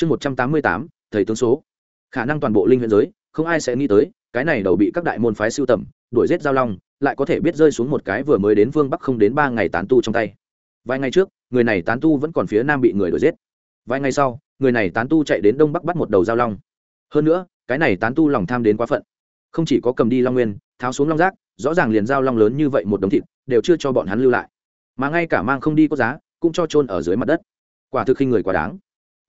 chương một trăm tám mươi tám, thầy tướng số. Khả năng toàn bộ linh huyện giới, không ai sẽ nghĩ tới, cái này đầu bị các đại môn phái siêu tầm, đuổi giết giao long, lại có thể biết rơi xuống một cái vừa mới đến vương bắc không đến ba ngày tán tu trong tay. Vài ngày trước, người này tán tu vẫn còn phía nam bị người đuổi giết. Vài ngày sau, người này tán tu chạy đến đông bắc bắt một đầu giao long. Hơn nữa, cái này tán tu lòng tham đến quá phận. Không chỉ có cầm đi long nguyên, tháo xuống long rác, rõ ràng liền giao long lớn như vậy một đống thịt, đều chưa cho bọn hắn lưu lại. Mà ngay cả mang không đi có giá, cũng cho trôn ở dưới mặt đất. Quả thực khi người quá đáng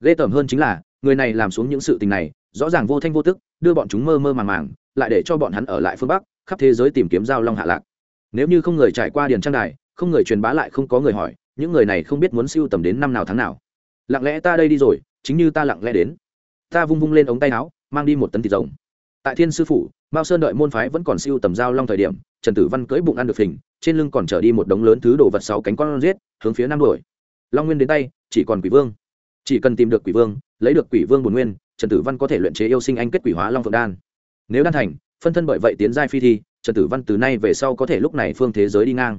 ghê tởm hơn chính là, người này làm xuống những sự tình này, rõ ràng vô thanh vô tức, đưa bọn chúng mơ mơ màng màng, lại để cho bọn hắn ở lại phương bắc, khắp thế giới tìm kiếm giao long hạ lạc. Nếu như không người trải qua điền trang đài, không người truyền bá lại không có người hỏi, những người này không biết muốn siêu tầm đến năm nào tháng nào. Lặng lẽ ta đây đi rồi, chính như ta lặng lẽ đến. Ta vung vung lên ống tay áo, mang đi một tấn thịt rồng. Tại thiên sư phủ, mao sơn đợi môn phái vẫn còn siêu tầm giao long thời điểm, trần tử văn cưỡi bụng ăn được phình, trên lưng còn trở đi một đống lớn thứ đồ vật sáu cánh con giết, hướng phía nam đuổi. Long nguyên đến tay, chỉ còn quỷ vương chỉ cần tìm được quỷ vương, lấy được quỷ vương bồn nguyên, trần tử văn có thể luyện chế yêu sinh anh kết quỷ hóa long phượng đan. Nếu đan thành, phân thân bởi vậy tiến giai phi thi, trần tử văn từ nay về sau có thể lúc này phương thế giới đi ngang.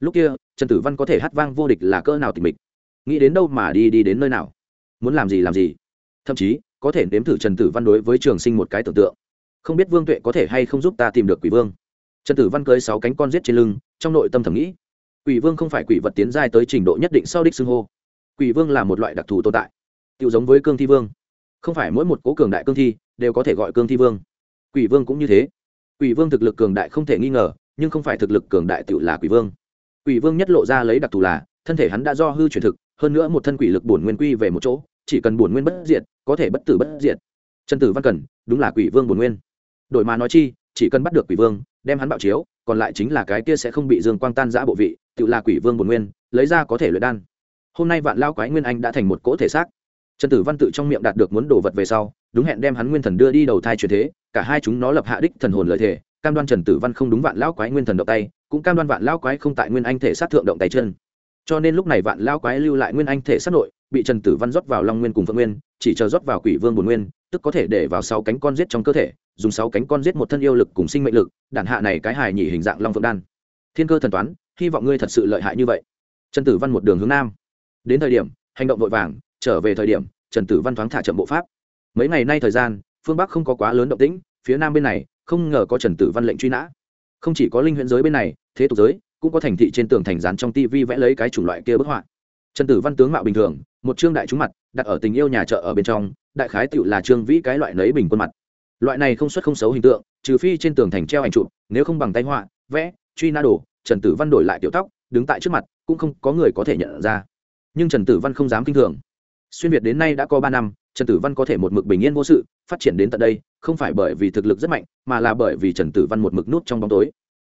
Lúc kia, trần tử văn có thể hát vang vô địch là cỡ nào tịch mịch. Nghĩ đến đâu mà đi đi đến nơi nào? Muốn làm gì làm gì? Thậm chí, có thể nếm thử trần tử văn đối với trường sinh một cái tưởng tượng. Không biết vương tuệ có thể hay không giúp ta tìm được quỷ vương? Trần tử văn cưới sáu cánh con giết trên lưng, trong nội tâm thầm nghĩ. Quỷ vương không phải quỷ vật tiến giai tới trình độ nhất định sau đích xưng hô quỷ vương là một loại đặc thù tồn tại. Tự giống với cương thi vương. Không phải mỗi một cố cường đại cương thi đều có thể gọi cương thi vương. Quỷ vương cũng như thế. Quỷ vương thực lực cường đại không thể nghi ngờ, nhưng không phải thực lực cường đại tự là quỷ vương. Quỷ vương nhất lộ ra lấy đặc thù là, thân thể hắn đã do hư truyền thực, hơn nữa một thân quỷ lực bổn nguyên quy về một chỗ, chỉ cần bổn nguyên bất diệt, có thể bất tử bất diệt. Trần tử văn cần, đúng là quỷ vương bổn nguyên. Đổi mà nói chi, chỉ cần bắt được quỷ vương, đem hắn bạo chiếu, còn lại chính là cái kia sẽ không bị dương quang tan giã bộ vị tự là quỷ vương bổn nguyên, lấy ra có thể luyện đan hôm nay vạn lao quái nguyên anh đã thành một cỗ thể xác. Trần tử văn tự trong miệng đạt được muốn đồ vật về sau, đúng hẹn đem hắn nguyên thần đưa đi đầu thai truyền thế, cả hai chúng nó lập hạ đích thần hồn lợi thể, cam đoan trần tử văn không đúng vạn lão quái nguyên thần động tay, cũng cam đoan vạn lão quái không tại nguyên anh thể sát thượng động tay chân. Cho nên lúc này vạn lão quái lưu lại nguyên anh thể sát nội, bị trần tử văn rót vào long nguyên cùng phượng nguyên, chỉ chờ rót vào quỷ vương bồn nguyên, tức có thể để vào sáu cánh con giết trong cơ thể, dùng sáu cánh con giết một thân yêu lực cùng sinh mệnh lực đản hạ này cái hài nhỉ hình dạng long phượng đan. Thiên cơ thần toán, hy vọng ngươi thật sự lợi hại như vậy. Trần tử văn một đường hướng nam đến thời điểm, hành động vội vàng, trở về thời điểm, trần tử văn thoáng thả chậm bộ pháp. Mấy ngày nay thời gian, phương bắc không có quá lớn động tĩnh, phía nam bên này, không ngờ có trần tử văn lệnh truy nã. Không chỉ có linh huyện giới bên này, thế tục giới, cũng có thành thị trên tường thành rán trong tivi vẽ lấy cái chủng loại kia bức họa. Trần tử văn tướng mạo bình thường, một trương đại trúng mặt, đặt ở tình yêu nhà chợ ở bên trong, đại khái tựu là trương vĩ cái loại lấy bình quân mặt. Loại này không xuất không xấu hình tượng, trừ phi trên tường thành treo ảnh chụp, nếu không bằng tay họa, vẽ, truy nã đồ, trần tử văn đổi lại tiểu tóc, đứng tại trước mặt, cũng không có người có thể nhận ra nhưng trần tử văn không dám kinh thường. Xuyên việt đến nay đã có ba năm, trần tử văn có thể một mực bình yên vô sự, phát triển đến tận đây, không phải bởi vì thực lực rất mạnh, mà là bởi vì trần tử văn một mực nút trong bóng tối.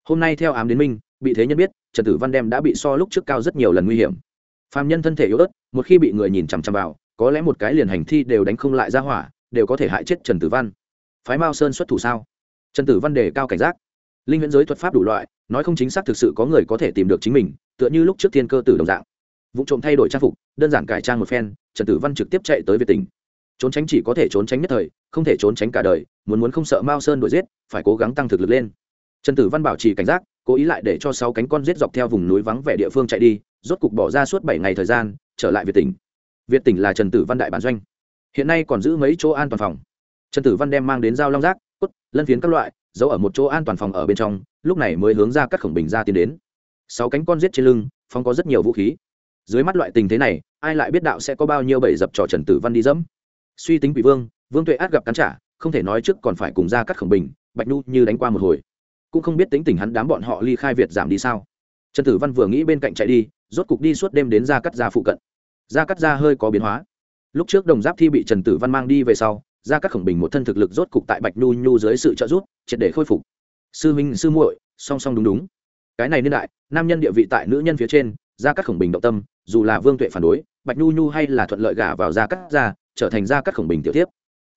Hôm nay theo ám đến minh, bị thế nhân biết, trần tử văn đem đã bị so lúc trước cao rất nhiều lần nguy hiểm. Phạm nhân thân thể yếu ớt, một khi bị người nhìn chằm chằm vào, có lẽ một cái liền hành thi đều đánh không lại ra hỏa, đều có thể hại chết trần tử văn. Phái mao sơn xuất thủ sao? Trần tử văn đề cao cảnh giác. Linh huyễn giới thuật pháp đủ loại, nói không chính xác thực sự có người có thể tìm được chính mình, tựa như lúc trước thiên cơ tử đồng dạng vụ trộm thay đổi trang phục, đơn giản cải trang một phen, trần tử văn trực tiếp chạy tới việt tỉnh. Trốn tránh chỉ có thể trốn tránh nhất thời, không thể trốn tránh cả đời, muốn muốn không sợ mao sơn đuổi giết, phải cố gắng tăng thực lực lên. Trần tử văn bảo trì cảnh giác, cố ý lại để cho sáu cánh con giết dọc theo vùng núi vắng vẻ địa phương chạy đi, rốt cục bỏ ra suốt bảy ngày thời gian, trở lại việt tỉnh. Việt tỉnh là trần tử văn đại bản doanh. Hiện nay còn giữ mấy chỗ an toàn phòng. Trần tử văn đem mang đến dao long rác, cốt, lân phiến các loại, giấu ở một chỗ an toàn phòng ở bên trong, lúc này mới hướng ra các khổng bình ra tiến đến. Sáu cánh con giết trên lưng phong có rất nhiều vũ khí dưới mắt loại tình thế này, ai lại biết đạo sẽ có bao nhiêu bẫy dập trò trần tử văn đi dẫm. Suy tính quỷ vương vương tuệ át gặp cắn trả, không thể nói trước còn phải cùng ra cắt khổng bình, bạch nhu như đánh qua một hồi. Cũng không biết tính tình hắn đám bọn họ ly khai việt giảm đi sao. Trần tử văn vừa nghĩ bên cạnh chạy đi, rốt cục đi suốt đêm đến ra cắt ra phụ cận. Ra cắt ra hơi có biến hóa. Lúc trước đồng giáp thi bị trần tử văn mang đi về sau, ra cắt khổng bình một thân thực lực rốt cục tại bạch nhu nhu dưới sự trợ giúp, triệt để khôi phục. Sư minh sư muội, song song đúng đúng. Cái này niên đại, nam nhân địa vị tại nữ nhân phía trên gia cắt khổng bình động tâm, dù là vương tuệ phản đối, bạch nhu nhu hay là thuận lợi gả vào gia cắt gia trở thành gia cắt khổng bình tiểu tiếp.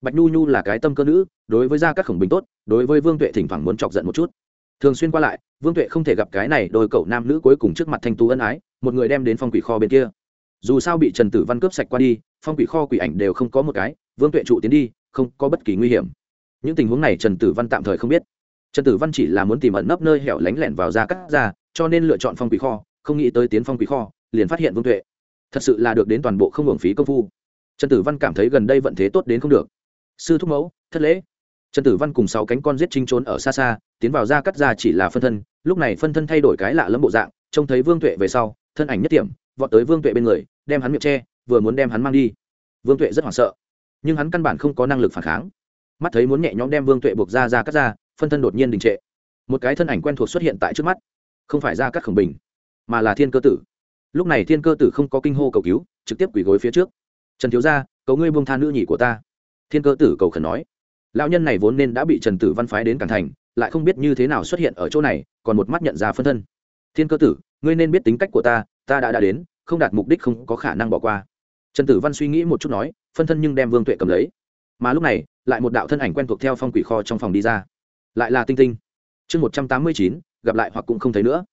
Bạch nhu nhu là cái tâm cơ nữ, đối với gia cắt khổng bình tốt, đối với vương tuệ thỉnh thoảng muốn chọc giận một chút. Thường xuyên qua lại, vương tuệ không thể gặp cái này đôi cậu nam nữ cuối cùng trước mặt thanh tú ân ái, một người đem đến phong quỷ kho bên kia. Dù sao bị trần tử văn cướp sạch qua đi, phong quỷ kho quỷ ảnh đều không có một cái, vương tuệ trụ tiến đi, không có bất kỳ nguy hiểm. Những tình huống này trần tử văn tạm thời không biết. Trần tử văn chỉ là muốn tìm ẩn nấp nơi hẻo lánh lẻn vào ra cắt ra, cho nên lựa chọn phong quỷ kho không nghĩ tới tiến phong quý kho, liền phát hiện vương tuệ. Thật sự là được đến toàn bộ không hưởng phí công phu. Trần tử văn cảm thấy gần đây vận thế tốt đến không được. Sư thúc mẫu, thất lễ. Trần tử văn cùng sáu cánh con giết trinh trốn ở xa xa, tiến vào ra cắt ra chỉ là phân thân, lúc này phân thân thay đổi cái lạ lẫm bộ dạng, trông thấy vương tuệ về sau, thân ảnh nhất điểm vọt tới vương tuệ bên người, đem hắn miệng che, vừa muốn đem hắn mang đi. Vương tuệ rất hoảng sợ, nhưng hắn căn bản không có năng lực phản kháng. Mắt thấy muốn nhẹ nhõm đem vương tuệ buộc ra ra cắt ra, phân thân đột nhiên đình trệ. Một cái thân ảnh quen thuộc xuất hiện tại trước mắt. Không phải ra cắt khổng bình mà là thiên cơ tử. Lúc này thiên cơ tử không có kinh hô cầu cứu, trực tiếp quỳ gối phía trước. Trần thiếu gia, cầu ngươi buông tha nữ nhị của ta. Thiên cơ tử cầu khẩn nói. Lão nhân này vốn nên đã bị trần tử văn phái đến cản thành, lại không biết như thế nào xuất hiện ở chỗ này, còn một mắt nhận ra phân thân. Thiên cơ tử, ngươi nên biết tính cách của ta ta đã đã đến, không đạt mục đích không có khả năng bỏ qua. Trần tử văn suy nghĩ một chút nói, phân thân nhưng đem vương tuệ cầm lấy. Mà lúc này, lại một đạo thân ảnh quen thuộc theo phong quỷ kho trong phòng đi ra. Lại là tinh tinh. Chương một trăm tám mươi chín, gặp lại hoặc cũng không thấy nữa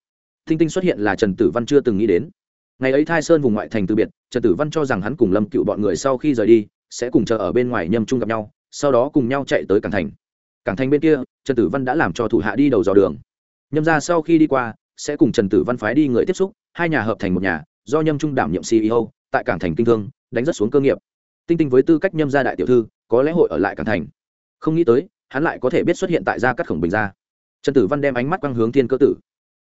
tinh tinh xuất hiện là trần tử văn chưa từng nghĩ đến. Ngày ấy thai sơn vùng ngoại thành từ biệt, trần tử văn cho rằng hắn cùng lâm cựu bọn người sau khi rời đi, sẽ cùng chờ ở bên ngoài nhâm chung gặp nhau, sau đó cùng nhau chạy tới cảng thành. Cảng thành bên kia, trần tử văn đã làm cho thủ hạ đi đầu dò đường. Nhâm ra sau khi đi qua, sẽ cùng trần tử văn phái đi người tiếp xúc, hai nhà hợp thành một nhà, do nhâm trung đảm nhiệm ceo tại cảng thành kinh thương, đánh rất xuống cơ nghiệp. Tinh tinh với tư cách nhâm gia đại tiểu thư, có lẽ hội ở lại cảng thành. Không nghĩ tới, hắn lại có thể biết xuất hiện tại gia cắt khổng bình gia. Trần tử văn đem ánh mắt quang hướng thiên cơ tử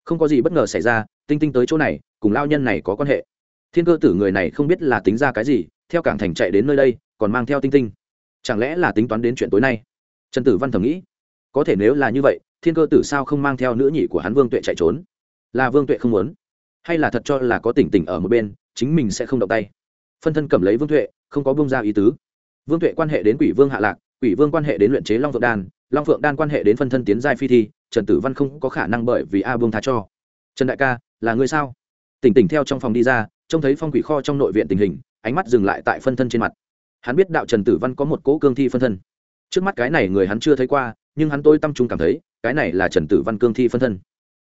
không có gì bất ngờ xảy ra, tinh tinh tới chỗ này, cùng lao nhân này có quan hệ. Thiên cơ tử người này không biết là tính ra cái gì, theo cảng thành chạy đến nơi đây, còn mang theo tinh tinh. Chẳng lẽ là tính toán đến chuyện tối nay? Trần tử văn thầm nghĩ. Có thể nếu là như vậy, thiên cơ tử sao không mang theo nữ nhị của hắn vương tuệ chạy trốn? Là vương tuệ không muốn? Hay là thật cho là có tỉnh tỉnh ở một bên, chính mình sẽ không động tay? Phân thân cầm lấy vương tuệ, không có bông ra ý tứ. Vương tuệ quan hệ đến quỷ vương hạ lạc, quỷ vương quan hệ đến luyện chế long phượng đan, long phượng đan quan hệ đến phân thân tiến giai phi thi trần tử văn không có khả năng bởi vì a vương tha cho. Trần đại ca, là người sao? Tỉnh tỉnh theo trong phòng đi ra, trông thấy phong quỷ kho trong nội viện tình hình, ánh mắt dừng lại tại phân thân trên mặt. Hắn biết đạo trần tử văn có một cỗ cương thi phân thân. Trước mắt cái này người hắn chưa thấy qua, nhưng hắn tôi tâm trung cảm thấy, cái này là trần tử văn cương thi phân thân.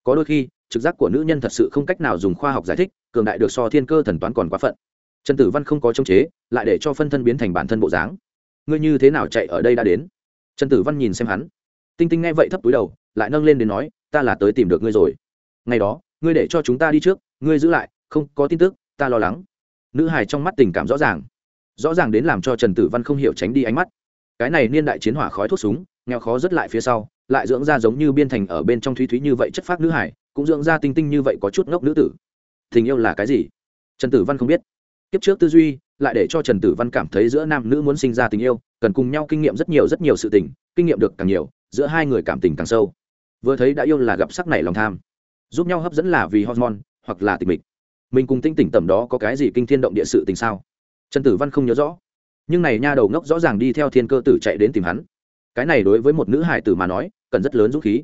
Có đôi khi, trực giác của nữ nhân thật sự không cách nào dùng khoa học giải thích, cường đại được so thiên cơ thần toán còn quá phận. Trần tử văn không có chống chế, lại để cho phân thân biến thành bản thân bộ dáng. Ngươi như thế nào chạy ở đây đã đến? Trần tử văn nhìn xem hắn. Tinh tinh nghe vậy thấp túi đầu lại nâng lên đến nói, ta là tới tìm được ngươi rồi. Ngày đó, ngươi để cho chúng ta đi trước, ngươi giữ lại, không có tin tức, ta lo lắng. Nữ hài trong mắt tình cảm rõ ràng. Rõ ràng đến làm cho trần tử văn không hiểu tránh đi ánh mắt. Cái này niên đại chiến hỏa khói thuốc súng, nghèo khó rất lại phía sau, lại dưỡng ra giống như biên thành ở bên trong thúy thúy như vậy chất phác nữ hải cũng dưỡng ra tinh tinh như vậy có chút ngốc nữ tử. Tình yêu là cái gì? Trần tử văn không biết. Kiếp trước tư duy, lại để cho trần tử văn cảm thấy giữa nam nữ muốn sinh ra tình yêu, cần cùng nhau kinh nghiệm rất nhiều rất nhiều sự tình, kinh nghiệm được càng nhiều, giữa hai người cảm tình càng sâu vừa thấy đã yêu là gặp sắc này lòng tham. Giúp nhau hấp dẫn là vì hormone, hoặc là tình mình mình cùng tinh tỉnh tầm đó có cái gì kinh thiên động địa sự tình sao? Trần tử văn không nhớ rõ. Nhưng này nha đầu ngốc rõ ràng đi theo thiên cơ tử chạy đến tìm hắn. Cái này đối với một nữ hải tử mà nói, cần rất lớn dũng khí.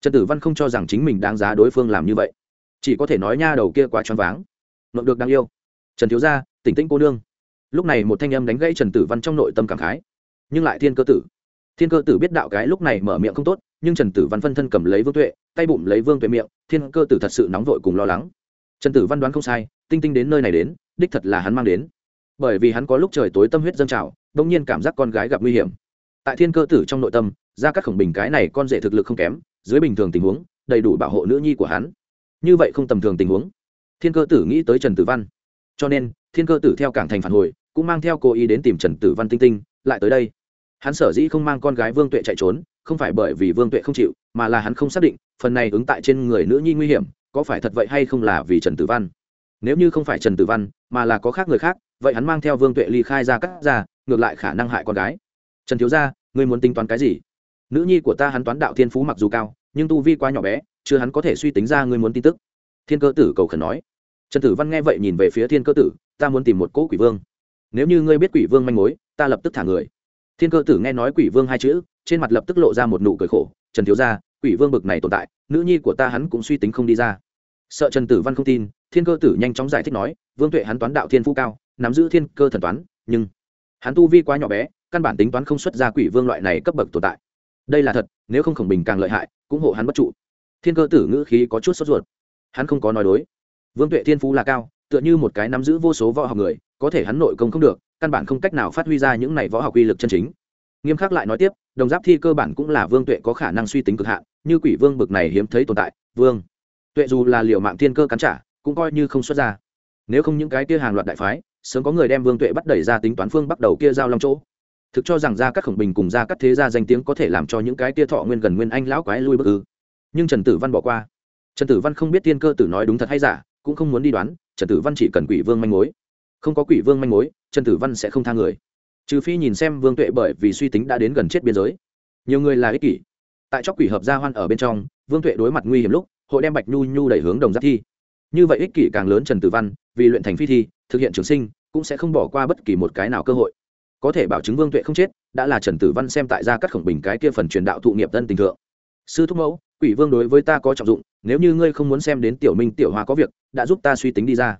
Trần tử văn không cho rằng chính mình đáng giá đối phương làm như vậy. Chỉ có thể nói nha đầu kia quá choáng váng. Ngậm được đáng yêu. Trần thiếu gia tỉnh tĩnh cô nương. Lúc này một thanh âm đánh gãy trần tử văn trong nội tâm cảm khái. Nhưng lại thiên cơ tử thiên cơ tử biết đạo cái lúc này mở miệng không tốt, nhưng trần tử văn phân thân cầm lấy vương tuệ, tay bụng lấy vương tuệ miệng, thiên cơ tử thật sự nóng vội cùng lo lắng. Trần tử văn đoán không sai, tinh tinh đến nơi này đến, đích thật là hắn mang đến. Bởi vì hắn có lúc trời tối tâm huyết dâng trào, đông nhiên cảm giác con gái gặp nguy hiểm. Tại thiên cơ tử trong nội tâm ra các khổng bình cái này con rể thực lực không kém, dưới bình thường tình huống, đầy đủ bảo hộ nữ nhi của hắn. Như vậy không tầm thường tình huống. Thiên cơ tử nghĩ tới trần tử văn. Cho nên, thiên cơ tử theo cảng thành phản hồi, cũng mang theo cô ý đến tìm trần tử văn tinh tinh, lại tới đây hắn sở dĩ không mang con gái vương tuệ chạy trốn, không phải bởi vì vương tuệ không chịu, mà là hắn không xác định, phần này ứng tại trên người nữ nhi nguy hiểm, có phải thật vậy hay không là vì trần tử văn. Nếu như không phải trần tử văn, mà là có khác người khác, vậy hắn mang theo vương tuệ ly khai ra cắt ra, ngược lại khả năng hại con gái. Trần thiếu gia, ngươi muốn tính toán cái gì? Nữ nhi của ta hắn toán đạo thiên phú mặc dù cao, nhưng tu vi quá nhỏ bé, chưa hắn có thể suy tính ra ngươi muốn tin tức. Thiên cơ tử cầu khẩn nói. Trần tử văn nghe vậy nhìn về phía thiên cơ tử, ta muốn tìm một cỗ quỷ vương. Nếu như ngươi biết quỷ vương manh mối, ta lập tức thả người thiên cơ tử nghe nói quỷ vương hai chữ, trên mặt lập tức lộ ra một nụ cười khổ. Trần thiếu gia, quỷ vương bực này tồn tại, nữ nhi của ta hắn cũng suy tính không đi ra. Sợ trần tử văn không tin, thiên cơ tử nhanh chóng giải thích nói, vương tuệ hắn toán đạo thiên phú cao, nắm giữ thiên cơ thần toán, nhưng hắn tu vi quá nhỏ bé, căn bản tính toán không xuất ra quỷ vương loại này cấp bậc tồn tại. Đây là thật, nếu không khổng bình càng lợi hại, cũng hộ hắn bất trụ. Thiên cơ tử ngữ khí có chút sốt ruột. Hắn không có nói đối. Vương tuệ thiên phú là cao, tựa như một cái nắm giữ vô số võ học người, có thể hắn nội công không được căn bản không cách nào phát huy ra những này võ học uy lực chân chính. Nghiêm khắc lại nói tiếp, đồng giáp thi cơ bản cũng là vương tuệ có khả năng suy tính cực hạn, như quỷ vương bực này hiếm thấy tồn tại, vương. Tuệ dù là liệu mạng thiên cơ cắn trả, cũng coi như không xuất ra. Nếu không những cái kia hàng loạt đại phái, sớm có người đem vương tuệ bắt đẩy ra tính toán phương bắt đầu kia giao long chỗ. Thực cho rằng ra các khổng bình cùng ra các thế gia danh tiếng có thể làm cho những cái kia thọ nguyên gần nguyên anh lão quái lui bất ư. Nhưng trần tử văn bỏ qua. Trần tử văn không biết tiên cơ tử nói đúng thật hay giả, cũng không muốn đi đoán, trần tử văn chỉ cần quỷ vương manh mối không có quỷ vương manh mối, trần tử văn sẽ không tha người. Trừ phi nhìn xem vương tuệ bởi vì suy tính đã đến gần chết biên giới. Nhiều người là ích kỷ. Tại chóc quỷ hợp gia hoan ở bên trong, vương tuệ đối mặt nguy hiểm lúc, hội đem bạch nhu nhu đẩy hướng đồng giáp thi. Như vậy ích kỷ càng lớn trần tử văn, vì luyện thành phi thi, thực hiện trường sinh, cũng sẽ không bỏ qua bất kỳ một cái nào cơ hội. Có thể bảo chứng vương tuệ không chết, đã là trần tử văn xem tại gia các khổng bình cái kia phần truyền đạo thụ nghiệp tân tình thượng. Sư thúc mẫu, quỷ vương đối với ta có trọng dụng, nếu như ngươi không muốn xem đến tiểu minh tiểu hoa có việc, đã giúp ta suy tính đi ra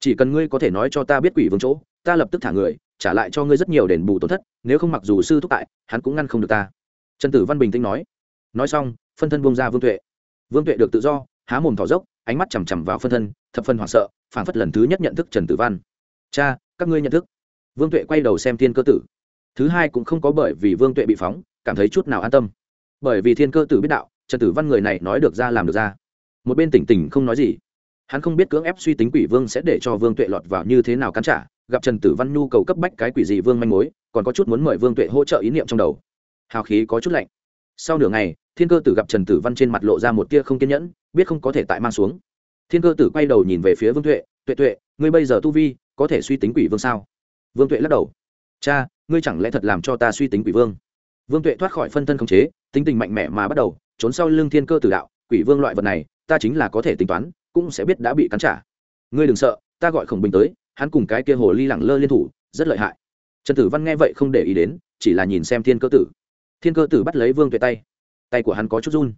chỉ cần ngươi có thể nói cho ta biết quỷ vương chỗ, ta lập tức thả người, trả lại cho ngươi rất nhiều đền bù tổn thất, nếu không mặc dù sư thúc tại, hắn cũng ngăn không được ta. Trần tử văn bình tĩnh nói. Nói xong, phân thân buông ra vương tuệ. Vương tuệ được tự do, há mồm thỏ dốc, ánh mắt chằm chằm vào phân thân, thập phân hoảng sợ, phảng phất lần thứ nhất nhận thức trần tử văn. Cha, các ngươi nhận thức. Vương tuệ quay đầu xem thiên cơ tử. Thứ hai cũng không có bởi vì vương tuệ bị phóng, cảm thấy chút nào an tâm. Bởi vì thiên cơ tử biết đạo, trần tử văn người này nói được ra làm được ra. Một bên tỉnh tỉnh không nói gì hắn không biết cưỡng ép suy tính quỷ vương sẽ để cho vương tuệ lọt vào như thế nào cắn trả, gặp trần tử văn nhu cầu cấp bách cái quỷ gì vương manh mối, còn có chút muốn mời vương tuệ hỗ trợ ý niệm trong đầu. Hào khí có chút lạnh. Sau nửa ngày, thiên cơ tử gặp trần tử văn trên mặt lộ ra một tia không kiên nhẫn, biết không có thể tại mang xuống. Thiên cơ tử quay đầu nhìn về phía vương tuệ tuệ tuệ, ngươi bây giờ tu vi, có thể suy tính quỷ vương sao? Vương tuệ lắc đầu. Cha, ngươi chẳng lẽ thật làm cho ta suy tính quỷ vương? Vương tuệ thoát khỏi phân thân khống chế, tính tình mạnh mẽ mà bắt đầu, trốn sau lưng thiên cơ tử đạo, quỷ vương loại vật này, ta chính là có thể tính toán cũng sẽ biết đã bị cắn trả. Ngươi đừng sợ, ta gọi khổng bình tới, hắn cùng cái kia hồ ly lẳng lơ liên thủ, rất lợi hại. Trần tử văn nghe vậy không để ý đến, chỉ là nhìn xem thiên cơ tử. Thiên cơ tử bắt lấy vương tuệ tay. Tay của hắn có chút run.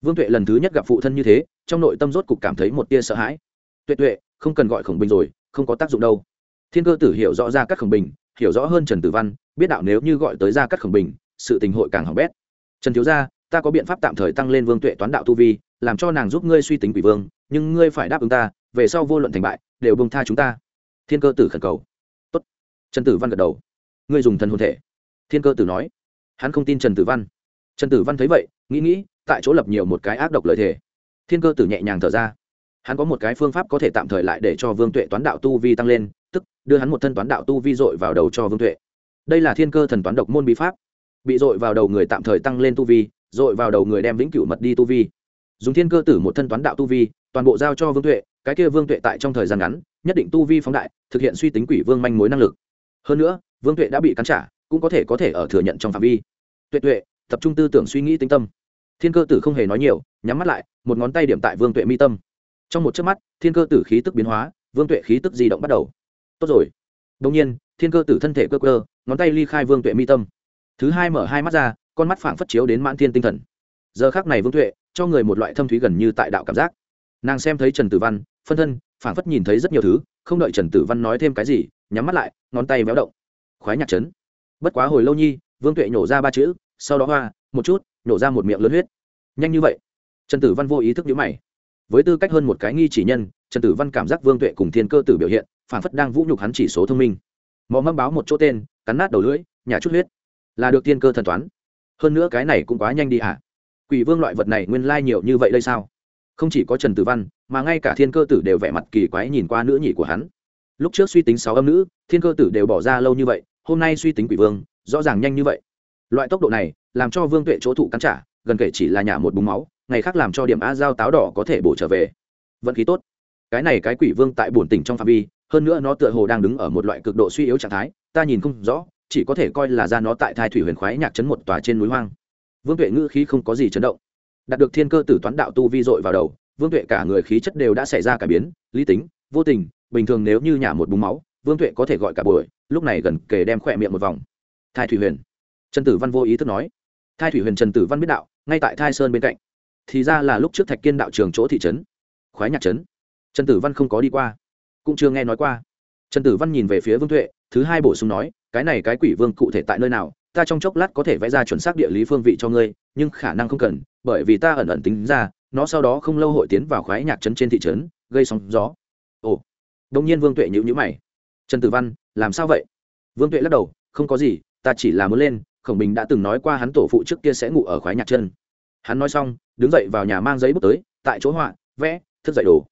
Vương tuệ lần thứ nhất gặp phụ thân như thế, trong nội tâm rốt cục cảm thấy một tia sợ hãi. Tuệ tuệ, không cần gọi khổng bình rồi, không có tác dụng đâu. Thiên cơ tử hiểu rõ ra các khổng bình, hiểu rõ hơn trần tử văn, biết đạo nếu như gọi tới ra các khổng bình, sự tình hội càng hỏng bét. Trần thiếu gia, ta có biện pháp tạm thời tăng lên vương tuệ toán đạo tu vi, làm cho nàng giúp ngươi suy tính quỷ vương nhưng ngươi phải đáp ứng ta, về sau vô luận thành bại, đều bông tha chúng ta. Thiên cơ tử khẩn cầu. Tốt. trần tử văn gật đầu. Ngươi dùng thần hồn thể. Thiên cơ tử nói. Hắn không tin trần tử văn. Trần tử văn thấy vậy, nghĩ nghĩ, tại chỗ lập nhiều một cái ác độc lợi thể thiên cơ tử nhẹ nhàng thở ra. Hắn có một cái phương pháp có thể tạm thời lại để cho vương tuệ toán đạo tu vi tăng lên, tức đưa hắn một thân toán đạo tu vi dội vào đầu cho vương tuệ. Đây là thiên cơ thần toán độc môn bí pháp. Bị dội vào đầu người tạm thời tăng lên tu vi, dội vào đầu người đem vĩnh cửu mật đi tu vi. Dùng thiên cơ tử một thân toán đạo tu vi toàn bộ giao cho vương tuệ, cái kia vương tuệ tại trong thời gian ngắn, nhất định tu vi phóng đại, thực hiện suy tính quỷ vương manh mối năng lực. Hơn nữa, vương tuệ đã bị cắn trả, cũng có thể có thể ở thừa nhận trong phạm vi. Tuệ tuệ, tập trung tư tưởng suy nghĩ tinh tâm. Thiên cơ tử không hề nói nhiều, nhắm mắt lại, một ngón tay điểm tại vương tuệ mi tâm. Trong một chớp mắt, thiên cơ tử khí tức biến hóa, vương tuệ khí tức di động bắt đầu. Tốt rồi. Đông nhiên, thiên cơ tử thân thể cơ cơ, ngón tay ly khai vương tuệ mi tâm. Thứ hai mở hai mắt ra, con mắt phảng phất chiếu đến mãn thiên tinh thần. Giờ khác này vương tuệ, cho người một loại thâm thúy gần như tại đạo cảm giác nàng xem thấy trần tử văn, phân thân, phảng phất nhìn thấy rất nhiều thứ, không đợi trần tử văn nói thêm cái gì, nhắm mắt lại, ngón tay véo động. Khoái nhạc chấn. Bất quá hồi lâu nhi, vương tuệ nhổ ra ba chữ, sau đó hoa, một chút, nhổ ra một miệng lớn huyết. Nhanh như vậy. Trần tử văn vô ý thức nhữ mày. Với tư cách hơn một cái nghi chỉ nhân, trần tử văn cảm giác vương tuệ cùng thiên cơ tử biểu hiện phản phất đang vũ nhục hắn chỉ số thông minh. Mò mâm báo một chỗ tên, cắn nát đầu lưỡi nhà chút huyết. Là được thiên cơ thần toán. Hơn nữa cái này cũng quá nhanh đi à? quỷ vương loại vật này nguyên lai nhiều như vậy đây sao? Không chỉ có trần tử văn, mà ngay cả thiên cơ tử đều vẻ mặt kỳ quái nhìn qua nữ nhị của hắn. Lúc trước suy tính sáu âm nữ, thiên cơ tử đều bỏ ra lâu như vậy, hôm nay suy tính quỷ vương, rõ ràng nhanh như vậy. Loại tốc độ này, làm cho vương tuệ chỗ thụ cắn trả, gần kể chỉ là nhả một búng máu, ngày khác làm cho điểm a giao táo đỏ có thể bổ trở về. Vận khí tốt. Cái này cái quỷ vương tại bổn tỉnh trong phạm vi, hơn nữa nó tựa hồ đang đứng ở một loại cực độ suy yếu trạng thái, ta nhìn không rõ, chỉ có thể coi là ra nó tại thai thủy huyền khoái nhạc chấn một tòa trên núi hoang. Vương tuệ ngữ khí không có gì chấn động đạt được thiên cơ tử toán đạo tu vi dội vào đầu, vương tuệ cả người khí chất đều đã xảy ra cả biến, lý tính, vô tình, bình thường nếu như nhả một búng máu, vương tuệ có thể gọi cả buổi, lúc này gần kề đem khỏe miệng một vòng. Thai thủy huyền. Trần tử văn vô ý thức nói. Thai thủy huyền trần tử văn biết đạo, ngay tại thai sơn bên cạnh. Thì ra là lúc trước thạch kiên đạo trường chỗ thị trấn. Khoái nhạc trấn. Trần tử văn không có đi qua, cũng chưa nghe nói qua. Trần tử văn nhìn về phía vương tuệ, thứ hai bổ sung nói, cái này cái quỷ vương cụ thể tại nơi nào ta trong chốc lát có thể vẽ ra chuẩn xác địa lý phương vị cho ngươi, nhưng khả năng không cần, bởi vì ta ẩn ẩn tính ra, nó sau đó không lâu hội tiến vào khoái nhạc trấn trên thị trấn, gây sóng gió. Ồ, đông nhiên vương tuệ nhữ nhữ mày. Trần tử văn, làm sao vậy? Vương tuệ lắc đầu, không có gì, ta chỉ là muốn lên, khổng bình đã từng nói qua hắn tổ phụ trước kia sẽ ngủ ở khoái nhạc chân hắn nói xong, đứng dậy vào nhà mang giấy bút tới, tại chỗ họa, vẽ, thức dậy đồ.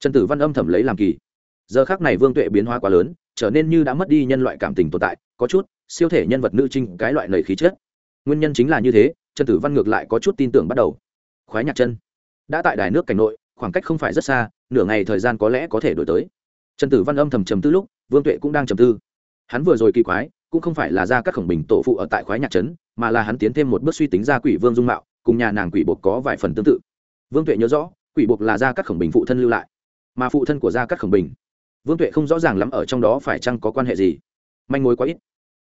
Trần tử văn âm thầm lấy làm kỳ. Giờ khác này vương tuệ biến hóa quá lớn, trở nên như đã mất đi nhân loại cảm tình tồn tại, có chút siêu thể nhân vật nữ trinh cái loại lời khí chất. Nguyên nhân chính là như thế, trần tử văn ngược lại có chút tin tưởng bắt đầu. Khoái nhạc chân. Đã tại đài nước cảnh nội, khoảng cách không phải rất xa, nửa ngày thời gian có lẽ có thể đổi tới. Trần tử văn âm thầm trầm tư lúc, vương tuệ cũng đang trầm tư. Hắn vừa rồi kỳ quái, cũng không phải là ra các khổng bình tổ phụ ở tại khoái nhạc trấn, mà là hắn tiến thêm một bước suy tính ra quỷ vương dung mạo, cùng nhà nàng quỷ buộc có vài phần tương tự. Vương tuệ nhớ rõ, quỷ buộc là gia các khổng bình phụ thân lưu lại, mà phụ thân của gia các khổng bình. Vương tuệ không rõ ràng lắm ở trong đó phải chăng có quan hệ gì. Manh mối quá ít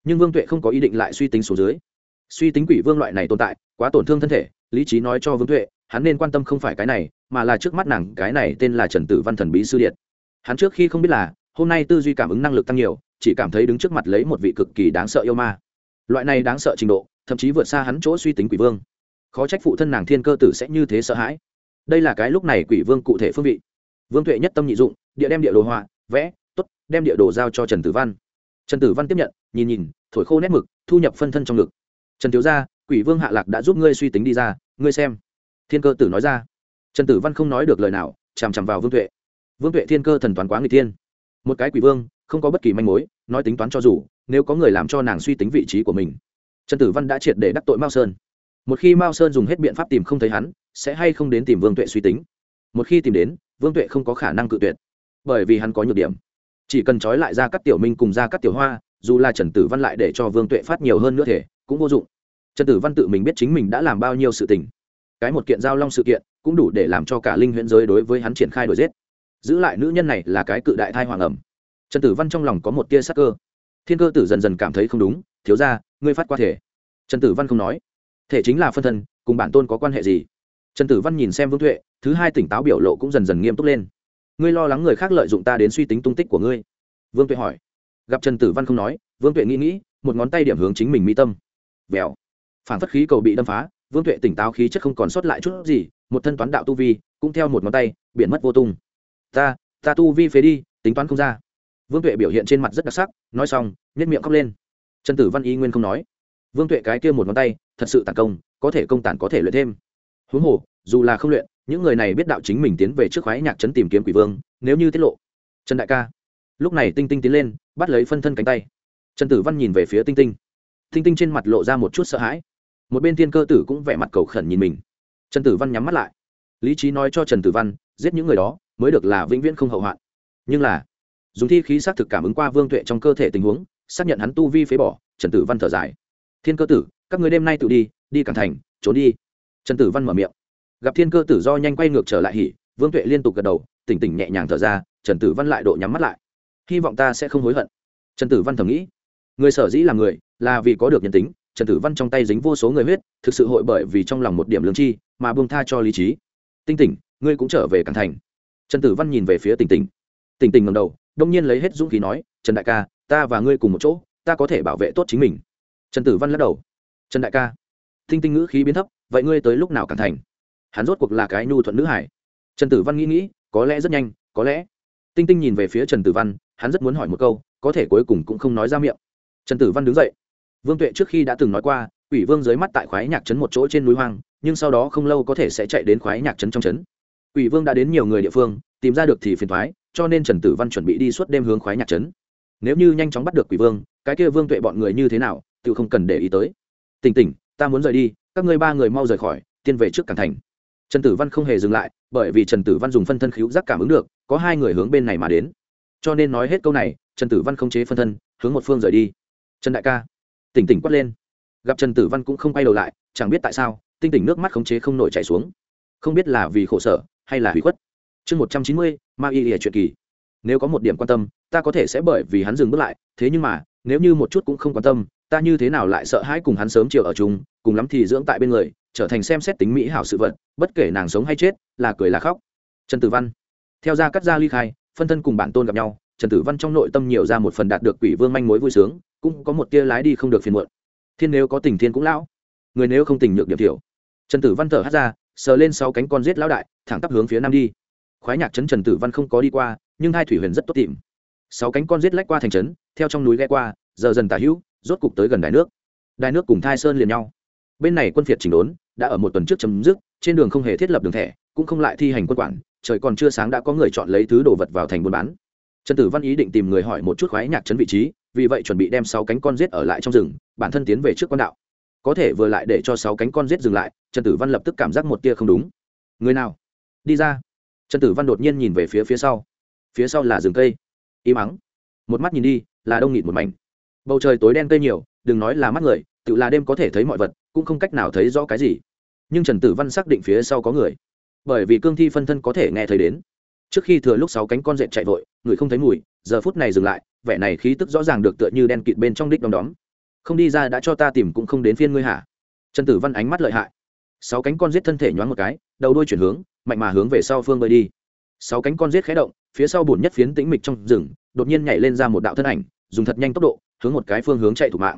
nhưng vương tuệ không có ý định lại suy tính số dưới. Suy tính quỷ vương loại này tồn tại, quá tổn thương thân thể, lý trí nói cho vương tuệ, hắn nên quan tâm không phải cái này, mà là trước mắt nàng, cái này tên là trần tử văn thần bí sư điện. Hắn trước khi không biết là, hôm nay tư duy cảm ứng năng lực tăng nhiều, chỉ cảm thấy đứng trước mặt lấy một vị cực kỳ đáng sợ yêu ma. Loại này đáng sợ trình độ, thậm chí vượt xa hắn chỗ suy tính quỷ vương. Khó trách phụ thân nàng thiên cơ tử sẽ như thế sợ hãi. Đây là cái lúc này quỷ vương cụ thể phương vị. Vương tuệ nhất tâm nhị dụng, địa đem địa đồ họa, vẽ t ố t đem địa đồ giao cho trần tử văn trần tử văn tiếp nhận, nhìn nhìn, thổi khô nét mực, thu nhập phân thân trong ngực. Trần thiếu gia, quỷ vương hạ lạc đã giúp ngươi suy tính đi ra, ngươi xem. Thiên cơ tử nói ra. Trần tử văn không nói được lời nào, chằm chằm vào vương tuệ. Vương tuệ thiên cơ thần toán quá người thiên. Một cái quỷ vương, không có bất kỳ manh mối, nói tính toán cho dù, nếu có người làm cho nàng suy tính vị trí của mình. Trần tử văn đã triệt để đắc tội mao sơn. Một khi mao sơn dùng hết biện pháp tìm không thấy hắn, sẽ hay không đến tìm vương tuệ suy tính. Một khi tìm đến, vương tuệ không có khả năng cự tuyệt. Bởi vì hắn có nhược điểm chỉ cần trói lại ra các tiểu minh cùng ra các tiểu hoa, dù là trần tử văn lại để cho vương tuệ phát nhiều hơn nữa thể, cũng vô dụng. Trần tử văn tự mình biết chính mình đã làm bao nhiêu sự tình. Cái một kiện giao long sự kiện, cũng đủ để làm cho cả linh huyện giới đối với hắn triển khai đổi giết. Giữ lại nữ nhân này là cái cự đại thai hoàng ẩm. Trần tử văn trong lòng có một tia sắc cơ. Thiên cơ tử dần dần cảm thấy không đúng, thiếu ra ngươi phát qua thể. Trần tử văn không nói. Thể chính là phân thân, cùng bản tôn có quan hệ gì? Trần tử văn nhìn xem vương tuệ, thứ hai tỉnh táo biểu lộ cũng dần dần nghiêm túc lên ngươi lo lắng người khác lợi dụng ta đến suy tính tung tích của ngươi. Vương tuệ hỏi. Gặp trần tử văn không nói, vương tuệ nghĩ nghĩ, một ngón tay điểm hướng chính mình mỹ tâm. Vèo. Phản phất khí cầu bị đâm phá, vương tuệ tỉnh táo khí chất không còn sót lại chút gì, một thân toán đạo tu vi, cũng theo một ngón tay biển mất vô tung. Ta ta tu vi phế đi, tính toán không ra. Vương tuệ biểu hiện trên mặt rất đặc sắc, nói xong nhất miệng khóc lên. Trần tử văn y nguyên không nói. Vương tuệ cái kia một ngón tay, thật sự tàn công, có thể công tản có thể luyện thêm. Huống hồ, dù là không luyện những người này biết đạo chính mình tiến về trước khoái nhạc trấn tìm kiếm quỷ vương, nếu như tiết lộ. Trần đại ca. Lúc này tinh tinh tiến lên, bắt lấy phân thân cánh tay. Trần tử văn nhìn về phía tinh tinh. Tinh tinh trên mặt lộ ra một chút sợ hãi. Một bên thiên cơ tử cũng vẻ mặt cầu khẩn nhìn mình. Trần tử văn nhắm mắt lại. Lý trí nói cho trần tử văn, giết những người đó, mới được là vĩnh viễn không hậu hoạn. Nhưng là, dùng thi khí xác thực cảm ứng qua vương tuệ trong cơ thể tình huống, xác nhận hắn tu vi phế bỏ, trần tử văn thở dài. Thiên cơ tử, các người đêm nay tự đi đi cản thành, trốn đi. Trần tử văn mở miệng gặp thiên cơ tử do nhanh quay ngược trở lại hỉ, vương tuệ liên tục gật đầu, tỉnh tỉnh nhẹ nhàng thở ra, trần tử văn lại độ nhắm mắt lại. Hy vọng ta sẽ không hối hận. Trần tử văn thầm nghĩ. Người sở dĩ là người, là vì có được nhân tính, trần tử văn trong tay dính vô số người huyết, thực sự hội bởi vì trong lòng một điểm lương chi mà buông tha cho lý trí. Tinh tỉnh, ngươi cũng trở về cảng thành. Trần tử văn nhìn về phía tỉnh tỉnh. Tỉnh tỉnh ngầm đầu, đông nhiên lấy hết dũng khí nói, trần đại ca, ta và ngươi cùng một chỗ, ta có thể bảo vệ tốt chính mình. Trần tử văn lắc đầu. Trần đại ca. Tinh tinh ngữ khí biến thấp, vậy ngươi tới lúc nào cản thành? Hắn rốt cuộc là cái nhu thuận nữ hải. Trần tử văn nghĩ nghĩ, có lẽ rất nhanh, có lẽ. Tinh tinh nhìn về phía trần tử văn, hắn rất muốn hỏi một câu, có thể cuối cùng cũng không nói ra miệng. Trần tử văn đứng dậy. Vương tuệ trước khi đã từng nói qua ủy vương dưới mắt tại khoái nhạc trấn một chỗ trên núi hoang, nhưng sau đó không lâu có thể sẽ chạy đến khoái nhạc trấn trong trấn. Ủy vương đã đến nhiều người địa phương, tìm ra được thì phiền thoái cho nên trần tử văn chuẩn bị đi suốt đêm hướng khoái nhạc trấn. Nếu như nhanh chóng bắt được quỷ vương, cái kia vương tuệ bọn người như thế nào, tự không cần để ý tới. Tỉnh tỉnh, ta muốn rời đi, các ngươi ba người mau rời khỏi, tiên về trước cảng thành trần tử văn không hề dừng lại, bởi vì trần tử văn dùng phân thân khíu giác cảm ứng được, có hai người hướng bên này mà đến. Cho nên nói hết câu này, trần tử văn không chế phân thân, hướng một phương rời đi. Trần đại ca, tỉnh tỉnh quát lên. Gặp trần tử văn cũng không quay đầu lại, chẳng biết tại sao, tinh tỉnh nước mắt khống chế không nổi chảy xuống. Không biết là vì khổ sở, hay là hủy khuất. Chương một trăm chín mươi, ma y ỉa chuyện kỳ. Nếu có một điểm quan tâm, ta có thể sẽ bởi vì hắn dừng bước lại, thế nhưng mà, nếu như một chút cũng không quan tâm ta như thế nào lại sợ hãi cùng hắn sớm chiều ở chung, cùng lắm thì dưỡng tại bên người, trở thành xem xét tính mỹ hảo sự vật, bất kể nàng sống hay chết, là cười là khóc. Trần tử văn. Theo ra cắt ra ly khai, phân thân cùng bản tôn gặp nhau, trần tử văn trong nội tâm nhiều ra một phần đạt được quỷ vương manh mối vui sướng, cũng có một tia lái đi không được phiền muộn. Thiên nếu có tình thiên cũng lão. Người nếu không tình nhược điểm thiểu. Trần tử văn thở hát ra, sờ lên sau cánh con giết lão đại, thẳng tắp hướng phía nam đi. Khoái nhạc trấn trần tử văn không có đi qua, nhưng hai thủy huyền rất tốt tìm. Sáu cánh con giết lách qua thành trấn, theo trong núi ghe qua, giờ dần tả hữu rốt cục tới gần đài nước. Đài nước cùng thai sơn liền nhau. Bên này quân phiệt chỉnh đốn, đã ở một tuần trước chấm dứt, trên đường không hề thiết lập đường thẻ, cũng không lại thi hành quân quản, trời còn chưa sáng đã có người chọn lấy thứ đồ vật vào thành buôn bán. Trần tử văn ý định tìm người hỏi một chút khoái nhạc trấn vị trí, vì vậy chuẩn bị đem sáu cánh con rết ở lại trong rừng, bản thân tiến về trước quan đạo. Có thể vừa lại để cho sáu cánh con rết dừng lại, trần tử văn lập tức cảm giác một tia không đúng. Người nào? Đi ra. Trần tử văn đột nhiên nhìn về phía phía sau. Phía sau là rừng cây. Im ắng. Một mắt nhìn đi, là đông nghịt một mảnh bầu trời tối đen cây nhiều, đừng nói là mắt người tự là đêm có thể thấy mọi vật, cũng không cách nào thấy rõ cái gì. Nhưng trần tử văn xác định phía sau có người. Bởi vì cương thi phân thân có thể nghe thấy đến. Trước khi thừa lúc sáu cánh con dẹt chạy vội, người không thấy mùi, giờ phút này dừng lại, vẻ này khí tức rõ ràng được tựa như đen kịt bên trong đích đom đóm. Không đi ra đã cho ta tìm cũng không đến phiên ngươi hả? Trần tử văn ánh mắt lợi hại. Sáu cánh con giết thân thể nhoáng một cái, đầu đuôi chuyển hướng, mạnh mà hướng về sau phương bơi đi. Sáu cánh con giết khé động, phía sau bùn nhất phiến tĩnh mịch trong rừng, đột nhiên nhảy lên ra một đạo thân ảnh dùng thật nhanh tốc độ, hướng một cái phương hướng chạy thủ mạng.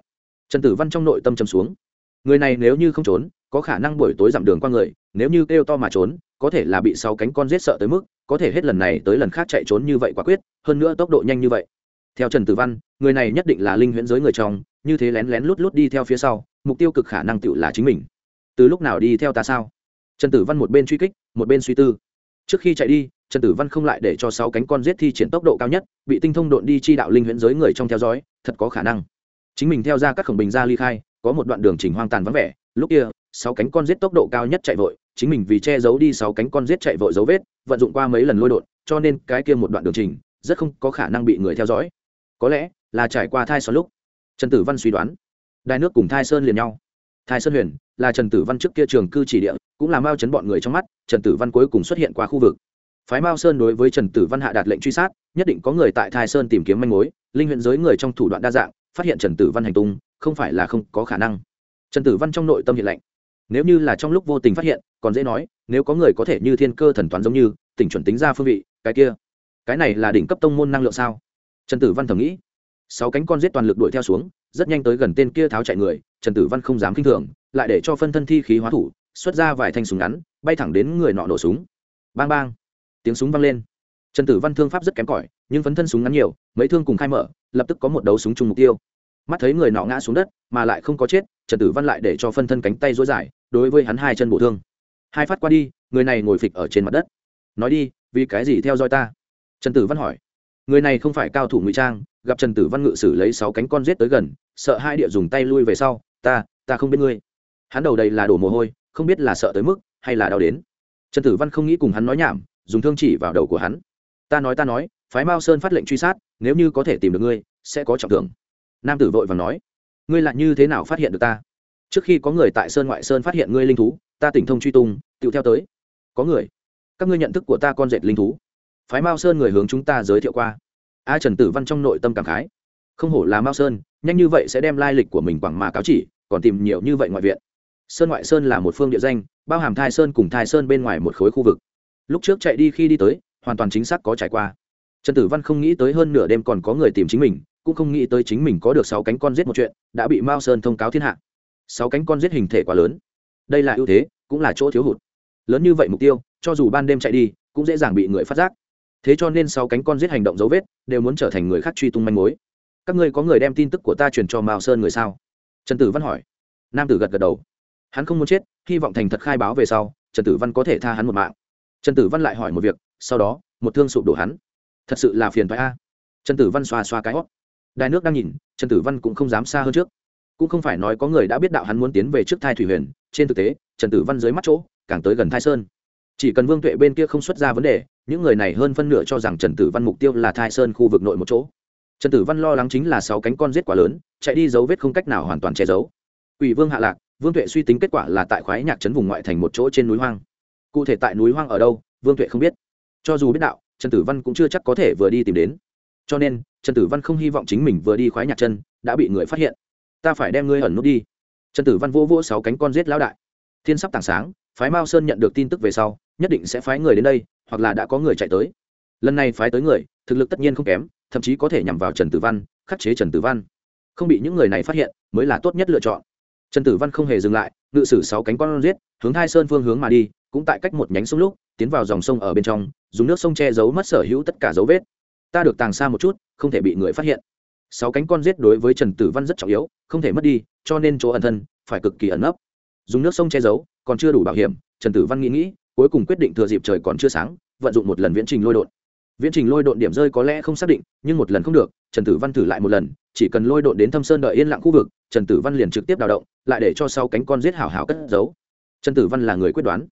Trần tử văn trong nội tâm châm xuống. Người này nếu như không trốn, có khả năng buổi tối dặm đường qua người, nếu như kêu to mà trốn, có thể là bị sáu cánh con giết sợ tới mức, có thể hết lần này tới lần khác chạy trốn như vậy quả quyết, hơn nữa tốc độ nhanh như vậy. Theo trần tử văn, người này nhất định là linh huyễn giới người trong, như thế lén lén lút lút đi theo phía sau, mục tiêu cực khả năng tự là chính mình. Từ lúc nào đi theo ta sao? Trần tử văn một bên truy kích, một bên suy tư trước khi chạy đi, trần tử văn không lại để cho sáu cánh con giết thi triển tốc độ cao nhất, bị tinh thông độn đi chi đạo linh huyễn giới người trong theo dõi, thật có khả năng. Chính mình theo ra các khổng bình ra ly khai, có một đoạn đường chỉnh hoang tàn vắng vẻ, lúc kia, sáu cánh con giết tốc độ cao nhất chạy vội, chính mình vì che giấu đi sáu cánh con giết chạy vội dấu vết, vận dụng qua mấy lần lôi đột cho nên cái kia một đoạn đường trình rất không có khả năng bị người theo dõi. Có lẽ là trải qua thai xoắn lúc, trần tử văn suy đoán đai nước cùng thai sơn liền nhau. Thái sơn huyền, là trần tử văn trước kia trường cư chỉ địa, cũng là mao chấn bọn người trong mắt, trần tử văn cuối cùng xuất hiện qua khu vực. Phái mao sơn đối với trần tử văn hạ đạt lệnh truy sát, nhất định có người tại Thái sơn tìm kiếm manh mối, linh huyện giới người trong thủ đoạn đa dạng, phát hiện trần tử văn hành tung, không phải là không có khả năng. Trần tử văn trong nội tâm hiện lệnh. Nếu như là trong lúc vô tình phát hiện, còn dễ nói, nếu có người có thể như thiên cơ thần toán giống như, tỉnh chuẩn tính ra phương vị, cái kia, cái này là đỉnh cấp tông môn năng lượng sao? Trần tử văn thầm nghĩ sáu cánh con giết toàn lực đuổi theo xuống, rất nhanh tới gần tên kia tháo chạy người, trần tử văn không dám k i n h thường, lại để cho phân thân thi khí hóa thủ, xuất ra vài thanh súng ngắn, bay thẳng đến người nọ nổ súng. Bang bang. Tiếng súng vang lên. Trần tử văn thương pháp rất kém cỏi, nhưng phấn thân súng ngắn nhiều, mấy thương cùng khai mở, lập tức có một đấu súng chung mục tiêu. Mắt thấy người nọ ngã xuống đất, mà lại không có chết, trần tử văn lại để cho phân thân cánh tay dối dài, đối với hắn hai chân bổ thương. Hai phát qua đi, người này ngồi phịch ở trên mặt đất. Nói đi, vì cái gì theo dõi ta? Trần tử văn hỏi người này không phải cao thủ ngụy trang, gặp trần tử văn ngự sử lấy sáu cánh con rết tới gần, sợ hai địa dùng tay lui về sau, ta ta không biết ngươi. Hắn đầu đầy là đổ mồ hôi, không biết là sợ tới mức hay là đau đến. Trần tử văn không nghĩ cùng hắn nói nhảm, dùng thương chỉ vào đầu của hắn. Ta nói ta nói, phái mao sơn phát lệnh truy sát, nếu như có thể tìm được ngươi, sẽ có trọng thưởng. Nam tử vội và nói, ngươi lại như thế nào phát hiện được ta? Trước khi có người tại sơn ngoại sơn phát hiện ngươi linh thú, ta tỉnh thông truy tung tựu theo tới. Có người. Các ngươi nhận thức của ta con dệt linh thú phái mao sơn người hướng chúng ta giới thiệu qua. A trần tử văn trong nội tâm cảm khái. Không hổ là mao sơn, nhanh như vậy sẽ đem lai lịch của mình quảng mà cáo chỉ, còn tìm nhiều như vậy ngoại viện. Sơn ngoại sơn là một phương địa danh, bao hàm thai sơn cùng thai sơn bên ngoài một khối khu vực. Lúc trước chạy đi khi đi tới, hoàn toàn chính xác có trải qua. Trần tử văn không nghĩ tới hơn nửa đêm còn có người tìm chính mình, cũng không nghĩ tới chính mình có được sáu cánh con giết một chuyện, đã bị mao sơn thông cáo thiên hạ. Sáu cánh con giết hình thể quá lớn. Đây là ưu thế, cũng là chỗ thiếu hụt. Lớn như vậy mục tiêu, cho dù ban đêm chạy đi, cũng dễ dàng bị người phát giác thế cho nên sau cánh con giết hành động dấu vết, đều muốn trở thành người khác truy tung manh mối. Các ngươi có người đem tin tức của ta truyền cho mao sơn người sao? Trần tử văn hỏi. Nam tử gật gật đầu. Hắn không muốn chết, hy vọng thành thật khai báo về sau, trần tử văn có thể tha hắn một mạng. Trần tử văn lại hỏi một việc, sau đó, một thương sụp đổ hắn. Thật sự là phiền phái a. Trần tử văn xoa xoa cái hót. Đài nước đang nhìn, trần tử văn cũng không dám xa hơn trước. Cũng không phải nói có người đã biết đạo hắn muốn tiến về trước thai thủy huyền, trên thực tế, trần tử văn dưới mắt chỗ, càng tới gần thai sơn chỉ cần vương tuệ bên kia không xuất ra vấn đề, những người này hơn phân nửa cho rằng trần tử văn mục tiêu là thai sơn khu vực nội một chỗ. Trần tử văn lo lắng chính là sáu cánh con giết quá lớn, chạy đi dấu vết không cách nào hoàn toàn che giấu. Ủy vương hạ lạc, vương tuệ suy tính kết quả là tại khoái nhạc trấn vùng ngoại thành một chỗ trên núi hoang. Cụ thể tại núi hoang ở đâu, vương tuệ không biết. Cho dù biết đạo, trần tử văn cũng chưa chắc có thể vừa đi tìm đến. Cho nên, trần tử văn không hy vọng chính mình vừa đi khoái nhạc chân đã bị người phát hiện. Ta phải đem ngươi ẩn nút đi. Trần tử văn vô vô sáu cánh con giết lão đại. Thiên sắp tảng sáng, phái mao sơn nhận được tin tức về sau nhất định sẽ phái người đến đây, hoặc là đã có người chạy tới. Lần này phái tới người, thực lực tất nhiên không kém, thậm chí có thể nhằm vào trần tử văn, khắc chế trần tử văn. Không bị những người này phát hiện, mới là tốt nhất lựa chọn. Trần tử văn không hề dừng lại, ngự sử sáu cánh con riết hướng hai sơn phương hướng mà đi, cũng tại cách một nhánh sông lúc, tiến vào dòng sông ở bên trong, dùng nước sông che giấu mất sở hữu tất cả dấu vết. Ta được tàng xa một chút, không thể bị người phát hiện. Sáu cánh con giết đối với trần tử văn rất trọng yếu, không thể mất đi, cho nên chỗ ẩn thân, phải cực kỳ ẩn nấp. Dùng nước sông che giấu, còn chưa đủ bảo hiểm, trần tử văn nghĩ nghĩ cuối cùng quyết định thừa dịp trời còn chưa sáng, vận dụng một lần viễn trình lôi đột viễn trình lôi đột điểm rơi có lẽ không xác định, nhưng một lần không được, trần tử văn thử lại một lần, chỉ cần lôi đột đến thâm sơn đợi yên lặng khu vực, trần tử văn liền trực tiếp đào động, lại để cho sau cánh con giết hảo hảo cất giấu. Trần tử văn là người quyết đoán.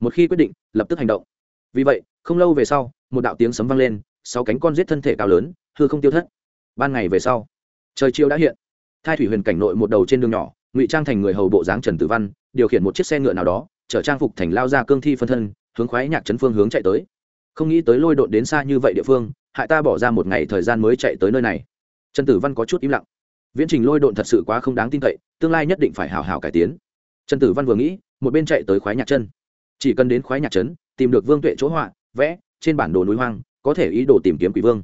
Một khi quyết định, lập tức hành động. Vì vậy, không lâu về sau, một đạo tiếng sấm vang lên sáu cánh con giết thân thể cao lớn, hư không tiêu thất. Ban ngày về sau, trời chiều đã hiện. Thai thủy huyền cảnh nội một đầu trên đường nhỏ, ngụy trang thành người hầu bộ dáng trần tử văn, điều khiển một chiếc xe ngựa nào đó chở trang phục thành lao ra cương thi phân thân, hướng khoái nhạc trấn phương hướng chạy tới. Không nghĩ tới lôi đột đến xa như vậy địa phương, hại ta bỏ ra một ngày thời gian mới chạy tới nơi này. Trần tử văn có chút im lặng. Viễn trình lôi độn thật sự quá không đáng tin cậy, tương lai nhất định phải hào hào cải tiến. Trần tử văn vừa nghĩ, một bên chạy tới khoái nhạc chân. Chỉ cần đến khoái nhạc trấn tìm được vương tuệ chỗ họa, vẽ, trên bản đồ núi hoang, có thể ý đồ tìm kiếm quỷ vương.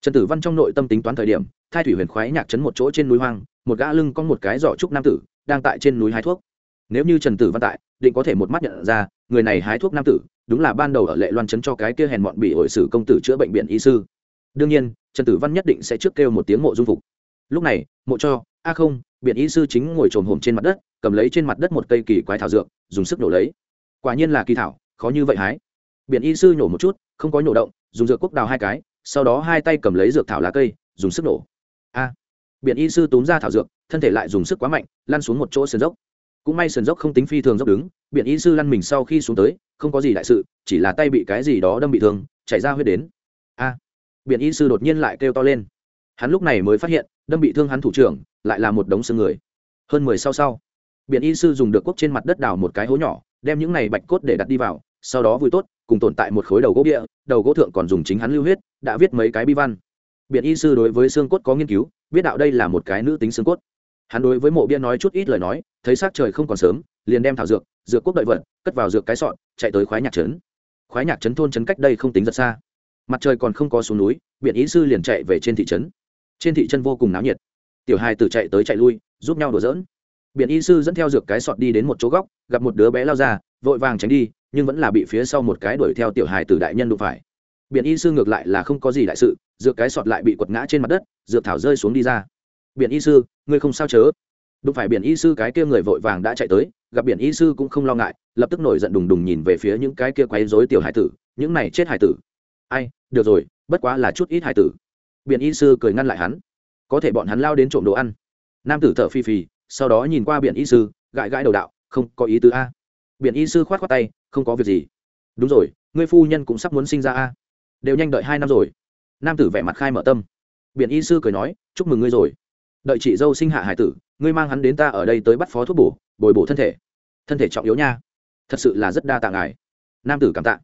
Trần tử văn trong nội tâm tính toán thời điểm, thai thủy huyền khoái nhạc trấn một chỗ trên núi hoang, một gã lưng có một cái giỏ trúc nam tử, đang tại trên núi hái thuốc nếu như trần tử văn tại, định có thể một mắt nhận ra, người này hái thuốc nam tử, đúng là ban đầu ở lệ loan chấn cho cái kia hèn mọn bị hội xử công tử chữa bệnh viện y sư. Đương nhiên, trần tử văn nhất định sẽ trước kêu một tiếng mộ dung phục. Lúc này, mộ cho, a không biện y sư chính ngồi trồm hổm trên mặt đất, cầm lấy trên mặt đất một cây kỳ quái thảo dược, dùng sức nổ lấy. Quả nhiên là kỳ thảo, khó như vậy hái. Biện y sư nhổ một chút, không có nhổ động, dùng dược quốc đào hai cái, sau đó hai tay cầm lấy dược thảo lá cây, dùng sức nổ. A. Biện y sư túm ra thảo dược, thân thể lại dùng sức quá mạnh, lăn xuống một chỗ sườn dốc cũng may sườn dốc không tính phi thường dốc đứng biện y sư lăn mình sau khi xuống tới, không có gì đại sự, chỉ là tay bị cái gì đó đâm bị thương, chảy ra huyết đến. A! Biện y sư đột nhiên lại kêu to lên. Hắn lúc này mới phát hiện, đâm bị thương hắn thủ trưởng, lại là một đống xương người. Hơn mười sau sau biện y sư dùng được quốc trên mặt đất đào một cái hố nhỏ, đem những này bạch cốt để đặt đi vào, sau đó vui tốt, cùng tồn tại một khối đầu gỗ địa đầu gỗ thượng còn dùng chính hắn lưu huyết, đã viết mấy cái bi văn. Biện y sư đối với xương cốt có nghiên cứu, biết đạo đây là một cái nữ tính xương cốt hắn đối với mộ bia nói chút ít lời nói thấy s á c trời không còn sớm liền đem thảo dược dược quốc đợi vận, cất vào dược cái sọn chạy tới khoái nhạc trấn. Khoái nhạc trấn thôn trấn cách đây không tính rất xa. Mặt trời còn không có xuống núi biện ý sư liền chạy về trên thị trấn. Trên thị trấn vô cùng náo nhiệt. Tiểu hai từ chạy tới chạy lui giúp nhau đổ dỡn biện y sư dẫn theo dược cái sọt đi đến một chỗ góc gặp một đứa bé lao ra vội vàng tránh đi nhưng vẫn là bị phía sau một cái đuổi theo tiểu hài từ đại nhân đụng phải. Biện y sư ngược lại là không có gì đại sự dược cái sọt lại bị quật ngã trên mặt đất dược thảo rơi xuống đi ra biện y sư, ngươi không sao chớ. Đụng phải biển y sư cái kia người vội vàng đã chạy tới, gặp biển y sư cũng không lo ngại, lập tức nổi giận đùng đùng nhìn về phía những cái kia quấy rối tiểu hải tử, những này chết hải tử. Ai, được rồi, bất quá là chút ít hải tử. Biển y sư cười ngăn lại hắn. Có thể bọn hắn lao đến trộm đồ ăn. Nam tử thở phi phì, sau đó nhìn qua biển y sư, gãi gãi đầu đạo, không có ý tứ a. Biển y sư khoát khoát tay, không có việc gì. Đúng rồi, ngươi phu nhân cũng sắp muốn sinh ra a. Đều nhanh đợi hai năm rồi. Nam tử vẻ mặt khai mở tâm. Biển y sư cười nói, chúc mừng ngươi rồi đợi chị dâu sinh hạ hải tử, ngươi mang hắn đến ta ở đây tới bắt phó thuốc bổ, bồi bổ thân thể. Thân thể trọng yếu nha. Thật sự là rất đa tạ ngài. Nam tử cảm tạ.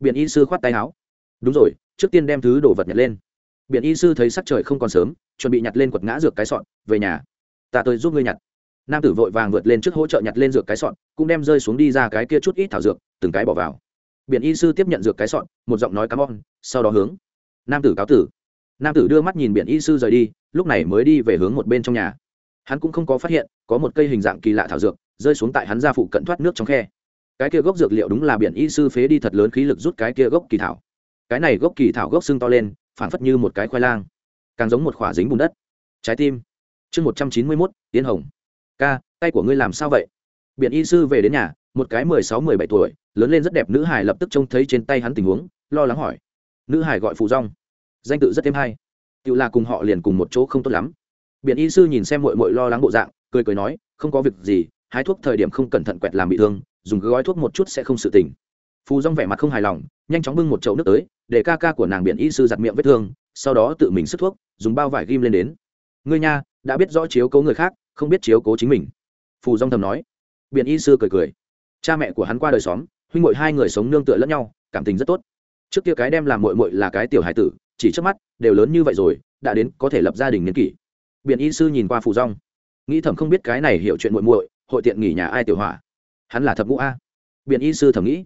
Biện y sư khoát tay áo. Đúng rồi, trước tiên đem thứ đồ vật nhặt lên. Biện y sư thấy sắc trời không còn sớm, chuẩn bị nhặt lên quật ngã dược cái sọn về nhà. Ta tới giúp ngươi nhặt. Nam tử vội vàng vượt lên trước hỗ trợ nhặt lên dược cái sọn cũng đem rơi xuống đi ra cái kia chút ít thảo dược, từng cái bỏ vào. Biện y sư tiếp nhận dược cái sọn một giọng nói cám ơn, sau đó hướng. Nam tử cáo tử nam tử đưa mắt nhìn biển y sư rời đi, lúc này mới đi về hướng một bên trong nhà. Hắn cũng không có phát hiện, có một cây hình dạng kỳ lạ thảo dược, rơi xuống tại hắn ra phụ cận thoát nước trong khe. Cái kia gốc dược liệu đúng là biển y sư phế đi thật lớn khí lực rút cái kia gốc kỳ thảo. Cái này gốc kỳ thảo gốc xương to lên phản phất như một cái khoai lang, càng giống một khỏa dính bùn đất. Trái tim. Chương một trăm chín mươi mốt tiến hồng. Ca, tay của ngươi làm sao vậy? Biển y sư về đến nhà, một cái mười sáu, mười bảy tuổi, lớn lên rất đẹp, nữ hải lập tức trông thấy trên tay hắn tình huống, lo lắng hỏi. Nữ hải gọi phù rong danh tự rất thêm hay. Tự là cùng họ liền cùng một chỗ không tốt lắm. Biện y sư nhìn xem mội mội lo lắng bộ dạng, cười cười nói, không có việc gì, hái thuốc thời điểm không cẩn thận quẹt làm bị thương, dùng gói thuốc một chút sẽ không sự tình. Phù rong vẻ mặt không hài lòng, nhanh chóng bưng một chậu nước tới, để ca ca của nàng biện y sư giặt miệng vết thương, sau đó tự mình sức thuốc, dùng bao vải ghim lên đến. Ngươi nha, đã biết rõ chiếu cố người khác, không biết chiếu cố chính mình. Phù rong thầm nói. Biện y sư cười cười. Cha mẹ của hắn qua đời xóm, huynh mội hai người sống nương tựa lẫn nhau, cảm tình rất tốt. Trước kia cái đem làm mội mội là cái tiểu hải tử chỉ trước mắt, đều lớn như vậy rồi, đã đến có thể lập gia đình niên kỷ. Biện y sư nhìn qua phù rong, nghĩ thầm không biết cái này hiểu chuyện muội muội, hội tiện nghỉ nhà ai tiểu hỏa hắn là thập ngũ a. Biện y sư thầm nghĩ,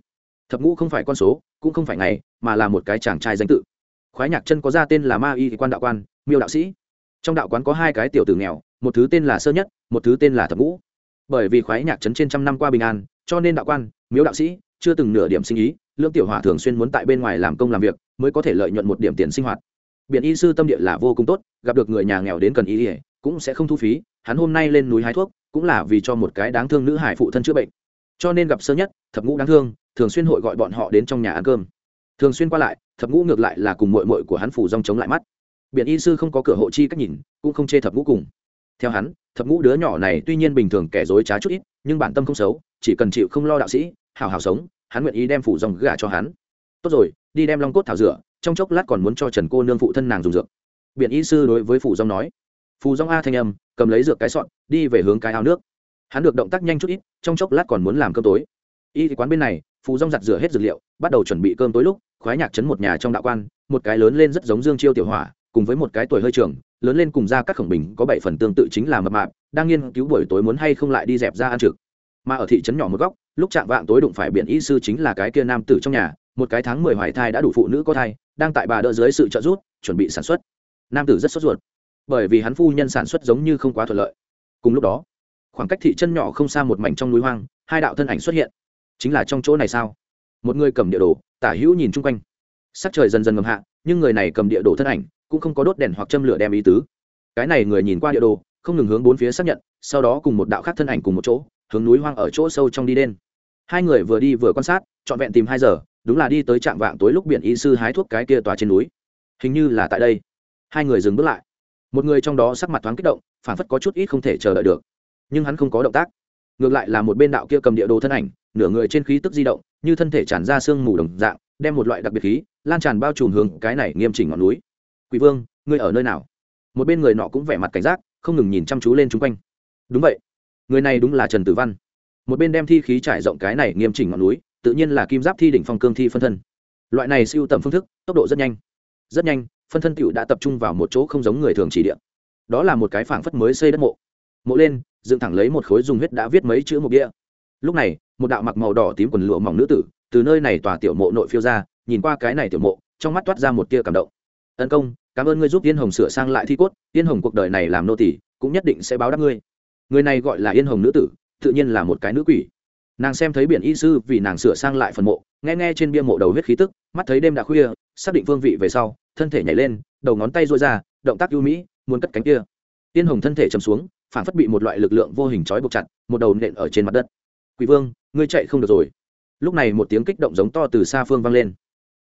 thập ngũ không phải con số, cũng không phải ngày, mà là một cái chàng trai danh tự. Khoái nhạc chân có ra tên là ma y quan đạo quan, miêu đạo sĩ. Trong đạo quán có hai cái tiểu tử nghèo, một thứ tên là sơ nhất, một thứ tên là thập ngũ. Bởi vì khoái nhạc trấn trên trăm năm qua bình an, cho nên đạo quan miếu đạo sĩ chưa từng nửa điểm sinh ý lương tiểu hỏa thường xuyên muốn tại bên ngoài làm công làm việc, mới có thể lợi nhuận một điểm tiền sinh hoạt. Biện y sư tâm địa là vô cùng tốt, gặp được người nhà nghèo đến cần y ỉa cũng sẽ không thu phí, hắn hôm nay lên núi hái thuốc, cũng là vì cho một cái đáng thương nữ hải phụ thân chữa bệnh. Cho nên gặp sơ nhất, thập ngũ đáng thương, thường xuyên hội gọi bọn họ đến trong nhà ăn cơm. Thường xuyên qua lại, thập ngũ ngược lại là cùng mội mội của hắn phủ rong chống lại mắt. Biện y sư không có cửa hộ chi cách nhìn, cũng không chê thập ngũ cùng. Theo hắn, thập ngũ đứa nhỏ này tuy nhiên bình thường kẻ dối trá chút ít, nhưng bản tâm không xấu, chỉ cần chịu không lo đạo sĩ Hảo hảo sống, hắn nguyện ý đem phủ dòng gả cho hắn. Tốt rồi, đi đem long cốt thảo rửa, trong chốc lát còn muốn cho trần cô nương phụ thân nàng dùng dược. Biện y sư đối với phủ dòng nói. Phù dòng a thanh âm, cầm lấy dược cái sọn đi về hướng cái ao nước. Hắn được động tác nhanh chút ít, trong chốc lát còn muốn làm cơm tối. Y thì quán bên này phù dòng giặt rửa hết dược liệu, bắt đầu chuẩn bị cơm tối lúc, khoái nhạc chấn một nhà trong đạo quan, một cái lớn lên rất giống dương chiêu tiểu hỏa, cùng với một cái tuổi hơi trưởng, lớn lên cùng ra các khổng bình có bảy phần tương tự chính là mập mạp, đang nghiên cứu buổi tối muốn hay không lại đi dẹp ra ăn trực. Mà ở thị trấn nhỏ một góc lúc chạm vạng tối đụng phải biển y sư chính là cái kia nam tử trong nhà, một cái tháng mười hoài thai đã đủ phụ nữ có thai, đang tại bà đỡ dưới sự trợ giúp, chuẩn bị sản xuất. Nam tử rất sốt ruột, bởi vì hắn phu nhân sản xuất giống như không quá thuận lợi. Cùng lúc đó, khoảng cách thị chân nhỏ không xa một mảnh trong núi hoang, hai đạo thân ảnh xuất hiện. Chính là trong chỗ này sao? Một người cầm địa đồ, tả hữu nhìn chung quanh. Sắc trời dần dần ngầm hạ, nhưng người này cầm địa đồ thân ảnh cũng không có đốt đèn hoặc châm lửa đem ý tứ. Cái này người nhìn qua địa đồ, không ngừng hướng bốn phía xác nhận, sau đó cùng một đạo khác thân ảnh cùng một chỗ, hướng núi hoang ở chỗ sâu trong đi đen hai người vừa đi vừa quan sát, trọn vẹn tìm hai giờ, đúng là đi tới trạm vạng tối lúc biển y sư hái thuốc cái kia tòa trên núi. Hình như là tại đây. Hai người dừng bước lại. Một người trong đó sắc mặt thoáng kích động, phản phất có chút ít không thể chờ đợi được. Nhưng hắn không có động tác. Ngược lại là một bên đạo kia cầm địa đồ thân ảnh, nửa người trên khí tức di động, như thân thể tràn ra sương mù đồng dạng, đem một loại đặc biệt khí, lan tràn bao trùm hướng cái này nghiêm chỉnh ngọn núi. Quỷ vương, ngươi ở nơi nào? Một bên người nọ cũng vẻ mặt cảnh giác, không ngừng nhìn chăm chú lên chung quanh. Đúng vậy. Người này đúng là trần tử văn một bên đem thi khí trải rộng cái này nghiêm chỉnh ngọn núi, tự nhiên là kim giáp thi đỉnh phong cương thi phân thân. Loại này siêu tầm phương thức, tốc độ rất nhanh. Rất nhanh, phân thân tựu đã tập trung vào một chỗ không giống người thường chỉ địa. Đó là một cái phảng phất mới xây đất mộ. Mộ lên, dựng thẳng lấy một khối dùng huyết đã viết mấy chữ một địa. Lúc này, một đạo mặc màu đỏ tím quần lụa mỏng nữ tử, từ nơi này tòa tiểu mộ nội phiêu ra, nhìn qua cái này tiểu mộ, trong mắt toát ra một tia cảm động. Tấn công, cảm ơn ngươi giúp yên hồng sửa sang lại thi cốt, yên hồng cuộc đời này làm nô tỷ cũng nhất định sẽ báo đáp ngươi. Người này gọi là yên hồng nữ tử tự nhiên là một cái nữ quỷ. Nàng xem thấy biển y sư vì nàng sửa sang lại phần mộ, nghe nghe trên bia mộ đầu huyết khí tức, mắt thấy đêm đã khuya, xác định phương vị về sau, thân thể nhảy lên, đầu ngón tay rối ra, động tác ưu mỹ, muốn cất cánh kia. Tiên hồng thân thể chầm xuống, phản phất bị một loại lực lượng vô hình trói buộc chặt, một đầu nện ở trên mặt đất. Quỷ vương, ngươi chạy không được rồi. Lúc này một tiếng kích động giống to từ xa phương vang lên.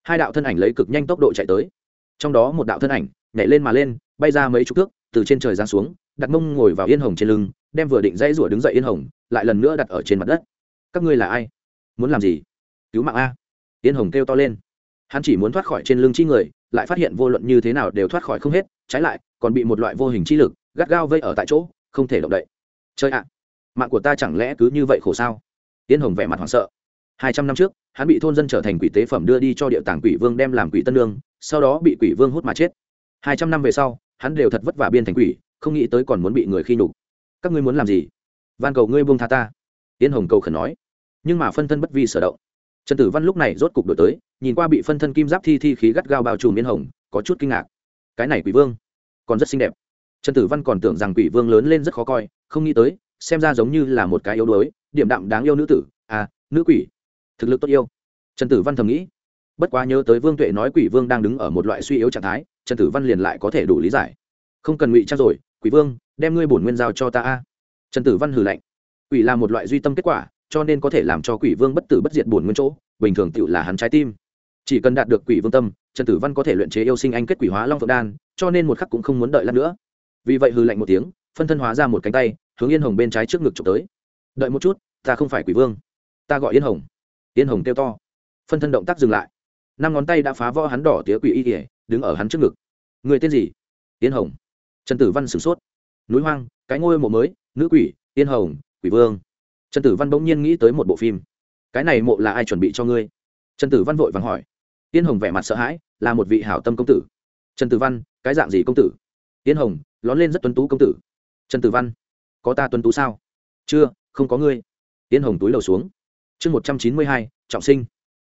Hai đạo thân ảnh lấy cực nhanh tốc độ chạy tới. Trong đó một đạo thân ảnh nhảy lên mà lên, bay ra mấy chục thước, từ trên trời giáng xuống, đặt mông ngồi vào yên hồng trên lưng đem vừa định dãy rủa đứng dậy yên hồng, lại lần nữa đặt ở trên mặt đất. Các ngươi là ai? Muốn làm gì? Cứu mạng a. Yên hồng kêu to lên. Hắn chỉ muốn thoát khỏi trên lưng chi người, lại phát hiện vô luận như thế nào đều thoát khỏi không hết, trái lại, còn bị một loại vô hình chi lực gắt gao vây ở tại chỗ, không thể động đậy. Chơi ạ! Mạng của ta chẳng lẽ cứ như vậy khổ sao? Yên hồng vẻ mặt hoảng sợ. Hai trăm năm trước, hắn bị thôn dân trở thành quỷ tế phẩm đưa đi cho địa tàng quỷ vương đem làm quỷ tân lương sau đó bị quỷ vương hút mà chết. Hai trăm năm về sau, hắn đều thật vất vả biên thành quỷ, không nghĩ tới còn muốn bị người khi nhục các ngươi muốn làm gì? Van cầu ngươi buông tha ta. Yên hồng cầu khẩn nói. Nhưng mà phân thân bất vi sở động. Trần tử văn lúc này rốt cục đổi tới, nhìn qua bị phân thân kim giáp thi thi khí gắt gao bao trùm yên hồng, có chút kinh ngạc. Cái này quỷ vương, còn rất xinh đẹp. Trần tử văn còn tưởng rằng quỷ vương lớn lên rất khó coi, không nghĩ tới, xem ra giống như là một cái yếu đuối, điểm đạm đáng yêu nữ tử. À nữ quỷ, thực lực tốt yêu. Trần tử văn thầm nghĩ. Bất quá nhớ tới vương tuệ nói quỷ vương đang đứng ở một loại suy yếu trạng thái, trần tử văn liền lại có thể đủ lý giải. Không cần ngụy trang rồi, quỷ vương đem ngươi bổn nguyên giao cho ta a. Trần tử văn hử lạnh. Quỷ là một loại duy tâm kết quả, cho nên có thể làm cho quỷ vương bất tử bất diệt bổn nguyên chỗ, bình thường tự là hắn trái tim. Chỉ cần đạt được quỷ vương tâm, trần tử văn có thể luyện chế yêu sinh anh kết quỷ hóa long phượng đan, cho nên một khắc cũng không muốn đợi lắm nữa. Vì vậy hư lạnh một tiếng, phân thân hóa ra một cánh tay, hướng yên hồng bên trái trước ngực trộm tới. Đợi một chút, ta không phải quỷ vương. Ta gọi yên hồng. Yên hồng kêu to. Phân thân động tác dừng lại. Năm ngón tay đã phá vỡ hắn đỏ tía quỷ y kỉa đứng ở hắn trước ngực. Người tên gì? Yên hồng. Trần tử văn sửng sốt núi hoang, cái ngôi mộ mới, nữ quỷ, yên hồng, quỷ vương. Trần tử văn bỗng nhiên nghĩ tới một bộ phim. Cái này mộ là ai chuẩn bị cho ngươi? Trần tử văn vội vàng hỏi. Yên hồng vẻ mặt sợ hãi, là một vị hảo tâm công tử. Trần tử văn, cái dạng gì công tử? Yên hồng, lón lên rất tuấn tú công tử. Trần tử văn, có ta tuấn tú sao? Chưa, không có ngươi. Yên hồng túi đầu xuống. Chương một trăm chín mươi hai, trọng sinh.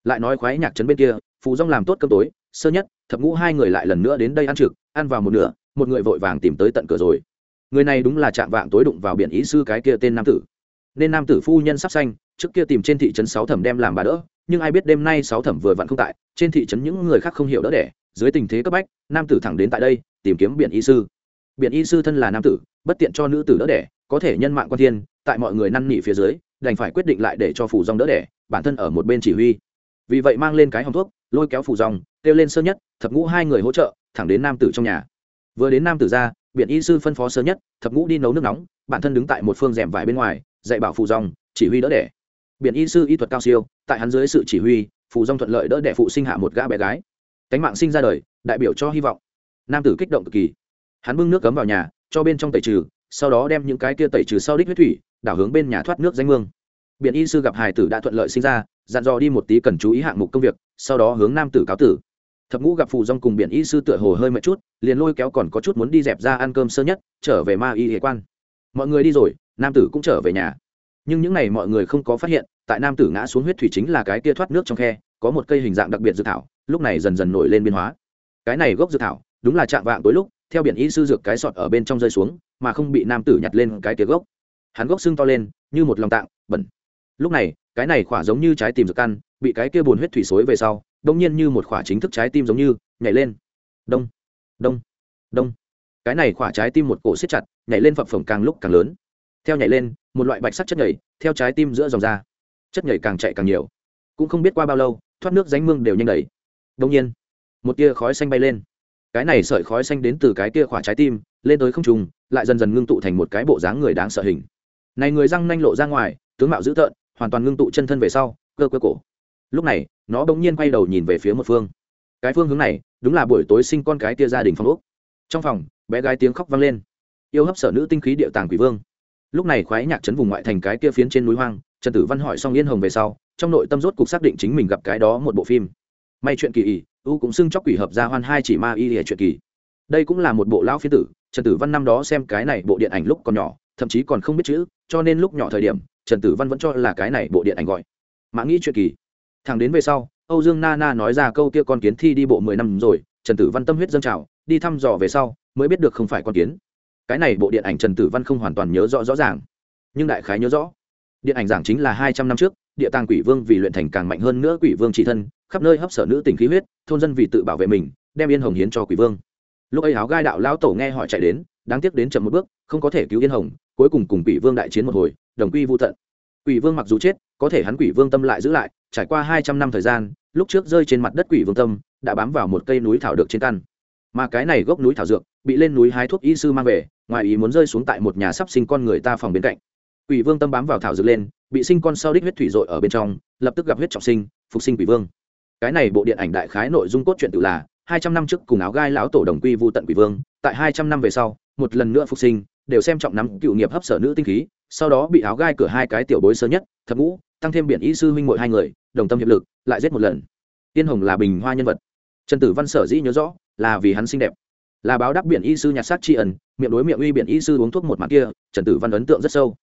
Lại nói khoái nhạc trấn bên kia, phù dông làm tốt cơm tối, sơ nhất, thập ngũ hai người lại lần nữa đến đây ăn trực, ăn vào một nửa, một người vội vàng tìm tới tận cửa rồi người này đúng là chạm vạng tối đụng vào biển ý sư cái kia tên nam tử. Nên nam tử phu nhân sắp xanh trước kia tìm trên thị trấn sáu thẩm đem làm bà đỡ, nhưng ai biết đêm nay sáu thẩm vừa vặn không tại, trên thị trấn những người khác không hiểu đỡ đẻ, dưới tình thế cấp bách, nam tử thẳng đến tại đây, tìm kiếm biển y sư. Biển y sư thân là nam tử, bất tiện cho nữ tử đỡ đẻ, có thể nhân mạng quan thiên, tại mọi người năn nỉ phía dưới, đành phải quyết định lại để cho phủ dòng đỡ đẻ, bản thân ở một bên chỉ huy. Vì vậy mang lên cái hòng thuốc, lôi kéo phủ dòng, kêu lên sơ nhất, thập ngũ hai người hỗ trợ, thẳng đến nam tử trong nhà. Vừa đến nam tử ra biện y sư phân phó sớm nhất, thập ngũ đi nấu nước nóng, bản thân đứng tại một phương rèm vải bên ngoài, dạy bảo phù dòng, chỉ huy đỡ đẻ. Biện y sư y thuật cao siêu, tại hắn dưới sự chỉ huy, phù dòng thuận lợi đỡ đẻ phụ sinh hạ một gã bé gái. Cánh mạng sinh ra đời, đại biểu cho hy vọng. Nam tử kích động cực kỳ. Hắn bưng nước cấm vào nhà, cho bên trong tẩy trừ, sau đó đem những cái kia tẩy trừ sau đích huyết thủy, đảo hướng bên nhà thoát nước danh mương. Biện y sư gặp hài tử đã thuận lợi sinh ra, dặn dò đi một tí cần chú ý hạng mục công việc, sau đó hướng nam tử cáo tử thập ngũ gặp phù dông cùng biển y sư tựa hồ hơi mệt chút, liền lôi kéo còn có chút muốn đi dẹp ra ăn cơm sơ nhất, trở về ma y hệ quan. Mọi người đi rồi, nam tử cũng trở về nhà. Nhưng những n à y mọi người không có phát hiện, tại nam tử ngã xuống huyết thủy chính là cái kia thoát nước trong khe, có một cây hình dạng đặc biệt dự thảo, lúc này dần dần nổi lên biên hóa. Cái này gốc dự thảo, đúng là chạm vạng tối lúc, theo biển y sư dược cái sọt ở bên trong rơi xuống, mà không bị nam tử nhặt lên cái tia gốc. Hắn gốc xương to lên, như một lòng tạng, bẩn. Lúc này, cái này khỏa giống như trái tìm dược căn bị cái kia bùn huyết thủy xối về sau đông nhiên như một khỏa chính thức trái tim giống như nhảy lên. Đông đông đông. Cái này khỏa trái tim một cổ siết chặt nhảy lên phập phồng càng lúc càng lớn. Theo nhảy lên một loại bạch sắc chất nhảy theo trái tim giữa dòng ra, chất nhảy càng chạy càng nhiều. Cũng không biết qua bao lâu thoát nước ránh mương đều nhanh đẩy. Đông nhiên một tia khói xanh bay lên. Cái này sợi khói xanh đến từ cái kia khỏa trái tim lên tới không trùng lại dần dần ngưng tụ thành một cái bộ dáng người đáng sợ hình. Này người răng nanh lộ ra ngoài tướng mạo dữ tợn hoàn toàn ngưng tụ chân thân về sau cơ cơ cổ lúc này, nó bỗng nhiên quay đầu nhìn về phía một phương. Cái phương hướng này, đúng là buổi tối sinh con cái tia gia đình phong úc trong phòng, bé gái tiếng khóc vang lên. Yêu hấp sở nữ tinh khí địa tàng quỷ vương. Lúc này khoái nhạc chấn vùng ngoại thành cái kia phiến trên núi hoang, trần tử văn hỏi xong yên hồng về sau, trong nội tâm rốt cục xác định chính mình gặp cái đó một bộ phim. May chuyện kỳ ỉ u cũng xưng chóc quỷ hợp ra hoan hai chỉ ma y hệ chuyện kỳ. Đây cũng là một bộ lão phiến tử, trần tử văn năm đó xem cái này bộ điện ảnh lúc còn nhỏ, thậm chí còn không biết chữ, cho nên lúc nhỏ thời điểm, trần tử văn vẫn cho là cái này bộ điện ảnh gọi. Mã nghĩ chuyện kỳ thằng đến về sau, âu dương na na nói ra câu kia con kiến thi đi bộ mười năm rồi, trần tử văn tâm huyết dâng trào, đi thăm dò về sau, mới biết được không phải con kiến. Cái này bộ điện ảnh trần tử văn không hoàn toàn nhớ rõ rõ ràng, nhưng đại khái nhớ rõ. Điện ảnh giảng chính là hai trăm năm trước, địa tàng quỷ vương vì luyện thành càng mạnh hơn nữa quỷ vương chỉ thân, khắp nơi hấp sở nữ tình khí huyết, thôn dân vì tự bảo vệ mình, đem yên hồng hiến cho quỷ vương. Lúc ấy áo gai đạo lão tổ nghe hỏi chạy đến, đáng tiếc đến chậm một bước, không có thể cứu yên hồng, cuối cùng cùng quỷ vương đại chiến một hồi, đồng quy vô tận quỷ vương mặc dù chết, có thể hắn quỷ vương tâm lại giữ lại, trải qua hai trăm năm thời gian, lúc trước rơi trên mặt đất quỷ vương tâm, đã bám vào một cây núi thảo được trên căn. Mà cái này gốc núi thảo dược, bị lên núi hái thuốc y sư mang về, ngoài ý muốn rơi xuống tại một nhà sắp sinh con người ta phòng bên cạnh. Quỷ vương tâm bám vào thảo dược lên, bị sinh con sau đích huyết thủy dội ở bên trong, lập tức gặp huyết trọng sinh, phục sinh quỷ vương. Cái này bộ điện ảnh đại khái nội dung cốt truyện tự là, hai trăm năm trước cùng áo gai lão tổ đồng quy vu tận quỷ vương, tại hai trăm năm về sau, một lần nữa phục sinh, đều xem trọng nắm cựu nghiệp hấp sở nữ tinh khí sau đó bị áo gai cửa hai cái tiểu bối sớm nhất, thập ngũ, tăng thêm biển y sư huynh mội hai người, đồng tâm hiệp lực, lại giết một lần. Tiên hồng là bình hoa nhân vật. Trần tử văn sở dĩ nhớ rõ, là vì hắn xinh đẹp. Là báo đáp biển y sư nhặt xác tri ẩn, miệng đối miệng uy biển y sư uống thuốc một mặt kia, trần tử văn ấn tượng rất sâu.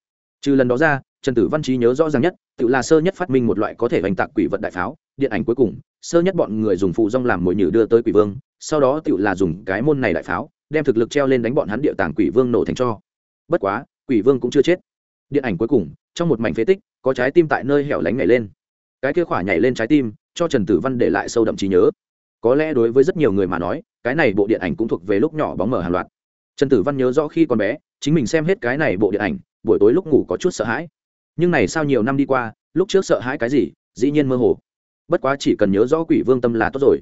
Trừ lần đó ra, trần tử văn trí nhớ rõ ràng nhất, tự là sơ nhất phát minh một loại có thể hoành tạc quỷ vật đại pháo, điện ảnh cuối cùng, sơ nhất bọn người dùng phụ rong làm mồi nhử đưa tới quỷ vương, sau đó tự là dùng cái môn này đại pháo, đem thực lực treo lên đánh bọn hắn địa tàng quỷ vương nổ thành cho. Bất quá, quỷ vương cũng chưa chết điện ảnh cuối cùng, trong một mảnh phế tích, có trái tim tại nơi hẻo lánh nhảy lên. Cái kia khỏa nhảy lên trái tim, cho trần tử văn để lại sâu đậm trí nhớ. Có lẽ đối với rất nhiều người mà nói, cái này bộ điện ảnh cũng thuộc về lúc nhỏ bóng mở hàng loạt. Trần tử văn nhớ rõ khi còn bé, chính mình xem hết cái này bộ điện ảnh, buổi tối lúc ngủ có chút sợ hãi. Nhưng này sau nhiều năm đi qua, lúc trước sợ hãi cái gì, dĩ nhiên mơ hồ. Bất quá chỉ cần nhớ rõ quỷ vương tâm là tốt rồi.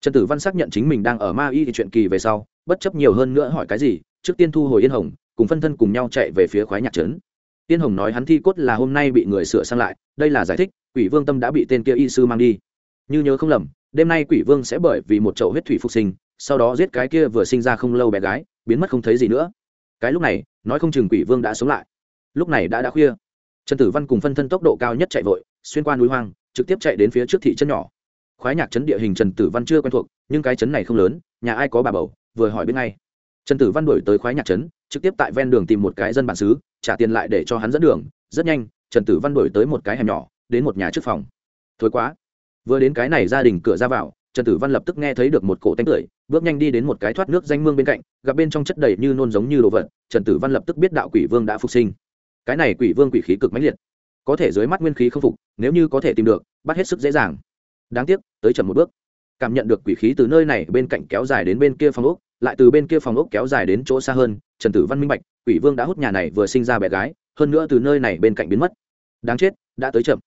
Trần tử văn xác nhận chính mình đang ở ma y thì chuyện kỳ về sau, bất chấp nhiều hơn nữa hỏi cái gì, trước tiên thu hồi yên hồng, cùng phân thân cùng nhau chạy về phía khoái nhạc trấn. Tiên hồng nói hắn thi cốt là hôm nay bị người sửa sang lại, đây là giải thích, quỷ vương tâm đã bị tên kia y sư mang đi. Như nhớ không lầm, đêm nay quỷ vương sẽ bởi vì một chậu huyết thủy phục sinh, sau đó giết cái kia vừa sinh ra không lâu bé gái, biến mất không thấy gì nữa. Cái lúc này, nói không chừng quỷ vương đã sống lại. Lúc này đã đã khuya. Trần tử văn cùng phân thân tốc độ cao nhất chạy vội, xuyên qua núi hoang, trực tiếp chạy đến phía trước thị trấn nhỏ. Khoái nhạc trấn địa hình trần tử văn chưa quen thuộc, nhưng cái trấn này không lớn, nhà ai có bà bầu, vừa hỏi bên ngay. Trần tử văn đổi tới khoái nhạc trấn, trực tiếp tại ven đường tìm một cái dân bản xứ trả tiền lại để cho hắn dẫn đường, rất nhanh, trần tử văn đổi tới một cái hẻm nhỏ, đến một nhà trước phòng. Thối quá. Vừa đến cái này gia đình cửa ra vào, trần tử văn lập tức nghe thấy được một cổ tánh cười bước nhanh đi đến một cái thoát nước danh mương bên cạnh, gặp bên trong chất đầy như nôn giống như đồ vật, trần tử văn lập tức biết đạo quỷ vương đã phục sinh. Cái này quỷ vương quỷ khí cực mãnh liệt. Có thể dưới mắt nguyên khí không phục, nếu như có thể tìm được, bắt hết sức dễ dàng. Đáng tiếc, tới chậm một bước. Cảm nhận được quỷ khí từ nơi này bên cạnh kéo dài đến bên kia phòng ốc, lại từ bên kia phòng ốc kéo dài đến chỗ xa hơn, trần tử văn minh bạch quỷ vương đã hút nhà này vừa sinh ra bé gái, hơn nữa từ nơi này bên cạnh biến mất. Đáng chết, đã tới chậm.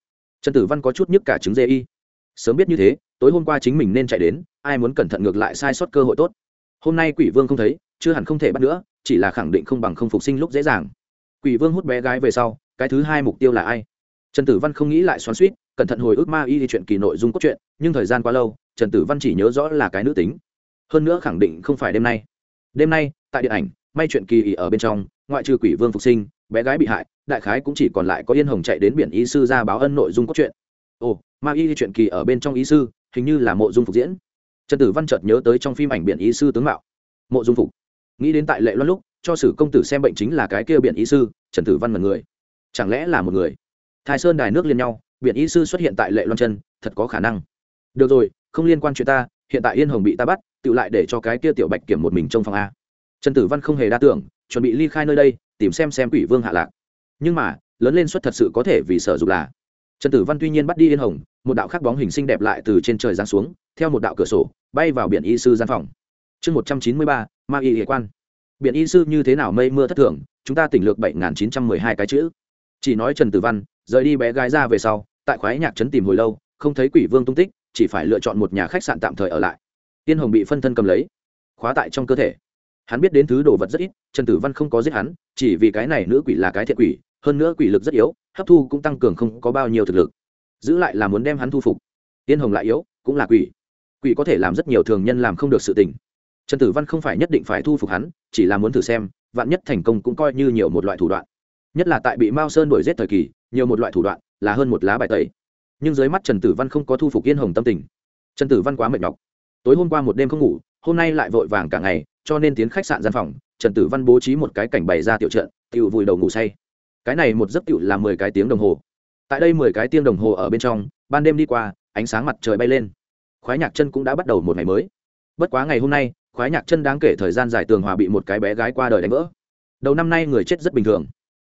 Trần tử văn có chút nhức cả trứng dê y. Sớm biết như thế, tối hôm qua chính mình nên chạy đến, ai muốn cẩn thận ngược lại sai sót cơ hội tốt. Hôm nay quỷ vương không thấy, chưa hẳn không thể bắt nữa, chỉ là khẳng định không bằng không phục sinh lúc dễ dàng. Quỷ vương hút bé gái về sau, cái thứ hai mục tiêu là ai? Trần tử văn không nghĩ lại xoắn suýt, cẩn thận hồi ức ma y chuyện kỳ nội dung cốt truyện, nhưng thời gian quá lâu, trần tử văn chỉ nhớ rõ là cái nữ tính. Hơn nữa khẳng định không phải đêm nay. Đêm nay, tại điện ảnh may chuyện kỳ ở bên trong, ngoại trừ quỷ vương phục sinh, bé gái bị hại, đại khái cũng chỉ còn lại có yên hồng chạy đến biển y sư ra báo ân nội dung cốt truyện. Ồ, ma y chuyện kỳ ở bên trong y sư, hình như là mộ dung phục diễn. Trần tử văn chợt nhớ tới trong phim ảnh biển y sư tướng mạo. Mộ dung phục. Nghĩ đến tại lệ loan lúc, cho sử công tử xem bệnh chính là cái kia biển y sư, trần tử văn là người. Chẳng lẽ là một người? Thái sơn đài nước liên nhau, biển y sư xuất hiện tại lệ loan chân, thật có khả năng. Được rồi, không liên quan chuyện ta, hiện tại yên hồng bị ta bắt tự lại để cho cái kia tiểu bạch kiểm một mình trong phòng a trần tử văn không hề đa tưởng, chuẩn bị ly khai nơi đây, tìm xem xem quỷ vương hạ lạc. Nhưng mà, lớn lên suất thật sự có thể vì sở dục là. Trần tử văn tuy nhiên bắt đi yên hồng, một đạo khắc bóng hình sinh đẹp lại từ trên trời giáng xuống, theo một đạo cửa sổ, bay vào biển y sư gian phòng. Chương một trăm chín mươi ba, ma y hệ quan. Biển y sư như thế nào mây mưa thất thường, chúng ta tỉnh lược bảy nghìn chín trăm mười hai cái chữ. Chỉ nói trần tử văn, rời đi bé gái ra về sau, tại khoái nhạc trấn tìm hồi lâu, không thấy quỷ vương tung tích, chỉ phải lựa chọn một nhà khách sạn tạm thời ở lại. Tiên hồng bị phân thân cầm lấy, khóa tại trong cơ thể hắn biết đến thứ đồ vật rất ít, trần tử văn không có giết hắn, chỉ vì cái này nữ quỷ là cái thiện quỷ, hơn nữa quỷ lực rất yếu, hấp thu cũng tăng cường không có bao nhiêu thực lực. Giữ lại là muốn đem hắn thu phục. Tiên hồng lại yếu, cũng là quỷ. Quỷ có thể làm rất nhiều thường nhân làm không được sự tình. Trần tử văn không phải nhất định phải thu phục hắn, chỉ là muốn thử xem, vạn nhất thành công cũng coi như nhiều một loại thủ đoạn. Nhất là tại bị mao sơn đuổi giết thời kỳ, nhiều một loại thủ đoạn là hơn một lá bài tẩy. Nhưng dưới mắt trần tử văn không có thu phục yên hồng tâm tình. Trần tử văn quá mệt nhọc. Tối hôm qua một đêm không ngủ hôm nay lại vội vàng cả ngày, cho nên tiến khách sạn gian phòng, trần tử văn bố trí một cái cảnh bày ra tiểu trận tự vùi đầu ngủ say. Cái này một giấc tiểu là mười cái tiếng đồng hồ. Tại đây mười cái tiếng đồng hồ ở bên trong, ban đêm đi qua, ánh sáng mặt trời bay lên. Khoái nhạc chân cũng đã bắt đầu một ngày mới. Bất quá ngày hôm nay, khoái nhạc chân đáng kể thời gian dài tường hòa bị một cái bé gái qua đời đánh vỡ. Đầu năm nay người chết rất bình thường.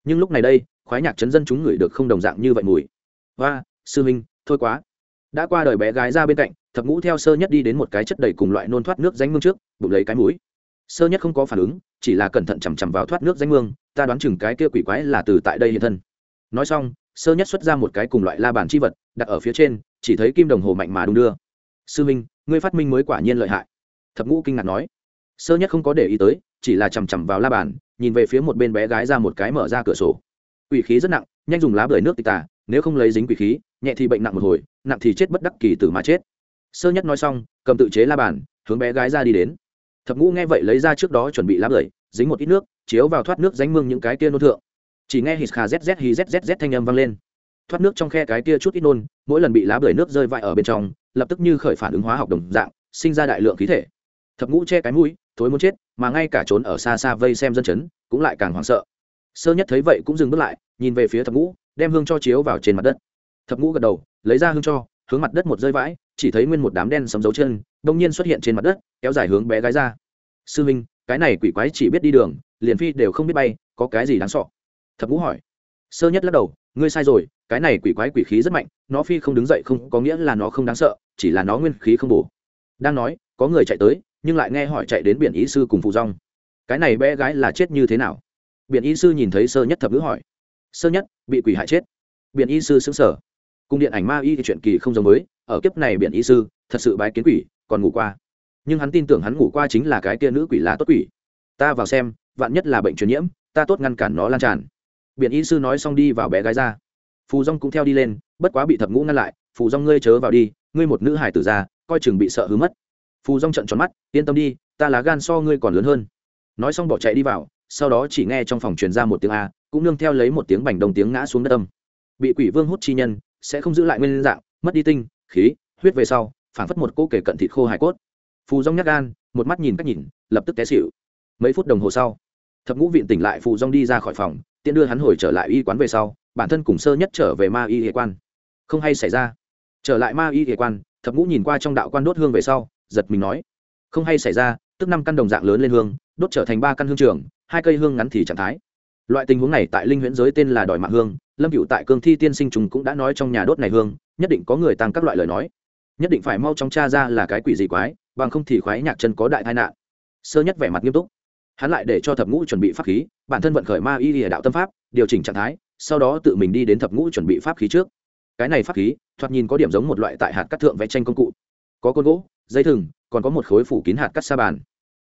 Nhưng lúc này đây, khoái nhạc chấn dân chúng người được không đồng dạng như vậy mùi. Hoa, sư minh thôi quá đã qua đời bé gái ra bên cạnh, thập ngũ theo sơ nhất đi đến một cái chất đầy cùng loại nôn thoát nước danh mương trước, bụng lấy cái mũi. Sơ nhất không có phản ứng, chỉ là cẩn thận chằm chằm vào thoát nước danh mương, ta đoán chừng cái kia quỷ quái là từ tại đây hiện thân. Nói xong, sơ nhất xuất ra một cái cùng loại la bàn chi vật, đặt ở phía trên, chỉ thấy kim đồng hồ mạnh mà đung đưa. Sư minh, ngươi phát minh mới quả nhiên lợi hại. Thập ngũ kinh ngạc nói. Sơ nhất không có để ý tới, chỉ là chằm chằm vào la bàn, nhìn về phía một bên bé gái ra một cái mở ra cửa sổ. Quỷ khí rất nặng, nhanh dùng lá bưởi nước tịch tà nếu không lấy dính quỷ khí, nhẹ thì bệnh nặng một hồi, nặng thì chết bất đắc kỳ tử mà chết. Sơ nhất nói xong, cầm tự chế la bàn, hướng bé gái ra đi đến. Thập ngũ nghe vậy lấy ra trước đó chuẩn bị lá bưởi, dính một ít nước, chiếu vào thoát nước danh mương những cái kia nôn thượng. Chỉ nghe hít khà zz hi zz thanh âm vang lên. Thoát nước trong khe cái kia chút ít nôn, mỗi lần bị lá bưởi nước rơi vãi ở bên trong, lập tức như khởi phản ứng hóa học đồng dạng, sinh ra đại lượng khí thể. Thập ngũ che cái mũi, thối muốn chết, mà ngay cả trốn ở xa xa vây xem dân chấn, cũng lại càng hoảng sợ. Sơ nhất thấy vậy cũng dừng bước lại, nhìn về phía thập ngũ đem hương cho chiếu vào trên mặt đất. Thập ngũ gật đầu, lấy ra hương cho, hướng mặt đất một rơi vãi, chỉ thấy nguyên một đám đen sấm dấu chân, đông nhiên xuất hiện trên mặt đất, kéo dài hướng bé gái ra. Sư minh, cái này quỷ quái chỉ biết đi đường, liền phi đều không biết bay, có cái gì đáng sọ thập ngũ hỏi. Sơ nhất lắc đầu, ngươi sai rồi, cái này quỷ quái quỷ khí rất mạnh, nó phi không đứng dậy không, có nghĩa là nó không đáng sợ, chỉ là nó nguyên khí không bổ. Đang nói, có người chạy tới, nhưng lại nghe hỏi chạy đến biển ý sư cùng phụ rong. Cái này bé gái là chết như thế nào? Biển y sư nhìn thấy sơ nhất thập ngữ hỏi sơ nhất bị quỷ hại chết. Biện y sư xứng sở cùng điện ảnh ma y thì chuyện kỳ không giống mới, ở kiếp này biện y sư thật sự bái kiến quỷ còn ngủ qua. Nhưng hắn tin tưởng hắn ngủ qua chính là cái kia nữ quỷ là tốt quỷ. Ta vào xem vạn nhất là bệnh truyền nhiễm ta tốt ngăn cản nó lan tràn. Biện y sư nói xong đi vào bé gái ra. Phù dong cũng theo đi lên bất quá bị thập ngũ ngăn lại. Phù dong ngươi chớ vào đi ngươi một nữ hải tử ra coi chừng bị sợ hứa mất. Phù dong trận tròn mắt yên tâm đi ta là gan so ngươi còn lớn hơn. Nói xong bỏ chạy đi vào sau đó chỉ nghe trong phòng truyền ra một tiếng a cũng nương theo lấy một tiếng bành đồng tiếng ngã xuống đất âm. Bị quỷ vương hút chi nhân, sẽ không giữ lại nguyên dạng, mất đi tinh, khí, huyết về sau, phảng phất một cỗ kể cận thịt khô hải cốt. Phù rong nhắc gan, một mắt nhìn cách nhìn, lập tức té xịu mấy phút đồng hồ sau, thập ngũ viện tỉnh lại, phù rong đi ra khỏi phòng, tiện đưa hắn hồi trở lại y quán về sau, bản thân cùng sơ nhất trở về ma y hệ quan. Không hay xảy ra. Trở lại ma y hệ quan, thập ngũ nhìn qua trong đạo quan đốt hương về sau, giật mình nói, không hay xảy ra, tức năm căn đồng dạng lớn lên hương, đốt trở thành ba căn hương trường, hai cây hương ngắn thì trạng thái loại tình huống này tại linh huyễn giới tên là đòi mạng hương, lâm cựu tại cương thi tiên sinh trùng cũng đã nói trong nhà đốt này hương, nhất định có người tăng các loại lời nói. Nhất định phải mau chóng cha ra là cái quỷ gì quái, bằng không thì khoái nhạc chân có đại tai nạn. Sơ nhất vẻ mặt nghiêm túc. Hắn lại để cho thập ngũ chuẩn bị pháp khí, bản thân vận khởi ma y địa đạo tâm pháp, điều chỉnh trạng thái, sau đó tự mình đi đến thập ngũ chuẩn bị pháp khí trước. Cái này pháp khí, thoạt nhìn có điểm giống một loại tại hạt cắt thượng vẽ tranh công cụ. Có côn gỗ, dây thừng, còn có một khối phủ kín hạt cắt sa bàn.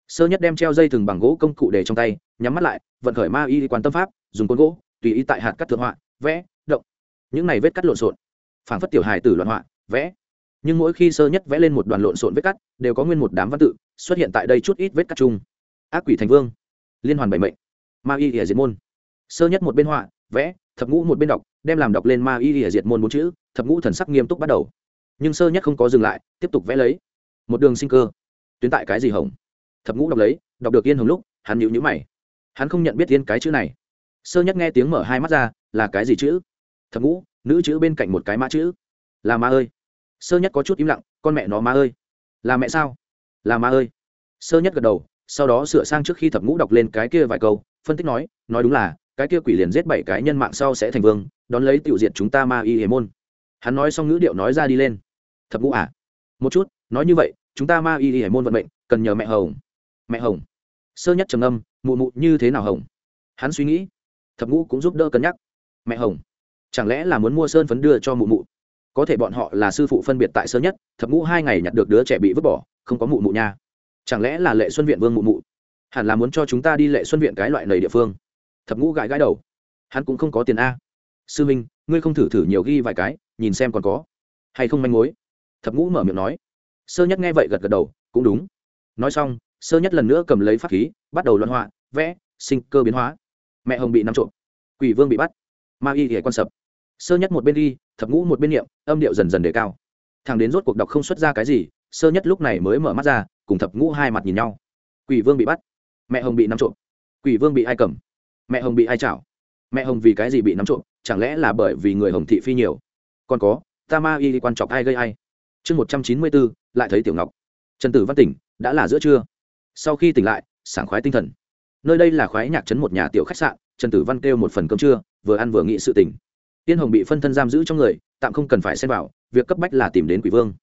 Sơ nhất đem treo dây thừng bằng gỗ công cụ để trong tay, nhắm mắt lại vận khởi ma y quan tâm pháp, dùng côn gỗ, tùy ý tại hạt cắt thượng họa, vẽ, động. Những này vết cắt lộn xộn. Phảng phất tiểu hài tử loạn họa, vẽ. Nhưng mỗi khi sơ nhất vẽ lên một đoàn lộn xộn vết cắt, đều có nguyên một đám văn tự xuất hiện tại đây chút ít vết cắt chung. Ác quỷ thành vương. Liên hoàn bảy mệnh. Ma y ỉa diệt môn. Sơ nhất một bên họa, vẽ, thập ngũ một bên đọc, đem làm đọc lên ma y ỉa diệt môn bốn chữ, thập ngũ thần sắc nghiêm túc bắt đầu. Nhưng sơ nhất không có dừng lại, tiếp tục vẽ lấy. Một đường sinh cơ. Tuyến tại cái gì hồng? Thập ngũ đọc lấy, đọc được yên hồng lúc, hắn nhịu nhữ mày hắn không nhận biết yên cái chữ này. Sơ nhất nghe tiếng mở hai mắt ra, là cái gì chữ? Thập ngũ, nữ chữ bên cạnh một cái mã chữ. Là ma ơi. Sơ nhất có chút im lặng, con mẹ nó ma ơi. Là mẹ sao? Là ma ơi. Sơ nhất gật đầu, sau đó sửa sang trước khi thập ngũ đọc lên cái kia vài câu, phân tích nói nói đúng là, cái kia quỷ liền giết bảy cái nhân mạng sau sẽ thành vương, đón lấy tiểu diện chúng ta ma y hề môn. Hắn nói xong ngữ điệu nói ra đi lên. Thập ngũ à một chút, nói như vậy, chúng ta ma y hề môn vận mệnh, cần nhờ mẹ hồng. Mẹ hồng. Sơ nhất trầm âm mụ mụ như thế nào hồng? Hắn suy nghĩ, thập ngũ cũng giúp đỡ cân nhắc. Mẹ hồng, chẳng lẽ là muốn mua sơn phấn đưa cho mụ mụ? Có thể bọn họ là sư phụ phân biệt tại sơ nhất, thập ngũ hai ngày nhặt được đứa trẻ bị vứt bỏ, không có mụ mụ nha. Chẳng lẽ là lệ xuân viện vương mụ mụ? Hẳn là muốn cho chúng ta đi lệ xuân viện cái loại lầy địa phương. Thập ngũ gãi gãi đầu. Hắn cũng không có tiền a. Sư minh, ngươi không thử thử nhiều ghi vài cái, nhìn xem còn có hay không manh mối. Thập ngũ mở miệng nói. Sơ nhất nghe vậy gật gật đầu, cũng đúng. Nói xong sơ nhất lần nữa cầm lấy pháp khí, bắt đầu luận họa, vẽ, sinh cơ biến hóa. Mẹ hồng bị nắm trộm, quỷ vương bị bắt, ma y thì quan sập. Sơ nhất một bên đi thập ngũ một bên niệm, âm điệu dần dần đề cao. Thằng đến rốt cuộc đọc không xuất ra cái gì, sơ nhất lúc này mới mở mắt ra, cùng thập ngũ hai mặt nhìn nhau. Quỷ vương bị bắt, mẹ hồng bị nắm trộm. Quỷ vương bị ai cầm, mẹ hồng bị ai chảo. Mẹ hồng vì cái gì bị nắm trộm, chẳng lẽ là bởi vì người hồng thị phi nhiều? Còn có, ta ma y quan trọng ai gây ai? Chương một trăm chín mươi bốn, lại thấy tiểu ngọc. Trần tử văn tỉnh, đã là giữa trưa sau khi tỉnh lại, sảng khoái tinh thần. Nơi đây là khoái nhạc trấn một nhà tiểu khách sạn, trần tử văn kêu một phần cơm trưa, vừa ăn vừa nghĩ sự tỉnh tiên hồng bị phân thân giam giữ trong người, tạm không cần phải xem vào, việc cấp bách là tìm đến quỷ vương.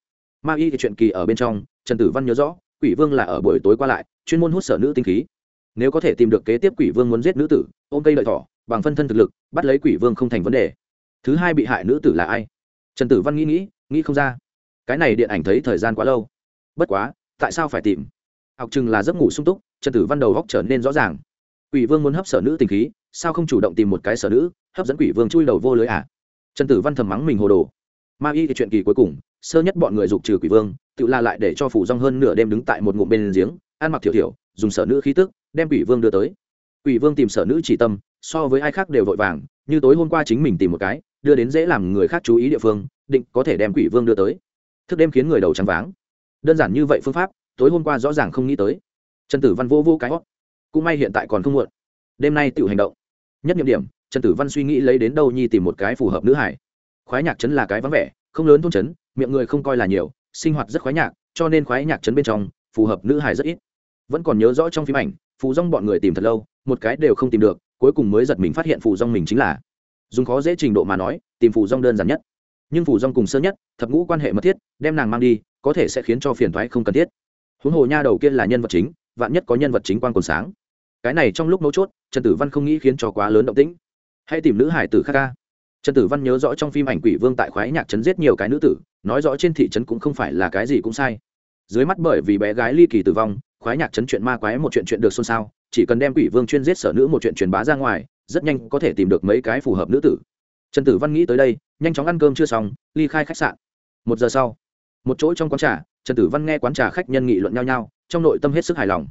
Ma y thì chuyện kỳ ở bên trong, trần tử văn nhớ rõ, quỷ vương là ở buổi tối qua lại, chuyên môn hút sở nữ tinh khí. Nếu có thể tìm được kế tiếp quỷ vương muốn giết nữ tử, ôm cây lợi thỏ, bằng phân thân thực lực, bắt lấy quỷ vương không thành vấn đề. Thứ hai bị hại nữ tử là ai? Trần tử văn nghĩ nghĩ nghĩ không ra. Cái này điện ảnh thấy thời gian quá lâu. Bất quá, tại sao phải tìm? Học chừng là giấc ngủ sung túc, trần tử văn đầu góc trở nên rõ ràng. Quỷ vương muốn hấp sở nữ tình khí, sao không chủ động tìm một cái sở nữ, hấp dẫn quỷ vương chui đầu vô lưới à? Trần tử văn thầm mắng mình hồ đồ. Ma y thì chuyện kỳ cuối cùng, sơ nhất bọn người dục trừ quỷ vương, tự la lại để cho phủ rong hơn nửa đêm đứng tại một ngụm bên giếng, ăn mặc thiểu thiểu, dùng sở nữ khí tức, đem quỷ vương đưa tới. Quỷ vương tìm sở nữ chỉ tâm, so với ai khác đều vội vàng, như tối hôm qua chính mình tìm một cái, đưa đến dễ làm người khác chú ý địa phương, định có thể đem quỷ vương đưa tới. Thức đêm khiến người đầu trắng váng. Đơn giản như vậy phương pháp tối hôm qua rõ ràng không nghĩ tới. Trần tử văn vô vô cái hót. Cũng may hiện tại còn không muộn. Đêm nay tự hành động. Nhất nhiệm điểm, trần tử văn suy nghĩ lấy đến đâu nhi tìm một cái phù hợp nữ hải. Khoái nhạc trấn là cái vắng vẻ, không lớn thôn trấn miệng người không coi là nhiều, sinh hoạt rất khoái nhạc, cho nên khoái nhạc trấn bên trong, phù hợp nữ hải rất ít. Vẫn còn nhớ rõ trong phim ảnh, phù rong bọn người tìm thật lâu, một cái đều không tìm được, cuối cùng mới giật mình phát hiện phù rong mình chính là. Dùng khó dễ trình độ mà nói, tìm phù rong đơn giản nhất. Nhưng phù rong cùng sơ nhất, thập ngũ quan hệ mật thiết, đem nàng mang đi, có thể sẽ khiến cho phiền thoái không cần thiết huống hồ nha đầu kia là nhân vật chính, vạn nhất có nhân vật chính quan còn sáng. Cái này trong lúc mấu chốt, trần tử văn không nghĩ khiến cho quá lớn động tĩnh. Hãy tìm nữ hải tử khác ca. Trần tử văn nhớ rõ trong phim ảnh quỷ vương tại khoái nhạc trấn giết nhiều cái nữ tử, nói rõ trên thị trấn cũng không phải là cái gì cũng sai. Dưới mắt bởi vì bé gái ly kỳ tử vong, khoái nhạc trấn chuyện ma quái một chuyện chuyện được xôn xao, chỉ cần đem quỷ vương chuyên giết sở nữ một chuyện truyền bá ra ngoài, rất nhanh có thể tìm được mấy cái phù hợp nữ tử. Trần tử văn nghĩ tới đây, nhanh chóng ăn cơm chưa xong, ly khai khách sạn. Một giờ sau, một chỗ trong quán trà trần tử văn nghe quán trà khách nhân nghị luận nhau nhau, trong nội tâm hết sức hài lòng.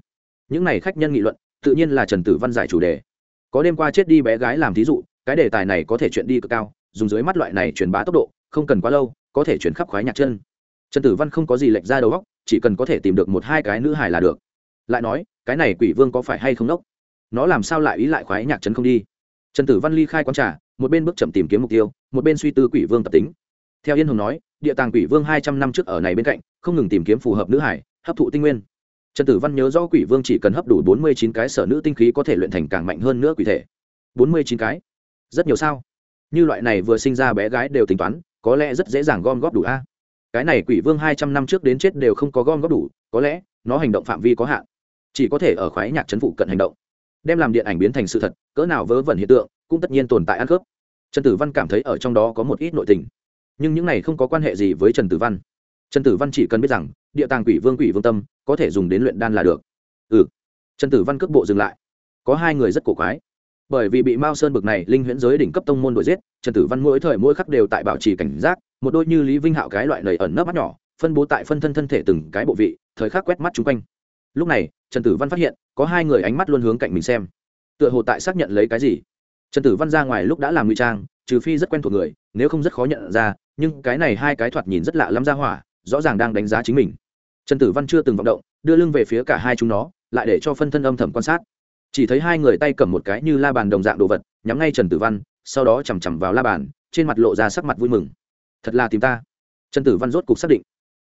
Những n à y khách nhân nghị luận, tự nhiên là trần tử văn giải chủ đề. Có đêm qua chết đi bé gái làm thí dụ, cái đề tài này có thể chuyện đi cực cao, dùng dưới mắt loại này truyền bá tốc độ, không cần quá lâu, có thể chuyển khắp khoái nhạc chân. Trần tử văn không có gì lệch ra đầu góc chỉ cần có thể tìm được một hai cái nữ hài là được. Lại nói, cái này quỷ vương có phải hay không đốc? Nó làm sao lại ý lại khoái nhạc trấn không đi? Trần tử văn ly khai quán trà, một bên bước chậm tìm kiếm mục tiêu, một bên suy tư quỷ vương tập tính. Theo yên hồng nói địa tàng quỷ vương hai trăm năm trước ở này bên cạnh, không ngừng tìm kiếm phù hợp nữ hải, hấp thụ tinh nguyên. Trần tử văn nhớ rõ quỷ vương chỉ cần hấp đủ bốn mươi chín cái sở nữ tinh khí có thể luyện thành càng mạnh hơn nữa quỷ thể. Bốn mươi chín cái? Rất nhiều sao? Như loại này vừa sinh ra bé gái đều tính toán, có lẽ rất dễ dàng gom góp đủ a. Cái này quỷ vương hai trăm năm trước đến chết đều không có gom góp đủ, có lẽ, nó hành động phạm vi có hạn. Chỉ có thể ở khoái nhạc trấn phụ cận hành động. Đem làm điện ảnh biến thành sự thật, cỡ nào vớ vẩn hiện tượng, cũng tất nhiên tồn tại ăn khớp. Trần tử văn cảm thấy ở trong đó có một ít nội tình nhưng những này không có quan hệ gì với trần tử văn. Trần tử văn chỉ cần biết rằng, địa tàng quỷ vương quỷ vương tâm, có thể dùng đến luyện đan là được. Ừ. Trần tử văn cước bộ dừng lại. Có hai người rất cổ quái. Bởi vì bị mao sơn bực này linh huyễn giới đỉnh cấp tông môn đuổi giết, trần tử văn mỗi thời mỗi khắc đều tại bảo trì cảnh giác, một đôi như lý vinh hạo cái loại lầy ẩn nấp mắt nhỏ, phân bố tại phân thân thân thể từng cái bộ vị, thời khắc quét mắt chung quanh. Lúc này, trần tử văn phát hiện, có hai người ánh mắt luôn hướng cạnh mình xem. Tựa hồ tại xác nhận lấy cái gì. Trần tử văn ra ngoài lúc đã làm ngụy trang, trừ phi rất quen thuộc người, nếu không rất khó nhận ra nhưng cái này hai cái thoạt nhìn rất lạ lắm ra hỏa, rõ ràng đang đánh giá chính mình. Trần tử văn chưa từng vọng động, đưa lưng về phía cả hai chúng nó, lại để cho phân thân âm thầm quan sát. Chỉ thấy hai người tay cầm một cái như la bàn đồng dạng đồ vật, nhắm ngay trần tử văn, sau đó chằm chằm vào la bàn, trên mặt lộ ra sắc mặt vui mừng. Thật là tìm ta. Trần tử văn rốt cục xác định.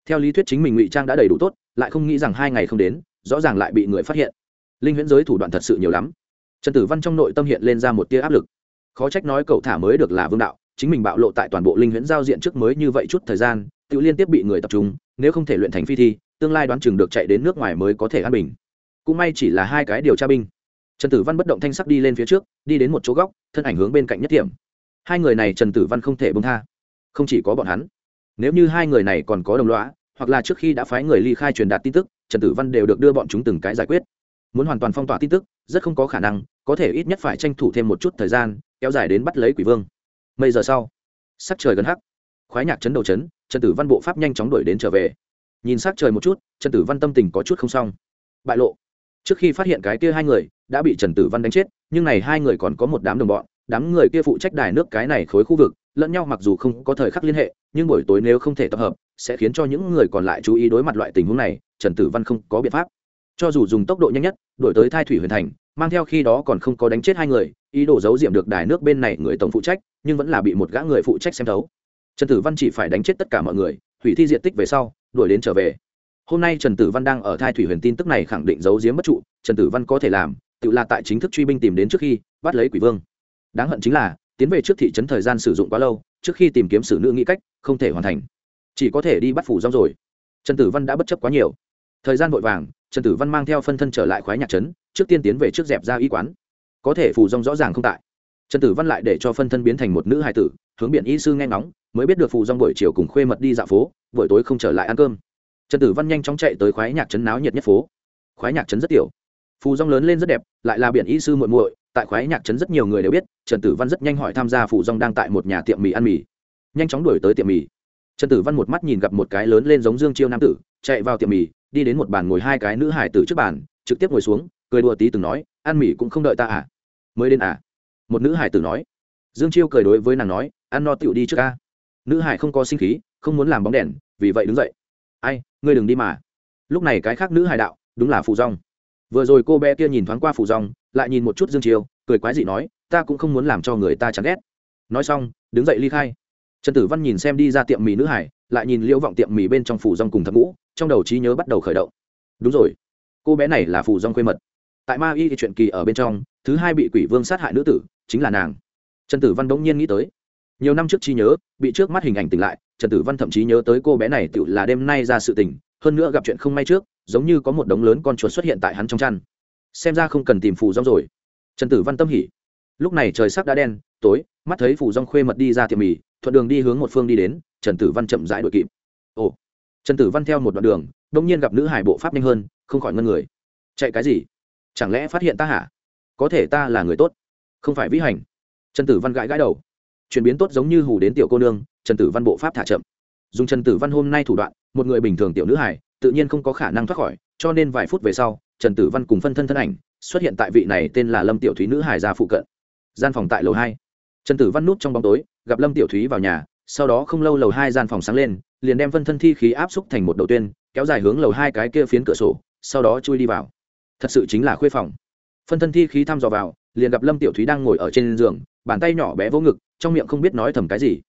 Theo lý thuyết chính mình ngụy trang đã đầy đủ tốt, lại không nghĩ rằng hai ngày không đến, rõ ràng lại bị người phát hiện. Linh huyễn giới thủ đoạn thật sự nhiều lắm. Trần tử văn trong nội tâm hiện lên ra một tia áp lực. Khó trách nói cậu thả mới được là vương đạo chính mình bạo lộ tại toàn bộ linh huyễn giao diện trước mới như vậy chút thời gian tự liên tiếp bị người tập trung, nếu không thể luyện thành phi thi, tương lai đoán chừng được chạy đến nước ngoài mới có thể an bình. Cũng may chỉ là hai cái điều tra binh. Trần tử văn bất động thanh sắc đi lên phía trước, đi đến một chỗ góc, thân ảnh hướng bên cạnh nhất điểm hai người này trần tử văn không thể bông tha. Không chỉ có bọn hắn, nếu như hai người này còn có đồng lõa, hoặc là trước khi đã phái người ly khai truyền đạt tin tức, trần tử văn đều được đưa bọn chúng từng cái giải quyết. Muốn hoàn toàn phong tỏa tin tức, rất không có khả năng, có thể ít nhất phải tranh thủ thêm một chút thời gian, kéo dài đến bắt lấy quỷ vương mấy giờ sau, sắc trời gần hắc, khoái nhạc chấn đầu chấn, trần tử văn bộ pháp nhanh chóng đuổi đến trở về. Nhìn sắc trời một chút, trần tử văn tâm tình có chút không xong. Bại lộ. Trước khi phát hiện cái kia hai người đã bị trần tử văn đánh chết, nhưng này hai người còn có một đám đồng bọn, đám người kia phụ trách đài nước cái này khối khu vực, lẫn nhau mặc dù không có thời khắc liên hệ, nhưng buổi tối nếu không thể tập hợp, sẽ khiến cho những người còn lại chú ý đối mặt loại tình huống này, trần tử văn không có biện pháp. Cho dù dùng tốc độ nhanh nhất đổi tới thai thủy huyền thành, mang theo khi đó còn không có đánh chết hai người ý đồ giấu diệm được đài nước bên này người tổng phụ trách, nhưng vẫn là bị một gã người phụ trách xem thấu. Trần tử văn chỉ phải đánh chết tất cả mọi người, hủy thi diện tích về sau, đuổi đến trở về. Hôm nay trần tử văn đang ở thai thủy huyền tin tức này khẳng định giấu giếm bất trụ, trần tử văn có thể làm, tự là tại chính thức truy binh tìm đến trước khi, bắt lấy quỷ vương. Đáng hận chính là, tiến về trước thị trấn thời gian sử dụng quá lâu, trước khi tìm kiếm xử nữ nghĩ cách, không thể hoàn thành. Chỉ có thể đi bắt phủ rong rồi. Trần tử văn đã bất chấp quá nhiều. Thời gian vội vàng, trần tử văn mang theo phân thân trở lại khoái nhạc trấn, trước tiên tiến về trước dẹp ra y quán có thể phù dung rõ ràng không tại. Trần tử văn lại để cho phân thân biến thành một nữ hài tử, hướng biển y sư nghe ngóng, mới biết được phù dung buổi chiều cùng khuê mật đi dạo phố, buổi tối không trở lại ăn cơm. Trần tử văn nhanh chóng chạy tới khoái nhạc trấn náo nhiệt nhất phố. Khoái nhạc trấn rất tiểu. Phù dung lớn lên rất đẹp, lại là biển y sư muội muội, tại khoái nhạc trấn rất nhiều người đều biết, trần tử văn rất nhanh hỏi tham gia phù dung đang tại một nhà tiệm mì ăn mì. Nhanh chóng đuổi tới tiệm mì. Trần tử văn một mắt nhìn gặp một cái lớn lên giống dương chiêu nam tử, chạy vào tiệm mì, đi đến một bàn ngồi hai cái nữ hải tử trước bàn, trực tiếp ngồi xuống, cười đùa tí từng nói, ăn mì cũng không đợi ta à? Mới đến à? Một nữ hải tử nói. Dương chiêu cười đối với nàng nói, ăn no tựu đi trước ca. Nữ hải không có sinh khí, không muốn làm bóng đèn, vì vậy đứng dậy. Ai, ngươi đừng đi mà. Lúc này cái khác nữ hải đạo, đúng là phù rong vừa rồi cô bé kia nhìn thoáng qua phù rong lại nhìn một chút dương chiêu, cười quái dị nói, ta cũng không muốn làm cho người ta chán ghét. Nói xong, đứng dậy ly khai. Trần tử văn nhìn xem đi ra tiệm mì nữ hải, lại nhìn liễu vọng tiệm mì bên trong phủ rong cùng thập ngũ, trong đầu trí nhớ bắt đầu khởi động. Đúng rồi, cô bé này là phủ rong quê mật tại ma y thì chuyện kỳ ở bên trong, thứ hai bị quỷ vương sát hại nữ tử, chính là nàng. Trần tử văn bỗng nhiên nghĩ tới. Nhiều năm trước chi nhớ, bị trước mắt hình ảnh tỉnh lại, trần tử văn thậm chí nhớ tới cô bé này tự là đêm nay ra sự tình, hơn nữa gặp chuyện không may trước, giống như có một đống lớn con chuột xuất hiện tại hắn trong chăn. Xem ra không cần tìm phù rong rồi. Trần tử văn tâm hỉ. Lúc này trời sắc đã đen, tối, mắt thấy phù rong khuê mật đi ra tiệm mì, thuận đường đi hướng một phương đi đến, trần tử văn chậm rãi đội kịp. Ồ. Trần tử văn theo một đoạn đường đông nhiên gặp nữ hải bộ pháp nhanh hơn, không khỏi ngân người. Chạy cái gì? Chẳng lẽ phát hiện ta hả? Có thể ta là người tốt. Không phải vĩ hành. Trần tử văn gãi gãi đầu. Chuyển biến tốt giống như hù đến tiểu cô nương, trần tử văn bộ pháp thả chậm. Dùng trần tử văn hôm nay thủ đoạn, một người bình thường tiểu nữ hải tự nhiên không có khả năng thoát khỏi, cho nên vài phút về sau, trần tử văn cùng phân thân thân ảnh xuất hiện tại vị này tên là lâm tiểu thúy nữ hải ra phụ cận. Gian phòng tại lầu hai. Trần tử văn núp trong bóng tối, gặp lâm tiểu thúy vào nhà, sau đó không lâu lầu hai gian phòng sáng lên, liền đem phân thân thi khí áp xúc thành một đầu tuyên, kéo dài hướng lầu hai cái kia phiến cửa sổ, sau đó chui đi vào thật sự chính là khuê phòng. Phân thân thi khí thăm dò vào, liền gặp lâm tiểu thúy đang ngồi ở trên giường, bàn tay nhỏ bé vỗ ngực, trong miệng không biết nói thầm cái gì.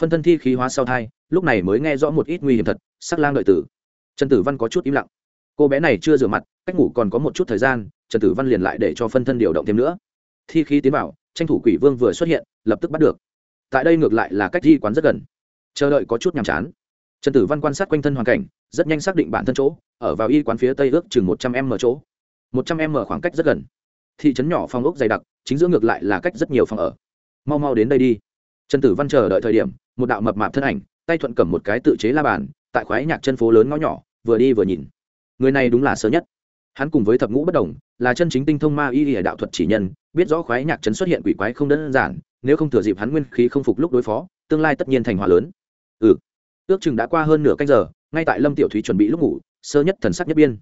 Phân thân thi khí hóa sau thai, lúc này mới nghe rõ một ít nguy hiểm thật, sắc lang đợi tử. Trần tử văn có chút im lặng. Cô bé này chưa rửa mặt, cách ngủ còn có một chút thời gian, trần tử văn liền lại để cho phân thân điều động thêm nữa. Thi khí tiến vào, tranh thủ quỷ vương vừa xuất hiện, lập tức bắt được. Tại đây ngược lại là cách di quán rất gần. Chờ đợi có chút nhàm chán. Trần tử văn quan sát quanh thân hoàn cảnh, rất nhanh xác định bản thân chỗ, ở vào y quán phía tây ước chừng một trăm m chỗ một trăm em mở khoảng cách rất gần. Thị trấn nhỏ phòng ốc dày đặc, chính giữa ngược lại là cách rất nhiều phòng ở. Mau mau đến đây đi. Trần tử văn chờ đợi thời điểm, một đạo mập mạp thân ảnh, tay thuận cầm một cái tự chế la bàn, tại khoái nhạc chân phố lớn ngõ nhỏ, vừa đi vừa nhìn. Người này đúng là sơ nhất. Hắn cùng với thập ngũ bất đồng, là chân chính tinh thông ma y y đạo thuật chỉ nhân, biết rõ khoái nhạc trấn xuất hiện quỷ quái không đơn giản, nếu không thừa dịp hắn nguyên khí không phục lúc đối phó, tương lai tất nhiên thành hòa lớn. Ừ. Ước chừng đã qua hơn nửa canh giờ, ngay tại lâm tiểu thúy chuẩn bị lúc ngủ, sơ nhất thần sắc nhất biên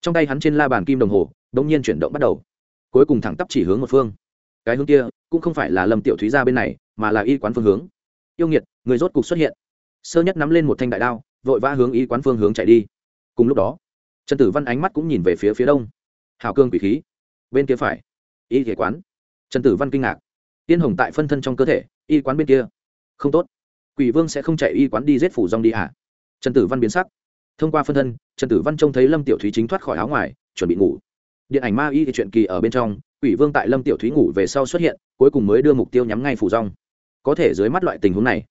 trong tay hắn trên la bàn kim đồng hồ đ nhiên chuyển động bắt đầu. Cuối cùng thẳng tắp chỉ hướng một phương. Cái hướng kia, cũng không phải là lâm tiểu thúy ra bên này, mà là y quán phương hướng. Yêu nghiệt, người rốt cục xuất hiện. Sơ nhất nắm lên một thanh đại đao, vội vã hướng y quán phương hướng chạy đi. Cùng lúc đó, trần tử văn ánh mắt cũng nhìn về phía phía đông. Hào cương quỷ khí. Bên kia phải. Y thể quán. Trần tử văn kinh ngạc. Tiên hồng tại phân thân trong cơ thể, y quán bên kia. Không tốt. Quỷ vương sẽ không chạy y quán đi giết phủ rong đi hả trần tử văn biến sắc thông qua phân thân, trần tử văn trông thấy lâm tiểu thúy chính thoát khỏi áo ngoài, chuẩn bị ngủ. Điện ảnh ma y thì chuyện kỳ ở bên trong, quỷ vương tại lâm tiểu thúy ngủ về sau xuất hiện, cuối cùng mới đưa mục tiêu nhắm ngay phủ rong. Có thể dưới mắt loại tình huống này,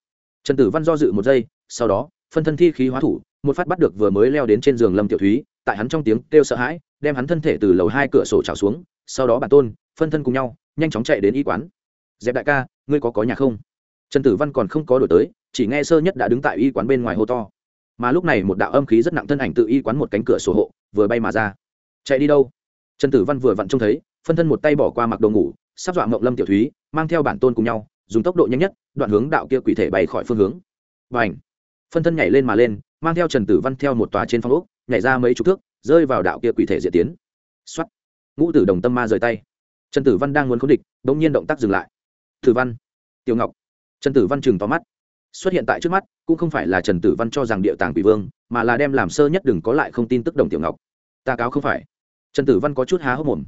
trần tử văn do dự một giây, sau đó, phân thân thi khí hóa thủ, một phát bắt được vừa mới leo đến trên giường lâm tiểu thúy, tại hắn trong tiếng kêu sợ hãi, đem hắn thân thể từ lầu hai cửa sổ trào xuống, sau đó bản tôn, phân thân cùng nhau, nhanh chóng chạy đến y quán. Dẹp đại ca, ngươi có có nhà không? Trần tử văn còn không có đổi tới, chỉ nghe sơ nhất đã đứng tại y quán bên ngoài hô to mà lúc này một đạo âm khí rất nặng thân ảnh tự y quán một cánh cửa sổ hộ, vừa bay mà ra. Chạy đi đâu? Trần tử văn vừa vặn trông thấy, phân thân một tay bỏ qua mặc đồ ngủ, sắp dọa mộng lâm tiểu thúy, mang theo bản tôn cùng nhau, dùng tốc độ nhanh nhất, đoạn hướng đạo kia quỷ thể bay khỏi phương hướng. Và ảnh phân thân nhảy lên mà lên, mang theo trần tử văn theo một tòa trên phong ốc, nhảy ra mấy chục thước, rơi vào đạo kia quỷ thể diện tiến. Xuất ngũ tử đồng tâm ma rời tay. Trần tử văn đang muốn khống địch đ ỗ n g nhiên động tác dừng lại. Tử văn! Tiểu ngọc! Trần tử văn chừng tóm mắt xuất hiện tại trước mắt, cũng không phải là trần tử văn cho rằng địa tàng quỷ vương, mà là đem làm sơ nhất đừng có lại không tin tức đồng tiểu ngọc. Ta cáo không phải. Trần tử văn có chút há hốc mồm.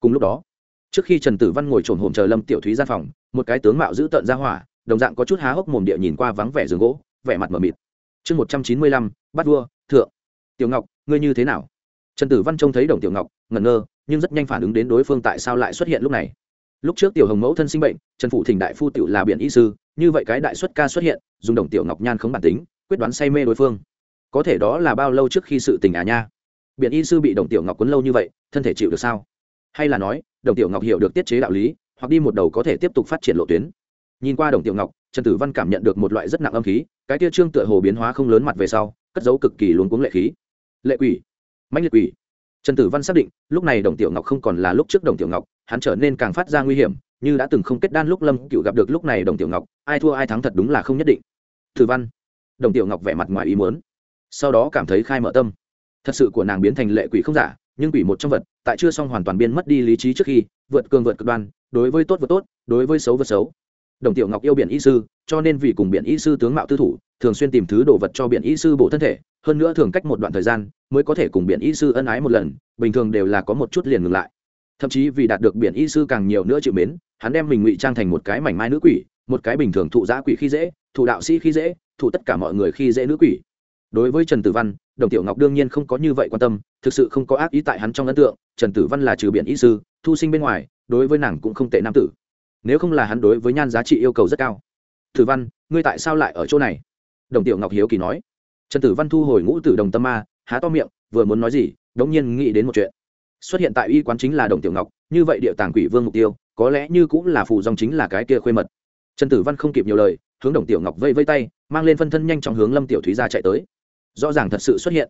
Cùng lúc đó, trước khi trần tử văn ngồi trồn hồn chờ lâm tiểu thúy ra phòng, một cái tướng mạo giữ tợn ra hỏa, đồng dạng có chút há hốc mồm địa nhìn qua vắng vẻ giường gỗ, vẻ mặt mờ mịt. Chương một trăm chín mươi lăm, bắt vua, thượng. Tiểu ngọc, ngươi như thế nào? Trần tử văn trông thấy đồng tiểu ngọc, ngẩn ngơ, nhưng rất nhanh phản ứng đến đối phương tại sao lại xuất hiện lúc này. Lúc trước tiểu hồng mẫu thân sinh bệnh, trần phụ thỉnh đại phu tiểu là biện y sư như vậy cái đại xuất ca xuất hiện, dùng đồng tiểu ngọc nhan không bản tính, quyết đoán say mê đối phương. Có thể đó là bao lâu trước khi sự tình à nha? Biện y sư bị đồng tiểu ngọc quấn lâu như vậy, thân thể chịu được sao? Hay là nói, đồng tiểu ngọc hiểu được tiết chế đạo lý, hoặc đi một đầu có thể tiếp tục phát triển lộ tuyến. Nhìn qua đồng tiểu ngọc, trần tử văn cảm nhận được một loại rất nặng âm khí, cái tia trương tựa hồ biến hóa không lớn mặt về sau, cất dấu cực kỳ luống cuống lệ khí. Lệ quỷ, mãnh liệt quỷ. Trần tử văn xác định, lúc này đồng tiểu ngọc không còn là lúc trước đồng tiểu ngọc, hắn trở nên càng phát ra nguy hiểm như đã từng không kết đan lúc lâm cựu gặp được lúc này đồng tiểu ngọc, ai thua ai thắng thật đúng là không nhất định. Thử văn. Đồng tiểu ngọc vẻ mặt ngoài ý muốn. Sau đó cảm thấy khai mở tâm. Thật sự của nàng biến thành lệ quỷ không giả, nhưng quỷ một trong vật, tại chưa xong hoàn toàn biến mất đi lý trí trước khi, vượt cường vượt cực đoan, đối với tốt vượt tốt, đối với xấu vượt xấu. Đồng tiểu ngọc yêu biển y sư, cho nên vì cùng biển y sư tướng mạo tư thủ, thường xuyên tìm thứ đồ vật cho biển y sư bổ thân thể, hơn nữa thường cách một đoạn thời gian, mới có thể cùng biển y sư ân ái một lần, bình thường đều là có một chút liền ngừng lại thậm chí vì đạt được biển y sư càng nhiều nữa chịu mến, hắn đem mình ngụy trang thành một cái mảnh mai nữ quỷ, một cái bình thường thụ giã quỷ khi dễ, thụ đạo sĩ khi dễ, thụ tất cả mọi người khi dễ nữ quỷ. Đối với trần tử văn, đồng tiểu ngọc đương nhiên không có như vậy quan tâm, thực sự không có ác ý tại hắn trong ấn tượng, trần tử văn là trừ biển y sư, thu sinh bên ngoài, đối với nàng cũng không tệ nam tử. Nếu không là hắn đối với nhan giá trị yêu cầu rất cao. Tử văn, ngươi tại sao lại ở chỗ này? Đồng tiểu ngọc hiếu kỳ nói. Trần tử văn thu hồi ngũ tử đồng tâm ma, há to miệng, vừa muốn nói gì, đống nhiên nghĩ đến một chuyện xuất hiện tại y quán chính là đồng tiểu ngọc, như vậy địa tàng quỷ vương mục tiêu, có lẽ như cũng là phù dòng chính là cái kia khuê mật. Trần tử văn không kịp nhiều lời, hướng đồng tiểu ngọc vây vây tay, mang lên phân thân nhanh chóng hướng lâm tiểu thúy ra chạy tới. Rõ ràng thật sự xuất hiện.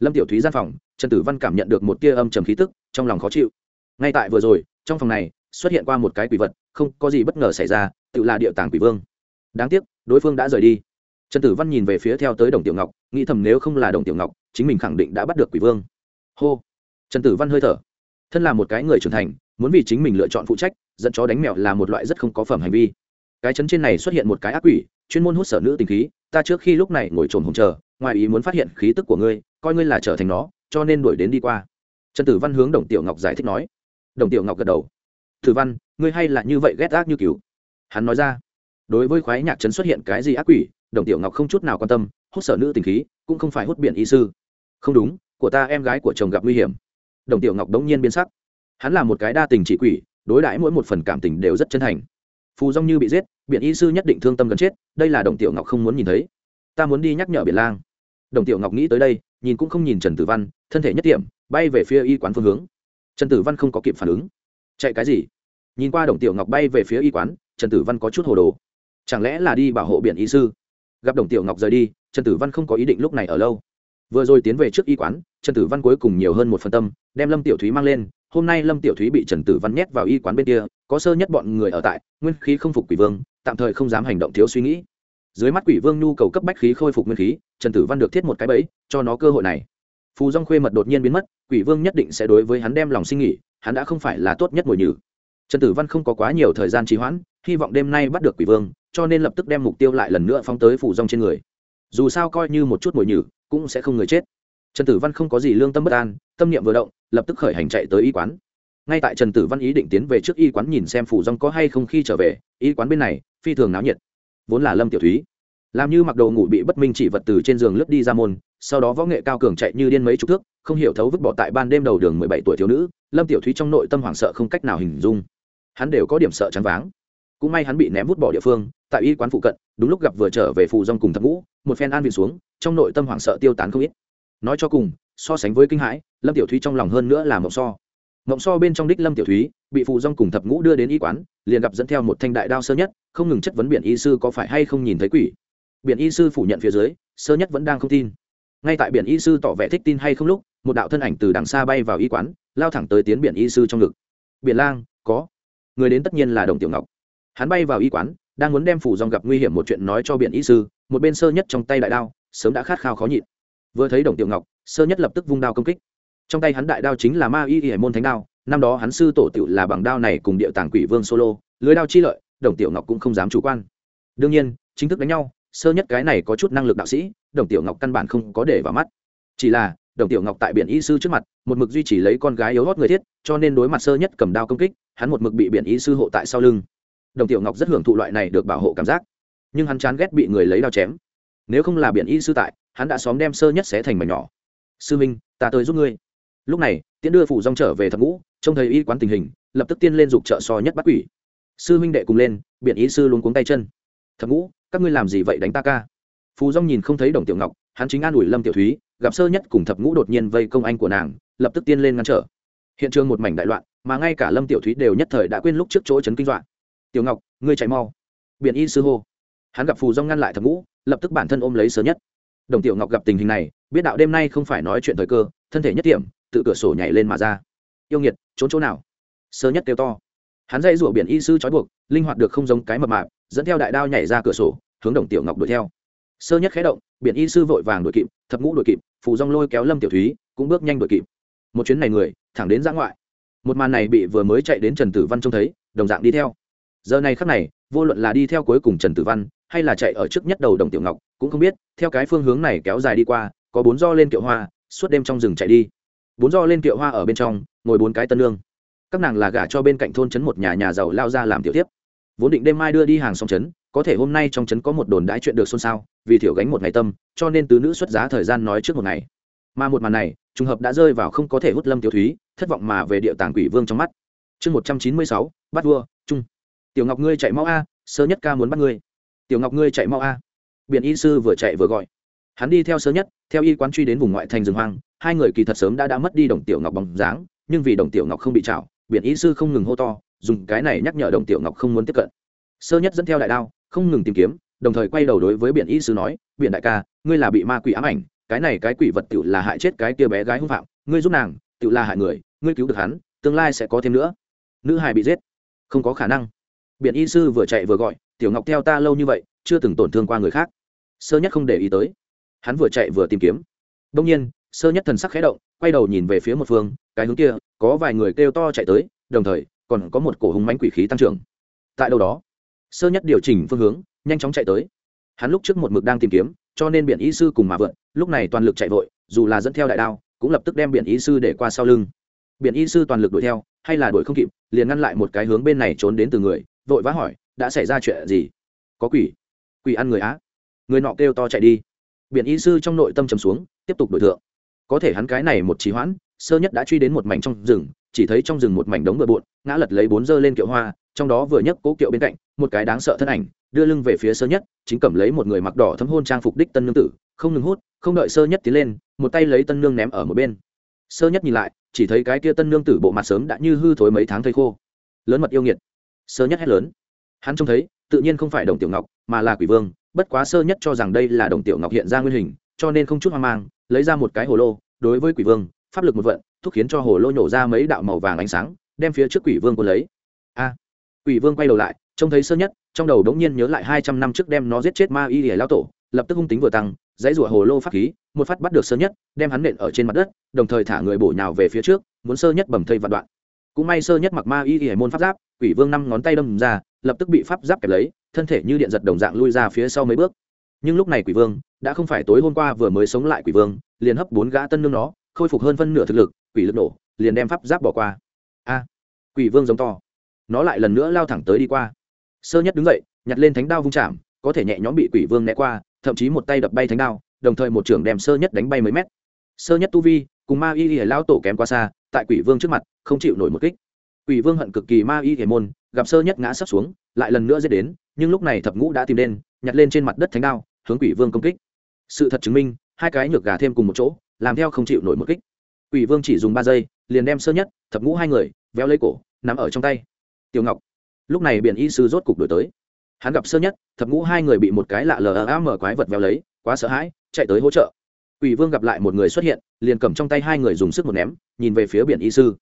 Lâm tiểu thúy gian phòng, trần tử văn cảm nhận được một tia âm trầm khí tức, trong lòng khó chịu. Ngay tại vừa rồi, trong phòng này, xuất hiện qua một cái quỷ vật, không có gì bất ngờ xảy ra, tự là địa tàng quỷ vương. Đáng tiếc, đối phương đã rời đi. Trần tử văn nhìn về phía theo tới đồng tiểu ngọc, nghĩ thầm nếu không là đồng tiểu ngọc, chính mình khẳng định đã bắt được quỷ vương. Hô! Trần tử văn hơi thở. Thân là một cái người trưởng thành, muốn vì chính mình lựa chọn phụ trách, dẫn chó đánh mèo là một loại rất không có phẩm hành vi. Cái chấn trên này xuất hiện một cái ác quỷ, chuyên môn hút sở nữ tình khí, ta trước khi lúc này ngồi trồn hồng chờ, ngoài ý muốn phát hiện khí tức của ngươi, coi ngươi là trở thành nó, cho nên đuổi đến đi qua. Trần tử văn hướng đồng tiểu ngọc giải thích nói. Đồng tiểu ngọc gật đầu. Tử văn, ngươi hay là như vậy ghét ác như cứu hắn nói ra. Đối với khoái nhạc trấn xuất hiện cái gì ác quỷ, đồng tiểu ngọc không chút nào quan tâm, hút sở nữ tình khí, cũng không phải hút biển y sư. Không đúng, của ta em gái của chồng gặp nguy hiểm đồng tiểu ngọc đống nhiên biến sắc. Hắn là một cái đa tình chỉ quỷ, đối đãi mỗi một phần cảm tình đều rất chân thành. Phù dông như bị giết, biển y sư nhất định thương tâm gần chết, đây là đồng tiểu ngọc không muốn nhìn thấy. Ta muốn đi nhắc nhở biển lang. Đồng tiểu ngọc nghĩ tới đây, nhìn cũng không nhìn trần tử văn, thân thể nhất tiệm, bay về phía y quán phương hướng. Trần tử văn không có kịp phản ứng. Chạy cái gì? Nhìn qua đồng tiểu ngọc bay về phía y quán, trần tử văn có chút hồ đồ. Chẳng lẽ là đi bảo hộ biển y sư? Gặp đồng tiểu ngọc rời đi, trần tử văn không có ý định lúc này ở lâu vừa rồi tiến về trước y quán, trần tử văn cuối cùng nhiều hơn một phần tâm, đem lâm tiểu thúy mang lên. Hôm nay lâm tiểu thúy bị trần tử văn nhét vào y quán bên kia, có sơ nhất bọn người ở tại, nguyên khí không phục quỷ vương, tạm thời không dám hành động thiếu suy nghĩ. Dưới mắt quỷ vương nhu cầu cấp bách khí khôi phục nguyên khí, trần tử văn được thiết một cái bẫy, cho nó cơ hội này. Phù dong khuê mật đột nhiên biến mất, quỷ vương nhất định sẽ đối với hắn đem lòng sinh nghỉ, hắn đã không phải là tốt nhất mồi nhử. Trần tử văn không có quá nhiều thời gian trì hoãn, hy vọng đêm nay bắt được quỷ vương, cho nên lập tức đem mục tiêu lại lần nữa phóng tới phù dong trên người dù sao coi như một chút mồi nhử, cũng sẽ không người chết. Trần tử văn không có gì lương tâm bất an, tâm niệm vừa động, lập tức khởi hành chạy tới y quán. Ngay tại trần tử văn ý định tiến về trước y quán nhìn xem phủ rong có hay không khi trở về, y quán bên này, phi thường náo nhiệt. Vốn là lâm tiểu thúy. Làm như mặc đồ ngủ bị bất minh chỉ vật từ trên giường lướt đi ra môn, sau đó võ nghệ cao cường chạy như điên mấy chục thước, không hiểu thấu vứt bỏ tại ban đêm đầu đường mười bảy tuổi thiếu nữ, lâm tiểu thúy trong nội tâm hoảng sợ không cách nào hình dung. Hắn đều có điểm sợ chán váng. Cũng may hắn bị ném vứt bỏ địa phương, tại y quán phụ cận, đúng lúc gặp vừa trở về phù rong cùng thập ngũ một phen an vị xuống, trong nội tâm hoảng sợ tiêu tán không ít. Nói cho cùng, so sánh với kinh hãi, lâm tiểu thúy trong lòng hơn nữa là mộng so. Mộng so bên trong đích lâm tiểu thúy, bị phù dong cùng thập ngũ đưa đến y quán, liền gặp dẫn theo một thanh đại đao sơ nhất, không ngừng chất vấn biện y sư có phải hay không nhìn thấy quỷ. Biện y sư phủ nhận phía dưới, sơ nhất vẫn đang không tin. Ngay tại biển y sư tỏ vẻ thích tin hay không lúc, một đạo thân ảnh từ đằng xa bay vào y quán, lao thẳng tới tiến biển y sư trong ngực. Biển lang, có. Người đến tất nhiên là đồng tiểu ngọc. Hắn bay vào y quán, đang muốn đem phủ dòng gặp nguy hiểm một chuyện nói cho biển y sư một bên sơ nhất trong tay đại đao, sớm đã khát khao khó nhịn. Vừa thấy đồng tiểu ngọc, sơ nhất lập tức vung đao công kích. Trong tay hắn đại đao chính là ma y y hải môn thánh đao, năm đó hắn sư tổ tiểu là bằng đao này cùng địa tàng quỷ vương solo, lưới đao chi lợi, đồng tiểu ngọc cũng không dám chủ quan. Đương nhiên, chính thức đánh nhau, sơ nhất cái này có chút năng lực đạo sĩ, đồng tiểu ngọc căn bản không có để vào mắt. Chỉ là, đồng tiểu ngọc tại biển y sư trước mặt, một mực duy trì lấy con gái yếu hót người thiết, cho nên đối mặt sơ nhất cầm đao công kích, hắn một mực bị biển y sư hộ tại sau lưng. Đồng tiểu ngọc rất hưởng thụ loại này được bảo hộ cảm giác nhưng hắn chán ghét bị người lấy đao chém. Nếu không là biển y sư tại, hắn đã xóm đem sơ nhất xé thành mảnh nhỏ. Sư minh, ta tới giúp ngươi. Lúc này, tiễn đưa phủ rong trở về thập ngũ, trông thấy y quán tình hình, lập tức tiên lên dục trợ so nhất bắt quỷ. Sư minh đệ cùng lên, biển y sư luôn cuống tay chân. Thập ngũ, các ngươi làm gì vậy đánh ta ca? Phù dông nhìn không thấy đồng tiểu ngọc, hắn chính an ủi lâm tiểu thúy, gặp sơ nhất cùng thập ngũ đột nhiên vây công anh của nàng, lập tức tiên lên ngăn trở. Hiện trường một mảnh đại loạn, mà ngay cả lâm tiểu thúy đều nhất thời đã quên lúc trước chỗ trấn kinh dọa. Tiểu ngọc, ngươi chạy mau. Biện y sư hô hắn gặp phù dông ngăn lại thập ngũ, lập tức bản thân ôm lấy sơ nhất. Đồng tiểu ngọc gặp tình hình này, biết đạo đêm nay không phải nói chuyện thời cơ, thân thể nhất điểm tự cửa sổ nhảy lên mà ra. Yêu nghiệt, trốn chỗ nào? Sơ nhất kêu to. Hắn dây rủa biển y sư trói buộc, linh hoạt được không giống cái mập mạp, dẫn theo đại đao nhảy ra cửa sổ, hướng đồng tiểu ngọc đuổi theo. Sơ nhất khé động, biển y sư vội vàng đuổi kịp, thập ngũ đuổi kịp, phù dong lôi kéo lâm tiểu thúy, cũng bước nhanh đuổi kịp. Một chuyến này người, thẳng đến giã ngoại. Một màn này bị vừa mới chạy đến trần tử văn trông thấy, đồng dạng đi theo. Giờ này khắc này, vô luận là đi theo cuối cùng trần tử văn hay là chạy ở trước nhất đầu đồng tiểu ngọc, cũng không biết, theo cái phương hướng này kéo dài đi qua, có bốn do lên kiệu hoa, suốt đêm trong rừng chạy đi. Bốn do lên kiệu hoa ở bên trong, ngồi bốn cái tân lương các nàng là gả cho bên cạnh thôn trấn một nhà nhà giàu lao ra làm tiểu tiếp vốn định đêm mai đưa đi hàng xong trấn, có thể hôm nay trong trấn có một đồn đãi chuyện được xôn xao, vì thiểu gánh một ngày tâm, cho nên tứ nữ xuất giá thời gian nói trước một ngày. Mà một màn này, trùng hợp đã rơi vào không có thể hút lâm tiểu thúy, thất vọng mà về địa tàng quỷ vương trong mắt. Chương một trăm chín mươi sáu, bắt vua trung tiểu ngọc ngươi chạy mau a, sơ nhất ca muốn bắt ngươi tiểu ngọc ngươi chạy mau a. Biện y sư vừa chạy vừa gọi. Hắn đi theo sơ nhất, theo y quán truy đến vùng ngoại thành rừng hoang, hai người kỳ thật sớm đã đã mất đi đồng tiểu ngọc bóng dáng, nhưng vì đồng tiểu ngọc không bị chảo biện y sư không ngừng hô to, dùng cái này nhắc nhở đồng tiểu ngọc không muốn tiếp cận. Sơ nhất dẫn theo đại đao, không ngừng tìm kiếm, đồng thời quay đầu đối với biện y sư nói biện đại ca, ngươi là bị ma quỷ ám ảnh, cái này cái quỷ vật tự là hại chết cái kia bé gái hung phạm, ngươi giúp nàng tự là hại người, ngươi cứu được hắn, tương lai sẽ có thêm nữa. Nữ hài bị giết. Không có khả năng. Biện y sư vừa chạy vừa gọi tiểu ngọc theo ta lâu như vậy, chưa từng tổn thương qua người khác. Sơ nhất không để ý tới. Hắn vừa chạy vừa tìm kiếm. Đông nhiên, sơ nhất thần sắc khẽ động, quay đầu nhìn về phía một phương, cái hướng kia, có vài người kêu to chạy tới, đồng thời, còn có một cổ hùng mánh quỷ khí tăng trưởng. Tại đâu đó, sơ nhất điều chỉnh phương hướng, nhanh chóng chạy tới. Hắn lúc trước một mực đang tìm kiếm, cho nên biển ý sư cùng mà vượn, lúc này toàn lực chạy vội, dù là dẫn theo đại đao, cũng lập tức đem biển ý sư để qua sau lưng. Biển y sư toàn lực đuổi theo, hay là đuổi không kịp, liền ngăn lại một cái hướng bên này trốn đến từ người, vội vã hỏi đã xảy ra chuyện gì? Có quỷ. Quỷ ăn người á. Người nọ kêu to chạy đi. Biển y sư trong nội tâm trầm xuống, tiếp tục đổi thượng. Có thể hắn cái này một trí hoãn, sơ nhất đã truy đến một mảnh trong rừng, chỉ thấy trong rừng một mảnh đống bừa bộn, ngã lật lấy bốn dơ lên kiệu hoa, trong đó vừa nhấc cố kiệu bên cạnh, một cái đáng sợ thân ảnh, đưa lưng về phía sơ nhất, chính cầm lấy một người mặc đỏ thấm hôn trang phục đích tân nương tử, không ngừng hút, không đợi sơ nhất tiến lên, một tay lấy tân nương ném ở một bên. Sơ nhất nhìn lại, chỉ thấy cái kia tân nương tử bộ mặt sớm đã như hư thối mấy tháng thây khô. Lớn mật yêu nghiệt. Sơ nhất hét lớn hắn trông thấy, tự nhiên không phải đồng tiểu ngọc, mà là quỷ vương, bất quá sơ nhất cho rằng đây là đồng tiểu ngọc hiện ra nguyên hình, cho nên không chút hoang mang, lấy ra một cái hồ lô, đối với quỷ vương, pháp lực một vận, thúc khiến cho hồ lô nhổ ra mấy đạo màu vàng ánh sáng, đem phía trước quỷ vương quân lấy. A! Quỷ vương quay đầu lại, trông thấy sơ nhất, trong đầu đống nhiên nhớ lại hai trăm năm trước đem nó giết chết ma y để lao tổ, lập tức hung tính vừa tăng, dãy rủa hồ lô pháp khí, một phát bắt được sơ nhất, đem hắn nện ở trên mặt đất, đồng thời thả người bổ nhào về phía trước, muốn sơ nhất bầm thây vạn đoạn. Cũng may sơ nhất mặc ma y y môn pháp giáp, quỷ vương năm ngón tay đâm ra lập tức bị pháp giáp kẹp lấy, thân thể như điện giật đồng dạng lui ra phía sau mấy bước. Nhưng lúc này quỷ vương đã không phải tối hôm qua vừa mới sống lại quỷ vương, liền hấp bốn gã tân nương nó, khôi phục hơn phân nửa thực lực, quỷ lực nổ, liền đem pháp giáp bỏ qua. A, quỷ vương giống to. Nó lại lần nữa lao thẳng tới đi qua. Sơ nhất đứng dậy, nhặt lên thánh đao vung chạm, có thể nhẹ nhõm bị quỷ vương né qua, thậm chí một tay đập bay thánh đao, đồng thời một trưởng đem sơ nhất đánh bay mấy mét. Sơ nhất tu vi, cùng ma y y lao tổ kém quá xa, tại quỷ vương trước mặt, không chịu nổi một kích. Quỷ vương hận cực kỳ ma y hề môn gặp sơ nhất ngã sắp xuống, lại lần nữa dết đến, nhưng lúc này thập ngũ đã tìm đến nhặt lên trên mặt đất thánh đao, hướng quỷ vương công kích. Sự thật chứng minh, hai cái nhược gà thêm cùng một chỗ, làm theo không chịu nổi một kích. Quỷ vương chỉ dùng ba giây, liền đem sơ nhất, thập ngũ hai người, véo lấy cổ nằm ở trong tay. Tiểu ngọc, lúc này biển y sư rốt cục đổi tới. Hắn gặp sơ nhất, thập ngũ hai người bị một cái lạ lờ a mở quái vật véo lấy, quá sợ hãi, chạy tới hỗ trợ. Quỷ vương gặp lại một người xuất hiện, liền cầm trong tay hai người dùng sức một ném, nhìn về phía biển y sư.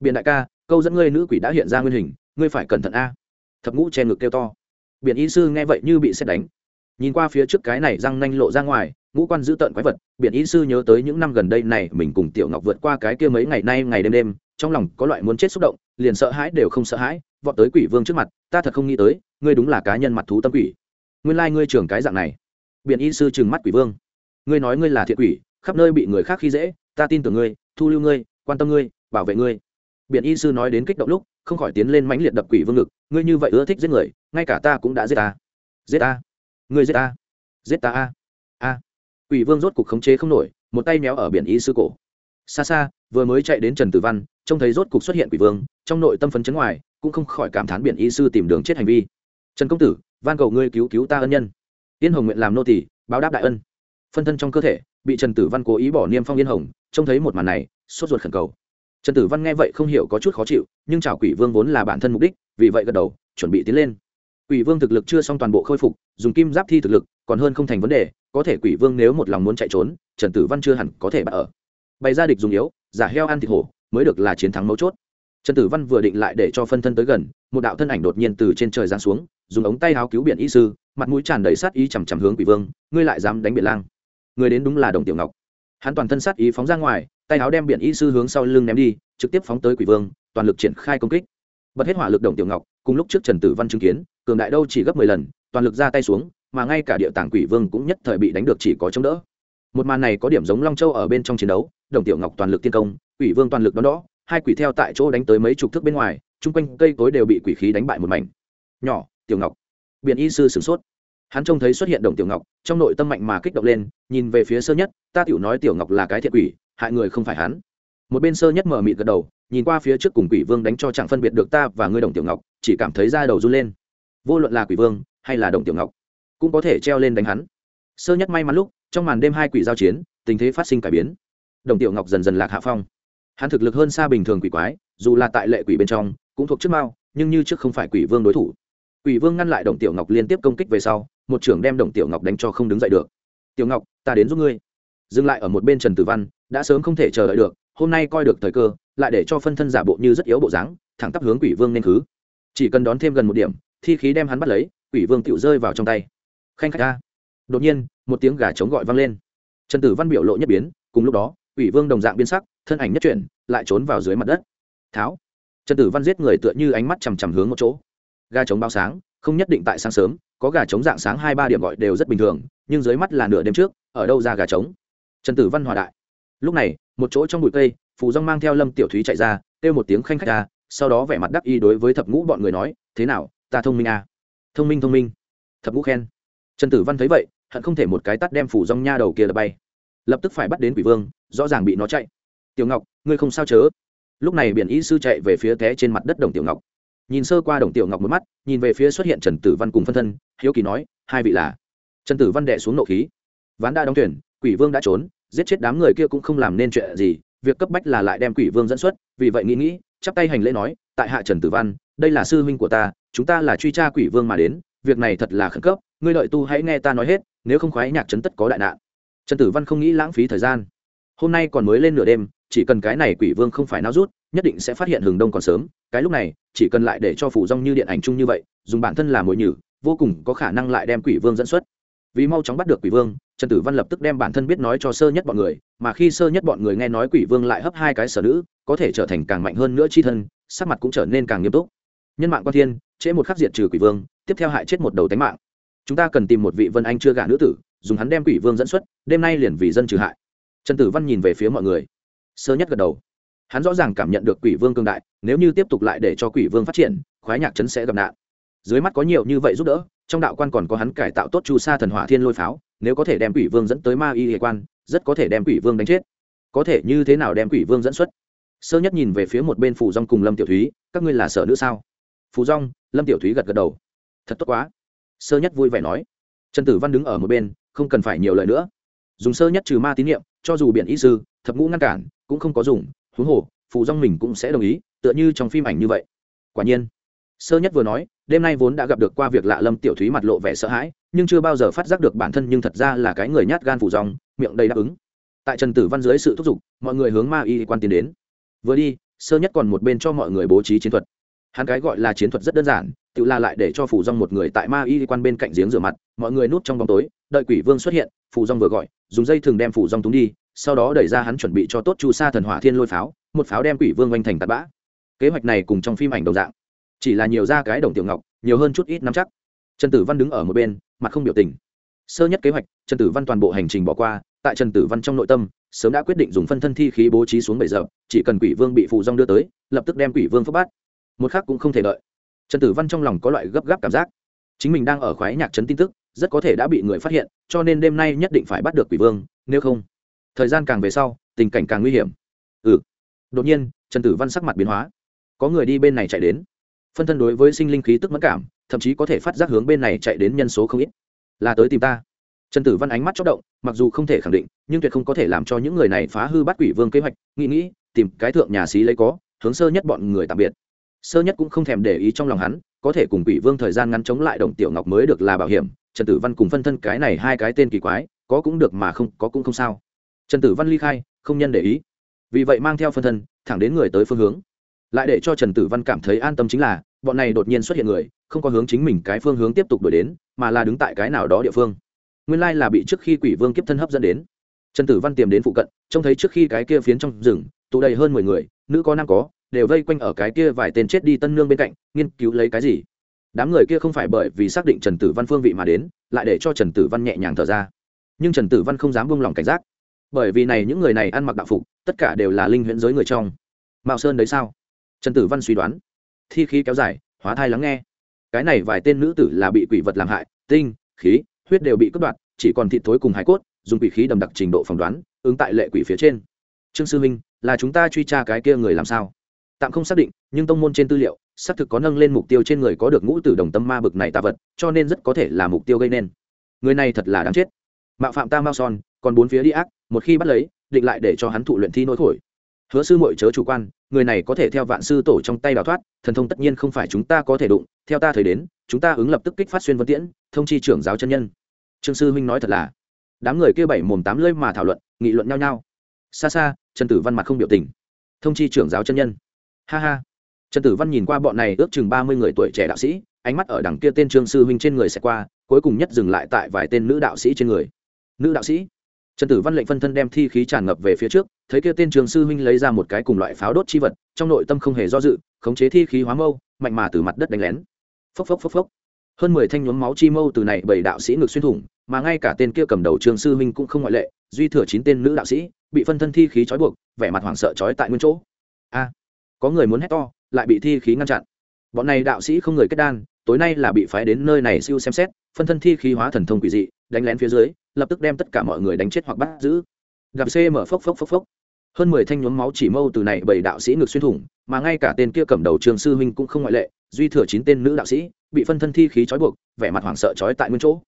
Biển đại ca câu dẫn ngươi nữ quỷ đã hiện ra nguyên hình, ngươi phải cẩn thận a. Thập ngũ che ngực kêu to. Biển y sư nghe vậy như bị xét đánh. Nhìn qua phía trước cái này răng nanh lộ ra ngoài, ngũ quan giữ tợn quái vật, biển y sư nhớ tới những năm gần đây này mình cùng tiểu ngọc vượt qua cái kia mấy ngày nay ngày đêm đêm, trong lòng có loại muốn chết xúc động, liền sợ hãi đều không sợ hãi, vọt tới quỷ vương trước mặt, ta thật không nghĩ tới, ngươi đúng là cá nhân mặt thú tâm quỷ. Nguyên lai ngươi trưởng cái dạng này. Biển y sư trừng mắt quỷ vương. Ngươi nói ngươi là thiện quỷ, khắp nơi bị người khác khi dễ, ta tin tưởng ngươi, thu lưu ngươi, quan tâm ngươi, bảo vệ ngươi biện y sư nói đến kích động lúc, không khỏi tiến lên mãnh liệt đập quỷ vương ngực, ngươi như vậy ưa thích giết người, ngay cả ta cũng đã giết ta. Giết ta? Ngươi giết ta? Giết ta a? A? Quỷ vương rốt cục khống chế không nổi, một tay méo ở biển y sư cổ. Xa xa, vừa mới chạy đến trần tử văn, trông thấy rốt cục xuất hiện quỷ vương, trong nội tâm phấn chấn ngoài, cũng không khỏi cảm thán biển y sư tìm đường chết hành vi. Trần công tử, van cầu ngươi cứu cứu ta ân nhân. Yên hồng nguyện làm nô tỷ báo đáp đại ân. Phân thân trong cơ thể, bị trần tử văn cố ý bỏ niêm phong yên hồng, trông thấy một màn này, sốt ruột khẩn cầu trần tử văn nghe vậy không hiểu có chút khó chịu, nhưng chào quỷ vương vốn là bản thân mục đích, vì vậy gật đầu, chuẩn bị tiến lên. Quỷ vương thực lực chưa xong toàn bộ khôi phục, dùng kim giáp thi thực lực, còn hơn không thành vấn đề, có thể quỷ vương nếu một lòng muốn chạy trốn, trần tử văn chưa hẳn có thể bắt ở. Bày ra địch dùng yếu, giả heo ăn thịt hổ, mới được là chiến thắng mấu chốt. Trần tử văn vừa định lại để cho phân thân tới gần, một đạo thân ảnh đột nhiên từ trên trời giáng xuống, dùng ống tay háo cứu biển y sư, mặt mũi tràn đầy sát ý chằm chằm hướng quỷ vương, ngươi lại dám đánh biển lang? Người đến đúng là đồng tiểu ngọc hắn toàn thân sát ý phóng ra ngoài, tay áo đem biển y sư hướng sau lưng ném đi, trực tiếp phóng tới quỷ vương, toàn lực triển khai công kích. Bật hết hỏa lực đồng tiểu ngọc, cùng lúc trước trần tử văn chứng kiến, cường đại đâu chỉ gấp mười lần, toàn lực ra tay xuống, mà ngay cả địa tàng quỷ vương cũng nhất thời bị đánh được chỉ có chống đỡ. Một màn này có điểm giống long châu ở bên trong chiến đấu, đồng tiểu ngọc toàn lực tiên công, quỷ vương toàn lực đón đỡ, hai quỷ theo tại chỗ đánh tới mấy chục thước bên ngoài, chung quanh cây cối đều bị quỷ khí đánh bại một mảnh. Nhỏ, tiểu ngọc. Biển y sư sửng sốt hắn trông thấy xuất hiện đồng tiểu ngọc, trong nội tâm mạnh mà kích động lên, nhìn về phía sơ nhất, ta tiểu nói tiểu ngọc là cái thiện quỷ, hại người không phải hắn. Một bên sơ nhất mở mịt gật đầu, nhìn qua phía trước cùng quỷ vương đánh cho chẳng phân biệt được ta và ngươi đồng tiểu ngọc, chỉ cảm thấy da đầu run lên. Vô luận là quỷ vương hay là đồng tiểu ngọc, cũng có thể treo lên đánh hắn. Sơ nhất may mắn lúc, trong màn đêm hai quỷ giao chiến, tình thế phát sinh cải biến. Đồng tiểu ngọc dần dần lạc hạ phong. Hắn thực lực hơn xa bình thường quỷ quái, dù là tại lệ quỷ bên trong, cũng thuộc trước mao, nhưng như trước không phải quỷ vương đối thủ. Quỷ vương ngăn lại đồng tiểu ngọc liên tiếp công kích về sau một trưởng đem đồng tiểu ngọc đánh cho không đứng dậy được. Tiểu ngọc, ta đến giúp ngươi. Dừng lại ở một bên trần tử văn, đã sớm không thể chờ đợi được, hôm nay coi được thời cơ, lại để cho phân thân giả bộ như rất yếu bộ dáng, thẳng tắp hướng quỷ vương nên khứ. Chỉ cần đón thêm gần một điểm, thi khí đem hắn bắt lấy, quỷ vương tựu rơi vào trong tay. Khanh khách ra đột nhiên, một tiếng gà trống gọi vang lên. Trần tử văn biểu lộ nhất biến, cùng lúc đó, quỷ vương đồng dạng biến sắc, thân ảnh nhất chuyển, lại trốn vào dưới mặt đất. Tháo. Trần tử văn giết người tựa như ánh mắt chằm chằm hướng một chỗ. Gà trống bao sáng không nhất định tại sáng sớm, có gà trống dạng sáng hai ba điểm gọi đều rất bình thường, nhưng dưới mắt là nửa đêm trước, ở đâu ra gà trống? Trần tử văn hòa đại. Lúc này, một chỗ trong bụi cây, phù dông mang theo lâm tiểu thúy chạy ra, kêu một tiếng khanh khách ra, sau đó vẻ mặt đắc y đối với thập ngũ bọn người nói, thế nào, ta thông minh à? thông minh thông minh. Thập ngũ khen. Trần tử văn thấy vậy, hận không thể một cái tắt đem phủ rong nha đầu kia là bay. Lập tức phải bắt đến quỷ vương, rõ ràng bị nó chạy. Tiểu ngọc, ngươi không sao chớ. Lúc này biển ý sư chạy về phía té trên mặt đất đồng tiểu ngọc nhìn sơ qua đồng tiểu ngọc một mắt, nhìn về phía xuất hiện trần tử văn cùng phân thân, hiếu kỳ nói, hai vị là? Trần tử văn đệ xuống nộ khí. Ván đã đóng tuyển quỷ vương đã trốn, giết chết đám người kia cũng không làm nên chuyện gì, việc cấp bách là lại đem quỷ vương dẫn xuất, vì vậy nghĩ nghĩ, chắp tay hành lễ nói, tại hạ trần tử văn, đây là sư huynh của ta, chúng ta là truy tra quỷ vương mà đến, việc này thật là khẩn cấp, ngươi lợi tu hãy nghe ta nói hết, nếu không khoái nhạc chấn tất có đại nạn. Trần tử văn không nghĩ lãng phí thời gian. Hôm nay còn mới lên nửa đêm, chỉ cần cái này quỷ vương không phải nao rút nhất định sẽ phát hiện hừng đông còn sớm, cái lúc này, chỉ cần lại để cho phủ rong như điện ảnh chung như vậy, dùng bản thân làm mồi nhử, vô cùng có khả năng lại đem quỷ vương dẫn xuất. Vì mau chóng bắt được quỷ vương, trần tử văn lập tức đem bản thân biết nói cho sơ nhất bọn người, mà khi sơ nhất bọn người nghe nói quỷ vương lại hấp hai cái sở nữ, có thể trở thành càng mạnh hơn nữa chi thân, sắc mặt cũng trở nên càng nghiêm túc. Nhân mạng quan thiên, trễ một khắc diệt trừ quỷ vương, tiếp theo hại chết một đầu tánh mạng. Chúng ta cần tìm một vị vân anh chưa gả nữ tử, dùng hắn đem quỷ vương dẫn xuất, đêm nay liền vì dân trừ hại. Trần tử văn nhìn về phía mọi người. Sơ nhất gật đầu hắn rõ ràng cảm nhận được quỷ vương cương đại, nếu như tiếp tục lại để cho quỷ vương phát triển, khoái nhạc trấn sẽ gặp nạn. Dưới mắt có nhiều như vậy giúp đỡ, trong đạo quan còn có hắn cải tạo tốt chu sa thần hỏa thiên lôi pháo, nếu có thể đem quỷ vương dẫn tới ma y hệ quan, rất có thể đem quỷ vương đánh chết. Có thể như thế nào đem quỷ vương dẫn xuất? Sơ nhất nhìn về phía một bên phù dong cùng lâm tiểu thúy, các ngươi là sở nữ sao? Phù dong lâm tiểu thúy gật gật đầu. Thật tốt quá. Sơ nhất vui vẻ nói. Trần tử văn đứng ở một bên, không cần phải nhiều lời nữa. Dùng sơ nhất trừ ma tín nhiệm cho dù biện ý sư, thập ngũ ngăn cản, cũng không có dùng huống hồ, phù dong mình cũng sẽ đồng ý, tựa như trong phim ảnh như vậy. Quả nhiên, sơ nhất vừa nói, đêm nay vốn đã gặp được qua việc lạ lâm tiểu thúy mặt lộ vẻ sợ hãi, nhưng chưa bao giờ phát giác được bản thân nhưng thật ra là cái người nhát gan phủ dòng, miệng đầy đáp ứng. Tại trần tử văn dưới sự thúc giục, mọi người hướng ma y quan tiến đến. Vừa đi, sơ nhất còn một bên cho mọi người bố trí chiến thuật. Hắn cái gọi là chiến thuật rất đơn giản, tự la lại để cho phủ dòng một người tại ma y quan bên cạnh giếng rửa mặt, mọi người núp trong bóng tối, đợi quỷ vương xuất hiện phủ dòng vừa gọi, dùng dây thường đem phủ dòng túng đi sau đó đẩy ra hắn chuẩn bị cho tốt chu sa thần hỏa thiên lôi pháo, một pháo đem quỷ vương oanh thành tạt bã. Kế hoạch này cùng trong phim ảnh đồng dạng, chỉ là nhiều ra cái đồng tiểu ngọc, nhiều hơn chút ít nắm chắc. Trần tử văn đứng ở một bên, mặt không biểu tình. Sơ nhất kế hoạch, trần tử văn toàn bộ hành trình bỏ qua, tại trần tử văn trong nội tâm, sớm đã quyết định dùng phân thân thi khí bố trí xuống bảy giờ, chỉ cần quỷ vương bị phù rong đưa tới, lập tức đem quỷ vương phúc bát. Một khác cũng không thể đợi. Trần tử văn trong lòng có loại gấp gáp cảm giác. Chính mình đang ở khoái nhạc trấn tin tức, rất có thể đã bị người phát hiện, cho nên đêm nay nhất định phải bắt được quỷ vương, nếu không thời gian càng về sau, tình cảnh càng nguy hiểm. Ừ. Đột nhiên, trần tử văn sắc mặt biến hóa. Có người đi bên này chạy đến. Phân thân đối với sinh linh khí tức mất cảm, thậm chí có thể phát giác hướng bên này chạy đến nhân số không ít. Là tới tìm ta. Trần tử văn ánh mắt chóc động, mặc dù không thể khẳng định, nhưng tuyệt không có thể làm cho những người này phá hư bắt quỷ vương kế hoạch, nghĩ nghĩ, tìm cái thượng nhà xí lấy có, hướng sơ nhất bọn người tạm biệt. Sơ nhất cũng không thèm để ý trong lòng hắn, có thể cùng quỷ vương thời gian ngắn chống lại đồng tiểu ngọc mới được là bảo hiểm, trần tử văn cùng phân thân cái này hai cái tên kỳ quái, có cũng được mà không, có cũng không sao trần tử văn ly khai, không nhân để ý. Vì vậy mang theo phân thân, thẳng đến người tới phương hướng. Lại để cho trần tử văn cảm thấy an tâm chính là, bọn này đột nhiên xuất hiện người, không có hướng chính mình cái phương hướng tiếp tục đổi đến, mà là đứng tại cái nào đó địa phương. Nguyên lai là bị trước khi quỷ vương kiếp thân hấp dẫn đến. Trần tử văn tìm đến phụ cận, trông thấy trước khi cái kia phiến trong rừng, tụ đầy hơn mười người, nữ có nam có, đều vây quanh ở cái kia vài tên chết đi tân nương bên cạnh, nghiên cứu lấy cái gì. Đám người kia không phải bởi vì xác định trần tử văn phương vị mà đến, lại để cho trần tử văn nhẹ nhàng thở ra. Nhưng trần tử văn không dám buông lỏng cảnh giác bởi vì này những người này ăn mặc đạo phục, tất cả đều là linh huyễn giới người trong. Mạo sơn đấy sao? Trần tử văn suy đoán. Thi khí kéo dài, hóa thai lắng nghe. Cái này vài tên nữ tử là bị quỷ vật làm hại, tinh, khí, huyết đều bị cướp đoạt, chỉ còn thịt thối cùng hải cốt, dùng quỷ khí đầm đặc trình độ phỏng đoán, ứng tại lệ quỷ phía trên. Trương sư minh, là chúng ta truy tra cái kia người làm sao? Tạm không xác định, nhưng tông môn trên tư liệu, xác thực có nâng lên mục tiêu trên người có được ngũ tử đồng tâm ma bực này tạ vật, cho nên rất có thể là mục tiêu gây nên. Người này thật là đáng chết. Mạo phạm ta mao son, còn bốn phía đi ác một khi bắt lấy định lại để cho hắn thụ luyện thi nỗi thổi hứa sư mội chớ chủ quan, người này có thể theo vạn sư tổ trong tay đào thoát, thần thông tất nhiên không phải chúng ta có thể đụng, theo ta thời đến, chúng ta ứng lập tức kích phát xuyên vân tiễn, thông chi trưởng giáo chân nhân. Trương sư huynh nói thật là, đám người kia bảy mồm tám lưỡi mà thảo luận, nghị luận nhau nhau. Xa xa, trần tử văn mặt không biểu tình. Thông chi trưởng giáo chân nhân. Ha ha. Trần tử văn nhìn qua bọn này ước chừng ba mươi người tuổi trẻ đạo sĩ, ánh mắt ở đằng kia tên trương sư huynh trên người sẽ qua, cuối cùng nhất dừng lại tại vài tên nữ đạo sĩ trên người. Nữ đạo sĩ? Trần tử văn lệnh phân thân đem thi khí tràn ngập về phía trước, thấy kia tên trường sư huynh lấy ra một cái cùng loại pháo đốt chi vật, trong nội tâm không hề do dự, khống chế thi khí hóa mâu, mạnh mà từ mặt đất đánh lén. Phốc phốc phốc phốc. Hơn mười thanh nhuốm máu chi mâu từ này bảy đạo sĩ ngực xuyên thủng, mà ngay cả tên kia cầm đầu trường sư huynh cũng không ngoại lệ, duy thừa chín tên nữ đạo sĩ, bị phân thân thi khí trói buộc, vẻ mặt hoảng sợ trói tại nguyên chỗ. A, có người muốn hét to, lại bị thi khí ngăn chặn. Bọn này đạo sĩ không người kết đan tối nay là bị phái đến nơi này siêu xem xét, phân thân thi khí hóa thần thông quỷ dị, đánh lén phía dưới, lập tức đem tất cả mọi người đánh chết hoặc bắt giữ. Gặp cm phốc phốc phốc phốc. Hơn mười thanh nhuốm máu chỉ mâu từ này bảy đạo sĩ ngược xuyên thủng, mà ngay cả tên kia cầm đầu trường sư huynh cũng không ngoại lệ, duy thừa chín tên nữ đạo sĩ, bị phân thân thi khí trói buộc, vẻ mặt hoảng sợ trói tại nguyên chỗ.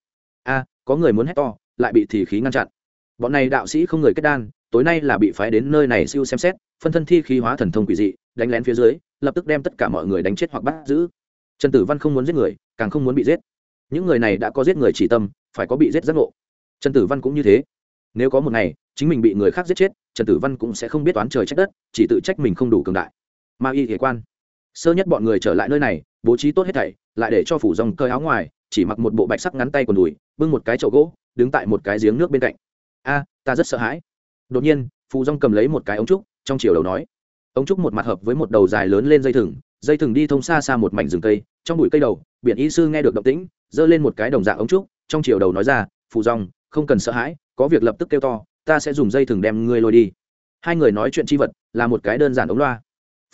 A, có người muốn hét to, lại bị thì khí ngăn chặn. Bọn này đạo sĩ không người kết đan, tối nay là bị phái đến nơi này siêu xem xét, phân thân thi khí hóa thần thông quỷ dị, đánh lén phía dưới, lập tức đem tất cả mọi người đánh chết hoặc bắt giữ trần tử văn không muốn giết người, càng không muốn bị giết. Những người này đã có giết người chỉ tâm, phải có bị giết giác ngộ. Trần tử văn cũng như thế. Nếu có một ngày, chính mình bị người khác giết chết, trần tử văn cũng sẽ không biết toán trời trách đất, chỉ tự trách mình không đủ cường đại. Ma y thể quan. Sơ nhất bọn người trở lại nơi này, bố trí tốt hết thảy, lại để cho phủ dòng cơi áo ngoài, chỉ mặc một bộ bạch sắc ngắn tay quần đùi, bưng một cái chậu gỗ, đứng tại một cái giếng nước bên cạnh. A, ta rất sợ hãi. Đột nhiên phù dòng cầm lấy một cái ống trúc, trong chiều đầu nói. Ống trúc một mặt hợp với một đầu dài lớn lên dây thừng dây thừng đi thông xa xa một mảnh rừng cây, trong bụi cây đầu, biển y sư nghe được động tĩnh, giơ lên một cái đồng dạng ống trúc, trong chiều đầu nói ra, phù dòng, không cần sợ hãi, có việc lập tức kêu to, ta sẽ dùng dây thừng đem ngươi lôi đi. Hai người nói chuyện chi vật, là một cái đơn giản ống loa.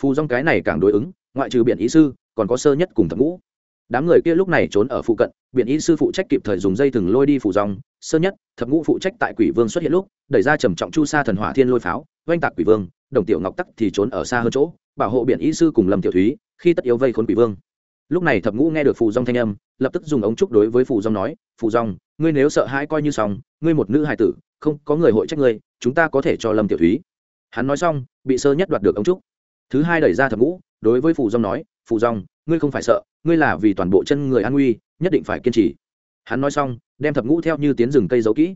Phù dòng cái này càng đối ứng, ngoại trừ biển ý sư, còn có sơ nhất cùng thập ngũ. Đám người kia lúc này trốn ở phụ cận, biển y sư phụ trách kịp thời dùng dây thừng lôi đi phù dòng, sơ nhất thập ngũ phụ trách tại quỷ vương xuất hiện lúc, đẩy ra trầm trọng chu sa thần hỏa thiên lôi pháo, oanh tạc quỷ vương, đồng tiểu ngọc tắc thì trốn ở xa hơn chỗ bảo hộ biển y sư cùng lâm tiểu thúy, khi tất yếu vây khốn quỷ vương. Lúc này thập ngũ nghe được phù dòng thanh âm, lập tức dùng ống trúc đối với phù dòng nói, phù dòng, ngươi nếu sợ hãi coi như xong, ngươi một nữ hài tử, không có người hội trách ngươi, chúng ta có thể cho lâm tiểu thúy. Hắn nói xong, bị sơ nhất đoạt được ống trúc. Thứ hai đẩy ra thập ngũ, đối với phù dòng nói, phù dòng, ngươi không phải sợ, ngươi là vì toàn bộ chân người an nguy, nhất định phải kiên trì. Hắn nói xong, đem thập ngũ theo như tiến rừng cây giấu kỹ.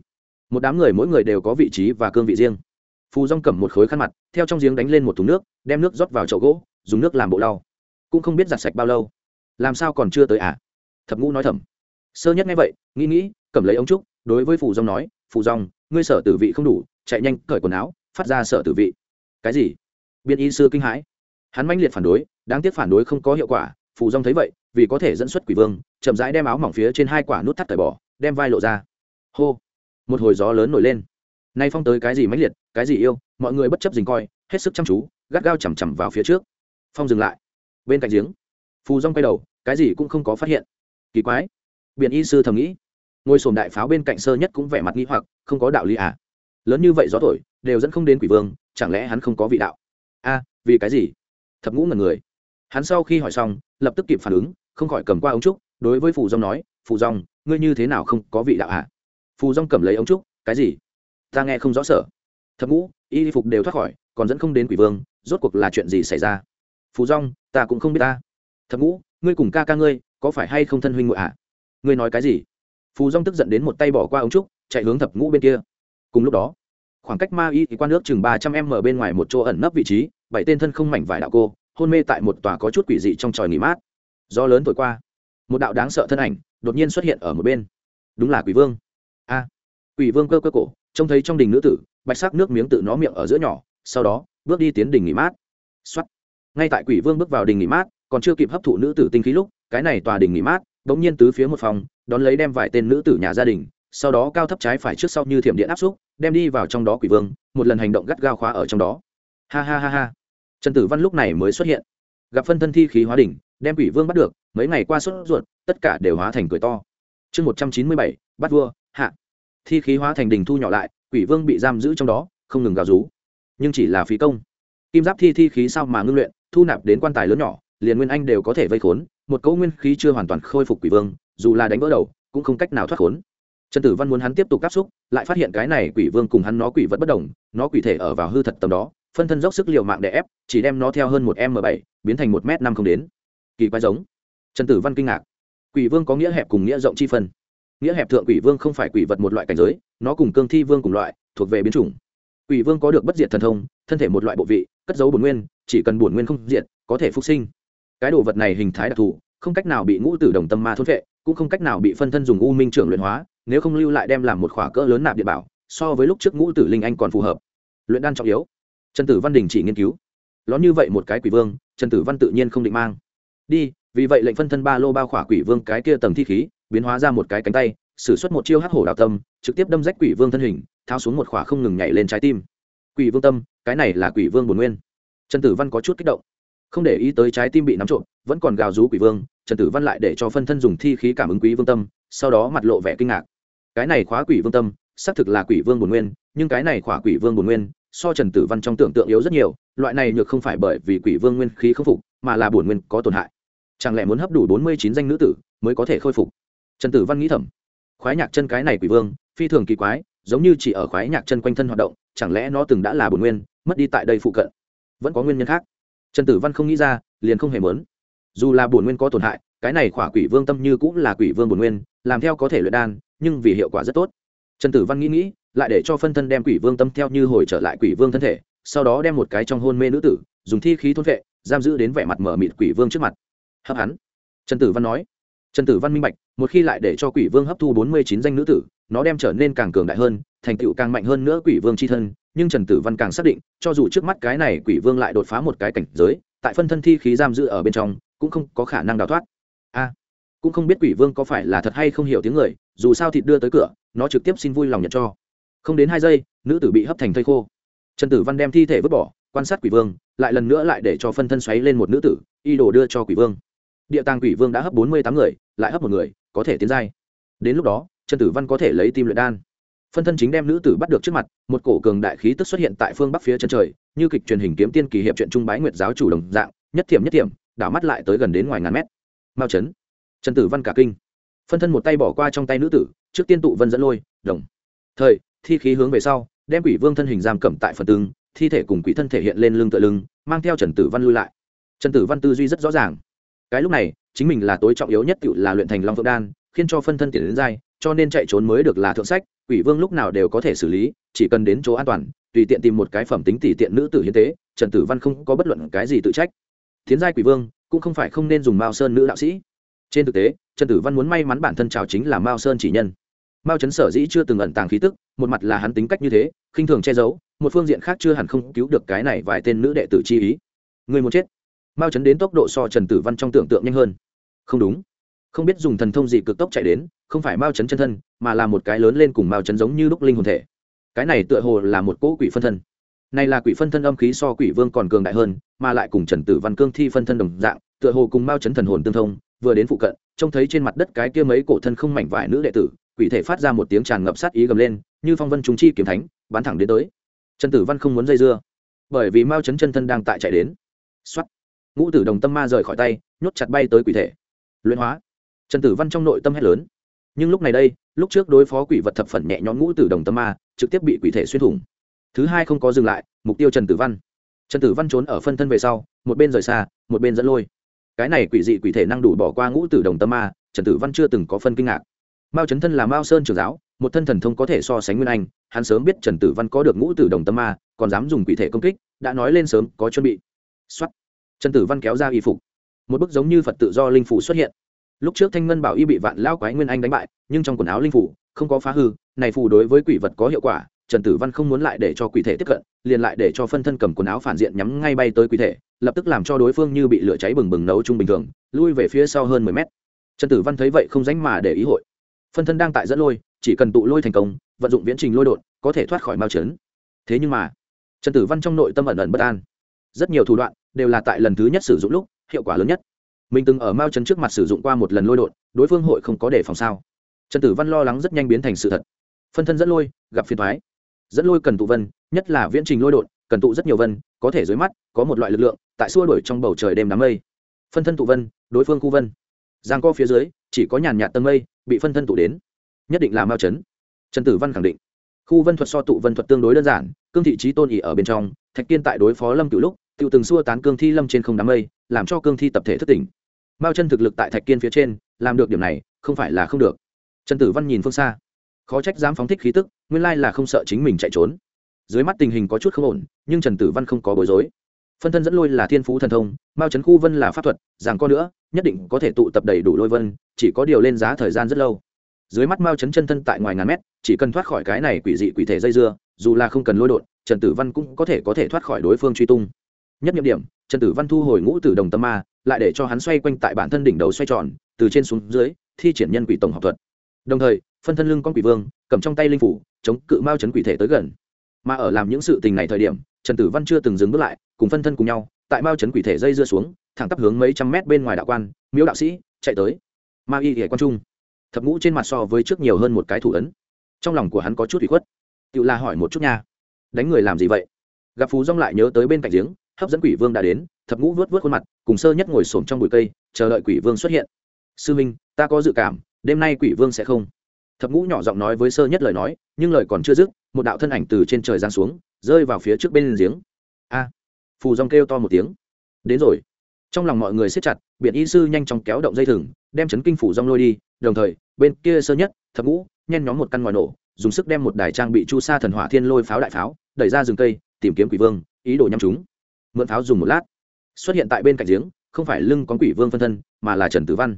Một đám người mỗi người đều có vị trí và cương vị riêng phù dong cầm một khối khăn mặt, theo trong giếng đánh lên một thùng nước, đem nước rót vào chậu gỗ, dùng nước làm bộ lau. Cũng không biết giặt sạch bao lâu. Làm sao còn chưa tới à? Thập ngũ nói thầm. Sơ nhất nghe vậy, nghĩ nghĩ, cầm lấy ống trúc, đối với phù dong nói phù dong, ngươi sở tử vị không đủ, chạy nhanh cởi quần áo, phát ra sở tử vị. Cái gì? Biên y sư kinh hãi. Hắn manh liệt phản đối, đáng tiếc phản đối không có hiệu quả phù dong thấy vậy, vì có thể dẫn xuất quỷ vương, chậm rãi đem áo mỏng phía trên hai quả nút thắt cởi bỏ, đem vai lộ ra. Hô. Một hồi gió lớn nổi lên nay phong tới cái gì mãnh liệt, cái gì yêu, mọi người bất chấp dình coi, hết sức chăm chú, gắt gao chằm chằm vào phía trước. Phong dừng lại. Bên cạnh giếng, phù rong quay đầu, cái gì cũng không có phát hiện. Kỳ quái. Biện y sư thầm nghĩ. Ngôi sồn đại pháo bên cạnh sơ nhất cũng vẻ mặt nghi hoặc, không có đạo lý à? Lớn như vậy gió thổi, đều dẫn không đến quỷ vương, chẳng lẽ hắn không có vị đạo? A, vì cái gì? Thập ngũ ngần người. Hắn sau khi hỏi xong, lập tức kịp phản ứng, không khỏi cầm qua ống trúc, đối với phù dông nói, phù dông ngươi như thế nào không có vị đạo à? phù dông cầm lấy ống trúc, cái gì? Ta nghe không rõ sở. Thập ngũ, y phục đều thoát khỏi, còn dẫn không đến quỷ vương, rốt cuộc là chuyện gì xảy ra? Phù dông, ta cũng không biết ta. Thập ngũ, ngươi cùng ca ca ngươi, có phải hay không thân huynh ngội à? ngươi nói cái gì? Phù dông tức giận đến một tay bỏ qua ống trúc, chạy hướng thập ngũ bên kia. Cùng lúc đó, khoảng cách ma y thì qua nước chừng ba trăm em mở bên ngoài một chỗ ẩn nấp vị trí, bảy tên thân không mảnh vải đạo cô, hôn mê tại một tòa có chút quỷ dị trong tròi nghỉ mát. Do lớn thổi qua. Một đạo đáng sợ thân ảnh đột nhiên xuất hiện ở một bên. Đúng là quỷ vương. A. Quỷ vương cơ cơ cổ trông thấy trong đình nữ tử, bạch sắc nước miếng tự nó miệng ở giữa nhỏ, sau đó, bước đi tiến đình nghỉ mát. Xuất ngay tại quỷ vương bước vào đình nghỉ mát, còn chưa kịp hấp thụ nữ tử tinh khí lúc, cái này tòa đình nghỉ mát, bỗng nhiên tứ phía một phòng, đón lấy đem vài tên nữ tử nhà gia đình, sau đó cao thấp trái phải trước sau như thiểm điện áp xúc, đem đi vào trong đó quỷ vương, một lần hành động gắt gao khóa ở trong đó. Ha ha ha ha. Trần tử văn lúc này mới xuất hiện. Gặp phân thân thi khí hóa đỉnh, đem quỷ vương bắt được, mấy ngày qua sốt ruột, tất cả đều hóa thành cười to. Chương một trăm chín mươi bảy, bắt vua, hạ thi khí hóa thành đình thu nhỏ lại, quỷ vương bị giam giữ trong đó, không ngừng gào rú. Nhưng chỉ là phí công. Kim giáp thi thi khí sao mà ngưng luyện, thu nạp đến quan tài lớn nhỏ, liền nguyên anh đều có thể vây khốn, một cấu nguyên khí chưa hoàn toàn khôi phục quỷ vương, dù là đánh vỡ đầu, cũng không cách nào thoát khốn. Trần tử văn muốn hắn tiếp tục áp xúc, lại phát hiện cái này quỷ vương cùng hắn nó quỷ vật bất đồng, nó quỷ thể ở vào hư thật tầm đó, phân thân dốc sức liều mạng để ép, chỉ đem nó theo hơn một m bảy, biến thành một m năm không đến. Kỳ quái giống. Trần tử văn kinh ngạc. Quỷ vương có nghĩa hẹp cùng nghĩa rộng chi phân nghĩa hẹp thượng quỷ vương không phải quỷ vật một loại cảnh giới, nó cùng cương thi vương cùng loại, thuộc về biến chủng. Quỷ vương có được bất diệt thần thông, thân thể một loại bộ vị, cất dấu bổn nguyên, chỉ cần bổn nguyên không diệt, có thể phục sinh. Cái đồ vật này hình thái đặc thù, không cách nào bị ngũ tử đồng tâm ma thôn vệ cũng không cách nào bị phân thân dùng u minh trưởng luyện hóa, nếu không lưu lại đem làm một khỏa cỡ lớn nạp địa bảo, so với lúc trước ngũ tử linh anh còn phù hợp. Luyện đan trọng yếu. Trần tử văn đình chỉ nghiên cứu. Lón như vậy một cái quỷ vương, trần tử văn tự nhiên không định mang. Đi, vì vậy lệnh phân thân ba lô bao khỏa quỷ vương cái kia tầng thi khí biến hóa ra một cái cánh tay, sử suất một chiêu hắc hổ đào tâm, trực tiếp đâm rách quỷ vương thân hình thao xuống một khỏa không ngừng nhảy lên trái tim. Quỷ vương tâm, cái này là quỷ vương bồn nguyên. Trần tử văn có chút kích động. Không để ý tới trái tim bị nắm trộm, vẫn còn gào rú quỷ vương, trần tử văn lại để cho phân thân dùng thi khí cảm ứng quỷ vương tâm, sau đó mặt lộ vẻ kinh ngạc. Cái này khóa quỷ vương tâm, xác thực là quỷ vương bồn nguyên, nhưng cái này khỏa quỷ vương bồn nguyên, so trần tử văn trong tưởng tượng yếu rất nhiều, loại này nhược không phải bởi vì quỷ vương nguyên khí không phục, mà là bổn nguyên có tổn hại. Chẳng lẽ muốn hấp đủ bốn mươi chín danh nữ tử mới có thể khôi phục? Trần tử văn nghĩ thầm, khoái nhạc chân cái này quỷ vương, phi thường kỳ quái, giống như chỉ ở khoái nhạc chân quanh thân hoạt động, chẳng lẽ nó từng đã là bổn nguyên, mất đi tại đây phụ cận? Vẫn có nguyên nhân khác. Trần tử văn không nghĩ ra, liền không hề muốn. Dù là bổn nguyên có tổn hại, cái này khỏa quỷ vương tâm như cũng là quỷ vương bổn nguyên, làm theo có thể luyện đan, nhưng vì hiệu quả rất tốt. Trần tử văn nghĩ nghĩ, lại để cho phân thân đem quỷ vương tâm theo như hồi trở lại quỷ vương thân thể, sau đó đem một cái trong hôn mê nữ tử, dùng thi khí thôn vệ, giam giữ đến vẻ mặt mở mịt quỷ vương trước mặt. Hấp hắn. Trần tử văn nói trần tử văn minh bạch, một khi lại để cho quỷ vương hấp thu bốn mươi chín danh nữ tử, nó đem trở nên càng cường đại hơn, thành tựu càng mạnh hơn nữa quỷ vương c h i thân. Nhưng trần tử văn càng xác định, cho dù trước mắt cái này quỷ vương lại đột phá một cái cảnh giới, tại phân thân thi khí giam giữ ở bên trong, cũng không có khả năng đào thoát. A, cũng không biết quỷ vương có phải là thật hay không hiểu tiếng người, dù sao thịt đưa tới cửa, nó trực tiếp xin vui lòng nhận cho. Không đến hai giây, nữ tử bị hấp thành thây khô. Trần tử văn đem thi thể vứt bỏ, quan sát quỷ vương, lại lần nữa lại để cho phân thân xoáy lên một nữ tử y đồ đưa cho quỷ vương địa tàng quỷ vương đã hấp bốn mươi tám người, lại hấp một người, có thể tiến giai. Đến lúc đó, trần tử văn có thể lấy tim luyện đan. Phân thân chính đem nữ tử bắt được trước mặt, một cổ cường đại khí tức xuất hiện tại phương bắc phía chân trời, như kịch truyền hình kiếm tiên kỳ hiệp truyện trung bái nguyệt giáo chủ đồng dạng, nhất thiểm nhất thiểm, đảo mắt lại tới gần đến ngoài ngàn mét. Mao chấn trần tử văn cả kinh. Phân thân một tay bỏ qua trong tay nữ tử, trước tiên tụ vân dẫn lôi, đồng. Thời, thi khí hướng về sau, đem quỷ vương thân hình giam cầm tại phần tương thi thể cùng quỷ thân thể hiện lên lưng tựa lưng, mang theo trần tử văn lui lại. Trần tử văn tư duy rất rõ ràng cái lúc này, chính mình là tối trọng yếu nhất tự là luyện thành long phượng đan, khiến cho phân thân tiền đến dai, cho nên chạy trốn mới được là thượng sách, quỷ vương lúc nào đều có thể xử lý, chỉ cần đến chỗ an toàn, tùy tiện tìm một cái phẩm tính tỷ tiện nữ tử hiến tế, trần tử văn không có bất luận cái gì tự trách. Thiến giai quỷ vương, cũng không phải không nên dùng mao sơn nữ đạo sĩ. Trên thực tế, trần tử văn muốn may mắn bản thân trào chính là mao sơn chỉ nhân. Mao trấn sở dĩ chưa từng ẩn tàng khí tức, một mặt là hắn tính cách như thế, khinh thường che giấu, một phương diện khác chưa hẳn không cứu được cái này vài tên nữ đệ tử chi ý. Người muốn chết mao chấn đến tốc độ so trần tử văn trong tưởng tượng nhanh hơn. Không đúng. Không biết dùng thần thông gì cực tốc chạy đến, không phải mao chấn chân thân, mà là một cái lớn lên cùng mao chấn giống như lúc linh hồn thể. Cái này tựa hồ là một cỗ quỷ phân thân. Này là quỷ phân thân âm khí so quỷ vương còn cường đại hơn, mà lại cùng trần tử văn cương thi phân thân đồng dạng, tựa hồ cùng mao chấn thần hồn tương thông, vừa đến phụ cận, trông thấy trên mặt đất cái kia mấy cổ thân không mảnh vải nữ đệ tử, quỷ thể phát ra một tiếng tràn ngập sát ý gầm lên, như phong vân chúng chi kiếm thánh, bắn thẳng đến tới. Trần tử văn không muốn dây dưa, bởi vì mao chấn chân thân đang tại chạy đến. Xuất ngũ tử đồng tâm ma rời khỏi tay, nhốt chặt bay tới quỷ thể. Luyện hóa. Trần tử văn trong nội tâm hét lớn. Nhưng lúc này đây, lúc trước đối phó quỷ vật thập phần nhẹ nhõm ngũ tử đồng tâm ma, trực tiếp bị quỷ thể xuyên thủng. Thứ hai không có dừng lại, mục tiêu trần tử văn. Trần tử văn trốn ở phân thân về sau, một bên rời xa, một bên dẫn lôi. Cái này quỷ dị quỷ thể năng đủ bỏ qua ngũ tử đồng tâm ma, trần tử văn chưa từng có phân kinh ngạc. Mao trấn thân là mao sơn trường giáo, một thân thần thông có thể so sánh nguyên anh, hắn sớm biết trần tử văn có được ngũ tử đồng tâm ma, còn dám dùng quỷ thể công kích, đã nói lên sớm, có chuẩn bị. Xuất trần tử văn kéo ra y phục. Một bức giống như phật tự do linh phủ xuất hiện. Lúc trước thanh ngân bảo y bị vạn lao quái nguyên anh đánh bại, nhưng trong quần áo linh phủ, không có phá hư, này phù đối với quỷ vật có hiệu quả, trần tử văn không muốn lại để cho quỷ thể tiếp cận, liền lại để cho phân thân cầm quần áo phản diện nhắm ngay bay tới quỷ thể, lập tức làm cho đối phương như bị lửa cháy bừng bừng nấu chung bình thường, lui về phía sau hơn mười mét. Trần tử văn thấy vậy không dánh mà để ý hội. Phân thân đang tại dẫn lôi, chỉ cần tụ lôi thành công, vận dụng viễn trình lôi đột, có thể thoát khỏi mao chấn. Thế nhưng mà, trần tử văn trong nội tâm ẩn ẩn bất an. Rất nhiều thủ đoạn đều là tại lần thứ nhất sử dụng lúc, hiệu quả lớn nhất. Mình từng ở mao chấn trước mặt sử dụng qua một lần lôi đột, đối phương hội không có đề phòng sao? Trần tử văn lo lắng rất nhanh biến thành sự thật. Phân thân dẫn lôi, gặp phiền thoái dẫn lôi cần tụ vân, nhất là viễn trình lôi đột, cần tụ rất nhiều vân, có thể dưới mắt, có một loại lực lượng, tại xua đổi trong bầu trời đêm đám mây. Phân thân tụ vân, đối phương khu vân. Giang co phía dưới, chỉ có nhàn nhạt tầng mây, bị phân thân tụ đến. Nhất định là mao chấn trần tử văn khẳng định. Khu vân thuật so tụ vân thuật tương đối đơn giản, cương thị trí tôn ỉ ở bên trong, thạch kiên tại đối phó lâm cựu lúc tự từng xua tán cương thi lâm trên không đám mây, làm cho cương thi tập thể thất tỉnh. Mao chân thực lực tại thạch kiên phía trên, làm được điểm này, không phải là không được. Trần tử văn nhìn phương xa. Khó trách dám phóng thích khí tức, nguyên lai là không sợ chính mình chạy trốn. Dưới mắt tình hình có chút không ổn, nhưng trần tử văn không có bối rối. Phân thân dẫn lôi là thiên phú thần thông, mao trấn khu vân là pháp thuật rằng có nữa, nhất định có thể tụ tập đầy đủ lôi vân, chỉ có điều lên giá thời gian rất lâu. Dưới mắt mao trấn chân thân tại ngoài ngàn mét, chỉ cần thoát khỏi cái này quỷ dị quỷ thể dây dưa, dù là không cần lôi đột, trần tử văn cũng có thể có thể thoát khỏi đối phương truy tung nhất nhiệm điểm, trần tử văn thu hồi ngũ tử đồng tâm ma, lại để cho hắn xoay quanh tại bản thân đỉnh đầu xoay tròn, từ trên xuống dưới, thi triển nhân quỷ tổng học thuật. Đồng thời, phân thân lưng con quỷ vương, cầm trong tay linh phủ, chống cự mao chấn quỷ thể tới gần. Mà ở làm những sự tình này thời điểm, trần tử văn chưa từng dừng bước lại, cùng phân thân cùng nhau, tại mao chấn quỷ thể dây dưa xuống, thẳng tắp hướng mấy trăm mét bên ngoài đạo quan, miếu đạo sĩ, chạy tới. Ma y hệ quan trung. Thập ngũ trên mặt so với trước nhiều hơn một cái thủ ấn. Trong lòng của hắn có chút bị khuất. Tự là hỏi một chút nha. Đánh người làm gì vậy? Gặp phú rong lại nhớ tới bên cạnh giếng hấp dẫn quỷ vương đã đến, thập ngũ vớt vớt khuôn mặt, cùng sơ nhất ngồi xổm trong bụi cây, chờ đợi quỷ vương xuất hiện. Sư minh ta có dự cảm, đêm nay quỷ vương sẽ không. Thập ngũ nhỏ giọng nói với sơ nhất lời nói, nhưng lời còn chưa dứt, một đạo thân ảnh từ trên trời giáng xuống, rơi vào phía trước bên giếng. A! Phù dòng kêu to một tiếng. Đến rồi. Trong lòng mọi người siết chặt biện y sư nhanh chóng kéo động dây thừng, đem chấn kinh phủ rong lôi đi, đồng thời, bên kia sơ nhất, thập ngũ, nhen nhóm một căn ngòi nổ, dùng sức đem một đài trang bị chu sa thần hỏa thiên lôi pháo đại pháo, đẩy ra rừng cây, tìm kiếm quỷ vương, ý đồ nhắm chúng mượn pháo dùng một lát. Xuất hiện tại bên cạnh giếng, không phải lưng con quỷ vương phân thân, mà là trần tử văn.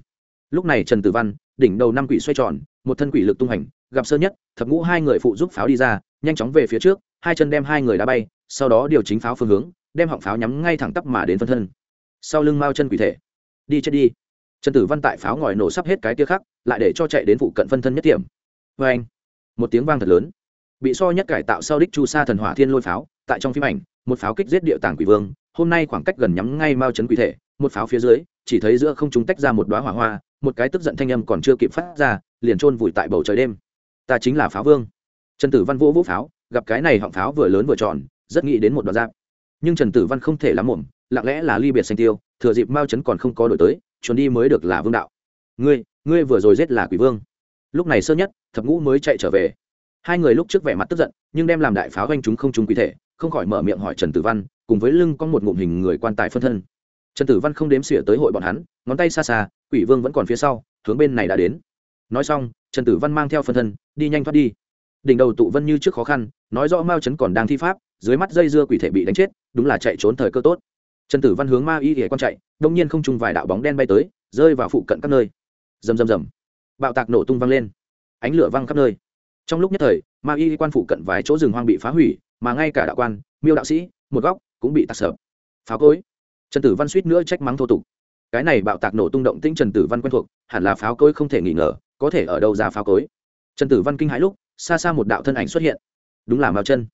Lúc này trần tử văn, đỉnh đầu năm quỷ xoay tròn, một thân quỷ lực tung hành, gặp sơ nhất, thập ngũ hai người phụ giúp pháo đi ra, nhanh chóng về phía trước, hai chân đem hai người đá bay, sau đó điều chính pháo phương hướng, đem họng pháo nhắm ngay thẳng tắp mà đến phân thân. Sau lưng mao chân quỷ thể. Đi chết đi. Trần tử văn tại pháo ngòi nổ sắp hết cái tia khắc, lại để cho chạy đến phụ cận phân thân nhất điểm. Vê anh một tiếng vang thật lớn. Bị so nhất cải tạo sau đích chu sa thần hỏa thiên lôi pháo, tại trong phim ảnh một pháo kích giết địa tàng quỷ vương, hôm nay khoảng cách gần nhắm ngay mao chấn quỷ thể, một pháo phía dưới, chỉ thấy giữa không chúng tách ra một đoá hỏa hoa, một cái tức giận thanh âm còn chưa kịp phát ra, liền trôn vùi tại bầu trời đêm. Ta chính là pháo vương. Trần tử văn vỗ vỗ pháo, gặp cái này họng pháo vừa lớn vừa tròn, rất nghĩ đến một đoạn giáp. Nhưng trần tử văn không thể lắm muộn, lặng lẽ là ly biệt xanh tiêu, thừa dịp mao chấn còn không có đổi tới, chuẩn đi mới được là vương đạo. Ngươi ngươi vừa rồi giết là quỷ vương. Lúc này sơ nhất, thập ngũ mới chạy trở về. Hai người lúc trước vẻ mặt tức giận, nhưng đem làm đại pháo ganh chúng không trúng quỷ thể không khỏi mở miệng hỏi trần tử văn, cùng với lưng có một ngụm hình người quan tài phân thân. Trần tử văn không đếm xỉa tới hội bọn hắn, ngón tay xa xa, quỷ vương vẫn còn phía sau, hướng bên này đã đến. Nói xong, trần tử văn mang theo phân thân, đi nhanh thoát đi. Đỉnh đầu tụ vân như trước khó khăn, nói rõ mao Trấn còn đang thi pháp, dưới mắt dây dưa quỷ thể bị đánh chết, đúng là chạy trốn thời cơ tốt. Trần tử văn hướng ma y ỉa con chạy, đông nhiên không chung vài đạo bóng đen bay tới, rơi vào phụ cận các nơi. Rầm rầm rầm. Bạo tạc nổ tung văng lên. Ánh lửa văng khắp nơi. Trong lúc nhất thời, ma y quan phụ cận vài chỗ rừng hoang bị phá hủy mà ngay cả đạo quan, miêu đạo sĩ, một góc cũng bị tạc sập Pháo cối. Trần tử văn suýt nữa trách mắng thô tục. Cái này bạo tạc nổ tung động tĩnh trần tử văn quen thuộc, hẳn là pháo cối không thể nghi ngờ, có thể ở đâu ra pháo cối. Trần tử văn kinh hãi lúc, xa xa một đạo thân ảnh xuất hiện. Đúng là mao chân.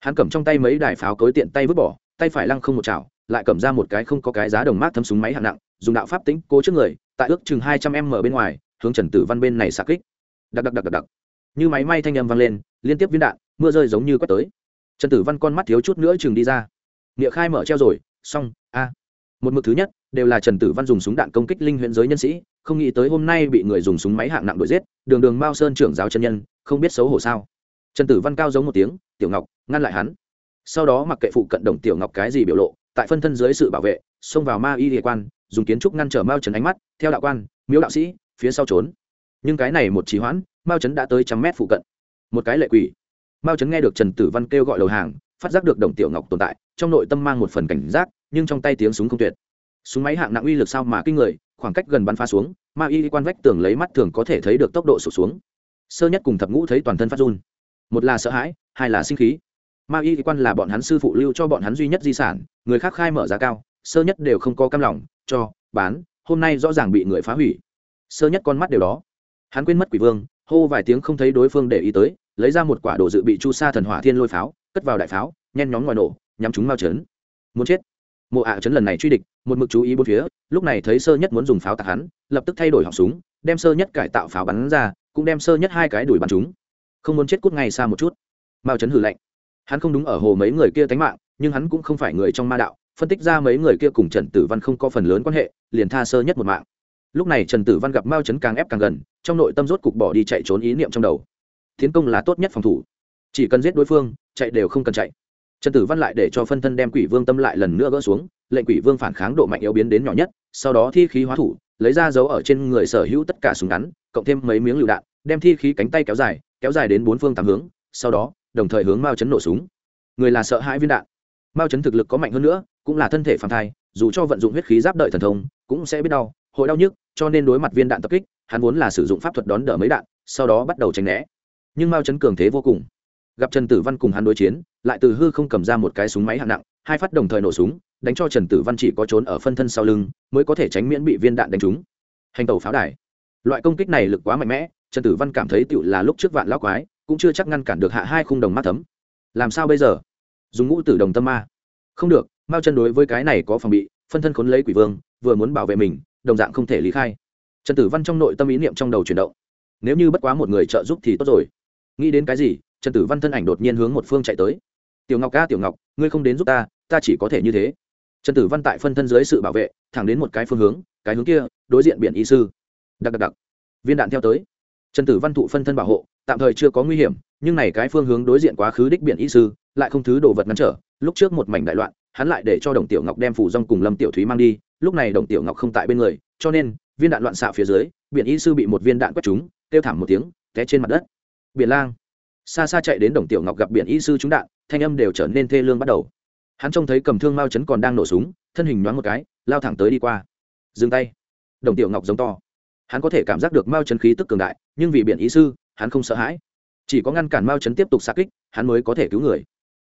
Hắn cầm trong tay mấy đài pháo cối tiện tay vứt bỏ, tay phải lăng không một chảo, lại cầm ra một cái không có cái giá đồng mát thấm súng máy hạng nặng, dùng đạo pháp tính cố trước người, tại ước chừng hai trăm m bên ngoài, hướng trần tử văn bên này xạ kích. Đặc đặc đặc đặc đặc như máy may thanh âm vang lên, liên tiếp viên đạn, mưa rơi giống như quét tới trần tử văn con mắt thiếu chút nữa chừng đi ra. Nghĩa khai mở treo rồi, xong, a. Một mực thứ nhất, đều là trần tử văn dùng súng đạn công kích linh huyện giới nhân sĩ, không nghĩ tới hôm nay bị người dùng súng máy hạng nặng đuổi giết, đường đường mao sơn trưởng giáo chân nhân, không biết xấu hổ sao. Trần tử văn cao giống một tiếng, tiểu ngọc, ngăn lại hắn. Sau đó mặc kệ phụ cận đồng tiểu ngọc cái gì biểu lộ, tại phân thân dưới sự bảo vệ, xông vào ma y địa quan, dùng kiến trúc ngăn trở mao trần ánh mắt, theo đạo quan, miếu đạo sĩ, phía sau trốn. Nhưng cái này một trí hoãn, mao trấn đã tới trăm mét phụ cận. Một cái lệ quỷ mao trấn nghe được trần tử văn kêu gọi đầu hàng, phát giác được đồng tiểu ngọc tồn tại, trong nội tâm mang một phần cảnh giác, nhưng trong tay tiếng súng không tuyệt. Súng máy hạng nặng uy lực sao mà kinh người, khoảng cách gần bắn phá xuống, ma y quan vách tường lấy mắt thường có thể thấy được tốc độ sụt xuống. Sơ nhất cùng thập ngũ thấy toàn thân phát run. Một là sợ hãi, hai là sinh khí. Ma y quan là bọn hắn sư phụ lưu cho bọn hắn duy nhất di sản, người khác khai mở giá cao, sơ nhất đều không có cam lòng, cho, bán, hôm nay rõ ràng bị người phá hủy. Sơ nhất con mắt đều đó hắn quên mất quỷ vương, hô vài tiếng không thấy đối phương để ý tới lấy ra một quả đồ dự bị chu sa thần hỏa thiên lôi pháo, cất vào đại pháo, nhen nhóm ngoài nổ, nhắm chúng mao chấn muốn chết. Mộ ạ chấn lần này truy địch, một mực chú ý bốn phía, lúc này thấy sơ nhất muốn dùng pháo tạc hắn, lập tức thay đổi họng súng, đem sơ nhất cải tạo pháo bắn ra, cũng đem sơ nhất hai cái đuổi bắn chúng. Không muốn chết cút ngay xa một chút. Mao chấn hử lạnh. Hắn không đúng ở hồ mấy người kia tánh mạng, nhưng hắn cũng không phải người trong ma đạo, phân tích ra mấy người kia cùng trần tử văn không có phần lớn quan hệ, liền tha sơ nhất một mạng. Lúc này trần tử văn gặp mao chấn càng ép càng gần, trong nội tâm rốt cục bỏ đi chạy trốn ý niệm trong đầu tiến công là tốt nhất phòng thủ. Chỉ cần giết đối phương, chạy đều không cần chạy. Trần tử văn lại để cho phân thân đem quỷ vương tâm lại lần nữa gỡ xuống, lệnh quỷ vương phản kháng độ mạnh yếu biến đến nhỏ nhất, sau đó thi khí hóa thủ, lấy ra dấu ở trên người sở hữu tất cả súng ngắn, cộng thêm mấy miếng lựu đạn, đem thi khí cánh tay kéo dài kéo dài đến bốn phương tám hướng, sau đó, đồng thời hướng mao chấn nổ súng. Người là sợ hãi viên đạn. Mao chấn thực lực có mạnh hơn nữa, cũng là thân thể phản thai, dù cho vận dụng huyết khí giáp đợi thần thông, cũng sẽ biết đau, hội đau nhức, cho nên đối mặt viên đạn tập kích, hắn vốn là sử dụng pháp thuật đón đỡ mấy đạn, sau đó bắt đầu tránh né nhưng mao Trấn cường thế vô cùng. Gặp trần tử văn cùng hắn đối chiến, lại từ hư không cầm ra một cái súng máy hạng nặng, hai phát đồng thời nổ súng, đánh cho trần tử văn chỉ có trốn ở phân thân sau lưng, mới có thể tránh miễn bị viên đạn đánh trúng. Hành tàu pháo đài. Loại công kích này lực quá mạnh mẽ, trần tử văn cảm thấy tựu là lúc trước vạn lão quái, cũng chưa chắc ngăn cản được hạ hai khung đồng mắt thấm. Làm sao bây giờ? Dùng ngũ tử đồng tâm ma. Không được, mao chân đối với cái này có phòng bị, phân thân khốn lấy quỷ vương, vừa muốn bảo vệ mình, đồng dạng không thể lý khai. Trần tử văn trong nội tâm ý niệm trong đầu chuyển động. Nếu như bất quá một người trợ giúp thì tốt rồi nghĩ đến cái gì, trần tử văn thân ảnh đột nhiên hướng một phương chạy tới. Tiểu ngọc ca, tiểu ngọc, ngươi không đến giúp ta ta chỉ có thể như thế. Trần tử văn tại phân thân dưới sự bảo vệ, thẳng đến một cái phương hướng, cái hướng kia, đối diện biển y sư. Đặc đặc đặc viên đạn theo tới. Trần tử văn thụ phân thân bảo hộ, tạm thời chưa có nguy hiểm, nhưng này cái phương hướng đối diện quá khứ đích biển y sư, lại không thứ đồ vật ngăn trở. Lúc trước một mảnh đại loạn, hắn lại để cho đồng tiểu ngọc đem phủ rong cùng lâm tiểu thúy mang đi, lúc này đồng tiểu ngọc không tại bên người, cho nên, viên đạn loạn xạ phía dưới, biển y sư bị một viên đạn quét trúng, kêu thảm một tiếng, té trên mặt đất biển lang. Xa xa chạy đến đồng tiểu ngọc gặp biển y sư trúng đạn, thanh âm đều trở nên thê lương bắt đầu. Hắn trông thấy cầm thương mao chấn còn đang nổ súng, thân hình nhoáng một cái, lao thẳng tới đi qua. Dừng tay. Đồng tiểu ngọc giống to. Hắn có thể cảm giác được mao chấn khí tức cường đại, nhưng vì biển ý sư, hắn không sợ hãi. Chỉ có ngăn cản mao chấn tiếp tục xa kích, hắn mới có thể cứu người.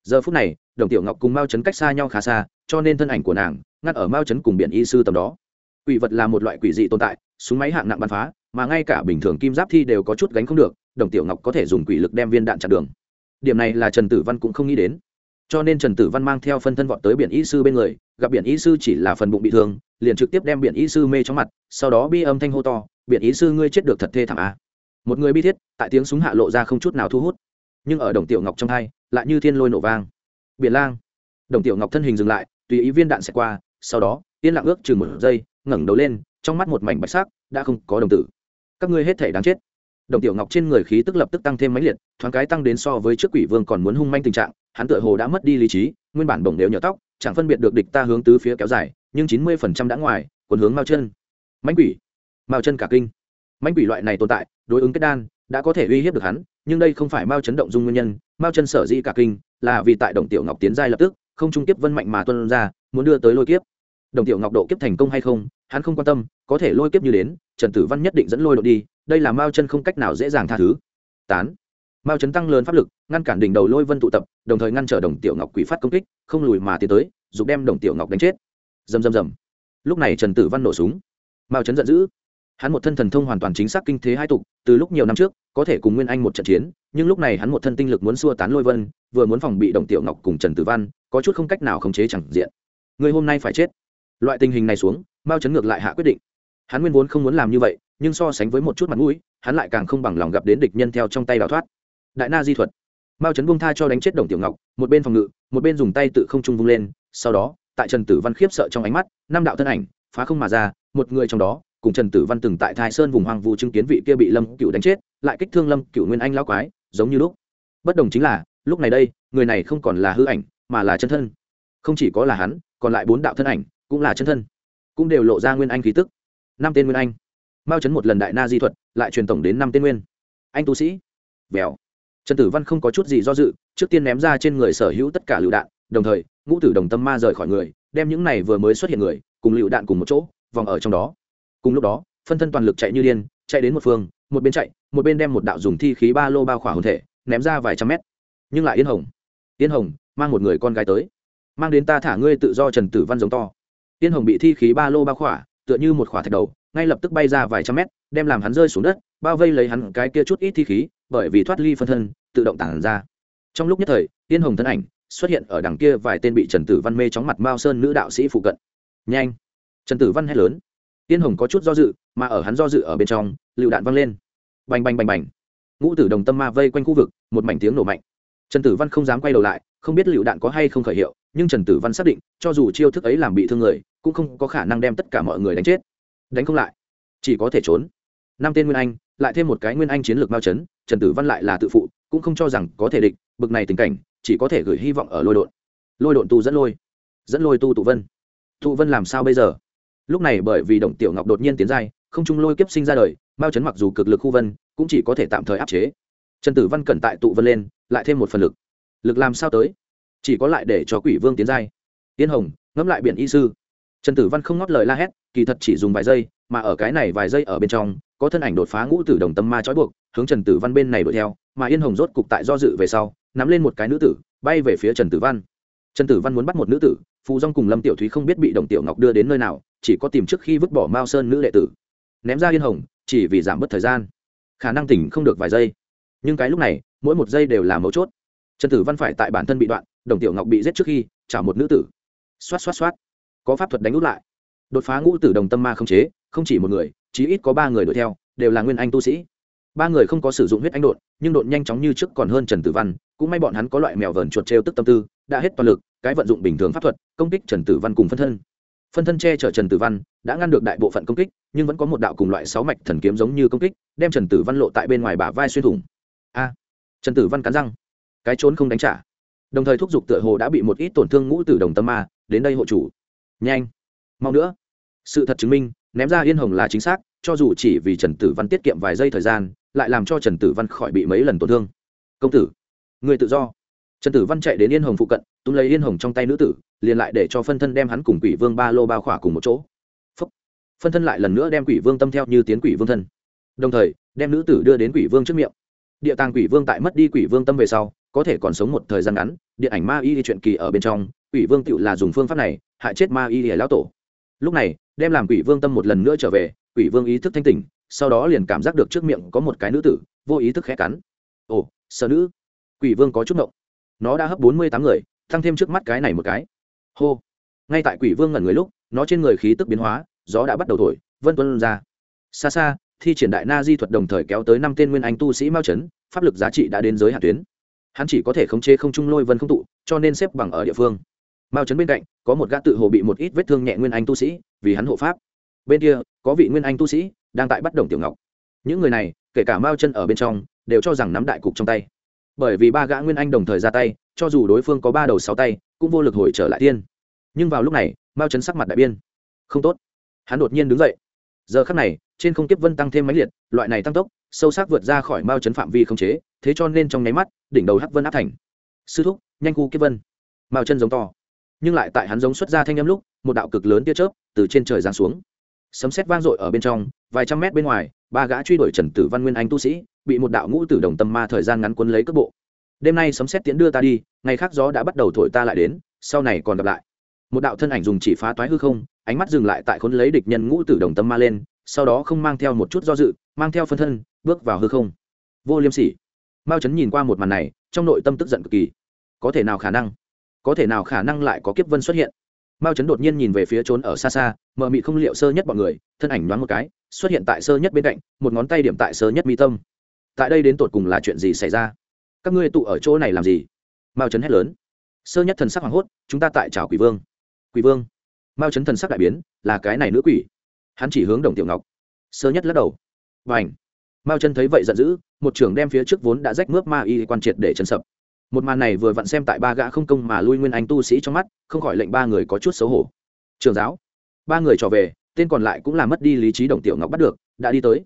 Giờ phút này, đồng tiểu ngọc cùng mao chấn cách xa nhau khá xa, cho nên thân ảnh của nàng, ngắt ở mao chấn cùng biển y sư tầm đó. Quỷ vật là một loại quỷ dị tồn tại, súng máy hạng nặng bắn phá, mà ngay cả bình thường kim giáp thi đều có chút gánh không được đồng tiểu ngọc có thể dùng quỷ lực đem viên đạn chặn đường. Điểm này là trần tử văn cũng không nghĩ đến. Cho nên trần tử văn mang theo phân thân vọt tới biển y sư bên người, gặp biển y sư chỉ là phần bụng bị thương, liền trực tiếp đem biển y sư mê trong mặt, sau đó bi âm thanh hô to, biển y sư ngươi chết được thật thê thảm a một người bi thiết, tại tiếng súng hạ lộ ra không chút nào thu hút. Nhưng ở đồng tiểu ngọc trong hai, lại như thiên lôi nổ vang. Biển lang. Đồng tiểu ngọc thân hình dừng lại, tùy ý viên đạn xẹt qua, sau đó, yên lặng ước chừng một giây, ngẩng đầu lên, trong mắt một mảnh bạch sắc, đã không có đồng tử. Các ngươi hết thể đáng chết đồng tiểu ngọc trên người khí tức lập tức tăng thêm mãnh liệt, thoáng cái tăng đến so với trước quỷ vương còn muốn hung manh tình trạng, hắn tựa hồ đã mất đi lý trí, nguyên bản bổng đều nhờ tóc, chẳng phân biệt được địch ta hướng tứ phía kéo dài, nhưng chín mươi phần trăm đã ngoài quần hướng mao chân. Mãnh quỷ. Mao chân cả kinh. Mãnh quỷ loại này tồn tại, đối ứng kết đan, đã có thể uy hiếp được hắn, nhưng đây không phải mao chấn động dung nguyên nhân, mao chân sở di cả kinh, là vì tại đồng tiểu ngọc tiến giai lập tức, không trung kiếp vân mạnh mà tuân ra, muốn đưa tới lôi kiếp. Đồng tiểu ngọc độ kiếp thành công hay không, hắn không quan tâm, có thể lôi kiếp như đến, trần tử văn nhất định dẫn lôi độ đi đây là mao chân không cách nào dễ dàng tha thứ. Tán. Mao chấn tăng lớn pháp lực, ngăn cản đỉnh đầu lôi vân tụ tập, đồng thời ngăn trở đồng tiểu ngọc quỷ phát công kích, không lùi mà tiến tới giúp đem đồng tiểu ngọc đánh chết. Dầm dầm dầm lúc này trần tử văn nổ súng. Mao chấn giận dữ. Hắn một thân thần thông hoàn toàn chính xác kinh thế hai tục, từ lúc nhiều năm trước, có thể cùng nguyên anh một trận chiến, nhưng lúc này hắn một thân tinh lực muốn xua tán lôi vân, vừa muốn phòng bị đồng tiểu ngọc cùng trần tử văn, có chút không cách nào khống chế chẳng diện. Người hôm nay phải chết. Loại tình hình này xuống, mao chấn ngược lại hạ quyết định. Hắn nguyên vốn không muốn làm như vậy nhưng so sánh với một chút mặt mũi, hắn lại càng không bằng lòng gặp đến địch nhân theo trong tay đào thoát. Đại na di thuật. Mao trấn buông tha cho đánh chết đồng tiểu ngọc, một bên phòng ngự, một bên dùng tay tự không trung vung lên, sau đó, tại trần tử văn khiếp sợ trong ánh mắt, năm đạo thân ảnh phá không mà ra, một người trong đó, cùng trần tử văn từng tại thái sơn vùng hoang vu chứng kiến vị kia bị lâm cựu đánh chết, lại kích thương lâm cựu nguyên anh lão quái, giống như lúc. Bất đồng chính là, lúc này đây, người này không còn là hư ảnh, mà là chân thân. Không chỉ có là hắn, còn lại bốn đạo thân ảnh cũng là chân thân, cũng đều lộ ra nguyên anh khí tức. Năm tên nguyên anh mao chấn một lần đại na di thuật, lại truyền tổng đến năm tên nguyên. Anh tu sĩ. Vèo. Trần tử văn không có chút gì do dự, trước tiên ném ra trên người sở hữu tất cả lựu đạn, đồng thời, ngũ tử đồng tâm ma rời khỏi người, đem những này vừa mới xuất hiện người, cùng lựu đạn cùng một chỗ, vòng ở trong đó. Cùng lúc đó, phân thân toàn lực chạy như điên, chạy đến một phương, một bên chạy, một bên đem một đạo dùng thi khí ba lô bao khỏa hồn thể, ném ra vài trăm mét. Nhưng lại yên hồng. Yên hồng, mang một người con gái tới. Mang đến ta thả ngươi tự do trần tử văn giống to. Yên hồng bị thi khí ba lô bao khỏa, tựa như một khỏa thạch đầu ngay lập tức bay ra vài trăm mét, đem làm hắn rơi xuống đất, bao vây lấy hắn cái kia chút ít thi khí, bởi vì thoát ly phân thân, tự động tản ra. Trong lúc nhất thời tiên hồng thân ảnh xuất hiện ở đằng kia vài tên bị trần tử văn mê chóng mặt mao sơn nữ đạo sĩ phụ cận. Nhanh! Trần tử văn hét lớn. Tiên hồng có chút do dự, mà ở hắn do dự ở bên trong, lựu đạn văng lên. Bành bành bành bành. Ngũ tử đồng tâm ma vây quanh khu vực, một mảnh tiếng nổ mạnh. Trần tử văn không dám quay đầu lại, không biết lựu đạn có hay không khởi hiệu, nhưng trần tử văn xác định, cho dù chiêu thức ấy làm bị thương người, cũng không có khả năng đem tất cả mọi người đánh chết đánh không lại. Chỉ có thể trốn. Năm tên nguyên anh, lại thêm một cái nguyên anh chiến lược mao chấn, trần tử văn lại là tự phụ, cũng không cho rằng có thể địch, bực này tình cảnh, chỉ có thể gửi hy vọng ở lôi đột lôi đột tu dẫn lôi. Dẫn lôi tu tụ vân. Tụ vân làm sao bây giờ? Lúc này bởi vì động tiểu ngọc đột nhiên tiến giai, không trung lôi kiếp sinh ra đời, mao chấn mặc dù cực lực khu vân, cũng chỉ có thể tạm thời áp chế. Trần tử văn cẩn tại tụ vân lên, lại thêm một phần lực. Lực làm sao tới? Chỉ có lại để cho quỷ vương tiến giai. Tiên hồng, ngẫm lại biển y sư trần tử văn không ngót lời la hét, kỳ thật chỉ dùng vài giây, mà ở cái này vài giây ở bên trong, có thân ảnh đột phá ngũ tử đồng tâm ma trói buộc, hướng trần tử văn bên này đuổi theo, mà yên hồng rốt cục tại do dự về sau, nắm lên một cái nữ tử, bay về phía trần tử văn. Trần tử văn muốn bắt một nữ tử, phù dong cùng lâm tiểu thúy không biết bị đồng tiểu ngọc đưa đến nơi nào, chỉ có tìm trước khi vứt bỏ mao sơn nữ đệ tử. Ném ra yên hồng, chỉ vì giảm bớt thời gian. Khả năng tỉnh không được vài giây. Nhưng cái lúc này, mỗi một giây đều là mấu chốt. Trần tử văn phải tại bản thân bị đoạn, đồng tiểu ngọc bị giết trước khi trả một nữ tử. Xoát xoát xoát có pháp thuật đánh út lại. Đột phá ngũ tử đồng tâm ma không chế, không chỉ một người, chí ít có ba người đuổi theo, đều là nguyên anh tu sĩ. Ba người không có sử dụng huyết anh đột nhưng đột nhanh chóng như trước còn hơn trần tử văn, cũng may bọn hắn có loại mèo vờn chuột t tức tâm tư, đã hết toàn lực, cái vận dụng bình thường pháp thuật, công kích trần tử văn cùng phân thân. Phân thân che chở trần tử văn, đã ngăn được đại bộ phận công kích, nhưng vẫn có một đạo cùng loại sáu mạch thần kiếm giống như công kích, đem trần tử văn lộ tại bên ngoài bả vai xuyên thủng. A! Trần tử văn cắn răng. Cái trốn không đánh trả. Đồng thời thúc giục tựa hồ đã bị một ít tổn thương ngũ tử đồng tâm ma, đến đây hộ chủ nhanh. Mau nữa. Sự thật chứng minh, ném ra yên hồng là chính xác, cho dù chỉ vì trần tử văn tiết kiệm vài giây thời gian, lại làm cho trần tử văn khỏi bị mấy lần tổn thương. Công tử, người tự do. Trần tử văn chạy đến yên hồng phụ cận, túm lấy yên hồng trong tay nữ tử, liền lại để cho phân thân đem hắn cùng quỷ vương ba lô bao khỏa cùng một chỗ. Phúc. phân thân lại lần nữa đem quỷ vương tâm theo như tiến quỷ vương thân. Đồng thời, đem nữ tử đưa đến quỷ vương trước miệng. Địa tàng quỷ vương tại mất đi quỷ vương tâm về sau, có thể còn sống một thời gian ngắn, điện ảnh ma y chuyện kỳ ở bên trong quỷ vương tựu là dùng phương pháp này hại chết ma y lão tổ. Lúc này, đem làm quỷ vương tâm một lần nữa trở về, quỷ vương ý thức thanh tỉnh, sau đó liền cảm giác được trước miệng có một cái nữ tử, vô ý thức khẽ cắn. Ồ, sợ nữ. Quỷ vương có chút ngộng. Nó đã hấp bốn mươi tám người tăng thêm trước mắt cái này một cái. Hô. Ngay tại quỷ vương ngẩn người lúc, nó trên người khí tức biến hóa, gió đã bắt đầu thổi, vân tuân ra. Xa xa, thi triển đại na di thuật đồng thời kéo tới năm tên nguyên anh tu sĩ mao trấn pháp lực giá trị đã đến giới hạn tuyến. Hắn chỉ có thể khống chế không trung lôi vân không tụ, cho nên xếp bằng ở địa phương mao trấn bên cạnh, có một gã tự hồ bị một ít vết thương nhẹ nguyên anh tu sĩ, vì hắn hộ pháp. Bên kia, có vị nguyên anh tu sĩ, đang tại bắt đồng tiểu ngọc. Những người này, kể cả mao chân ở bên trong, đều cho rằng nắm đại cục trong tay. Bởi vì ba gã nguyên anh đồng thời ra tay, cho dù đối phương có ba đầu sáu tay, cũng vô lực hồi trở lại tiên nhưng vào lúc này, mao chấn sắc mặt đại biên không tốt. Hắn đột nhiên đứng dậy. Giờ khắc này, trên không tiếp vân tăng thêm máy liệt, loại này tăng tốc, sâu sắc vượt ra khỏi mao chấn phạm vi không chế, thế cho nên trong nháy mắt, đỉnh đầu hắc vân áp thành. Sư thúc, nhanh khu kiếp vân. Mao chân giống to nhưng lại tại hắn giống xuất ra thanh âm lúc, một đạo cực lớn tia chớp từ trên trời giáng xuống. Sấm sét vang dội ở bên trong, vài trăm mét bên ngoài, ba gã truy đuổi trần tử văn nguyên anh tu sĩ bị một đạo ngũ tử đồng tâm ma thời gian ngắn cuốn lấy cước bộ. Đêm nay sấm sét tiễn đưa ta đi, ngày khác gió đã bắt đầu thổi ta lại đến, sau này còn gặp lại. Một đạo thân ảnh dùng chỉ phá toái hư không, ánh mắt dừng lại tại khốn lấy địch nhân ngũ tử đồng tâm ma lên, sau đó không mang theo một chút do dự, mang theo phân thân, bước vào hư không. Vô liêm sỉ. Mao trấn nhìn qua một màn này, trong nội tâm tức giận cực kỳ. Có thể nào khả năng? Có thể nào khả năng lại có kiếp vân xuất hiện? Mao chấn đột nhiên nhìn về phía trốn ở xa xa, mờ mị không liệu sơ nhất bọn người, thân ảnh đoán một cái, xuất hiện tại sơ nhất bên cạnh, một ngón tay điểm tại sơ nhất mi tâm. Tại đây đến tột cùng là chuyện gì xảy ra? Các ngươi tụ ở chỗ này làm gì? Mao chấn hét lớn. Sơ nhất thần sắc hoảng hốt, chúng ta tại trào quỷ vương. Quỷ vương? Mao chấn thần sắc đại biến, là cái này nữ quỷ. Hắn chỉ hướng đồng tiểu ngọc. Sơ nhất lắc đầu. Và ảnh mao chân thấy vậy giận dữ, một trưởng đem phía trước vốn đã rách mướp ma y quan triệt để chân sập một màn này vừa vặn xem tại ba gã không công mà lui nguyên anh tu sĩ trong mắt, không khỏi lệnh ba người có chút xấu hổ. Trường giáo, ba người trở về, tên còn lại cũng là mất đi lý trí đồng tiểu ngọc bắt được, đã đi tới.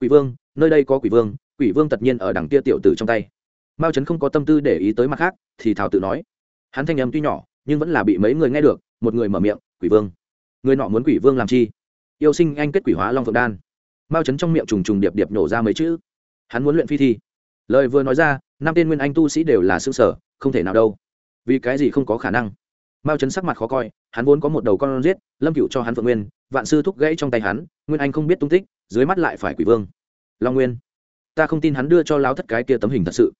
Quỷ vương, nơi đây có quỷ vương quỷ vương tất nhiên ở đằng kia tiểu tử trong tay. Mao trấn không có tâm tư để ý tới mặt khác, thì thảo tự nói. Hắn thanh âm tuy nhỏ, nhưng vẫn là bị mấy người nghe được, một người mở miệng, quỷ vương, người nọ muốn quỷ vương làm chi? Yêu sinh anh kết quỷ hóa long phượng đan. Mao chấn trong miệng trùng trùng điệp điệp nổ ra mấy chữ. Hắn muốn luyện phi thi. Lời vừa nói ra năm tên nguyên anh tu sĩ đều là xương sở không thể nào đâu. Vì cái gì không có khả năng? Mao chấn sắc mặt khó coi, hắn vốn có một đầu con giết, lâm cựu cho hắn phượng nguyên, vạn sư thúc gãy trong tay hắn, nguyên anh không biết tung tích, dưới mắt lại phải quỷ vương. Long nguyên, ta không tin hắn đưa cho lao thất cái kia tấm hình thật sự.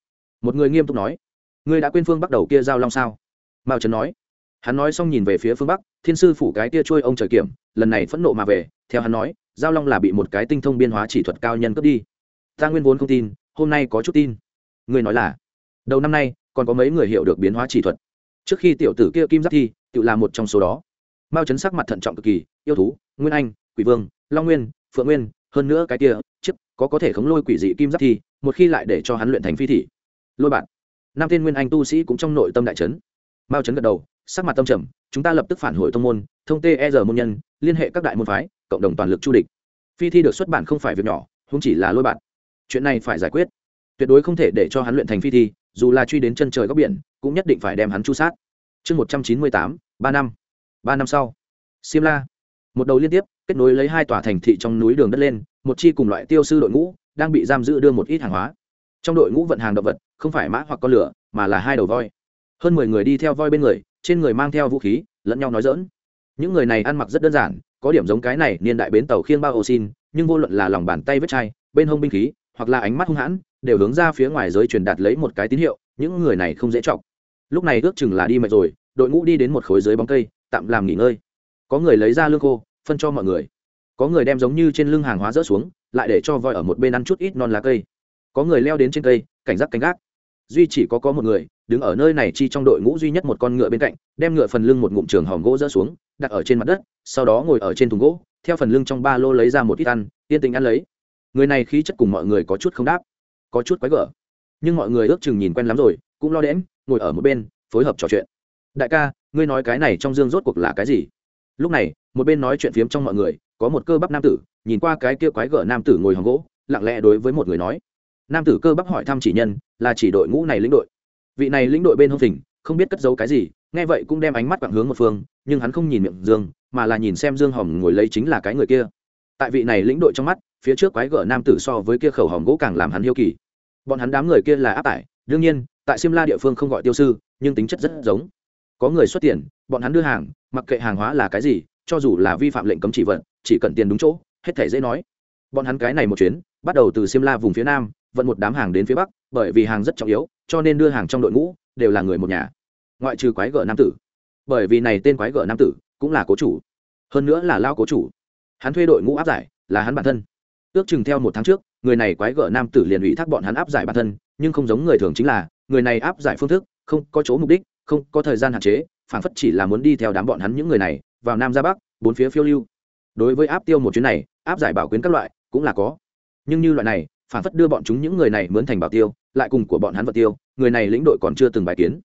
Một người nghiêm túc nói, ngươi đã quên phương bắt đầu kia giao long sao? Mao trấn nói, hắn nói xong nhìn về phía phương bắc, thiên sư phủ cái kia trôi ông trời kiểm, lần này phẫn nộ mà về, theo hắn nói, giao long là bị một cái tinh thông biên hóa chỉ thuật cao nhân cướp đi. Ta nguyên vốn không tin, hôm nay có chút tin người nói là, đầu năm nay, còn có mấy người hiểu được biến hóa chỉ thuật. Trước khi tiểu tử kia kim giáp thi, tự là một trong số đó. Mao chấn sắc mặt thận trọng cực kỳ, yêu thú, nguyên anh, quỷ vương, long nguyên, phượng nguyên, hơn nữa cái kia chức có có thể khống lôi quỷ dị kim giáp thi, một khi lại để cho hắn luyện thành phi thị. Lôi bạn, năm tên nguyên anh tu sĩ cũng trong nội tâm đại trấn mao chấn gật đầu, sắc mặt tâm trầm, chúng ta lập tức phản hồi thông môn, thông tê e r môn nhân, liên hệ các đại môn phái, cộng đồng toàn lực chu địch. Phi thi được xuất bản không phải việc nhỏ không chỉ là lôi bạn. Chuyện này phải giải quyết tuyệt đối không thể để cho hắn luyện thành phi thi dù là truy đến chân trời góc biển cũng nhất định phải đem hắn chu sát. Chương một trăm chín mươi tám ba năm. Ba năm sau Simla, một đầu liên tiếp kết nối lấy hai tòa thành thị trong núi đường đất lên một chi cùng loại tiêu sư đội ngũ đang bị giam giữ đưa một ít hàng hóa. Trong đội ngũ vận hàng động vật không phải mã hoặc con lửa mà là hai đầu voi. Hơn mười người đi theo voi bên người trên người mang theo vũ khí lẫn nhau nói dỡn những người này ăn mặc rất đơn giản có điểm giống cái này niên đại bến tàu khiêng bao ô xin nhưng vô luận là lòng bàn tay vết chai bên hông binh khí hoặc là ánh mắt hung hãn đều hướng ra phía ngoài giới truyền đạt lấy một cái tín hiệu, những người này không dễ chọc. Lúc này ước chừng là đi mệt rồi, đội ngũ đi đến một khối dưới bóng cây, tạm làm nghỉ ngơi. Có người lấy ra lương khô, phân cho mọi người. Có người đem giống như trên lưng hàng hóa rỡ xuống, lại để cho voi ở một bên ăn chút ít non lá cây. Có người leo đến trên cây, cảnh giác canh gác. Duy chỉ có có một người, đứng ở nơi này chi trong đội ngũ duy nhất một con ngựa bên cạnh, đem ngựa phần lưng một ngụm trường hòm gỗ rỡ xuống, đặt ở trên mặt đất, sau đó ngồi ở trên thùng gỗ, theo phần lưng trong ba lô lấy ra một ít ăn, yên tình ăn lấy. Người này khí chất cùng mọi người có chút không đáp có chút quái gở. Nhưng mọi người ước chừng nhìn quen lắm rồi, cũng lo đễm ngồi ở một bên, phối hợp trò chuyện. Đại ca, ngươi nói cái này trong dương rốt cuộc là cái gì? Lúc này, một bên nói chuyện phiếm trong mọi người, có một cơ bắp nam tử, nhìn qua cái kia quái gở nam tử ngồi hòn gỗ, lặng lẽ đối với một người nói. Nam tử cơ bắp hỏi thăm chỉ nhân, là chỉ đội ngũ này lĩnh đội. Vị này lĩnh đội bên hông phình, không biết cất giấu cái gì, nghe vậy cũng đem ánh mắt quảng hướng một phương, nhưng hắn không nhìn miệng dương, mà là nhìn xem dương hòm ngồi lấy chính là cái người kia. Tại vị này lĩnh đội trong mắt, phía trước quái gở nam tử so với kia khẩu hòm gỗ càng làm hắn hiếu kỳ bọn hắn đám người kia là áp tải, đương nhiên, tại simla địa phương không gọi tiêu sư, nhưng tính chất rất giống. Có người xuất tiền, bọn hắn đưa hàng, mặc kệ hàng hóa là cái gì, cho dù là vi phạm lệnh cấm chỉ vận, chỉ cần tiền đúng chỗ, hết thể dễ nói. Bọn hắn cái này một chuyến, bắt đầu từ simla vùng phía nam, vận một đám hàng đến phía bắc, bởi vì hàng rất trọng yếu, cho nên đưa hàng trong đội ngũ, đều là người một nhà. Ngoại trừ quái gở nam tử. Bởi vì này tên quái gở nam tử, cũng là cố chủ. Hơn nữa là lao cố chủ. Hắn thuê đội ngũ áp giải, là hắn bản thân. Ước chừng theo một tháng trước người này quái gở nam tử liền ủy thác bọn hắn áp giải bản thân, nhưng không giống người thường chính là, người này áp giải phương thức, không có chỗ mục đích, không có thời gian hạn chế, phản phất chỉ là muốn đi theo đám bọn hắn những người này, vào nam ra bắc, bốn phía phiêu lưu. Đối với áp tiêu một chuyến này, áp giải bảo quyến các loại, cũng là có. Nhưng như loại này, phản phất đưa bọn chúng những người này mướn thành bảo tiêu, lại cùng của bọn hắn vật tiêu, người này lĩnh đội còn chưa từng bài kiến.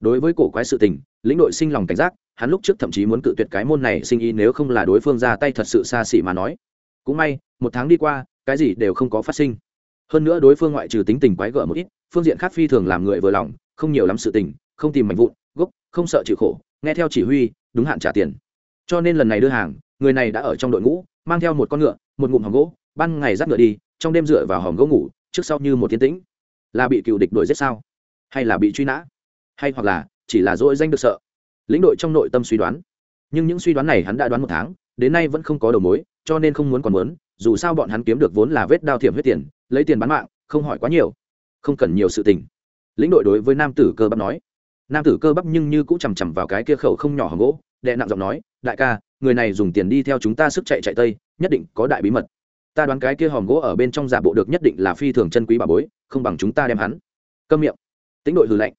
Đối với cổ quái sự tình, lĩnh đội sinh lòng cảnh giác, hắn lúc trước thậm chí muốn cự tuyệt cái môn này sinh y nếu không là đối phương ra tay thật sự xa xỉ mà nói. Cũng may, một tháng đi qua cái gì đều không có phát sinh. Hơn nữa đối phương ngoại trừ tính tình quái gở một ít, phương diện khác phi thường làm người vừa lòng, không nhiều lắm sự tình, không tìm mảnh vụn, gốc, không sợ chịu khổ, nghe theo chỉ huy, đúng hạn trả tiền. Cho nên lần này đưa hàng, người này đã ở trong đội ngũ, mang theo một con ngựa, một ngụm hòm gỗ, ban ngày dắt ngựa đi, trong đêm dựa vào hòm gỗ ngủ, trước sau như một thiên tĩnh. Là bị cựu địch đuổi giết sao? Hay là bị truy nã? Hay hoặc là chỉ là dỗi danh được sợ? Lĩnh đội trong nội tâm suy đoán. Nhưng những suy đoán này hắn đã đoán một tháng, đến nay vẫn không có đầu mối cho nên không muốn còn muốn, dù sao bọn hắn kiếm được vốn là vết đao thiểm huyết tiền, lấy tiền bán mạng, không hỏi quá nhiều. Không cần nhiều sự tình. Lĩnh đội đối với nam tử cơ bắp nói. Nam tử cơ bắp nhưng như cũng chằm chằm vào cái kia khẩu không nhỏ hòm gỗ đệ nặng giọng nói, đại ca, người này dùng tiền đi theo chúng ta sức chạy chạy tây, nhất định có đại bí mật. Ta đoán cái kia hòm gỗ ở bên trong giả bộ được nhất định là phi thường chân quý bà bối, không bằng chúng ta đem hắn. Câm miệng. Tính đội hừ lạnh.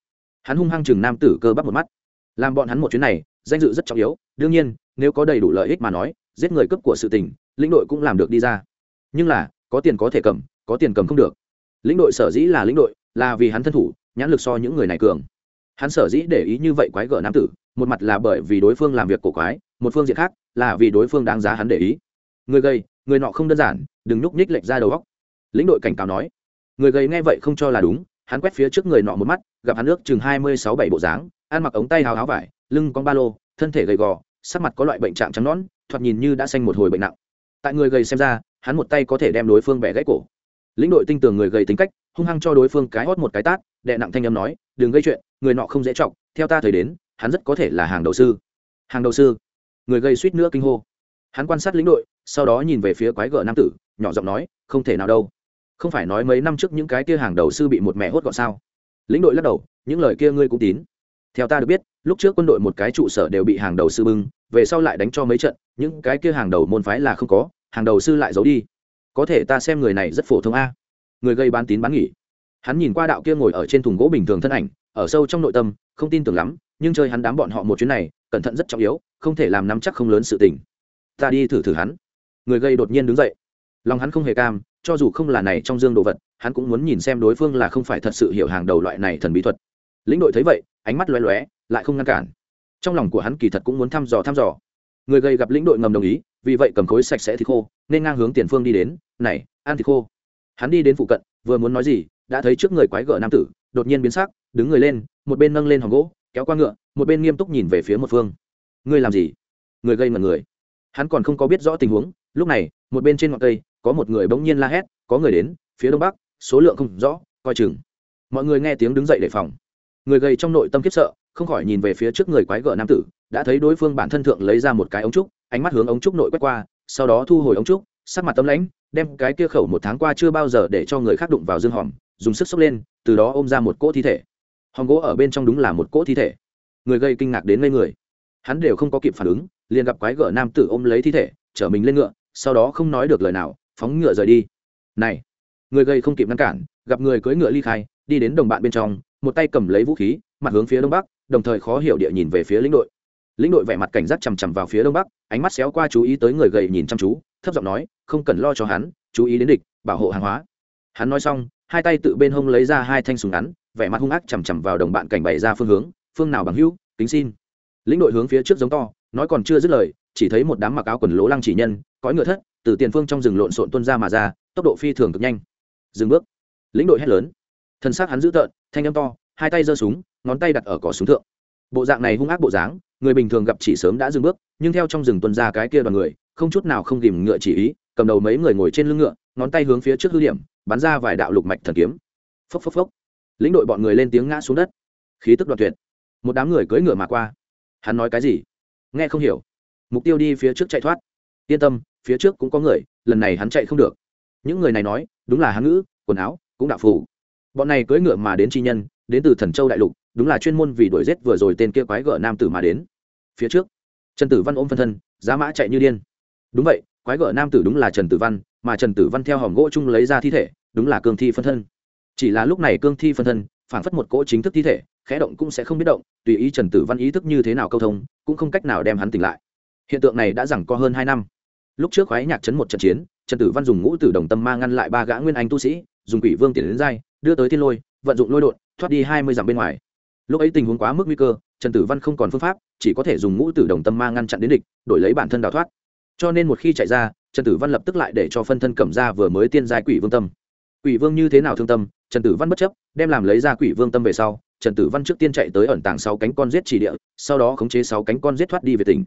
hắn hung hăng chừng nam tử cơ bắp một mắt. Làm bọn hắn một chuyến này, danh dự rất trọng yếu, đương nhiên, nếu có đầy đủ lợi ích mà nói giết người cấp của sự tình, lĩnh đội cũng làm được đi ra. Nhưng là, có tiền có thể cầm, có tiền cầm không được. Lĩnh đội sở dĩ là lĩnh đội, là vì hắn thân thủ, nhãn lực so những người này cường. Hắn sở dĩ để ý như vậy quái gở nam tử, một mặt là bởi vì đối phương làm việc cổ quái, một phương diện khác là vì đối phương đáng giá hắn để ý. Người gây người nọ không đơn giản, đừng nhúc nhích lệch ra đầu góc lĩnh đội cảnh cáo nói. Người gầy nghe vậy không cho là đúng, hắn quét phía trước người nọ một mắt, gặp hắn nước chừng hai mươi sáu bảy bộ dáng, ăn mặc ống tay hào áo vải, lưng con ba lô, thân thể gầy gò, sắc mặt có loại bệnh trạng trắng nón thoạt nhìn như đã xanh một hồi bệnh nặng. Tại người gầy xem ra, hắn một tay có thể đem đối phương bẻ gãy cổ. Lĩnh đội tinh tường người gầy tính cách, hung hăng cho đối phương cái hót một cái tát, đệ nặng thanh âm nói, đừng gây chuyện, người nọ không dễ trọng theo ta thời đến, hắn rất có thể là hàng đầu sư. Hàng đầu sư? Người gây suýt nữa kinh hô. Hắn quan sát lĩnh đội, sau đó nhìn về phía quái gở nam tử, nhỏ giọng nói, không thể nào đâu. Không phải nói mấy năm trước những cái kia hàng đầu sư bị một mẹ hốt gọn sao? Lĩnh đội lắc đầu, những lời kia ngươi cũng tín. Theo ta được biết, lúc trước quân đội một cái trụ sở đều bị hàng đầu sư bưng về sau lại đánh cho mấy trận, những cái kia hàng đầu môn phái là không có, hàng đầu sư lại giấu đi. Có thể ta xem người này rất phổ thông a. Người gây bán tín bán nghỉ. Hắn nhìn qua đạo kia ngồi ở trên thùng gỗ bình thường thân ảnh, ở sâu trong nội tâm, không tin tưởng lắm, nhưng chơi hắn đám bọn họ một chuyến này, cẩn thận rất trọng yếu, không thể làm nắm chắc không lớn sự tình. Ta đi thử thử hắn. Người gây đột nhiên đứng dậy. Lòng hắn không hề cam, cho dù không là này trong dương đồ vật, hắn cũng muốn nhìn xem đối phương là không phải thật sự hiểu hàng đầu loại này thần bí thuật. Lĩnh đội thấy vậy, ánh mắt lóe lóe, lại không ngăn cản trong lòng của hắn kỳ thật cũng muốn thăm dò thăm dò. Người gây gặp lĩnh đội ngầm đồng ý, vì vậy cầm khối sạch sẽ thịt khô, nên ngang hướng tiền phương đi đến, này, ăn thịt khô. Hắn đi đến phụ cận, vừa muốn nói gì, đã thấy trước người quái gở nam tử, đột nhiên biến sắc, đứng người lên, một bên nâng lên hòn gỗ, kéo qua ngựa, một bên nghiêm túc nhìn về phía một phương. Ngươi làm gì? Người gây mật người. Hắn còn không có biết rõ tình huống, lúc này, một bên trên ngọn cây, có một người bỗng nhiên la hét, có người đến, phía đông bắc, số lượng không rõ, coi chừng. Mọi người nghe tiếng đứng dậy đề phòng. Người gây trong nội tâm kiếp sợ không khỏi nhìn về phía trước người quái gở nam tử, đã thấy đối phương bản thân thượng lấy ra một cái ống trúc, ánh mắt hướng ống trúc nội quét qua, sau đó thu hồi ống trúc, sắc mặt tấm lãnh, đem cái kia khẩu một tháng qua chưa bao giờ để cho người khác đụng vào dương hòm, dùng sức xốc lên, từ đó ôm ra một cỗ thi thể. Hòm gỗ ở bên trong đúng là một cỗ thi thể. Người gây kinh ngạc đến ngây người. Hắn đều không có kịp phản ứng, liền gặp quái gở nam tử ôm lấy thi thể, chở mình lên ngựa, sau đó không nói được lời nào, phóng ngựa rời đi. Này, người gây không kịp ngăn cản, gặp người cưỡi ngựa ly khai, đi đến đồng bạn bên trong, một tay cầm lấy vũ khí, mặt hướng phía đông bắc đồng thời khó hiểu địa nhìn về phía lĩnh đội. Lĩnh đội vẻ mặt cảnh giác chằm chằm vào phía đông bắc, ánh mắt xéo qua chú ý tới người gầy nhìn chăm chú, thấp giọng nói, không cần lo cho hắn, chú ý đến địch, bảo hộ hàng hóa. Hắn nói xong, hai tay tự bên hông lấy ra hai thanh súng ngắn, vẻ mặt hung ác chằm chằm vào đồng bạn cảnh bày ra phương hướng, phương nào bằng hữu tính xin. Lĩnh đội hướng phía trước giống to, nói còn chưa dứt lời, chỉ thấy một đám mặc áo quần lố lăng chỉ nhân, cõi ngựa thất, từ tiền phương trong rừng lộn xộn tuân ra mà ra, tốc độ phi thường cực nhanh. Dừng bước. Lĩnh đội hét lớn. Thân xác hắn dữ tợn, thanh âm to, hai tay giơ súng ngón tay đặt ở cỏ súng thượng. Bộ dạng này hung ác bộ dáng, người bình thường gặp chỉ sớm đã dừng bước, nhưng theo trong rừng tuân ra cái kia đoàn người, không chút nào không tìm ngựa chỉ ý, cầm đầu mấy người ngồi trên lưng ngựa, ngón tay hướng phía trước hư điểm, bắn ra vài đạo lục mạch thần kiếm. Phốc phốc phốc. Lĩnh đội bọn người lên tiếng ngã xuống đất. Khí tức đoạt tuyệt. Một đám người cưỡi ngựa mà qua. Hắn nói cái gì? Nghe không hiểu. Mục tiêu đi phía trước chạy thoát. Yên tâm, phía trước cũng có người, lần này hắn chạy không được. Những người này nói, đúng là hắn ngữ, quần áo, cũng đạo phủ bọn này cưỡi ngựa mà đến chi nhân, đến từ thần châu đại lục đúng là chuyên môn vì đuổi giết vừa rồi tên kia quái gở nam tử mà đến. Phía trước, trần tử văn ôm phân thân, giá mã chạy như điên. Đúng vậy, quái gở nam tử đúng là trần tử văn, mà trần tử văn theo hòm gỗ chung lấy ra thi thể, đúng là cương thi phân thân. Chỉ là lúc này cương thi phân thân phản phất một cỗ chính thức thi thể, khẽ động cũng sẽ không biết động, tùy ý trần tử văn ý thức như thế nào câu thông, cũng không cách nào đem hắn tỉnh lại. Hiện tượng này đã rằng có hơn hai năm. Lúc trước khoái nhạc chấn một trận chiến, trần tử văn dùng ngũ tử đồng tâm ma ngăn lại ba gã nguyên anh tu sĩ, dùng quỷ vương tiền đến dai, đưa tới thiên lôi, vận dụng lôi đột, thoát đi hai mươi dặm bên ngoài lúc ấy tình huống quá mức nguy cơ, trần tử văn không còn phương pháp, chỉ có thể dùng ngũ tử đồng tâm ma ngăn chặn đến địch, đổi lấy bản thân đào thoát. Cho nên một khi chạy ra, trần tử văn lập tức lại để cho phân thân cẩm ra vừa mới tiên giai quỷ vương tâm. Quỷ vương như thế nào thương tâm, trần tử văn bất chấp, đem làm lấy ra quỷ vương tâm về sau, trần tử văn trước tiên chạy tới ẩn tàng sáu cánh con giết chỉ địa, sau đó khống chế sáu cánh con giết thoát đi về tỉnh.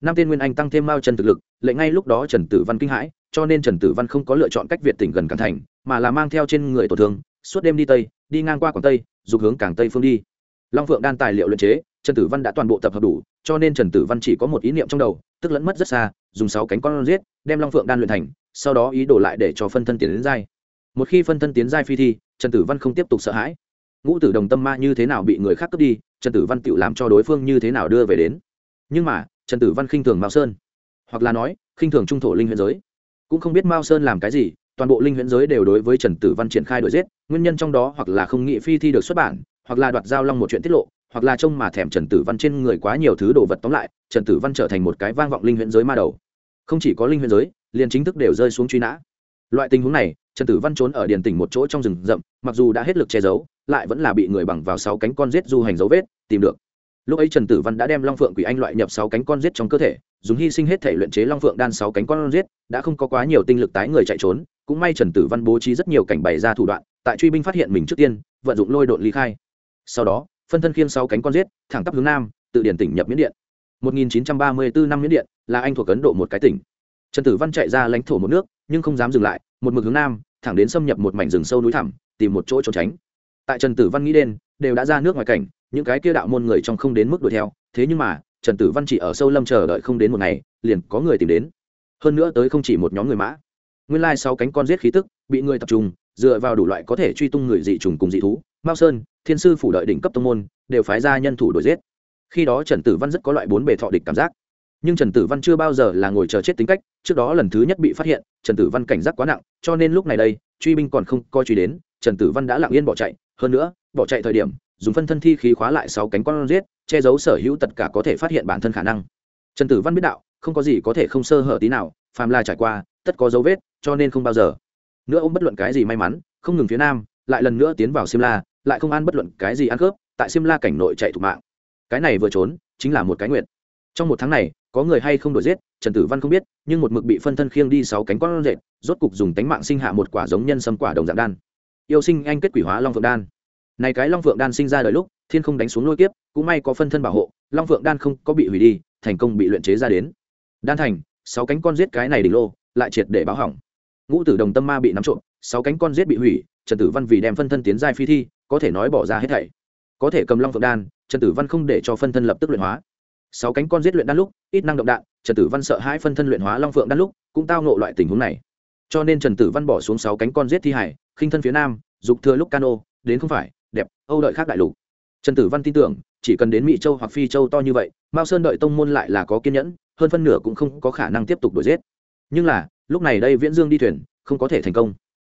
Năm tên nguyên anh tăng thêm mao trần thực lực lệ ngay lúc đó trần tử văn kinh hãi, cho nên trần tử văn không có lựa chọn cách việt tỉnh gần cảng thành, mà là mang theo trên người tổn thương, suốt đêm đi tây, đi ngang qua quảng tây, dục hướng cảng tây phương đi long phượng đan tài liệu luyện chế, trần tử văn đã toàn bộ tập hợp đủ, cho nên trần tử văn chỉ có một ý niệm trong đầu, tức lẫn mất rất xa, dùng sáu cánh con giết, đem long phượng đan luyện thành, sau đó ý đổ lại để cho phân thân tiến đến giai. Một khi phân thân tiến giai phi thi, trần tử văn không tiếp tục sợ hãi. Ngũ tử đồng tâm ma như thế nào bị người khác cướp đi, trần tử văn tự làm cho đối phương như thế nào đưa về đến. Nhưng mà, trần tử văn khinh thường mao sơn. Hoặc là nói, khinh thường trung thổ linh huyện giới. Cũng không biết mao sơn làm cái gì, toàn bộ linh huyện giới đều đối với trần tử văn triển khai đổi giết, nguyên nhân trong đó hoặc là không nghị phi thi được xuất bản hoặc là đoạt giao long một chuyện tiết lộ, hoặc là trông mà thèm trần tử văn trên người quá nhiều thứ đồ vật tóm lại, trần tử văn trở thành một cái vang vọng linh huyện giới ma đầu. Không chỉ có linh huyện giới, liền chính thức đều rơi xuống truy nã. Loại tình huống này, trần tử văn trốn ở điền tỉnh một chỗ trong rừng rậm, mặc dù đã hết lực che giấu, lại vẫn là bị người bằng vào sáu cánh con rết du hành dấu vết, tìm được. Lúc ấy trần tử văn đã đem long phượng quỷ anh loại nhập sáu cánh con rết trong cơ thể, dùng hy sinh hết thể luyện chế long phượng đan sáu cánh con rết đã không có quá nhiều tinh lực tái người chạy trốn, cũng may trần tử văn bố trí rất nhiều cảnh bày ra thủ đoạn, tại truy binh phát hiện mình trước tiên, vận dụng lôi đội ly khai sau đó, phân thân khiêng sau cánh con rết thẳng tắp hướng nam, tự điển tỉnh nhập miến điện. 1934 năm miến điện, là anh thuộc ấn độ một cái tỉnh. Trần tử văn chạy ra lãnh thổ một nước, nhưng không dám dừng lại, một mực hướng nam, thẳng đến xâm nhập một mảnh rừng sâu núi thẳm, tìm một chỗ trốn tránh. Tại trần tử văn nghĩ đen đều đã ra nước ngoài cảnh, những cái kia đạo môn người trong không đến mức đuổi theo, thế nhưng mà, trần tử văn chỉ ở sâu lâm chờ đợi không đến một ngày, liền có người tìm đến. Hơn nữa tới không chỉ một nhóm người mã. Nguyên lai sau cánh con giết khí tức, bị người tập trung, dựa vào đủ loại có thể truy tung người dị trùng cùng dị thú mao sơn, thiên sư phủ đợi đỉnh cấp tông môn, đều phái ra nhân thủ đuổi giết. Khi đó trần tử văn rất có loại bốn bề thọ địch cảm giác. Nhưng trần tử văn chưa bao giờ là ngồi chờ chết tính cách, trước đó lần thứ nhất bị phát hiện, trần tử văn cảnh giác quá nặng, cho nên lúc này đây, truy binh còn không coi truy đến, trần tử văn đã lặng yên bỏ chạy. Hơn nữa, bỏ chạy thời điểm, dùng phân thân thi khí khóa lại sáu cánh con giết, che giấu sở hữu tất cả có thể phát hiện bản thân khả năng. Trần tử văn biết đạo, không có gì có thể không sơ hở tí nào, phàm là trải qua, tất có dấu vết, cho nên không bao giờ. Nữa ông bất luận cái gì may mắn, không ngừng phía nam, lại lần nữa tiến vào simla lại không ăn bất luận cái gì ăn cướp tại simla cảnh nội chạy thủ mạng. Cái này vừa trốn, chính là một cái nguyện trong một tháng này, có người hay không đổi giết, trần tử văn không biết, nhưng một mực bị phân thân khiêng đi sáu cánh con rệt, rốt cục dùng tánh mạng sinh hạ một quả giống nhân sâm quả đồng dạng đan. Yêu sinh anh kết quỷ hóa long phượng đan. Này cái long phượng đan sinh ra đời lúc, thiên không đánh xuống lôi kiếp, cũng may có phân thân bảo hộ, long phượng đan không có bị hủy đi, thành công bị luyện chế ra đến. Đan thành, sáu cánh con giết cái này đỉnh lô, lại triệt để báo hỏng. Ngũ tử đồng tâm ma bị nắm trộm, sáu cánh con giết bị hủy, trần tử văn vì đem phân thân tiến giai phi thi có thể nói bỏ ra hết thảy. Có thể cầm long phượng đan, trần tử văn không để cho phân thân lập tức luyện hóa. Sáu cánh con giết luyện đan lúc, ít năng động đạn, trần tử văn sợ hai phân thân luyện hóa long phượng đan lúc, cũng tao nộ loại tình huống này. Cho nên trần tử văn bỏ xuống sáu cánh con giết thi hải, khinh thân phía nam, dục thừa lúc cano đến không phải, đẹp, âu đợi khác đại lục. Trần tử văn tin tưởng, chỉ cần đến mỹ châu hoặc phi châu to như vậy, mao sơn đợi tông môn lại là có kiên nhẫn, hơn phân nửa cũng không có khả năng tiếp tục đuổi giết. Nhưng là, lúc này đây viễn dương đi thuyền, không có thể thành công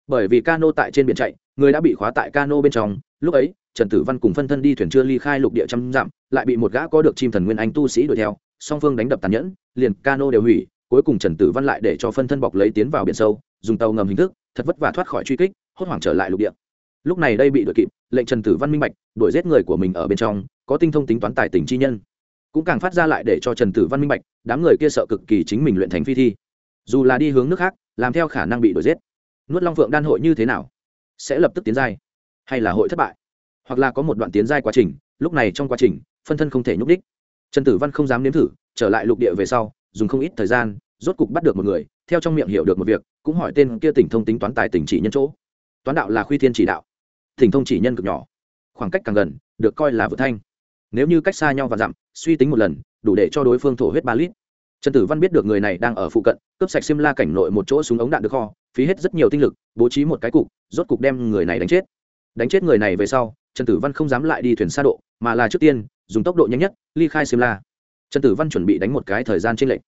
bởi vì cano tại trên biển chạy, người đã bị khóa tại cano bên trong. Lúc ấy, trần tử văn cùng phân thân đi thuyền chưa ly khai lục địa trăm dặm, lại bị một gã có được chim thần nguyên anh tu sĩ đuổi theo. Song phương đánh đập tàn nhẫn, liền cano đều hủy, cuối cùng trần tử văn lại để cho phân thân bọc lấy tiến vào biển sâu, dùng tàu ngầm hình thức, thật vất vả thoát khỏi truy kích, hốt hoảng trở lại lục địa. Lúc này đây bị đuổi kịp, lệnh trần tử văn minh bạch, đuổi giết người của mình ở bên trong, có tinh thông tính toán tài tình chi nhân. Cũng càng phát ra lại để cho trần tử văn minh bạch, đám người kia sợ cực kỳ chính mình luyện thành phi thi. Dù là đi hướng nước khác, làm theo khả năng bị đuổi giết nuốt long phượng đan hội như thế nào? Sẽ lập tức tiến giai, hay là hội thất bại? Hoặc là có một đoạn tiến giai quá trình, lúc này trong quá trình, phân thân không thể nhúc đích trần tử văn không dám nếm thử, trở lại lục địa về sau, dùng không ít thời gian, rốt cục bắt được một người, theo trong miệng hiểu được một việc, cũng hỏi tên kia tỉnh thông tính toán tài tỉnh chỉ nhân chỗ. Toán đạo là khuy thiên chỉ đạo. Tỉnh thông chỉ nhân cực nhỏ, khoảng cách càng gần, được coi là vượt thanh. Nếu như cách xa nhau và dặm, suy tính một lần, đủ để cho đối phương thổ huyết ba lít. Trần tử văn biết được người này đang ở phụ cận, cướp sạch xiêm la cảnh nội một chỗ súng ống đạn được kho phí hết rất nhiều tinh lực, bố trí một cái cục, rốt cục đem người này đánh chết. Đánh chết người này về sau, trần tử văn không dám lại đi thuyền xa độ, mà là trước tiên, dùng tốc độ nhanh nhất, ly khai xiêm la. Trần tử văn chuẩn bị đánh một cái thời gian trên lệnh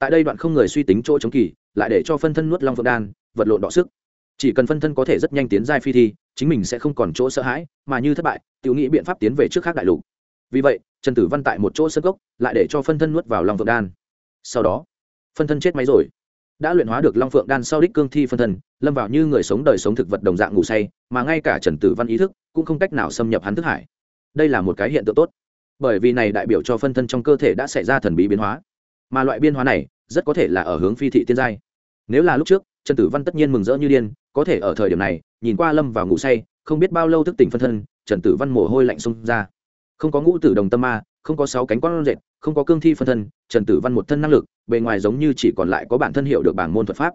tại đây đoạn không người suy tính chỗ chống kỳ, lại để cho phân thân nuốt long phượng đan, vật lộn đọ sức. Chỉ cần phân thân có thể rất nhanh tiến giai phi thi, chính mình sẽ không còn chỗ sợ hãi, mà như thất bại tự nghĩ biện pháp tiến về trước khác đại lục. Vì vậy, trần tử văn tại một chỗ sân gốc, lại để cho phân thân nuốt vào long phượng đan. Sau đó, phân thân chết máy rồi đã luyện hóa được long phượng đan sau đích cương thi phân thân, lâm vào như người sống đời sống thực vật đồng dạng ngủ say, mà ngay cả trần tử văn ý thức cũng không cách nào xâm nhập hắn thức hải. Đây là một cái hiện tượng tốt, bởi vì này đại biểu cho phân thân trong cơ thể đã xảy ra thần bí biến hóa. Mà loại biến hóa này rất có thể là ở hướng phi thị tiên giai. Nếu là lúc trước, trần tử văn tất nhiên mừng rỡ như điên, có thể ở thời điểm này, nhìn qua lâm vào ngủ say, không biết bao lâu thức tỉnh phân thân, trần tử văn mồ hôi lạnh xông ra không có ngũ tử đồng tâm ma, không có sáu cánh quang rệt, không có cương thi phân thân, trần tử văn một thân năng lực, bề ngoài giống như chỉ còn lại có bản thân hiệu được bảng môn thuật pháp.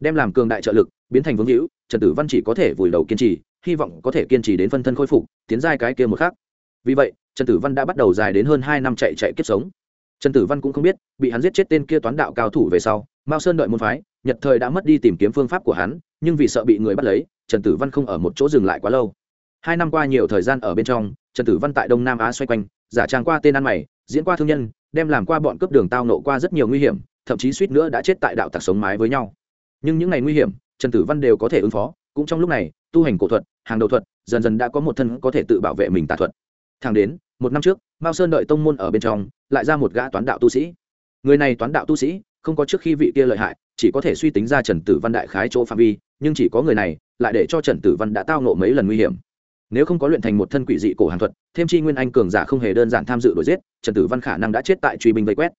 Đem làm cường đại trợ lực, biến thành vương hữu, trần tử văn chỉ có thể vùi đầu kiên trì, hy vọng có thể kiên trì đến phân thân khôi phục, tiến giai cái kia một khác vì vậy, trần tử văn đã bắt đầu dài đến hơn hai năm chạy chạy kiếp sống. Trần tử văn cũng không biết, bị hắn giết chết tên kia toán đạo cao thủ về sau, mao sơn đợi môn phái, nhật thời đã mất đi tìm kiếm phương pháp của hắn, nhưng vì sợ bị người bắt lấy, trần tử văn không ở một chỗ dừng lại quá lâu hai năm qua nhiều thời gian ở bên trong, trần tử văn tại đông nam á xoay quanh, giả trang qua tên ăn mày, diễn qua thương nhân, đem làm qua bọn cướp đường tao nộ qua rất nhiều nguy hiểm, thậm chí suýt nữa đã chết tại đạo tặc sống mái với nhau. Nhưng những ngày nguy hiểm, trần tử văn đều có thể ứng phó, cũng trong lúc này, tu hành cổ thuật, hàng đầu thuật, dần dần đã có một thân có thể tự bảo vệ mình tà thuật. Thang đến, một năm trước, mao sơn đợi tông môn ở bên trong, lại ra một gã toán đạo tu sĩ. Người này toán đạo tu sĩ, không có trước khi vị kia lợi hại, chỉ có thể suy tính ra trần tử văn đại khái chỗ phạm vi, nhưng chỉ có người này, lại để cho trần tử văn đã tao nộ mấy lần nguy hiểm nếu không có luyện thành một thân quỷ dị cổ hàng thuật, thêm chi nguyên anh cường giả không hề đơn giản tham dự đổi giết, trần tử văn khả năng đã chết tại truy binh vây quét.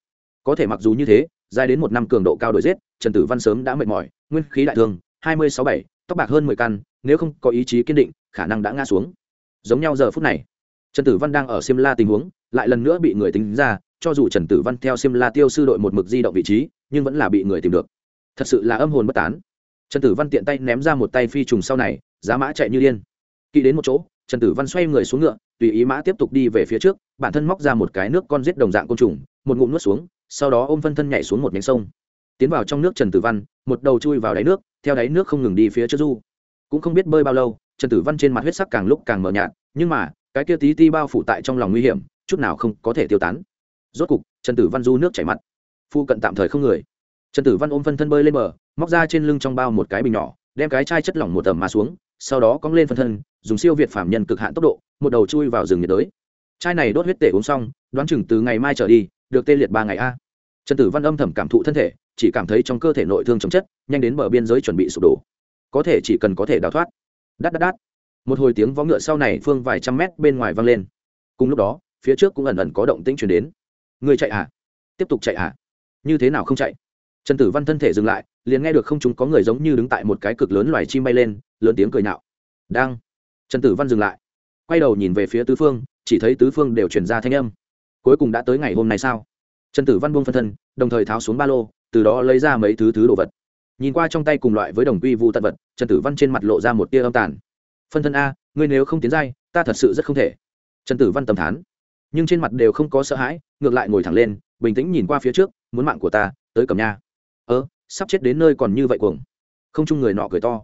Có thể mặc dù như thế, dài đến một năm cường độ cao đổi giết, trần tử văn sớm đã mệt mỏi, nguyên khí đại thương, hai mươi sáu bảy, tóc bạc hơn mười căn, nếu không có ý chí kiên định, khả năng đã ngã xuống. Giống nhau giờ phút này, trần tử văn đang ở simla tình huống, lại lần nữa bị người tính ra, cho dù trần tử văn theo simla tiêu sư đội một mực di động vị trí, nhưng vẫn là bị người tìm được. Thật sự là âm hồn bất tán. Trần tử văn tiện tay ném ra một tay phi trùng sau này, giá mã chạy như điên kỵ đến một chỗ, trần tử văn xoay người xuống ngựa, tùy ý mã tiếp tục đi về phía trước, bản thân móc ra một cái nước con giết đồng dạng côn trùng, một ngụm nuốt xuống, sau đó ôm phân thân nhảy xuống một nhánh sông. Tiến vào trong nước trần tử văn, một đầu chui vào đáy nước, theo đáy nước không ngừng đi phía trước du. Cũng không biết bơi bao lâu, trần tử văn trên mặt huyết sắc càng lúc càng mờ nhạt, nhưng mà, cái kia tí ti bao phủ tại trong lòng nguy hiểm, chút nào không có thể tiêu tán. Rốt cục, trần tử văn du nước chảy mặt. Phu cận tạm thời không người. Trần tử văn ôm phân thân bơi lên bờ, móc ra trên lưng trong bao một cái bình nhỏ, đem cái chai chất lỏng một tầm mà xuống sau đó cong lên phân thân, dùng siêu việt phạm nhân cực hạn tốc độ, một đầu chui vào rừng nhiệt đới. Chai này đốt huyết tể uống xong, đoán chừng từ ngày mai trở đi, được tê liệt ba ngày a. Trần tử văn âm thầm cảm thụ thân thể, chỉ cảm thấy trong cơ thể nội thương chống chất, nhanh đến bờ biên giới chuẩn bị sụp đổ. Có thể chỉ cần có thể đào thoát. Đắt đắt đắt một hồi tiếng vó ngựa sau này phương vài trăm mét bên ngoài vang lên. Cùng lúc đó, phía trước cũng ẩn ẩn có động tĩnh chuyển đến. Người chạy à? Tiếp tục chạy à? Như thế nào không chạy? Trần tử văn thân thể dừng lại liền nghe được không chúng có người giống như đứng tại một cái cực lớn loài chim bay lên, lớn tiếng cười nhạo. Đang. Trần tử văn dừng lại. Quay đầu nhìn về phía tứ phương, chỉ thấy tứ phương đều chuyển ra thanh âm. Cuối cùng đã tới ngày hôm nay sao? Trần tử văn buông phân thân, đồng thời tháo xuống ba lô, từ đó lấy ra mấy thứ thứ đồ vật. Nhìn qua trong tay cùng loại với đồng quy vụ tận vật, trần tử văn trên mặt lộ ra một tia âm tàn. Phân thân a, ngươi nếu không tiến dai ta thật sự rất không thể. Trần tử văn tầm thán. Nhưng trên mặt đều không có sợ hãi, ngược lại ngồi thẳng lên, bình tĩnh nhìn qua phía trước, muốn mạng của ta, tới cầm nha. Ơ sắp chết đến nơi còn như vậy cuồng. Không chung người nọ cười to.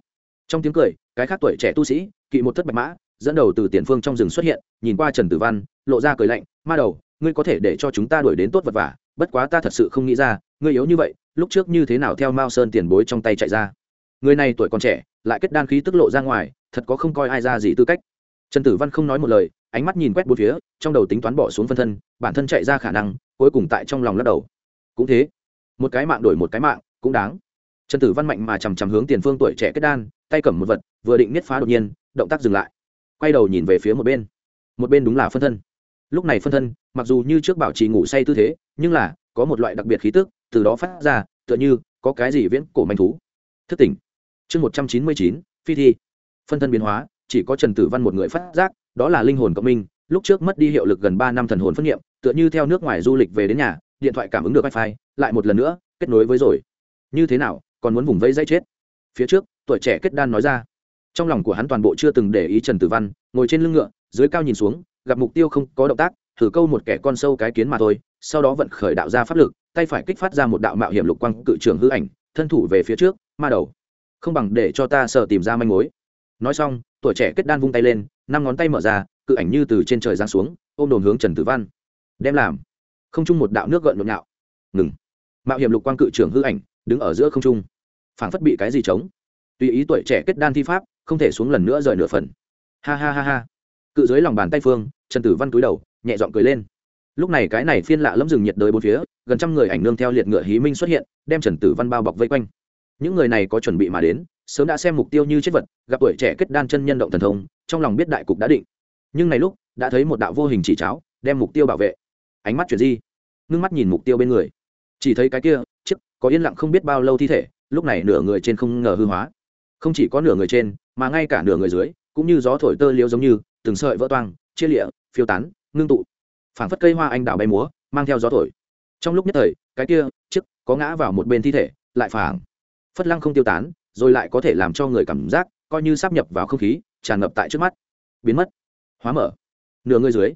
Trong tiếng cười, cái khác tuổi trẻ tu sĩ, kỵ một thất bạch mã, dẫn đầu từ tiền phương trong rừng xuất hiện, nhìn qua trần tử văn, lộ ra cười lạnh, ma đầu, ngươi có thể để cho chúng ta đuổi đến tốt vật vả, bất quá ta thật sự không nghĩ ra, ngươi yếu như vậy, lúc trước như thế nào theo mao sơn tiền bối trong tay chạy ra. Người này tuổi còn trẻ, lại kết đan khí tức lộ ra ngoài, thật có không coi ai ra gì tư cách. Trần tử văn không nói một lời, ánh mắt nhìn quét bốn phía, trong đầu tính toán bỏ xuống phân thân, bản thân chạy ra khả năng, cuối cùng tại trong lòng lắc đầu. Cũng thế, một cái mạng đổi một cái mạng cũng đáng. Trần tử văn mạnh mà chằm chằm hướng tiền phương tuổi trẻ kết đan, tay cầm một vật, vừa định miết phá đột nhiên, động tác dừng lại. Quay đầu nhìn về phía một bên. Một bên đúng là phân thân. Lúc này phân thân, mặc dù như trước bảo trì ngủ say tư thế, nhưng là, có một loại đặc biệt khí tức, từ đó phát ra, tựa như có cái gì viễn cổ manh thú. Thức tỉnh. Chương một trăm chín mươi chín, phi thi. Phân thân biến hóa, chỉ có trần tử văn một người phát giác, đó là linh hồn cộng minh, lúc trước mất đi hiệu lực gần ba năm thần hồn phân nghiệm tựa như theo nước ngoài du lịch về đến nhà, điện thoại cảm ứng được wifi, lại một lần nữa, kết nối với rồi như thế nào, còn muốn vùng vây dây chết? Phía trước, tuổi trẻ kết đan nói ra. Trong lòng của hắn toàn bộ chưa từng để ý trần tử văn, ngồi trên lưng ngựa, dưới cao nhìn xuống, gặp mục tiêu không có động tác, thử câu một kẻ con sâu cái kiến mà thôi, sau đó vận khởi đạo ra pháp lực, tay phải kích phát ra một đạo mạo hiểm lục quang cự trường hư ảnh, thân thủ về phía trước, ma đầu. Không bằng để cho ta sợ tìm ra manh mối. Nói xong, tuổi trẻ kết đan vung tay lên, năm ngón tay mở ra, cự ảnh như từ trên trời giáng xuống, ôm đồn hướng trần tử văn. Đem làm. Không chung một đạo nước gợn nhộn nhạo. Ngừng. Mạo hiểm lục quang cự trưởng hư ảnh đứng ở giữa không trung, phảng phất bị cái gì chống. Tùy ý tuổi trẻ kết đan thi pháp, không thể xuống lần nữa rời nửa phần. Ha ha ha ha. Cự dưới lòng bàn tay phương, trần tử văn cúi đầu, nhẹ giọng cười lên. Lúc này cái này phiên lạ lẫm rừng nhiệt đới bốn phía, gần trăm người ảnh nương theo liệt ngựa hí minh xuất hiện, đem trần tử văn bao bọc vây quanh. Những người này có chuẩn bị mà đến, sớm đã xem mục tiêu như chết vật, gặp tuổi trẻ kết đan chân nhân động thần thông, trong lòng biết đại cục đã định. Nhưng này lúc, đã thấy một đạo vô hình chỉ cháo, đem mục tiêu bảo vệ. Ánh mắt chuyển di, ngưng mắt nhìn mục tiêu bên người. Chỉ thấy cái kia, chiếc có yên lặng không biết bao lâu thi thể, lúc này nửa người trên không ngờ hư hóa. Không chỉ có nửa người trên, mà ngay cả nửa người dưới, cũng như gió thổi tơ liễu giống như, từng sợi vỡ toang, chia lịa, phiêu tán, ngưng tụ. Phảng phất cây hoa anh đào bay múa, mang theo gió thổi. Trong lúc nhất thời, cái kia, chiếc, có ngã vào một bên thi thể, lại phảng phất lăng không tiêu tán, rồi lại có thể làm cho người cảm giác, coi như sắp nhập vào không khí, tràn ngập tại trước mắt. Biến mất. Hóa mở. Nửa người dưới.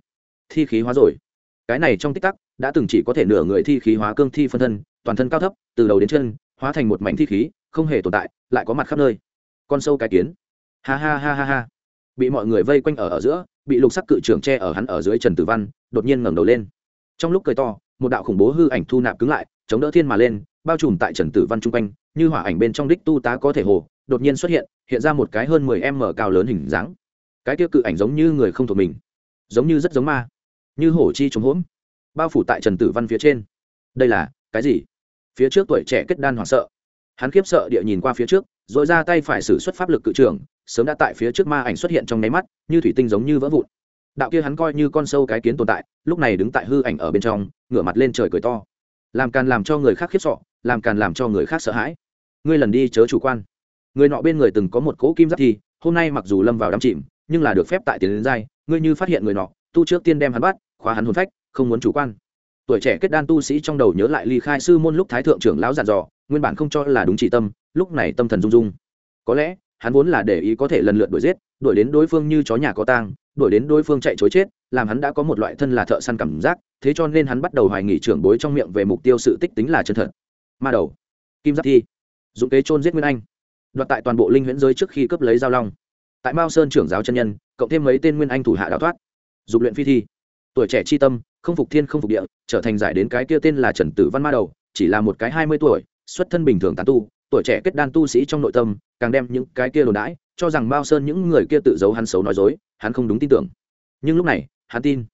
Thi khí hóa rồi. Cái này trong tích tắc, đã từng chỉ có thể nửa người thi khí hóa cương thi phân thân toàn thân cao thấp, từ đầu đến chân, hóa thành một mảnh thi khí, không hề tồn tại, lại có mặt khắp nơi. Con sâu cái kiến. Ha ha ha ha ha. Bị mọi người vây quanh ở ở giữa, bị lục sắc cự trưởng che ở hắn ở dưới trần tử văn, đột nhiên ngẩng đầu lên. Trong lúc cười to, một đạo khủng bố hư ảnh thu nạp cứng lại, chống đỡ thiên mà lên, bao trùm tại trần tử văn chung quanh, như hỏa ảnh bên trong đích tu tá có thể hồ, đột nhiên xuất hiện hiện ra một cái hơn mười m cao lớn hình dáng. Cái kia cự ảnh giống như người không thuộc mình, giống như rất giống ma, như hổ chi trống hỗn, bao phủ tại trần tử văn phía trên. Đây là cái gì? Phía trước tuổi trẻ kết đan hoảng sợ. Hắn khiếp sợ địa nhìn qua phía trước r ồ i ra tay phải xử xuất pháp lực cự trường, sớm đã tại phía trước ma ảnh xuất hiện trong nháy mắt, như thủy tinh giống như vỡ vụn. Đạo kia hắn coi như con sâu cái kiến tồn tại, lúc này đứng tại hư ảnh ở bên trong, ngửa mặt lên trời cười to. Làm càn làm cho người khác khiếp sọ làm càn làm cho người khác sợ hãi. Ngươi lần đi chớ chủ quan. Người nọ bên người từng có một cỗ kim giáp thi, hôm nay mặc dù lâm vào đám chìm, nhưng là được phép tại tiền đến dai ngươi như phát hiện người nọ, tu trước tiên đem hắn bắt, khóa hắn hồn phách, không muốn chủ quan tuổi trẻ kết đan tu sĩ trong đầu nhớ lại ly khai sư môn lúc thái thượng trưởng lão dặn dò, nguyên bản không cho là đúng chỉ tâm, lúc này tâm thần rung rung. Có lẽ, hắn vốn là để ý có thể lần lượt đuổi giết, đuổi đến đối phương như chó nhà có tang, đuổi đến đối phương chạy chối chết, làm hắn đã có một loại thân là thợ săn cảm giác, thế cho nên hắn bắt đầu hoài nghỉ trưởng bối trong miệng về mục tiêu sự tích tính là chân thật. Ma đầu, kim giáp thi, dụng kế chôn giết nguyên anh. Đoạt tại toàn bộ linh huyễn giới trước khi cướp lấy giao long. Tại mao sơn trưởng giáo chân nhân, cộng thêm mấy tên nguyên anh thủ hạ đào thoát. Dục luyện phi thi. Tuổi trẻ chi tâm không phục thiên không phục địa, trở thành giải đến cái kia tên là trần tử văn ma đầu, chỉ là một cái hai mươi tuổi, xuất thân bình thường tán tu, tuổi trẻ kết đan tu sĩ trong nội tâm, càng đem những cái kia đồn đãi, cho rằng mao sơn những người kia tự giấu hắn xấu nói dối, hắn không đúng tin tưởng. Nhưng lúc này, hắn tin.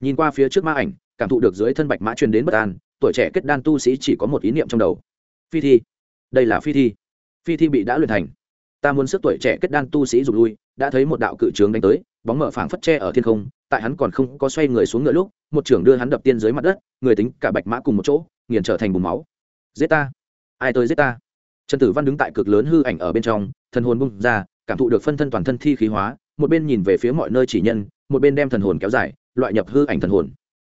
Nhìn qua phía trước ma ảnh, cảm thụ được dưới thân bạch mã truyền đến bất an, tuổi trẻ kết đan tu sĩ chỉ có một ý niệm trong đầu. Phi thi. Đây là phi thi. Phi thi bị đã luyện thành. Ta muốn sức tuổi trẻ kết đan tu sĩ rụt lui, đã thấy một đạo cự trướng đánh tới bóng mở phảng phất tre ở thiên không, tại hắn còn không có xoay người xuống ngựa lúc, một trưởng đưa hắn đập tiên dưới mặt đất, người tính cả bạch mã cùng một chỗ, nghiền trở thành bùn máu. Giết ta! Ai tới giết ta? Trần tử văn đứng tại cực lớn hư ảnh ở bên trong, thần hồn bung ra, cảm thụ được phân thân toàn thân thi khí hóa, một bên nhìn về phía mọi nơi chỉ nhân, một bên đem thần hồn kéo dài, loại nhập hư ảnh thần hồn.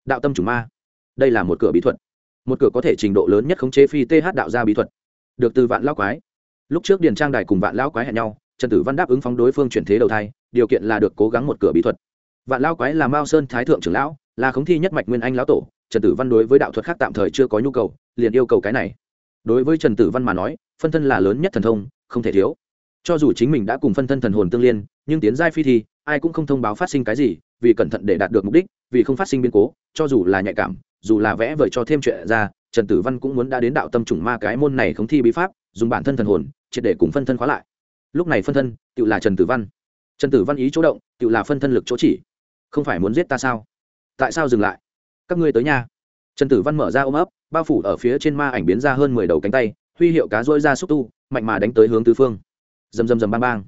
Đạo tâm chủ ma. Đây là một cửa bí thuật. Một cửa có thể trình độ lớn nhất khống chế phi th đạo ra bí thuật. Được từ vạn lão quái. Lúc trước điền trang đài cùng vạn lão quái hẹn nhau trần tử văn đáp ứng phóng đối phương chuyển thế đầu thai, điều kiện là được cố gắng một cửa bí thuật. Vạn lão quái là mao sơn thái thượng trưởng lão, là khống thi nhất mạch nguyên anh lão tổ, trần tử văn đối với đạo thuật khác tạm thời chưa có nhu cầu, liền yêu cầu cái này. Đối với trần tử văn mà nói, phân thân là lớn nhất thần thông, không thể thiếu. Cho dù chính mình đã cùng phân thân thần hồn tương liên, nhưng tiến giai phi thì ai cũng không thông báo phát sinh cái gì, vì cẩn thận để đạt được mục đích, vì không phát sinh biến cố, cho dù là nhạy cảm, dù là vẽ vời cho thêm chuyện ra, trần tử văn cũng muốn đã đến đạo tâm trùng ma cái môn này khống thi bí pháp, dùng bản thân thần hồn, triệt để cùng phân thân khóa lại lúc này phân thân tự là trần tử văn. Trần tử văn ý chỗ động tự là phân thân lực chỗ chỉ. Không phải muốn giết ta sao? Tại sao dừng lại? Các ngươi tới nhà. Trần tử văn mở ra ôm ấp, bao phủ ở phía trên ma ảnh biến ra hơn mười đầu cánh tay, huy hiệu cá rỗi ra xúc tu, mạnh mà đánh tới hướng tứ phương. Rầm rầm rầm bang bang.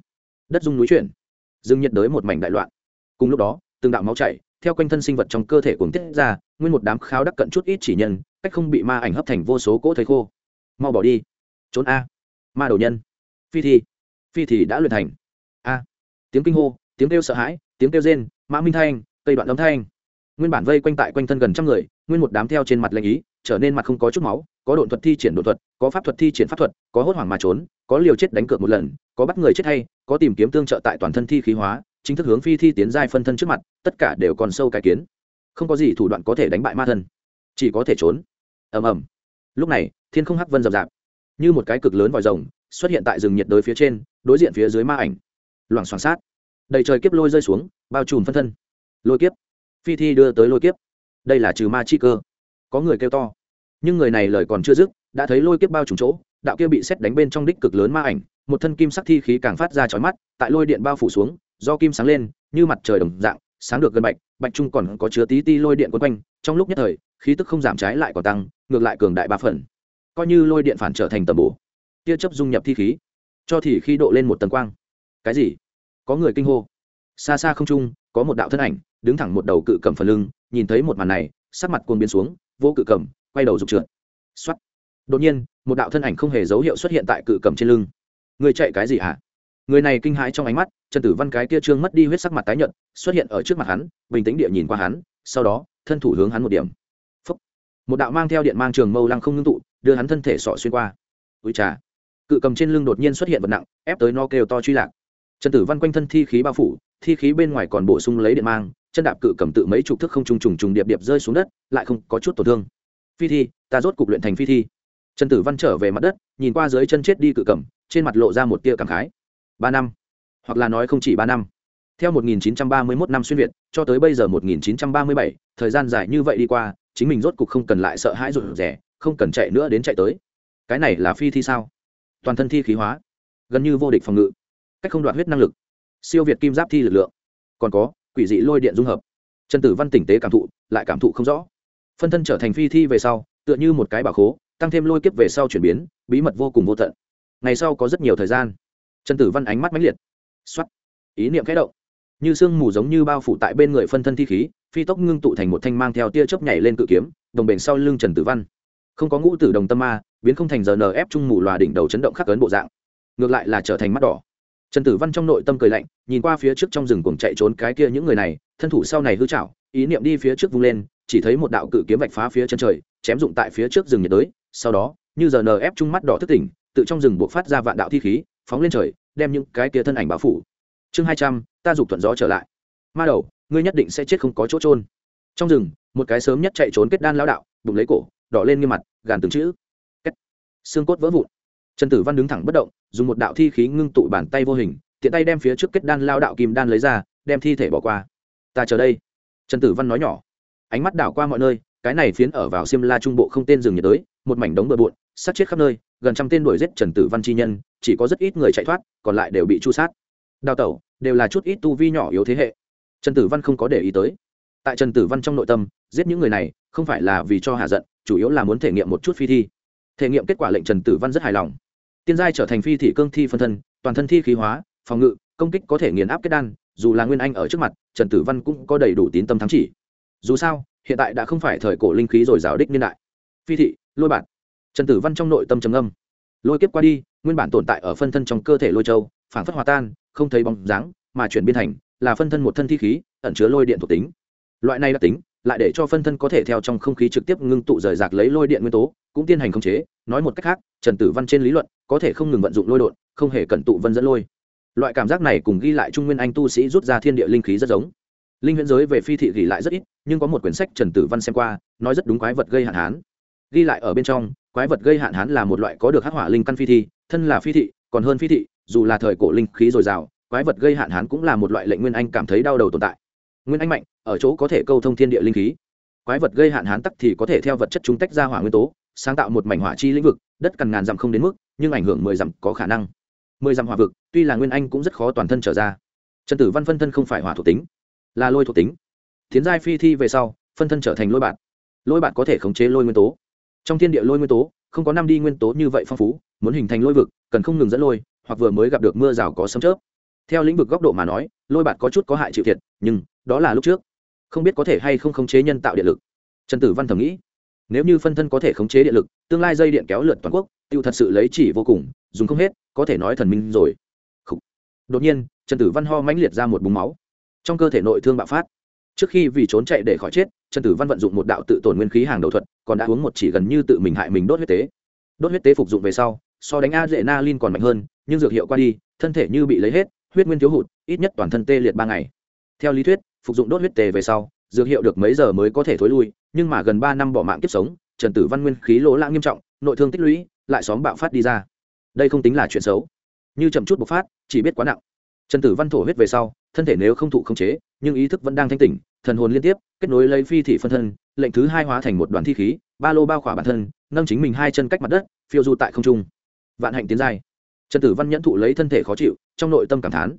Đất dung núi chuyển. Dương nhiệt đới một mảnh đại loạn. Cùng lúc đó, từng đạo máu chảy, theo quanh thân sinh vật trong cơ thể cuồng tiết ra, nguyên một đám kháo đắc cận chút ít chỉ nhân, cách không bị ma ảnh hấp thành vô số cỗ thấy khô. Mau bỏ đi. Trốn a. Ma đầu nhân. Phi thi phi thì đã luyện thành. A. Tiếng kinh hô, tiếng kêu sợ hãi, tiếng kêu rên, mã minh thanh, cây đoạn âm thanh. Nguyên bản vây quanh tại quanh thân gần trăm người, nguyên một đám theo trên mặt lệnh ý, trở nên mặt không có chút máu, có độn thuật thi triển độn thuật, có pháp thuật thi triển pháp thuật, có hốt hoảng mà trốn, có liều chết đánh cược một lần, có bắt người chết hay, có tìm kiếm tương trợ tại toàn thân thi khí hóa, chính thức hướng phi thi tiến giai phân thân trước mặt, tất cả đều còn sâu cải kiến. Không có gì thủ đoạn có thể đánh bại ma thân, chỉ có thể trốn. Ầm ầm. Lúc này, thiên không hắc vân rậm rạp. Như một cái cực lớn vòi rồng xuất hiện tại rừng nhiệt đới phía trên, đối diện phía dưới ma ảnh. Loảng xoảng sát. Đầy trời kiếp lôi rơi xuống, bao trùm phân thân. Lôi kiếp. Phi thi đưa tới lôi kiếp. Đây là trừ ma chi cơ. Có người kêu to. Nhưng người này lời còn chưa dứt, đã thấy lôi kiếp bao trùm chỗ, đạo kia bị xét đánh bên trong đích cực lớn ma ảnh, một thân kim sắc thi khí càng phát ra chói mắt, tại lôi điện bao phủ xuống, do kim sáng lên, như mặt trời đồng dạng, sáng được gần bạch bạch trung còn có chứa tí ti lôi điện quấn quanh, trong lúc nhất thời, khí tức không giảm trái lại còn tăng, ngược lại cường đại ba phần. Coi như lôi điện phản trở thành tầm bổ tia chấp dung nhập thi khí, cho thì khi độ lên một tầng quang. Cái gì? Có người kinh hô. Xa xa không trung, có một đạo thân ảnh, đứng thẳng một đầu cự cầm phần lưng, nhìn thấy một màn này, sắc mặt cuồng biến xuống, vô cự cầm, quay đầu rục trượt. Xuất đột nhiên, một đạo thân ảnh không hề dấu hiệu xuất hiện tại cự cầm trên lưng. Người chạy cái gì hả? Người này kinh hãi trong ánh mắt, trần tử văn cái kia trương mất đi huyết sắc mặt tái nhợt, xuất hiện ở trước mặt hắn, bình tĩnh địa nhìn qua hắn, sau đó, thân thủ hướng hắn một điểm. Phúc. một đạo mang theo điện mang trường mâu lăng không ngưng tụ, đưa hắn thân thể sọ xuyên qua. Ui trà cự cầm trên lưng đột nhiên xuất hiện vật nặng ép tới no kêu to truy lạc. Trần tử văn quanh thân thi khí bao phủ thi khí bên ngoài còn bổ sung lấy điện mang chân đạp cự cầm tự mấy chục thức không trùng trùng trùng điệp điệp rơi xuống đất lại không có chút tổn thương. Phi thi ta rốt cục luyện thành phi thi. Trần tử văn trở về mặt đất nhìn qua dưới chân chết đi cự cầm trên mặt lộ ra một tia cảm khái. Ba năm hoặc là nói không chỉ ba năm. Theo 1931 năm xuyên việt cho tới bây giờ 1937, thời gian dài như vậy đi qua chính mình rốt cục không cần lại sợ hãi rụt rẻ không cần chạy nữa đến chạy tới. Cái này là phi thi sao? Toàn thân thi khí hóa, gần như vô địch phòng ngự, cách không đoạt huyết năng lực. Siêu việt kim giáp thi lực lượng, còn có quỷ dị lôi điện dung hợp. Trần tử văn tỉnh tế cảm thụ, lại cảm thụ không rõ. Phân thân trở thành phi thi về sau, tựa như một cái bảo khố, tăng thêm lôi kiếp về sau chuyển biến, bí mật vô cùng vô tận. Ngày sau có rất nhiều thời gian, trần tử văn ánh mắt mãnh liệt. X ý niệm khẽ động. Như sương mù giống như bao phủ tại bên người phân thân thi khí, phi tốc ngưng tụ thành một thanh mang theo tia chớp nhảy lên cự kiếm, đồng bền sau lưng trần tử văn. Không có ngũ tử đồng tâm ma biến không thành giờ nf trung mù loà đỉnh đầu chấn động khắc ấn bộ dạng. Ngược lại là trở thành mắt đỏ. Trần tử văn trong nội tâm cười lạnh, nhìn qua phía trước trong rừng cuồng chạy trốn cái kia những người này, thân thủ sau này hư chảo ý niệm đi phía trước vung lên, chỉ thấy một đạo cự kiếm vạch phá phía chân trời, chém dụng tại phía trước rừng nhiệt đới, sau đó, như giờ nf trung mắt đỏ thức tỉnh, tự trong rừng buộc phát ra vạn đạo thi khí, phóng lên trời, đem những cái kia thân ảnh báo phủ. Chương hai trăm, ta dục thuận gió trở lại. Ma đầu, ngươi nhất định sẽ chết không có chỗ trôn trong rừng, một cái sớm nhất chạy trốn kết đan lao đạo, bụng lấy cổ, đỏ lên nghiêm mặt, gàn từng chữ xương cốt vỡ vụn. Trần tử văn đứng thẳng bất động, dùng một đạo thi khí ngưng tụ bàn tay vô hình, tiện tay đem phía trước kết đan lao đạo kim đan lấy ra, đem thi thể bỏ qua. Ta chờ đây. Trần tử văn nói nhỏ. Ánh mắt đảo qua mọi nơi, cái này phiến ở vào xiêm la trung bộ không tên rừng nhiệt đới, một mảnh đống bừa bộn, sát chết khắp nơi, gần trăm tên đuổi giết trần tử văn chi nhân, chỉ có rất ít người chạy thoát, còn lại đều bị chu sát. Đào tẩu, đều là chút ít tu vi nhỏ yếu thế hệ. Trần tử văn không có để ý tới. Tại trần tử văn trong nội tâm, giết những người này, không phải là vì cho hạ giận, chủ yếu là muốn thể nghiệm một chút phi thi thể nghiệm kết quả lệnh trần tử văn rất hài lòng. Tiên giai trở thành phi thị cương thi phân thân, toàn thân thi khí hóa, phòng ngự, công kích có thể nghiền áp kết đan, dù là nguyên anh ở trước mặt, trần tử văn cũng có đầy đủ tín tâm thắng chỉ. Dù sao, hiện tại đã không phải thời cổ linh khí rồi rào đích niên đại. Phi thị, lôi bản. Trần tử văn trong nội tâm trầm âm lôi kiếp qua đi, nguyên bản tồn tại ở phân thân trong cơ thể lôi châu phản phất hòa tan, không thấy bóng dáng, mà chuyển biến thành là phân thân một thân thi khí, ẩn chứa lôi điện thuộc tính. Loại này đặc tính lại để cho phân thân có thể theo trong không khí trực tiếp ngưng tụ rời rạc lấy lôi điện nguyên tố, cũng tiến hành khống chế. Nói một cách khác, trần tử văn trên lý luận, có thể không ngừng vận dụng lôi đột không hề cẩn tụ vân dẫn lôi. Loại cảm giác này cùng ghi lại trung nguyên anh tu sĩ rút ra thiên địa linh khí rất giống. Linh huyễn giới về phi thị ghi lại rất ít, nhưng có một quyển sách trần tử văn xem qua, nói rất đúng quái vật gây hạn hán. Ghi lại ở bên trong, quái vật gây hạn hán là một loại có được hắc hỏa linh căn phi thi, thân là phi thị, còn hơn phi thị, dù là thời cổ linh khí dồi dào, quái vật gây hạn hán cũng là một loại lệnh nguyên anh cảm thấy đau đầu tồn tại. Nguyên anh mạnh ở chỗ có thể câu thông thiên địa linh khí. Quái vật gây hạn hán tắc thì có thể theo vật chất chúng tách ra hỏa nguyên tố, sáng tạo một mảnh hỏa chi lĩnh vực, đất cằn ngàn dặm không đến mức, nhưng ảnh hưởng mười dặm có khả năng. Mười dặm hỏa vực, tuy là nguyên anh cũng rất khó toàn thân trở ra. Trần tử văn phân thân không phải hỏa thuộc tính, là lôi thuộc tính. Tiến giai phi thi về sau, phân thân trở thành lôi bạn lôi bạn có thể khống chế lôi nguyên tố. Trong thiên địa lôi nguyên tố, không có năm đi nguyên tố như vậy phong phú, muốn hình thành lôi vực, cần không ngừng dẫn lôi, hoặc vừa mới gặp được mưa rào có sấm chớp. Theo lĩnh vực góc độ mà nói, lôi bạn có chút có hại chịu thiệt, nhưng đó là lúc trước không biết có thể hay không khống chế nhân tạo điện lực. Trần tử văn thầm nghĩ, nếu như phân thân có thể khống chế điện lực, tương lai dây điện kéo lượt toàn quốc, tiêu thật sự lấy chỉ vô cùng, dùng không hết, có thể nói thần minh rồi. Đột nhiên, trần tử văn ho mãnh liệt ra một búng máu. Trong cơ thể nội thương bạo phát. Trước khi vì trốn chạy để khỏi chết, trần tử văn vận dụng một đạo tự tổn nguyên khí hàng đầu thuật, còn đã uống một chỉ gần như tự mình hại mình đốt huyết tế. Đốt huyết tế phục dụng về sau, so đánh a dệ na lin còn mạnh hơn, nhưng dược hiệu qua đi, thân thể như bị lấy hết, huyết nguyên thiếu hụt, ít nhất toàn thân tê liệt ba ngày. Theo lý thuyết phục dụng đốt huyết tề về sau, dược hiệu được mấy giờ mới có thể thối lui, nhưng mà gần ba năm bỏ mạng kiếp sống, trần tử văn nguyên khí lỗ lãng nghiêm trọng, nội thương tích lũy, lại xóm bạo phát đi ra. Đây không tính là chuyện xấu. Như chậm chút bộc phát, chỉ biết quá nặng. Trần tử văn thổ huyết về sau, thân thể nếu không thụ không chế, nhưng ý thức vẫn đang thanh tỉnh, thần hồn liên tiếp, kết nối lấy phi thị phân thân, lệnh thứ hai hóa thành một đoàn thi khí, ba lô bao khỏa bản thân, nâng chính mình hai chân cách mặt đất, phiêu du tại không trung. Vạn hạnh tiến dài trần tử văn nhẫn thụ lấy thân thể khó chịu, trong nội tâm cảm thán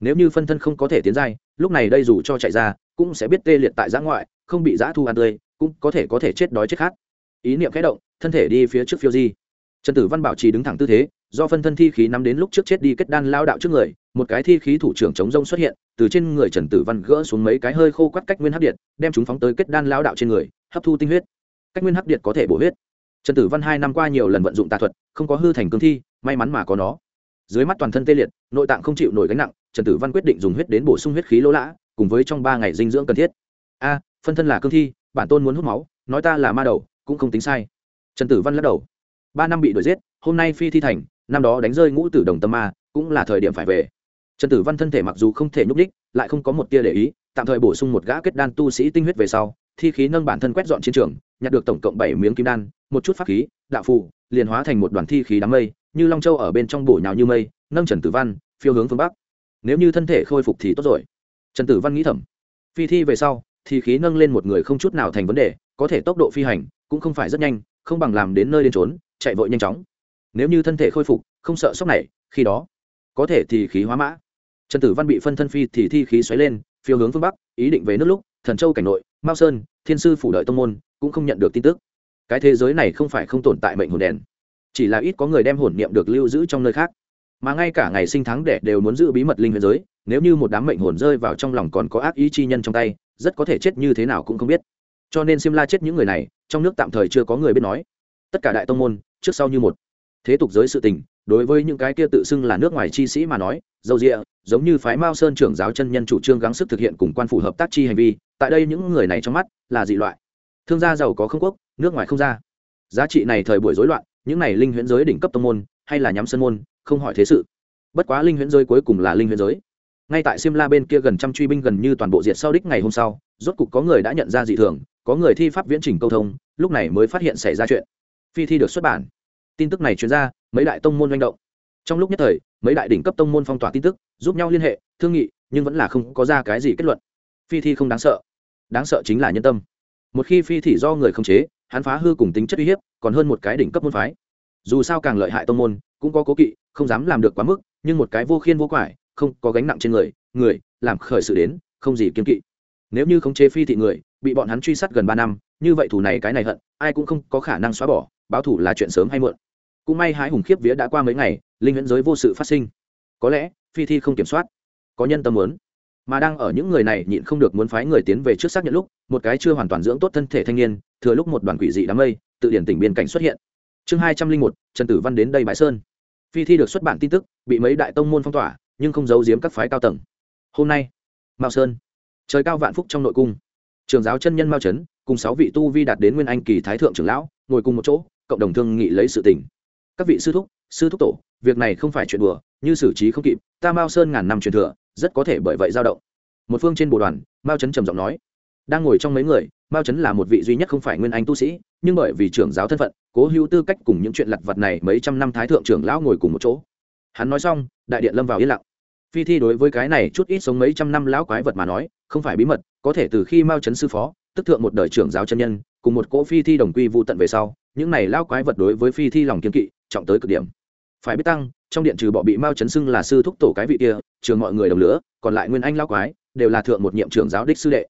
nếu như phân thân không có thể tiến giai, lúc này đây dù cho chạy ra, cũng sẽ biết tê liệt tại giã ngoại, không bị giã thu ăn tươi, cũng có thể có thể chết đói chết khát. Ý niệm khẽ động, thân thể đi phía trước phiêu di. Trần tử văn bảo trì đứng thẳng tư thế, do phân thân thi khí nắm đến lúc trước chết đi kết đan lao đạo trước người, một cái thi khí thủ trưởng chống rông xuất hiện, từ trên người trần tử văn gỡ xuống mấy cái hơi khô quắt cách nguyên hấp điện, đem chúng phóng tới kết đan lao đạo trên người, hấp thu tinh huyết. Cách nguyên hấp điện có thể bổ huyết. Trần tử văn hai năm qua nhiều lần vận dụng tà thuật, không có hư thành cương thi, may mắn mà có nó. Dưới mắt toàn thân tê liệt, nội tạng không chịu nổi gánh nặng trần tử văn quyết định dùng huyết đến bổ sung huyết khí lỗ lã, cùng với trong ba ngày dinh dưỡng cần thiết. A, phân thân là cương thi, bản tôn muốn hút máu, nói ta là ma đầu, cũng không tính sai. Trần tử văn lắc đầu. Ba năm bị đuổi giết, hôm nay phi thi thành, năm đó đánh rơi ngũ tử đồng tâm ma, cũng là thời điểm phải về. Trần tử văn thân thể mặc dù không thể nhúc đích, lại không có một tia để ý, tạm thời bổ sung một gã kết đan tu sĩ tinh huyết về sau, thi khí nâng bản thân quét dọn chiến trường, nhặt được tổng cộng bảy miếng kim đan, một chút pháp khí, đạo phù, liền hóa thành một đoàn thi khí đám mây, như long châu ở bên trong bổ nhào như mây, nâng trần tử văn, phiêu hướng phương bắc nếu như thân thể khôi phục thì tốt rồi. Trần tử văn nghĩ thầm. Phi thi về sau, thì khí nâng lên một người không chút nào thành vấn đề, có thể tốc độ phi hành cũng không phải rất nhanh, không bằng làm đến nơi đến trốn chạy vội nhanh chóng. Nếu như thân thể khôi phục, không sợ sốc này, khi đó, có thể thì khí hóa mã. Trần tử văn bị phân thân phi thì thi khí xoáy lên, phiêu hướng phương bắc, ý định về nước lúc, thần châu cảnh nội, mao sơn, thiên sư phủ đợi tông môn, cũng không nhận được tin tức. Cái thế giới này không phải không tồn tại mệnh hồn đèn, chỉ là ít có người đem hồn niệm được lưu giữ trong nơi khác mà ngay cả ngày sinh tháng đẻ đều muốn giữ bí mật linh huyền giới, nếu như một đám mệnh hồn rơi vào trong lòng còn có ác ý chi nhân trong tay, rất có thể chết như thế nào cũng không biết. Cho nên xiêm la chết những người này, trong nước tạm thời chưa có người biết nói. Tất cả đại tông môn, trước sau như một. Thế tục giới sự tình, đối với những cái kia tự xưng là nước ngoài chi sĩ mà nói dầu rịa giống như phái mao sơn trưởng giáo chân nhân chủ trương gắng sức thực hiện cùng quan phủ hợp tác chi hành vi, tại đây những người này trong mắt, là dị loại. Thương gia giàu có không quốc, nước ngoài không ra. Giá trị này thời buổi rối loạn, những này linh huyễn giới đỉnh cấp tông môn hay là nhắm sân môn, không hỏi thế sự. Bất quá linh huyễn giới cuối cùng là linh huyễn giới. Ngay tại simla bên kia gần trăm truy binh gần như toàn bộ diệt sau đích ngày hôm sau, rốt cục có người đã nhận ra dị thường, có người thi pháp viễn trình câu thông, lúc này mới phát hiện xảy ra chuyện. Phi thi được xuất bản. Tin tức này truyền ra, mấy đại tông môn manh động. Trong lúc nhất thời, mấy đại đỉnh cấp tông môn phong tỏa tin tức, giúp nhau liên hệ, thương nghị, nhưng vẫn là không có ra cái gì kết luận. Phi thi không đáng sợ. Đáng sợ chính là nhân tâm. Một khi phi thị do người không chế, hắn phá hư cùng tính chất uy hiếp, còn hơn một cái đỉnh cấp môn phái dù sao càng lợi hại tông môn, cũng có cố kỵ, không dám làm được quá mức, nhưng một cái vô khiên vô quải, không có gánh nặng trên người người, làm khởi sự đến, không gì kiên kỵ. Nếu như không chế phi thị người, bị bọn hắn truy sát gần ba năm, như vậy thủ này cái này hận, ai cũng không có khả năng xóa bỏ, báo thủ là chuyện sớm hay muộn. Cũng may hái hùng khiếp vía đã qua mấy ngày, linh huyễn giới vô sự phát sinh. Có lẽ, phi thi không kiểm soát, có nhân tâm muốn. Mà đang ở những người này nhịn không được muốn phái người tiến về trước xác nhận lúc, một cái chưa hoàn toàn dưỡng tốt thân thể thanh niên, thừa lúc một đoàn quỷ dị đám mây, tự điển tỉnh biên cảnh xuất hiện chương hai trăm linh một, trần tử văn đến đây bãi sơn. Phi thi được xuất bản tin tức, bị mấy đại tông môn phong tỏa, nhưng không giấu giếm các phái cao tầng. Hôm nay, mao sơn. Trời cao vạn phúc trong nội cung. Trường giáo chân nhân mao trấn, cùng sáu vị tu vi đạt đến nguyên anh kỳ thái thượng trưởng lão, ngồi cùng một chỗ, cộng đồng thương nghị lấy sự tình. Các vị sư thúc sư thúc tổ, việc này không phải chuyện đùa, như xử trí không kịp, ta mao sơn ngàn năm truyền thừa, rất có thể bởi vậy dao động. Một phương trên bộ đoàn, mao trấn trầm giọng nói. Đang ngồi trong mấy người, mao trấn là một vị duy nhất không phải nguyên anh tu sĩ, nhưng bởi vì trưởng giáo thân phận cố hữu tư cách cùng những chuyện lặt vặt này mấy trăm năm thái thượng trưởng lão ngồi cùng một chỗ. Hắn nói xong, đại điện lâm vào yên lặng. Phi thi đối với cái này chút ít sống mấy trăm năm lão quái vật mà nói, không phải bí mật, có thể từ khi mao trấn sư phó, tức thượng một đời trưởng giáo chân nhân, cùng một cỗ phi thi đồng quy vụ tận về sau, những này lão quái vật đối với phi thi lòng kiên kỵ, trọng tới cực điểm. Phải biết tăng, trong điện trừ bỏ bị mao chấn xưng là sư thúc tổ cái vị kia, trường mọi người đồng lửa, còn lại nguyên anh lão quái, đều là thượng một nhiệm trưởng giáo đích sư đệ.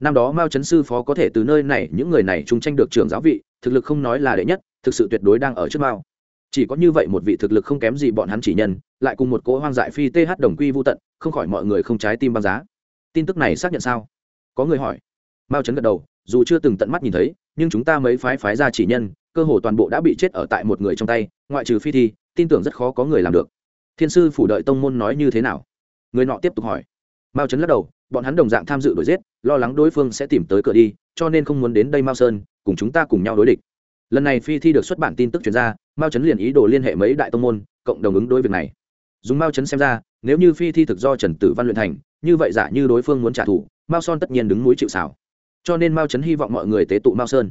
Năm đó mao chấn sư phó có thể từ nơi này, những người này chung tranh được trưởng giáo vị thực lực không nói là đệ nhất, thực sự tuyệt đối đang ở trước mao. Chỉ có như vậy một vị thực lực không kém gì bọn hắn chỉ nhân, lại cùng một cỗ hoang dại phi th đồng quy vô tận, không khỏi mọi người không trái tim băng giá. Tin tức này xác nhận sao? Có người hỏi. Mao chấn gật đầu, dù chưa từng tận mắt nhìn thấy, nhưng chúng ta mấy phái phái ra chỉ nhân, cơ hồ toàn bộ đã bị chết ở tại một người trong tay, ngoại trừ phi thi, tin tưởng rất khó có người làm được. Thiên sư phủ đợi tông môn nói như thế nào? Người nọ tiếp tục hỏi. Mao chấn lắc đầu, bọn hắn đồng dạng tham dự đuổi giết, lo lắng đối phương sẽ tìm tới cửa đi cho nên không muốn đến đây mao sơn, cùng chúng ta cùng nhau đối địch. Lần này phi thi được xuất bản tin tức chuyển ra, mao chấn liền ý đồ liên hệ mấy đại tông môn, cộng đồng ứng đối việc này. Dùng mao chấn xem ra, nếu như phi thi thực do trần tử văn luyện thành, như vậy giả như đối phương muốn trả thù, mao son tất nhiên đứng núi chịu xảo cho nên mao chấn hy vọng mọi người tế tụ mao sơn.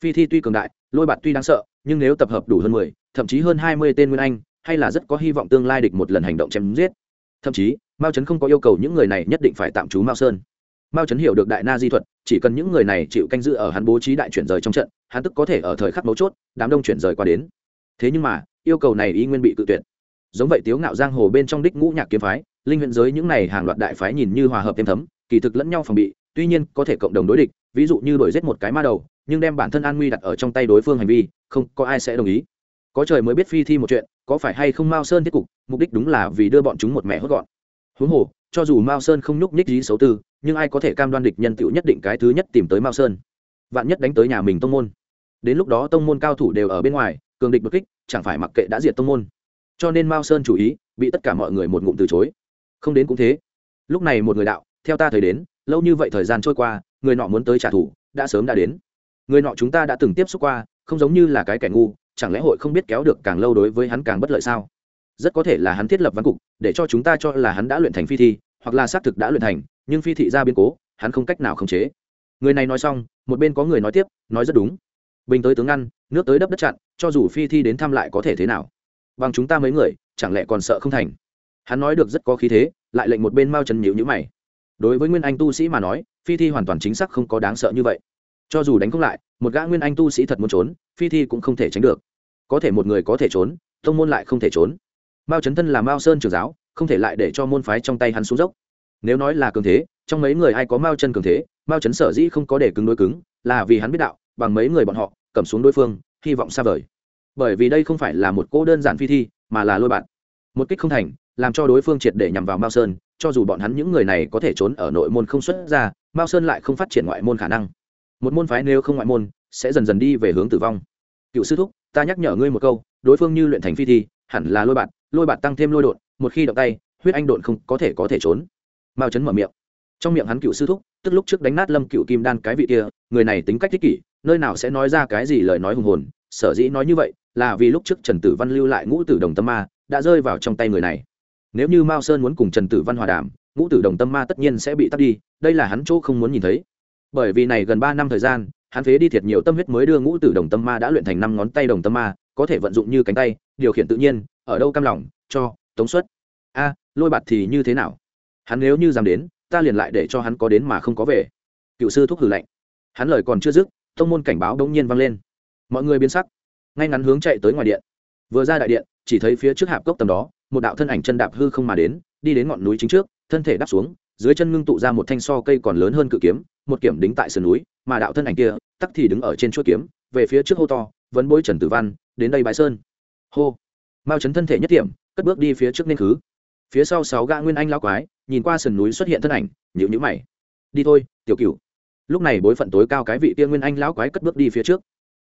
Phi thi tuy cường đại, lôi bạt tuy đáng sợ, nhưng nếu tập hợp đủ hơn mười, thậm chí hơn hai mươi tên nguyên anh, hay là rất có hy vọng tương lai địch một lần hành động chém giết. Thậm chí, mao chấn không có yêu cầu những người này nhất định phải tạm trú mao sơn mao trấn hiểu được đại na di thuật, chỉ cần những người này chịu canh giữ ở hắn bố trí đại chuyển rời trong trận, hắn tức có thể ở thời khắc mấu chốt, đám đông chuyển rời qua đến. Thế nhưng mà, yêu cầu này y nguyên bị tự tuyệt. Giống vậy tiếu ngạo giang hồ bên trong đích ngũ nhạc kiếm phái, linh huyện giới những này hàng loạt đại phái nhìn như hòa hợp thêm thấm, kỳ thực lẫn nhau phòng bị, tuy nhiên có thể cộng đồng đối địch, ví dụ như đổi giết một cái ma đầu, nhưng đem bản thân an nguy đặt ở trong tay đối phương hành vi, không có ai sẽ đồng ý. Có trời mới biết phi thi một chuyện, có phải hay không mao sơn thiết cục, mục đích đúng là vì đưa bọn chúng một mẹ hốt gọn. Huống hồ cho dù mao sơn không nhúc nhích lý xấu tư, nhưng ai có thể cam đoan địch nhân tựu nhất định cái thứ nhất tìm tới mao sơn? Vạn nhất đánh tới nhà mình tông môn. Đến lúc đó tông môn cao thủ đều ở bên ngoài, cường địch bất kích, chẳng phải mặc kệ đã diệt tông môn. Cho nên mao sơn chủ ý, bị tất cả mọi người một ngụm từ chối. Không đến cũng thế. Lúc này một người đạo, theo ta thời đến, lâu như vậy thời gian trôi qua, người nọ muốn tới trả thù, đã sớm đã đến. Người nọ chúng ta đã từng tiếp xúc qua, không giống như là cái kẻ ngu, chẳng lẽ hội không biết kéo được càng lâu đối với hắn càng bất lợi sao? Rất có thể là hắn thiết lập văn cục, để cho chúng ta cho là hắn đã luyện thành phi thi, hoặc là xác thực đã luyện thành, nhưng phi thị ra biến cố, hắn không cách nào khống chế. Người này nói xong, một bên có người nói tiếp, nói rất đúng. Bình tới tướng ngăn, nước tới đắp đất chặn, cho dù phi thi đến thăm lại có thể thế nào? Bằng chúng ta mấy người, chẳng lẽ còn sợ không thành? Hắn nói được rất có khí thế, lại lệnh một bên mao trần nhịu nhữ mày. Đối với nguyên anh tu sĩ mà nói, phi thi hoàn toàn chính xác không có đáng sợ như vậy. Cho dù đánh không lại, một gã nguyên anh tu sĩ thật muốn trốn, phi thi cũng không thể tránh được. Có thể một người có thể trốn thông môn lại không thể trốn mao trấn thân là mao sơn trường giáo, không thể lại để cho môn phái trong tay hắn xuống dốc. Nếu nói là cường thế, trong mấy người ai có mao chân cường thế, mao trấn sở dĩ không có để cứng đối cứng, là vì hắn biết đạo, bằng mấy người bọn họ, cầm xuống đối phương, hy vọng xa vời. Bởi vì đây không phải là một cỗ đơn giản phi thi, mà là lôi bạn. Một kích không thành, làm cho đối phương triệt để nhằm vào mao sơn, cho dù bọn hắn những người này có thể trốn ở nội môn không xuất ra, mao sơn lại không phát triển ngoại môn khả năng. Một môn phái nếu không ngoại môn, sẽ dần dần đi về hướng tử vong. Cựu sư thúc, ta nhắc nhở ngươi một câu, đối phương như luyện thành phi thi, hẳn là lôi bạn lôi bạt tăng thêm lôi đột, một khi động tay, huyết anh đột không có thể có thể trốn. Mao chấn mở miệng. Trong miệng hắn cựu sư thúc, tức lúc trước đánh nát lâm cựu kim đan cái vị kia, người này tính cách thích kỷ, nơi nào sẽ nói ra cái gì lời nói hùng hồn, sở dĩ nói như vậy, là vì lúc trước trần tử văn lưu lại ngũ tử đồng tâm ma, đã rơi vào trong tay người này. Nếu như mao sơn muốn cùng trần tử văn hòa đàm, ngũ tử đồng tâm ma tất nhiên sẽ bị tắt đi, đây là hắn chỗ không muốn nhìn thấy. Bởi vì này gần ba năm thời gian, hắn phế đi thiệt nhiều tâm huyết mới đưa ngũ tử đồng tâm ma đã luyện thành năm ngón tay đồng tâm ma, có thể vận dụng như cánh tay, điều khiển tự nhiên ở đâu cam lòng, cho, tống suất a, lôi bạt thì như thế nào? Hắn nếu như dám đến, ta liền lại để cho hắn có đến mà không có về. Cựu sư thúc hử lạnh. Hắn lời còn chưa dứt thông môn cảnh báo đông nhiên vang lên. Mọi người biến sắc. Ngay ngắn hướng chạy tới ngoài điện. Vừa ra đại điện, chỉ thấy phía trước hạp cốc tầm đó, một đạo thân ảnh chân đạp hư không mà đến, đi đến ngọn núi chính trước, thân thể đáp xuống, dưới chân ngưng tụ ra một thanh so cây còn lớn hơn cự kiếm, một kiểm đính tại sườn núi, mà đạo thân ảnh kia, tắc thì đứng ở trên chuỗi kiếm, về phía trước hô to, vấn bối trần tử văn, đến đây bãi sơn. Hô mao chấn thân thể nhất điểm cất bước đi phía trước nên khứ. Phía sau sáu gã nguyên anh lao quái, nhìn qua sườn núi xuất hiện thân ảnh nhịu nhữ mày. Đi thôi, tiểu cựu. lúc này bối phận tối cao cái vị kia nguyên anh lão quái cất bước đi phía trước.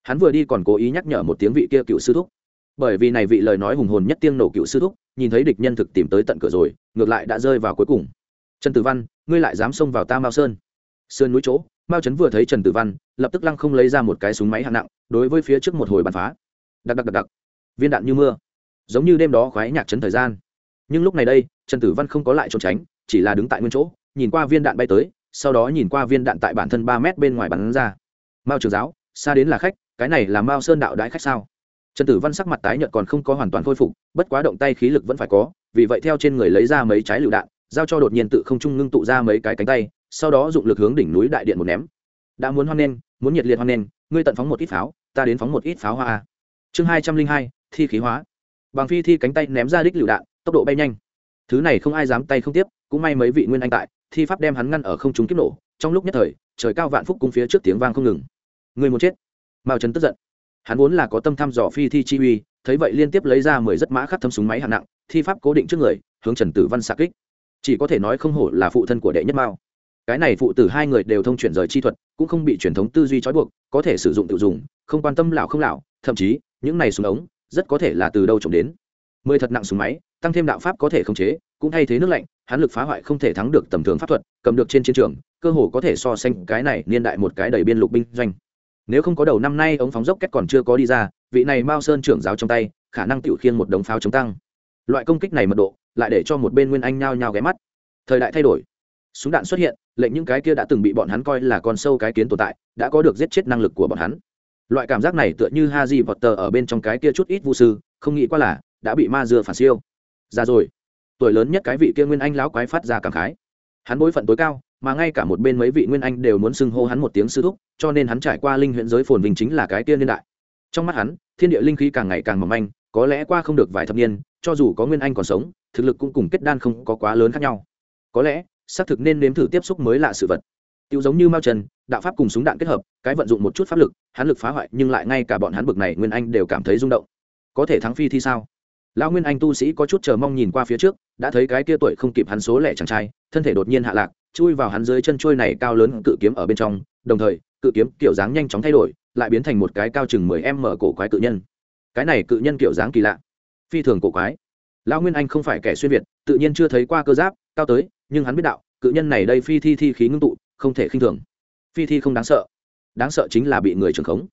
Hắn vừa đi còn cố ý nhắc nhở một tiếng vị kia cựu sư thúc. Bởi vì này vị lời nói hùng hồn nhất tiếng nổ cựu sư thúc, nhìn thấy địch nhân thực tìm tới tận cửa rồi, ngược lại đã rơi vào cuối cùng. Trần tử văn, ngươi lại dám xông vào ta mao sơn. Sơn núi chỗ, mao trấn vừa thấy trần tử văn, lập tức lăng không lấy ra một cái súng máy hạng nặng, đối với phía trước một hồi bắn phá. Đặc đặc đặc đặc viên đạn như mưa giống như đêm đó khoái nhạc chấn thời gian. Nhưng lúc này đây, trần tử văn không có lại trốn tránh, chỉ là đứng tại nguyên chỗ, nhìn qua viên đạn bay tới, sau đó nhìn qua viên đạn tại bản thân ba mét bên ngoài bắn ra. Mao trường giáo, xa đến là khách, cái này là mao sơn đạo đãi khách sao? Trần tử văn sắc mặt tái nhợt còn không có hoàn toàn khôi phục, bất quá động tay khí lực vẫn phải có, vì vậy theo trên người lấy ra mấy trái lựu đạn, giao cho đột nhiên tự không trung ngưng tụ ra mấy cái cánh tay, sau đó dụng lực hướng đỉnh núi đại điện một ném. Đã muốn hoan nen muốn nhiệt liệt hoan nen ngươi tận phóng một ít pháo, ta đến phóng một ít pháo hoa chương hai trăm linh hai, thi khí hóa bằng phi thi cánh tay ném ra đích lựu đạn, tốc độ bay nhanh. Thứ này không ai dám tay không tiếp, cũng may mấy vị nguyên anh tại, thi pháp đem hắn ngăn ở không trúng kiếp nổ, trong lúc nhất thời, trời cao vạn phúc cung phía trước tiếng vang không ngừng. Người muốn chết. Mao trấn tức giận. Hắn vốn là có tâm thăm dò phi thi chi uy, thấy vậy liên tiếp lấy ra mười rất mã khắc thâm súng máy hạng nặng, thi pháp cố định trước người, hướng trần tử văn xạ kích. Chỉ có thể nói không hổ là phụ thân của đệ nhất mao. Cái này phụ tử hai người đều thông chuyển rời chi thuật, cũng không bị truyền thống tư duy trói buộc, có thể sử dụng tự dùng, không quan tâm lão không lão, thậm chí, những này súng ống rất có thể là từ đâu trồng đến. Mười thật nặng súng máy, tăng thêm đạo pháp có thể khống chế, cũng thay thế nước lạnh, hắn lực phá hoại không thể thắng được tầm thường pháp thuật, cầm được trên chiến trường, cơ hồ có thể so sánh cái này niên đại một cái đầy biên lục binh doanh. Nếu không có đầu năm nay, ống phóng dốc kết còn chưa có đi ra, vị này mao sơn trưởng giáo trong tay, khả năng tiểu khiên một đống pháo chống tăng. Loại công kích này mật độ, lại để cho một bên nguyên anh nhao nhao ghé mắt. Thời đại thay đổi. Súng đạn xuất hiện, lệnh những cái kia đã từng bị bọn hắn coi là con sâu cái kiến tồn tại, đã có được giết chết năng lực của bọn hắn loại cảm giác này tựa như ha di vọt tờ ở bên trong cái kia chút ít vu sư, không nghĩ qua là đã bị ma dừa phản siêu. Ra rồi. Tuổi lớn nhất cái vị kia nguyên anh lão quái phát ra cảm khái. Hắn bối phận tối cao, mà ngay cả một bên mấy vị nguyên anh đều muốn xưng hô hắn một tiếng sư thúc, cho nên hắn trải qua linh huyện giới phồn vinh chính là cái kia niên đại. Trong mắt hắn, thiên địa linh khí càng ngày càng mỏng manh, có lẽ qua không được vài thập niên, cho dù có nguyên anh còn sống, thực lực cũng cùng kết đan không có quá lớn khác nhau. Có lẽ, xác thực nên nếm thử tiếp xúc mới lạ sự vật tiêu giống như mao trần, đạo pháp cùng súng đạn kết hợp, cái vận dụng một chút pháp lực, hắn lực phá hoại, nhưng lại ngay cả bọn hắn bực này nguyên anh đều cảm thấy rung động. Có thể thắng phi thì sao? Lão nguyên anh tu sĩ có chút chờ mong nhìn qua phía trước, đã thấy cái kia tuổi không kịp hắn số lẻ chàng trai, thân thể đột nhiên hạ lạc, chui vào hắn dưới chân trôi này cao lớn cự kiếm ở bên trong, đồng thời, cự kiếm kiểu dáng nhanh chóng thay đổi, lại biến thành một cái cao chừng mười em mở cổ quái cự nhân. Cái này cự nhân kiểu dáng kỳ lạ, phi thường cổ quái. Lão nguyên anh không phải kẻ xuyên việt, tự nhiên chưa thấy qua cơ giáp, cao tới, nhưng hắn biết đạo, cự nhân này đây phi thi thi khí ngưng tụ không thể khinh thường. Phi thi không đáng sợ. Đáng sợ chính là bị người trưởng khống.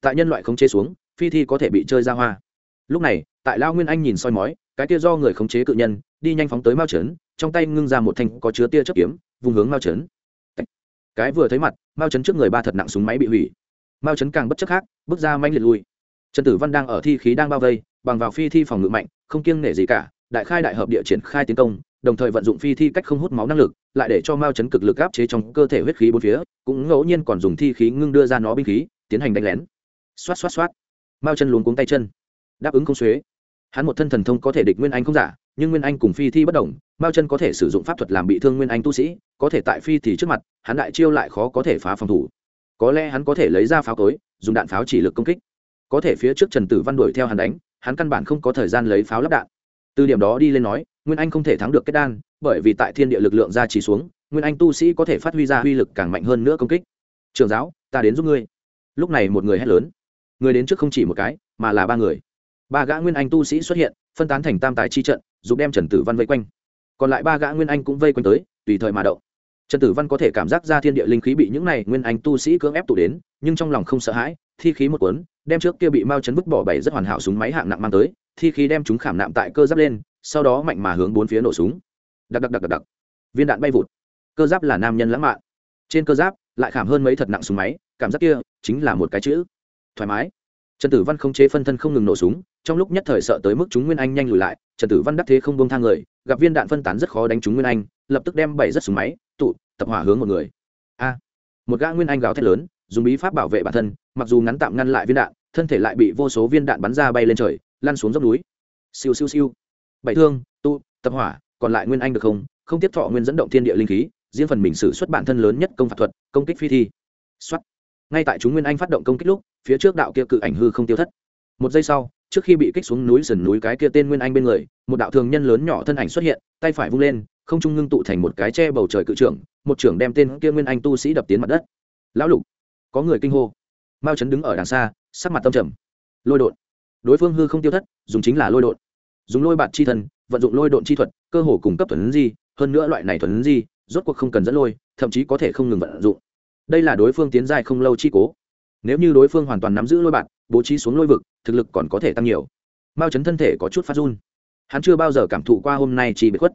Tại nhân loại khống chế xuống, phi thi có thể bị chơi ra hoa. Lúc này, tại lao nguyên anh nhìn soi mói, cái tia do người khống chế cự nhân, đi nhanh phóng tới mao trấn, trong tay ngưng ra một thanh có chứa tia chất kiếm vùng hướng mao trấn. Cái vừa thấy mặt, mao trấn trước người ba thật nặng súng máy bị hủy. Mao trấn càng bất chấp khác, bước ra manh liệt lui. Trần tử văn đang ở thi khí đang bao vây, bằng vào phi thi phòng ngự mạnh, không kiêng nể gì cả, đại khai đại hợp địa triển khai tiến công đồng thời vận dụng phi thi cách không hút máu năng lực, lại để cho mao chấn cực lực áp chế trong cơ thể huyết khí bốn phía, cũng ngẫu nhiên còn dùng thi khí ngưng đưa ra nó binh khí, tiến hành đánh lén. Xoát xoát xoát. Mao chân luống cuống tay chân. Đáp ứng không xuế. Hắn một thân thần thông có thể địch nguyên anh không giả, nhưng nguyên anh cùng phi thi bất đồng, mao chân có thể sử dụng pháp thuật làm bị thương nguyên anh tu sĩ, có thể tại phi thì trước mặt, hắn đại chiêu lại khó có thể phá phòng thủ. Có lẽ hắn có thể lấy ra pháo cối dùng đạn pháo chỉ lực công kích. Có thể phía trước trần tử văn đuổi theo hắn đánh, hắn căn bản không có thời gian lấy pháo lắp đạn. Từ điểm đó đi lên nói nguyên anh không thể thắng được kết đan, bởi vì tại thiên địa lực lượng ra chỉ xuống, nguyên anh tu sĩ có thể phát huy ra uy lực càng mạnh hơn nữa công kích. Trường giáo, ta đến giúp ngươi. Lúc này một người hét lớn. Người đến trước không chỉ một cái, mà là ba người. Ba gã nguyên anh tu sĩ xuất hiện, phân tán thành tam tài chi trận giúp đem trần tử văn vây quanh. Còn lại ba gã nguyên anh cũng vây quanh tới, tùy thời mà động. Trần tử văn có thể cảm giác ra thiên địa linh khí bị những này nguyên anh tu sĩ cưỡng ép tụ đến, nhưng trong lòng không sợ hãi, thi khí một cuốn, đem trước kia bị mao chấn vứt bỏ bảy rất hoàn hảo súng máy hạng nặng mang tới, thi khí đem chúng khảm nạm tại cơ giáp lên sau đó mạnh mà hướng bốn phía nổ súng. Đặc đặc đặc đặc đặc viên đạn bay vụt. Cơ giáp là nam nhân lãng mạn. Trên cơ giáp, lại khảm hơn mấy thật nặng súng máy, cảm giác kia chính là một cái chữ. Thoải mái. Trần tử văn không chế phân thân không ngừng nổ súng, trong lúc nhất thời sợ tới mức chúng nguyên anh nhanh lùi lại, trần tử văn đắc thế không bông thang người, gặp viên đạn phân tán rất khó đánh chúng nguyên anh, lập tức đem bảy rất súng máy, tụ, tập hỏa hướng một người. A. Một gã nguyên anh gào thét lớn, dùng bí pháp bảo vệ bản thân, mặc dù ngắn tạm ngăn lại viên đạn, thân thể lại bị vô số viên đạn bắn ra bay lên trời, lăn xuống dốc núi. Siêu siêu siêu bảy thương tu tập hỏa, còn lại nguyên anh được không? Không tiếp thọ nguyên dẫn động thiên địa linh khí, riêng phần mình xử xuất bản thân lớn nhất công phạt thuật, công kích phi thi. Xuất ngay tại chúng nguyên anh phát động công kích lúc, phía trước đạo kia cự ảnh hư không tiêu thất. Một giây sau, trước khi bị kích xuống núi sườn núi cái kia tên nguyên anh bên người, một đạo thường nhân lớn nhỏ thân ảnh xuất hiện, tay phải vung lên, không trung ngưng tụ thành một cái che bầu trời cự trưởng, một trưởng đem tên kia nguyên anh tu sĩ đập tiến mặt đất. Lão lục. Có người kinh hô. Mao chấn đứng ở đằng xa, sắc mặt tâm trầm. Lôi đột. Đối phương hư không tiêu thất, dùng chính là lôi đột dùng lôi bạt chi thần vận dụng lôi độn chi thuật, cơ hồ cung cấp thuần di, hơn nữa loại này thuần di, rốt cuộc không cần dẫn lôi, thậm chí có thể không ngừng vận dụng. Đây là đối phương tiến dài không lâu chi cố. Nếu như đối phương hoàn toàn nắm giữ lôi bạt, bố trí xuống lôi vực, thực lực còn có thể tăng nhiều. Mao chấn thân thể có chút phát run. Hắn chưa bao giờ cảm thụ qua hôm nay chỉ bị khuất.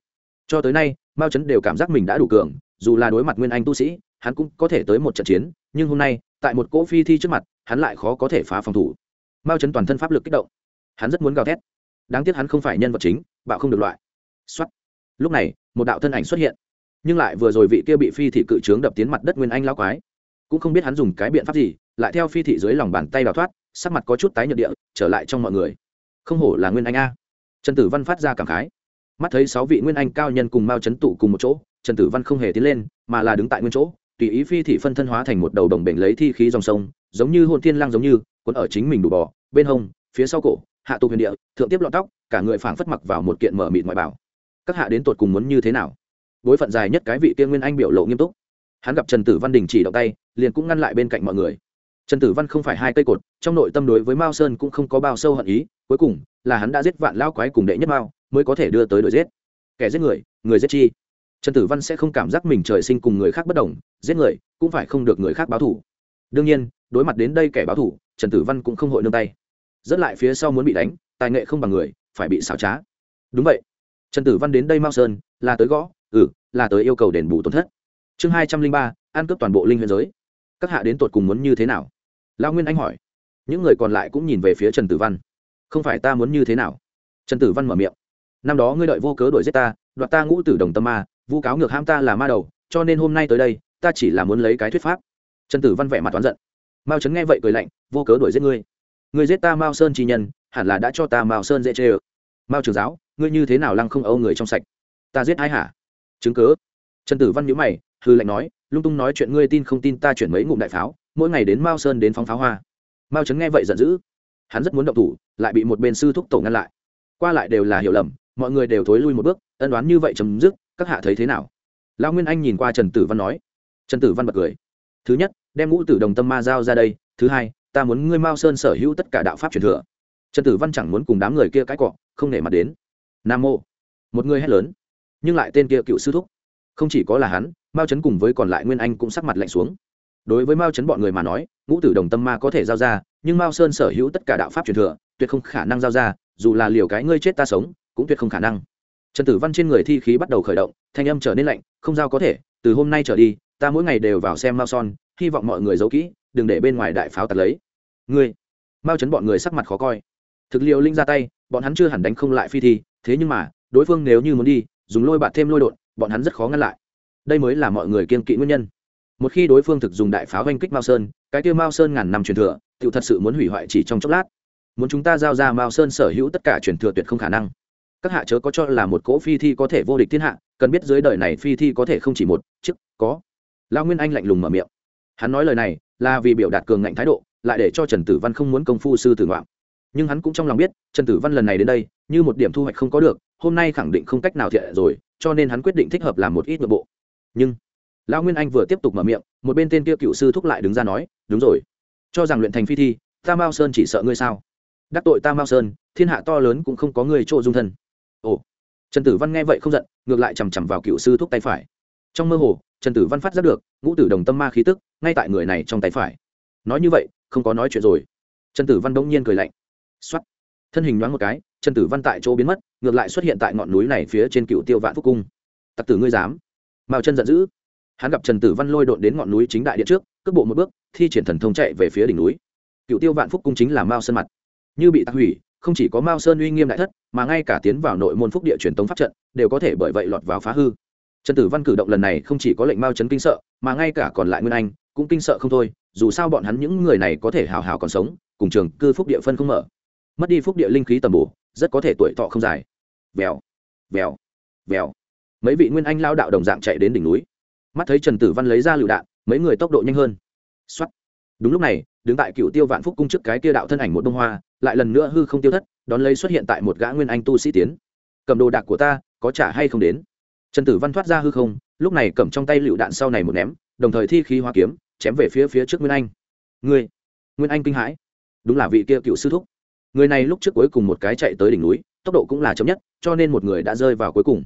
Cho tới nay, mao chấn đều cảm giác mình đã đủ cường, dù là đối mặt nguyên anh tu sĩ, hắn cũng có thể tới một trận chiến, nhưng hôm nay, tại một cỗ phi thi trước mặt, hắn lại khó có thể phá phòng thủ. Mao chấn toàn thân pháp lực kích động. Hắn rất muốn gào thét đáng tiếc hắn không phải nhân vật chính, bạo không được loại. Xuất lúc này, một đạo thân ảnh xuất hiện. Nhưng lại vừa rồi vị kia bị phi thị cự trướng đập tiến mặt đất nguyên anh lao quái. Cũng không biết hắn dùng cái biện pháp gì, lại theo phi thị dưới lòng bàn tay đào thoát, sắc mặt có chút tái nhợt địa, trở lại trong mọi người. Không hổ là nguyên anh a. Trần tử văn phát ra cảm khái. Mắt thấy sáu vị nguyên anh cao nhân cùng mao chấn tụ cùng một chỗ, trần tử văn không hề tiến lên, mà là đứng tại nguyên chỗ, tùy ý phi thị phân thân hóa thành một đầu đồng bể lấy thi khí dòng sông, giống như hôn thiên lang giống như, cuốn ở chính mình đủ bò, bên hông, phía sau cổ hạ tụ huyền địa, thượng tiếp lọt tóc, cả người phảng phất mặc vào một kiện mở mịt ngoại bảo. Các hạ đến tột cùng muốn như thế nào? Bối phận dài nhất cái vị tiên nguyên anh biểu lộ nghiêm túc. Hắn gặp trần tử văn đình chỉ động tay, liền cũng ngăn lại bên cạnh mọi người. Trần tử văn không phải hai cây cột, trong nội tâm đối với mao sơn cũng không có bao sâu hận ý, cuối cùng là hắn đã giết vạn lao quái cùng đệ nhất mao, mới có thể đưa tới đội giết. Kẻ giết người người giết chi? Trần tử văn sẽ không cảm giác mình trời sinh cùng người khác bất đồng, giết người cũng phải không được người khác báo thủ đương nhiên, đối mặt đến đây kẻ báo thủ trần tử văn cũng không hội nương tay rất lại phía sau muốn bị đánh, tài nghệ không bằng người, phải bị xảo trá. Đúng vậy. Trần tử văn đến đây mao sơn, là tới gõ ừ là tới yêu cầu đền bù tổn thất. Chương hai trăm linh ba, ăn cướp toàn bộ linh huyền giới. Các hạ đến tột cùng muốn như thế nào? Lao nguyên anh hỏi. Những người còn lại cũng nhìn về phía trần tử văn. Không phải ta muốn như thế nào? Trần tử văn mở miệng. Năm đó ngươi đợi vô cớ đuổi giết ta, đoạt ta ngũ tử đồng tâm ma, vu cáo ngược ham ta là ma đầu, cho nên hôm nay tới đây, ta chỉ là muốn lấy cái thuyết pháp. Trần tử văn vẻ mặt toán giận. Mao trấn nghe vậy cười lạnh, vô cớ đuổi giết ngươi ngươi giết ta mao sơn chi nhân, hẳn là đã cho ta mao sơn dễ chê ơ. Mao trường giáo, ngươi như thế nào lăng không âu người trong sạch? Ta giết ai hả? Chứng cớ trần tử văn nhữ mày hư lệnh nói, lung tung nói chuyện ngươi tin không tin ta chuyển mấy ngụm đại pháo, mỗi ngày đến mao sơn đến phóng pháo hoa. Mao trấn nghe vậy giận dữ. Hắn rất muốn động thủ, lại bị một bên sư thúc tổ ngăn lại. Qua lại đều là hiểu lầm, mọi người đều thối lui một bước, ân đoán như vậy chấm dứt, các hạ thấy thế nào? Lão nguyên anh nhìn qua trần tử văn nói. Trần tử văn bật cười. Thứ nhất, đem ngũ tử đồng tâm ma giao ra đây. Thứ hai ta muốn ngươi mao sơn sở hữu tất cả đạo pháp truyền thừa. Trần tử văn chẳng muốn cùng đám người kia cãi cọ, không nể mặt đến. Nam mô. Một người hét lớn, nhưng lại tên kia cựu sư thúc. Không chỉ có là hắn, mao Trấn cùng với còn lại nguyên anh cũng sắc mặt lạnh xuống. Đối với mao Trấn bọn người mà nói, ngũ tử đồng tâm ma có thể giao ra, nhưng mao sơn sở hữu tất cả đạo pháp truyền thừa, tuyệt không khả năng giao ra, dù là liều cái ngươi chết ta sống, cũng tuyệt không khả năng. Trần tử văn trên người thi khí bắt đầu khởi động, thanh âm trở nên lạnh, không giao có thể, từ hôm nay trở đi, ta mỗi ngày đều vào xem mao son hy vọng mọi người giấu kỹ, đừng để bên ngoài đại pháo tạt lấy ngươi, mao chấn bọn người sắc mặt khó coi. Thực liệu linh ra tay, bọn hắn chưa hẳn đánh không lại phi thi, thế nhưng mà, đối phương nếu như muốn đi, dùng lôi bạt thêm lôi đột bọn hắn rất khó ngăn lại. Đây mới là mọi người kiên kỵ nguyên nhân. Một khi đối phương thực dùng đại pháo oanh kích mao sơn, cái tiêu mao sơn ngàn năm truyền thừa tự thật sự muốn hủy hoại chỉ trong chốc lát. Muốn chúng ta giao ra mao sơn sở hữu tất cả truyền thừa tuyệt không khả năng. Các hạ chớ có cho là một cỗ phi thi có thể vô địch thiên hạ, cần biết dưới đời này phi thi có thể không chỉ một, chức có. Lao nguyên anh lạnh lùng mở miệng. Hắn nói lời này là vì biểu đạt cường ngạnh thái độ lại để cho trần tử văn không muốn công phu sư tử ngoạm. Nhưng hắn cũng trong lòng biết, trần tử văn lần này đến đây, như một điểm thu hoạch không có được, hôm nay khẳng định không cách nào thiện rồi, cho nên hắn quyết định thích hợp làm một ít nội bộ. Nhưng, lão nguyên anh vừa tiếp tục mở miệng, một bên tên kia cựu sư thúc lại đứng ra nói, đúng rồi. Cho rằng luyện thành phi thi, ta mao sơn chỉ sợ ngươi sao? Đắc tội ta mao sơn, thiên hạ to lớn cũng không có người chỗ dung thân. Ồ. Trần tử văn nghe vậy không giận, ngược lại chằm chằm vào cựu sư thúc tay phải. Trong mơ hồ, trần tử văn phát giác được, ngũ tử đồng tâm ma khí tức, ngay tại người này trong tay phải. Nói như vậy không có nói chuyện rồi. Trần tử văn bỗng nhiên cười lạnh. X thân hình nhoáng một cái, trần tử văn tại chỗ biến mất, ngược lại xuất hiện tại ngọn núi này phía trên cựu tiêu vạn phúc cung. Tặc tử ngươi dám? Mao chân giận dữ. Hắn gặp trần tử văn lôi đột đến ngọn núi chính đại điện trước, cước bộ một bước, thi triển thần thông chạy về phía đỉnh núi. Cựu tiêu vạn phúc cung chính là mao sơn mặt. Như bị tạc hủy, không chỉ có mao sơn uy nghiêm đại thất, mà ngay cả tiến vào nội môn phúc địa truyền tống pháp trận, đều có thể bởi vậy lọt vào phá hư. Trần tử văn cử động lần này không chỉ có lệnh mao chấn kinh sợ, mà ngay cả còn lại nguyên anh, cũng kinh sợ không thôi dù sao bọn hắn những người này có thể hào hào còn sống, cùng trường cư phúc địa phân không mở. Mất đi phúc địa linh khí tầm bổ, rất có thể tuổi thọ không dài. Vèo vèo vèo. Mấy vị nguyên anh lao đạo đồng dạng chạy đến đỉnh núi. Mắt thấy trần tử văn lấy ra lựu đạn, mấy người tốc độ nhanh hơn. X đúng lúc này, đứng tại cựu tiêu vạn phúc cung trước cái kia đạo thân ảnh một bông hoa, lại lần nữa hư không tiêu thất, đón lấy xuất hiện tại một gã nguyên anh tu sĩ tiến. Cầm đồ đạc của ta, có trả hay không đến? Trần tử văn thoát ra hư không, lúc này cầm trong tay lựu đạn sau này một ném, đồng thời thi khí hoa kiếm chém về phía phía trước nguyên anh. Người nguyên anh kinh hãi. Đúng là vị kia cựu sư thúc. Người này lúc trước cuối cùng một cái chạy tới đỉnh núi, tốc độ cũng là chậm nhất, cho nên một người đã rơi vào cuối cùng.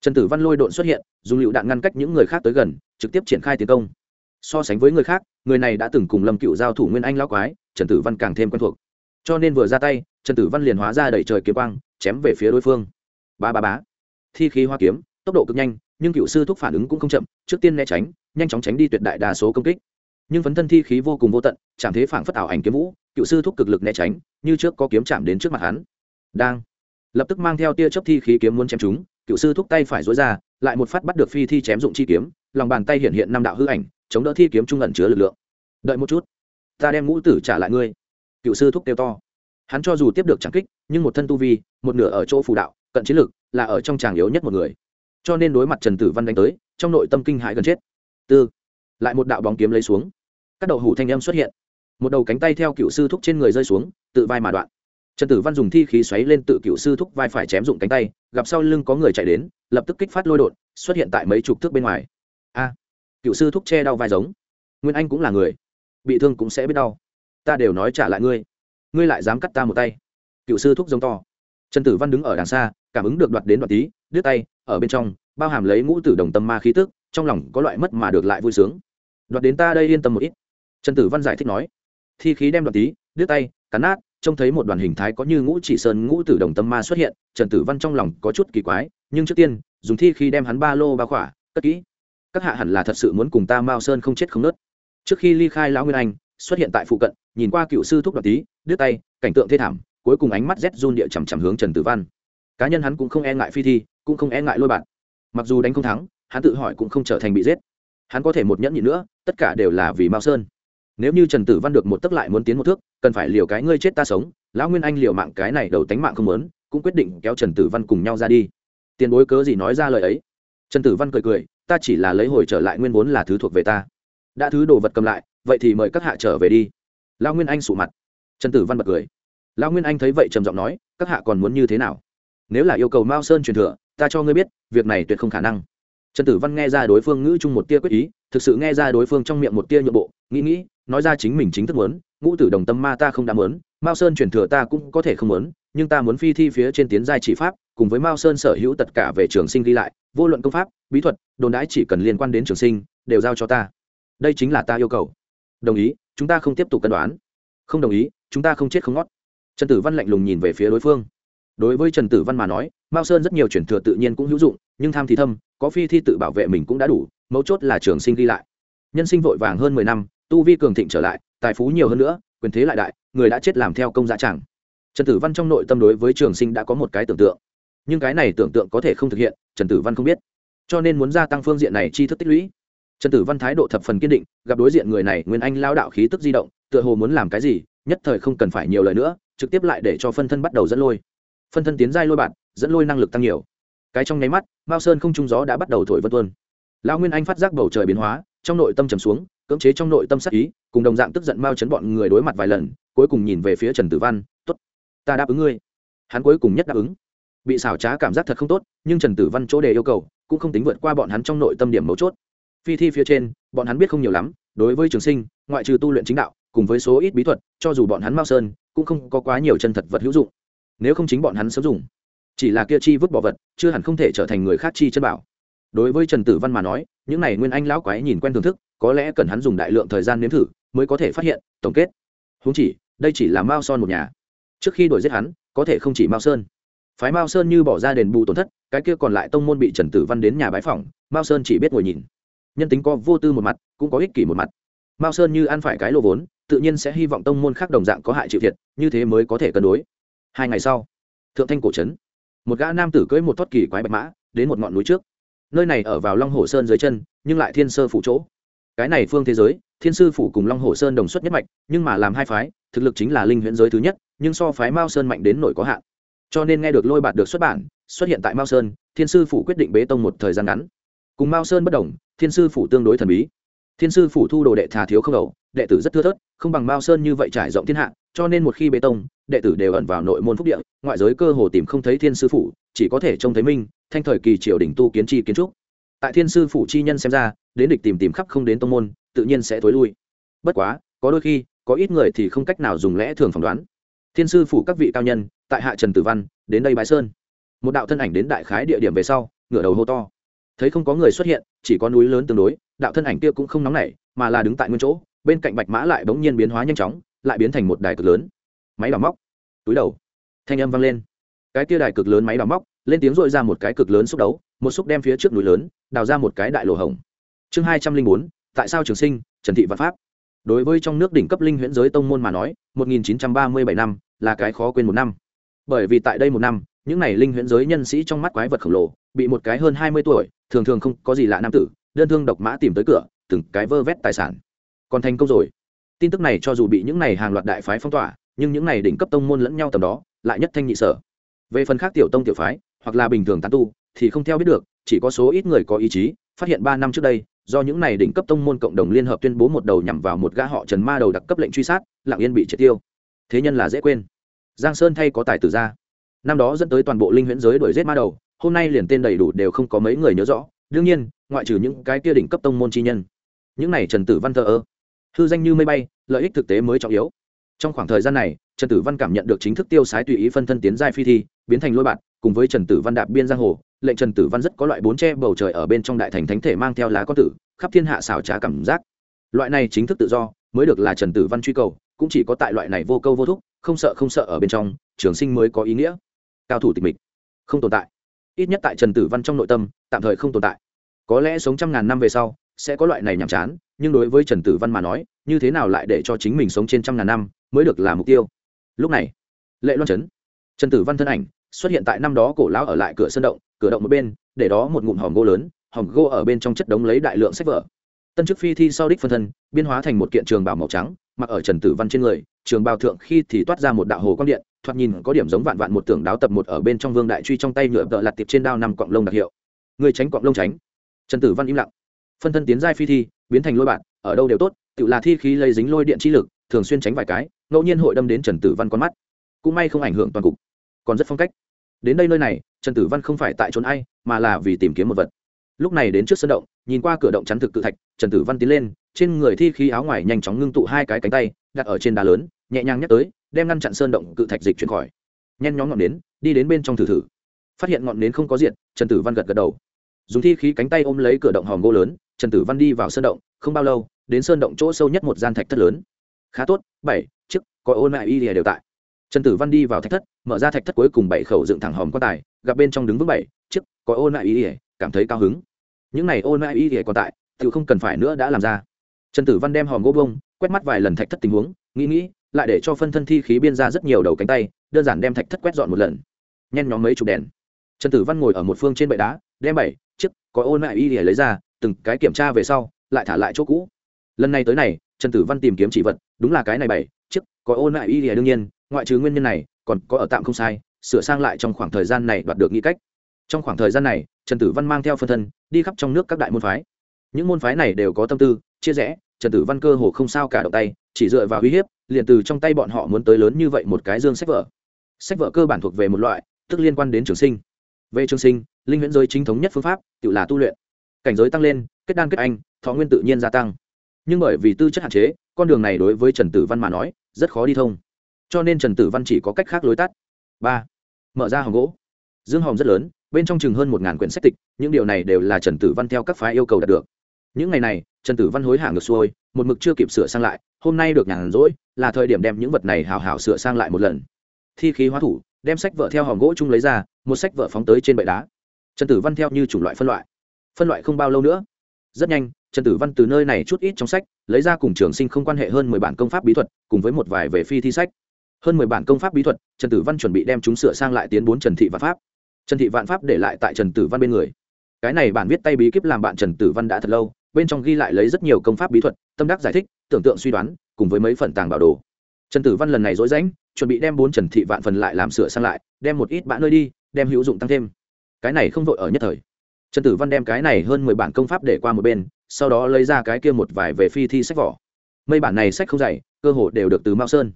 Trần tử văn lôi độn xuất hiện, dùng lựu đạn ngăn cách những người khác tới gần, trực tiếp triển khai tiến công. So sánh với người khác, người này đã từng cùng lâm cựu giao thủ nguyên anh lao quái, trần tử văn càng thêm quen thuộc. Cho nên vừa ra tay, trần tử văn liền hóa ra đẩy trời kiếm quang, chém về phía đối phương. Ba ba bá thi khí hoa kiếm, tốc độ cực nhanh, nhưng cựu sư thúc phản ứng cũng không chậm, trước tiên né tránh, nhanh chóng tránh đi tuyệt đại đa số công kích nhưng phấn thân thi khí vô cùng vô tận chẳng thế phản phất ảo ảnh kiếm vũ, cựu sư thúc cực lực né tránh, như trước có kiếm chạm đến trước mặt hắn. Đang, lập tức mang theo tia chớp thi khí kiếm muốn chém chúng, cựu sư thúc tay phải dối ra, lại một phát bắt được phi thi chém dụng chi kiếm, lòng bàn tay hiện hiện năm đạo hư ảnh, chống đỡ thi kiếm trung ẩn chứa lực lượng. Đợi một chút, ta đem ngũ tử trả lại ngươi. Cựu sư thúc kêu to. Hắn cho dù tiếp được trắng kích, nhưng một thân tu vi, một nửa ở chỗ phù đạo, cận chiến lực, là ở trong tràng yếu nhất một người. Cho nên đối mặt trần tử văn đánh tới, trong nội tâm kinh hại gần chết. Tư, lại một đạo bóng kiếm lấy xuống các đầu hủ thanh em xuất hiện. Một đầu cánh tay theo cựu sư thúc trên người rơi xuống, tự vai mà đoạn. Trần tử văn dùng thi khí xoáy lên tự cựu sư thúc vai phải chém dụng cánh tay, gặp sau lưng có người chạy đến, lập tức kích phát lôi đột, xuất hiện tại mấy chục thước bên ngoài. A! Cựu sư thúc che đau vai giống. Nguyên anh cũng là người. Bị thương cũng sẽ biết đau. Ta đều nói trả lại ngươi. Ngươi lại dám cắt ta một tay. Cựu sư thúc giống to. Trần tử văn đứng ở đằng xa, cảm ứng được đoạt đến đoạt tí, đứt tay, ở bên trong, bao hàm lấy ngũ tử đồng tâm ma khí tức, trong lòng có loại mất mà được lại vui sướng. Đoạt đến ta đây yên tâm một ít trần tử văn giải thích nói, thi khí đem đoạt tí, đứt tay, cắn nát, trông thấy một đoàn hình thái có như ngũ chỉ sơn ngũ tử đồng tâm ma xuất hiện, trần tử văn trong lòng có chút kỳ quái, nhưng trước tiên, dùng thi khí đem hắn ba lô ba khỏa, cất kỹ. Các hạ hẳn là thật sự muốn cùng ta mao sơn không chết không nớt. Trước khi ly khai lão nguyên anh xuất hiện tại phụ cận, nhìn qua cựu sư thúc đoạt tí, đứt tay, cảnh tượng thê thảm, cuối cùng ánh mắt rét run địa chằm chằm hướng trần tử văn. Cá nhân hắn cũng không e ngại phi thi, cũng không e ngại lôi bạn mặc dù đánh không thắng, hắn tự hỏi cũng không trở thành bị giết. Hắn có thể một nhẫn nhị nữa, tất cả đều là vì mao sơn nếu như trần tử văn được một tấc lại muốn tiến một thước, cần phải liều cái ngươi chết ta sống. Lão nguyên anh liều mạng cái này đầu tánh mạng không lớn cũng quyết định kéo trần tử văn cùng nhau ra đi. Tiền bối cớ gì nói ra lời ấy? Trần tử văn cười cười, ta chỉ là lấy hồi trở lại nguyên vốn là thứ thuộc về ta. Đã thứ đồ vật cầm lại, vậy thì mời các hạ trở về đi. Lão nguyên anh sụ mặt. Trần tử văn bật cười. Lão nguyên anh thấy vậy trầm giọng nói, các hạ còn muốn như thế nào? Nếu là yêu cầu mao sơn truyền thừa, ta cho ngươi biết, việc này tuyệt không khả năng trần tử văn nghe ra đối phương ngữ chung một tia quyết ý, thực sự nghe ra đối phương trong miệng một tia nhượng bộ, nghĩ nghĩ, nói ra chính mình chính thức muốn, ngũ tử đồng tâm ma ta không đã muốn, mao sơn truyền thừa ta cũng có thể không muốn, nhưng ta muốn phi thi phía trên tiến giai chỉ pháp, cùng với mao sơn sở hữu tất cả về trường sinh ghi lại, vô luận công pháp, bí thuật, đồn đãi chỉ cần liên quan đến trường sinh, đều giao cho ta. Đây chính là ta yêu cầu. Đồng ý, chúng ta không tiếp tục cân đoán. Không đồng ý, chúng ta không chết không ngót. Trần tử văn lạnh lùng nhìn về phía đối phương. Đối với trần tử văn mà nói, mao sơn rất nhiều truyền thừa tự nhiên cũng hữu dụng nhưng tham thì thâm, có phi thi tự bảo vệ mình cũng đã đủ, mấu chốt là trường sinh ghi lại. Nhân sinh vội vàng hơn mười năm, tu vi cường thịnh trở lại, tài phú nhiều hơn nữa, quyền thế lại đại, người đã chết làm theo công giá chẳng trần tử văn trong nội tâm đối với trường sinh đã có một cái tưởng tượng. Nhưng cái này tưởng tượng có thể không thực hiện, trần tử văn không biết. Cho nên muốn gia tăng phương diện này chi thức tích lũy. Trần tử văn thái độ thập phần kiên định, gặp đối diện người này, nguyên anh lao đạo khí tức di động, tựa hồ muốn làm cái gì, nhất thời không cần phải nhiều lời nữa, trực tiếp lại để cho phân thân bắt đầu dẫn lôi. Phân thân tiến giai lôi bạn, dẫn lôi năng lực tăng nhiều cái trong nháy mắt, mao sơn không trung gió đã bắt đầu thổi vân tuân lao nguyên anh phát giác bầu trời biến hóa, trong nội tâm trầm xuống, cưỡng chế trong nội tâm sắc ý, cùng đồng dạng tức giận mao chấn bọn người đối mặt vài lần, cuối cùng nhìn về phía trần tử văn t ố t ta đáp ứng ngươi. Hắn cuối cùng nhất đáp ứng. Bị xảo trá cảm giác thật không tốt, nhưng trần tử văn chỗ đề yêu cầu, cũng không tính vượt qua bọn hắn trong nội tâm điểm mấu chốt. Phi thi phía trên, bọn hắn biết không nhiều lắm, đối với trường sinh, ngoại trừ tu luyện chính đạo, cùng với số ít bí thuật, cho dù bọn hắn mao sơn, cũng không có quá nhiều chân thật vật hữu dụng. Nếu không chính bọn hắn sớm dùng chỉ là kia chi vứt bỏ vật, chưa hẳn không thể trở thành người khác chi chân bảo. Đối với trần tử văn mà nói, những này nguyên anh lão quái nhìn quen thưởng thức, có lẽ cần hắn dùng đại lượng thời gian nếm thử, mới có thể phát hiện, tổng kết. Húng chỉ, đây chỉ là mao son một nhà. Trước khi đuổi giết hắn, có thể không chỉ mao sơn. Phái mao sơn như bỏ ra đền bù tổn thất, cái kia còn lại tông môn bị trần tử văn đến nhà bãi phỏng, mao sơn chỉ biết ngồi nhìn. Nhân tính có vô tư một mặt, cũng có ích kỷ một mặt. Mao sơn như ăn phải cái lô vốn, tự nhiên sẽ hy vọng tông môn khác đồng dạng có hại chịu thiệt, như thế mới có thể cân đối. Hai ngày sau, thượng thanh cổ trấn một gã nam tử cưỡi một thoát kỳ quái bạch mã, đến một ngọn núi trước. Nơi này ở vào long hồ sơn dưới chân, nhưng lại thiên sơ phủ chỗ. Cái này phương thế giới, thiên sư phủ cùng long hồ sơn đồng xuất nhất mạch, nhưng mà làm hai phái, thực lực chính là linh huyễn giới thứ nhất, nhưng so phái mao sơn mạnh đến nổi có hạn. Cho nên nghe được lôi bạt được xuất bản, xuất hiện tại mao sơn, thiên sư phủ quyết định bế tông một thời gian ngắn. Cùng mao sơn bất đồng, thiên sư phủ tương đối thần bí. Thiên sư phủ thu đồ đệ thà thiếu không đầu đệ tử rất thưa thớt, không bằng mao sơn như vậy trải rộng thiên hạ cho nên một khi bê tông, đệ tử đều ẩn vào nội môn phúc địa, ngoại giới cơ hồ tìm không thấy thiên sư phủ, chỉ có thể trông thấy minh, thanh thời kỳ triều đình tu kiến tri kiến trúc. Tại thiên sư phủ chi nhân xem ra, đến địch tìm tìm khắp không đến tông môn, tự nhiên sẽ thối lui. Bất quá, có đôi khi, có ít người thì không cách nào dùng lẽ thường phỏng đoán. Thiên sư phủ các vị cao nhân, tại hạ trần tử văn, đến đây bái sơn. Một đạo thân ảnh đến đại khái địa điểm về sau, ngửa đầu hô to. Thấy không có người xuất hiện, chỉ có núi lớn tương đối, đạo thân ảnh kia cũng không nóng nảy, mà là đứng tại nguyên chỗ, bên cạnh bạch mã lại bỗng nhiên biến hóa nhanh chóng lại biến thành một đài cực lớn. Máy đào móc. Túi đầu. Thanh âm vang lên. Cái kia đài cực lớn máy đào móc, lên tiếng dội ra một cái cực lớn xúc đấu, một xúc đem phía trước núi lớn, đào ra một cái đại lỗ hồng chương hai trăm linh bốn, tại sao trường sinh, trần thị văn pháp. Đối với trong nước đỉnh cấp linh huyễn giới tông môn mà nói, một nghìn chín trăm ba mươi bảy năm là cái khó quên một năm. Bởi vì tại đây một năm, những n à y linh huyễn giới nhân sĩ trong mắt quái vật khổng lồ, bị một cái hơn hai mươi tuổi, thường thường không có gì lạ nam tử, đơn thương độc mã tìm tới cửa, từng cái vơ vét tài sản. Còn thành công rồi tin tức này cho dù bị những này hàng loạt đại phái phong tỏa, nhưng những này đỉnh cấp tông môn lẫn nhau tầm đó, lại nhất thanh nhị sở. Về phần khác tiểu tông tiểu phái, hoặc là bình thường tán tu, thì không theo biết được, chỉ có số ít người có ý chí, phát hiện ba năm trước đây, do những này đỉnh cấp tông môn cộng đồng liên hợp tuyên bố một đầu nhằm vào một gã họ trần ma đầu đặc cấp lệnh truy sát, lặng yên bị triệt tiêu. Thế nhân là dễ quên. Giang sơn thay có tài tử ra. Năm đó dẫn tới toàn bộ linh huyễn giới đuổi giết ma đầu, hôm nay liền tên đầy đủ đều không có mấy người nhớ rõ. Đương nhiên, ngoại trừ những cái kia đỉnh cấp tông môn chi nhân. Những này trần tử văn thờ ơ thư danh như mây bay, lợi ích thực tế mới trọng yếu. Trong khoảng thời gian này, trần tử văn cảm nhận được chính thức tiêu sái tùy ý phân thân tiến giai phi thi, biến thành lôi bạn, cùng với trần tử văn đạp biên giang hồ, lệnh trần tử văn rất có loại bốn tre bầu trời ở bên trong đại thành thánh thể mang theo lá con tử, khắp thiên hạ xảo trá cảm giác. Loại này chính thức tự do, mới được là trần tử văn truy cầu, cũng chỉ có tại loại này vô câu vô thúc, không sợ không sợ ở bên trong, trường sinh mới có ý nghĩa. Cao thủ tịch mịch, không tồn tại. Ít nhất tại trần tử văn trong nội tâm, tạm thời không tồn tại. Có lẽ sống trăm ngàn năm về sau, sẽ có loại này nhàm chán nhưng đối với trần tử văn mà nói, như thế nào lại để cho chính mình sống trên trăm ngàn năm mới được là mục tiêu? Lúc này, lệ loan trấn, trần tử văn thân ảnh xuất hiện tại năm đó cổ lão ở lại cửa sân động, cửa động một bên, để đó một ngụm hòm gỗ lớn, hòm gỗ ở bên trong chất đống lấy đại lượng sách vở. Tân chức phi thi sau đích phân thân biên hóa thành một kiện trường bào màu trắng, mặc ở trần tử văn trên người, trường bào thượng khi thì toát ra một đạo hồ quang điện, thoạt nhìn có điểm giống vạn vạn một tưởng đáo tập một ở bên trong vương đại truy trong tay nhựa vợ lặt tiệp trên đao nằm cọng lông đặc hiệu. Người tránh cọng lông tránh. Trần tử văn im lặng phân thân tiến giai phi thi, biến thành lôi bạn, ở đâu đều tốt, tự là thi khí lấy dính lôi điện chi lực, thường xuyên tránh vài cái, ngẫu nhiên hội đâm đến trần tử văn con mắt. Cũng may không ảnh hưởng toàn cục. Còn rất phong cách. Đến đây nơi này, trần tử văn không phải tại trốn ai, mà là vì tìm kiếm một vật. Lúc này đến trước sân động, nhìn qua cửa động chắn thực cự thạch, trần tử văn tiến lên, trên người thi khí áo ngoài nhanh chóng ngưng tụ hai cái cánh tay, đặt ở trên đá lớn, nhẹ nhàng nhắc tới, đem ngăn chặn sơn động cự thạch dịch chuyển khỏi. Nhen nhóm ngọn nến, đi đến bên trong thử thử. Phát hiện ngọn nến không có diện trần tử văn gật gật đầu. Dùng thi khí cánh tay ôm lấy cửa động hòm gỗ lớn trần tử văn đi vào sơn động, không bao lâu, đến sơn động chỗ sâu nhất một gian thạch thất lớn. Khá tốt, bảy chức có ôn mẹ y lìa đều tại. Trần tử văn đi vào thạch thất, mở ra thạch thất cuối cùng bảy khẩu dựng thẳng hòm quan tài, gặp bên trong đứng vững bảy chức có ôn mẹ y lìa, cảm thấy cao hứng. Những này ôn mẹ y lìa còn tại tự không cần phải nữa đã làm ra. Trần tử văn đem hòm gỗ bông, quét mắt vài lần thạch thất tình huống, nghĩ nghĩ, lại để cho phân thân thi khí biên ra rất nhiều đầu cánh tay, đơn giản đem thạch thất quét dọn một lần. Nhen nhóm mấy chục đèn. Trần tử văn ngồi ở một phương trên bệ đá, đem bảy, chiếc, có ôn mẹ y lìa lấy ra từng cái kiểm tra về sau, lại thả lại chỗ cũ. Lần này tới này, trần tử văn tìm kiếm chỉ vật, đúng là cái này bảy, chiếc, có ôn lại y để đương nhiên, ngoại trừ nguyên nhân này, còn có ở tạm không sai, sửa sang lại trong khoảng thời gian này đoạt được nghĩ cách. Trong khoảng thời gian này, trần tử văn mang theo phân thân, đi khắp trong nước các đại môn phái. Những môn phái này đều có tâm tư, chia rẽ, trần tử văn cơ hồ không sao cả động tay, chỉ dựa vào uy hiếp, liền từ trong tay bọn họ muốn tới lớn như vậy một cái dương sách vở. Sách vở cơ bản thuộc về một loại, tức liên quan đến trường sinh. Về trường sinh, linh huyễn giới chính thống nhất phương pháp, tự là tu luyện cảnh giới tăng lên, kết đan kết anh, thọ nguyên tự nhiên gia tăng. Nhưng bởi vì tư chất hạn chế, con đường này đối với trần tử văn mà nói, rất khó đi thông. Cho nên trần tử văn chỉ có cách khác lối tắt. Ba, mở ra hòm gỗ. Dương hòm rất lớn, bên trong chừng hơn một ngàn quyển sách tịch, những điều này đều là trần tử văn theo các phái yêu cầu đạt được. Những ngày này, trần tử văn hối hả ngược xuôi, một mực chưa kịp sửa sang lại, hôm nay được nhàn rỗi, là thời điểm đem những vật này hào hào sửa sang lại một lần. Thi khí hóa thủ, đem sách vợ theo hòm gỗ chung lấy ra, một sách vợ phóng tới trên bệ đá. Trần tử văn theo như chủng loại phân loại phân loại không bao lâu nữa. Rất nhanh, trần tử văn từ nơi này chút ít trong sách, lấy ra cùng trường sinh không quan hệ hơn mười bản công pháp bí thuật, cùng với một vài về phi thi sách. Hơn mười bản công pháp bí thuật, trần tử văn chuẩn bị đem chúng sửa sang lại tiến bốn trần thị vạn pháp. Trần thị vạn pháp để lại tại trần tử văn bên người. Cái này bản viết tay bí kíp làm bạn trần tử văn đã thật lâu, bên trong ghi lại lấy rất nhiều công pháp bí thuật, tâm đắc giải thích, tưởng tượng suy đoán, cùng với mấy phần tàng bảo đồ. Trần tử văn lần này dối rãnh, chuẩn bị đem bốn trần thị vạn phần lại làm sửa sang lại, đem một ít bạn nơi đi, đem hữu dụng tăng thêm. Cái này không vội ở nhất thời trần tử văn đem cái này hơn mười bản công pháp để qua một bên, sau đó lấy ra cái kia một vài về phi thi sách vỏ. Mấy bản này sách không dày, cơ hồ đều được từ mao sơn.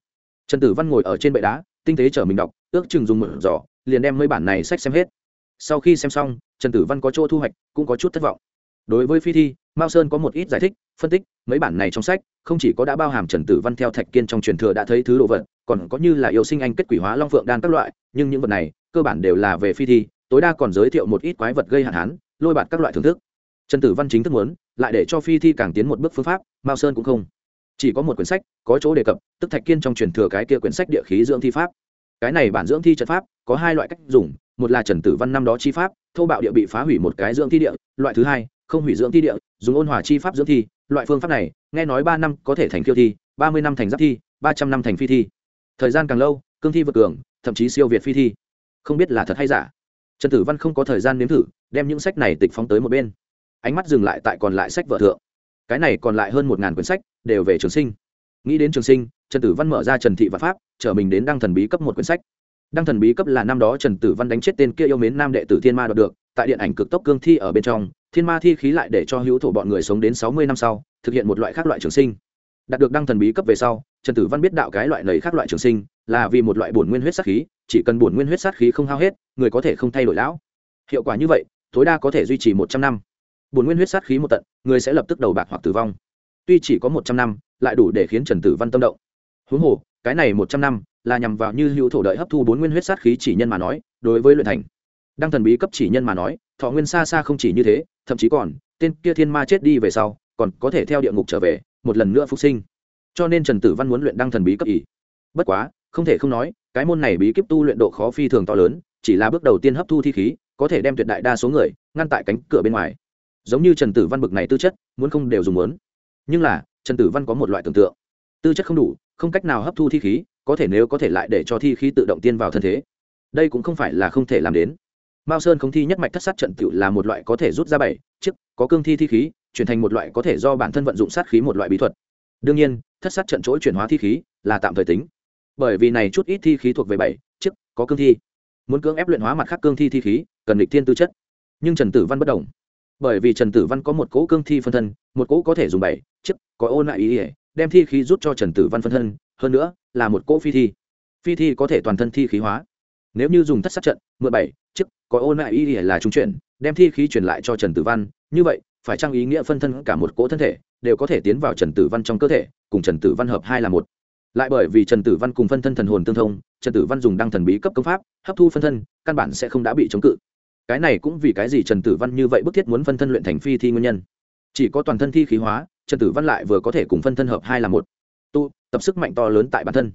Trần tử văn ngồi ở trên bệ đá, tinh tế chở mình đọc, ước chừng dùng một giỏ, liền đem mấy bản này sách xem hết. Sau khi xem xong, trần tử văn có chỗ thu hoạch, cũng có chút thất vọng. Đối với phi thi, mao sơn có một ít giải thích, phân tích, mấy bản này trong sách, không chỉ có đã bao hàm trần tử văn theo thạch kiên trong truyền thừa đã thấy thứ đồ vật, còn có như là yêu sinh anh kết quỷ hóa long phượng đan các loại, nhưng những vật này, cơ bản đều là về phi thi tối đa còn giới thiệu một ít quái vật gây hạn hán, lôi bạt các loại thưởng thức. Trần tử văn chính thức muốn, lại để cho phi thi càng tiến một bước phương pháp, mao sơn cũng không. Chỉ có một quyển sách, có chỗ đề cập, tức thạch kiên trong truyền thừa cái kia quyển sách địa khí dưỡng thi pháp. Cái này bản dưỡng thi trận pháp, có hai loại cách dùng, một là trần tử văn năm đó chi pháp, thô bạo địa bị phá hủy một cái dưỡng thi địa, loại thứ hai, không hủy dưỡng thi địa, dùng ôn hòa chi pháp dưỡng thi, loại phương pháp này, nghe nói ba năm có thể thành khiêu thi, ba mươi năm thành giáp thi, ba trăm năm thành phi thi. Thời gian càng lâu, cương thi vượt cường, thậm chí siêu việt phi thi. Không biết là thật hay giả trần tử văn không có thời gian nếm thử, đem những sách này tịch phóng tới một bên. Ánh mắt dừng lại tại còn lại sách vợ thượng. Cái này còn lại hơn một ngàn quyển sách, đều về trường sinh. Nghĩ đến trường sinh, trần tử văn mở ra trần thị và pháp, chở mình đến đăng thần bí cấp một quyển sách. Đăng thần bí cấp là năm đó trần tử văn đánh chết tên kia yêu mến nam đệ tử thiên ma đoạt được, tại điện ảnh cực tốc cương thi ở bên trong, thiên ma thi khí lại để cho hữu thổ bọn người sống đến sáu mươi năm sau, thực hiện một loại khác loại trường sinh. Đạt được đăng thần bí cấp về sau, trần tử văn biết đạo cái loại nầy khác loại trường sinh, là vì một loại bổn nguyên huyết sát khí, chỉ cần bổn nguyên huyết sát khí không hao hết người có thể không thay đổi lão. Hiệu quả như vậy, tối đa có thể duy trì một trăm năm. Bồn nguyên huyết sát khí một tận, người sẽ lập tức đầu bạc hoặc tử vong. Tuy chỉ có một trăm năm, lại đủ để khiến trần tử văn tâm động. Huống hồ, cái này một trăm năm là nhằm vào như hữu thổ đợi hấp thu bốn nguyên huyết sát khí chỉ nhân mà nói, đối với luyện thành. Đăng thần bí cấp chỉ nhân mà nói, thọ nguyên xa xa không chỉ như thế, thậm chí còn, tên kia thiên ma chết đi về sau, còn có thể theo địa ngục trở về, một lần nữa phục sinh. Cho nên trần tử văn muốn luyện đăng thần bí cấp ỷ bất quá, không thể không nói, cái môn này bí kíp tu luyện độ khó phi thường to lớn chỉ là bước đầu tiên hấp thu thi khí, có thể đem tuyệt đại đa số người ngăn tại cánh cửa bên ngoài. Giống như trần tử văn bực này tư chất, muốn không đều dùng muốn. Nhưng là, trần tử văn có một loại tưởng tượng. Tư chất không đủ, không cách nào hấp thu thi khí, có thể nếu có thể lại để cho thi khí tự động tiên vào thân thế. Đây cũng không phải là không thể làm đến. Mao sơn không thi nhất mạch thất sát trận tự là một loại có thể rút ra bảy chức có cương thi thi khí, chuyển thành một loại có thể do bản thân vận dụng sát khí một loại bí thuật. Đương nhiên, thất sát trận chỗ chuyển hóa thi khí là tạm thời tính. Bởi vì này chút ít thi khí thuộc về bảy chức có cương thi muốn cưỡng ép luyện hóa mặt khác cương thi thi khí, cần lịch thiên tư chất. Nhưng trần tử văn bất đồng. Bởi vì trần tử văn có một cỗ cương thi phân thân, một cỗ có thể dùng bảy, chiếc, có ôn lại ý ỉa đem thi khí rút cho trần tử văn phân thân, hơn nữa là một cỗ phi thi. Phi thi có thể toàn thân thi khí hóa. Nếu như dùng thất sát trận, mượn bảy, chiếc, có ôn lại ý ỉa là trung chuyển, đem thi khí truyền lại cho trần tử văn, như vậy, phải trang ý nghĩa phân thân cả một cỗ thân thể đều có thể tiến vào trần tử văn trong cơ thể, cùng trần tử văn hợp hai là một? Lại bởi vì trần tử văn cùng phân thân thần hồn tương thông, trần tử văn dùng đăng thần bí cấp công pháp, hấp thu phân thân, căn bản sẽ không đã bị chống cự. Cái này cũng vì cái gì trần tử văn như vậy bức thiết muốn phân thân luyện thành phi thi nguyên nhân. Chỉ có toàn thân thi khí hóa, trần tử văn lại vừa có thể cùng phân thân hợp hai là một. Tu, tập sức mạnh to lớn tại bản thân.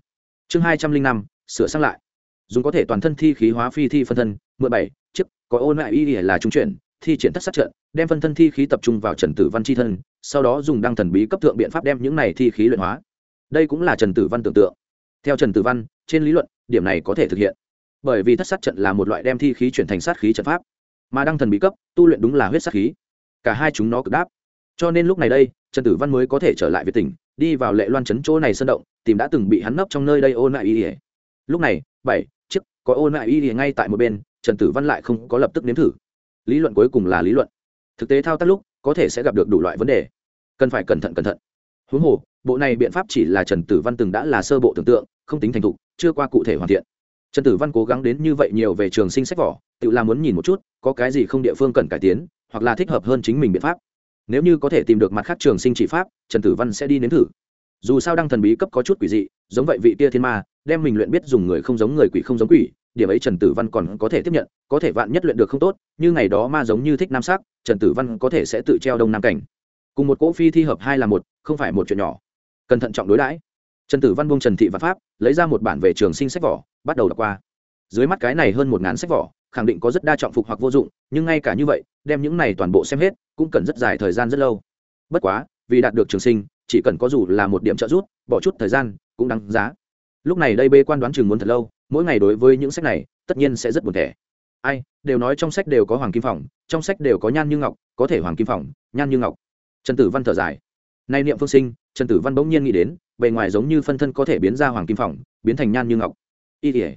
Chương hai trăm linh năm, sửa sang lại. Dùng có thể toàn thân thi khí hóa phi thi phân thân, mượn bảy, chiếc, có ôn lại y là trung chuyển, thi triển tất sát trận, đem phân thân thi khí tập trung vào trần tử văn c h i thân, sau đó dùng đăng thần bí cấp thượng biện pháp đem những này thi khí luyện hóa đây cũng là trần tử văn tưởng tượng. Theo trần tử văn, trên lý luận, điểm này có thể thực hiện. Bởi vì thất sát trận là một loại đem thi khí chuyển thành sát khí trận pháp. Mà đăng thần bí cấp, tu luyện đúng là huyết sát khí. Cả hai chúng nó cực đáp. Cho nên lúc này đây, trần tử văn mới có thể trở lại việt tỉnh, đi vào lệ loan trấn chỗ này sơn động, tìm đã từng bị hắn nấp trong nơi đây ôn lại y ỉa lúc này, bảy, chiếc, có ôn lại y ỉa ngay tại một bên, trần tử văn lại không có lập tức nếm thử. Lý luận cuối cùng là lý luận. Thực tế thao tác lúc, có thể sẽ gặp được đủ loại vấn đề. Cần phải cẩn thận cẩn thận huống hồ, bộ này biện pháp chỉ là trần tử văn từng đã là sơ bộ tưởng tượng, không tính thành thục, chưa qua cụ thể hoàn thiện. Trần tử văn cố gắng đến như vậy nhiều về trường sinh sách vỏ tự làm muốn nhìn một chút, có cái gì không địa phương cần cải tiến, hoặc là thích hợp hơn chính mình biện pháp. Nếu như có thể tìm được mặt khác trường sinh chỉ pháp, trần tử văn sẽ đi nếm thử. Dù sao đăng thần bí cấp có chút quỷ dị, giống vậy vị tia thiên ma, đem mình luyện biết dùng người không giống người quỷ không giống quỷ, điểm ấy trần tử văn còn có thể tiếp nhận, có thể vạn nhất luyện được không tốt, như ngày đó ma giống như thích nam sắc, trần tử văn có thể sẽ tự treo đông nam cảnh cùng một cỗ phi thi hợp hai là một, không phải một chuyện nhỏ. Cần thận trọng đối đãi. Trần tử văn bông trần thị văn pháp, lấy ra một bản về trường sinh sách vỏ bắt đầu đọc qua. Dưới mắt cái này hơn một ngàn sách vỏ khẳng định có rất đa trọng phục hoặc vô dụng, nhưng ngay cả như vậy, đem những này toàn bộ xem hết, cũng cần rất dài thời gian rất lâu. Bất quá, vì đạt được trường sinh, chỉ cần có dù là một điểm trợ giúp, bỏ chút thời gian, cũng đáng giá. Lúc này đây bê quan đoán chừng muốn thật lâu, mỗi ngày đối với những sách này, tất nhiên sẽ rất buồn thẻ. Ai, đều nói trong sách đều có hoàng kim phòng trong sách đều có nhan như ngọc, có thể hoàng kim phòng nhan như ngọc trần tử văn thở dài. Nay niệm phương sinh, trần tử văn bỗng nhiên nghĩ đến, bề ngoài giống như phân thân có thể biến ra hoàng kim phỏng, biến thành nhan như ngọc. Y tỉa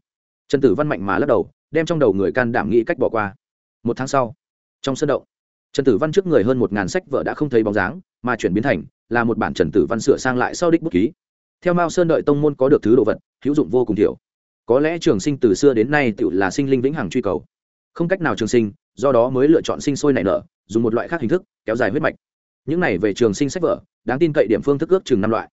trần tử văn mạnh mà lắc đầu, đem trong đầu người can đảm nghĩ cách bỏ qua. Một tháng sau, trong sân động, trần tử văn trước người hơn một ngàn sách vợ đã không thấy bóng dáng, mà chuyển biến thành, là một bản trần tử văn sửa sang lại sau đích bút ký. Theo mao sơn đợi tông môn có được thứ đồ vật, hữu dụng vô cùng thiểu. Có lẽ trường sinh từ xưa đến nay tự là sinh linh vĩnh hằng truy cầu. Không cách nào trường sinh, do đó mới lựa chọn sinh sôi nảy nở, dùng một loại khác hình thức, kéo dài huyết mạch những này về trường sinh sách vở, đáng tin cậy điểm phương thức ước chừng năm loại.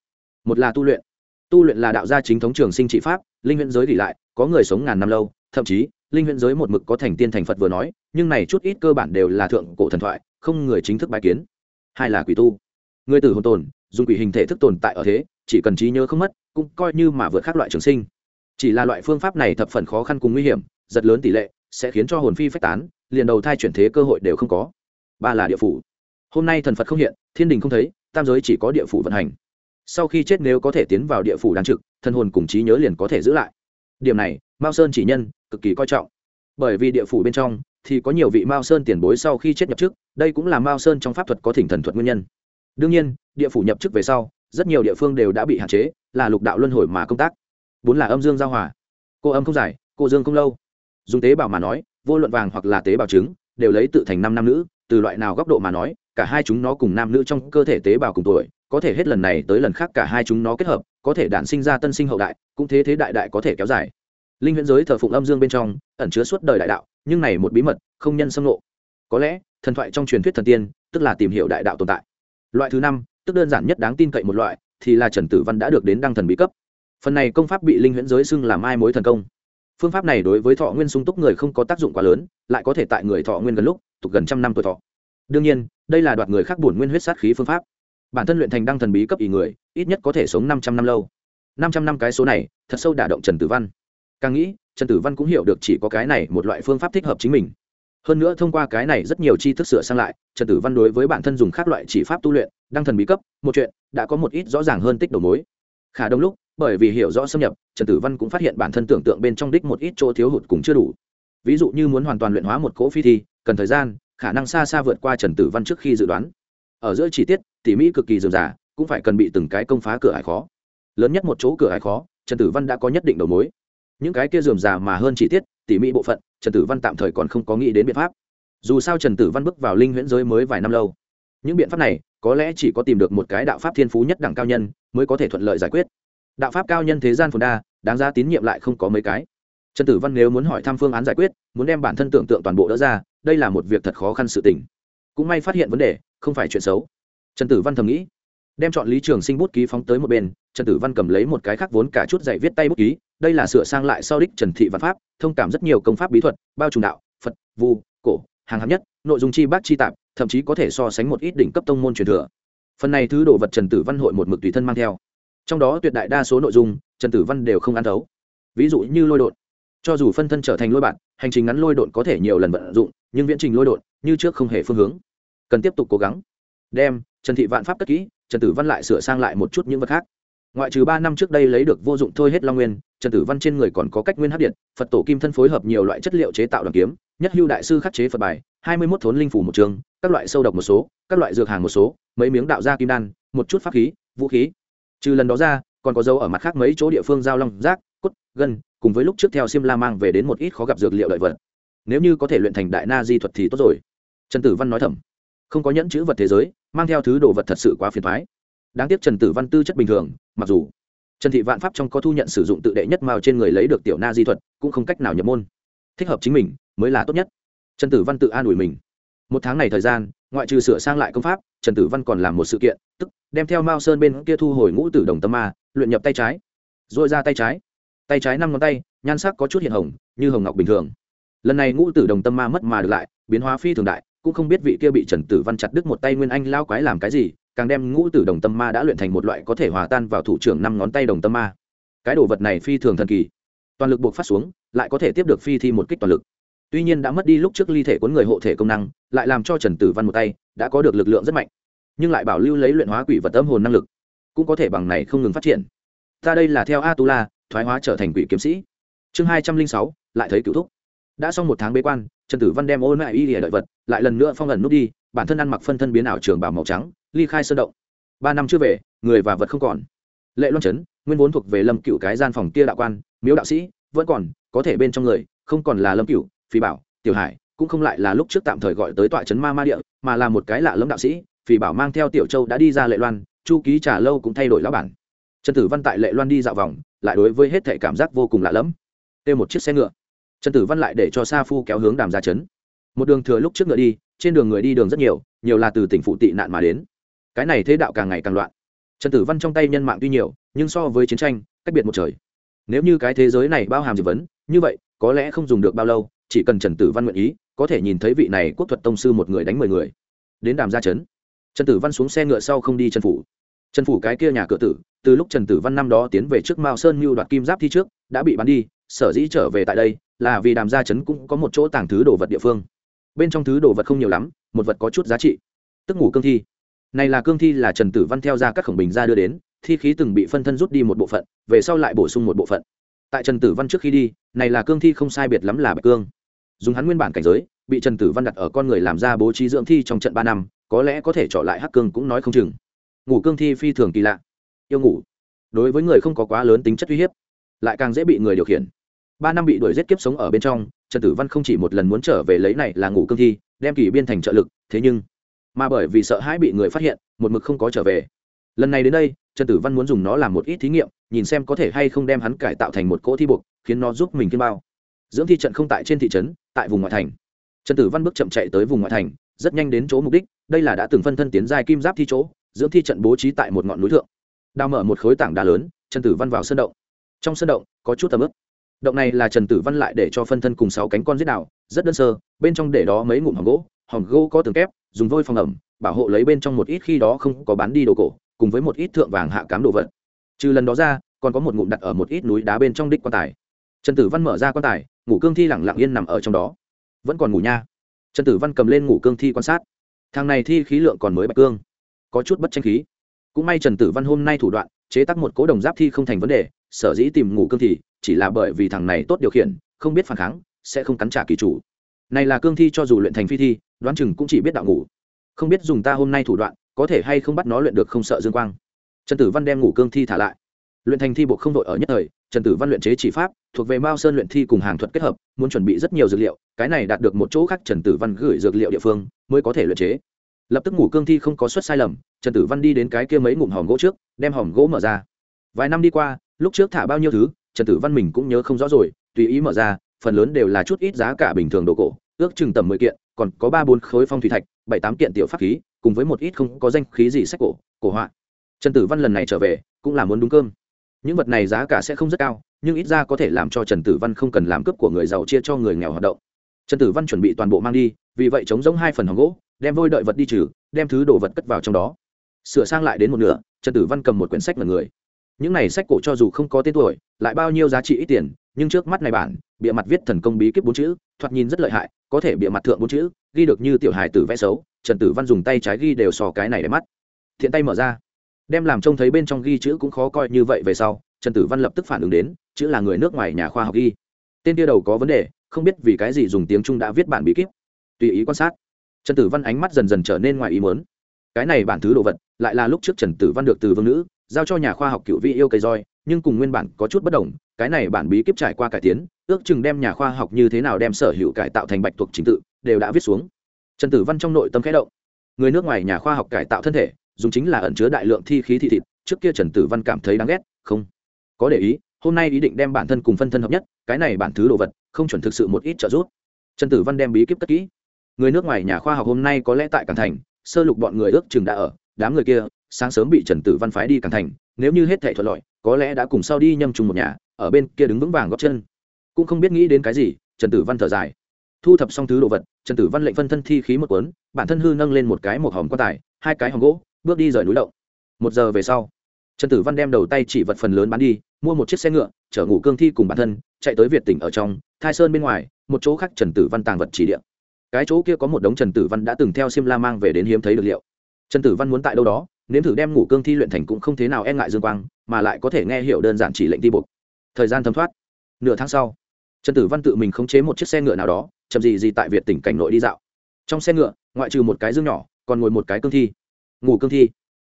Một là tu luyện. Tu luyện là đạo gia chính thống trường sinh trị pháp, linh huyễn giới gỉ lại, có người sống ngàn năm lâu, thậm chí, linh huyễn giới một mực có thành tiên thành phật vừa nói, nhưng này chút ít cơ bản đều là thượng cổ thần thoại, không người chính thức bài kiến. Hai là quỷ tu. Người tử hồn tồn, dùng quỷ hình thể thức tồn tại ở thế, chỉ cần trí nhớ không mất, cũng coi như mà vượt khác loại trường sinh. Chỉ là loại phương pháp này thập phần khó khăn cùng nguy hiểm, giật lớn tỷ lệ, sẽ khiến cho hồn phi phách tán, liền đầu thai chuyển thế cơ hội đều không có. Ba là địa phủ hôm nay thần phật không hiện, thiên đình không thấy, tam giới chỉ có địa phủ vận hành. Sau khi chết nếu có thể tiến vào địa phủ đáng trực thân hồn cùng trí nhớ liền có thể giữ lại. Điểm này, mao sơn chỉ nhân, cực kỳ coi trọng. Bởi vì địa phủ bên trong, thì có nhiều vị mao sơn tiền bối sau khi chết nhập chức, đây cũng là mao sơn trong pháp thuật có thỉnh thần thuật nguyên nhân. Đương nhiên, địa phủ nhập chức về sau, rất nhiều địa phương đều đã bị hạn chế, là lục đạo luân hồi mà công tác. Bốn là âm dương giao hòa. Cô âm không dài cô dương không lâu. Dùng tế bào mà nói, vô luận vàng hoặc là tế bào trứng, đều lấy tự thành năm nam nữ, từ loại nào góc độ mà nói cả hai chúng nó cùng nam nữ trong cơ thể tế bào cùng tuổi, có thể hết lần này tới lần khác cả hai chúng nó kết hợp, có thể đản sinh ra tân sinh hậu đại, cũng thế thế đại đại có thể kéo dài. Linh huyễn giới thờ phụng âm dương bên trong, ẩn chứa suốt đời đại đạo, nhưng này một bí mật, không nhân xâm lộ có lẽ, thần thoại trong truyền thuyết thần tiên, tức là tìm hiểu đại đạo tồn tại. Loại thứ năm, tức đơn giản nhất đáng tin cậy một loại, thì là trần tử văn đã được đến đăng thần bí cấp. Phần này công pháp bị linh huyễn giới xưng làm ai mối thần công. Phương pháp này đối với thọ nguyên sung túc người không có tác dụng quá lớn, lại có thể tại người thọ nguyên gần lúc, tục gần trăm năm tuổi thọ đương nhiên, đây là đoạt người khác bổn nguyên huyết sát khí phương pháp. Bản thân luyện thành đăng thần bí cấp ý người, ít nhất có thể sống năm trăm năm lâu. Năm trăm năm cái số này, thật sâu đả động trần tử văn. Càng nghĩ, trần tử văn cũng hiểu được chỉ có cái này một loại phương pháp thích hợp chính mình. Hơn nữa thông qua cái này rất nhiều chi thức sửa sang lại, trần tử văn đối với bản thân dùng các loại chỉ pháp tu luyện, đăng thần bí cấp, một chuyện, đã có một ít rõ ràng hơn tích đầu mối. Khả đông lúc, bởi vì hiểu rõ xâm nhập, trần tử văn cũng phát hiện bản thân tưởng tượng bên trong đích một ít chỗ thiếu hụt cũng chưa đủ. Ví dụ như muốn hoàn toàn luyện hóa một cỗ phi thi, cần thời gian khả năng xa xa vượt qua trần tử văn trước khi dự đoán. Ở giữa chi tiết, tỉ mỹ cực kỳ dườm giả cũng phải cần bị từng cái công phá cửa hải khó. Lớn nhất một chỗ cửa hải khó, trần tử văn đã có nhất định đầu mối. Những cái kia dườm giả mà hơn chi tiết, tỉ mỹ bộ phận, trần tử văn tạm thời còn không có nghĩ đến biện pháp. Dù sao trần tử văn bước vào linh huyễn giới mới vài năm lâu. Những biện pháp này, có lẽ chỉ có tìm được một cái đạo pháp thiên phú nhất đẳng cao nhân, mới có thể thuận lợi giải quyết. Đạo pháp cao nhân thế gian phồn đa, đáng ra tín nhiệm lại không có mấy cái. Trần tử văn nếu muốn hỏi thăm phương án giải quyết, muốn đem bản thân tưởng tượng toàn bộ đỡ ra đây là một việc thật khó khăn sự tình. Cũng may phát hiện vấn đề, không phải chuyện xấu. Trần tử văn thầm nghĩ. Đem chọn lý trường sinh bút ký phóng tới một bên, trần tử văn cầm lấy một cái khác vốn cả chút dạy viết tay bút ký, đây là sửa sang lại sau đích trần thị văn pháp, thông cảm rất nhiều công pháp bí thuật, bao trùm đạo, phật, vu, cổ, hàng hạng nhất, nội dung chi bác chi tạp, thậm chí có thể so sánh một ít đỉnh cấp tông môn truyền thừa. Phần này thứ đồ vật trần tử văn hội một mực tùy thân mang theo. Trong đó tuyệt đại đa số nội dung, trần tử văn đều không ăn thấu. Ví dụ như lôi đột cho dù phân thân trở thành lôi bạn, hành trình ngắn lôi đột có thể nhiều lần vận dụng nhưng viễn trình lôi đột, như trước không hề phương hướng. Cần tiếp tục cố gắng. Đem, trần thị vạn pháp cất kỹ, trần tử văn lại sửa sang lại một chút những vật khác. Ngoại trừ ba năm trước đây lấy được vô dụng thôi hết long nguyên, trần tử văn trên người còn có cách nguyên hấp điện, phật tổ kim thân phối hợp nhiều loại chất liệu chế tạo đoàn kiếm, nhất hưu đại sư khắc chế phật bài, hai mươi mốt thốn linh phủ một trường, các loại sâu độc một số, các loại dược hàng một số, mấy miếng đạo gia kim đan, một chút pháp khí, vũ khí. Trừ lần đó ra, còn có dấu ở mặt khác mấy chỗ địa phương giao long, rác, cốt, gân, cùng với lúc trước theo xiêm la mang về đến một ít khó gặp dược liệu lợi vật nếu như có thể luyện thành đại na di thuật thì tốt rồi. Trần tử văn nói thầm. Không có nhẫn chữ vật thế giới, mang theo thứ đồ vật thật sự quá phiền thoái đáng tiếc trần tử văn tư chất bình thường, mặc dù trần thị vạn pháp trong có thu nhận sử dụng tự đệ nhất mao trên người lấy được tiểu na di thuật, cũng không cách nào nhập môn. Thích hợp chính mình, mới là tốt nhất. Trần tử văn tự an ủi mình. Một tháng này thời gian, ngoại trừ sửa sang lại công pháp, trần tử văn còn làm một sự kiện, tức đem theo mao sơn bên kia thu hồi ngũ tử đồng tâm ma, luyện nhập tay trái. Dội ra tay trái. Tay trái năm ngón tay, nhan sắc có chút hiện hồng, như hồng ngọc bình thường lần này ngũ tử đồng tâm ma mất mà được lại, biến hóa phi thường đại, cũng không biết vị kia bị trần tử văn chặt đứt một tay nguyên anh lao quái làm cái gì, càng đem ngũ tử đồng tâm ma đã luyện thành một loại có thể hòa tan vào thủ trưởng năm ngón tay đồng tâm ma. Cái đồ vật này phi thường thần kỳ. Toàn lực buộc phát xuống, lại có thể tiếp được phi thi một kích toàn lực. Tuy nhiên đã mất đi lúc trước ly thể cuốn người hộ thể công năng, lại làm cho trần tử văn một tay đã có được lực lượng rất mạnh, nhưng lại bảo lưu lấy luyện hóa quỷ vật âm hồn năng lực, cũng có thể bằng này không ngừng phát triển. Ta đây là theo a tu la, thoái hóa trở thành quỷ kiếm sĩ. Chương hai trăm linh sáu, lại thấy cựu thúc đã xong một tháng bế quan, trần tử văn đem ôn lại y lìa đợi vật, lại lần nữa phong ẩn nút đi, bản thân ăn mặc phân thân biến ảo trường bảo màu trắng, ly khai sơ động. Ba năm chưa về, người và vật không còn. Lệ loan trấn, nguyên vốn thuộc về lâm cựu cái gian phòng kia đạo quan, miếu đạo sĩ, vẫn còn, có thể bên trong người, không còn là lâm cựu phi bảo, tiểu hải, cũng không lại là lúc trước tạm thời gọi tới tọa trấn ma ma địa, mà là một cái lạ lâm đạo sĩ phi bảo mang theo tiểu châu đã đi ra lệ loan, chu ký trả lâu cũng thay đổi lão bản. Trần tử văn tại lệ loan đi dạo vòng, lại đối với hết thể cảm giác vô cùng lạ lẫm. Têu một chiếc xe ngựa trần tử văn lại để cho sa phu kéo hướng đàm ra trấn. Một đường thừa lúc trước ngựa đi, trên đường người đi đường rất nhiều nhiều là từ tỉnh phụ tị nạn mà đến. Cái này thế đạo càng ngày càng loạn. Trần tử văn trong tay nhân mạng tuy nhiều, nhưng so với chiến tranh, cách biệt một trời. Nếu như cái thế giới này bao hàm dị vấn, như vậy, có lẽ không dùng được bao lâu, chỉ cần trần tử văn nguyện ý, có thể nhìn thấy vị này quốc thuật tông sư một người đánh mười người. Đến đàm gia trấn, trần tử văn xuống xe ngựa sau không đi trần phủ. Trần phủ cái kia nhà cửa tử, từ lúc trần tử văn năm đó tiến về trước mao sơn mưu đoạt kim giáp thi trước, đã bị bắn đi, sở dĩ trở về tại đây là vì đàm gia trấn cũng có một chỗ tàng thứ đồ vật địa phương. Bên trong thứ đồ vật không nhiều lắm, một vật có chút giá trị. Tức ngủ cương thi. Này là cương thi là trần tử văn theo ra các khổng bình ra đưa đến, thi khí từng bị phân thân rút đi một bộ phận, về sau lại bổ sung một bộ phận. Tại trần tử văn trước khi đi, này là cương thi không sai biệt lắm là bạch cương. Dùng hắn nguyên bản cảnh giới, bị trần tử văn đặt ở con người làm ra bố trí dưỡng thi trong trận ba năm, có lẽ có thể trọ lại hắc cương cũng nói không chừng. Ngủ cương thi phi thường kỳ lạ. Yêu ngủ. Đối với người không có quá lớn tính chất uy hiếp, lại càng dễ bị người điều khiển ba năm bị đuổi giết kiếp sống ở bên trong, trần tử văn không chỉ một lần muốn trở về lấy này là ngủ cương thi, đem kỳ biên thành trợ lực, thế nhưng mà bởi vì sợ hãi bị người phát hiện, một mực không có trở về. Lần này đến đây, trần tử văn muốn dùng nó làm một ít thí nghiệm, nhìn xem có thể hay không đem hắn cải tạo thành một cỗ thi buộc, khiến nó giúp mình kiên bao. Dưỡng thi trận không tại trên thị trấn, tại vùng ngoại thành. Trần tử văn bước chậm chạy tới vùng ngoại thành, rất nhanh đến chỗ mục đích, đây là đã từng phân thân tiến giai kim giáp thi chỗ, dưỡng thi trận bố trí tại một ngọn núi thượng. Đào mở một khối tảng đá lớn, trần tử văn vào sân động. Trong sân động, có chút tầm ướp động này là trần tử văn lại để cho phân thân cùng sáu cánh con giết đạo, rất đơn sơ, bên trong để đó mấy ngụm hòm gỗ hòm gỗ có tường kép, dùng vôi phòng ẩm, bảo hộ lấy bên trong một ít khi đó không có bán đi đồ cổ, cùng với một ít thượng vàng hạ cám đồ vật. Trừ lần đó ra, còn có một ngụm đặt ở một ít núi đá bên trong đích quan tài. Trần tử văn mở ra quan tài, ngủ cương thi lẳng lặng yên nằm ở trong đó. Vẫn còn ngủ nha. Trần tử văn cầm lên ngủ cương thi quan sát. Thằng này thi khí lượng còn mới bạch cương, có chút bất tranh khí. Cũng may trần tử văn hôm nay thủ đoạn, chế tác một cố đồng giáp thi không thành vấn đề, sở dĩ tìm ngủ cương thi chỉ là bởi vì thằng này tốt điều khiển, không biết phản kháng, sẽ không cắn trả kỳ chủ. Này là cương thi cho dù luyện thành phi thi, đoán chừng cũng chỉ biết đạo ngủ. Không biết dùng ta hôm nay thủ đoạn, có thể hay không bắt nó luyện được không sợ dương quang. Trần tử văn đem ngủ cương thi thả lại. Luyện thành thi bộ không đội ở nhất thời, trần tử văn luyện chế chỉ pháp, thuộc về mao sơn luyện thi cùng hàng thuật kết hợp, muốn chuẩn bị rất nhiều dược liệu, cái này đạt được một chỗ khác trần tử văn gửi dược liệu địa phương, mới có thể luyện chế. Lập tức ngủ cương thi không có suất sai lầm, trần tử văn đi đến cái kia mấy ngụm hòm gỗ trước, đem hòm gỗ mở ra. Vài năm đi qua, lúc trước thả bao nhiêu thứ trần tử văn mình cũng nhớ không rõ rồi, tùy ý mở ra, phần lớn đều là chút ít giá cả bình thường đồ cổ, ước chừng tầm mười kiện, còn có ba bốn khối phong thủy thạch, bảy tám kiện tiểu pháp khí, cùng với một ít không có danh khí gì sách cổ cổ họa. Trần tử văn lần này trở về, cũng là muốn đúng cơm. Những vật này giá cả sẽ không rất cao, nhưng ít ra có thể làm cho trần tử văn không cần làm cướp của người giàu chia cho người nghèo hoạt động. Trần tử văn chuẩn bị toàn bộ mang đi, vì vậy chống giống hai phần hòm gỗ, đem vôi đợi vật đi trừ, đem thứ đồ vật cất vào trong đó. Sửa sang lại đến một nửa, trần tử văn cầm một quyển sách mật người những này sách cổ cho dù không có tên tuổi, lại bao nhiêu giá trị ít tiền, nhưng trước mắt này bản, bịa mặt viết thần công bí kíp bốn chữ, thoạt nhìn rất lợi hại, có thể bịa mặt thượng bốn chữ, ghi được như tiểu hài tử vẽ xấu, trần tử văn dùng tay trái ghi đều sò cái này để mắt. Thiện tay mở ra. Đem làm trông thấy bên trong ghi chữ cũng khó coi như vậy về sau, trần tử văn lập tức phản ứng đến, chữ là người nước ngoài nhà khoa học ghi. Tên kia đầu có vấn đề, không biết vì cái gì dùng tiếng trung đã viết bản bí kíp. Tùy ý quan sát, trần tử văn ánh mắt dần dần trở nên ngoài ý mớn cái này bản thứ đồ vật, lại là lúc trước trần tử văn được từ vương nữ giao cho nhà khoa học cựu vị yêu cây roi, nhưng cùng nguyên bản có chút bất đồng, cái này bản bí kíp trải qua cải tiến, ước chừng đem nhà khoa học như thế nào đem sở hữu cải tạo thành bạch thuộc chính tự, đều đã viết xuống. Trần tử văn trong nội tâm khẽ động. Người nước ngoài nhà khoa học cải tạo thân thể, dùng chính là ẩn chứa đại lượng thi khí thị thịt, trước kia trần tử văn cảm thấy đáng ghét, không có để ý, hôm nay ý định đem bản thân cùng phân thân hợp nhất, cái này bản thứ đồ vật, không chuẩn thực sự một ít trợ giúp. Trần tử văn đem bí kíp cất kỹ. Người nước ngoài nhà khoa học hôm nay có lẽ tại cảng thành, sơ lục bọn người ước chừng đã ở, đám người kia sáng sớm bị trần tử văn phái đi càng thành nếu như hết thể thuận lợi có lẽ đã cùng sau đi nhâm chung một nhà ở bên kia đứng vững vàng góp chân. Cũng không biết nghĩ đến cái gì trần tử văn thở dài. Thu thập xong thứ đồ vật trần tử văn lệnh phân thân thi khí một cuốn bản thân hư nâng lên một cái một hòm quan tài hai cái hòm gỗ bước đi rời núi động. Một giờ về sau trần tử văn đem đầu tay chỉ vật phần lớn bán đi mua một chiếc xe ngựa chở ngủ cương thi cùng bản thân chạy tới việt tỉnh ở trong thai sơn bên ngoài một chỗ khác trần tử văn tàng vật chỉ địa, cái chỗ kia có một đống trần tử văn đã từng theo xiêm la mang về đến hiếm thấy được liệu. Trần tử văn muốn tại đâu đó nếm thử đem ngủ cương thi luyện thành cũng không thế nào e ngại dương quang, mà lại có thể nghe hiểu đơn giản chỉ lệnh ti buộc. Thời gian thấm thoát. Nửa tháng sau, trần tử văn tự mình khống chế một chiếc xe ngựa nào đó, chậm gì gì tại việt tỉnh cảnh nội đi dạo. Trong xe ngựa, ngoại trừ một cái dương nhỏ, còn ngồi một cái cương thi. Ngủ cương thi.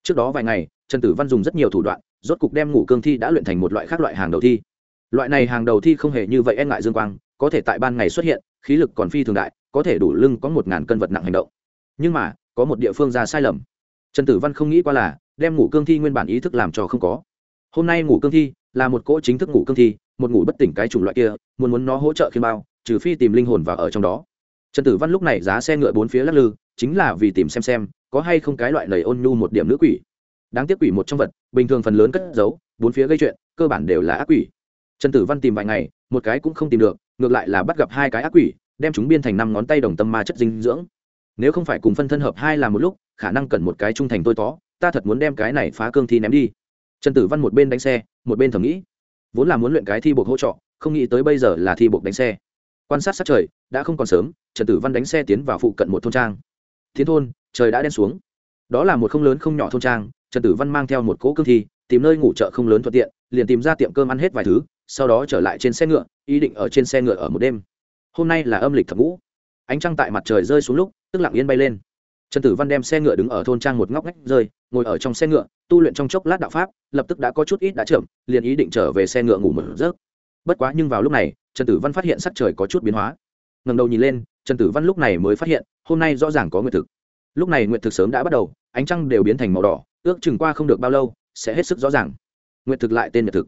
Trước đó vài ngày, trần tử văn dùng rất nhiều thủ đoạn, rốt cục đem ngủ cương thi đã luyện thành một loại khác loại hàng đầu thi. Loại này hàng đầu thi không hề như vậy e ngại dương quang, có thể tại ban ngày xuất hiện, khí lực còn phi thường đại, có thể đủ lưng có một ngàn cân vật nặng hành động. Nhưng mà, có một địa phương ra sai lầm trần tử văn không nghĩ qua là đem ngủ cương thi nguyên bản ý thức làm cho không có. Hôm nay ngủ cương thi là một cỗ chính thức ngủ cương thi, một ngủ bất tỉnh cái chủng loại kia, muốn muốn nó hỗ trợ khi bao, trừ phi tìm linh hồn vào ở trong đó. Trần tử văn lúc này giá xe ngựa bốn phía lắc lư, chính là vì tìm xem xem có hay không cái loại lầy ôn nhu một điểm nữ quỷ. Đáng tiếc quỷ một trong vật, bình thường phần lớn cất giấu, bốn phía gây chuyện, cơ bản đều là ác quỷ. Trần tử văn tìm vài ngày, một cái cũng không tìm được, ngược lại là bắt gặp hai cái ác quỷ, đem chúng biên thành năm ngón tay đồng tâm ma chất dinh dưỡng. Nếu không phải cùng phân thân hợp hai là một lúc khả năng cần một cái trung thành tôi tó, ta thật muốn đem cái này phá cương thi ném đi. Trần tử văn một bên đánh xe, một bên thầm nghĩ, vốn là muốn luyện cái thi buộc hỗ trợ, không nghĩ tới bây giờ là thi buộc đánh xe. Quan sát sát trời, đã không còn sớm, trần tử văn đánh xe tiến vào phụ cận một thôn trang. Thiên thôn, trời đã đen xuống. Đó là một không lớn không nhỏ thôn trang, trần tử văn mang theo một cỗ cương thi, tìm nơi ngủ chợ không lớn thuận tiện, liền tìm ra tiệm cơm ăn hết vài thứ, sau đó trở lại trên xe ngựa, ý định ở trên xe ngựa ở một đêm. Hôm nay là âm lịch thập ngũ. Ánh trăng tại mặt trời rơi xuống lúc, tức lặng yên bay lên trần tử văn đem xe ngựa đứng ở thôn trang một ngóc ngách rơi, ngồi ở trong xe ngựa, tu luyện trong chốc lát đạo pháp, lập tức đã có chút ít đã chậm, liền ý định trở về xe ngựa ngủ một giấc. Bất quá nhưng vào lúc này, trần tử văn phát hiện sắc trời có chút biến hóa. Ngầm đầu nhìn lên, trần tử văn lúc này mới phát hiện, hôm nay rõ ràng có nguyệt thực. Lúc này nguyệt thực sớm đã bắt đầu, ánh trăng đều biến thành màu đỏ, ước chừng qua không được bao lâu, sẽ hết sức rõ ràng. Nguyệt thực lại tên Nguyệt thực.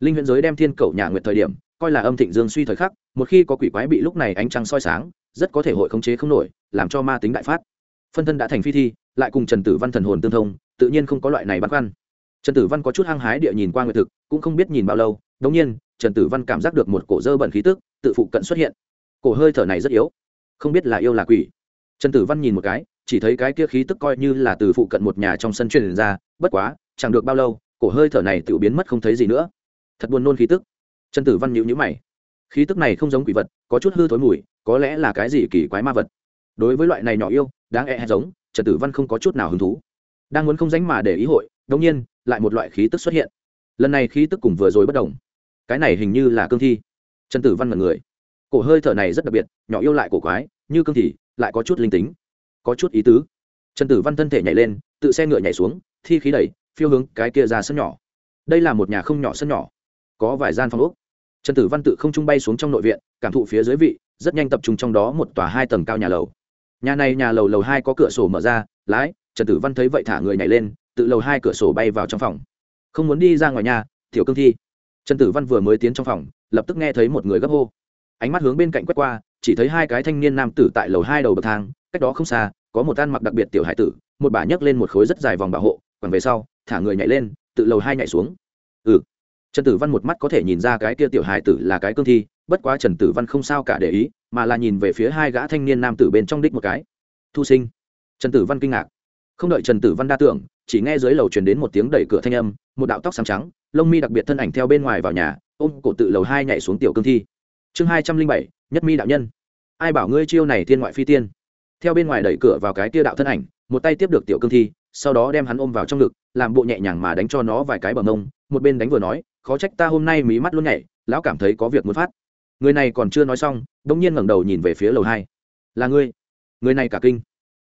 Linh huyện giới đem thiên cầu nhà nguyệt thời điểm, coi là âm thịnh dương suy thời khắc, một khi có quỷ quái bị lúc này ánh trăng soi sáng, rất có thể hội khống chế không nổi, làm cho ma tính đại phát phân thân đã thành phi thi, lại cùng trần tử văn thần hồn tương thông, tự nhiên không có loại này băn khoăn. Trần tử văn có chút hăng hái địa nhìn qua nguyệt thực, cũng không biết nhìn bao lâu đ ỗ n g nhiên, trần tử văn cảm giác được một cổ dơ bẩn khí tức, tự phụ cận xuất hiện. Cổ hơi thở này rất yếu, không biết là yêu là quỷ. Trần tử văn nhìn một cái, chỉ thấy cái kia khí tức coi như là từ phụ cận một nhà trong sân truyền ra, bất quá, chẳng được bao lâu, cổ hơi thở này tự biến mất không thấy gì nữa. Thật buồn nôn khí tức. Trần tử văn nhịu nhữ mày. Khí tức này không giống quỷ vật, có chút hư thối mùi, có lẽ là cái gì kỳ quái ma vật. Đối với loại này nhỏ yêu đáng e hay giống, trần tử văn không có chút nào hứng thú. Đang muốn không dánh mà để ý hội đông nhiên, lại một loại khí tức xuất hiện. Lần này khí tức cùng vừa rồi bất đồng. Cái này hình như là cương thi. Trần tử văn mật người. Cổ hơi thở này rất đặc biệt, nhỏ yêu lại cổ quái, như cương thi, lại có chút linh tính, có chút ý tứ. Trần tử văn thân thể nhảy lên, tự xe ngựa nhảy xuống, thi khí đẩy, phiêu hướng cái kia ra sân nhỏ. Đây là một nhà không nhỏ sân nhỏ, có vài gian phòng úc trần tử văn tự không trung bay xuống trong nội viện, cảm thụ phía dưới vị, rất nhanh tập trung trong đó một tòa hai tầng cao nhà lầu nhà này nhà lầu lầu hai có cửa sổ mở ra, lái, trần tử văn thấy vậy thả người nhảy lên, tự lầu hai cửa sổ bay vào trong phòng. Không muốn đi ra ngoài nhà, tiểu cương thi. Trần tử văn vừa mới tiến trong phòng, lập tức nghe thấy một người gấp hô. Ánh mắt hướng bên cạnh quét qua, chỉ thấy hai cái thanh niên nam tử tại lầu hai đầu bậc thang, cách đó không xa, có một tan mặc đặc biệt tiểu hải tử, một bà nhấc lên một khối rất dài vòng bảo hộ còn về sau, thả người nhảy lên, tự lầu hai nhảy xuống. Ừ. Trần tử văn một mắt có thể nhìn ra cái kia tiểu hải tử là cái cương thi, bất quá trần tử văn không sao cả để ý mà là nhìn về phía hai gã thanh niên nam tử bên trong đích một cái. Thu sinh. Trần tử văn kinh ngạc. Không đợi trần tử văn đa tưởng, chỉ nghe dưới lầu truyền đến một tiếng đẩy cửa thanh âm, một đạo tóc sáng trắng, lông mi đặc biệt thân ảnh theo bên ngoài vào nhà, ôm cổ tự lầu hai nhảy xuống tiểu cương thi. Chương hai trăm linh bảy, nhất mi đạo nhân. Ai bảo ngươi chiêu này thiên ngoại phi tiên? Theo bên ngoài đẩy cửa vào cái tia đạo thân ảnh, một tay tiếp được tiểu cương thi, sau đó đem hắn ôm vào trong ngực, làm bộ nhẹ nhàng mà đánh cho nó vài cái bờ ngông một bên đánh vừa nói, khó trách ta hôm nay mí mắt luôn nhảy, lão cảm thấy có việc muốn phát. Người này còn chưa nói xong đông nhiên ngẩng đầu nhìn về phía lầu hai. Là ngươi. Người này cả kinh.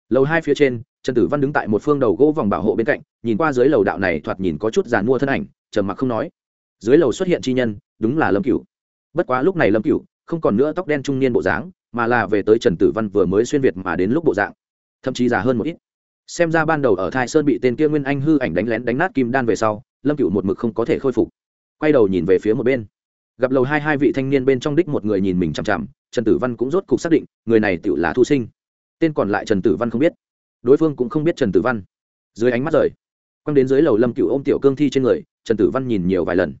Lầu hai phía trên, trần tử văn đứng tại một phương đầu gỗ vòng bảo hộ bên cạnh, nhìn qua dưới lầu đạo này thoạt nhìn có chút giàn mua thân ảnh, trầm mặc không nói. Dưới lầu xuất hiện chi nhân, đúng là lâm cửu. Bất quá lúc này lâm cửu không còn nữa tóc đen trung niên bộ dáng, mà là về tới trần tử văn vừa mới xuyên việt mà đến lúc bộ dạng. Thậm chí già hơn một ít. Xem ra ban đầu ở thai sơn bị tên kia nguyên anh hư ảnh đánh lén đánh nát kim đan về sau, lâm cửu một mực không có thể khôi phục. Quay đầu nhìn về phía một bên gặp lầu hai hai vị thanh niên bên trong đích một người nhìn mình chằm chằm, trần tử văn cũng rốt cục xác định, người này tự là thu sinh. Tên còn lại trần tử văn không biết. Đối phương cũng không biết trần tử văn. Dưới ánh mắt rời, quăng đến dưới lầu lâm cựu ôm tiểu cương thi trên người, trần tử văn nhìn nhiều vài lần.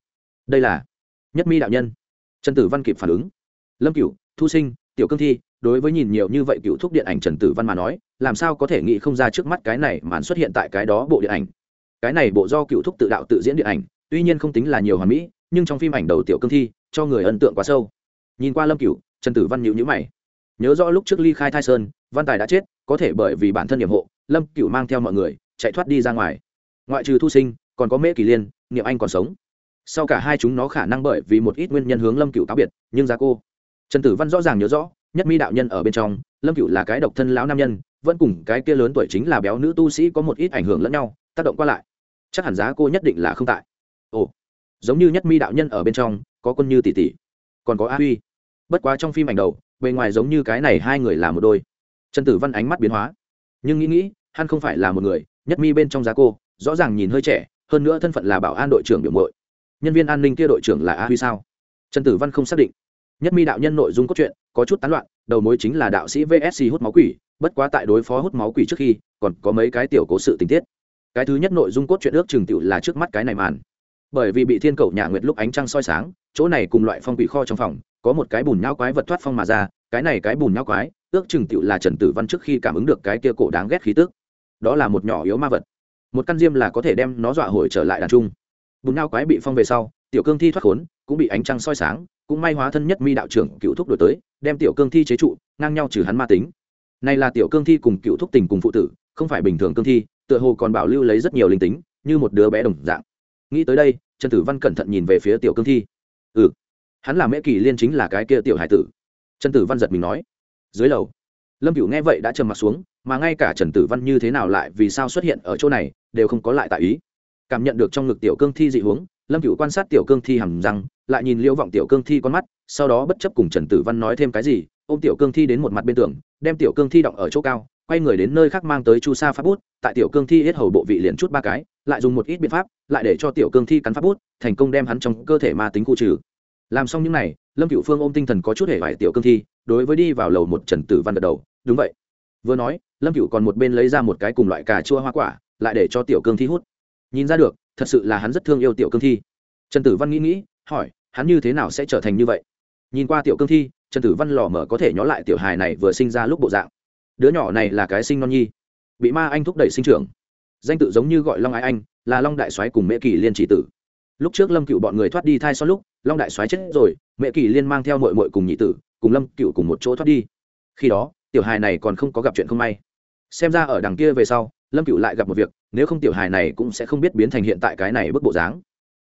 Đây là nhất mi đạo nhân. Trần tử văn kịp phản ứng. Lâm cựu thu sinh, tiểu cương thi, đối với nhìn nhiều như vậy cựu thúc điện ảnh trần tử văn mà nói, làm sao có thể nghĩ không ra trước mắt cái này màn xuất hiện tại cái đó bộ điện ảnh. Cái này bộ do cựu thúc tự đạo tự diễn điện ảnh, tuy nhiên không tính là nhiều hoàn mỹ nhưng trong phim ảnh đầu tiểu cương thi, cho người ấn tượng quá sâu. Nhìn qua lâm cựu trần tử văn nhịu nhữ mày. Nhớ rõ lúc trước ly khai thai sơn, văn tài đã chết, có thể bởi vì bản thân nhiệm hộ, lâm cựu mang theo mọi người, chạy thoát đi ra ngoài. Ngoại trừ thu sinh, còn có mễ kỳ liên, niệm anh còn sống. Sau cả hai chúng nó khả năng bởi vì một ít nguyên nhân hướng lâm cựu cáo biệt, nhưng ra cô. Trần tử văn rõ ràng nhớ rõ, nhất mi đạo nhân ở bên trong, lâm cựu là cái độc thân lão nam nhân, vẫn cùng cái kia lớn tuổi chính là béo nữ tu sĩ có một ít ảnh hưởng lẫn nhau, tác động qua lại. Chắc hẳn giá cô nhất định là không tại. Ồ giống như nhất mi đạo nhân ở bên trong, có quân như tỷ tỷ, còn có a huy. Bất quá trong phim ảnh đầu, bề ngoài giống như cái này hai người là một đôi. Trần tử văn ánh mắt biến hóa. Nhưng nghĩ nghĩ, hắn không phải là một người, nhất mi bên trong giá cô, rõ ràng nhìn hơi trẻ, hơn nữa thân phận là bảo an đội trưởng biểu mội nhân viên an ninh kia đội trưởng là a huy sao? Trần tử văn không xác định. Nhất mi đạo nhân nội dung cốt truyện, có chút tán loạn, đầu mối chính là đạo sĩ vsc hút máu quỷ, bất quá tại đối phó hút máu quỷ trước khi, còn có mấy cái tiểu cố sự tình tiết. Cái thứ nhất nội dung cốt truyện ước chừng tiểu là trước mắt cái này màn bởi vì bị thiên cầu nhà nguyệt lúc ánh trăng soi sáng, chỗ này cùng loại phong quỷ kho trong phòng, có một cái bùn nhao quái vật thoát phong mà ra, cái này cái bùn nhao quái, ước chừng tựu là trần tử văn trước khi cảm ứng được cái kia cổ đáng ghét khí tức. Đó là một nhỏ yếu ma vật. Một căn diêm là có thể đem nó dọa hồi trở lại đàn trung. Bùn nhao quái bị phong về sau, tiểu cương thi thoát khốn, cũng bị ánh trăng soi sáng, cũng may hóa thân nhất mi đạo trưởng cựu thúc đổi tới, đem tiểu cương thi chế trụ, ngang nhau trừ hắn ma tính. Này là tiểu cương thi cùng cựu thúc tình cùng phụ tử, không phải bình thường cương thi, tựa hồ còn bảo lưu lấy rất nhiều linh tính, như một đứa bé đồng dạng nghĩ tới đây, trần tử văn cẩn thận nhìn về phía tiểu cương thi. Ừ hắn là mễ kỳ liên chính là cái kia tiểu hải tử. Trần tử văn giật mình nói. Dưới lầu, lâm cựu nghe vậy đã trầm m ặ t xuống, mà ngay cả trần tử văn như thế nào lại vì sao xuất hiện ở chỗ này, đều không có lại tại ý. Cảm nhận được trong ngực tiểu cương thi dị hướng, lâm cựu quan sát tiểu cương thi hầm răng lại nhìn liễu vọng tiểu cương thi con mắt, sau đó bất chấp cùng trần tử văn nói thêm cái gì ô m tiểu cương thi đến một mặt bên tường, đem tiểu cương thi động ở chỗ cao quay người đến nơi khác mang tới chu sa pháp bút, tại tiểu cương thi hết hầu bộ vị liền chút ba cái, lại dùng một ít biện pháp, lại để cho tiểu cương thi cắn pháp bút, thành công đem hắn trong cơ thể ma tính cụ trừ. Làm xong những n à y lâm cựu phương ôm tinh thần có chút hề vải tiểu cương thi, đối với đi vào lầu một trần tử văn gật đầu, đúng vậy. Vừa nói, lâm cựu còn một bên lấy ra một cái cùng loại cà chua hoa quả, lại để cho tiểu cương thi hút. Nhìn ra được, thật sự là hắn rất thương yêu tiểu cương thi. Trần tử văn nghĩ nghĩ, hỏi, hắn như thế nào sẽ trở thành như vậy? Nhìn qua tiểu cương thi, trần tử văn lò mở có thể nhó lại tiểu hài này vừa sinh ra lúc bộ dạng đứa nhỏ này là cái sinh non nhi. Bị ma anh thúc đẩy sinh trưởng. Danh tự giống như gọi long ái anh, là long đại soái cùng mễ kỳ liên chỉ tử. Lúc trước lâm cựu bọn người thoát đi thai son lúc, long đại soái chết rồi mẹ kỳ liên mang theo mội mội cùng nhị tử, cùng lâm cựu cùng một chỗ thoát đi. Khi đó, tiểu hài này còn không có gặp chuyện không may. Xem ra ở đằng kia về sau, lâm cựu lại gặp một việc, nếu không tiểu hài này cũng sẽ không biết biến thành hiện tại cái này bức bộ dáng.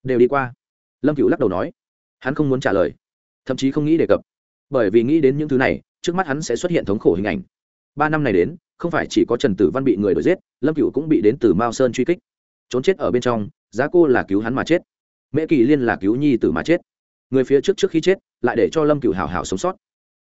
Đều đi qua. Lâm cựu lắc đầu nói. Hắn không muốn trả lời, thậm chí không nghĩ đề cập. Bởi vì nghĩ đến những thứ này, trước mắt hắn sẽ xuất hiện thống khổ hình ảnh ba năm này đến, không phải chỉ có trần tử văn bị người đuổi giết, lâm cựu cũng bị đến từ mao sơn truy kích. Trốn chết ở bên trong, giá cô là cứu hắn mà chết. Mễ kỳ liên là cứu nhi tử mà chết. Người phía trước trước khi chết, lại để cho lâm cựu hào hào sống sót.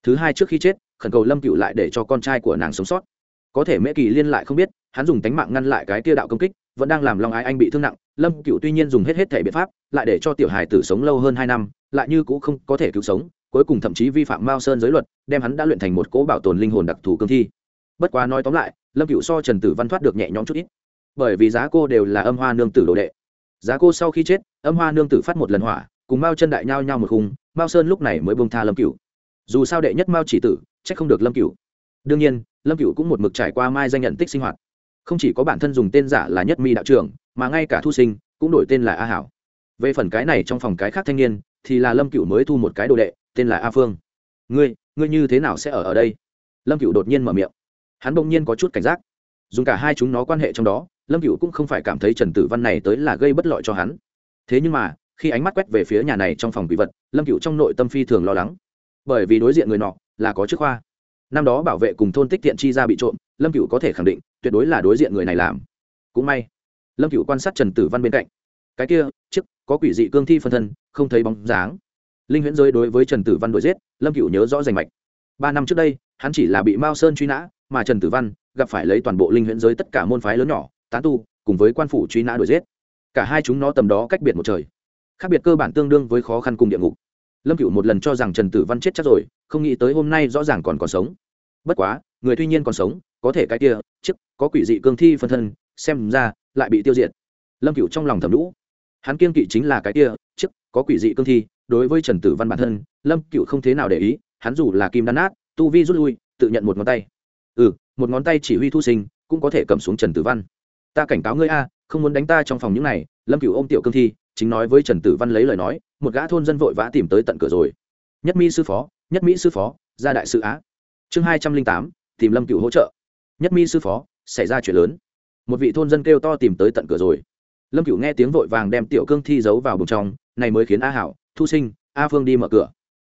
Thứ hai trước khi chết, khẩn cầu lâm cựu lại để cho con trai của nàng sống sót. Có thể mễ kỳ liên lại không biết, hắn dùng tánh mạng ngăn lại cái tia đạo công kích, vẫn đang làm long ái anh bị thương nặng. Lâm cựu tuy nhiên dùng hết hết thể biện pháp, lại để cho tiểu hài tử sống lâu hơn hai năm, lại như cũng không có thể cứu sống, cuối cùng thậm chí vi phạm mao sơn giới luật, đem hắn đã luyện thành một cỗ bảo tồn linh hồn đặc thù cương thi bất quá nói tóm lại, lâm cựu so trần tử văn thoát được nhẹ nhõm chút ít. Bởi vì giá cô đều là âm hoa nương tử đồ đệ. Giá cô sau khi chết, âm hoa nương tử phát một lần hỏa, cùng mao chân đại nhao nhau một khung, mao sơn lúc này mới bông tha lâm cựu dù sao đệ nhất mao chỉ tử c h ắ c không được lâm cựu đương nhiên, lâm cựu cũng một mực trải qua mai danh nhận tích sinh hoạt. Không chỉ có bản thân dùng tên giả là nhất mi đạo trưởng, mà ngay cả thu sinh, cũng đổi tên là a hảo. Về phần cái này trong phòng cái khác thanh niên, thì là lâm cựu mới thu một cái đồ đệ, tên là a phương. Ngươi ngươi như thế nào sẽ ở ở đây? Lâm cựu đột nhiên mở miệng hắn bỗng nhiên có chút cảnh giác. Dùng cả hai chúng nó quan hệ trong đó, lâm cựu cũng không phải cảm thấy trần tử văn này tới là gây bất lợi cho hắn. Thế nhưng mà, khi ánh mắt quét về phía nhà này trong phòng bị vật, lâm cựu trong nội tâm phi thường lo lắng. Bởi vì đối diện người nọ là có chức khoa. Năm đó bảo vệ cùng thôn tích tiện chi ra bị trộm, lâm cựu có thể khẳng định, tuyệt đối là đối diện người này làm. Cũng may, lâm cựu quan sát trần tử văn bên cạnh. Cái kia chức có quỷ dị cương thi phân thân, không thấy bóng dáng. Linh huyễn rơi đối với trần tử văn đuổi giết, lâm cựu nhớ rõ rành mạch. Ba năm trước đây hắn chỉ là bị mao sơn truy nã, mà trần tử văn gặp phải lấy toàn bộ linh huyễn giới tất cả môn phái lớn nhỏ, tán tu, cùng với quan phủ truy nã đuổi giết. Cả hai chúng nó tầm đó cách biệt một trời. Khác biệt cơ bản tương đương với khó khăn cùng địa ngục. Lâm cựu một lần cho rằng trần tử văn chết chắc rồi, không nghĩ tới hôm nay rõ ràng còn còn sống. Bất quá, người tuy nhiên còn sống, có thể cái kia chức có quỷ dị cương thi phân thân, xem ra lại bị tiêu diệt. Lâm cựu trong lòng thầm lũ hắn kiên kỵ chính là cái kia chức có quỷ dị cương thi, đối với trần tử văn bản thân, lâm cựu không thế nào để ý, hắn dù là kim đan nát tu vi rút lui, tự nhận một ngón tay. Ừ một ngón tay chỉ huy thu sinh, cũng có thể cầm xuống trần tử văn. Ta cảnh cáo ngươi a, không muốn đánh ta trong phòng những này, lâm cửu ô m tiểu cương thi, chính nói với trần tử văn lấy lời nói, một gã thôn dân vội vã tìm tới tận cửa rồi. Nhất mỹ sư phó, nhất mỹ sư phó, ra đại sư á. Chương hai trăm linh tám, tìm lâm cửu hỗ trợ. Nhất mỹ sư phó, xảy ra chuyện lớn. Một vị thôn dân kêu to tìm tới tận cửa rồi. Lâm cửu nghe tiếng vội vàng đem tiểu cương thi giấu vào bụng trong, này mới khiến a hảo, thu sinh, a phương đi mở cửa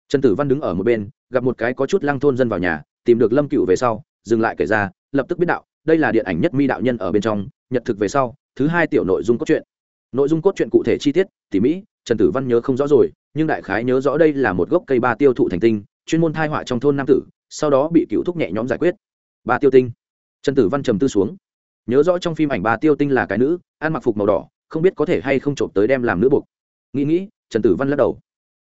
trần tử văn đứng ở một bên, gặp một cái có chút lăng thôn dân vào nhà, tìm được lâm cựu về sau, dừng lại kể ra, lập tức biết đạo, đây là điện ảnh nhất mi đạo nhân ở bên trong, nhật thực về sau, thứ hai tiểu nội dung cốt truyện. Nội dung cốt truyện cụ thể chi tiết, tỉ mỹ trần tử văn nhớ không rõ rồi, nhưng đại khái nhớ rõ đây là một gốc cây ba tiêu thụ thành tinh, chuyên môn thai họa trong thôn nam tử, sau đó bị cựu thúc nhẹ nhõm giải quyết. Ba tiêu tinh. Trần tử văn trầm tư xuống. Nhớ rõ trong phim ảnh ba tiêu tinh là cái nữ, ăn mặc phục màu đỏ, không biết có thể hay không trộm tới đem làm nữ buộc. Nghĩ nghĩ, trần tử văn lắc đầu.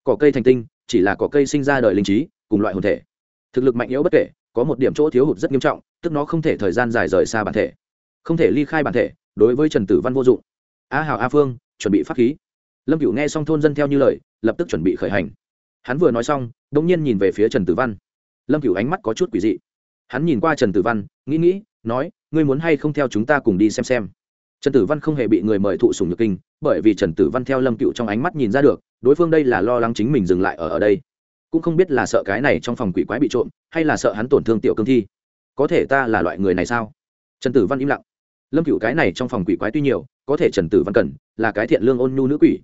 Cỏ cây thành tinh chỉ là cỏ cây sinh ra đời linh trí, cùng loại hồn thể. Thực lực mạnh yếu bất kể, có một điểm chỗ thiếu hụt rất nghiêm trọng, tức nó không thể thời gian dài rời xa bản thể. Không thể ly khai bản thể, đối với trần tử văn vô dụng. A hào a phương, chuẩn bị pháp khí. Lâm cựu nghe xong thôn dân theo như lời, lập tức chuẩn bị khởi hành. Hắn vừa nói xong đ ỗ n g nhiên nhìn về phía trần tử văn. Lâm cựu ánh mắt có chút quỷ dị. Hắn nhìn qua trần tử văn, nghĩ nghĩ, nói, ngươi muốn hay không theo chúng ta cùng đi xem xem? Trần tử văn không hề bị người mời thụ sùng nhược kinh, bởi vì trần tử văn theo lâm cựu trong ánh mắt nhìn ra được đối phương đây là lo lắng chính mình dừng lại ở ở đây. Cũng không biết là sợ cái này trong phòng quỷ quái bị trộm, hay là sợ hắn tổn thương tiểu cương thi. Có thể ta là loại người này sao? Trần tử văn im lặng. Lâm cựu cái này trong phòng quỷ quái tuy nhiều, có thể trần tử văn cần, là cái thiện lương ôn nhu nữ quỷ.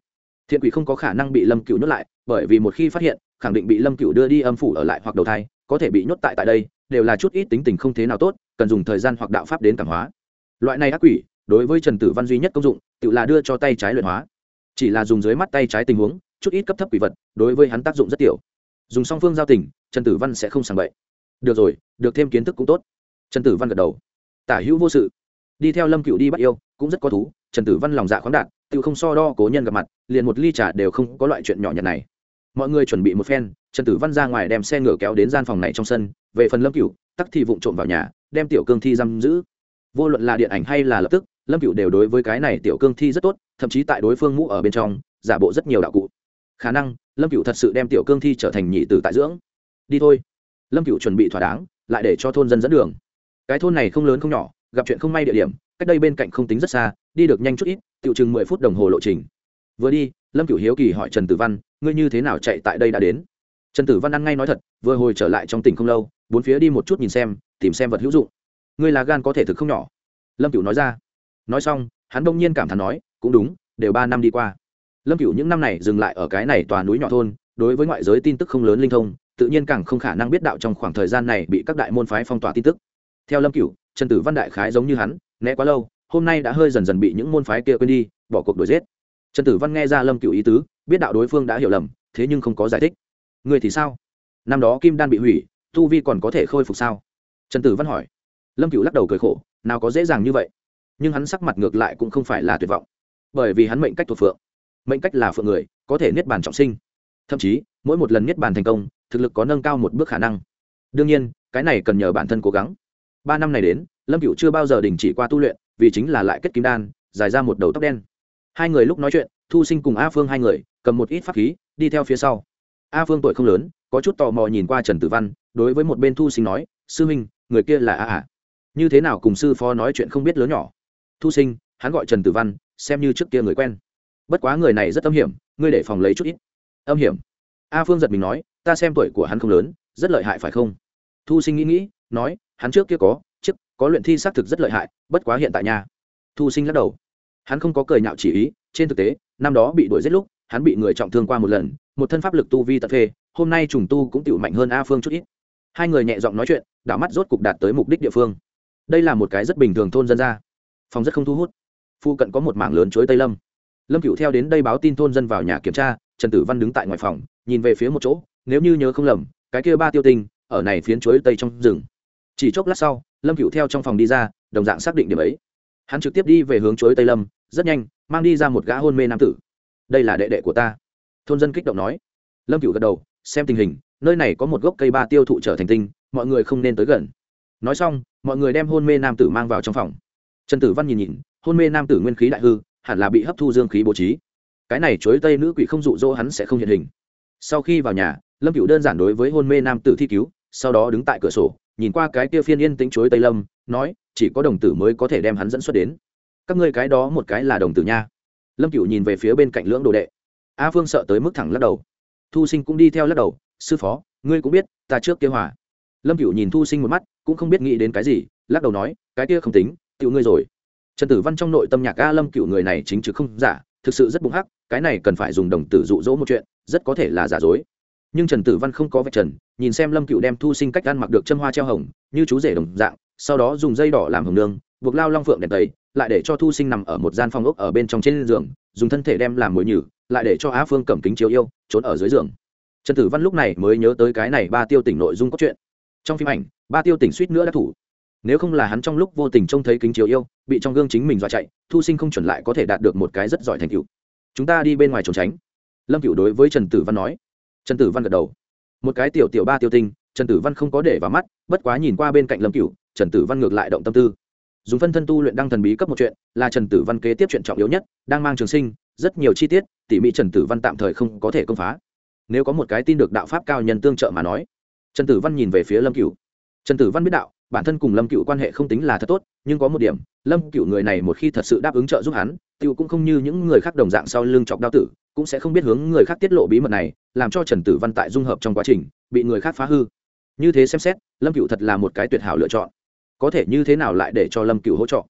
Thiện quỷ không có khả năng bị lâm cựu nhốt lại, bởi vì một khi phát hiện, khẳng định bị lâm cựu đưa đi âm phủ ở lại hoặc đầu thai, có thể bị nhốt tại tại đây, đều là chút ít tính tình không thế nào tốt, cần dùng thời gian hoặc đạo pháp đến cảm hóa. Loại này ác quỷ, đối với trần tử văn duy nhất công dụng, tự là đưa cho tay trái luyện hóa. Chỉ là dùng dưới mắt tay trái tình huống chút ít cấp thấp quỷ vật, đối với hắn tác dụng rất tiểu. Dùng song phương giao tình, trần tử văn sẽ không sàng bậy. Được rồi, được thêm kiến thức cũng tốt. Trần tử văn gật đầu. Tả hữu vô sự. Đi theo lâm cựu đi bắt yêu, cũng rất có thú, trần tử văn lòng dạ khoáng đạt, tự không so đo cố nhân gặp mặt, liền một ly trà đều không có loại chuyện nhỏ nhặt này. Mọi người chuẩn bị một phen, trần tử văn ra ngoài đem xe ngựa kéo đến gian phòng này trong sân, về phần lâm cựu, tắc thì vụng trộm vào nhà, đem tiểu cương thi giam giữ. Vô luận là điện ảnh hay là lập tức, lâm cựu đều đối với cái này tiểu cương thi rất tốt, thậm chí tại đối phương mũ ở bên trong, giả bộ rất nhiều đạo cụ khả năng, lâm cựu thật sự đem tiểu cương thi trở thành nhị tử tại dưỡng. Đi thôi. Lâm cựu chuẩn bị thỏa đáng, lại để cho thôn dân dẫn đường. Cái thôn này không lớn không nhỏ, gặp chuyện không may địa điểm, cách đây bên cạnh không tính rất xa, đi được nhanh chút ít, tiểu chừng mười phút đồng hồ lộ trình. Vừa đi, lâm cửu hiếu kỳ hỏi trần tử văn, ngươi như thế nào chạy tại đây đã đến? Trần tử văn ăn ngay nói thật, vừa hồi trở lại trong tỉnh không lâu, bốn phía đi một chút nhìn xem, tìm xem vật hữu dụng. Ngươi là gan có thể thực không nhỏ. Lâm cửu nói ra. Nói xong, hắn đông nhiên cảm thán nói, cũng đúng, đều ba năm đi qua lâm cửu những năm này dừng lại ở cái này tòa núi nhỏ thôn, đối với ngoại giới tin tức không lớn linh thông, tự nhiên càng không khả năng biết đạo trong khoảng thời gian này bị các đại môn phái phong tỏa tin tức. Theo lâm cửu, trần tử văn đại khái giống như hắn, né quá lâu, hôm nay đã hơi dần dần bị những môn phái kia quên đi, bỏ cuộc đuổi giết. Trần tử văn nghe ra lâm cửu ý tứ, biết đạo đối phương đã hiểu lầm, thế nhưng không có giải thích. Người thì sao? Năm đó kim đan bị hủy, tu vi còn có thể khôi phục sao? Trần tử văn hỏi. Lâm cửu lắc đầu cười khổ, nào có dễ dàng như vậy. Nhưng hắn sắc mặt ngược lại cũng không phải là tuyệt vọng, bởi vì hắn mệnh cách thuộc phượng mệnh cách là phượng người, có thể niết bàn trọng sinh. Thậm chí, mỗi một lần niết bàn thành công, thực lực có nâng cao một bước khả năng. Đương nhiên, cái này cần nhờ bản thân cố gắng. Ba năm này đến, lâm cựu chưa bao giờ đình chỉ qua tu luyện, vì chính là lại kết kim đan, dài ra một đầu tóc đen. Hai người lúc nói chuyện, thu sinh cùng a phương hai người, cầm một ít pháp khí, đi theo phía sau. A phương tuổi không lớn, có chút tò mò nhìn qua trần tử văn, đối với một bên thu sinh nói, sư huynh, người kia là a à như thế nào cùng sư phó nói chuyện không biết lớn nhỏ. Thu sinh, hắn gọi trần tử văn, xem như trước kia người quen bất quá người này rất âm hiểm, ngươi để phòng lấy chút ít. Âm hiểm? A phương giật mình nói, ta xem tuổi của hắn không lớn, rất lợi hại phải không? Thu sinh nghĩ nghĩ, nói, hắn trước kia có chức có luyện thi xác thực rất lợi hại, bất quá hiện tại nhà thu sinh lắc đầu. Hắn không có cười nhạo chỉ ý, trên thực tế, năm đó bị đuổi giết lúc, hắn bị người trọng thương qua một lần, một thân pháp lực tu vi tật phê, hôm nay trùng tu cũng tiểu mạnh hơn a phương chút ít. Hai người nhẹ giọng nói chuyện, đảo mắt rốt cục đạt tới mục đích địa phương. Đây là một cái rất bình thường thôn dân ra. Phòng rất không thu hút. Phu cận có một mảng lớn chuối tây lâm lâm cựu theo đến đây báo tin thôn dân vào nhà kiểm tra, trần tử văn đứng tại ngoài phòng, nhìn về phía một chỗ, nếu như nhớ không lầm, cái kia ba tiêu tinh, ở này phiến chuối tây trong rừng. Chỉ chốc lát sau, lâm cựu theo trong phòng đi ra, đồng dạng xác định điểm ấy. Hắn trực tiếp đi về hướng chuối tây lâm, rất nhanh, mang đi ra một gã hôn mê nam tử. Đây là đệ đệ của ta. Thôn dân kích động nói. Lâm cựu gật đầu, xem tình hình, nơi này có một gốc cây ba tiêu thụ trở thành tinh, mọi người không nên tới gần. Nói xong, mọi người đem hôn mê nam tử mang vào trong phòng. Trần tử văn nhìn nhìn, hôn mê nam tử nguyên khí đại hư hẳn là bị hấp thu dương khí bố trí. Cái này chối tây nữ quỷ không dụ dỗ hắn sẽ không hiện hình. Sau khi vào nhà, lâm cựu đơn giản đối với hôn mê nam tử thi cứu, sau đó đứng tại cửa sổ, nhìn qua cái kia phiên yên tính chối tây lâm, nói, chỉ có đồng tử mới có thể đem hắn dẫn xuất đến. Các ngươi cái đó một cái là đồng tử nha. Lâm cựu nhìn về phía bên cạnh lưỡng đồ đệ. A phương sợ tới mức thẳng lắc đầu. Thu sinh cũng đi theo lắc đầu, sư phó, ngươi cũng biết, ta trước kia hòa. Lâm cựu nhìn thu sinh một mắt, cũng không biết nghĩ đến cái gì, lắc đầu nói, cái kia không tính cựu ngươi rồi trần tử văn trong nội tâm nhạc a lâm cựu người này chính chứ không giả, thực sự rất bụng hắc, cái này cần phải dùng đồng tử dụ dỗ một chuyện, rất có thể là giả dối. Nhưng trần tử văn không có vạch trần, nhìn xem lâm cựu đem thu sinh cách ăn mặc được chân hoa treo hồng, như chú rể đồng dạng, sau đó dùng dây đỏ làm hồng nương, buộc lao long phượng đèn tây lại để cho thu sinh nằm ở một gian phòng ốc ở bên trong trên giường, dùng thân thể đem làm mồi nhử, lại để cho á phương cầm kính chiếu yêu, trốn ở dưới giường. Trần tử văn lúc này mới nhớ tới cái này ba tiêu tỉnh nội dung cốt truyện. Trong phim ảnh, ba tiêu tỉnh suýt nữa đã thủ nếu không là hắn trong lúc vô tình trông thấy kính chiếu yêu, bị trong gương chính mình dọa chạy, thu sinh không chuẩn lại có thể đạt được một cái rất giỏi thành tựu. Chúng ta đi bên ngoài trốn tránh. Lâm cựu đối với trần tử văn nói. Trần tử văn gật đầu. Một cái tiểu tiểu ba tiêu tinh, trần tử văn không có để vào mắt, bất quá nhìn qua bên cạnh lâm cựu trần tử văn ngược lại động tâm tư. Dùng phân thân tu luyện đăng thần bí cấp một chuyện, là trần tử văn kế tiếp chuyện trọng yếu nhất, đang mang trường sinh, rất nhiều chi tiết, tỉ mỉ trần tử văn tạm thời không có thể công phá. Nếu có một cái tin được đạo pháp cao nhân tương trợ mà nói. Trần tử văn nhìn về phía lâm cựu trần tử văn biết đạo bản thân cùng lâm cựu quan hệ không tính là thật tốt, nhưng có một điểm, lâm cựu người này một khi thật sự đáp ứng trợ giúp hắn t i u cũng không như những người khác đồng dạng sau lưng chọc đao tử, cũng sẽ không biết hướng người khác tiết lộ bí mật này, làm cho trần tử văn tại dung hợp trong quá trình, bị người khác phá hư. Như thế xem xét, lâm cựu thật là một cái tuyệt hảo lựa chọn. Có thể như thế nào lại để cho lâm cựu hỗ trợ?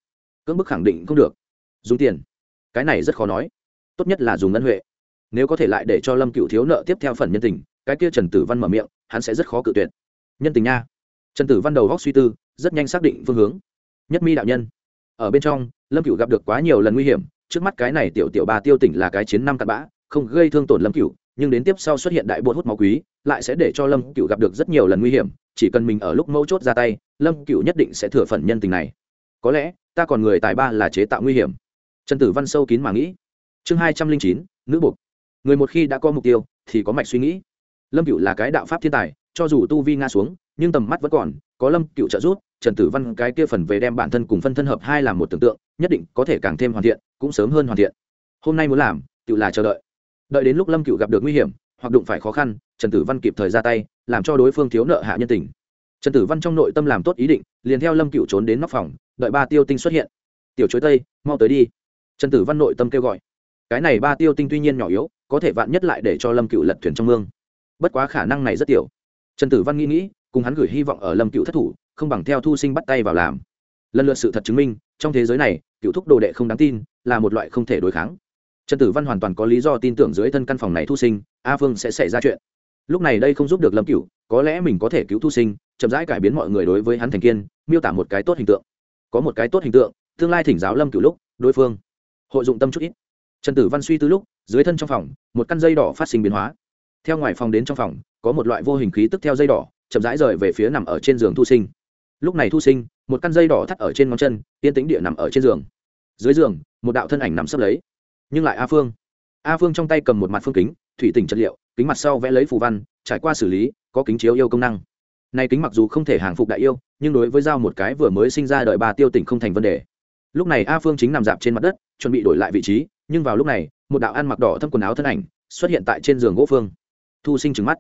Cưỡng bức khẳng định không được. Dùng tiền. Cái này rất khó nói. Tốt nhất là dùng ngân huệ. Nếu có thể lại để cho lâm cựu thiếu nợ tiếp theo phần nhân tình, cái kia trần tử văn mở miệng, hắn sẽ rất khó cự tuyệt. Nhân tình nha trần tử văn đầu góc suy tư, rất nhanh xác định phương hướng. Nhất mi đạo nhân. Ở bên trong, lâm cựu gặp được quá nhiều lần nguy hiểm, trước mắt cái này tiểu tiểu ba tiêu tỉnh là cái chiến năm cặn bã, không gây thương tổn lâm cựu nhưng đến tiếp sau xuất hiện đại bột hút máu quý, lại sẽ để cho lâm cựu gặp được rất nhiều lần nguy hiểm, chỉ cần mình ở lúc mấu chốt ra tay, lâm cựu nhất định sẽ thừa phần nhân tình này. Có lẽ, ta còn người tài ba là chế tạo nguy hiểm. Trần tử văn sâu kín mà nghĩ. Chương hai trăm linh chín, nữ buộc. Người một khi đã có mục tiêu, thì có mạch suy nghĩ. Lâm cựu là cái đạo pháp thiên tài cho dù tu vi nga xuống, nhưng tầm mắt vẫn còn, có lâm cựu trợ giúp, trần tử văn cái kia phần về đem bản thân cùng phân thân hợp hai làm một tưởng tượng, nhất định có thể càng thêm hoàn thiện, cũng sớm hơn hoàn thiện. Hôm nay muốn làm, tự là chờ đợi. Đợi đến lúc lâm cựu gặp được nguy hiểm, hoặc đụng phải khó khăn, trần tử văn kịp thời ra tay, làm cho đối phương thiếu nợ hạ nhân tình. Trần tử văn trong nội tâm làm tốt ý định, liền theo lâm cựu trốn đến nóc phòng, đợi ba tiêu tinh xuất hiện. Tiểu chối tây, mau tới đi. Trần tử văn nội tâm kêu gọi. Cái này ba tiêu tinh tuy nhiên nhỏ yếu, có thể vạn nhất lại để cho lâm cựu lật thuyền trong mương. Bất quá khả năng này rất tiểu trần tử văn nghĩ nghĩ, cùng hắn gửi hy vọng ở lâm cựu thất thủ, không bằng theo thu sinh bắt tay vào làm. Lần lượt sự thật chứng minh, trong thế giới này, cựu thúc đồ đệ không đáng tin, là một loại không thể đối kháng. Trần tử văn hoàn toàn có lý do tin tưởng dưới thân căn phòng này thu sinh, a phương sẽ xảy ra chuyện. Lúc này đây không giúp được lâm cựu, có lẽ mình có thể cứu thu sinh, chậm rãi cải biến mọi người đối với hắn thành kiên, miêu tả một cái tốt hình tượng. Có một cái tốt hình tượng, tương lai thỉnh giáo lâm cựu lúc, đối phương. Hội dụng tâm chút ít. Trần tử văn suy tư lúc, dưới thân trong phòng, một căn dây đỏ phát sinh biến hóa theo ngoài phòng đến trong phòng, có một loại vô hình khí tức theo dây đỏ, chậm rãi rời về phía nằm ở trên giường thu sinh. Lúc này thu sinh, một căn dây đỏ thắt ở trên ngón chân, yên tĩnh địa nằm ở trên giường. Dưới giường, một đạo thân ảnh nằm sấp lấy. Nhưng lại a phương. A phương trong tay cầm một mặt phương kính, thủy tỉnh chất liệu, kính mặt sau vẽ lấy phù văn, trải qua xử lý, có kính chiếu yêu công năng. Này kính mặc dù không thể hàng phục đại yêu, nhưng đối với dao một cái vừa mới sinh ra đợi bà tiêu tỉnh không thành vấn đề. Lúc này a phương chính nằm dạp trên mặt đất, chuẩn bị đổi lại vị trí, nhưng vào lúc này, một đạo ăn mặc đỏ thâm quần áo thân ảnh xuất hiện tại trên giường gỗ phương thu sinh trừng mắt.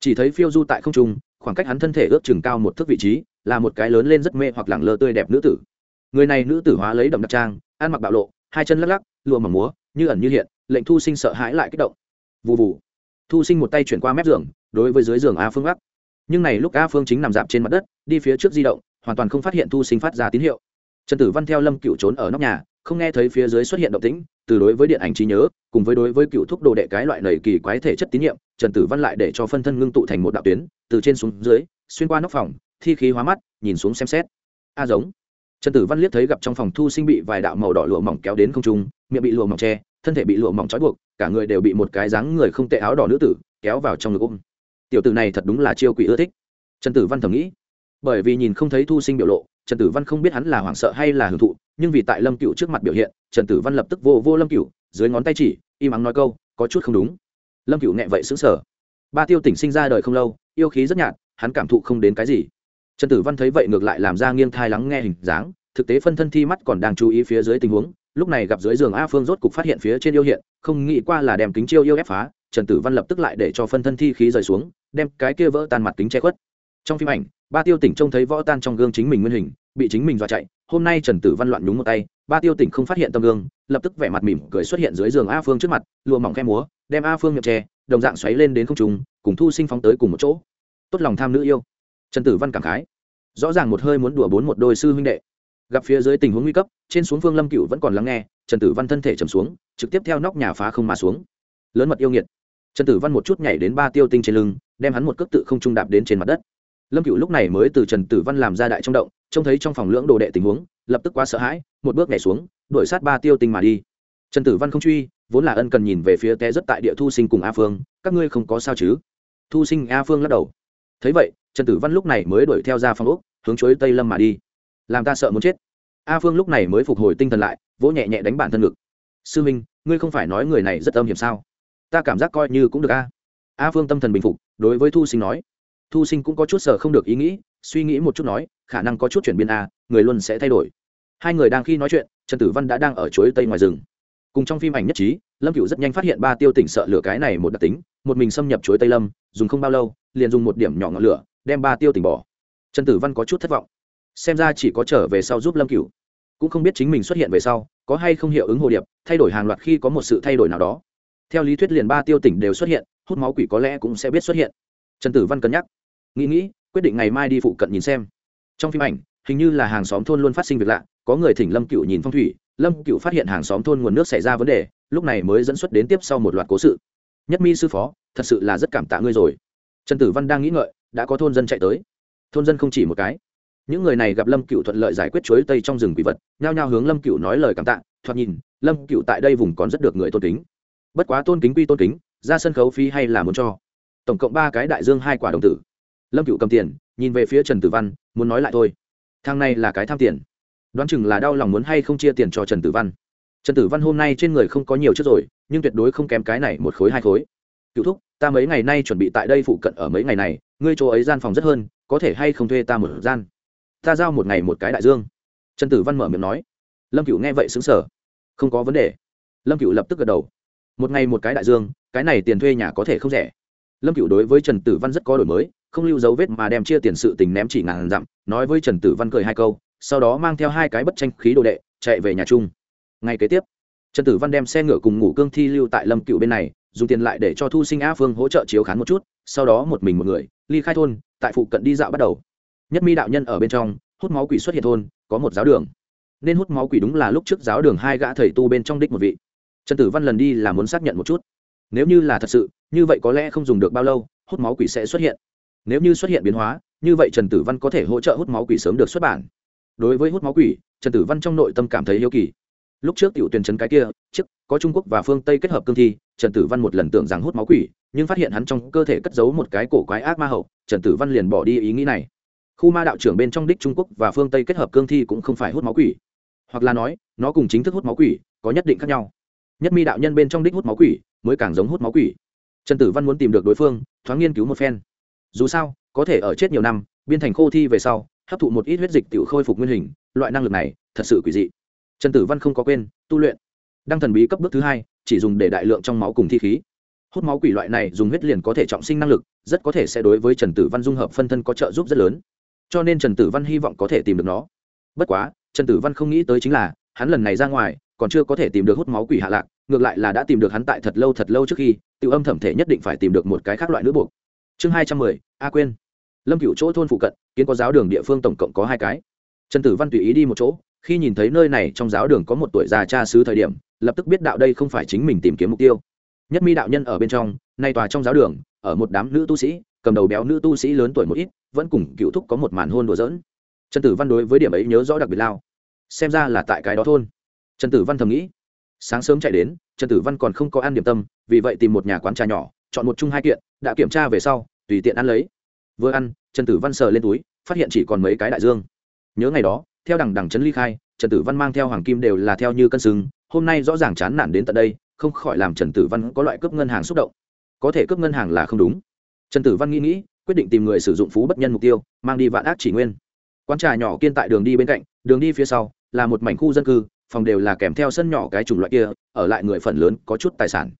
Chỉ thấy phiêu du tại không trung, khoảng cách hắn thân thể ước chừng cao một thước vị trí, là một cái lớn lên rất mê hoặc lẳng lơ tươi đẹp nữ tử. Người này nữ tử hóa lấy đầm đặc trang, ăn mặc bạo lộ, hai chân lắc lắc, lụa mỏng múa, như ẩn như hiện, lệnh thu sinh sợ hãi lại kích động. Vụ vụ thu sinh một tay chuyển qua mép giường, đối với dưới giường a phương gác. Nhưng này lúc a phương chính nằm dạp trên mặt đất, đi phía trước di động, hoàn toàn không phát hiện thu sinh phát ra tín hiệu. Trần tử văn theo lâm cựu trốn ở nóc nhà, không nghe thấy phía dưới xuất hiện động tĩnh từ đối với điện ảnh trí nhớ, cùng với đối với cựu thúc đồ đệ cái loại nầy kỳ quái thể chất tín nhiệm, trần tử văn lại để cho phân thân ngưng tụ thành một đạo tuyến, từ trên xuống dưới, xuyên qua nóc phòng, thi khí hóa mắt, nhìn xuống xem xét. A giống. Trần tử văn liếc thấy gặp trong phòng thu sinh bị vài đạo màu đỏ lụa mỏng kéo đến không trung, miệng bị lụa mỏng che, thân thể bị lụa mỏng trói buộc, cả người đều bị một cái dáng người không tệ áo đỏ nữ tử kéo vào trong ngực ôm. Tiểu tử này thật đúng là chiêu quỷ ưa thích. Trần tử văn thầm nghĩ bởi vì nhìn không thấy thu sinh biểu lộ, trần tử văn không biết hắn là hoảng sợ hay là hưởng thụ, nhưng vì tại lâm cựu trước mặt biểu hiện, trần tử văn lập tức vô vô lâm cựu dưới ngón tay chỉ im ắng nói câu, có chút không đúng. Lâm cựu nhẹ vậy xứng sở ba tiêu tỉnh sinh ra đời không lâu, yêu khí rất nhạt, hắn cảm thụ không đến cái gì. Trần tử văn thấy vậy ngược lại làm ra nghiêng thai lắng nghe hình dáng, thực tế phân thân thi mắt còn đang chú ý phía dưới tình huống, lúc này gặp dưới giường a phương rốt cục phát hiện phía trên yêu hiện, không nghĩ qua là đem kính chiêu yêu ép phá, trần tử văn lập tức lại để cho phân thân thi khí rời xuống, đem cái kia vỡ tan mặt kính che khuất. Trong phim ảnh ba tiêu tỉnh trông thấy võ tan trong gương chính mình nguyên hình, bị chính mình dọa chạy, hôm nay trần tử văn loạn nhúng một tay, ba tiêu tỉnh không phát hiện tâm gương, lập tức vẻ mặt mỉm cười xuất hiện dưới giường a phương trước mặt, lụa mỏng khe múa, đem a phương miệng tre đồng dạng xoáy lên đến không trùng cùng thu sinh phóng tới cùng một chỗ. Tốt lòng tham nữ yêu. Trần tử văn cảm khái. Rõ ràng một hơi muốn đùa bốn một đôi sư huynh đệ. Gặp phía dưới tình huống nguy cấp, trên xuống phương lâm cựu vẫn còn lắng nghe, trần tử văn thân thể trầm xuống, trực tiếp theo nóc nhà phá không mà xuống. Lớn mật yêu nghiệt. Trần tử văn một chút nhảy đến ba tiêu tinh trên lưng, đem hắn một cước tự không trung đạp đến trên mặt đất lâm cựu lúc này mới từ trần tử văn làm ra đại trong động, trông thấy trong phòng lưỡng đồ đệ tình huống, lập tức quá sợ hãi, một bước nhảy xuống, đuổi sát ba tiêu tinh mà đi. Trần tử văn không truy, vốn là ân cần nhìn về phía té rất tại địa thu sinh cùng a phương, các ngươi không có sao chứ? Thu sinh a phương lắc đầu. Thấy vậy, trần tử văn lúc này mới đuổi theo ra phòng úc hướng chuối tây lâm mà đi. Làm ta sợ muốn chết. A phương lúc này mới phục hồi tinh thần lại, vỗ nhẹ nhẹ đánh bản thân ngực. Sư minh, ngươi không phải nói người này rất âm hiểm sao? Ta cảm giác coi như cũng được a. A phương tâm thần bình phục, đối với thu sinh nói thu sinh cũng có chút sở không được ý nghĩ, suy nghĩ một chút nói, khả năng có chút chuyển biến a, người luôn sẽ thay đổi. Hai người đang khi nói chuyện, trần tử văn đã đang ở chuối tây ngoài rừng. Cùng trong phim ảnh nhất trí, lâm cựu rất nhanh phát hiện ba tiêu tỉnh sợ lửa cái này một đặc tính, một mình xâm nhập chuối tây lâm, dùng không bao lâu, liền dùng một điểm nhỏ ngọn lửa, đem ba tiêu tỉnh bỏ. Trần tử văn có chút thất vọng. Xem ra chỉ có trở về sau giúp lâm cựu cũng không biết chính mình xuất hiện về sau, có hay không hiệu ứng hồ điệp, thay đổi hàng loạt khi có một sự thay đổi nào đó. Theo lý thuyết liền ba tiêu tỉnh đều xuất hiện, hút máu quỷ có lẽ cũng sẽ biết xuất hiện. Trần tử văn cân nhắc nghĩ nghĩ, quyết định ngày mai đi phụ cận nhìn xem. Trong phim ảnh, hình như là hàng xóm thôn luôn phát sinh việc lạ, có người thỉnh lâm cựu nhìn phong thủy, lâm cựu phát hiện hàng xóm thôn nguồn nước xảy ra vấn đề, lúc này mới dẫn xuất đến tiếp sau một loạt cố sự. Nhất mi sư phó, thật sự là rất cảm tạ ngươi rồi. Trần tử văn đang nghĩ ngợi, đã có thôn dân chạy tới. Thôn dân không chỉ một cái. Những người này gặp lâm cựu thuận lợi giải quyết chuối tây trong rừng quỷ vật, nhao nhao hướng lâm cựu nói lời cảm tạ, thoạt nhìn, lâm cựu tại đây vùng còn rất được người tôn kính. Bất quá tôn kính quy tôn kính, ra sân khấu phí hay là muốn cho. Tổng cộng ba cái đại dương hai quả đồng tử lâm cựu cầm tiền, nhìn về phía trần tử văn, muốn nói lại thôi. Thang này là cái tham tiền. Đoán chừng là đau lòng muốn hay không chia tiền cho trần tử văn. Trần tử văn hôm nay trên người không có nhiều chất rồi, nhưng tuyệt đối không kém cái này một khối hai khối. Cựu thúc, ta mấy ngày nay chuẩn bị tại đây phụ cận ở mấy ngày này, ngươi chỗ ấy gian phòng rất hơn, có thể hay không thuê ta một gian? Ta giao một ngày một cái đại dương. Trần tử văn mở miệng nói. Lâm cựu nghe vậy xứng sở không có vấn đề. Lâm cựu lập tức gật đầu. Một ngày một cái đại dương, cái này tiền thuê nhà có thể không rẻ. Lâm cựu đối với trần tử văn rất có đổi mới không lưu dấu vết mà đem chia tiền sự tình ném chỉ ngàn dặm, nói với trần tử văn cười hai câu, sau đó mang theo hai cái bất tranh khí đồ đệ, chạy về nhà chung. Ngay kế tiếp, trần tử văn đem xe ngựa cùng ngủ cương thi lưu tại lâm cựu bên này, dùng tiền lại để cho thu sinh a phương hỗ trợ chiếu khán một chút, sau đó một mình một người, ly khai thôn, tại phụ cận đi dạo bắt đầu. Nhất mi đạo nhân ở bên trong, hút máu quỷ xuất hiện thôn, có một giáo đường. Nên hút máu quỷ đúng là lúc trước giáo đường hai gã thầy tu bên trong đích một vị. Trần tử văn lần đi là muốn xác nhận một chút. Nếu như là thật sự, như vậy có lẽ không dùng được bao lâu, hút máu quỷ sẽ xuất hiện nếu như xuất hiện biến hóa, như vậy trần tử văn có thể hỗ trợ hút máu quỷ sớm được xuất bản. Đối với hút máu quỷ, trần tử văn trong nội tâm cảm thấy yêu kỳ. Lúc trước tiểu tuyển trấn cái kia trước có trung quốc và phương tây kết hợp cương thi, trần tử văn một lần tưởng rằng hút máu quỷ, nhưng phát hiện hắn trong cơ thể cất giấu một cái cổ quái ác ma hậu, trần tử văn liền bỏ đi ý nghĩ này. Khu ma đạo trưởng bên trong đích trung quốc và phương tây kết hợp cương thi cũng không phải hút máu quỷ. Hoặc là nói, nó cùng chính thức hút máu quỷ, có nhất định khác nhau. Nhất mi đạo nhân bên trong đích hút máu quỷ, mới càng giống hút máu quỷ. Trần tử văn muốn tìm được đối phương, thoáng nghiên cứu một phen dù sao, có thể ở chết nhiều năm, biên thành khô thi về sau, hấp thụ một ít huyết dịch tự khôi phục nguyên hình, loại năng lực này thật sự quỷ dị. Trần tử văn không có quên, tu luyện. Đăng thần bí cấp bước thứ hai, chỉ dùng để đại lượng trong máu cùng thi khí. Hút máu quỷ loại này dùng huyết liền có thể trọng sinh năng lực, rất có thể sẽ đối với trần tử văn dung hợp phân thân có trợ giúp rất lớn. Cho nên trần tử văn hy vọng có thể tìm được nó. Bất quá, trần tử văn không nghĩ tới chính là, hắn lần này ra ngoài, còn chưa có thể tìm được hút máu quỷ hạ lạc, ngược lại là đã tìm được hắn tại thật lâu thật lâu trước khi tự âm thẩm thể nhất định phải tìm được một cái khác loại nữ buộc chương hai trăm mười, a quên lâm cựu chỗ thôn phụ cận, kiến có giáo đường địa phương tổng cộng có hai cái. Trần tử văn tùy ý đi một chỗ, khi nhìn thấy nơi này trong giáo đường có một tuổi già cha xứ thời điểm, lập tức biết đạo đây không phải chính mình tìm kiếm mục tiêu. Nhất mi đạo nhân ở bên trong, nay tòa trong giáo đường, ở một đám nữ tu sĩ, cầm đầu béo nữ tu sĩ lớn tuổi một ít, vẫn cùng cựu thúc có một màn hôn đùa dỡn trần tử văn đối với điểm ấy nhớ rõ đặc biệt lao. Xem ra là tại cái đó thôn. Trần tử văn thầm nghĩ. Sáng sớm chạy đến, trần tử văn còn không có ăn điểm tâm, vì vậy tìm một nhà quán trà nhỏ chọn một chung hai kiện, đã kiểm tra về sau, tùy tiện ăn lấy. Vừa ăn, trần tử văn sờ lên túi, phát hiện chỉ còn mấy cái đại dương. Nhớ ngày đó, theo đằng đằng trấn ly khai, trần tử văn mang theo hoàng kim đều là theo như cân sừng, hôm nay rõ ràng chán nản đến tận đây, không khỏi làm trần tử văn có loại cướp ngân hàng xúc động. Có thể cướp ngân hàng là không đúng. Trần tử văn nghĩ nghĩ, quyết định tìm người sử dụng phú bất nhân mục tiêu, mang đi vạn ác chỉ nguyên. Quán trà nhỏ kiên tại đường đi bên cạnh, đường đi phía sau, là một mảnh khu dân cư, phòng đều là kèm theo sân nhỏ cái chủng loại kia, ở lại người phần lớn có chút tài sản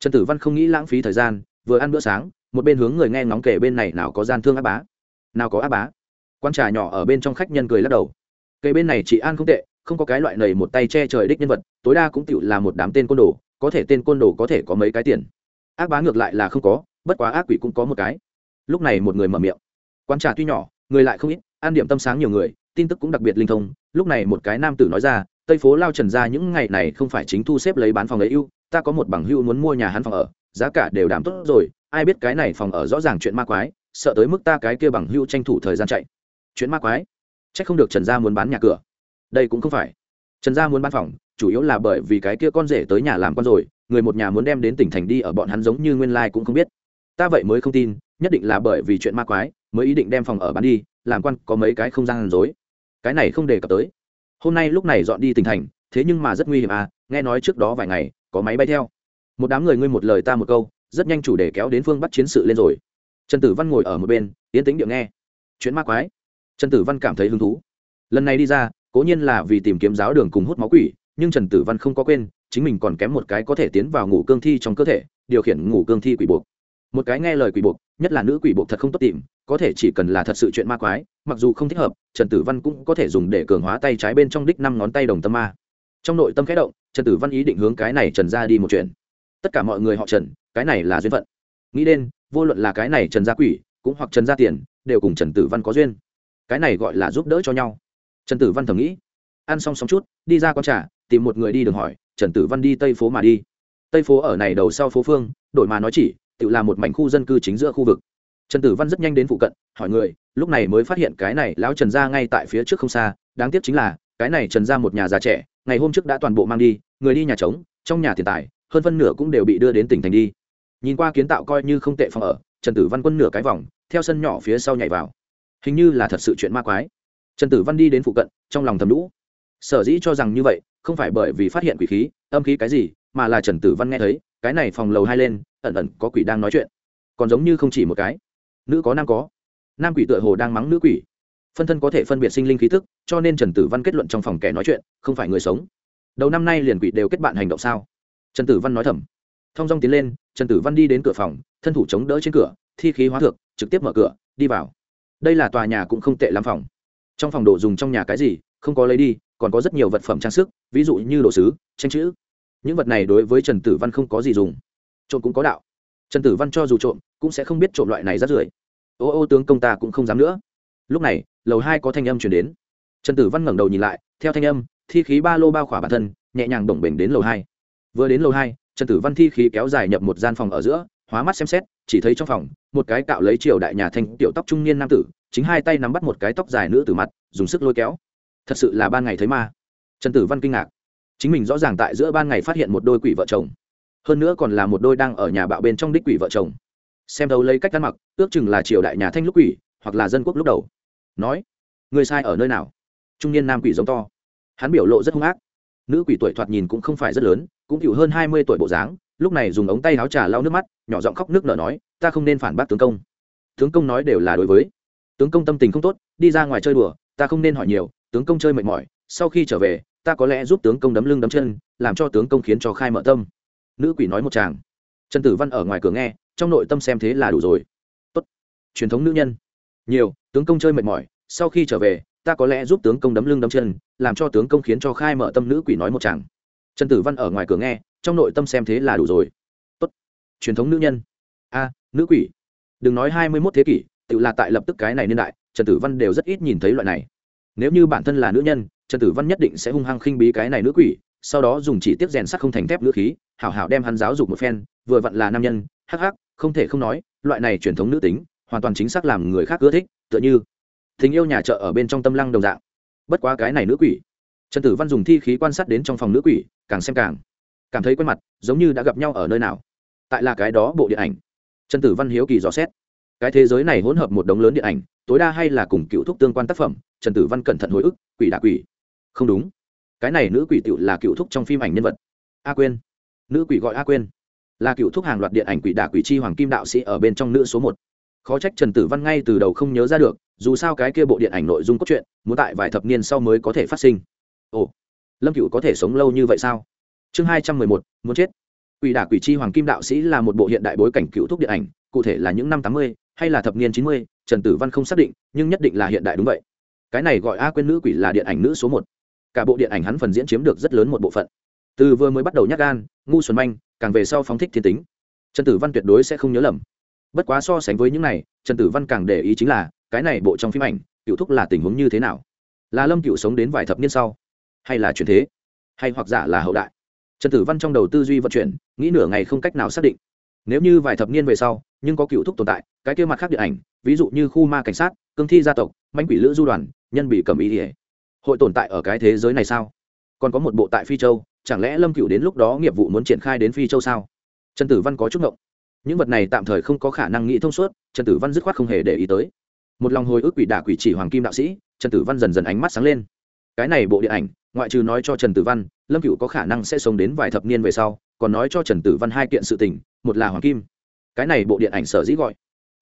trần tử văn không nghĩ lãng phí thời gian, vừa ăn bữa sáng, một bên hướng người nghe ngóng kể bên này nào có gian thương áp bá, nào có áp bá. Quan trà nhỏ ở bên trong khách nhân cười lắc đầu. Cây bên này chị an không tệ, không có cái loại nầy một tay che trời đích nhân vật, tối đa cũng tựu là một đám tên côn đồ, có thể tên côn đồ có thể có mấy cái tiền. Ác bá ngược lại là không có, bất quá ác quỷ cũng có một cái. Lúc này một người mở miệng. Quán trà tuy nhỏ, người lại không ít, ăn điểm tâm sáng nhiều người, tin tức cũng đặc biệt linh thông. Lúc này một cái nam tử nói ra, tây phố lao trần ra những ngày này không phải chính thu xếp lấy bán phòng lấy ưu ta có một bằng hữu muốn mua nhà hắn phòng ở, giá cả đều đảm tốt rồi, ai biết cái này phòng ở rõ ràng chuyện ma quái, sợ tới mức ta cái kia bằng hữu tranh thủ thời gian chạy. Chuyện ma quái? C h ắ c không được trần gia muốn bán nhà cửa. Đây cũng không phải. Trần gia muốn bán phòng, chủ yếu là bởi vì cái kia con rể tới nhà làm con rồi, người một nhà muốn đem đến tỉnh thành đi ở bọn hắn giống như nguyên lai、like、cũng không biết. Ta vậy mới không tin, nhất định là bởi vì chuyện ma quái, mới ý định đem phòng ở bán đi, làm quan có mấy cái không gian dối cái này không đề cập tới. Hôm nay lúc này dọn đi tỉnh thành, thế nhưng mà rất nguy hiểm à nghe nói trước đó vài ngày có máy bay theo. Một đám người ngươi một lời ta một câu, rất nhanh chủ đề kéo đến phương bắt chiến sự lên rồi. Trần tử văn ngồi ở một bên tiến tính điệu nghe. Chuyện ma quái. Trần tử văn cảm thấy hứng thú. Lần này đi ra, cố nhiên là vì tìm kiếm giáo đường cùng hút máu quỷ, nhưng trần tử văn không có quên, chính mình còn kém một cái có thể tiến vào ngủ cương thi trong cơ thể, điều khiển ngủ cương thi quỷ buộc. Một cái nghe lời quỷ buộc, nhất là nữ quỷ buộc thật không tốt tìm, có thể chỉ cần là thật sự chuyện ma quái, mặc dù không thích hợp, trần tử văn cũng có thể dùng để cường hóa tay trái bên trong đích năm ngón tay đồng tâm ma trong nội tâm khẽ động, trần tử văn ý định hướng cái này trần ra đi một chuyện. Tất cả mọi người họ trần, cái này là duyên phận. Nghĩ đến, vô luận là cái này trần gia quỷ, cũng hoặc trần gia tiền, đều cùng trần tử văn có duyên. Cái này gọi là giúp đỡ cho nhau. Trần tử văn thầm nghĩ. Ăn xong xong chút, đi ra con trà, tìm một người đi đường hỏi, trần tử văn đi tây phố mà đi. Tây phố ở này đầu sau phố phương, đổi mà nói chỉ, tự là một mảnh khu dân cư chính giữa khu vực. Trần tử văn rất nhanh đến phụ cận, hỏi người, lúc này mới phát hiện cái này lão trần gia ngay tại phía trước không xa, đáng tiếc chính là, cái này trần gia một nhà già trẻ ngày hôm trước đã toàn bộ mang đi, người đi nhà trống, trong nhà tiền tài, hơn phân nửa cũng đều bị đưa đến tỉnh thành đi. Nhìn qua kiến tạo coi như không tệ phòng ở, trần tử văn quân nửa cái vòng, theo sân nhỏ phía sau nhảy vào. Hình như là thật sự chuyện ma quái. Trần tử văn đi đến phụ cận, trong lòng thầm lũ. Sở dĩ cho rằng như vậy, không phải bởi vì phát hiện quỷ khí, âm khí cái gì, mà là trần tử văn nghe thấy, cái này phòng lầu hai lên, ẩn ẩn có quỷ đang nói chuyện. Còn giống như không chỉ một cái. Nữ có nam có. Nam quỷ tựa hồ đang mắng nữ quỷ phân thân có thể phân biệt sinh linh khí thức cho nên trần tử văn kết luận trong phòng kẻ nói chuyện không phải người sống. Đầu năm nay liền quỷ đều kết bạn hành động sao? Trần tử văn nói thầm. Thong dong tiến lên trần tử văn đi đến cửa phòng thân thủ chống đỡ trên cửa thi khí hóa thực, trực tiếp mở cửa đi vào. Đây là tòa nhà cũng không tệ làm phòng. Trong phòng đồ dùng trong nhà cái gì không có lấy đi còn có rất nhiều vật phẩm trang sức ví dụ như đồ sứ tranh chữ. Những vật này đối với trần tử văn không có gì dùng. Trộm cũng có đạo. Trần tử văn cho dù trộm cũng sẽ không biết trộm loại này rắt rưởi. Ô ô tướng công ta cũng không dám nữa lúc này, lầu hai có thanh âm chuyển đến. Trần tử văn ngẩng đầu nhìn lại, theo thanh âm, thi khí ba lô bao khỏa bản thân, nhẹ nhàng đồng bể đến lầu hai. Vừa đến lầu hai, trần tử văn thi khí kéo dài nhập một gian phòng ở giữa, hóa mắt xem xét, chỉ thấy trong phòng, một cái cạo lấy triều đại nhà thanh tiểu tóc trung niên nam tử, chính hai tay nắm bắt một cái tóc dài nữ tử mặt, dùng sức lôi kéo. Thật sự là ban ngày thấy ma. Trần tử văn kinh ngạc. Chính mình rõ ràng tại giữa ban ngày phát hiện một đôi quỷ vợ chồng. Hơn nữa còn là một đôi đang ở nhà bạo bên trong đích quỷ vợ chồng. Xem đâu lấy cách ăn mặc, ước chừng là triều đại nhà thanh lúc quỷ, hoặc là dân quốc lúc đầu nói, người sai ở nơi nào? Trung niên nam quỷ giống to. Hắn biểu lộ rất hung ác. Nữ quỷ tuổi thoạt nhìn cũng không phải rất lớn, cũng chịu hơn hai mươi tuổi bộ dáng, lúc này dùng ống tay áo trà lau nước mắt, nhỏ giọng khóc nước nở nói, ta không nên phản bác tướng công. Tướng công nói đều là đối với. Tướng công tâm tình không tốt, đi ra ngoài chơi đùa, ta không nên hỏi nhiều, tướng công chơi mệt mỏi, sau khi trở về, ta có lẽ giúp tướng công đấm lưng đấm chân, làm cho tướng công khiến cho khai mở tâm. Nữ quỷ nói một chàng trần tử văn ở ngoài cửa nghe, trong nội tâm xem thế là đủ rồi. Tốt. Truyền thống nữ nhân nhiều, tướng công chơi mệt mỏi, sau khi trở về, ta có lẽ giúp tướng công đấm lưng đấm chân, làm cho tướng công khiến cho khai mở tâm nữ quỷ nói một chàng. Trần tử văn ở ngoài cửa nghe, trong nội tâm xem thế là đủ rồi. Tốt. Truyền thống nữ nhân. A, nữ quỷ. Đừng nói hai mươi mốt thế kỷ, tự là tại lập tức cái này niên đại, trần tử văn đều rất ít nhìn thấy loại này. Nếu như bản thân là nữ nhân, trần tử văn nhất định sẽ hung hăng khinh bí cái này nữ quỷ, sau đó dùng chỉ tiết rèn sắt không thành thép nữ khí, hảo hảo đem hắn giáo dục một phen, vừa vặn là nam nhân, hắc hắc, không thể không nói, loại này truyền thống nữ tính hoàn toàn chính xác làm người khác ưa thích, tựa như tình yêu nhà chợ ở bên trong tâm lăng đồng dạng. Bất quá cái này nữ quỷ. Trần tử văn dùng thi khí quan sát đến trong phòng nữ quỷ, càng xem càng cảm thấy quen mặt, giống như đã gặp nhau ở nơi nào. Tại là cái đó bộ điện ảnh. Trần tử văn hiếu kỳ dò xét. Cái thế giới này hỗn hợp một đống lớn điện ảnh, tối đa hay là cùng cựu thúc tương quan tác phẩm, trần tử văn cẩn thận hồi ức, quỷ đạ quỷ. Không đúng. Cái này nữ quỷ tựu là cựu thúc trong phim ảnh nhân vật. A quên nữ quỷ gọi a quên là cựu thúc hàng loạt điện ảnh quỷ đạ quỷ chi hoàng kim đạo sĩ ở bên trong nữ số một khó trách trần tử văn ngay từ đầu không nhớ ra được, dù sao cái kia bộ điện ảnh nội dung cốt truyện, muốn tại vài thập niên sau mới có thể phát sinh. Ồ, lâm cựu có thể sống lâu như vậy sao? Chương hai trăm mười một, muốn chết. Quỷ đả quỷ chi hoàng kim đạo sĩ là một bộ hiện đại bối cảnh cựu thúc điện ảnh, cụ thể là những năm tám mươi hay là thập niên chín mươi, trần tử văn không xác định, nhưng nhất định là hiện đại đúng vậy. Cái này gọi a quên nữ quỷ là điện ảnh nữ số một. Cả bộ điện ảnh hắn phần diễn chiếm được rất lớn một bộ phận. Từ vừa mới bắt đầu nhắc gan, ngu xuẩn manh, càng về sau phóng thích thiên tính. Trần tử văn tuyệt đối sẽ không nhớ lầm bất quá so sánh với những này, trần tử văn càng để ý chính là, cái này bộ trong phim ảnh cựu thúc là tình huống như thế nào? Là lâm cựu sống đến vài thập niên sau, hay là chuyển thế? Hay hoặc giả là hậu đại? Trần tử văn trong đầu tư duy vận chuyển, nghĩ nửa ngày không cách nào xác định. Nếu như vài thập niên về sau, nhưng có cựu thúc tồn tại, cái kia mặt khác điện ảnh, ví dụ như khu ma cảnh sát, cương thi gia tộc manh quỷ lữ du đoàn, nhân bị cầm ý ỉa hội tồn tại ở cái thế giới này sao? Còn có một bộ tại phi châu, chẳng lẽ lâm cựu đến lúc đó nghiệp vụ muốn triển khai đến phi châu sao? Trần tử văn có chút ngộng những vật này tạm thời không có khả năng nghĩ thông suốt, trần tử văn dứt khoát không hề để ý tới. Một lòng hồi ức quỷ đả quỷ chỉ hoàng kim đạo sĩ, trần tử văn dần dần ánh mắt sáng lên. Cái này bộ điện ảnh, ngoại trừ nói cho trần tử văn, lâm cựu có khả năng sẽ sống đến vài thập niên về sau, còn nói cho trần tử văn hai kiện sự tình, một là hoàng kim. Cái này bộ điện ảnh sở dĩ gọi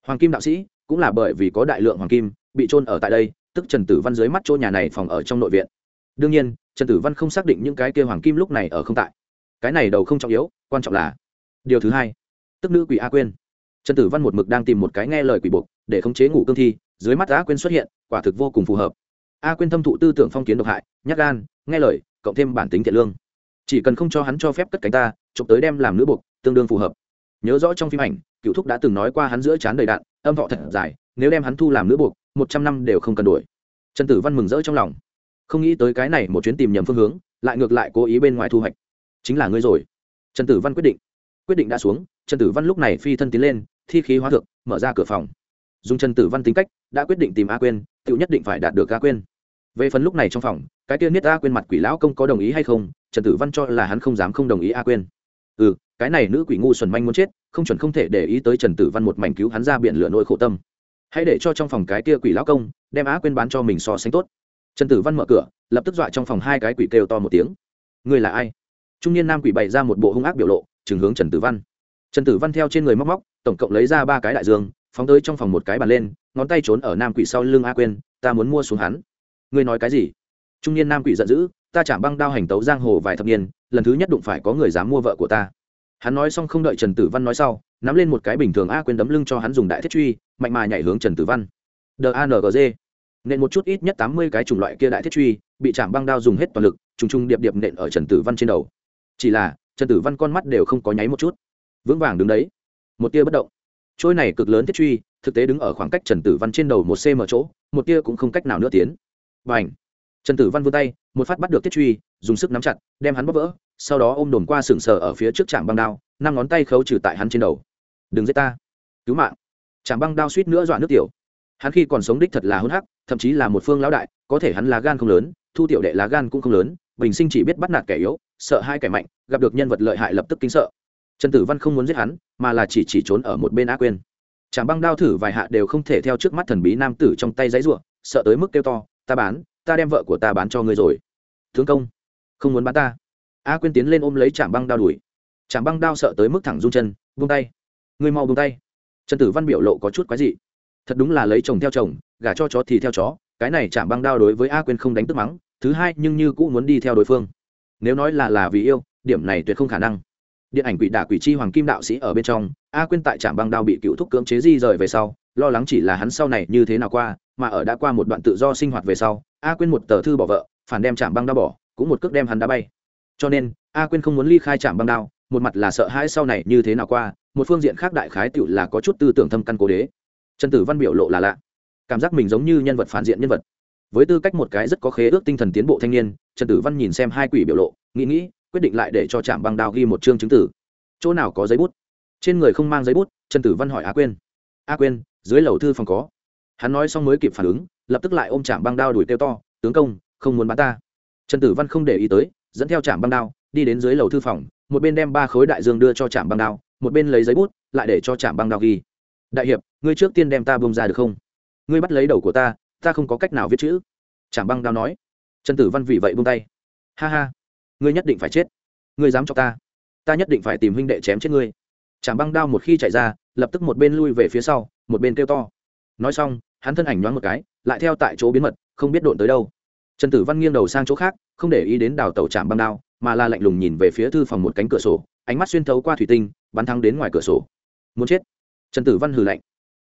hoàng kim đạo sĩ, cũng là bởi vì có đại lượng hoàng kim bị trôn ở tại đây, tức trần tử văn dưới mắt chỗ nhà này phòng ở trong nội viện. Đương nhiên, trần tử văn không xác định những cái kia hoàng kim lúc này ở không tại. Cái này đầu không trọng yếu, quan trọng là điều thứ hai tức nữ quỷ a quên trần tử văn một mực đang tìm một cái nghe lời quỷ buộc, để khống chế ngủ cương thi, dưới mắt a quên xuất hiện, quả thực vô cùng phù hợp. A quên thâm thụ tư tưởng phong kiến độc hại nhắc gan, nghe lời, cộng thêm bản tính thiện lương. Chỉ cần không cho hắn cho phép cất cánh ta, chụp tới đem làm nữ buộc, tương đương phù hợp. Nhớ rõ trong phim ảnh, cựu thúc đã từng nói qua hắn giữa chán đầy đạn, âm thọ thật dài, nếu đem hắn thu làm nữ buộc, một trăm năm đều không cần đuổi. Trần tử văn mừng rỡ trong lòng. Không nghĩ tới cái này một chuyến tìm nhầm phương hướng, lại ngược lại cố ý bên ngoài thu hoạch. Chính là ngươi rồi. Trần tử văn quyết định. Quyết định đã xuống trần tử văn lúc này phi thân tiến lên, thi khí hóa thượng, mở ra cửa phòng. Dùng trần tử văn tính cách, đã quyết định tìm a quên tự nhất định phải đạt được a quên về phần lúc này trong phòng, cái kia niết a quên mặt quỷ lão công có đồng ý hay không, trần tử văn cho là hắn không dám không đồng ý a quên ừ cái này nữ quỷ ngu xuẩn manh muốn chết, không chuẩn không thể để ý tới trần tử văn một mảnh cứu hắn ra biển lửa nỗi khổ tâm. Hãy để cho trong phòng cái kia quỷ lão công, đem á quên bán cho mình so sánh tốt. Trần tử văn mở cửa, lập tức dọa trong phòng hai cái quỷ kêu to một tiếng. Người là ai? Trung niên nam quỷ bày ra một bộ hung ác biểu lộ, chừng hướng trần tử văn trần tử văn theo trên người móc móc, tổng cộng lấy ra ba cái đại dương, phóng tới trong phòng một cái bàn lên, ngón tay trốn ở nam quỷ sau lưng a quên ta muốn mua xuống hắn. Ngươi nói cái gì? Trung niên nam quỷ giận dữ, ta chạm băng đao hành tấu giang hồ vài thập niên, lần thứ nhất đụng phải có người dám mua vợ của ta. Hắn nói xong không đợi trần tử văn nói sau, nắm lên một cái bình thường a quên đấm lưng cho hắn dùng đại thiết truy, mạnh mà nhảy hướng trần tử văn. Dangg nện một chút ít nhất tám mươi cái chủng loại kia đại thiết truy, bị chạm băng đao dùng hết toàn lực, trùng trùng điệp điệp nện ở trần tử văn trên đầu. Chỉ là, trần tử văn con mắt đều không có nháy một chút vững vàng đứng đấy. Một tia bất động. Trôi này cực lớn thiết truy, thực tế đứng ở khoảng cách trần tử văn trên đầu một cm chỗ, một tia cũng không cách nào nữa tiến. Và ảnh trần tử văn vươn tay, một phát bắt được thiết truy, dùng sức nắm chặt, đem hắn bóp vỡ, sau đó ôm đồn qua sừng sờ ở phía trước trạm băng đao, năm ngón tay khấu trừ tại hắn trên đầu. Đừng giết ta. Cứu mạng. Trạm băng đao suýt nữa dọa nước tiểu. Hắn khi còn sống đích thật là hôn hắc, thậm chí là một phương lão đại, có thể hắn lá gan không lớn, thu tiểu đệ lá gan cũng không lớn, bình sinh chỉ biết bắt nạt kẻ yếu, sợ hai kẻ mạnh, gặp được nhân vật lợi hại lập tức kính sợ trần tử văn không muốn giết hắn, mà là chỉ chỉ trốn ở một bên á quên chàng băng đao thử vài hạ đều không thể theo trước mắt thần bí nam tử trong tay giấy ruộng sợ tới mức kêu to, ta bán, ta đem vợ của ta bán cho ngươi rồi. Thương công, không muốn bán ta. A quyên tiến lên ôm lấy chàng băng đao đuổi. Chàng băng đao sợ tới mức thẳng run chân vung tay, ngươi mau vung tay. Trần tử văn biểu lộ có chút quái dị. Thật đúng là lấy chồng theo chồng, gả cho chó thì theo chó, cái này chạm băng đao đối với a quyên không đánh tức mắng, thứ hai nhưng như cũng muốn đi theo đối phương. Nếu nói là là vì yêu, điểm này tuyệt không khả năng điện ảnh quỷ đả quỷ chi hoàng kim đạo sĩ ở bên trong, a quyên tại trạm băng đao bị cựu thúc cưỡng chế di rời về sau, lo lắng chỉ là hắn sau này như thế nào qua, mà ở đã qua một đoạn tự do sinh hoạt về sau, a quyên một tờ thư bỏ vợ, phản đem trạm băng đao bỏ, cũng một cước đem hắn đá bay. Cho nên, a quyên không muốn ly khai trạm băng đao, một mặt là sợ hãi sau này như thế nào qua, một phương diện khác đại khái tựu là có chút tư tưởng thâm căn cố đế. Trần tử văn biểu lộ là lạ. Cảm giác mình giống như nhân vật phản diện nhân vật. Với tư cách một cái rất có khế ước tinh thần tiến bộ thanh niên, trần tử văn nhìn xem hai quỷ biểu lộ, nghĩ nghĩ quyết định lại để cho trạm băng đao ghi một chương chứng tử. Chỗ nào có giấy bút? Trên người không mang giấy bút, trần tử văn hỏi a quên a quên dưới lầu thư phòng có. Hắn nói xong mới kịp phản ứng, lập tức lại ôm chạm băng đao đuổi tiêu to, tướng công, không muốn bắn ta. Trần tử văn không để ý tới, dẫn theo chạm băng đao, đi đến dưới lầu thư phòng, một bên đem ba khối đại dương đưa cho chạm băng đao, một bên lấy giấy bút, lại để cho chạm băng đao ghi. Đại hiệp, ngươi trước tiên đem ta bông ra được không? Ngươi bắt lấy đầu của ta ta không có cách nào viết chữ. Chạm băng đao nói. Trần tử văn vì vậy buông tay. Ha ha ngươi nhất định phải chết. Ngươi dám cho ta. Ta nhất định phải tìm huynh đệ chém chết ngươi. Chàng băng đao một khi chạy ra, lập tức một bên lui về phía sau, một bên kêu to. Nói xong, hắn thân ảnh nhoáng một cái, lại theo tại chỗ biến mật, không biết độn tới đâu. Trần tử văn nghiêng đầu sang chỗ khác, không để ý đến đào tàu Trạm băng đao, mà là lạnh lùng nhìn về phía thư phòng một cánh cửa sổ, ánh mắt xuyên thấu qua thủy tinh, bắn thắng đến ngoài cửa sổ. Muốn chết? Trần tử văn hừ lạnh.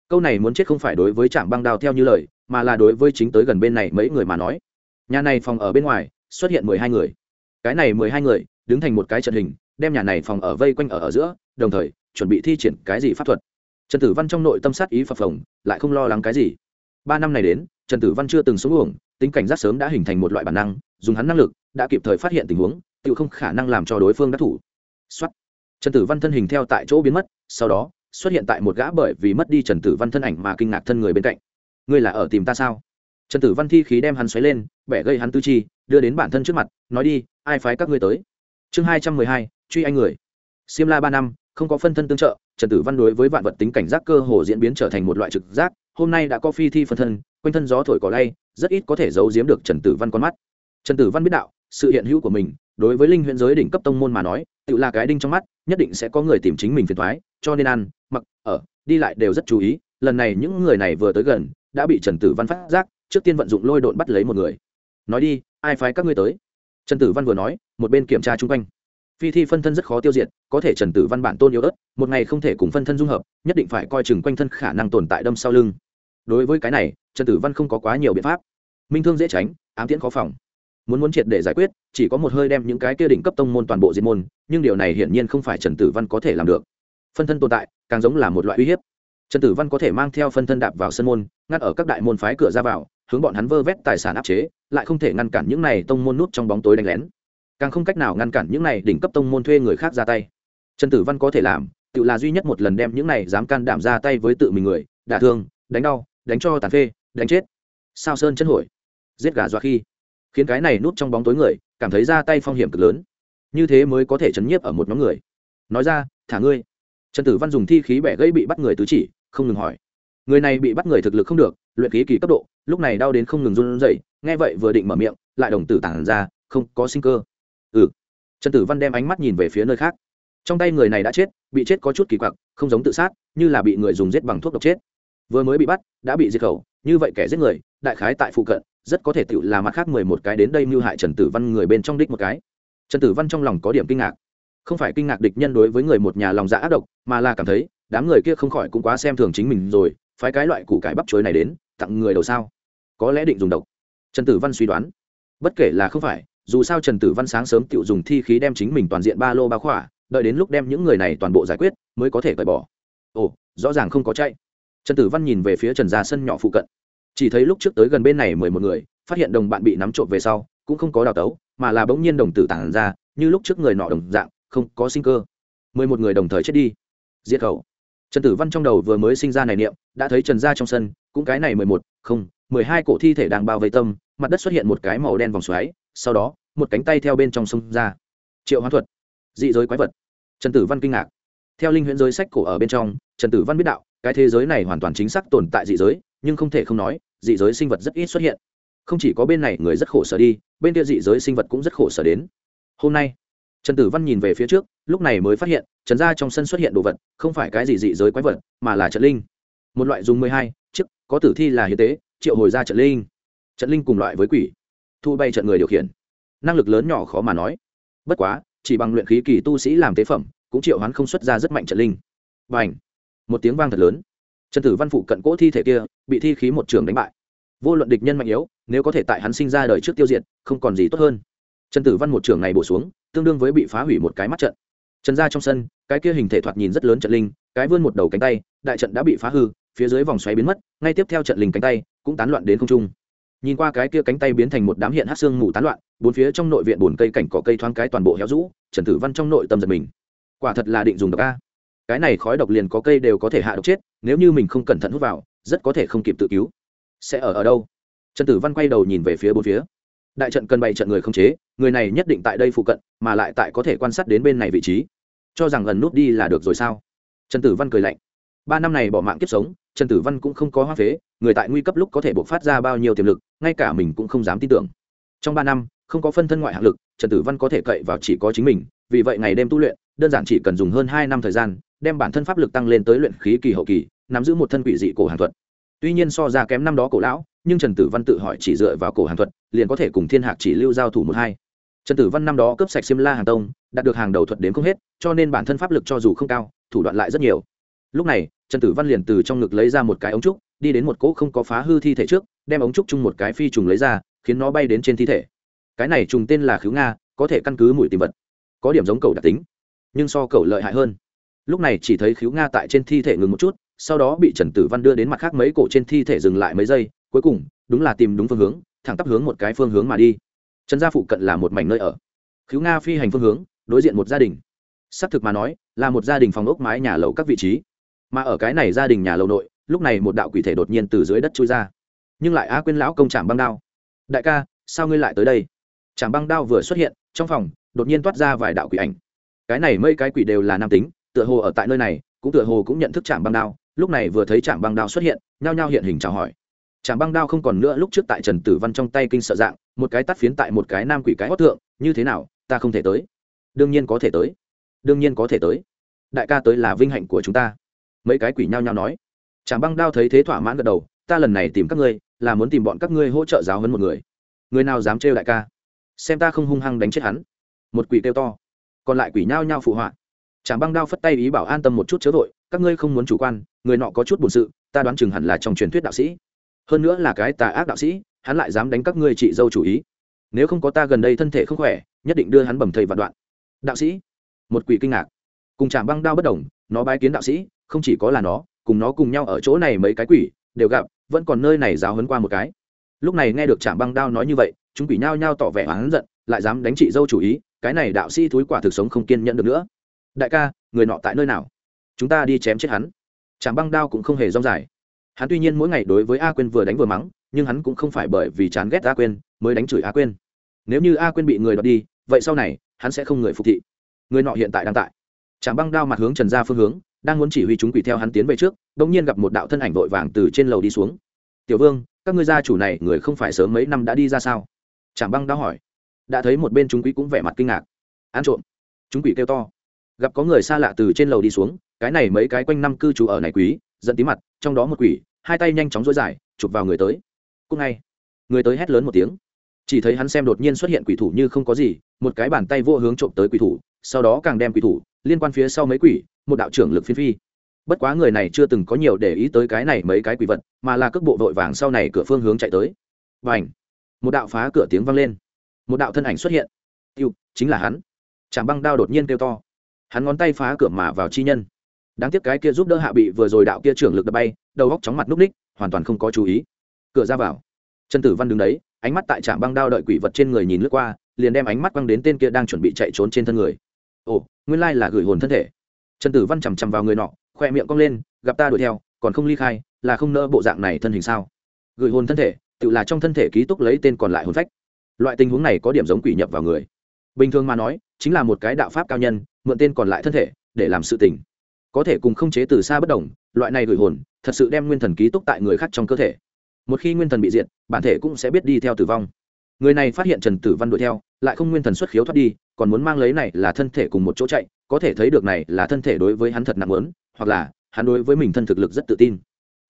Câu này muốn chết không phải đối với trạm băng đao theo như lời, mà là đối với chính tới gần bên này mấy người mà nói. Nhà này phòng ở bên ngoài, xuất hiện mười hai người cái này mười hai người, đứng thành một cái trận hình, đem nhà này phòng ở vây quanh ở ở giữa, đồng thời, chuẩn bị thi triển cái gì pháp thuật. Trần tử văn trong nội tâm sát ý phập phồng, lại không lo lắng cái gì. Ba năm này đến, trần tử văn chưa từng xuống uổng, tính cảnh giác sớm đã hình thành một loại bản năng, dùng hắn năng lực, đã kịp thời phát hiện tình huống, tự không khả năng làm cho đối phương đắc thủ. Xuất trần tử văn thân hình theo tại chỗ biến mất, sau đó, xuất hiện tại một gã bởi vì mất đi trần tử văn thân ảnh mà kinh ngạc thân người bên cạnh. Ngươi là ở tìm ta sao? Trần tử văn thi khí đem hắn xoáy lên, bẻ gây hắn tư chi đưa đến bản thân trước mặt, nói đi, ai phái các ngươi tới? Chương hai trăm mười hai, truy anh người. Xiêm la ba năm, không có phân thân tương trợ, trần tử văn đối với vạn vật tính cảnh giác cơ hồ diễn biến trở thành một loại trực giác, hôm nay đã có phi thi phân thân, quanh thân gió thổi cỏ lay, rất ít có thể giấu giếm được trần tử văn con mắt. Trần tử văn biết đạo, sự hiện hữu của mình, đối với linh huyện giới đỉnh cấp tông môn mà nói, tự là cái đinh trong mắt, nhất định sẽ có người tìm chính mình phiền thoái cho nên ăn, mặc, ở, đi lại đều rất chú ý, lần này những người này vừa tới gần, đã bị trần tử văn phát giác, trước tiên vận dụng lôi độn bắt lấy một người. Nói đi ai phái các ngươi tới? Trần tử văn vừa nói, một bên kiểm tra chung quanh. Phi thi phân thân rất khó tiêu diệt, có thể trần tử văn bản tôn yếu ớt, một ngày không thể cùng phân thân dung hợp, nhất định phải coi chừng quanh thân khả năng tồn tại đâm sau lưng. Đối với cái này, trần tử văn không có quá nhiều biện pháp. Minh thương dễ tránh, ám tiễn khó phòng. Muốn muốn triệt để giải quyết, chỉ có một hơi đem những cái kia đỉnh cấp tông môn toàn bộ diệt môn, nhưng điều này hiển nhiên không phải trần tử văn có thể làm được. Phân thân tồn tại, càng giống là một loại uy hiếp. Trần tử văn có thể mang theo phân thân đạp vào sân môn, ngắt ở các đại môn phái cửa ra vào hướng bọn hắn vơ vét tài sản áp chế, lại không thể ngăn cản những này tông môn nút trong bóng tối đánh lén. Càng không cách nào ngăn cản những này đỉnh cấp tông môn thuê người khác ra tay. Trần tử văn có thể làm, tự là duy nhất một lần đem những này dám can đảm ra tay với tự mình người, đả thương, đánh đau, đánh cho tàn phê, đánh chết. Sao sơn chân hổi giết gà dọa khi. Khiến cái này nút trong bóng tối người, cảm thấy ra tay phong hiểm cực lớn. Như thế mới có thể chấn nhiếp ở một nhóm người. Nói ra, thả ngươi. Trần tử văn dùng thi khí bẻ gây bị bắt người tứ chỉ, không ngừng hỏi. Người này bị bắt người thực lực không được luyện khí kỳ cấp độ, lúc này đau đến không ngừng run rẩy, nghe vậy vừa định mở miệng, lại đồng tử tản ra, không có sinh cơ. Ừ. Trần tử văn đem ánh mắt nhìn về phía nơi khác. Trong tay người này đã chết, bị chết có chút kỳ quặc, không giống tự sát, như là bị người dùng giết bằng thuốc độc chết. Vừa mới bị bắt, đã bị diệt khẩu, như vậy kẻ giết người, đại khái tại phụ cận, rất có thể tự là mặt khác mười một cái đến đây mưu hại trần tử văn người bên trong đích một cái. Trần tử văn trong lòng có điểm kinh ngạc. Không phải kinh ngạc địch nhân đối với người một nhà lòng dạ ác độc, mà là cảm thấy, đám người kia không khỏi cũng quá xem thường chính mình rồi, phái cái loại củ cải bắp chuối này đến tặng người đầu sao? Có lẽ định dùng độc. Trần tử văn suy đoán. Bất kể là không phải, dù sao trần tử văn sáng sớm tự dùng thi khí đem chính mình toàn diện ba lô ba khỏa, đợi đến lúc đem những người này toàn bộ giải quyết, mới có thể cởi bỏ. Ồ, rõ ràng không có chạy. Trần tử văn nhìn về phía trần gia sân nhỏ phụ cận. Chỉ thấy lúc trước tới gần bên này mười một người, phát hiện đồng bạn bị nắm trộm về sau, cũng không có đào tấu, mà là bỗng nhiên đồng tử tản ra, như lúc trước người nọ đồng dạng, không có sinh cơ. Mười một người đồng thời chết đi. Diệt khẩu trần tử văn trong đầu vừa mới sinh ra này niệm, đã thấy trần gia trong sân, cũng cái này mười một, không, mười hai cổ thi thể đang bao vây tâm, mặt đất xuất hiện một cái màu đen vòng xoáy, sau đó, một cánh tay theo bên trong sông ra. Triệu hoán thuật, dị giới quái vật. Trần tử văn kinh ngạc. Theo linh huyễn giới sách cổ ở bên trong, trần tử văn biết đạo, cái thế giới này hoàn toàn chính xác tồn tại dị giới, nhưng không thể không nói, dị giới sinh vật rất ít xuất hiện. Không chỉ có bên này người rất khổ sở đi, bên kia dị giới sinh vật cũng rất khổ sở đến. Hôm nay, trần tử văn nhìn về phía trước, lúc này mới phát hiện trần gia trong sân xuất hiện đồ vật, không phải cái gì dị giới quái vật, mà là trận linh. Một loại dùng mười hai, chiếc, có tử thi là hiến tế, triệu hồi ra trận linh. Trận linh cùng loại với quỷ. Thu bay trận người điều khiển. Năng lực lớn nhỏ khó mà nói. Bất quá, chỉ bằng luyện khí kỳ tu sĩ làm tế phẩm, cũng triệu hoán không xuất ra rất mạnh trận linh. Và ảnh một tiếng vang thật lớn. Trần tử văn phụ cận cỗ thi thể kia, bị thi khí một trường đánh bại. Vô luận địch nhân mạnh yếu, nếu có thể tại hắn sinh ra đời trước tiêu diệt, không còn gì tốt hơn. Trần tử văn một trường này bổ xuống, tương đương với bị phá hủy một cái mắt trận trần ra trong sân, cái kia hình thể thoạt nhìn rất lớn trận linh, cái vươn một đầu cánh tay, đại trận đã bị phá hư, phía dưới vòng xoáy biến mất, ngay tiếp theo trận linh cánh tay cũng tán loạn đến không trung. Nhìn qua cái kia cánh tay biến thành một đám hiện hát xương mù tán loạn, bốn phía trong nội viện bồn cây cảnh cỏ cây thoáng cái toàn bộ héo rũ, trần tử văn trong nội tâm giật mình. Quả thật là định dùng độc a. Cái này khói độc liền có cây đều có thể hạ độc chết, nếu như mình không cẩn thận hút vào, rất có thể không kịp tự cứu. Sẽ ở ở đâu? Trần tử văn quay đầu nhìn về phía bốn phía. Đại trận cần bày trận người không chế, người này nhất định tại đây phụ cận, mà lại tại có thể quan sát đến bên này vị trí cho rằng gần nút đi là được rồi sao? Trần tử văn cười lạnh. Ba năm này bỏ mạng kiếp sống, trần tử văn cũng không có hoa phế, người tại nguy cấp lúc có thể bộc phát ra bao nhiêu tiềm lực, ngay cả mình cũng không dám tin tưởng. Trong ba năm, không có phân thân ngoại hạng lực, trần tử văn có thể cậy vào chỉ có chính mình, vì vậy ngày đêm tu luyện, đơn giản chỉ cần dùng hơn hai năm thời gian, đem bản thân pháp lực tăng lên tới luyện khí kỳ hậu kỳ, nắm giữ một thân quỷ dị cổ hàng thuật. Tuy nhiên so ra kém năm đó cổ lão, nhưng trần tử văn tự hỏi chỉ dựa vào cổ hàng thuật, liền có thể cùng thiên hạc chỉ lưu giao thủ một hai. Trần tử văn năm đó cướp sạch xiêm la hàng tông đạt được hàng đầu thuật đến không hết, cho nên bản thân pháp lực cho dù không cao, thủ đoạn lại rất nhiều. Lúc này, trần tử văn liền từ trong ngực lấy ra một cái ống trúc, đi đến một cỗ không có phá hư thi thể trước, đem ống trúc chung một cái phi trùng lấy ra, khiến nó bay đến trên thi thể. Cái này trùng tên là khứu nga, có thể căn cứ mùi tìm vật, có điểm giống cầu đặc tính, nhưng so cầu lợi hại hơn. Lúc này chỉ thấy khứu nga tại trên thi thể ngừng một chút, sau đó bị trần tử văn đưa đến mặt khác mấy cổ trên thi thể dừng lại mấy giây, cuối cùng, đúng là tìm đúng phương hướng, thẳng tắp hướng một cái phương hướng mà đi. Trần gia phụ cận là một mảnh nơi ở. Khứu nga phi hành phương hướng đối diện một gia đình. Xác thực mà nói, là một gia đình phòng ốc mái nhà lầu các vị trí. Mà ở cái này gia đình nhà lầu nội, lúc này một đạo quỷ thể đột nhiên từ dưới đất chui ra. Nhưng lại a quên lão công trảm băng đao. Đại ca, sao ngươi lại tới đây? Trảm băng đao vừa xuất hiện, trong phòng, đột nhiên toát ra vài đạo quỷ ảnh. Cái này mấy cái quỷ đều là nam tính, tựa hồ ở tại nơi này, cũng tựa hồ cũng nhận thức trảm băng đao. Lúc này vừa thấy trảm băng đao xuất hiện, nhao nhao hiện hình chào hỏi. Trảm băng đao không còn nữa lúc trước tại trần tử văn trong tay kinh sợ dạng, một cái tắt phiến tại một cái nam quỷ cái hót thượng, như thế nào, ta không thể tới? Đương nhiên có thể tới. Đương nhiên có thể tới. Đại ca tới là vinh hạnh của chúng ta. Mấy cái quỷ nhao nhao nói. Chàng băng đao thấy thế thỏa mãn gật đầu, ta lần này tìm các ngươi, là muốn tìm bọn các ngươi hỗ trợ giáo hấn một người. Người nào dám trêu đại ca? Xem ta không hung hăng đánh chết hắn. Một quỷ kêu to. Còn lại quỷ nhao nhao phụ họa. Chàng băng đao phất tay ý bảo an tâm một chút chớ vội, các ngươi không muốn chủ quan, người nọ có chút bổn sự, ta đoán chừng hẳn là trong truyền thuyết đạo sĩ. Hơn nữa là cái tà ác đạo sĩ, hắn lại dám đánh các ngươi chị dâu chủ ý. Nếu không có ta gần đây thân thể không khỏe, nhất định đưa hắn bầm thầy vạn đoạn đạo sĩ. Một quỷ kinh ngạc. Cùng trạm băng đao bất đồng, nó bái kiến đạo sĩ, không chỉ có là nó, cùng nó cùng nhau ở chỗ này mấy cái quỷ, đều gặp, vẫn còn nơi này giáo hấn qua một cái. Lúc này nghe được trạm băng đao nói như vậy, chúng quỷ nhao nhao tỏ vẻ oán giận, lại dám đánh chị dâu chủ ý, cái này đạo sĩ thúi quả thực sống không kiên nhẫn được nữa. Đại ca, người nọ tại nơi nào? Chúng ta đi chém chết hắn. Trạm băng đao cũng không hề rong dài. Hắn tuy nhiên mỗi ngày đối với a quên vừa đánh vừa mắng, nhưng hắn cũng không phải bởi vì chán ghét a quên mới đánh chửi a quên nếu như a quên bị người đoạt đi, vậy sau này hắn sẽ không người phục thị. Người nọ hiện tại đang tại. Trạm băng đao mặt hướng trần ra phương hướng, đang muốn chỉ huy chúng quỷ theo hắn tiến về trước đ ỗ n g nhiên gặp một đạo thân ảnh vội vàng từ trên lầu đi xuống. Tiểu vương, các ngươi gia chủ này, người không phải sớm mấy năm đã đi ra sao? Trạm băng đao hỏi. Đã thấy một bên chúng quỷ cũng vẻ mặt kinh ngạc. Ăn trộm. Chúng quỷ kêu to. Gặp có người xa lạ từ trên lầu đi xuống, cái này mấy cái quanh năm cư trú ở này quý dẫn tí mặt, trong đó một quỷ, hai tay nhanh chóng dối dài, chụp vào người tới. Cúc ngay, người tới hét lớn một tiếng chỉ thấy hắn xem đột nhiên xuất hiện quỷ thủ như không có gì, một cái bàn tay vô hướng trộm tới quỷ thủ, sau đó càng đem quỷ thủ liên quan phía sau mấy quỷ, một đạo trưởng lực phiên phi. Bất quá người này chưa từng có nhiều để ý tới cái này mấy cái quỷ vật, mà là cước bộ vội vàng sau này cửa phương hướng chạy tới. Và ảnh một đạo phá cửa tiếng vang lên. Một đạo thân ảnh xuất hiện. Tiêu, chính là hắn. Chàng băng đao đột nhiên kêu to. Hắn ngón tay phá cửa mà vào chi nhân. Đáng tiếc cái kia giúp đỡ hạ bị vừa rồi đạo kia trưởng lực đập bay, đầu góc chóng mặt núp ních, hoàn toàn không có chú ý. Cửa ra vào. Trần tử văn đứng đấy ánh mắt tại trạm băng đao đợi quỷ vật trên người nhìn lướt qua, liền đem ánh mắt băng đến tên kia đang chuẩn bị chạy trốn trên thân người. Ồ, nguyên lai là gửi hồn thân thể. Trần tử văn chằm chằm vào người nọ, khoe miệng cong lên, gặp ta đuổi theo, còn không ly khai, là không nỡ bộ dạng này thân hình sao? Gửi hồn thân thể, tự là trong thân thể ký túc lấy tên còn lại hồn phách. Loại tình huống này có điểm giống quỷ nhập vào người. Bình thường mà nói, chính là một cái đạo pháp cao nhân, mượn tên còn lại thân thể, để làm sự tình. Có thể cùng không chế từ xa bất đồng, loại này gửi hồn, thật sự đem nguyên thần ký túc tại người khác trong cơ thể một khi nguyên thần bị diệt, bản thể cũng sẽ biết đi theo tử vong. Người này phát hiện trần tử văn đuổi theo, lại không nguyên thần xuất khiếu thoát đi, còn muốn mang lấy này là thân thể cùng một chỗ chạy, có thể thấy được này là thân thể đối với hắn thật nặng lớn, hoặc là hắn đối với mình thân thực lực rất tự tin.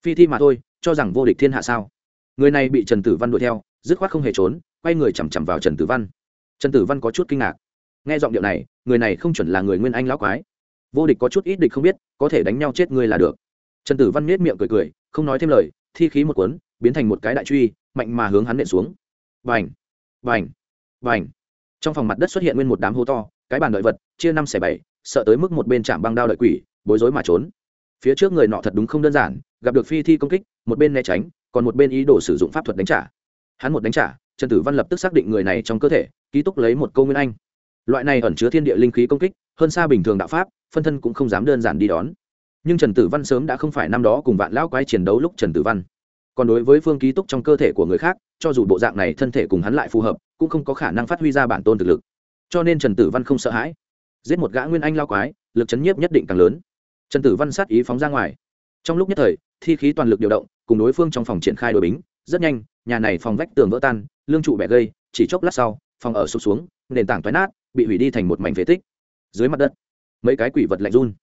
Phi thi mà thôi, cho rằng vô địch thiên hạ sao? Người này bị trần tử văn đuổi theo, dứt khoát không hề trốn, quay người chằm chằm vào trần tử văn. Trần tử văn có chút kinh ngạc. Nghe giọng điệu này, người này không chuẩn là người nguyên anh lão quái. Vô địch có chút ít địch không biết, có thể đánh nhau chết ngươi là được. Trần tử văn miết miệng cười cười, không nói thêm lời, thi khí một cuốn biến thành một cái đại truy, mạnh mà hướng hắn nện xuống. Vành vành vành trong phòng mặt đất xuất hiện nguyên một đám hố to, cái bàn đợi vật, chia năm xẻ bảy, sợ tới mức một bên chạm băng đao đợi quỷ, bối rối mà trốn. Phía trước người nọ thật đúng không đơn giản, gặp được phi thi công kích, một bên né tránh, còn một bên ý đồ sử dụng pháp thuật đánh trả. Hắn một đánh trả, trần tử văn lập tức xác định người này trong cơ thể, ký túc lấy một câu nguyên anh. Loại này ẩn chứa thiên địa linh khí công kích, hơn xa bình thường đạo pháp, phân thân cũng không dám đơn giản đi đón. Nhưng trần tử văn sớm đã không phải năm đó cùng vạn lão quái chiến đấu lúc trần tử văn còn đối với phương ký túc trong cơ thể của người khác, cho dù bộ dạng này thân thể cùng hắn lại phù hợp, cũng không có khả năng phát huy ra bản tôn thực lực. Cho nên trần tử văn không sợ hãi. Giết một gã nguyên anh lao quái, lực chấn nhiếp nhất định càng lớn. Trần tử văn sát ý phóng ra ngoài. Trong lúc nhất thời, thi khí toàn lực điều động, cùng đối phương trong phòng triển khai đội bính, rất nhanh, nhà này phòng vách tường vỡ tan, lương trụ bẻ gây chỉ chốc lát sau, phòng ở sụp xuống, nền tảng toái nát, bị hủy đi thành một mảnh phế tích. Dưới mặt đất, mấy cái quỷ vật lạnh run.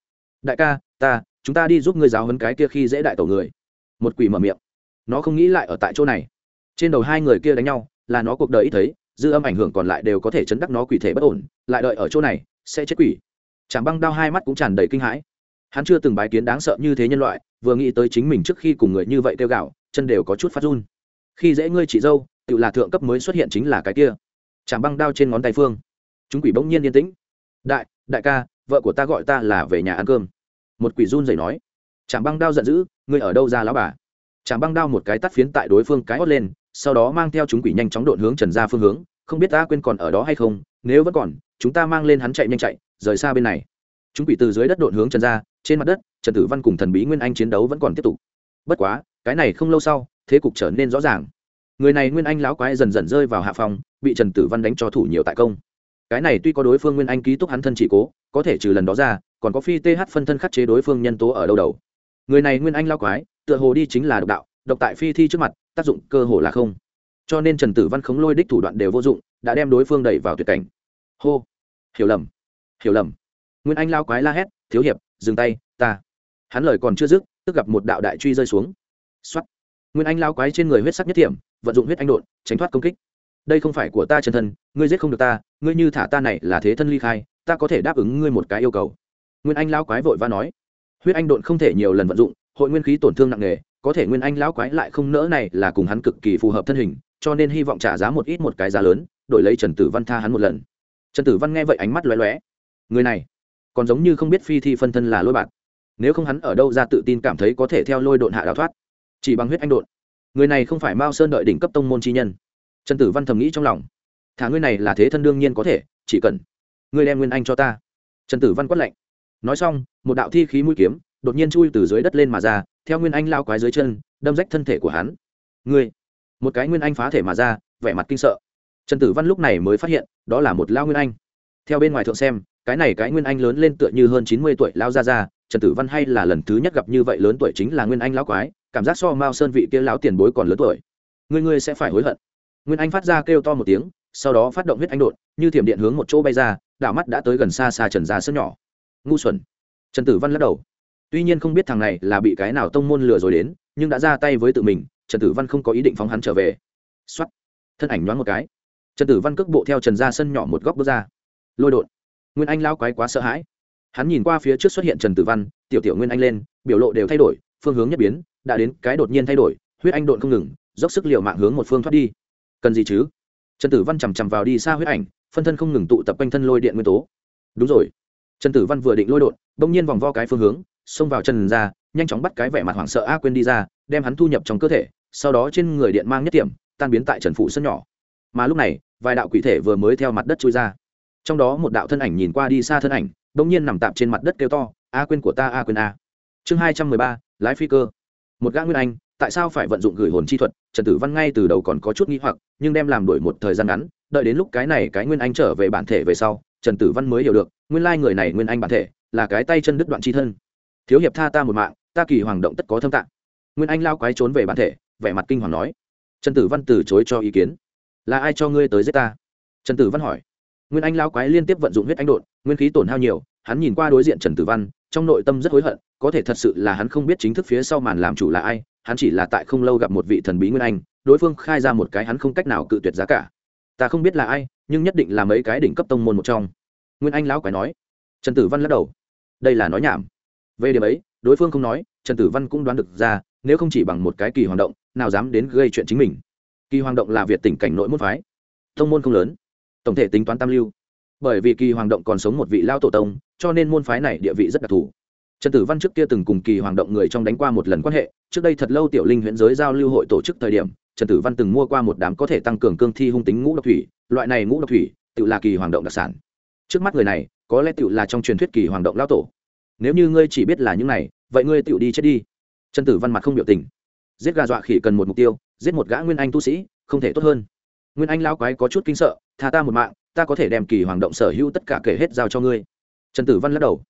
Đại ca, ta, chúng ta đi giúp ngươi giáo hấn cái kia khi dễ đại tổ người. Một quỷ mở miệng nó không nghĩ lại ở tại chỗ này. Trên đầu hai người kia đánh nhau, là nó cuộc đời ít thấy, dư âm ảnh hưởng còn lại đều có thể chấn đắc nó quỷ thể bất ổn, lại đợi ở chỗ này, sẽ chết quỷ. Chàng băng đao hai mắt cũng tràn đầy kinh hãi. Hắn chưa từng bái kiến đáng sợ như thế nhân loại, vừa nghĩ tới chính mình trước khi cùng người như vậy kêu gạo chân đều có chút phát run. Khi dễ ngươi chị dâu, tự là thượng cấp mới xuất hiện chính là cái kia. Chàng băng đao trên ngón tay phương. Chúng quỷ bỗng nhiên yên tĩnh. Đại đại ca, vợ của ta gọi ta là về nhà ăn cơm. Một quỷ run rẩy nói. Chàng băng đao giận dữ, ngươi ở đâu ra lão bà? Chạm băng đao một cái tắt phiến tại đối phương cái hót lên, sau đó mang theo chúng quỷ nhanh chóng độn hướng trần ra phương hướng, không biết ta quên còn ở đó hay không, nếu vẫn còn, chúng ta mang lên hắn chạy nhanh chạy, rời xa bên này. Chúng quỷ từ dưới đất độn hướng trần ra trên mặt đất, trần tử văn cùng thần bí nguyên anh chiến đấu vẫn còn tiếp tục. Bất quá, cái này không lâu sau, thế cục trở nên rõ ràng. Người này nguyên anh lão quái dần dần rơi vào hạ phòng, bị trần tử văn đánh cho thủ nhiều tại công. Cái này tuy có đối phương nguyên anh ký túc hắn thân chỉ cố, có thể trừ lần đó ra, còn có phi th phân thân khắc chế đối phương nhân tố ở đâu đầu. Người này nguyên anh lão quái tựa hồ đi chính là độc đạo, độc tại phi thi trước mặt, tác dụng cơ hồ là không. Cho nên trần tử văn khống lôi đích thủ đoạn đều vô dụng, đã đem đối phương đẩy vào tuyệt cảnh. Hô. Hiểu lầm. Hiểu lầm. Nguyên anh lao quái la hét, thiếu hiệp, dừng tay, ta. Hắn lời còn chưa dứt, tức gặp một đạo đại truy rơi xuống. X nguyên anh lao quái trên người huyết sắc nhất thiểm vận dụng huyết anh đột tránh thoát công kích. Đây không phải của ta chân thân ngươi giết không được ta, ngươi như thả ta này là thế thân ly khai, ta có thể đáp ứng ngươi một cái yêu cầu. Nguyên anh lao quái vội va nói. Huyết anh đột không thể nhiều lần vận dụng hội nguyên khí tổn thương nặng nề, có thể nguyên anh lão quái lại không nỡ này là cùng hắn cực kỳ phù hợp thân hình, cho nên hy vọng trả giá một ít một cái giá lớn, đổi lấy trần tử văn tha hắn một lần. Trần tử văn nghe vậy ánh mắt lóe lóe. Người này, còn giống như không biết phi thi phân thân là lôi bạc. Nếu không hắn ở đâu ra tự tin cảm thấy có thể theo lôi độn hạ đào thoát? Chỉ bằng huyết anh độn. Người này không phải mao sơn đợi đỉnh cấp tông môn chi nhân. Trần tử văn thầm nghĩ trong lòng. Thả ngươi này là thế thân đương nhiên có thể, chỉ cần ngươi đem nguyên anh cho ta. Trần tử văn quát lạnh. Nói xong, một đạo thi khí mũi kiếm đột nhiên chui từ dưới đất lên mà ra, theo nguyên anh lao quái dưới chân, đâm rách thân thể của hắn. Ngươi, một cái nguyên anh phá thể mà ra, vẻ mặt kinh sợ. Trần tử văn lúc này mới phát hiện, đó là một lao nguyên anh. Theo bên ngoài thượng xem, cái này cái nguyên anh lớn lên tựa như hơn chín mươi tuổi lao ra ra, trần tử văn hay là lần thứ nhất gặp như vậy lớn tuổi chính là nguyên anh lão quái, cảm giác so mao sơn vị kia lão tiền bối còn lớn tuổi. Ngươi ngươi sẽ phải hối hận. Nguyên anh phát ra kêu to một tiếng, sau đó phát động huyết anh đột, như thiểm điện hướng một chỗ bay ra đảo mắt đã tới gần xa xa trần ra sơn nhỏ. Ngu xuẩn. Trần tử văn lắc đầu tuy nhiên không biết thằng này là bị cái nào tông môn lừa rồi đến, nhưng đã ra tay với tự mình, trần tử văn không có ý định phóng hắn trở về. X thân ảnh nhoáng một cái. Trần tử văn cước bộ theo trần ra sân nhỏ một góc bước ra. Lôi đột. Nguyên anh lao quái quá sợ hãi. Hắn nhìn qua phía trước xuất hiện trần tử văn, tiểu tiểu nguyên anh lên, biểu lộ đều thay đổi, phương hướng nhất biến, đã đến cái đột nhiên thay đổi, huyết anh đột không ngừng, dốc sức l i ề u mạng hướng một phương thoát đi. Cần gì chứ? Trần tử văn chằm chằm vào đi xa huyết ảnh, phân thân không ngừng tụ tập quanh thân lôi điện nguyên tố. Đúng rồi. Trần tử văn vừa định lôi đột, bỗng nhiên vòng vo cái phương hướng xông vào chân ra, nhanh chóng bắt cái vẻ mặt hoảng sợ a quên đi ra, đem hắn thu nhập trong cơ thể, sau đó trên người điện mang nhất điểm tan biến tại trần phủ sân nhỏ. Mà lúc này, vài đạo quỷ thể vừa mới theo mặt đất trôi ra. Trong đó một đạo thân ảnh nhìn qua đi xa thân ảnh bỗng nhiên nằm tạm trên mặt đất kêu to, a quên của ta, a quên a. Chương hai trăm mười ba, lái phi cơ. Một gã nguyên anh, tại sao phải vận dụng gửi hồn chi thuật? Trần tử văn ngay từ đầu còn có chút nghi hoặc, nhưng đem làm đổi một thời gian ngắn, đợi đến lúc cái này cái nguyên anh trở về bản thể về sau, trần tử văn mới hiểu được, nguyên lai người này nguyên anh bản thể, là cái tay chân đứt đoạn chi thân thiếu hiệp tha ta một mạng, ta kỳ hoàng động tất có thâm tạng. Nguyên anh lao quái trốn về bản thể, vẻ mặt kinh hoàng nói. Trần tử văn từ chối cho ý kiến. Là ai cho ngươi tới giết ta? Trần tử văn hỏi. Nguyên anh lao quái liên tiếp vận dụng huyết anh đột, nguyên khí tổn hao nhiều, hắn nhìn qua đối diện trần tử văn, trong nội tâm rất hối hận, có thể thật sự là hắn không biết chính thức phía sau màn làm chủ là ai, hắn chỉ là tại không lâu gặp một vị thần bí nguyên anh, đối phương khai ra một cái hắn không cách nào cự tuyệt giá cả. Ta không biết là ai, nhưng nhất định là mấy cái đỉnh cấp tông môn một trong. Nguyên anh lão quái nói. Trần tử văn lắc đầu. Đây là nói nhảm về điểm ấy, đối phương không nói, trần tử văn cũng đoán được ra, nếu không chỉ bằng một cái kỳ hoàng động, nào dám đến gây chuyện chính mình. Kỳ hoàng động là việt tỉnh cảnh nội môn phái. Thông môn không lớn. Tổng thể tính toán tam lưu. Bởi vì kỳ hoàng động còn sống một vị lao tổ tông, cho nên môn phái này địa vị rất đặc thù. Trần tử văn trước kia từng cùng kỳ hoàng động người trong đánh qua một lần quan hệ, trước đây thật lâu tiểu linh huyện giới giao lưu hội tổ chức thời điểm, trần tử văn từng mua qua một đám có thể tăng cường cương thi hung tính ngũ độc thủy, loại này ngũ độc thủy, tự là kỳ hoàng động đặc sản. Trước mắt người này, có lẽ tự là trong truyền thuyết kỳ hoàng động lao tổ nếu như ngươi chỉ biết là những này, vậy ngươi tự đi chết đi. Trần tử văn mặt không biểu tình. Giết gà dọa khỉ cần một mục tiêu, giết một gã nguyên anh tu sĩ, không thể tốt hơn. Nguyên anh lao quái có chút kinh sợ, tha ta một mạng, ta có thể đem kỳ hoàng động sở hữu tất cả kể hết giao cho ngươi. Trần tử văn lắc đầu.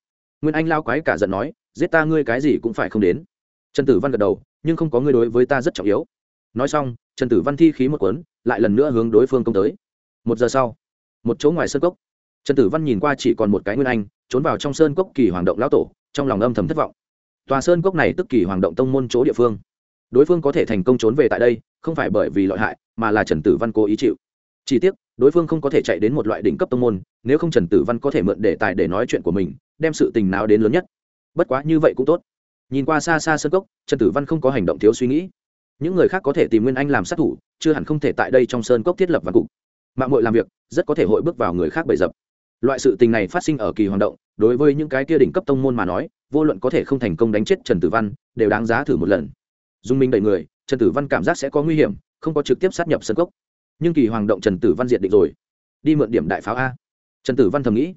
Nguyên anh lao quái cả giận nói, giết ta ngươi cái gì cũng phải không đến. Trần tử văn gật đầu, nhưng không có ngươi đối với ta rất trọng yếu. Nói xong, trần tử văn thi khí một cuốn, lại lần nữa hướng đối phương công tới. Một giờ sau, một chỗ ngoài sơ cốc trần tử văn nhìn qua chỉ còn một cái nguyên anh, trốn vào trong sơn cốc kỳ hoàng động lão tổ, trong lòng âm thầm thất vọng. Tòa sơn cốc này tức kỳ hoàng động tông môn chỗ địa phương. Đối phương có thể thành công trốn về tại đây, không phải bởi vì lợi hại, mà là trần tử văn cố ý chịu. Chỉ tiếc, đối phương không có thể chạy đến một loại đỉnh cấp tông môn, nếu không trần tử văn có thể mượn đề tài để nói chuyện của mình, đem sự tình nào đến lớn nhất. Bất quá như vậy cũng tốt. Nhìn qua xa xa sân cốc, trần tử văn không có hành động thiếu suy nghĩ. Những người khác có thể tìm nguyên anh làm sát thủ, chưa hẳn không thể tại đây trong sơn cốc thiết lập và cụ mạng mội làm việc, rất có thể hội bước vào người khác bầy dập loại sự tình này phát sinh ở kỳ hoàng động, đối với những cái kia đỉnh cấp tông môn mà nói, vô luận có thể không thành công đánh chết trần tử văn, đều đáng giá thử một lần. Dung minh đầy người, trần tử văn cảm giác sẽ có nguy hiểm, không có trực tiếp sát nhập sân cốc. Nhưng kỳ hoàng động trần tử văn diện định rồi. Đi mượn điểm đại pháo a. Trần tử văn thầm nghĩ,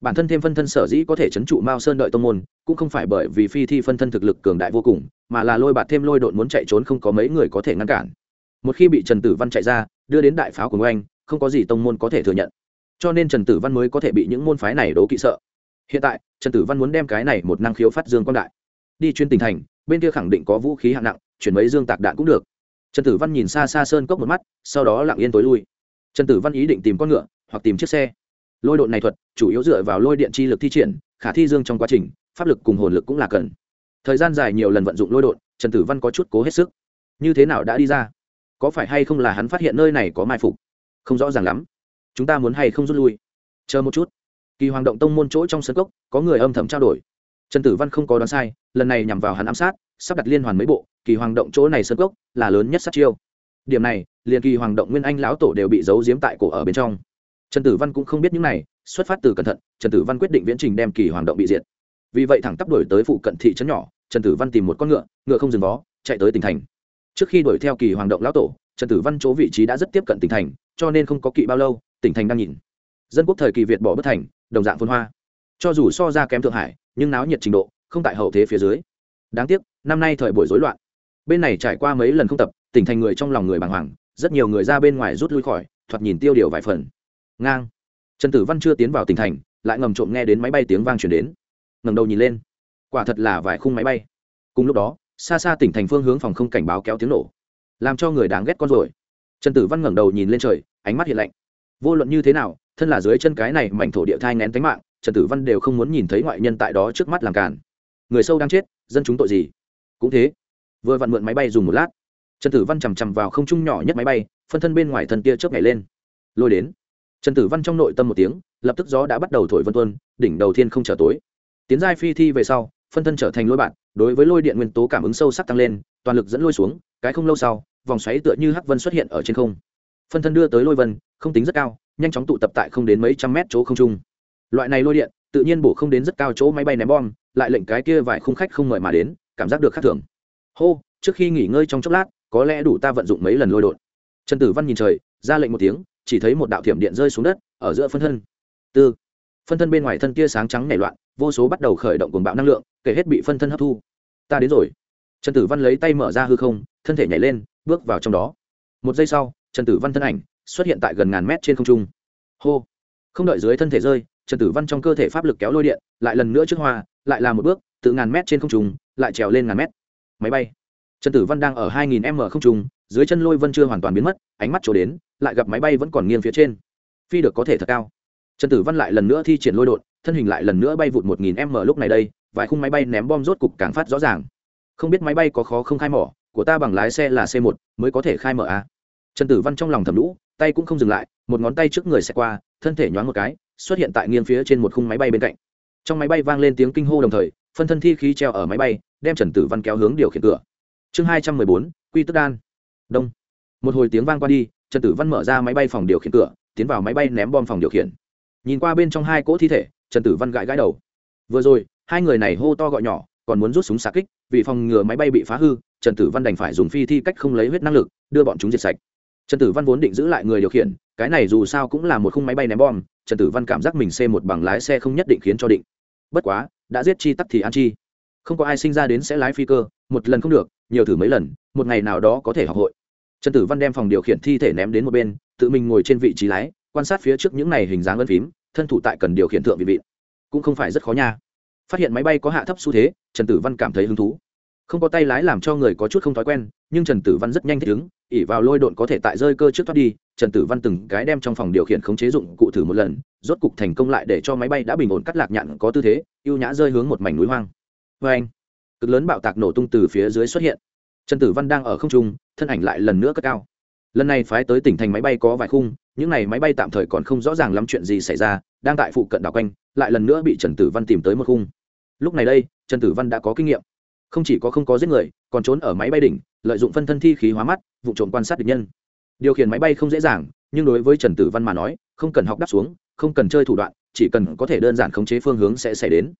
bản thân thêm phân thân sở dĩ có thể chấn trụ mao sơn đợi tông môn, cũng không phải bởi vì phi thi phân thân thực lực cường đại vô cùng, mà là lôi bạt thêm lôi đội muốn chạy trốn không có mấy người có thể ngăn cản. Một khi bị trần tử văn chạy ra, đưa đến đại pháo của ngô anh, không có gì tông môn có thể thừa nhận cho nên trần tử văn mới có thể bị những môn phái này đố kỵ sợ. hiện tại, trần tử văn muốn đem cái này một năng khiếu phát dương quan đại, đi chuyên tỉnh thành, bên kia khẳng định có vũ khí hạng nặng, chuyển mấy dương tạc đạn cũng được. trần tử văn nhìn xa xa sơn cốc một mắt, sau đó lặng yên tối lui. trần tử văn ý định tìm con ngựa, hoặc tìm chiếc xe. lôi độn này thuật, chủ yếu dựa vào lôi điện chi lực thi triển, khả thi dương trong quá trình, pháp lực cùng hồn lực cũng là cần. thời gian dài nhiều lần vận dụng lôi độn, trần tử văn có chút cố hết sức. như thế nào đã đi ra? có phải hay không là hắn phát hiện nơi này có mai phục? không rõ ràng lắm chúng ta muốn hay không rút lui? Chờ một chút. Kỳ hoàng động tông môn chỗ trong sân cốc, có người âm thầm trao đổi. Trần tử văn không có đoán sai, lần này nhằm vào hắn ám sát, sắp đặt liên hoàn mấy bộ, kỳ hoàng động chỗ này sân cốc là lớn nhất sát chiêu. Điểm này, liền kỳ hoàng động nguyên anh lão tổ đều bị giấu giếm tại cổ ở bên trong. Trần tử văn cũng không biết những này, xuất phát từ cẩn thận, trần tử văn quyết định viễn trình đem kỳ hoàng động bị diệt. Vì vậy thẳng tắp đổi tới phụ cận thị trấn nhỏ, trần tử văn tìm một con ngựa ngựa không dừng vó, chạy tới tỉnh thành. Trước khi đuổi theo kỳ hoàng động lão tổ, trần tử văn chỗ vị trí đã rất tiếp cận tỉnh thành, cho nên không có kỵ bao lâu tỉnh thành đang nhìn. Dân quốc thời kỳ việt bỏ bất thành, đồng dạng phun hoa. Cho dù so ra kém thượng hải, nhưng náo nhiệt trình độ không tại hậu thế phía dưới. Đáng tiếc, năm nay thời buổi rối loạn. Bên này trải qua mấy lần không tập, tỉnh thành người trong lòng người bàng hoàng, rất nhiều người ra bên ngoài rút lui khỏi, thoạt nhìn tiêu điều vài phần. Ngang. Trần tử văn chưa tiến vào tỉnh thành, lại ngầm trộm nghe đến máy bay tiếng vang chuyển đến. Ngầm đầu nhìn lên. Quả thật là vài khung máy bay. Cùng lúc đó, xa xa tỉnh thành phương hướng phòng không cảnh báo kéo tiếng nổ. Làm cho người đáng ghét con rồi trần tử văn ngẩng đầu nhìn lên trời, ánh mắt hiện lạnh vô luận như thế nào, thân là dưới chân cái này mảnh thổ địa thai ngén tánh mạng, trần tử văn đều không muốn nhìn thấy ngoại nhân tại đó trước mắt làm cản người sâu đang chết, dân chúng tội gì? Cũng thế. Vừa vặn mượn máy bay dùng một lát. Trần tử văn chằm chằm vào không trung nhỏ nhất máy bay, phân thân bên ngoài thân tia chớp nhảy lên. Lôi đến. Trần tử văn trong nội tâm một tiếng, lập tức gió đã bắt đầu thổi vân tuân đỉnh đầu thiên không trở tối. Tiến giai phi thi về sau, phân thân trở thành lôi bạn, đối với lôi điện nguyên tố cảm ứng sâu sắc tăng lên, toàn lực dẫn lôi xuống, cái không lâu sau, vòng xoáy tựa như hắc vân xuất hiện ở trên không phân thân đưa tới lôi vân, không tính rất cao, nhanh chóng tụ tập tại không đến mấy trăm mét chỗ không trung. Loại này lôi điện, tự nhiên bổ không đến rất cao chỗ máy bay ném bom, lại lệnh cái kia vài khung khách không mời mà đến, cảm giác được khác thường. Hô, trước khi nghỉ ngơi trong chốc lát, có lẽ đủ ta vận dụng mấy lần lôi đột. Trần tử văn nhìn trời, ra lệnh một tiếng, chỉ thấy một đạo thiểm điện rơi xuống đất, ở giữa phân thân. Tư. Phân thân bên ngoài thân kia sáng trắng nảy loạn, vô số bắt đầu khởi động cuồng bạo năng lượng, kể hết bị phân thân hấp thu. Ta đến rồi. Trần tử văn lấy tay mở ra hư không, thân thể nhảy lên, bước vào trong đó. Một giây sau trần tử văn thân ảnh xuất hiện tại gần ngàn mét trên không trung. Hô! Không đợi dưới thân thể rơi, trần tử văn trong cơ thể pháp lực kéo lôi điện, lại lần nữa trước hoa, lại là một bước, từ ngàn mét trên không trung, lại trèo lên ngàn mét. Máy bay. Trần tử văn đang ở hai nghìn m không trung, dưới chân lôi vân chưa hoàn toàn biến mất, ánh mắt trổ đến, lại gặp máy bay vẫn còn nghiêng phía trên. Phi được có thể thật cao. Trần tử văn lại lần nữa thi triển lôi đột, thân hình lại lần nữa bay vụt một nghìn m lúc này đây, vài khung máy bay ném bom rốt cục càng phát rõ ràng. Không biết máy bay có khó không khai mỏ, của ta bằng lái xe là c một, mới có thể khai mở a. à? Trần tử văn trong lòng thầm lũ, tay cũng không dừng lại, một ngón tay trước người xẹt qua, thân thể nhoáng một cái, xuất hiện tại nghiêng phía trên một khung máy bay bên cạnh. Trong máy bay vang lên tiếng kinh hô đồng thời, phân thân thi khí treo ở máy bay, đem trần tử văn kéo hướng điều khiển cửa. Chương hai trăm mười bốn, quy tức đan. Đông. Một hồi tiếng vang qua đi, trần tử văn mở ra máy bay phòng điều khiển cửa, tiến vào máy bay ném bom phòng điều khiển. Nhìn qua bên trong hai cỗ thi thể, trần tử văn gãi gãi đầu. Vừa rồi, hai người này hô to gọi nhỏ, còn muốn rút súng xạ kích, vì phòng ngừa máy bay bị phá hư, trần tử văn đành phải dùng phi thi cách không lấy huyết năng lực, đưa bọn chúng diệt sạch trần tử văn vốn định giữ lại người điều khiển, cái này dù sao cũng là một khung máy bay ném bom, trần tử văn cảm giác mình c một bằng lái xe không nhất định khiến cho định. Bất quá, đã giết chi tắc thì ăn chi. Không có ai sinh ra đến sẽ lái phi cơ, một lần không được, nhiều thử mấy lần, một ngày nào đó có thể học hội. Trần tử văn đem phòng điều khiển thi thể ném đến một bên, tự mình ngồi trên vị trí lái, quan sát phía trước những này hình dáng ân phím, thân thủ tại cần điều khiển thượng vị vị. Cũng không phải rất khó nha. Phát hiện máy bay có hạ thấp xu thế, trần tử văn cảm thấy hứng thú không có tay lái làm cho người có chút không thói quen, nhưng trần tử văn rất nhanh thích ứng ỉ vào lôi độn có thể tại rơi cơ trước thoát đi, trần tử văn từng cái đem trong phòng điều khiển khống chế dụng cụ thử một lần, rốt cục thành công lại để cho máy bay đã bình ổn cắt lạc nhạn có tư thế ưu nhã rơi hướng một mảnh núi hoang. Vê anh, cực lớn bạo tạc nổ tung từ phía dưới xuất hiện. Trần tử văn đang ở không trung, thân ảnh lại lần nữa cất cao. Lần này phái tới tỉnh thành máy bay có vài khung, những này máy bay tạm thời còn không rõ ràng lắm chuyện gì xảy ra, đang tại phụ cận đảo quanh, lại lần nữa bị trần tử văn tìm tới một khung. Lúc này đây, trần tử văn đã có kinh nghiệm không chỉ có không có giết người, còn trốn ở máy bay đỉnh, lợi dụng phân thân thi khí hóa mắt, vụ trộm quan sát địch nhân. Điều khiển máy bay không dễ dàng, nhưng đối với trần tử văn mà nói, không cần học đáp xuống, không cần chơi thủ đoạn, chỉ cần có thể đơn giản khống chế phương hướng sẽ xảy đến.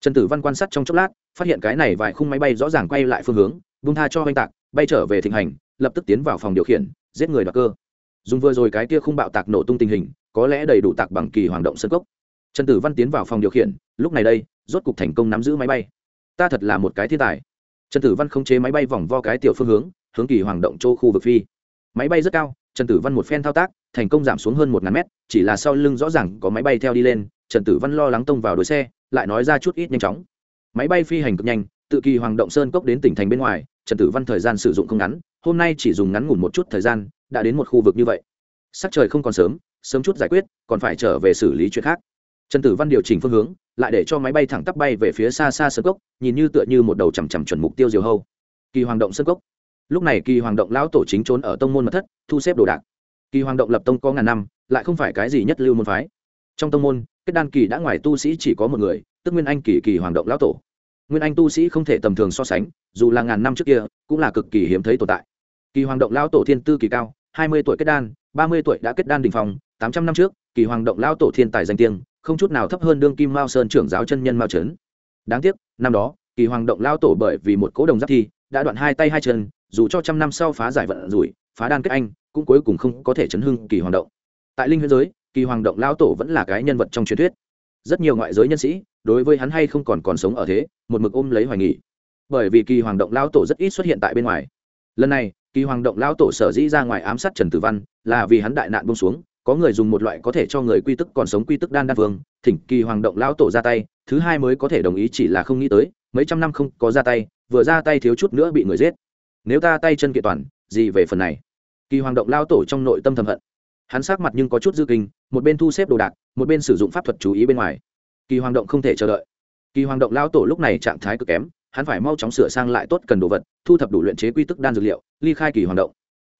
Trần tử văn quan sát trong chốc lát, phát hiện cái này vài khung máy bay rõ ràng quay lại phương hướng bung tha cho oanh tạc, bay trở về thịnh hành, lập tức tiến vào phòng điều khiển, giết người đoạt cơ. Dùng vừa rồi cái kia khung bạo tạc nổ tung tình hình, có lẽ đầy đủ tạc bằng kỳ hoàng động sân cốc. Trần tử văn tiến vào phòng điều khiển, lúc này đây, rốt cục thành công nắm giữ máy bay ta thật là một cái thiên tài. Trần tử văn không chế máy bay vòng vo cái tiểu phương hướng hướng kỳ hoàng động châu khu vực phi. Máy bay rất cao, trần tử văn một phen thao tác, thành công giảm xuống hơn một ngàn mét, chỉ là sau lưng rõ ràng có máy bay theo đi lên, trần tử văn lo lắng tông vào đuôi xe, lại nói ra chút ít nhanh chóng. Máy bay phi hành cực nhanh, tự kỳ hoàng động sơn cốc đến tỉnh thành bên ngoài, trần tử văn thời gian sử dụng không ngắn, hôm nay chỉ dùng ngắn ngủn một chút thời gian, đã đến một khu vực như vậy. Sắc trời không còn sớm sớm chút giải quyết, còn phải trở về xử lý chuyện khác trần tử văn điều chỉnh phương hướng, lại để cho máy bay thẳng tắp bay về phía xa xa sơn cốc, nhìn như tựa như một đầu chằm chằm chuẩn mục tiêu diều hâu. Kỳ hoàng động sơn cốc. Lúc này kỳ hoàng động lão tổ chính trốn ở tông môn mật thất, thu xếp đồ đạc. Kỳ hoàng động lập tông có ngàn năm, lại không phải cái gì nhất lưu môn phái. Trong tông môn, kết đan kỳ đã ngoài tu sĩ chỉ có một người, tức nguyên anh kỳ kỳ hoàng động lão tổ. Nguyên anh tu sĩ không thể tầm thường so sánh, dù là ngàn năm trước kia, cũng là cực kỳ hiếm thấy tồn tại. Kỳ hoàng động lão tổ thiên tư kỳ cao, hai mươi tuổi kết đan, ba mươi tuổi đã kết đan đình phòng tám trăm năm trước, kỳ hoàng động lão tổ thiên tài danh tiếng không chút nào thấp hơn đương kim mao sơn trưởng giáo chân nhân mao trấn. Đáng tiếc, năm đó, kỳ hoàng động lão tổ bởi vì một cố đồng giáp thi, đã đoạn hai tay hai chân, dù cho trăm năm sau phá giải vận rủi, phá đan kết anh, cũng cuối cùng không có thể chấn hưng kỳ hoàng động. Tại linh huyễn giới, kỳ hoàng động lão tổ vẫn là cái nhân vật trong truyền thuyết. Rất nhiều ngoại giới nhân sĩ, đối với hắn hay không còn còn sống ở thế, một mực ôm lấy hoài nghỉ bởi vì kỳ hoàng động lão tổ rất ít xuất hiện tại bên ngoài. Lần này, kỳ hoàng động lão tổ sở dĩ ra ngoài ám sát trần tử văn, là vì hắn đại nạn bông xuống có người dùng một loại có thể cho người quy tức còn sống quy tức đan đan vương, thỉnh kỳ hoàng động lão tổ ra tay, thứ hai mới có thể đồng ý chỉ là không nghĩ tới, mấy trăm năm không có ra tay, vừa ra tay thiếu chút nữa bị người giết. Nếu ta tay chân kiện toàn, gì về phần này? Kỳ hoàng động lao tổ trong nội tâm thầm hận. Hắn sát mặt nhưng có chút dư kinh, một bên thu xếp đồ đạc, một bên sử dụng pháp thuật chú ý bên ngoài. Kỳ hoàng động không thể chờ đợi. Kỳ hoàng động lao tổ lúc này trạng thái cực kém, hắn phải mau chóng sửa sang lại tốt cần đồ vật, thu thập đủ luyện chế quy tức đan dược liệu, ly khai kỳ hoàng động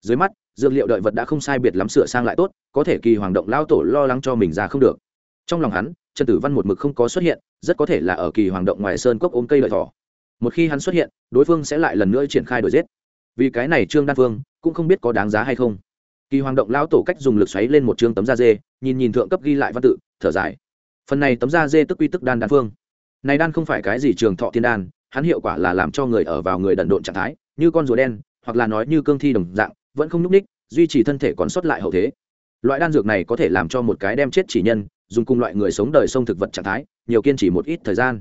dưới mắt, dược liệu đợi vật đã không sai biệt lắm sửa sang lại tốt, có thể kỳ hoàng động lao tổ lo lắng cho mình ra không được. Trong lòng hắn, trần tử văn một mực không có xuất hiện, rất có thể là ở kỳ hoàng động ngoài sơn cốc ôm cây lợi thỏ. Một khi hắn xuất hiện, đối phương sẽ lại lần nữa triển khai đổi giết. Vì cái này trương đan phương cũng không biết có đáng giá hay không. Kỳ hoàng động lao tổ cách dùng lực xoáy lên một chương tấm da dê, nhìn nhìn thượng cấp ghi lại văn tự, thở dài. Phần này tấm da dê tức quy tức đan đan phương này đan không phải cái gì trường thọ thiên đan, hắn hiệu quả là làm cho người ở vào người đần độn trạng thái, như con rùa đen, hoặc là nói như cương thi đồng dạng vẫn không nhúc ních, duy trì thân thể còn sót lại hậu thế. Loại đan dược này có thể làm cho một cái đem chết chỉ nhân, dùng cùng loại người sống đời sông thực vật trạng thái, nhiều kiên trì một ít thời gian.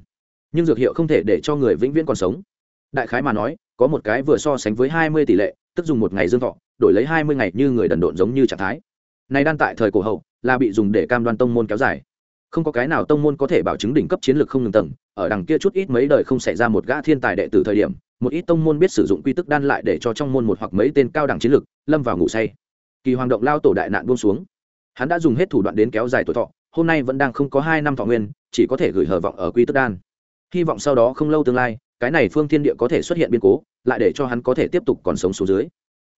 Nhưng dược hiệu không thể để cho người vĩnh viễn còn sống. Đại khái mà nói, có một cái vừa so sánh với hai mươi tỷ lệ, tức dùng một ngày dương thọ, đổi lấy hai mươi ngày như người đần độn giống như trạng thái. Này đan tại thời cổ hậu, là bị dùng để cam đoan tông môn kéo dài. Không có cái nào tông môn có thể bảo chứng đỉnh cấp chiến lược không ngừng tầng, ở đằng kia chút ít mấy đời không xảy ra một gã thiên tài đệ tử thời điểm một ít tông môn biết sử dụng quy tức đan lại để cho trong môn một hoặc mấy tên cao đẳng chiến lược lâm vào ngủ say. Kỳ hoàng động lao tổ đại nạn buông xuống. Hắn đã dùng hết thủ đoạn đến kéo dài tuổi thọ, hôm nay vẫn đang không có hai năm thọ nguyên, chỉ có thể gửi hờ vọng ở quy tức đan. Hy vọng sau đó không lâu tương lai, cái này phương thiên địa có thể xuất hiện biến cố, lại để cho hắn có thể tiếp tục còn sống xuống dưới.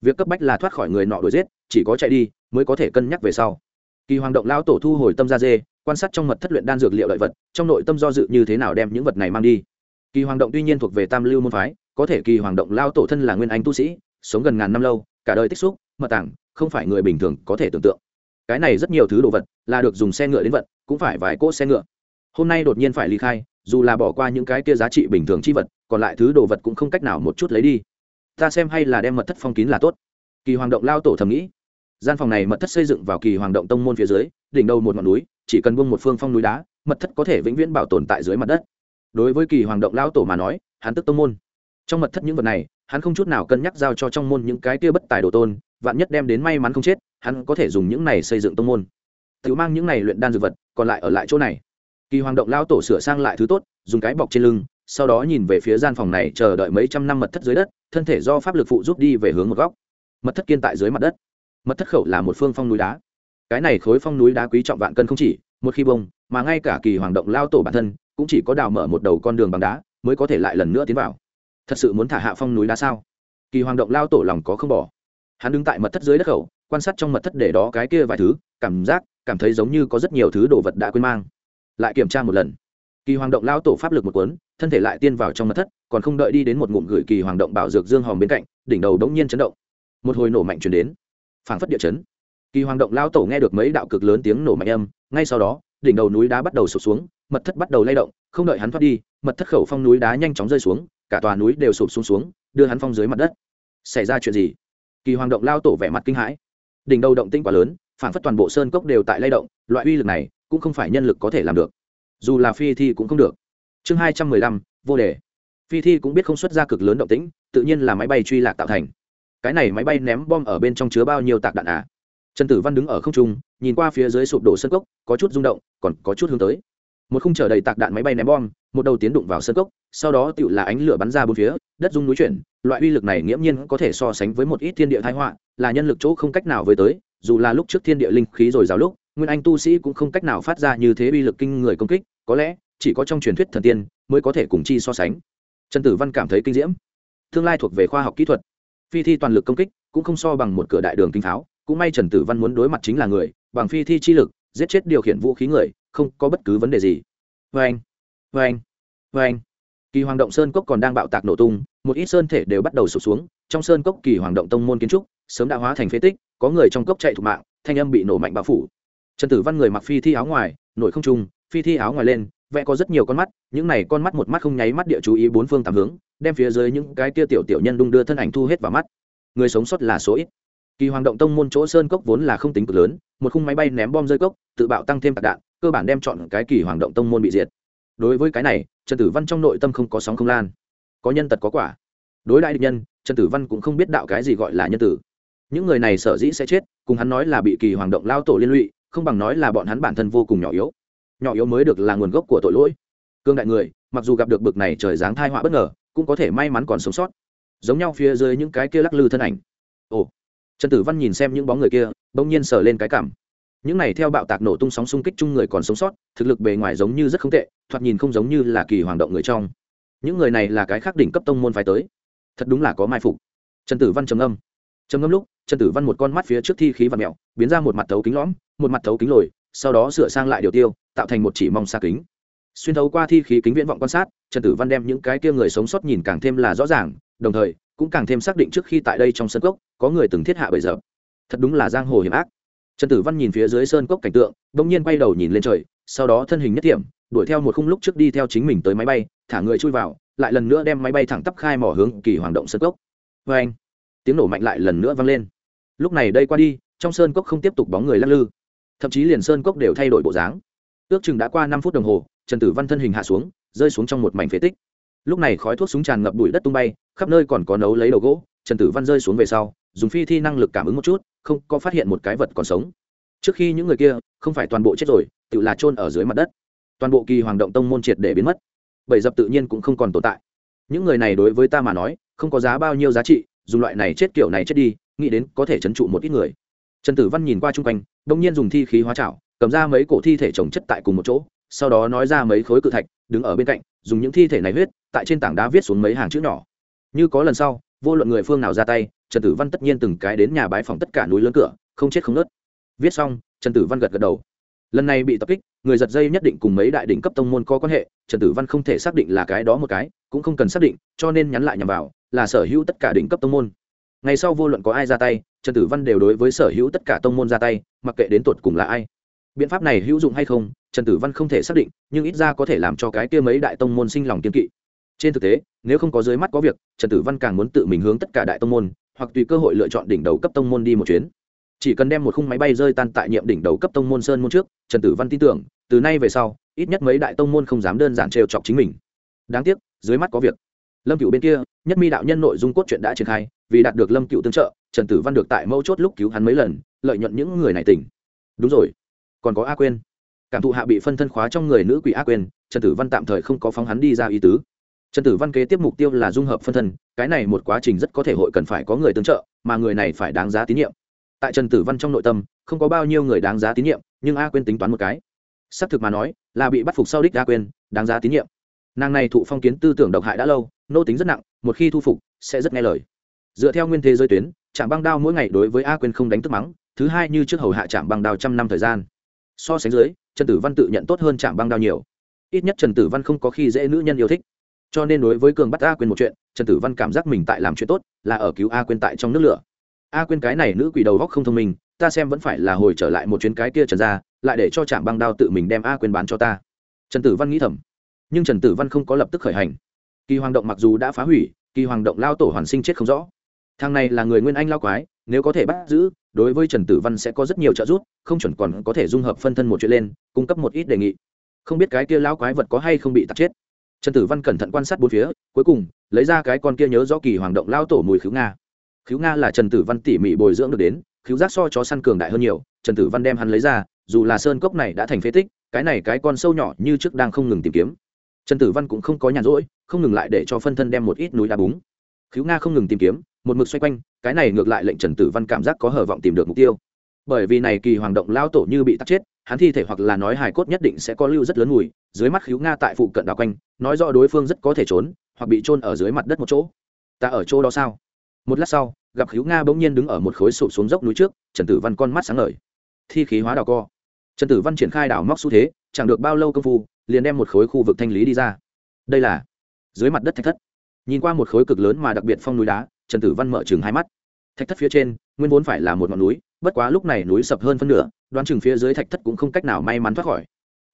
Việc cấp bách là thoát khỏi người nọ đuổi giết, chỉ có chạy đi, mới có thể cân nhắc về sau. Kỳ hoàng động lao tổ thu hồi tâm ra dê, quan sát trong mật thất luyện đan dược liệu lợi vật, trong nội tâm do dự như thế nào đem những vật này mang đi. Kỳ hoàng động tuy nhiên thuộc về tam lưu môn phái có thể kỳ hoàng động lao tổ thân là nguyên anh tu sĩ, sống gần ngàn năm lâu, cả đời tích xúc, mật tảng không phải người bình thường có thể tưởng tượng. Cái này rất nhiều thứ đồ vật là được dùng xe ngựa đến vận, cũng phải vài cỗ xe ngựa. Hôm nay đột nhiên phải ly khai, dù là bỏ qua những cái kia giá trị bình thường chi vật, còn lại thứ đồ vật cũng không cách nào một chút lấy đi. Ta xem hay là đem mật thất phong kín là tốt. Kỳ hoàng động lao tổ thầm nghĩ. Gian phòng này mật thất xây dựng vào kỳ hoàng động tông môn phía dưới, đỉnh đầu một ngọn núi, chỉ cần buông một phương phong núi đá, mật thất có thể vĩnh viễn bảo tồn tại dưới mặt đất. Đối với kỳ hoàng động lao tổ mà nói, hắn tức tông môn trong mật thất những vật này, hắn không chút nào cân nhắc giao cho trong môn những cái kia bất tài đồ tôn, vạn nhất đem đến may mắn không chết, hắn có thể dùng những này xây dựng tông môn. Tự mang những này luyện đan dược vật, còn lại ở lại chỗ này. Kỳ hoàng động lao tổ sửa sang lại thứ tốt, dùng cái bọc trên lưng, sau đó nhìn về phía gian phòng này, chờ đợi mấy trăm năm mật thất dưới đất, thân thể do pháp lực phụ giúp đi về hướng một góc. Mật thất kiên tại dưới mặt đất. Mật thất khẩu là một phương phong núi đá. Cái này khối phong núi đá quý trọng vạn cân không chỉ, một khi bông, mà ngay cả kỳ hoàng động lao tổ bản thân, cũng chỉ có đào mở một đầu con đường bằng đá, mới có thể lại lần nữa tiến vào thật sự muốn thả hạ phong núi đá sao? Kỳ hoàng động lao tổ lòng có không bỏ. Hắn đứng tại mật thất dưới đất khẩu, quan sát trong mật thất để đó cái kia vài thứ, cảm giác, cảm thấy giống như có rất nhiều thứ đồ vật đã quên mang. Lại kiểm tra một lần. Kỳ hoàng động lao tổ pháp lực một cuốn, thân thể lại tiên vào trong mật thất, còn không đợi đi đến một ngụm gửi kỳ hoàng động bảo dược dương hòm bên cạnh, đỉnh đầu đống nhiên chấn động. Một hồi nổ mạnh chuyển đến. Phảng phất địa chấn. Kỳ hoàng động lao tổ nghe được mấy đạo cực lớn tiếng nổ mạnh âm, ngay sau đó, đỉnh đầu núi đá bắt đầu sụp xuống, mật thất bắt đầu lay động, không đợi hắn thoát đi, mật thất khẩu phong núi đá nhanh chóng rơi xuống cả tòa núi đều sụp xuống xuống, đưa hắn phong dưới mặt đất. Xảy ra chuyện gì? Kỳ hoàng động lao tổ vẻ mặt kinh hãi. Đỉnh đầu động tinh quá lớn, phản phất toàn bộ sơn cốc đều tại lay động, loại uy lực này cũng không phải nhân lực có thể làm được. Dù là phi thi cũng không được. Chương hai trăm mười lăm, vô đề. Phi thi cũng biết không xuất ra cực lớn động tĩnh, tự nhiên là máy bay truy lạc tạo thành. Cái này máy bay ném bom ở bên trong chứa bao nhiêu tạc đạn à? Trần tử văn đứng ở không trung, nhìn qua phía dưới sụp đổ sân cốc, có chút rung động, còn có chút hướng tới một khung chở đầy tạc đạn máy bay ném bom, một đầu tiến đụng vào sân cốc, sau đó tựu là ánh lửa bắn ra bốn phía, đất rung núi chuyển, loại uy lực này nghiễm nhiên có thể so sánh với một ít thiên địa thái họa, là nhân lực chỗ không cách nào với tới, dù là lúc trước thiên địa linh khí rồi rào lúc, nguyên anh tu sĩ cũng không cách nào phát ra như thế uy lực kinh người công kích, có lẽ, chỉ có trong truyền thuyết thần tiên mới có thể cùng chi so sánh. Trần tử văn cảm thấy kinh diễm. Tương lai thuộc về khoa học kỹ thuật, phi thi toàn lực công kích cũng không so bằng một cửa đại đường kinh pháo, cũng may trần tử văn muốn đối mặt chính là người, bằng phi thi chi lực, giết chết điều khiển vũ khí người không có bất cứ vấn đề gì. Vê anh vê anh vê anh kỳ hoàng động sơn cốc còn đang bạo tạc nổ tung, một ít sơn thể đều bắt đầu sụp xuống, trong sơn cốc kỳ hoàng động tông môn kiến trúc sớm đã hóa thành phế tích, có người trong cốc chạy thục mạng, thanh âm bị nổ mạnh bao phủ. Trần tử văn người mặc phi thi áo ngoài, nổi không trung, phi thi áo ngoài lên, vẽ có rất nhiều con mắt, những này con mắt một mắt không nháy mắt địa chú ý bốn phương tám hướng, đem phía dưới những cái kia tiểu tiểu nhân đung đưa thân ảnh thu hết vào mắt. Người sống sót là số ít. Kỳ hoàng động tông môn chỗ sơn cốc vốn là không tính cực lớn, một khung máy bay ném bom rơi cốc, tự bạo tăng thêm tạc đạn cơ bản đem chọn cái kỳ hoàng động tông môn bị diệt. Đối với cái này, trần tử văn trong nội tâm không có sóng không lan. Có nhân tật có quả. Đối đại địch nhân, trần tử văn cũng không biết đạo cái gì gọi là nhân tử. Những người này sở dĩ sẽ chết, cùng hắn nói là bị kỳ hoàng động lao tổ liên lụy, không bằng nói là bọn hắn bản thân vô cùng nhỏ yếu. Nhỏ yếu mới được là nguồn gốc của tội lỗi. Cương đại người, mặc dù gặp được bực này trời giáng thai họa bất ngờ, cũng có thể may mắn còn sống sót. Giống nhau phía dưới những cái kia lắc lư thân ảnh. Ồ. Trần tử văn nhìn xem những bóng người kia, bỗng nhiên sờ lên cái cảm những này theo bạo tạc nổ tung sóng xung kích chung người còn sống sót, thực lực bề ngoài giống như rất không tệ, thoạt nhìn không giống như là kỳ hoàng động người trong. Những người này là cái khác đỉnh cấp tông môn phái tới. Thật đúng là có mai phục. Trần tử văn trầm âm trầm âm lúc, trần tử văn một con mắt phía trước thi khí và mẹo biến ra một mặt thấu kính lõm, một mặt thấu kính lồi, sau đó sửa sang lại điều tiêu, tạo thành một chỉ mong xa kính. Xuyên thấu qua thi khí kính viễn vọng quan sát, trần tử văn đem những cái kia người sống sót nhìn càng thêm là rõ ràng, đồng thời, cũng càng thêm xác định trước khi tại đây trong sân cốc, có người từng thiết hạ bây giờ thật đúng là giang hồ hiểm ác trần tử văn nhìn phía dưới sơn cốc cảnh tượng đ ỗ n g nhiên quay đầu nhìn lên trời, sau đó thân hình nhất điểm đuổi theo một khung lúc trước đi theo chính mình tới máy bay, thả người chui vào, lại lần nữa đem máy bay thẳng tắp khai mỏ hướng kỳ hoàng động sơn cốc. Vê anh, tiếng nổ mạnh lại lần nữa vang lên. Lúc này đây qua đi, trong sơn cốc không tiếp tục bóng người lắc lư. Thậm chí liền sơn cốc đều thay đổi bộ dáng. Ước chừng đã qua năm phút đồng hồ, trần tử văn thân hình hạ xuống, rơi xuống trong một mảnh phế tích. Lúc này khói thuốc súng tràn ngập bụi đất tung bay, khắp nơi còn có nấu lấy đầu gỗ, trần tử văn rơi xuống về sau, dùng phi thi năng lực cảm ứng một chút không có phát hiện một cái vật còn sống. Trước khi những người kia không phải toàn bộ chết rồi, tự là chôn ở dưới mặt đất. Toàn bộ kỳ hoàng động tông môn triệt để biến mất. Bảy dập tự nhiên cũng không còn tồn tại. Những người này đối với ta mà nói, không có giá bao nhiêu giá trị, dùng loại này chết kiểu này chết đi, nghĩ đến có thể trấn trụ một ít người. Trần tử văn nhìn qua chung quanh đông nhiên dùng thi khí hóa trảo, cầm ra mấy cổ thi thể trồng chất tại cùng một chỗ, sau đó nói ra mấy khối cự thạch, đứng ở bên cạnh, dùng những thi thể này huyết, tại trên tảng đá viết xuống mấy hàng chữ nhỏ. Như có lần sau vô luận người phương nào ra tay, trần tử văn tất nhiên từng cái đến nhà bái phòng tất cả núi lớn cửa, không chết không nớt. Viết xong, trần tử văn gật gật đầu. Lần này bị tập kích, người giật dây nhất định cùng mấy đại đỉnh cấp tông môn có quan hệ, trần tử văn không thể xác định là cái đó một cái, cũng không cần xác định, cho nên nhắn lại nhằm vào, là sở hữu tất cả đỉnh cấp tông môn. Ngày sau vô luận có ai ra tay, trần tử văn đều đối với sở hữu tất cả tông môn ra tay, mặc kệ đến tột cùng là ai. Biện pháp này hữu dụng hay không, trần tử văn không thể xác định, nhưng ít ra có thể làm cho cái kia mấy đại tông môn sinh lòng kiên kỵ. Trên thực tế nếu không có dưới mắt có việc, trần tử văn càng muốn tự mình hướng tất cả đại tông môn, hoặc tùy cơ hội lựa chọn đỉnh đầu cấp tông môn đi một chuyến. Chỉ cần đem một khung máy bay rơi tan tại nhiệm đỉnh đầu cấp tông môn sơn môn trước, trần tử văn tin tưởng, từ nay về sau, ít nhất mấy đại tông môn không dám đơn giản trêu chọc chính mình. Đáng tiếc, dưới mắt có việc. Lâm cựu bên kia, nhất mi đạo nhân nội dung cốt truyện đã triển khai, vì đạt được lâm cựu tương trợ, trần tử văn được tại mẫu chốt lúc cứu hắn mấy lần, lợi nhuận những người này tỉnh. Đúng rồi. Còn có a quên cảm thụ hạ bị phân thân khóa trong người nữ quỷ a quên trần tử văn tạm thời không có phóng hắn đi ra ý tứ trần tử văn kế tiếp mục tiêu là dung hợp phân thân, cái này một quá trình rất có thể hội cần phải có người tương trợ, mà người này phải đáng giá tín nhiệm. Tại trần tử văn trong nội tâm, không có bao nhiêu người đáng giá tín nhiệm, nhưng a quên tính toán một cái. Xác thực mà nói, là bị bắt phục sau đích a quên đáng giá tín nhiệm. Nàng này thụ phong kiến tư tưởng độc hại đã lâu, nô tính rất nặng, một khi thu phục, sẽ rất nghe lời. Dựa theo nguyên thế giới tuyến, trạm băng đao mỗi ngày đối với a quên không đánh tức mắng, thứ hai như trước hầu hạ trạm băng đao trăm năm thời gian. So sánh dưới, trần tử văn tự nhận tốt hơn trạm băng đao nhiều. Ít nhất trần tử văn không có khi dễ nữ nhân yêu thích cho nên đối với cường bắt a quên một chuyện, trần tử văn cảm giác mình tại làm chuyện tốt, là ở cứu a quên tại trong nước lửa. A quên cái này nữ quỷ đầu góc không thông minh, ta xem vẫn phải là hồi trở lại một chuyến cái kia trần ra lại để cho trạm băng đao tự mình đem a quên bán cho ta. Trần tử văn nghĩ thầm. Nhưng trần tử văn không có lập tức khởi hành. Kỳ hoàng động mặc dù đã phá hủy, kỳ hoàng động lao tổ hoàn sinh chết không rõ. Thằng này là người nguyên anh lao quái, nếu có thể bắt giữ, đối với trần tử văn sẽ có rất nhiều trợ giúp, không chuẩn còn có thể dung hợp phân thân một chuyện lên, cung cấp một ít đề nghị. Không biết cái kia lao quái vật có hay không bị tạt chết trần tử văn cẩn thận quan sát bốn phía, cuối cùng, lấy ra cái con kia nhớ rõ kỳ hoàng động lao tổ mùi khứu nga. Khứu nga là trần tử văn tỉ mỉ bồi dưỡng được đến, khứu giác so chó săn cường đại hơn nhiều, trần tử văn đem hắn lấy ra, dù là sơn cốc này đã thành phế tích, cái này cái con sâu nhỏ như trước đang không ngừng tìm kiếm. Trần tử văn cũng không có nhàn rỗi, không ngừng lại để cho phân thân đem một ít núi đá búng. Khứu nga không ngừng tìm kiếm, một mực xoay quanh, cái này ngược lại lệnh trần tử văn cảm giác có hở vọng tìm được mục tiêu. Bởi vì này kỳ hoàng động lao tổ như bị tắc chết, hắn thi thể hoặc là nói hài cốt nhất định sẽ có lưu rất lớn mùi dưới mắt khiếu nga tại phụ cận đảo quanh, nói rõ đối phương rất có thể trốn, hoặc bị trôn ở dưới mặt đất một chỗ. Ta ở chỗ đó sao? Một lát sau, gặp khiếu nga bỗng nhiên đứng ở một khối sụp xuống dốc núi trước, trần tử văn con mắt sáng ngời. Thi khí hóa đảo co. Trần tử văn triển khai đảo móc xu thế, chẳng được bao lâu công phu, liền đem một khối khu vực thanh lý đi ra. Đây là dưới mặt đất thạch thất. Nhìn qua một khối cực lớn mà đặc biệt phong núi đá, trần tử văn mở chừng hai mắt. Thạch thất phía trên, nguyên vốn phải là một ngọn núi, bất quá lúc này núi sập hơn phân nửa, đoán chừng phía dưới thạch thất cũng không cách nào may mắn thoát khỏi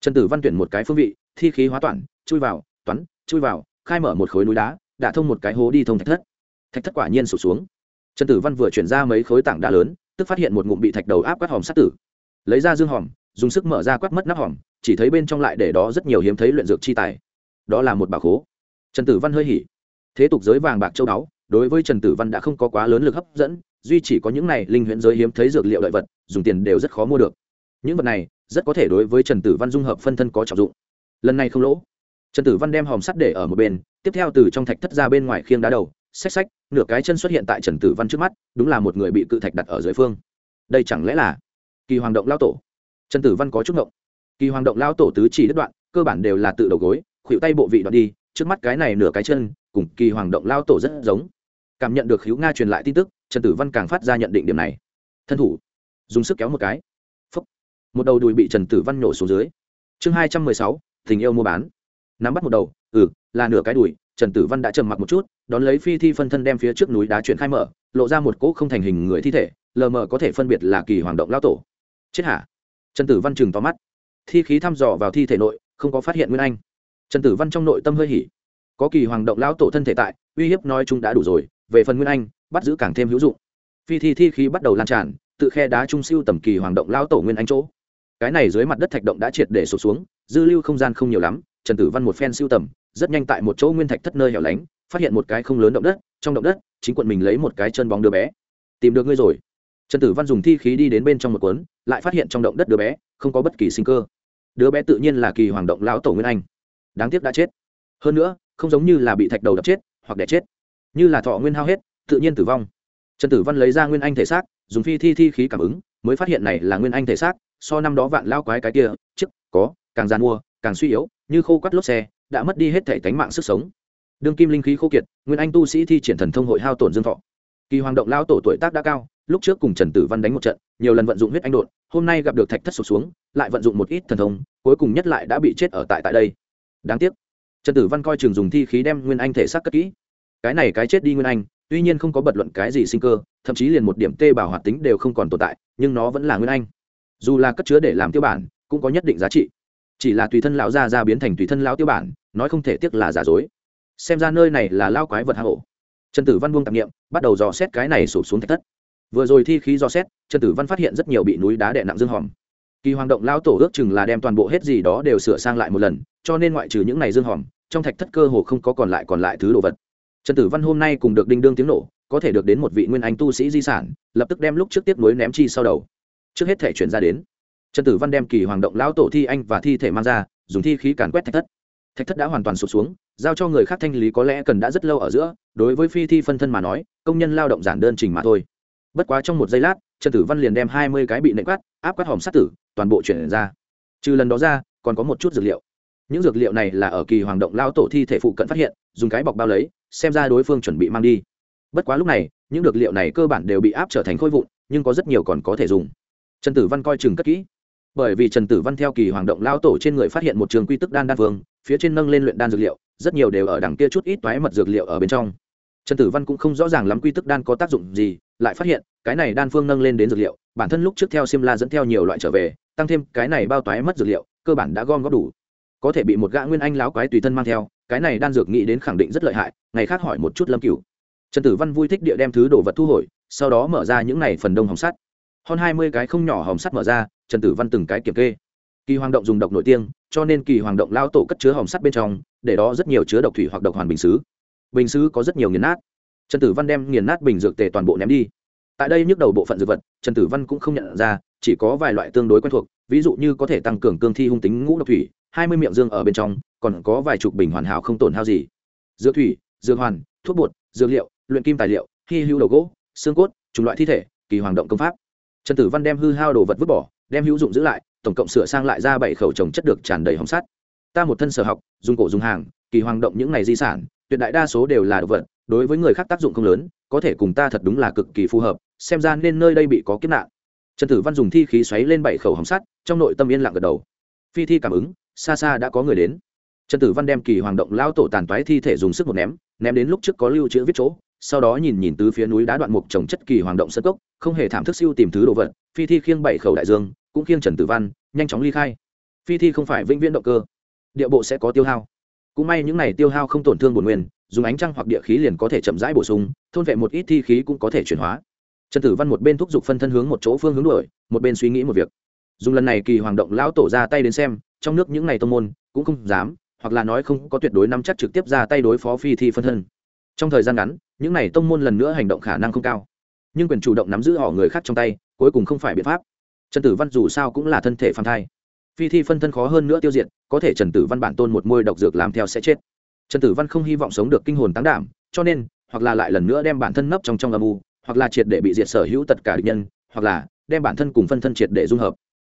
trần tử văn tuyển một cái phương vị, thi khí hóa toản chui vào, toán, chui vào, khai mở một khối núi đá đã thông một cái hố đi thông thạch thất. Thạch thất quả nhiên sụp xuống. Trần tử văn vừa chuyển ra mấy khối tảng đá lớn, tức phát hiện một ngụm bị thạch đầu áp quát hòm sát tử. Lấy ra dương hòm, dùng sức mở ra quát mất nắp hòm, chỉ thấy bên trong lại để đó rất nhiều hiếm thấy luyện dược chi tài. Đó là một bà khố. Trần tử văn hơi hỉ. Thế tục giới vàng bạc châu đáo đối với trần tử văn đã không có quá lớn lực hấp dẫn, duy chỉ có những này linh huyễn giới hiếm thấy dược liệu lợi vật, dùng tiền đều rất khó mua được những vật này rất có thể đối với trần tử văn dung hợp phân thân có trọng dụng. Lần này không lỗ. Trần tử văn đem hòm sắt để ở một bên, tiếp theo từ trong thạch thất ra bên ngoài khiêng đá đầu, xách xách, nửa cái chân xuất hiện tại trần tử văn trước mắt, đúng là một người bị cự thạch đặt ở dưới phương. Đây chẳng lẽ là kỳ hoàng động lao tổ? Trần tử văn có chút ngộng. Kỳ hoàng động lao tổ tứ chỉ đứt đoạn, cơ bản đều là tự đầu gối, khuỷu tay bộ vị đoạn đi, trước mắt cái này nửa cái chân, cùng kỳ hoàng động lao tổ rất giống. Cảm nhận được khiếu nga truyền lại tin tức, trần tử văn càng phát ra nhận định điểm này. Thân thủ. Dùng sức kéo một cái một đầu đùi bị trần tử văn nổ xuống dưới. Chương hai trăm mười sáu, tình yêu mua bán. Nắm bắt một đầu ừ là nửa cái đùi, trần tử văn đã trầm mặc một chút, đón lấy phi thi phân thân đem phía trước núi đá chuyển khai mở, lộ ra một cỗ không thành hình người thi thể, lờ mờ có thể phân biệt là kỳ hoàng động lao tổ. Chết hả? Trần tử văn chừng tóm mắt. Thi khí thăm dò vào thi thể nội, không có phát hiện nguyên anh. Trần tử văn trong nội tâm hơi hỉ. Có kỳ hoàng động lão tổ thân thể tại, uy hiếp nói chúng đã đủ rồi, về phần nguyên anh, bắt giữ càng thêm hữu dụng. Phi thi thi khí bắt đầu lan tràn, tự khe đá trung siêu tầm kỳ hoàng động lão tổ nguyên anh chỗ cái này dưới mặt đất thạch động đã triệt để sụp xuống, dư lưu không gian không nhiều lắm, trần tử văn một phen siêu tầm, rất nhanh tại một chỗ nguyên thạch thất nơi hẻo lánh, phát hiện một cái không lớn động đất, trong động đất, chính quận mình lấy một cái chân bóng đứa bé. Tìm được ngươi rồi. Trần tử văn dùng thi khí đi đến bên trong một cuốn, lại phát hiện trong động đất đứa bé, không có bất kỳ sinh cơ. Đứa bé tự nhiên là kỳ hoàng động lão tổ nguyên anh. Đáng tiếc đã chết. Hơn nữa, không giống như là bị thạch đầu đập chết, hoặc đẻ chết. Như là thọ nguyên hao hết, tự nhiên tử vong. Trần tử văn lấy ra nguyên anh thể xác, dùng phi thi thi khí cảm ứng, mới phát hiện này là nguyên anh thể xác so năm đó vạn lao quái cái kia chức có, càng gian mua càng suy yếu, như khô quắt lốp xe, đã mất đi hết thể tánh mạng sức sống. Đương kim linh khí khô kiệt, nguyên anh tu sĩ thi triển thần thông hội hao tổn dương thọ. Kỳ hoàng động lao tổ tuổi tác đã cao, lúc trước cùng trần tử văn đánh một trận, nhiều lần vận dụng huyết anh đột hôm nay gặp được thạch thất sụp xuống, lại vận dụng một ít thần thông, cuối cùng nhất lại đã bị chết ở tại tại đây. Đáng tiếc, trần tử văn coi chừng dùng thi khí đem nguyên anh thể xác cất kỹ. Cái này cái chết đi nguyên anh, tuy nhiên không có bật luận cái gì sinh cơ, thậm chí liền một điểm tê bảo hoạt tính đều không còn tồn tại, nhưng nó vẫn là nguyên anh dù là cất chứa để làm tiêu bản, cũng có nhất định giá trị. Chỉ là tùy thân lão gia ra biến thành tùy thân lão tiêu bản, nói không thể tiếc là giả dối. Xem ra nơi này là lao quái vật hạ hổ trần tử văn buông tạp nghiệm, bắt đầu dò xét cái này sụp xuống thạch thất. Vừa rồi thi khí dò xét, trần tử văn phát hiện rất nhiều bị núi đá đè nặng dương hòm. Kỳ hoàng động lao tổ ước chừng là đem toàn bộ hết gì đó đều sửa sang lại một lần, cho nên ngoại trừ những này dương hòm, trong thạch thất cơ hồ không có còn lại còn lại thứ đồ vật. Trần tử văn hôm nay cùng được đinh đương tiếng nổ, có thể được đến một vị nguyên anh tu sĩ di sản, lập tức đem lúc trước tiếp nối ném chi sau đầu trước hết thể chuyển ra đến. Trần tử văn đem kỳ hoàng động lão tổ thi anh và thi thể mang ra, dùng thi khí càn quét thạch thất. Thạch thất đã hoàn toàn sụp xuống, giao cho người khác thanh lý có lẽ cần đã rất lâu ở giữa, đối với phi thi phân thân mà nói, công nhân lao động giản đơn trình mà thôi. Bất quá trong một giây lát, trần tử văn liền đem hai mươi cái bị nệ quát, áp quát hòm sát tử, toàn bộ chuyển ra. Trừ lần đó ra, còn có một chút dược liệu. Những dược liệu này là ở kỳ hoàng động lao tổ thi thể phụ cận phát hiện, dùng cái bọc bao lấy, xem ra đối phương chuẩn bị mang đi. Bất quá lúc này, những dược liệu này cơ bản đều bị áp trở thành khôi vụn, nhưng có rất nhiều còn có thể dùng trần tử văn coi chừng cất kỹ. Bởi vì trần tử văn theo kỳ hoàng động lao tổ trên người phát hiện một trường quy tức đan đan vương, phía trên nâng lên luyện đan dược liệu, rất nhiều đều ở đằng kia chút ít toái mật dược liệu ở bên trong. Trần tử văn cũng không rõ ràng lắm quy tức đan có tác dụng gì, lại phát hiện, cái này đan phương nâng lên đến dược liệu, bản thân lúc trước theo Simla dẫn theo nhiều loại trở về, tăng thêm cái này bao toái mất dược liệu, cơ bản đã gom góp đủ. Có thể bị một gã nguyên anh láo quái tùy thân mang theo, cái này đan dược nghĩ đến khẳng định rất lợi hại, ngày khác hỏi một chút lâm cửu. Trần tử văn vui thích địa đem thứ đồ vật thu hồi, sau đó mở ra những này phần đông hồng sắt hơn hai mươi cái không nhỏ hòm sắt mở ra, trần tử văn từng cái kiểm kê. Kỳ hoàng động dùng độc nội tiếng, cho nên kỳ hoàng động lao tổ cất chứa hòm sắt bên trong, để đó rất nhiều chứa độc thủy hoặc độc hoàn bình xứ. Bình xứ có rất nhiều nghiền nát. Trần tử văn đem nghiền nát bình dược tề toàn bộ ném đi. Tại đây nhức đầu bộ phận dược vật, trần tử văn cũng không nhận ra, chỉ có vài loại tương đối quen thuộc, ví dụ như có thể tăng cường cương thi hung tính ngũ độc thủy, hai mươi miệng dương ở bên trong, còn có vài chục bình hoàn hảo không tổn hao gì. Dược thủy, dược hoàn, thuốc bột, dược liệu, luyện kim tài liệu, hy hữu đầu gỗ, xương cốt, chủng loại thi thể, kỳ hoàng động công pháp trần tử văn đem hư hao đồ vật vứt bỏ, đem hữu dụng giữ lại, tổng cộng sửa sang lại ra bảy khẩu trồng chất được tràn đầy hồng sắt. Ta một thân sở học, dùng cổ dùng hàng, kỳ hoàng động những này di sản, tuyệt đại đa số đều là đồ vật, đối với người khác tác dụng không lớn, có thể cùng ta thật đúng là cực kỳ phù hợp, xem ra nên nơi đây bị có kiếp nạn. Trần tử văn dùng thi khí xoáy lên bảy khẩu hồng sắt, trong nội tâm yên lặng gật đầu. Phi thi cảm ứng, xa xa đã có người đến. Trần tử văn đem kỳ hoàng động lao tổ tàn toái thi thể dùng sức một ném ném đến lúc trước có lưu trữ viết chỗ sau đó nhìn nhìn từ phía núi đá đoạn mục trồng chất kỳ hoàng động sân cốc, không hề thảm thức siêu tìm thứ đồ vật, phi thi khiêng bảy khẩu đại dương, cũng khiêng trần tử văn, nhanh chóng ly khai. Phi thi không phải vĩnh viễn động cơ, địa bộ sẽ có tiêu hao. Cũng may những này tiêu hao không tổn thương bổn nguyên, dùng ánh trăng hoặc địa khí liền có thể chậm rãi bổ sung, thôn vệ một ít thi khí cũng có thể chuyển hóa. Trần tử văn một bên thúc giục phân thân hướng một chỗ phương hướng đuổi, một bên suy nghĩ một việc. Dùng lần này kỳ hoàng động lão tổ ra tay đến xem, trong nước những này tông môn cũng không dám, hoặc là nói không có tuyệt đối nắm chắc trực tiếp ra tay đối phó phi thi phân thân. Trong thời gian ngắn những này tông môn lần nữa hành động khả năng không cao. Nhưng quyền chủ động nắm giữ họ người khác trong tay, cuối cùng không phải biện pháp. Trần tử văn dù sao cũng là thân thể phàm thai. Phi thi phân thân khó hơn nữa tiêu diệt, có thể trần tử văn bản tôn một môi độc dược làm theo sẽ chết. Trần tử văn không hy vọng sống được kinh hồn tán đảm, cho nên, hoặc là lại lần nữa đem bản thân nấp trong trong âm u, hoặc là triệt để bị diệt sở hữu tất cả địch nhân, hoặc là đem bản thân cùng phân thân triệt để dung hợp.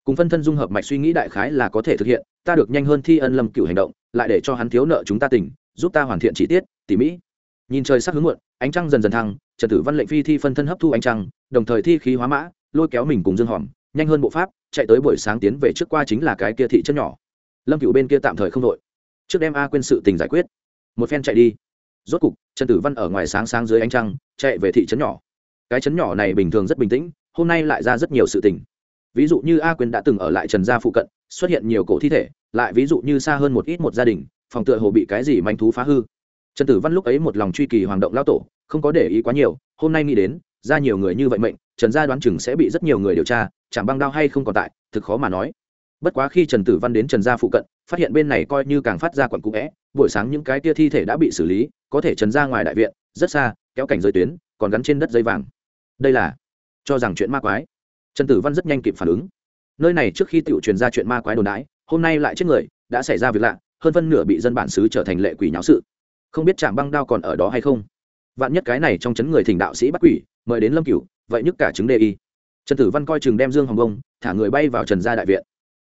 Cùng phân thân dung hợp mạch suy nghĩ đại khái là có thể thực hiện, ta được nhanh hơn thi ân lâm cựu hành động, lại để cho hắn thiếu nợ chúng ta tỉnh giúp ta hoàn thiện chi tiết, tỉ mỹ nhìn trời sắc hướng muộn, ánh trăng dần dần thăng, trần tử văn lệnh phi thi phân thân hấp thu ánh trăng, đồng thời thi khí hóa mã, lôi kéo mình cùng dương hòm, nhanh hơn bộ pháp, chạy tới buổi sáng tiến về trước qua chính là cái kia thị chân nhỏ. Lâm cựu bên kia tạm thời không đội. Trước đem a quên sự tình giải quyết. Một phen chạy đi. Rốt cục, trần tử văn ở ngoài sáng sáng dưới ánh trăng, chạy về thị trấn nhỏ. Cái trấn nhỏ này bình thường rất bình tĩnh, hôm nay lại ra rất nhiều sự tình. Ví dụ như a quyên đã từng ở lại trần gia phụ cận, xuất hiện nhiều cổ thi thể, lại ví dụ như xa hơn một ít một gia đình, phòng tựa hồ bị cái gì manh thú phá hư trần tử văn lúc ấy một lòng truy kỳ hoàng động lao tổ, không có để ý quá nhiều, hôm nay nghĩ đến, ra nhiều người như vậy mệnh, trần gia đoán chừng sẽ bị rất nhiều người điều tra, chẳng băng đao hay không còn tại, thực khó mà nói. Bất quá khi trần tử văn đến trần gia phụ cận, phát hiện bên này coi như càng phát ra quận cũ vẽ buổi sáng những cái tia thi thể đã bị xử lý, có thể trần ra ngoài đại viện, rất xa, kéo cảnh giới tuyến, còn gắn trên đất dây vàng. Đây là, cho rằng chuyện ma quái. Trần tử văn rất nhanh kịp phản ứng. Nơi này trước khi tự truyền ra chuyện ma quái đồn đái hôm nay lại chết người, đã xảy ra việc lạ, hơn phân nửa bị dân bản xứ trở thành lệ quỷ nháo sự không biết trạm băng đao còn ở đó hay không. Vạn nhất cái này trong chấn người thỉnh đạo sĩ bắt quỷ, mời đến lâm cửu, vậy nhất cả chứng đề y. Trần tử văn coi chừng đem dương hồng bông, thả người bay vào trần gia đại viện.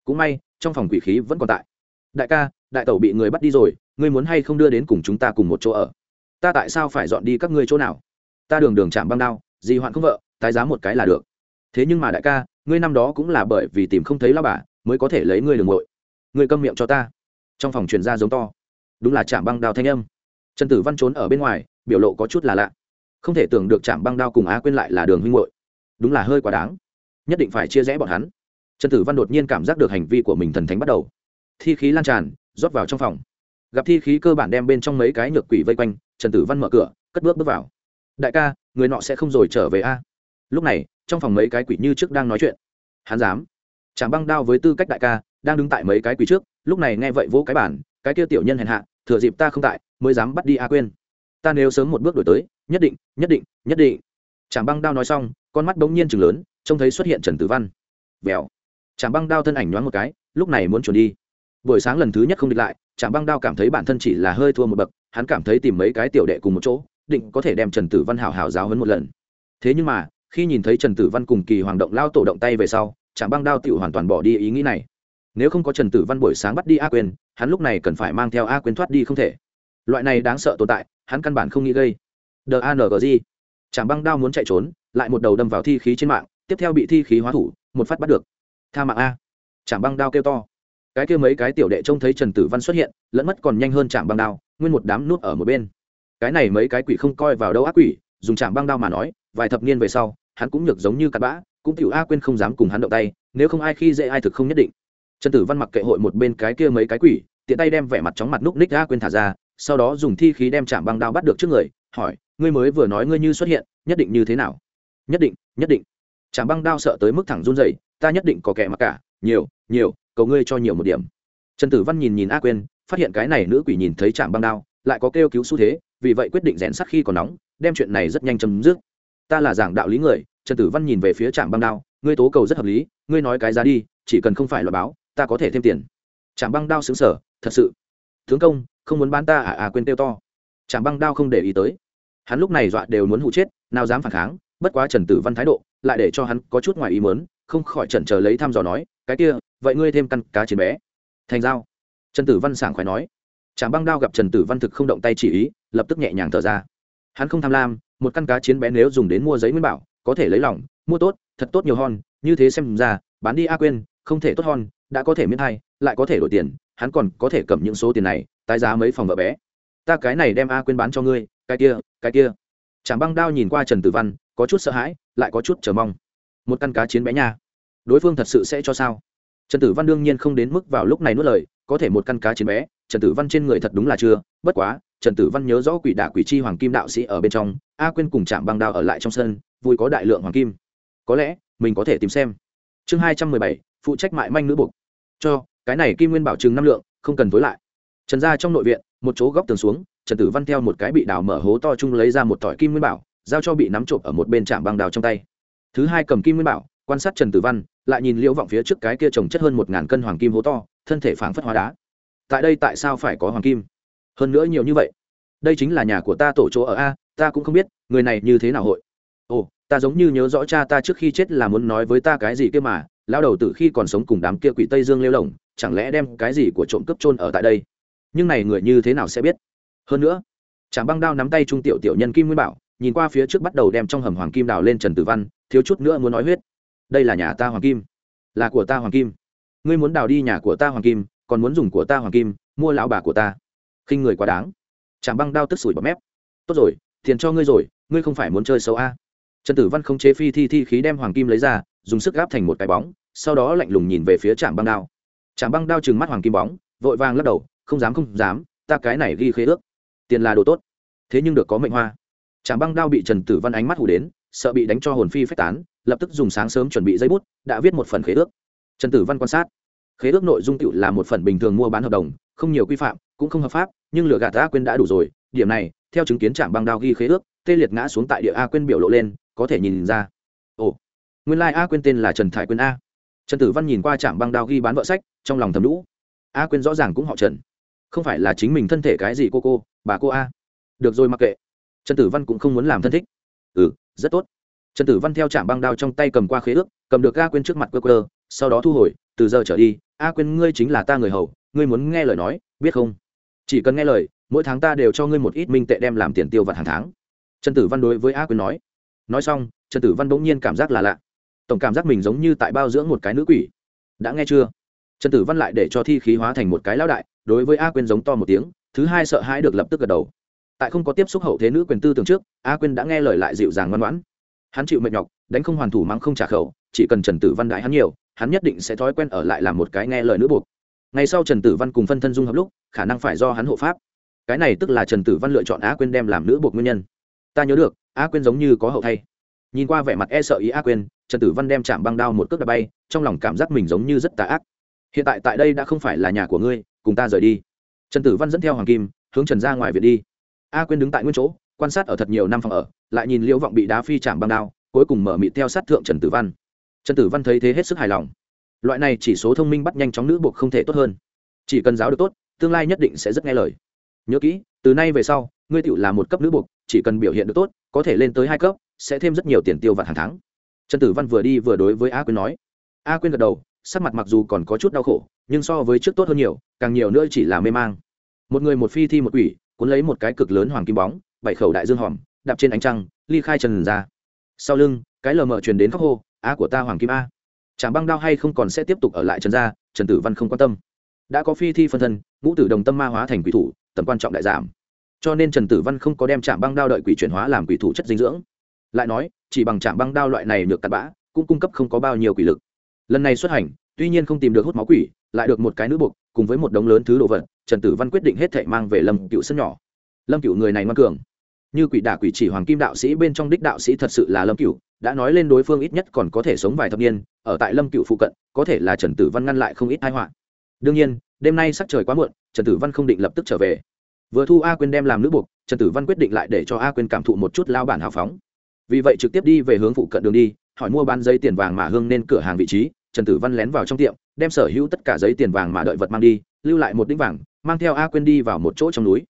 Cũng may, trong phòng quỷ khí vẫn còn tại. Đại ca, đại tẩu bị người bắt đi rồi, ngươi muốn hay không đưa đến cùng chúng ta cùng một chỗ ở? Ta tại sao phải dọn đi các ngươi chỗ nào? Ta đường đường chạm băng đao, gì hoạn không vợ, tái giá một cái là được. Thế nhưng mà đại ca, ngươi năm đó cũng là bởi vì tìm không thấy lao bà, mới có thể lấy ngươi đường ngội ngươi câm miệng cho ta. Trong phòng truyền ra giống to. Đúng là chạm băng đao thanh âm trần tử văn trốn ở bên ngoài, biểu lộ có chút là lạ. Không thể tưởng được chạm băng đao cùng á quên lại là đường huynh hội đúng là hơi quá đáng. Nhất định phải chia rẽ bọn hắn. Trần tử văn đột nhiên cảm giác được hành vi của mình thần thánh bắt đầu. Thi khí lan tràn, rót vào trong phòng. Gặp thi khí cơ bản đem bên trong mấy cái nhược quỷ vây quanh, trần tử văn mở cửa, cất bước bước vào. Đại ca, người nọ sẽ không rồi trở về a? Lúc này, trong phòng mấy cái quỷ như trước đang nói chuyện. Hắn dám. Chàng băng đao với tư cách đại ca, đang đứng tại mấy cái quỷ trước, lúc này nghe vậy vỗ cái bản cái kia tiểu nhân hèn hạ, thừa dịp ta không tại mới dám bắt đi a quên ta nếu sớm một bước đổi tới, nhất định nhất định nhất định. Chàng băng đao nói xong, con mắt bỗng nhiên chừng lớn, trông thấy xuất hiện trần tử văn. Vèo chàng băng đao thân ảnh nhoáng một cái, lúc này muốn chuẩn đi. Buổi sáng lần thứ nhất không địch lại chàng băng đao cảm thấy bản thân chỉ là hơi thua một bậc, hắn cảm thấy tìm mấy cái tiểu đệ cùng một chỗ, định có thể đem trần tử văn hảo hảo giáo hấn một lần. Thế nhưng mà, khi nhìn thấy trần tử văn cùng kỳ hoàng động lao tổ động tay về sau chàng băng đao tự hoàn toàn bỏ đi ý nghĩ này. Nếu không có trần tử văn buổi sáng bắt đi a quên hắn lúc này cần phải mang theo a quên thoát đi không thể loại này đáng sợ tồn tại, hắn căn bản không nghĩ gây. Đangg chàng băng đao muốn chạy trốn, lại một đầu đâm vào thi khí trên mạng, tiếp theo bị thi khí hóa thủ, một phát bắt được. Tha mạng a. Chàng băng đao kêu to. Cái kia mấy cái tiểu đệ trông thấy trần tử văn xuất hiện, lẫn mất còn nhanh hơn chạm băng đao, nguyên một đám nút ở một bên. Cái này mấy cái quỷ không coi vào đâu ác quỷ, dùng chạm băng đao mà nói, vài thập niên về sau, hắn cũng nhược giống như cặn bã, cũng tiểu a quên không dám cùng hắn động tay, nếu không ai khi dễ ai thực không nhất định. Trần tử văn mặc kệ hội một bên cái kia mấy cái quỷ, tiện tay đem vẻ mặt chóng mặt núc ních a quên thả ra sau đó dùng thi khí đem chạm băng đao bắt được trước người, hỏi, ngươi mới vừa nói ngươi như xuất hiện, nhất định như thế nào? Nhất định nhất định. Chạm băng đao sợ tới mức thẳng run rẩy, ta nhất định có kẻ mặc cả, nhiều nhiều, cầu ngươi cho nhiều một điểm. Trần tử văn nhìn nhìn a quên phát hiện cái này nữ quỷ nhìn thấy chạm băng đao, lại có kêu cứu xu thế, vì vậy quyết định rèn sắt khi còn nóng, đem chuyện này rất nhanh chấm dứt. Ta là giảng đạo lý người. Trần tử văn nhìn về phía trạm băng đao, ngươi tố cầu rất hợp lý, ngươi nói cái giá đi, chỉ cần không phải loại báo, ta có thể thêm tiền. Trạm băng đao xứng sở thật sự tướng công, không muốn bán ta à à quên tiêu to. Chàng băng đao không để ý tới. Hắn lúc này dọa đều muốn hụ chết, nào dám phản kháng, bất quá trần tử văn thái độ lại để cho hắn có chút ngoài ý mớn không khỏi chần chờ lấy thăm dò nói, cái kia, vậy ngươi thêm căn cá chiến bé. Thành dao trần tử văn sảng khoái nói. Chàng băng đao gặp trần tử văn thực không động tay chỉ ý, lập tức nhẹ nhàng thở ra. Hắn không tham lam, một căn cá chiến bé nếu dùng đến mua giấy nguyên bảo, có thể lấy lỏng mua tốt, thật tốt nhiều hon, như thế xem ra, bán đi a quên, không thể tốt hon, đã có thể miễn hay lại có thể đổi tiền hắn còn có thể cầm những số tiền này, tái giá mấy phòng vợ bé. Ta cái này đem a quên bán cho ngươi, cái kia cái kia. Trạm băng đao nhìn qua trần tử văn, có chút sợ hãi, lại có chút chờ mong. Một căn cá chiến bé nha. Đối phương thật sự sẽ cho sao? Trần tử văn đương nhiên không đến mức vào lúc này nuốt lời, có thể một căn cá chiến bé, trần tử văn trên người thật đúng là chưa, bất quá, trần tử văn nhớ rõ quỷ đạ quỷ chi hoàng kim đạo sĩ ở bên trong, a quên cùng chạm băng đao ở lại trong sân, vui có đại lượng hoàng kim. Có lẽ, mình có thể tìm xem. Chương hai trăm mười bảy, phụ trách mại manh nữ buộc. Cho cái này kim nguyên bảo chừng năm lượng, không cần tối lại. Trần ra trong nội viện, một chỗ góc tường xuống, trần tử văn theo một cái bị đào mở hố to chung lấy ra một tỏi kim nguyên bảo, giao cho bị nắm trộm ở một bên trạm băng đào trong tay. Thứ hai cầm kim nguyên bảo, quan sát trần tử văn, lại nhìn liễu vọng phía trước cái kia trồng chất hơn một ngàn cân hoàng kim hố to, thân thể phảng phất hóa đá. Tại đây tại sao phải có hoàng kim? Hơn nữa nhiều như vậy. Đây chính là nhà của ta tổ chỗ ở a, ta cũng không biết, người này như thế nào hội. Ồ, ta giống như nhớ rõ cha ta trước khi chết là muốn nói với ta cái gì kia mà lao đầu từ khi còn sống cùng đám kia quỷ tây dương lêu lồng chẳng lẽ đem cái gì của trộm cướp trôn ở tại đây? Nhưng này người như thế nào sẽ biết? Hơn nữa trạm băng đao nắm tay trung tiểu tiểu nhân kim nguyên bảo, nhìn qua phía trước bắt đầu đem trong hầm hoàng kim đào lên trần tử văn, thiếu chút nữa muốn nói huyết. Đây là nhà ta hoàng kim. Là của ta hoàng kim. Ngươi muốn đào đi nhà của ta hoàng kim, còn muốn dùng của ta hoàng kim, mua lão bà của ta. Khinh người quá đáng. Chàng băng đao tức sủi bọt mép. Tốt rồi, tiền cho ngươi rồi, ngươi không phải muốn chơi xấu a? À. trần tử văn không chế phi thi thi khí đem hoàng kim lấy ra, dùng sức gáp thành một cái bóng, sau đó lạnh lùng nhìn về phía trạm băng đao trạm băng đao chừng mắt hoàng kim bóng, vội vàng lắc đầu, không dám không dám, ta cái này ghi khế ước. Tiền là đồ tốt. Thế nhưng được có mệnh hoa. Trạm băng đao bị trần tử văn ánh mắt hủ đến, sợ bị đánh cho hồn phi phách tán, lập tức dùng sáng sớm chuẩn bị giấy bút, đã viết một phần khế ước. Trần tử văn quan sát. Khế ước nội dung tự là một phần bình thường mua bán hợp đồng, không nhiều quy phạm, cũng không hợp pháp, nhưng lừa gạt a quên đã đủ rồi. Điểm này, theo chứng kiến trạm băng đao ghi khế ước, tê liệt ngã xuống tại địa a quên biểu lộ lên, có thể nhìn ra. Ồ, nguyên lai、like、a quên tên là trần thải quên a. Trần tử văn nhìn qua trạm băng đao ghi bán vợ sách trong lòng thầm lũ. A quên rõ ràng cũng họ trần. Không phải là chính mình thân thể cái gì cô cô, bà cô a. Được rồi mặc kệ. Trần tử văn cũng không muốn làm thân thích. Ừ rất tốt. Trần tử văn theo trạm băng đao trong tay cầm qua khế ước, cầm được a quên trước mặt cơ cơ sau đó thu hồi, từ giờ trở đi, a quên ngươi chính là ta người hầu, ngươi muốn nghe lời nói, biết không? Chỉ cần nghe lời, mỗi tháng ta đều cho ngươi một ít minh tệ đem làm tiền tiêu vặt hàng tháng. Trần tử văn đối với a Quyên nói. Nói xong, trần tử văn bỗng nhiên cảm giác là lạ. Tổng cảm giác mình giống như tại bao dưỡng một cái nữ quỷ. Đã nghe chưa? Trần tử văn lại để cho thi khí hóa thành một cái lão đại đối với a Quyên giống to một tiếng thứ hai sợ hãi được lập tức gật đầu. Tại không có tiếp xúc hậu thế nữ quyền tư tưởng trước a Quyên đã nghe lời lại dịu dàng ngoan ngoãn. Hắn chịu mệt nhọc đánh không hoàn thủ mắng không trả khẩu chỉ cần trần tử văn đại hắn nhiều hắn nhất định sẽ thói quen ở lại làm một cái nghe lời nữ buộc. Ngày sau trần tử văn cùng phân thân dung hợp lúc khả năng phải do hắn hộ pháp. Cái này tức là trần tử văn lựa chọn a Quyên đem làm nữ buộc nguyên nhân. Ta nhớ được a Quyên giống như có hậu thay. Nhìn qua vẻ mặt e sợ ý a Quyên, trần tử văn đem chạm băng đao một cước đập bay trong lòng cảm giác mình giống như rất tà ác hiện tại tại đây đã không phải là nhà của ngươi, cùng ta rời đi. Trần tử văn dẫn theo hoàng kim, hướng trần ra ngoài viện đi. A Quyên đứng tại nguyên chỗ, quan sát ở thật nhiều năm phòng ở, lại nhìn liễu vọng bị đá phi chạm băng đao, cuối cùng mở mịt theo sát thượng trần tử văn. Trần tử văn thấy thế hết sức hài lòng. Loại này chỉ số thông minh bắt nhanh chóng nữ buộc không thể tốt hơn. Chỉ cần giáo được tốt, tương lai nhất định sẽ rất nghe lời. Nhớ kỹ, từ nay về sau, ngươi tựu là một cấp nữ buộc, chỉ cần biểu hiện được tốt, có thể lên tới hai cấp, sẽ thêm rất nhiều tiền tiêu vặt hàng tháng. Trần tử văn vừa đi vừa đối với a quyên nói. A quyên gật đầu sắc mặt mặc dù còn có chút đau khổ, nhưng so với trước tốt hơn nhiều, càng nhiều nữa chỉ là mê mang. Một người một phi thi một quỷ, cuốn lấy một cái cực lớn hoàng kim bóng, bảy khẩu đại dương hòm, đạp trên ánh trăng, ly khai trần ra. Sau lưng, cái lờ mờ truyền đến khóc hô a của ta hoàng kim a. Chàng băng đao hay không còn sẽ tiếp tục ở lại trần gia trần tử văn không quan tâm. Đã có phi thi phân thân, ngũ tử đồng tâm ma hóa thành quỷ thủ, tầm quan trọng đại giảm. Cho nên trần tử văn không có đem chạm băng đao đợi quỷ chuyển hóa làm quỷ thủ chất dinh dưỡng. Lại nói, chỉ bằng chạm băng đao loại này được cặn bã, cũng cung cấp không có bao nhiêu quỷ lực lần này xuất hành, tuy nhiên không tìm được hút máu quỷ, lại được một cái nữ buộc, cùng với một đống lớn thứ đồ vật, trần tử văn quyết định hết thể mang về lâm cựu sân nhỏ. Lâm cựu người này ngoan cường. Như quỷ đả quỷ chỉ hoàng kim đạo sĩ bên trong đích đạo sĩ thật sự là lâm cựu đã nói lên đối phương ít nhất còn có thể sống vài thập niên, ở tại lâm cựu phụ cận, có thể là trần tử văn ngăn lại không ít thái họa. Đương nhiên, đêm nay sắc trời quá muộn, trần tử văn không định lập tức trở về. Vừa thu a quyên đem làm nữ buộc, trần tử văn quyết định lại để cho a quyên cảm thụ một chút lao bản hào phóng. Vì vậy trực tiếp đi về hướng phụ cận đường đi hỏi mua bán giấy tiền vàng mà hương nên cửa hàng vị trí, trần tử văn lén vào trong tiệm, đem sở hữu tất cả giấy tiền vàng mà đợi vật mang đi, lưu lại một đĩnh vàng, mang theo a quyên đi vào một chỗ trong núi.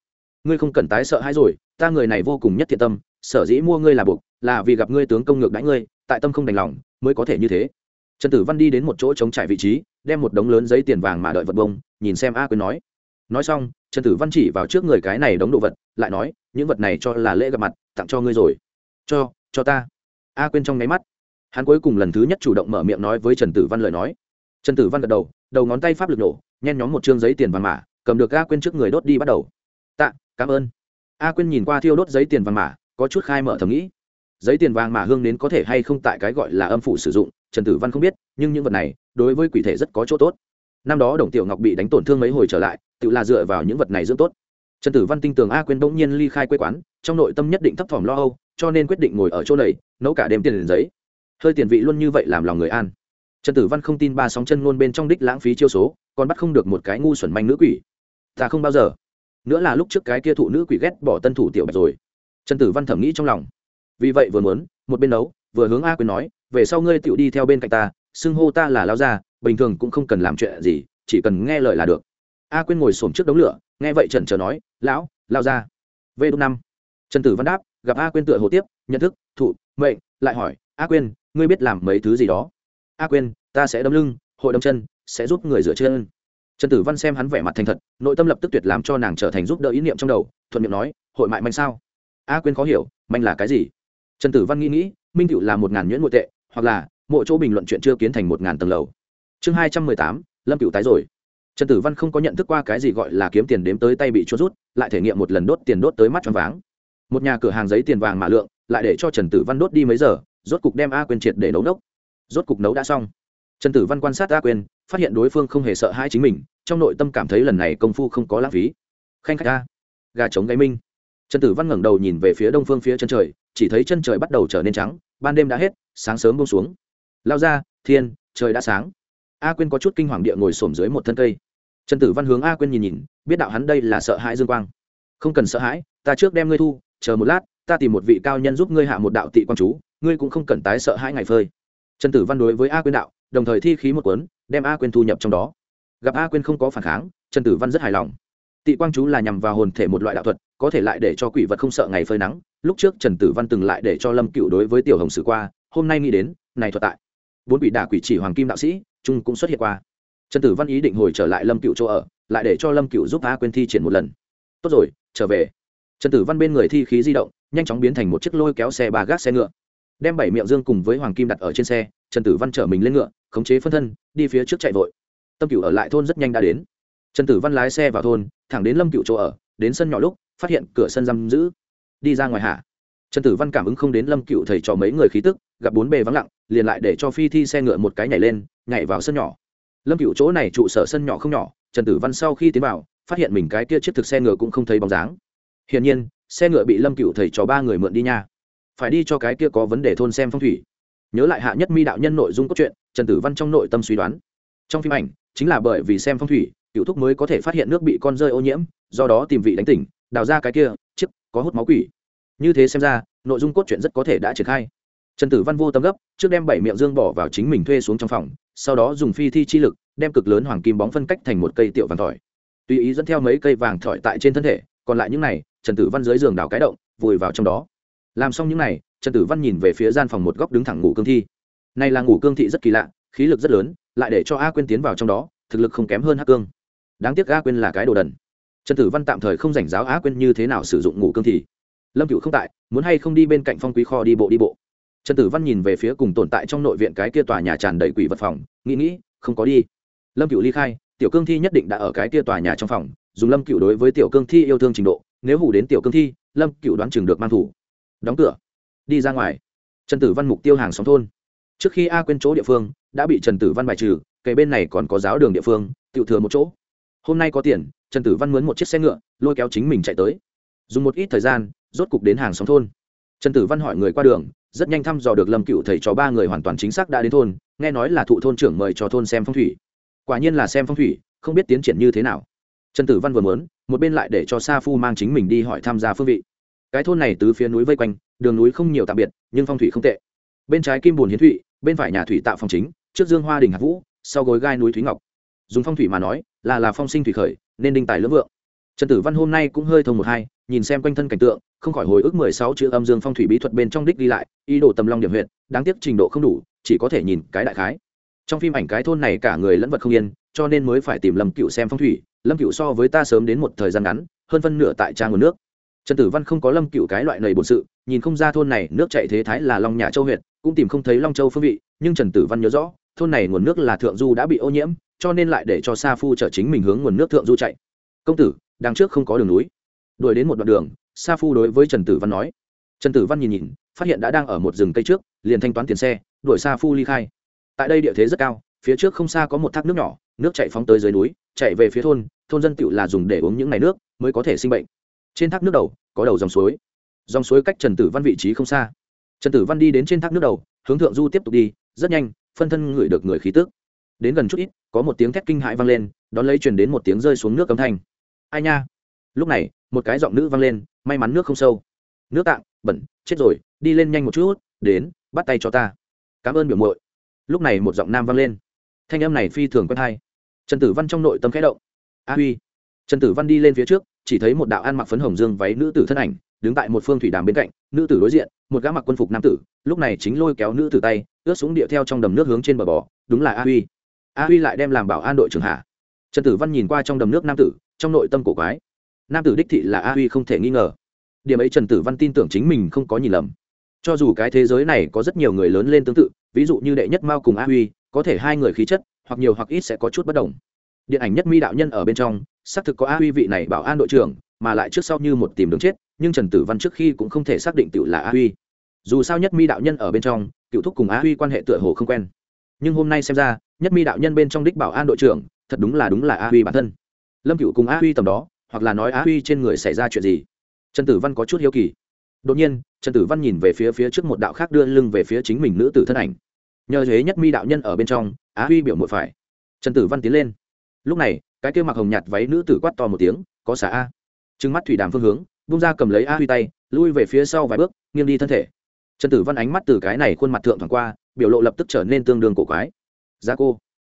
Ngươi không cần tái sợ hãi rồi, ta người này vô cùng nhất thiện tâm, sở dĩ mua ngươi là buộc, là vì gặp ngươi tướng công ngược đánh ngươi, tại tâm không đành lòng, mới có thể như thế. Trần tử văn đi đến một chỗ chống trải vị trí, đem một đống lớn giấy tiền vàng mà đợi vật bông, nhìn xem a quyên nói. Nói xong, trần tử văn chỉ vào trước người cái này đống đồ vật, lại nói, những vật này cho là lễ gặp mặt, tặng cho ngươi rồi. Cho cho ta. A quên trong nháy mắt hắn cuối cùng lần thứ nhất chủ động mở miệng nói với trần tử văn lời nói. Trần tử văn gật đầu đầu ngón tay pháp lực nổ, nhen nhóm một chương giấy tiền vàng mã, cầm được a quên trước người đốt đi bắt đầu. Tạ, cảm ơn. A quên nhìn qua thiêu đốt giấy tiền vàng mã, có chút khai mở thầm nghĩ. Giấy tiền vàng mã hương đến có thể hay không tại cái gọi là âm phủ sử dụng, trần tử văn không biết, nhưng những vật này, đối với quỷ thể rất có chỗ tốt. Năm đó đồng tiểu ngọc bị đánh tổn thương mấy hồi trở lại, tự là dựa vào những vật này dưỡng tốt. Trần tử văn tin tưởng a quyên bỗng nhiên ly khai quê quán, trong nội tâm nhất định thấp thỏm lo âu, cho nên quyết định ngồi ở chỗ này, nấu cả đêm tiền liền giấy hơi tiền vị luôn như vậy làm lòng người an. Trần tử văn không tin ba sóng chân luôn bên trong đích lãng phí chiêu số, còn bắt không được một cái ngu xuẩn manh nữ quỷ. Ta không bao giờ. Nữa là lúc trước cái kia thụ nữ quỷ ghét bỏ tân thủ tiểu bạch rồi. Trần tử văn thẩm nghĩ trong lòng. Vì vậy vừa muốn, một bên nấu, vừa hướng a quyên nói, về sau ngươi tựu đi theo bên cạnh ta, xưng hô ta là lao gia, bình thường cũng không cần làm chuyện gì, chỉ cần nghe lời là được. A quyên ngồi xổm trước đống lửa, nghe vậy trần trờ nói, lão lao ra v đ năm. Trần tử văn đáp, gặp a quyên tựa hồ tiếp, nhận thức, thụ, mệnh. Lại hỏi, a quyên ngươi biết làm mấy thứ gì đó. A quyên, ta sẽ đấm lưng, hội đấm chân, sẽ giúp người rửa chân. Trần tử văn xem hắn vẻ mặt thành thật, nội tâm lập tức tuyệt làm cho nàng trở thành giúp đỡ ý niệm trong đầu, thuận miệng nói, hội mại manh sao? A quyên khó hiểu, manh là cái gì? Trần tử văn nghĩ nghĩ, minh cựu là một ngàn nhuyễn nội tệ, hoặc là, mỗi chỗ bình luận chuyện chưa kiến thành một ngàn tầng lầu. Chương hai trăm mười tám, lâm cựu tái rồi. Trần tử văn không có nhận thức qua cái gì gọi là kiếm tiền đếm tới tay bị chốt rút, lại thể nghiệm một lần đốt tiền đốt tới mắt cho váng. Một nhà cửa hàng giấy tiền vàng mạ lượng, lại để cho trần tử văn đốt đi mấy giờ rốt cục đem a quyền triệt để nấu đốc rốt cục nấu đã xong. Trần tử văn quan sát a quyền phát hiện đối phương không hề sợ hãi chính mình, trong nội tâm cảm thấy lần này công phu không có lãng phí. Khanh khách a. Gà trống gáy minh. Trần tử văn ngẩng đầu nhìn về phía đông phương phía chân trời, chỉ thấy chân trời bắt đầu trở nên trắng, ban đêm đã hết, sáng sớm bông xuống. Lao ra, thiên, trời đã sáng. A quyên có chút kinh hoàng địa ngồi xổm dưới một thân cây. Trần tử văn hướng a quyên nhìn nhìn, biết đạo hắn đây là sợ hãi dương quang. Không cần sợ hãi, ta trước đem ngươi thu, chờ một lát, ta tìm một vị cao nhân giúp ngươi hạ một đạo tị quang chú ngươi cũng không cần tái sợ hãi ngày phơi. Trần tử văn đối với a quyên đạo, đồng thời thi khí một cuốn, đem a quyên thu nhập trong đó. Gặp a quyên không có phản kháng, trần tử văn rất hài lòng. Tị quang chú là nhằm vào hồn thể một loại đạo thuật, có thể lại để cho quỷ vật không sợ ngày phơi nắng. Lúc trước trần tử văn từng lại để cho lâm cựu đối với tiểu hồng sử qua, hôm nay nghĩ đến, này thuật tại. Bốn quỷ đả quỷ chỉ hoàng kim đạo sĩ trung cũng xuất hiện qua. Trần tử văn ý định hồi trở lại lâm cựu chỗ ở, lại để cho lâm cựu giúp a Quyên thi triển một lần. Tốt rồi, trở về. Trần tử văn bên người thi khí di động, nhanh chóng biến thành một chiếc lôi kéo xe ba gác xe ngựa đem bảy miệng dương cùng với hoàng kim đặt ở trên xe, trần tử văn chở mình lên ngựa, khống chế phân thân, đi phía trước chạy vội. Tâm cựu ở lại thôn rất nhanh đã đến. Trần tử văn lái xe vào thôn, thẳng đến lâm cựu chỗ ở, đến sân nhỏ lúc, phát hiện cửa sân giam giữ. Đi ra ngoài hạ trần tử văn cảm ứng không đến lâm cựu thầy trò mấy người khí tức, gặp bốn bề vắng lặng, liền lại để cho phi thi xe ngựa một cái nhảy lên, nhảy vào sân nhỏ. Lâm cựu chỗ này trụ sở sân nhỏ không nhỏ, trần tử văn sau khi tiến vào, phát hiện mình cái kia chiếc thực xe ngựa cũng không thấy bóng dáng. Hiển nhiên, xe ngựa bị lâm cựu thầy trò ba người mượn đi nha phải đi cho cái kia có vấn đề thôn xem phong thủy. Nhớ lại hạ nhất mi đạo nhân nội dung cốt truyện, trần tử văn trong nội tâm suy đoán. Trong phim ảnh, chính là bởi vì xem phong thủy, cựu thúc mới có thể phát hiện nước bị con rơi ô nhiễm, do đó tìm vị đánh tỉnh, đào ra cái kia, chiếc, có hút máu quỷ. Như thế xem ra, nội dung cốt truyện rất có thể đã triển khai. Trần tử văn vô tâm gấp, trước đem bảy miệng dương bỏ vào chính mình thuê xuống trong phòng, sau đó dùng phi thi chi lực, đem cực lớn hoàng kim bóng phân cách thành một cây tiểu vàng thỏi. Tùy ý dẫn theo mấy cây vàng thỏi tại trên thân thể, còn lại những này, trần tử văn dưới giường đào cái động, vùi vào trong đó làm xong những này, trần tử văn nhìn về phía gian phòng một góc đứng thẳng ngủ cương thi. Này là ngủ cương thị rất kỳ lạ, khí lực rất lớn, lại để cho a quên tiến vào trong đó, thực lực không kém hơn hắc cương. Đáng tiếc a quên là cái đồ đần. Trần tử văn tạm thời không rảnh giáo a quên như thế nào sử dụng ngủ cương thị. Lâm cựu không tại, muốn hay không đi bên cạnh phong quý kho đi bộ đi bộ. Trần tử văn nhìn về phía cùng tồn tại trong nội viện cái kia tòa nhà tràn đầy quỷ vật phòng, nghĩ nghĩ, không có đi. Lâm cựu ly khai, tiểu cương thi nhất định đã ở cái kia tòa nhà trong phòng, dùng lâm cựu đối với tiểu cương thi yêu thương trình độ, nếu hủ đến tiểu cương thi, lâm cựu đoán chừng được mang thủ đóng cửa. Đi ra ngoài. Trần tử văn mục tiêu hàng xóm thôn. Trước khi a quên chỗ địa phương, đã bị trần tử văn bài trừ, kề bên này còn có giáo đường địa phương tự thừa một chỗ. Hôm nay có tiền, trần tử văn mướn một chiếc xe ngựa, lôi kéo chính mình chạy tới. Dùng một ít thời gian, rốt cục đến hàng xóm thôn. Trần tử văn hỏi người qua đường, rất nhanh thăm dò được lâm cựu thầy cho ba người hoàn toàn chính xác đã đến thôn, nghe nói là thụ thôn trưởng mời cho thôn xem phong thủy. Quả nhiên là xem phong thủy, không biết tiến triển như thế nào. Trần tử văn vừa muốn, một bên lại để cho sa phu mang chính mình đi hỏi tham gia phương vị cái thôn này từ phía núi vây quanh, đường núi không nhiều tạm biệt, nhưng phong thủy không tệ. Bên trái kim bùn hiến thụy, bên phải nhà thủy tạo phòng chính, trước dương hoa đình hạc vũ, sau gối gai núi thúy ngọc. Dùng phong thủy mà nói, là là phong sinh thủy khởi, nên đinh tài lưỡng vượng. Trần tử văn hôm nay cũng hơi thông một hai, nhìn xem quanh thân cảnh tượng, không khỏi hồi ức mười sáu chữ âm dương phong thủy bí thuật bên trong đích đi lại, ý đồ tầm long điểm huyện đáng tiếc trình độ không đủ, chỉ có thể nhìn cái đại khái. Trong phim ảnh cái thôn này cả người lẫn vật không yên, cho nên mới phải tìm lâm cựu xem phong thủy, lâm cựu so với ta sớm đến một thời gian ngắn, hơn phân nửa tại trang nguồn nước trần tử văn không có lâm cựu cái loại nầy bổn sự, nhìn không ra thôn này nước chạy thế thái là long nhà châu huyện, cũng tìm không thấy long châu phương vị, nhưng trần tử văn nhớ rõ, thôn này nguồn nước là thượng du đã bị ô nhiễm, cho nên lại để cho sa phu chở chính mình hướng nguồn nước thượng du chạy. Công tử, đằng trước không có đường núi. Đuổi đến một đoạn đường, sa phu đối với trần tử văn nói. Trần tử văn nhìn nhìn, phát hiện đã đang ở một rừng cây trước, liền thanh toán tiền xe, đuổi sa phu ly khai. Tại đây địa thế rất cao, phía trước không xa có một thác nước nhỏ, nước chạy phóng tới dưới núi chạy về phía thôn thôn dân tựu là dùng để uống những ngày nước mới có thể sinh bệnh trên thác nước đầu có đầu dòng suối. Dòng suối cách trần tử văn vị trí không xa. Trần tử văn đi đến trên thác nước đầu, hướng thượng du tiếp tục đi, rất nhanh, phân thân ngửi được người khí tức. Đến gần chút ít, có một tiếng thét kinh hãi vang lên, đón lấy truyền đến một tiếng rơi xuống nước cấm thanh. Ai nha? Lúc này, một cái giọng nữ vang lên, may mắn nước không sâu. Nước tạng, bẩn, chết rồi, đi lên nhanh một chút, đến, bắt tay cho ta. Cảm ơn biểu muội. Lúc này một giọng nam vang lên. Thanh âm này phi thường quen hay. Trần tử văn trong nội tâm khẽ động. A huy trần tử văn đi lên phía trước, chỉ thấy một đạo ăn mặc phấn hồng dương váy nữ tử thân ảnh, đứng tại một phương thủy đàm bên cạnh, nữ tử đối diện, một gã mặc quân phục nam tử, lúc này chính lôi kéo nữ tử tay, ướt xuống địa theo trong đầm nước hướng trên bờ bò, đúng là a huy. A huy lại đem làm bảo an đội trưởng hạ. Trần tử văn nhìn qua trong đầm nước nam tử, trong nội tâm cổ quái. Nam tử đích thị là a huy không thể nghi ngờ. Điểm ấy trần tử văn tin tưởng chính mình không có nhìn lầm. Cho dù cái thế giới này có rất nhiều người lớn lên tương tự, ví dụ như đệ nhất mao cùng a huy, có thể hai người khí chất, hoặc nhiều hoặc ít sẽ có chút bất đồng điện ảnh nhất mi đạo nhân ở bên trong, xác thực có a huy vị này bảo an đội trưởng, mà lại trước sau như một tìm đường chết, nhưng trần tử văn trước khi cũng không thể xác định tự là a huy. Dù sao nhất mi đạo nhân ở bên trong cựu thúc cùng a huy quan hệ tựa hồ không quen. Nhưng hôm nay xem ra, nhất mi đạo nhân bên trong đích bảo an đội trưởng, thật đúng là đúng là a huy bản thân. Lâm cựu cùng a huy tầm đó, hoặc là nói a huy trên người xảy ra chuyện gì? Trần tử văn có chút hiếu kỳ. Đột nhiên, trần tử văn nhìn về phía phía trước một đạo khác đưa lưng về phía chính mình nữ tử thân ảnh. Nhờ thế nhất mi đạo nhân ở bên trong á huy biểu mội phải. Trần tử văn tiến lên lúc này, cái kia mặc hồng nhạt váy nữ tử quát to một tiếng, có xả a? Trừng mắt thủy đàm phương hướng bung ra cầm lấy a huy tay, lui về phía sau vài bước, nghiêng đi thân thể. Trần tử văn ánh mắt từ cái này khuôn mặt thượng thoảng qua, biểu lộ lập tức trở nên tương đương cổ quái. Giá cô.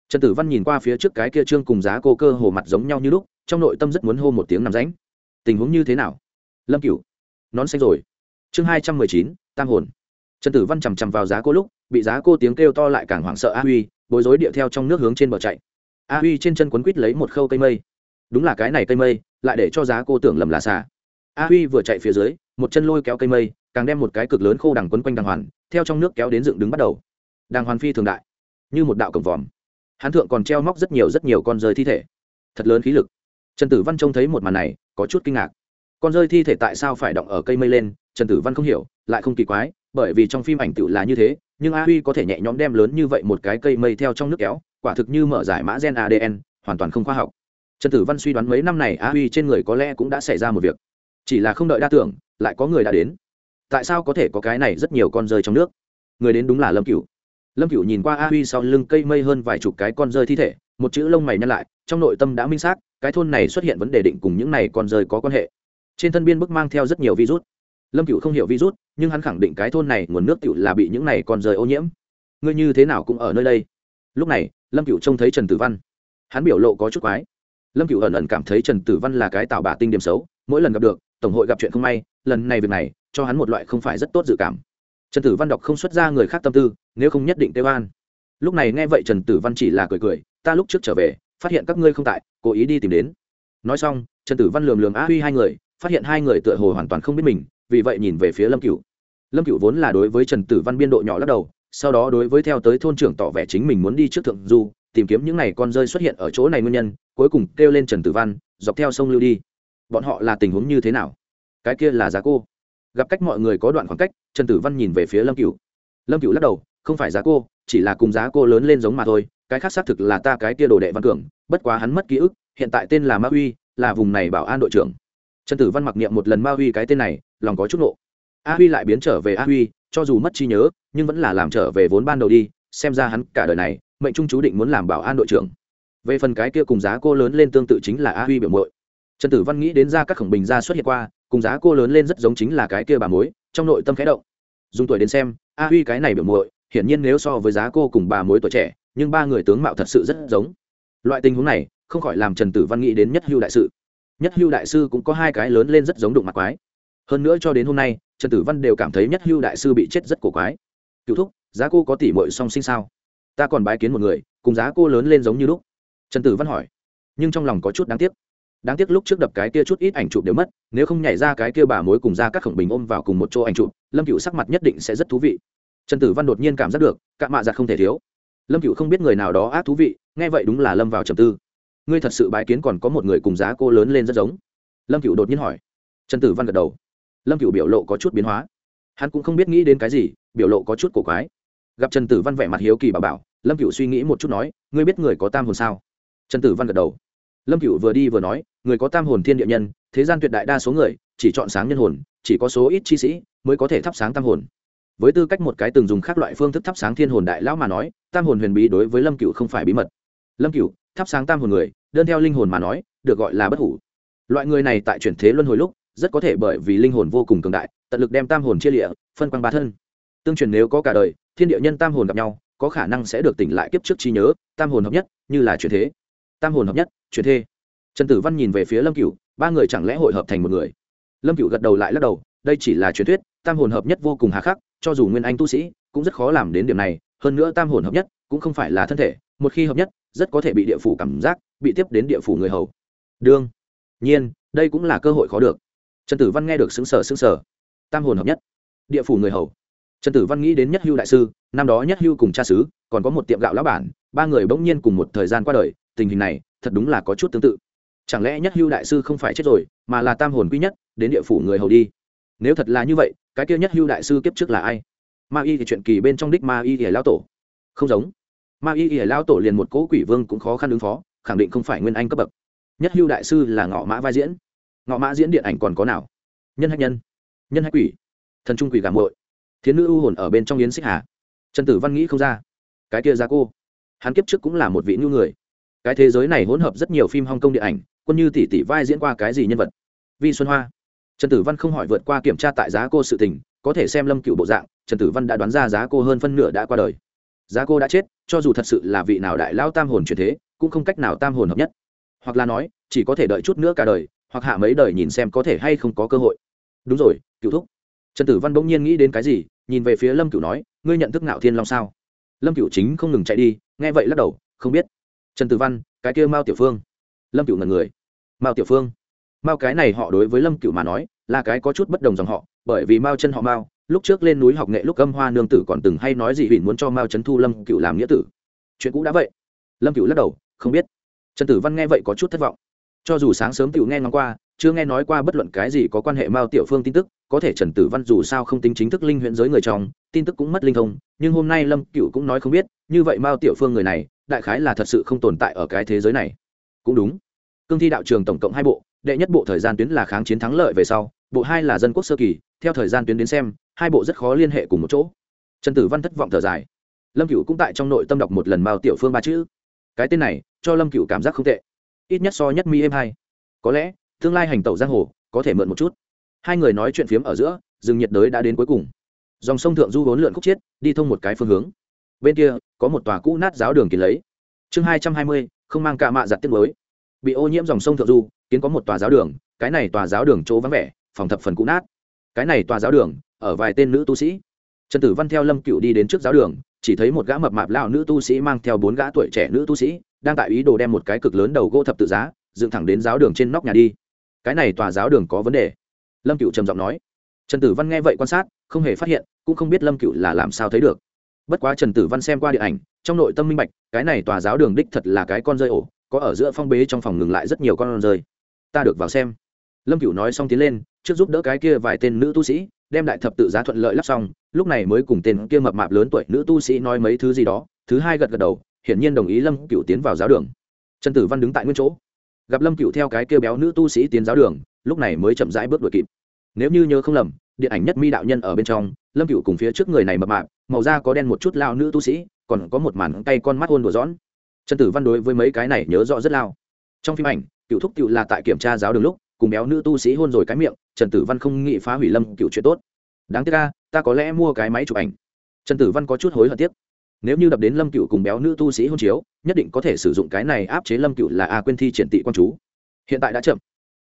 Trần tử văn nhìn qua phía trước cái kia trương cùng giá cô cơ hồ mặt giống nhau như lúc, trong nội tâm rất muốn hô một tiếng nằm ránh tình huống như thế nào? Lâm cửu, nón xanh rồi. Chương hai trăm mười chín, tam hồn. Trần tử văn chằm chằm vào giá cô lúc, bị giá cô tiếng kêu to lại càng hoảng sợ a huy, bối rối điệu theo trong nước hướng trên bờ chạy a huy trên chân quấn quít lấy một khâu cây mây. Đúng là cái này cây mây, lại để cho giá cô tưởng lầm là xà. A huy vừa chạy phía dưới, một chân lôi kéo cây mây, càng đem một cái cực lớn khô đằng quấn quanh đàng hoàn, theo trong nước kéo đến dựng đứng bắt đầu. Đàng hoàn phi thường đại, như một đạo cổng vòm. Hán thượng còn treo móc rất nhiều rất nhiều con rơi thi thể. Thật lớn khí lực. Trần tử văn trông thấy một màn này, có chút kinh ngạc. Con rơi thi thể tại sao phải động ở cây mây lên? Trần tử văn không hiểu, lại không kỳ quái, bởi vì trong phim ảnh tự là như thế, nhưng a huy có thể nhẹ nhõm đem lớn như vậy một cái cây mây theo trong nước kéo quả thực như mở giải mã gen adn hoàn toàn không khoa học. Trần tử văn suy đoán mấy năm này a huy trên người có lẽ cũng đã xảy ra một việc. Chỉ là không đợi đa tưởng, lại có người đã đến. Tại sao có thể có cái này rất nhiều con rơi trong nước? Người đến đúng là lâm cửu. Lâm cửu nhìn qua a huy sau lưng cây mây hơn vài chục cái con rơi thi thể, một chữ lông mày nhăn lại, trong nội tâm đã minh xác, cái thôn này xuất hiện vấn đề định cùng những này con rơi có quan hệ. Trên thân biên bức mang theo rất nhiều virus. Lâm cửu không hiểu virus, nhưng hắn khẳng định cái thôn này nguồn nước cựu là bị những này còn rơi ô nhiễm. Ngươi như thế nào cũng ở nơi đây. Lúc này lâm cựu trông thấy trần tử văn. Hắn biểu lộ có chút quái. Lâm cựu ẩn ẩn cảm thấy trần tử văn là cái tạo bà tinh điểm xấu, mỗi lần gặp được, tổng hội gặp chuyện không may, lần này việc này, cho hắn một loại không phải rất tốt dự cảm. Trần tử văn đọc không xuất ra người khác tâm tư, nếu không nhất định tê an. Lúc này nghe vậy trần tử văn chỉ là cười cười, ta lúc trước trở về, phát hiện các ngươi không tại, cố ý đi tìm đến. Nói xong, trần tử văn lườm lườm á huy hai người, phát hiện hai người tựa hồ hoàn toàn không biết mình, vì vậy nhìn về phía lâm cựu lâm cựu vốn là đối với trần tử văn biên độ nhỏ lắc đầu sau đó đối với theo tới thôn trưởng tỏ vẻ chính mình muốn đi trước thượng du, tìm kiếm những ngày con rơi xuất hiện ở chỗ này nguyên nhân, cuối cùng kêu lên trần tử văn, dọc theo sông lưu đi. Bọn họ là tình huống như thế nào? Cái kia là giá cô. Gặp cách mọi người có đoạn khoảng cách, trần tử văn nhìn về phía lâm cựu lâm cựu lắc đầu, không phải giá cô, chỉ là cùng giá cô lớn lên giống mà thôi, cái khác xác thực là ta cái kia đồ đệ văn cường, bất quá hắn mất ký ức, hiện tại tên là ma uy là vùng này bảo an đội trưởng. Trần tử văn mặc niệm một lần ma huy cái tên này, lòng có chút nộ a huy lại biến trở về a huy, cho dù mất trí nhớ, nhưng vẫn là làm trở về vốn ban đầu đi, xem ra hắn cả đời này, mệnh trung chú định muốn làm bảo an đội trưởng. Về phần cái kia cùng giá cô lớn lên tương tự chính là a huy biểu mội trần tử văn nghĩ đến ra các khổng bình ra xuất hiện qua, cùng giá cô lớn lên rất giống chính là cái kia bà mối, trong nội tâm khẽ động. Dùng tuổi đến xem, a huy cái này biểu mội hiển nhiên nếu so với giá cô cùng bà mối tuổi trẻ, nhưng ba người tướng mạo thật sự rất giống. Loại tình huống này, không khỏi làm trần tử văn nghĩ đến nhất hưu đại sự. Nhất hưu đại sư cũng có hai cái lớn lên rất giống đụng mặt quái. Hơn nữa cho đến hôm nay trần tử văn đều cảm thấy nhất hưu đại sư bị chết rất cổ quái. Cựu thúc, giá cô có tỷ mội song sinh sao? Ta còn bái kiến một người, cùng giá cô lớn lên giống như lúc. Trần tử văn hỏi. Nhưng trong lòng có chút đáng tiếc. Đáng tiếc lúc trước đập cái kia chút ít ảnh chụp đều mất, nếu không nhảy ra cái kia bà mối cùng ra các khổng bình ôm vào cùng một chỗ ảnh chụp, lâm cựu sắc mặt nhất định sẽ rất thú vị. Trần tử văn đột nhiên cảm giác được cạ mạ giặt không thể thiếu. Lâm cựu không biết người nào đó ác thú vị, nghe vậy đúng là lâm vào trầm tư. Ngươi thật sự bái kiến còn có một người cùng giá cô lớn lên rất giống. Lâm cựu đột nhiên hỏi. Trần tử văn gật đầu lâm cựu biểu lộ có chút biến hóa. Hắn cũng không biết nghĩ đến cái gì, biểu lộ có chút cổ quái. Gặp trần tử văn vẻ mặt hiếu kỳ bà bảo, lâm cựu suy nghĩ một chút nói, ngươi biết người có tam hồn sao? Trần tử văn gật đầu. Lâm cựu vừa đi vừa nói, người có tam hồn thiên địa nhân, thế gian tuyệt đại đa số người, chỉ chọn sáng nhân hồn, chỉ có số ít chi sĩ mới có thể thắp sáng tam hồn. Với tư cách một cái từng dùng các loại phương thức thắp sáng thiên hồn đại lão mà nói, tam hồn huyền bí đối với lâm cựu không phải bí mật. Lâm cựu thắp sáng tam hồn người, đơn theo linh hồn mà nói, được gọi là bất hủ. Loại người này tại chuyển thế luân hồi lúc rất có thể bởi vì linh hồn vô cùng cường đại, tận lực đem tam hồn chia lịa, phân quang ba thân. Tương truyền nếu có cả đời, thiên địa nhân tam hồn gặp nhau, có khả năng sẽ được tỉnh lại kiếp trước trí nhớ, tam hồn hợp nhất, như là chuyển thế. Tam hồn hợp nhất, chuyển thế. Trần tử văn nhìn về phía lâm cựu ba người chẳng lẽ hội hợp thành một người? Lâm cựu gật đầu lại lắc đầu, đây chỉ là truyền thuyết, tam hồn hợp nhất vô cùng hà khắc, cho dù nguyên anh tu sĩ, cũng rất khó làm đến điểm này. Hơn nữa tam hồn hợp nhất, cũng không phải là thân thể, một khi hợp nhất, rất có thể bị địa phủ cảm giác, bị tiếp đến địa phủ người hầu. Đương nhiên, đây cũng là cơ hội khó được trần tử văn nghe được xứng sở xứng sở tam hồn hợp nhất. Địa phủ người hầu. Trần tử văn nghĩ đến nhất hưu đại sư, năm đó nhất hưu cùng cha xứ, còn có một tiệm gạo lão bản, ba người bỗng nhiên cùng một thời gian qua đời, tình hình này, thật đúng là có chút tương tự. Chẳng lẽ nhất hưu đại sư không phải chết rồi, mà là tam hồn quý nhất, đến địa phủ người hầu đi? Nếu thật là như vậy, cái kia nhất hưu đại sư kiếp trước là ai? Ma y thì chuyện kỳ bên trong đích ma y ỉa lao tổ. Không giống. Ma y ỉa lao tổ liền một cỗ quỷ vương cũng khó khăn ứng phó, khẳng định không phải nguyên anh cấp bậc. Nhất hưu đại sư là ngọ mã vai diễn ngọ mã diễn điện ảnh còn có nào? Nhân hách nhân nhân hách quỷ, thần trung quỷ gà muội, thiến nữ ưu hồn ở bên trong yến xích hà. Trần tử văn nghĩ không ra. Cái kia ra cô, hắn kiếp trước cũng là một vị nhu người. Cái thế giới này hỗn hợp rất nhiều phim hong kong điện ảnh, quân như tỷ tỷ vai diễn qua cái gì nhân vật? Vi xuân hoa. Trần tử văn không hỏi vượt qua kiểm tra tại giá cô sự tình, có thể xem lâm cựu bộ dạng, trần tử văn đã đoán ra giá cô hơn phân nửa đã qua đời. Giá cô đã chết, cho dù thật sự là vị nào đại lao tam hồn truyền thế, cũng không cách nào tam hồn hợp nhất. Hoặc là nói, chỉ có thể đợi chút nữa cả đời hoặc hạ mấy đời nhìn xem có thể hay không có cơ hội. Đúng rồi, cựu thúc. Trần tử văn bỗng nhiên nghĩ đến cái gì, nhìn về phía lâm cựu nói, ngươi nhận thức ngạo thiên long sao? Lâm cựu chính không ngừng chạy đi, nghe vậy lắc đầu, không biết. Trần tử văn, cái kia mao tiểu phương. Lâm cựu ngần người. Mao tiểu phương. Mao cái này họ đối với lâm cựu mà nói, là cái có chút bất đồng dòng họ, bởi vì mao chân họ mao, lúc trước lên núi học nghệ lúc âm hoa nương tử còn từng hay nói gì huỳnh muốn cho mao trấn thu lâm cựu làm nghĩa tử. Chuyện cũ đã vậy. Lâm cựu lắc đầu, không biết. Trần tử văn nghe vậy có chút thất vọng cho dù sáng sớm Tiểu nghe ngóng qua, chưa nghe nói qua bất luận cái gì có quan hệ mao tiểu phương tin tức, có thể trần tử văn dù sao không tính chính thức linh huyện giới người trong, tin tức cũng mất linh thông, nhưng hôm nay lâm cựu cũng nói không biết, như vậy mao tiểu phương người này, đại khái là thật sự không tồn tại ở cái thế giới này. Cũng đúng. Cương thi đạo trường tổng cộng hai bộ, đệ nhất bộ thời gian tuyến là kháng chiến thắng lợi về sau, bộ hai là dân quốc sơ kỳ, theo thời gian tuyến đến xem, hai bộ rất khó liên hệ cùng một chỗ. Trần tử văn thất vọng thở dài. Lâm cựu cũng tại trong nội tâm đọc một lần mao tiểu phương ba chữ. Cái tên này, cho lâm cựu cảm giác không tệ ít nhất so nhất mi êm hai. Có lẽ, tương lai hành tẩu giang hồ, có thể mượn một chút. Hai người nói chuyện phiếm ở giữa, rừng nhiệt đới đã đến cuối cùng. Dòng sông thượng du vốn lượn khúc chiết, đi thông một cái phương hướng. Bên kia, có một tòa cũ nát giáo đường kiến lấy. Chương hai trăm hai mươi, không mang cả mạ giặt tiết mới. Bị ô nhiễm dòng sông thượng du, kiến có một tòa giáo đường, cái này tòa giáo đường chỗ vắng vẻ, phòng thập phần cũ nát. Cái này tòa giáo đường, ở vài tên nữ tu sĩ. Trần tử văn theo lâm cựu đi đến trước giáo đường, chỉ thấy một gã mập mạp lao nữ tu sĩ mang theo bốn gã tuổi trẻ nữ tu sĩ đang tại ý đồ đem một cái cực lớn đầu gỗ thập tự giá, dựng thẳng đến giáo đường trên nóc nhà đi. Cái này tòa giáo đường có vấn đề. Lâm cựu trầm giọng nói. Trần tử văn nghe vậy quan sát, không hề phát hiện, cũng không biết lâm cựu là làm sao thấy được. Bất quá trần tử văn xem qua điện ảnh, trong nội tâm minh bạch, cái này tòa giáo đường đích thật là cái con rơi ổ, có ở giữa phong bế trong phòng ngừng lại rất nhiều con rơi. Ta được vào xem. Lâm cựu nói xong tiến lên, trước giúp đỡ cái kia vài tên nữ tu sĩ, đem đại thập tự giá thuận lợi lắp xong, lúc này mới cùng tên kia mập mạp lớn tuổi nữ tu sĩ nói mấy thứ gì đó, thứ hai gật gật đầu hiển nhiên đồng ý lâm cựu tiến vào giáo đường. Trần tử văn đứng tại nguyên chỗ. Gặp lâm cựu theo cái kia béo nữ tu sĩ tiến giáo đường, lúc này mới chậm rãi bước đuổi kịp. Nếu như nhớ không lầm, điện ảnh nhất mi đạo nhân ở bên trong, lâm cựu cùng phía trước người này mập mạp, màu da có đen một chút lao nữ tu sĩ, còn có một màn tay con mắt hôn đùa dõn trần tử văn đối với mấy cái này nhớ rõ rất lao. Trong phim ảnh cựu thúc cựu là tại kiểm tra giáo đường lúc, cùng béo nữ tu sĩ hôn rồi cái miệng, trần tử văn không nghĩ phá hủy lâm cựu chuyện tốt. Đáng tiếc ca ta có lẽ mua cái máy chụp ảnh. Trần tử văn có chút hối hận tiếc nếu như đập đến lâm cựu cùng béo nữ tu sĩ hôn chiếu, nhất định có thể sử dụng cái này áp chế lâm cựu là a quên thi triển tị quan chú. Hiện tại đã chậm.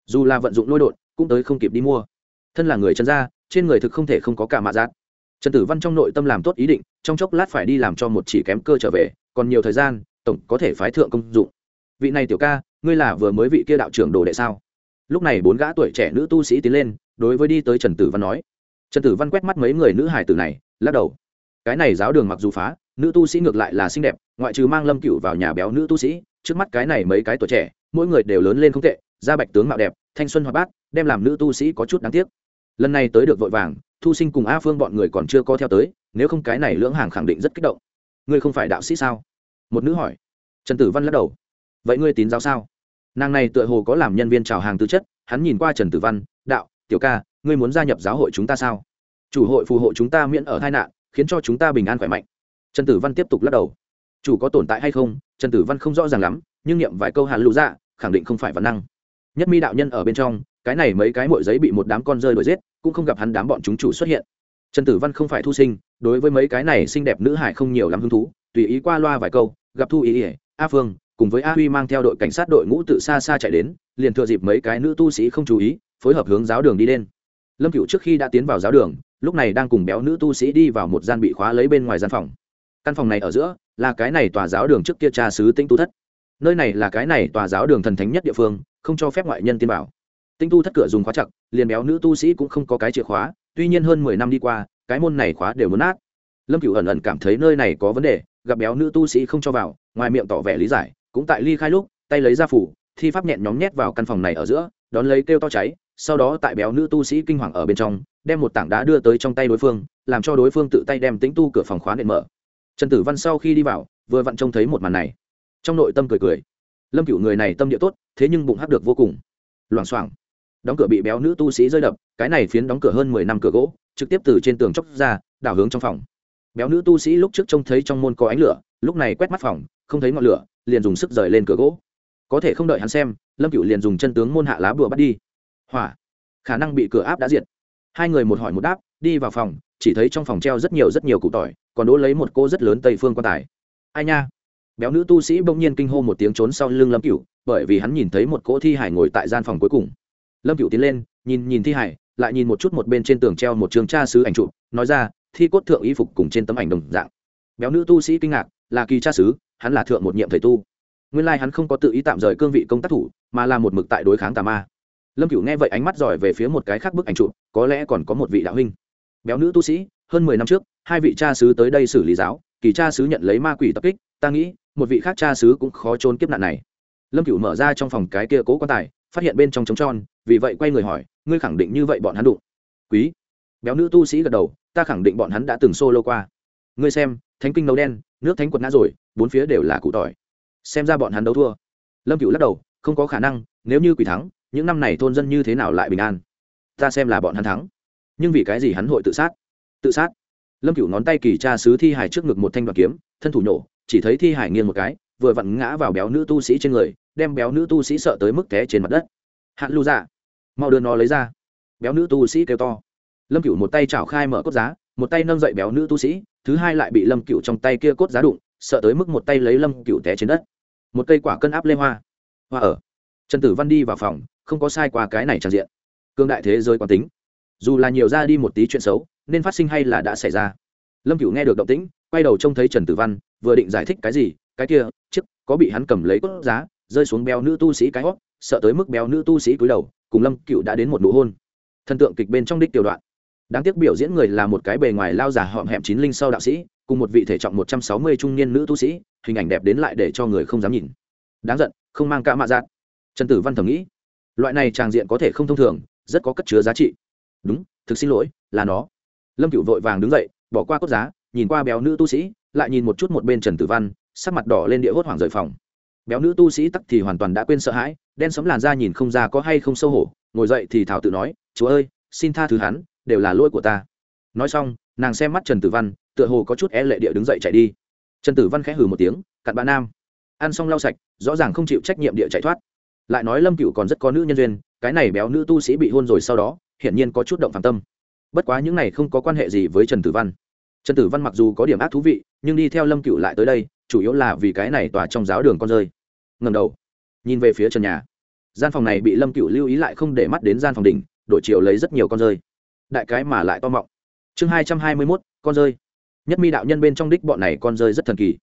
Dù là vận dụng lôi đột, cũng tới không kịp đi mua. Thân là người chân ra trên người thực không thể không có cả mạ giác trần tử văn trong nội tâm làm tốt ý định, trong chốc lát phải đi làm cho một chỉ kém cơ trở về, còn nhiều thời gian, tổng có thể phái thượng công dụng. Vị này tiểu ca, ngươi là vừa mới vị kia đạo trưởng đồ đệ sao? Lúc này bốn gã tuổi trẻ nữ tu sĩ tiến lên, đối với đi tới trần tử văn nói. Trần tử văn quét mắt mấy người nữ hải tử này, lắc đầu. Cái này giáo đường mặc dù phá nữ tu sĩ ngược lại là xinh đẹp, ngoại trừ mang lâm cựu vào nhà béo nữ tu sĩ, trước mắt cái này mấy cái tuổi trẻ, mỗi người đều lớn lên không tệ, da bạch tướng mạo đẹp, thanh xuân hoạt bát, đem làm nữ tu sĩ có chút đáng tiếc. Lần này tới được vội vàng, thu sinh cùng a phương bọn người còn chưa có theo tới, nếu không cái này lưỡng hàng khẳng định rất kích động. Ngươi không phải đạo sĩ sao? Một nữ hỏi. Trần tử văn lắc đầu. Vậy ngươi tín giáo sao? Nàng này tựa hồ có làm nhân viên chào hàng tư chất, hắn nhìn qua trần tử văn, đạo, tiểu ca, ngươi muốn gia nhập giáo hội chúng ta sao? Chủ hội phù hộ chúng ta miễn ở tai nạn, khiến cho chúng ta bình an khỏe mạnh trần tử văn tiếp tục lắc đầu. Chủ có tồn tại hay không, trần tử văn không rõ ràng lắm, nhưng niệm vài câu hàn lụ dạ khẳng định không phải văn năng. Nhất mi đạo nhân ở bên trong, cái này mấy cái mội giấy bị một đám con rơi đuổi giết, cũng không gặp hắn đám bọn chúng chủ xuất hiện. Trần tử văn không phải thu sinh, đối với mấy cái này xinh đẹp nữ hải không nhiều lắm hứng thú, tùy ý qua loa vài câu, gặp thu ý ỉa a phương, cùng với a huy mang theo đội cảnh sát đội ngũ tự xa xa chạy đến, liền thừa dịp mấy cái nữ tu sĩ không chú ý, phối hợp hướng giáo đường đi lên. Lâm cựu trước khi đã tiến vào giáo đường, lúc này đang cùng béo nữ tu sĩ đi vào một gian bị khóa lấy bên ngoài gian phòng căn phòng này ở giữa là cái này tòa giáo đường trước kia cha sứ tinh tu thất. Nơi này là cái này tòa giáo đường thần thánh nhất địa phương, không cho phép ngoại nhân tiên bảo tinh tu thất cửa dùng khóa chặt, liền béo nữ tu sĩ cũng không có cái chìa khóa, tuy nhiên hơn mười năm đi qua, cái môn này khóa đều muốn nát. Lâm cửu ẩn ẩn cảm thấy nơi này có vấn đề, gặp béo nữ tu sĩ không cho vào, ngoài miệng tỏ vẻ lý giải, cũng tại ly khai lúc, tay lấy ra phủ, thi pháp nhẹn nhóm nhét vào căn phòng này ở giữa, đón lấy kêu to cháy, sau đó tại béo nữ tu sĩ kinh hoàng ở bên trong, đem một tảng đá đưa tới trong tay đối phương, làm cho đối phương tự tay đem tính tu cửa phòng khóa nện mở trần tử văn sau khi đi vào, vừa vặn trông thấy một màn này. Trong nội tâm cười cười. Lâm Cựu người này tâm địa tốt, thế nhưng bụng hắc được vô cùng. Loảng xoảng. Đóng cửa bị béo nữ tu sĩ rơi đập, cái này phiến đóng cửa hơn mười năm cửa gỗ, trực tiếp từ trên tường chóc ra, đảo hướng trong phòng. Béo nữ tu sĩ lúc trước trông thấy trong môn có ánh lửa, lúc này quét mắt phòng, không thấy ngọn lửa, liền dùng sức rời lên cửa gỗ. Có thể không đợi hắn xem, lâm cựu liền dùng chân tướng môn hạ lá bùa bắt đi. Hỏa. Khả năng bị cửa áp đã diệt hai người một hỏi một đáp, đi vào phòng, chỉ thấy trong phòng treo rất nhiều rất nhiều cụ tỏi, còn đỗ lấy một cô rất lớn tây phương quan tài. Ai nha? Béo nữ tu sĩ bỗng nhiên kinh hô một tiếng trốn sau lưng lâm cựu bởi vì hắn nhìn thấy một cỗ thi hải ngồi tại gian phòng cuối cùng. Lâm cựu tiến lên, nhìn nhìn thi hải, lại nhìn một chút một bên trên tường treo một trường cha sứ ảnh trụ nói ra, thi cốt thượng y phục cùng trên tấm ảnh đồng dạng. Béo nữ tu sĩ kinh ngạc, là kỳ cha sứ, hắn là thượng một nhiệm thầy tu. Nguyên lai hắn không có tự ý tạm rời cương vị công tác thủ, mà là một mực tại đối kháng tà ma lâm cửu nghe vậy ánh mắt giỏi về phía một cái khác bức ảnh trụ có lẽ còn có một vị đạo huynh. Béo nữ tu sĩ, hơn mười năm trước, hai vị cha sứ tới đây xử lý giáo, kỳ cha sứ nhận lấy ma quỷ tập kích, ta nghĩ, một vị khác cha sứ cũng khó trốn kiếp nạn này. Lâm cửu mở ra trong phòng cái kia cố quan tài, phát hiện bên trong trống tròn, vì vậy quay người hỏi, ngươi khẳng định như vậy bọn hắn đụng. Quý. Béo nữ tu sĩ gật đầu, ta khẳng định bọn hắn đã từng solo qua. Ngươi xem, thánh kinh nấu đen, nước thánh quật ngã rồi, bốn phía đều là cụ tỏi. Xem ra bọn hắn đấu thua. Lâm cửu lắc đầu, không có khả năng, nếu như quỷ thắng những năm này thôn dân như thế nào lại bình an? Ta xem là bọn hắn thắng. Nhưng vì cái gì hắn hội tự sát? Tự sát? Lâm cửu ngón tay kỳ tra sứ thi hải trước ngực một thanh đoạn kiếm thân thủ nhổ, chỉ thấy thi hải nghiêng một cái vừa vặn ngã vào béo nữ tu sĩ trên người đem béo nữ tu sĩ sợ tới mức té trên mặt đất. Hạn lưu dạ mau đưa nó lấy ra. Béo nữ tu sĩ kêu to. Lâm cửu một tay chảo khai mở cốt giá một tay nâng dậy béo nữ tu sĩ thứ hai lại bị lâm cửu trong tay kia cốt giá đụng sợ tới mức một tay lấy lâm cửu té trên đất. Một cây quả cân áp lê hoa. Hoa ở. Trần tử văn đi vào phòng không có sai qua cái này tràn diện. Cương đại thế giới quán tính. Dù là nhiều ra đi một tí chuyện xấu nên phát sinh hay là đã xảy ra? Lâm cựu nghe được động tĩnh quay đầu trông thấy trần tử văn vừa định giải thích cái gì cái kia chiếc có bị hắn cầm lấy cốt giá rơi xuống béo nữ tu sĩ cái hót sợ tới mức béo nữ tu sĩ cúi đầu cùng lâm cựu đã đến một nụ hôn. Thần tượng kịch bên trong đích tiểu đoạn. Đáng tiếc biểu diễn người là một cái bề ngoài lao giả họm hẹm chín linh sau đạo sĩ cùng một vị thể trọng một trăm sáu mươi trung niên nữ tu sĩ hình ảnh đẹp đến lại để cho người không dám nhìn. Đáng giận không mang cả mạ dạn, trần tử văn thầm nghĩ loại này tràng diện có thể không thông thường, rất có cất chứa giá trị. Đúng, thực xin lỗi, là nó. Lâm cựu vội vàng đứng dậy, bỏ qua cốt giá, nhìn qua béo nữ tu sĩ, lại nhìn một chút một bên trần tử văn, sắc mặt đỏ lên địa hốt hoảng rời phòng. Béo nữ tu sĩ tắc thì hoàn toàn đã quên sợ hãi, đen sấm làn ra nhìn không ra có hay không sâu hổ, ngồi dậy thì thảo tự nói, chúa ơi, xin tha thứ hắn, đều là lỗi của ta. Nói xong, nàng xem mắt trần tử văn, tựa hồ có chút é lệ địa đứng dậy chạy đi. Trần tử văn khẽ hừ một tiếng, cặn bã nam, ăn xong lau sạch, rõ ràng không chịu trách nhiệm địa chạy thoát lại nói lâm cựu còn rất có nữ nhân duyên, cái này béo nữ tu sĩ bị hôn rồi sau đó, hiển nhiên có chút động phạm tâm. Bất quá những này không có quan hệ gì với trần tử văn. Trần tử văn mặc dù có điểm ác thú vị, nhưng đi theo lâm cựu lại tới đây, chủ yếu là vì cái này tòa trong giáo đường con rơi. Ngầm đầu, nhìn về phía trần nhà. Gian phòng này bị lâm cựu lưu ý lại không để mắt đến gian phòng đỉnh, đổi chiều lấy rất nhiều con rơi. Đại cái mà lại to mọng. Chương hai trăm hai mươi mốt, con rơi. Nhất mi đạo nhân bên trong đích bọn này con rơi rất thần kỳ.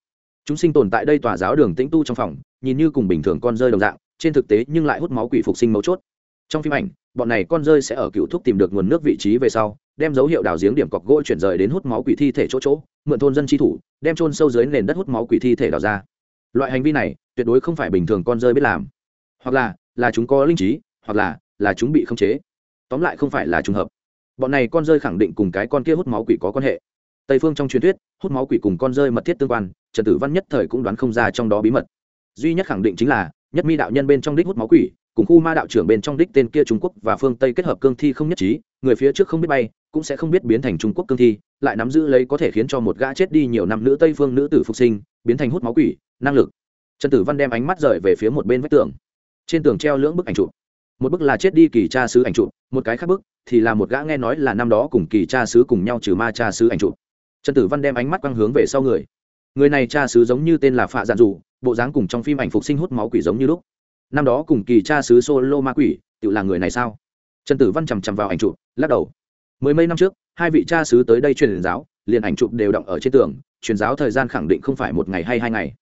Chúng sinh tồn tại đây tòa giáo đường tĩnh tu trong phòng, nhìn như cùng bình thường con rơi đồng dạng trên thực tế nhưng lại hút máu quỷ phục sinh mấu chốt. Trong phim ảnh, bọn này con rơi sẽ ở cựu thúc tìm được nguồn nước vị trí về sau, đem dấu hiệu đào giếng điểm cọc gỗ chuyển rời đến hút máu quỷ thi thể chỗ chỗ, mượn thôn dân chi thủ, đem trôn sâu dưới nền đất hút máu quỷ thi thể đào ra. Loại hành vi này, tuyệt đối không phải bình thường con rơi biết làm. Hoặc là là chúng có linh trí, hoặc là là chúng bị khống chế. Tóm lại không phải là trùng hợp. Bọn này con rơi khẳng định cùng cái con kia hút máu quỷ có quan hệ. Tây phương trong truyền thuyết, hút máu quỷ cùng con rơi mật thiết tương quan, trần tử văn nhất thời cũng đoán không ra trong đó bí mật. Duy nhất khẳng định chính là nhất mi đạo nhân bên trong đích hút máu quỷ, cùng khu ma đạo trưởng bên trong đích tên kia trung quốc và phương tây kết hợp cương thi không nhất trí, người phía trước không biết bay, cũng sẽ không biết biến thành trung quốc cương thi, lại nắm giữ lấy có thể khiến cho một gã chết đi nhiều năm nữ tây phương nữ tử phục sinh, biến thành hút máu quỷ, năng lực. Trần tử văn đem ánh mắt rời về phía một bên vách tường. Trên tường treo lưỡng bức ảnh chụp. Một bức là chết đi kỳ cha sứ ảnh chụp, một cái khác bức thì là một gã nghe nói là năm đó cùng kỳ cha sứ cùng nhau trừ ma cha sứ ảnh chụp. Trần tử văn đem ánh mắt quang hướng về sau người. Người này cha sứ giống như tên là phạ dạn dù bộ dáng cùng trong phim ảnh phục sinh hút máu quỷ giống như lúc. Năm đó cùng kỳ cha sứ solo ma quỷ tự là người này sao? Trần tử văn chằm chằm vào ảnh chụp, lắc đầu. Mười mấy năm trước, hai vị cha sứ tới đây truyền giáo, liền ảnh chụp đều động ở trên tường, truyền giáo thời gian khẳng định không phải một ngày hay hai ngày.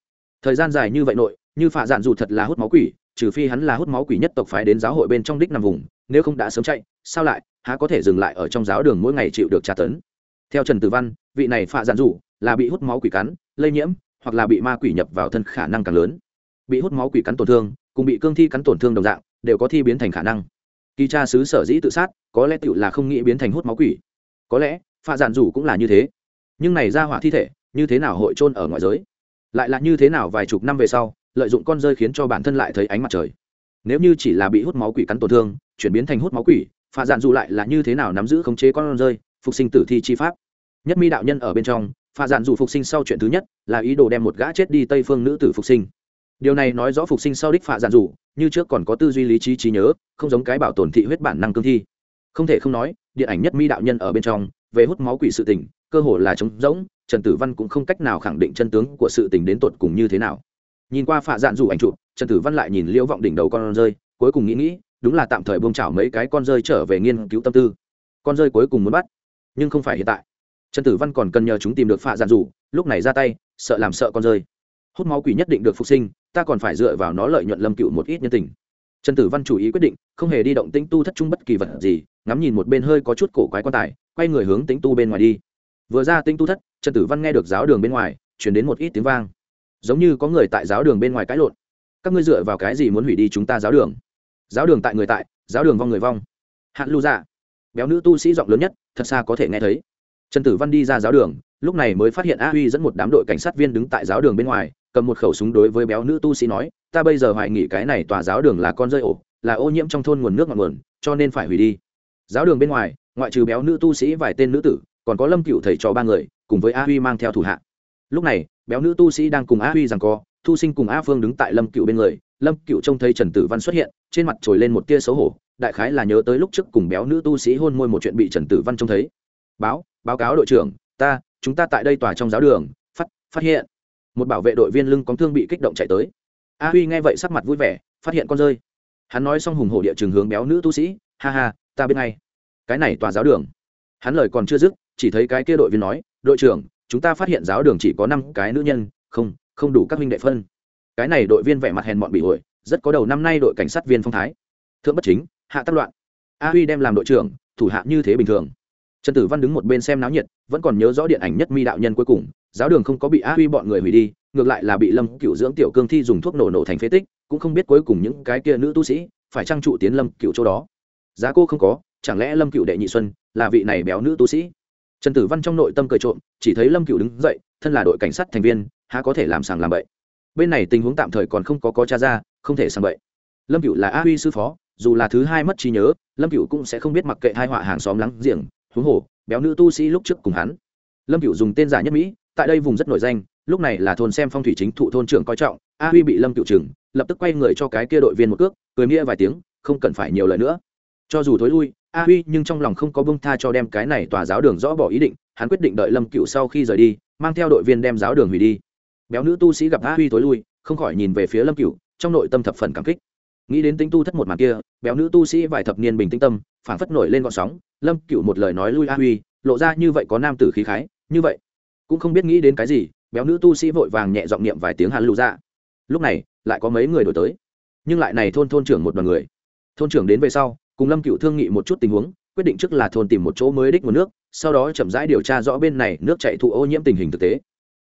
Thời gian dài như vậy nội, như phạ dạn dù thật là hút máu quỷ, trừ phi hắn là hút máu quỷ nhất tộc phái đến giáo hội bên trong đích nằm vùng, nếu không đã sớm chạy, sao lại, há có thể dừng lại ở trong giáo đường mỗi ngày chịu được tra tấn? Theo trần tử văn, vị này phạ dạn dù là bị hút máu quỷ cắn, lây nhiễm hoặc là bị ma quỷ nhập vào thân khả năng càng lớn. Bị hút máu quỷ cắn tổn thương, cùng bị cương thi cắn tổn thương đồng dạng, đều có thi biến thành khả năng. Kỳ cha sứ sở dĩ tự sát, có lẽ tựu là không nghĩ biến thành hút máu quỷ. Có lẽ pha giản dù cũng là như thế. Nhưng này ra hỏa thi thể, như thế nào hội trôn ở ngoại giới? Lại là như thế nào vài chục năm về sau, lợi dụng con rơi khiến cho bản thân lại thấy ánh mặt trời? Nếu như chỉ là bị hút máu quỷ cắn tổn thương, chuyển biến thành hút máu quỷ pha giản dù lại là như thế nào nắm giữ khống chế con rơi, phục sinh tử thi chi pháp? Nhất mi đạo nhân ở bên trong pha Dạn dù phục sinh sau chuyện thứ nhất là ý đồ đem một gã chết đi tây phương nữ tử phục sinh. Điều này nói rõ phục sinh sau đích pha dạn dù như trước còn có tư duy lý trí trí nhớ, không giống cái bảo tồn thị huyết bản năng cương thi. Không thể không nói, điện ảnh nhất mi đạo nhân ở bên trong, về hút máu quỷ sự tình, cơ hồ là trống rỗng, trần tử văn cũng không cách nào khẳng định chân tướng của sự tình đến tột cùng như thế nào. Nhìn qua phạ dạn dù ảnh chụp, trần tử văn lại nhìn liễu vọng đỉnh đầu con rơi, cuối cùng nghĩ nghĩ, đúng là tạm thời buông chảo mấy cái con rơi trở về nghiên cứu tâm tư. Con rơi cuối cùng muốn bắt, nhưng không phải hiện tại trần tử văn còn cần nhờ chúng tìm được phạ giàn rủ, lúc này ra tay sợ làm sợ con rơi. Hút máu quỷ nhất định được phục sinh ta còn phải dựa vào nó lợi nhuận lâm cựu một ít nhân tình. Trần tử văn chủ ý quyết định không hề đi động tĩnh tu thất trung bất kỳ vật gì ngắm nhìn một bên hơi có chút cổ quái quan tài quay người hướng tĩnh tu bên ngoài đi. Vừa ra tĩnh tu thất trần tử văn nghe được giáo đường bên ngoài chuyển đến một ít tiếng vang. Giống như có người tại giáo đường bên ngoài cãi lộn. Các ngươi dựa vào cái gì muốn hủy đi chúng ta giáo đường? Giáo đường tại người tại giáo đường vong người vong. Hạn lưu dạ. Béo nữ tu sĩ giọng lớn nhất thật xa có thể nghe thấy trần tử văn đi ra giáo đường, lúc này mới phát hiện a huy dẫn một đám đội cảnh sát viên đứng tại giáo đường bên ngoài, cầm một khẩu súng đối với béo nữ tu sĩ nói, ta bây giờ hoài nghị cái này tòa giáo đường là con rơi ổ, là ô nhiễm trong thôn nguồn nước ngọn nguồn, cho nên phải hủy đi. Giáo đường bên ngoài, ngoại trừ béo nữ tu sĩ vài tên nữ tử, còn có lâm cựu thầy trò ba người, cùng với a huy mang theo thủ hạ. Lúc này, béo nữ tu sĩ đang cùng a huy rằng co, thu sinh cùng a phương đứng tại lâm cựu bên người. Lâm cựu trông thấy trần tử văn xuất hiện, trên mặt trồi lên một tia xấu hổ, đại khái là nhớ tới lúc trước cùng béo nữ tu sĩ hôn môi một chuyện bị trần tử văn trông thấy. Báo báo cáo đội trưởng, ta, chúng ta tại đây tòa trong giáo đường, phát phát hiện. Một bảo vệ đội viên lưng cóng thương bị kích động chạy tới. A huy nghe vậy sắc mặt vui vẻ, phát hiện con rơi. Hắn nói xong hùng hổ địa trường hướng béo nữ tu sĩ, ha ha, ta biết ngay. Cái này tòa giáo đường. Hắn lời còn chưa dứt, chỉ thấy cái kia đội viên nói, đội trưởng, chúng ta phát hiện giáo đường chỉ có năm cái nữ nhân, không không đủ các huynh đệ phân. Cái này đội viên vẻ mặt hèn mọn bị ổi, rất có đầu năm nay đội cảnh sát viên phong thái. Thượng bất chính, hạ tác loạn. A huy đem làm đội trưởng, thủ hạ như thế bình thường trần tử văn đứng một bên xem náo nhiệt, vẫn còn nhớ rõ điện ảnh nhất mi đạo nhân cuối cùng, giáo đường không có bị Á huy bọn người hủy đi, ngược lại là bị lâm cựu dưỡng tiểu cương thi dùng thuốc nổ nổ thành phế tích, cũng không biết cuối cùng những cái kia nữ tu sĩ phải trang trụ tiến lâm cựu chỗ đó. Giá cô không có, chẳng lẽ lâm cựu đệ nhị xuân là vị này béo nữ tu sĩ? Trần tử văn trong nội tâm cười trộm, chỉ thấy lâm cựu đứng dậy, thân là đội cảnh sát thành viên, há có thể làm sàng làm bậy. Bên này tình huống tạm thời còn không có có cha ra, không thể sàng bậy. Lâm cựu là a huy sư phó, dù là thứ hai mất trí nhớ, lâm cựu cũng sẽ không biết mặc kệ hai họa hàng xóm lắng giềng huống hồ, béo nữ tu sĩ lúc trước cùng hắn. Lâm cựu dùng tên giả nhất mỹ, tại đây vùng rất nổi danh, lúc này là thôn xem phong thủy chính thụ thôn trưởng coi trọng, a huy bị lâm cựu trừng, lập tức quay người cho cái kia đội viên một cước, cười nghĩa vài tiếng, không cần phải nhiều lời nữa. Cho dù thối lui, a huy nhưng trong lòng không có bông tha cho đem cái này tòa giáo đường rõ bỏ ý định, hắn quyết định đợi lâm cựu sau khi rời đi, mang theo đội viên đem giáo đường hủy đi. Béo nữ tu sĩ gặp a huy thối lui, không khỏi nhìn về phía lâm cựu trong nội tâm thập phần cảm kích nghĩ đến tính tu thất một màn kia, béo nữ tu sĩ vài thập niên bình tĩnh tâm phản phất nổi lên gọn sóng, lâm cựu một lời nói lui a huy, lộ ra như vậy có nam tử khí khái, như vậy. Cũng không biết nghĩ đến cái gì, béo nữ tu sĩ vội vàng nhẹ giọng niệm vài tiếng hàn lụ ra dạ. lúc này, lại có mấy người đổi tới. Nhưng lại này thôn thôn trưởng một đoàn người. Thôn trưởng đến về sau, cùng lâm cựu thương nghị một chút tình huống, quyết định trước là thôn tìm một chỗ mới đích nguồn nước, sau đó chậm rãi điều tra rõ bên này nước chạy thụ ô nhiễm tình hình thực tế.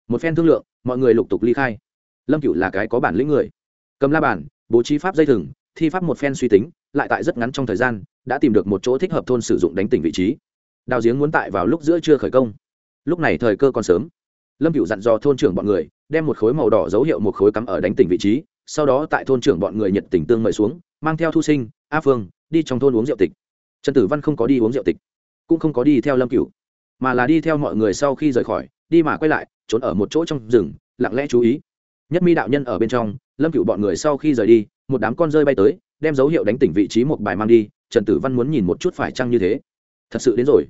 Một phen thương lượng, mọi người lục tục ly khai. Lâm cựu là cái có bản lĩnh người. Cầm la bản bố trí pháp dây thừng, thi pháp một phen suy tính, lại tại rất ngắn trong thời gian, đã tìm được một chỗ thích hợp thôn sử dụng đánh tỉnh vị trí. Đào giếng muốn tại vào lúc giữa trưa khởi công. Lúc này thời cơ còn sớm. Lâm cựu dặn dò thôn trưởng bọn người, đem một khối màu đỏ dấu hiệu một khối cắm ở đánh tỉnh vị trí, sau đó tại thôn trưởng bọn người nhiệt tình tương mời xuống, mang theo thu sinh, a phương, đi trong thôn uống rượu tịch. Trần tử văn không có đi uống rượu tịch, cũng không có đi theo lâm cựu mà là đi theo mọi người sau khi rời khỏi, đi mà quay lại, trốn ở một chỗ trong rừng, lặng lẽ chú ý. Nhất mi đạo nhân ở bên trong lâm cựu bọn người sau khi rời đi, một đám con rơi bay tới, đem dấu hiệu đánh tỉnh vị trí một bài mang đi, trần tử văn muốn nhìn một chút phải chăng như thế. Thật sự đến rồi.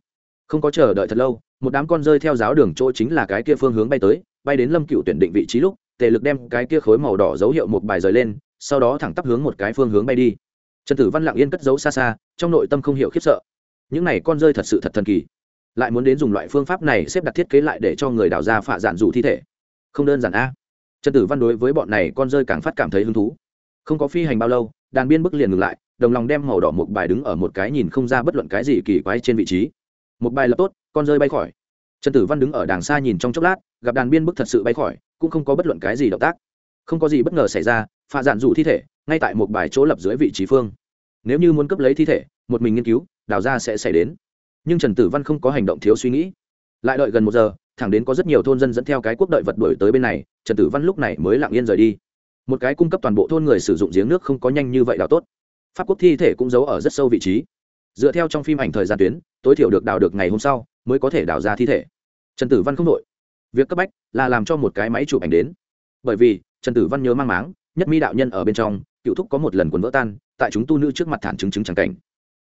Không có chờ đợi thật lâu, một đám con rơi theo giáo đường chỗ chính là cái kia phương hướng bay tới, bay đến lâm cựu tuyển định vị trí lúc, tề lực đem cái kia khối màu đỏ dấu hiệu một bài rời lên, sau đó thẳng tắp hướng một cái phương hướng bay đi. Trần tử văn lặng yên cất giấu xa xa, trong nội tâm không hiểu khiếp sợ. Những này con rơi thật sự thật thần kỳ. Lại muốn đến dùng loại phương pháp này xếp đặt thiết kế lại để cho người đào ra phạ giản dù thi thể. Không đơn giản a trần tử văn đối với bọn này con rơi càng phát cảm thấy hứng thú. Không có phi hành bao lâu, đàn biên bức liền ngừng lại, đồng lòng đem màu đỏ một bài đứng ở một cái nhìn không ra bất luận cái gì kỳ quái trên vị trí. Một bài lập tốt, con rơi bay khỏi. Trần tử văn đứng ở đàng xa nhìn trong chốc lát, gặp đàn biên bức thật sự bay khỏi, cũng không có bất luận cái gì động tác. Không có gì bất ngờ xảy ra pha dạn dụ thi thể, ngay tại một bài chỗ lập dưới vị trí phương. Nếu như muốn cấp lấy thi thể, một mình nghiên cứu, đào ra sẽ xảy đến. Nhưng trần tử văn không có hành động thiếu suy nghĩ lại đợi gần một giờ, thẳng đến có rất nhiều thôn dân dẫn theo cái quốc đợi vật đuổi tới bên này, trần tử văn lúc này mới lặng yên rời đi. Một cái cung cấp toàn bộ thôn người sử dụng giếng nước không có nhanh như vậy đào tốt. Pháp quốc thi thể cũng giấu ở rất sâu vị trí. Dựa theo trong phim ảnh thời gian tuyến, tối thiểu được đào được ngày hôm sau mới có thể đào ra thi thể. Trần tử văn không đội việc cấp bách là làm cho một cái máy chụp ảnh đến. Bởi vì, trần tử văn nhớ mang máng, nhất mi đạo nhân ở bên trong, cựu thúc có một lần quần vỡ tan, tại chúng tu nữ trước mặt thản chứng chứng trắng cảnh.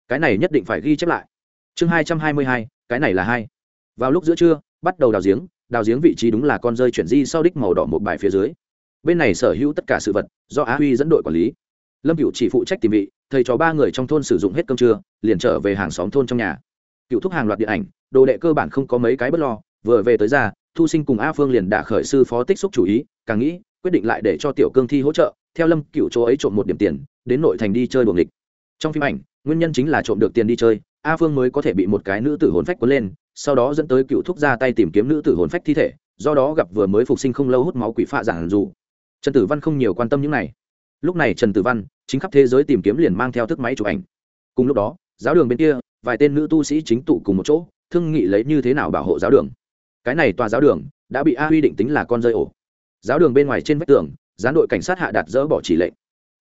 Cái này nhất định phải ghi chép lại. Chương hai trăm hai mươi hai, cái này là hai vào lúc giữa trưa, bắt đầu đào giếng đào giếng vị trí đúng là con rơi chuyển di sau đích màu đỏ một bài phía dưới. Bên này sở hữu tất cả sự vật do á huy dẫn đội quản lý. Lâm cựu chỉ phụ trách tìm vị, thầy cho ba người trong thôn sử dụng hết cơm trưa, liền trở về hàng xóm thôn trong nhà. Cựu thúc hàng loạt điện ảnh, đồ đệ cơ bản không có mấy cái bất lo, vừa về tới ra, thu sinh cùng a phương liền đã khởi sư phó tích xúc chủ ý, càng nghĩ, quyết định lại để cho tiểu cương thi hỗ trợ, theo lâm cựu chỗ ấy trộm một điểm tiền, đến nội thành đi chơi buồng địch trong phim ảnh, nguyên nhân chính là trộm được tiền đi chơi, a phương mới có thể bị một cái nữ tử hồn phách cuốn lên sau đó dẫn tới cựu thúc ra tay tìm kiếm nữ tử hồn phách thi thể, do đó gặp vừa mới phục sinh không lâu hút máu quỷ phạ giản dù trần tử văn không nhiều quan tâm những này. Lúc này trần tử văn chính khắp thế giới tìm kiếm liền mang theo thức máy chụp ảnh. Cùng lúc đó, giáo đường bên kia, vài tên nữ tu sĩ chính tụ cùng một chỗ, thương nghị lấy như thế nào bảo hộ giáo đường. Cái này tòa giáo đường đã bị a huy định tính là con rơi ổ. Giáo đường bên ngoài trên vách tường, gián đội cảnh sát hạ đạt dỡ bỏ chỉ lệnh.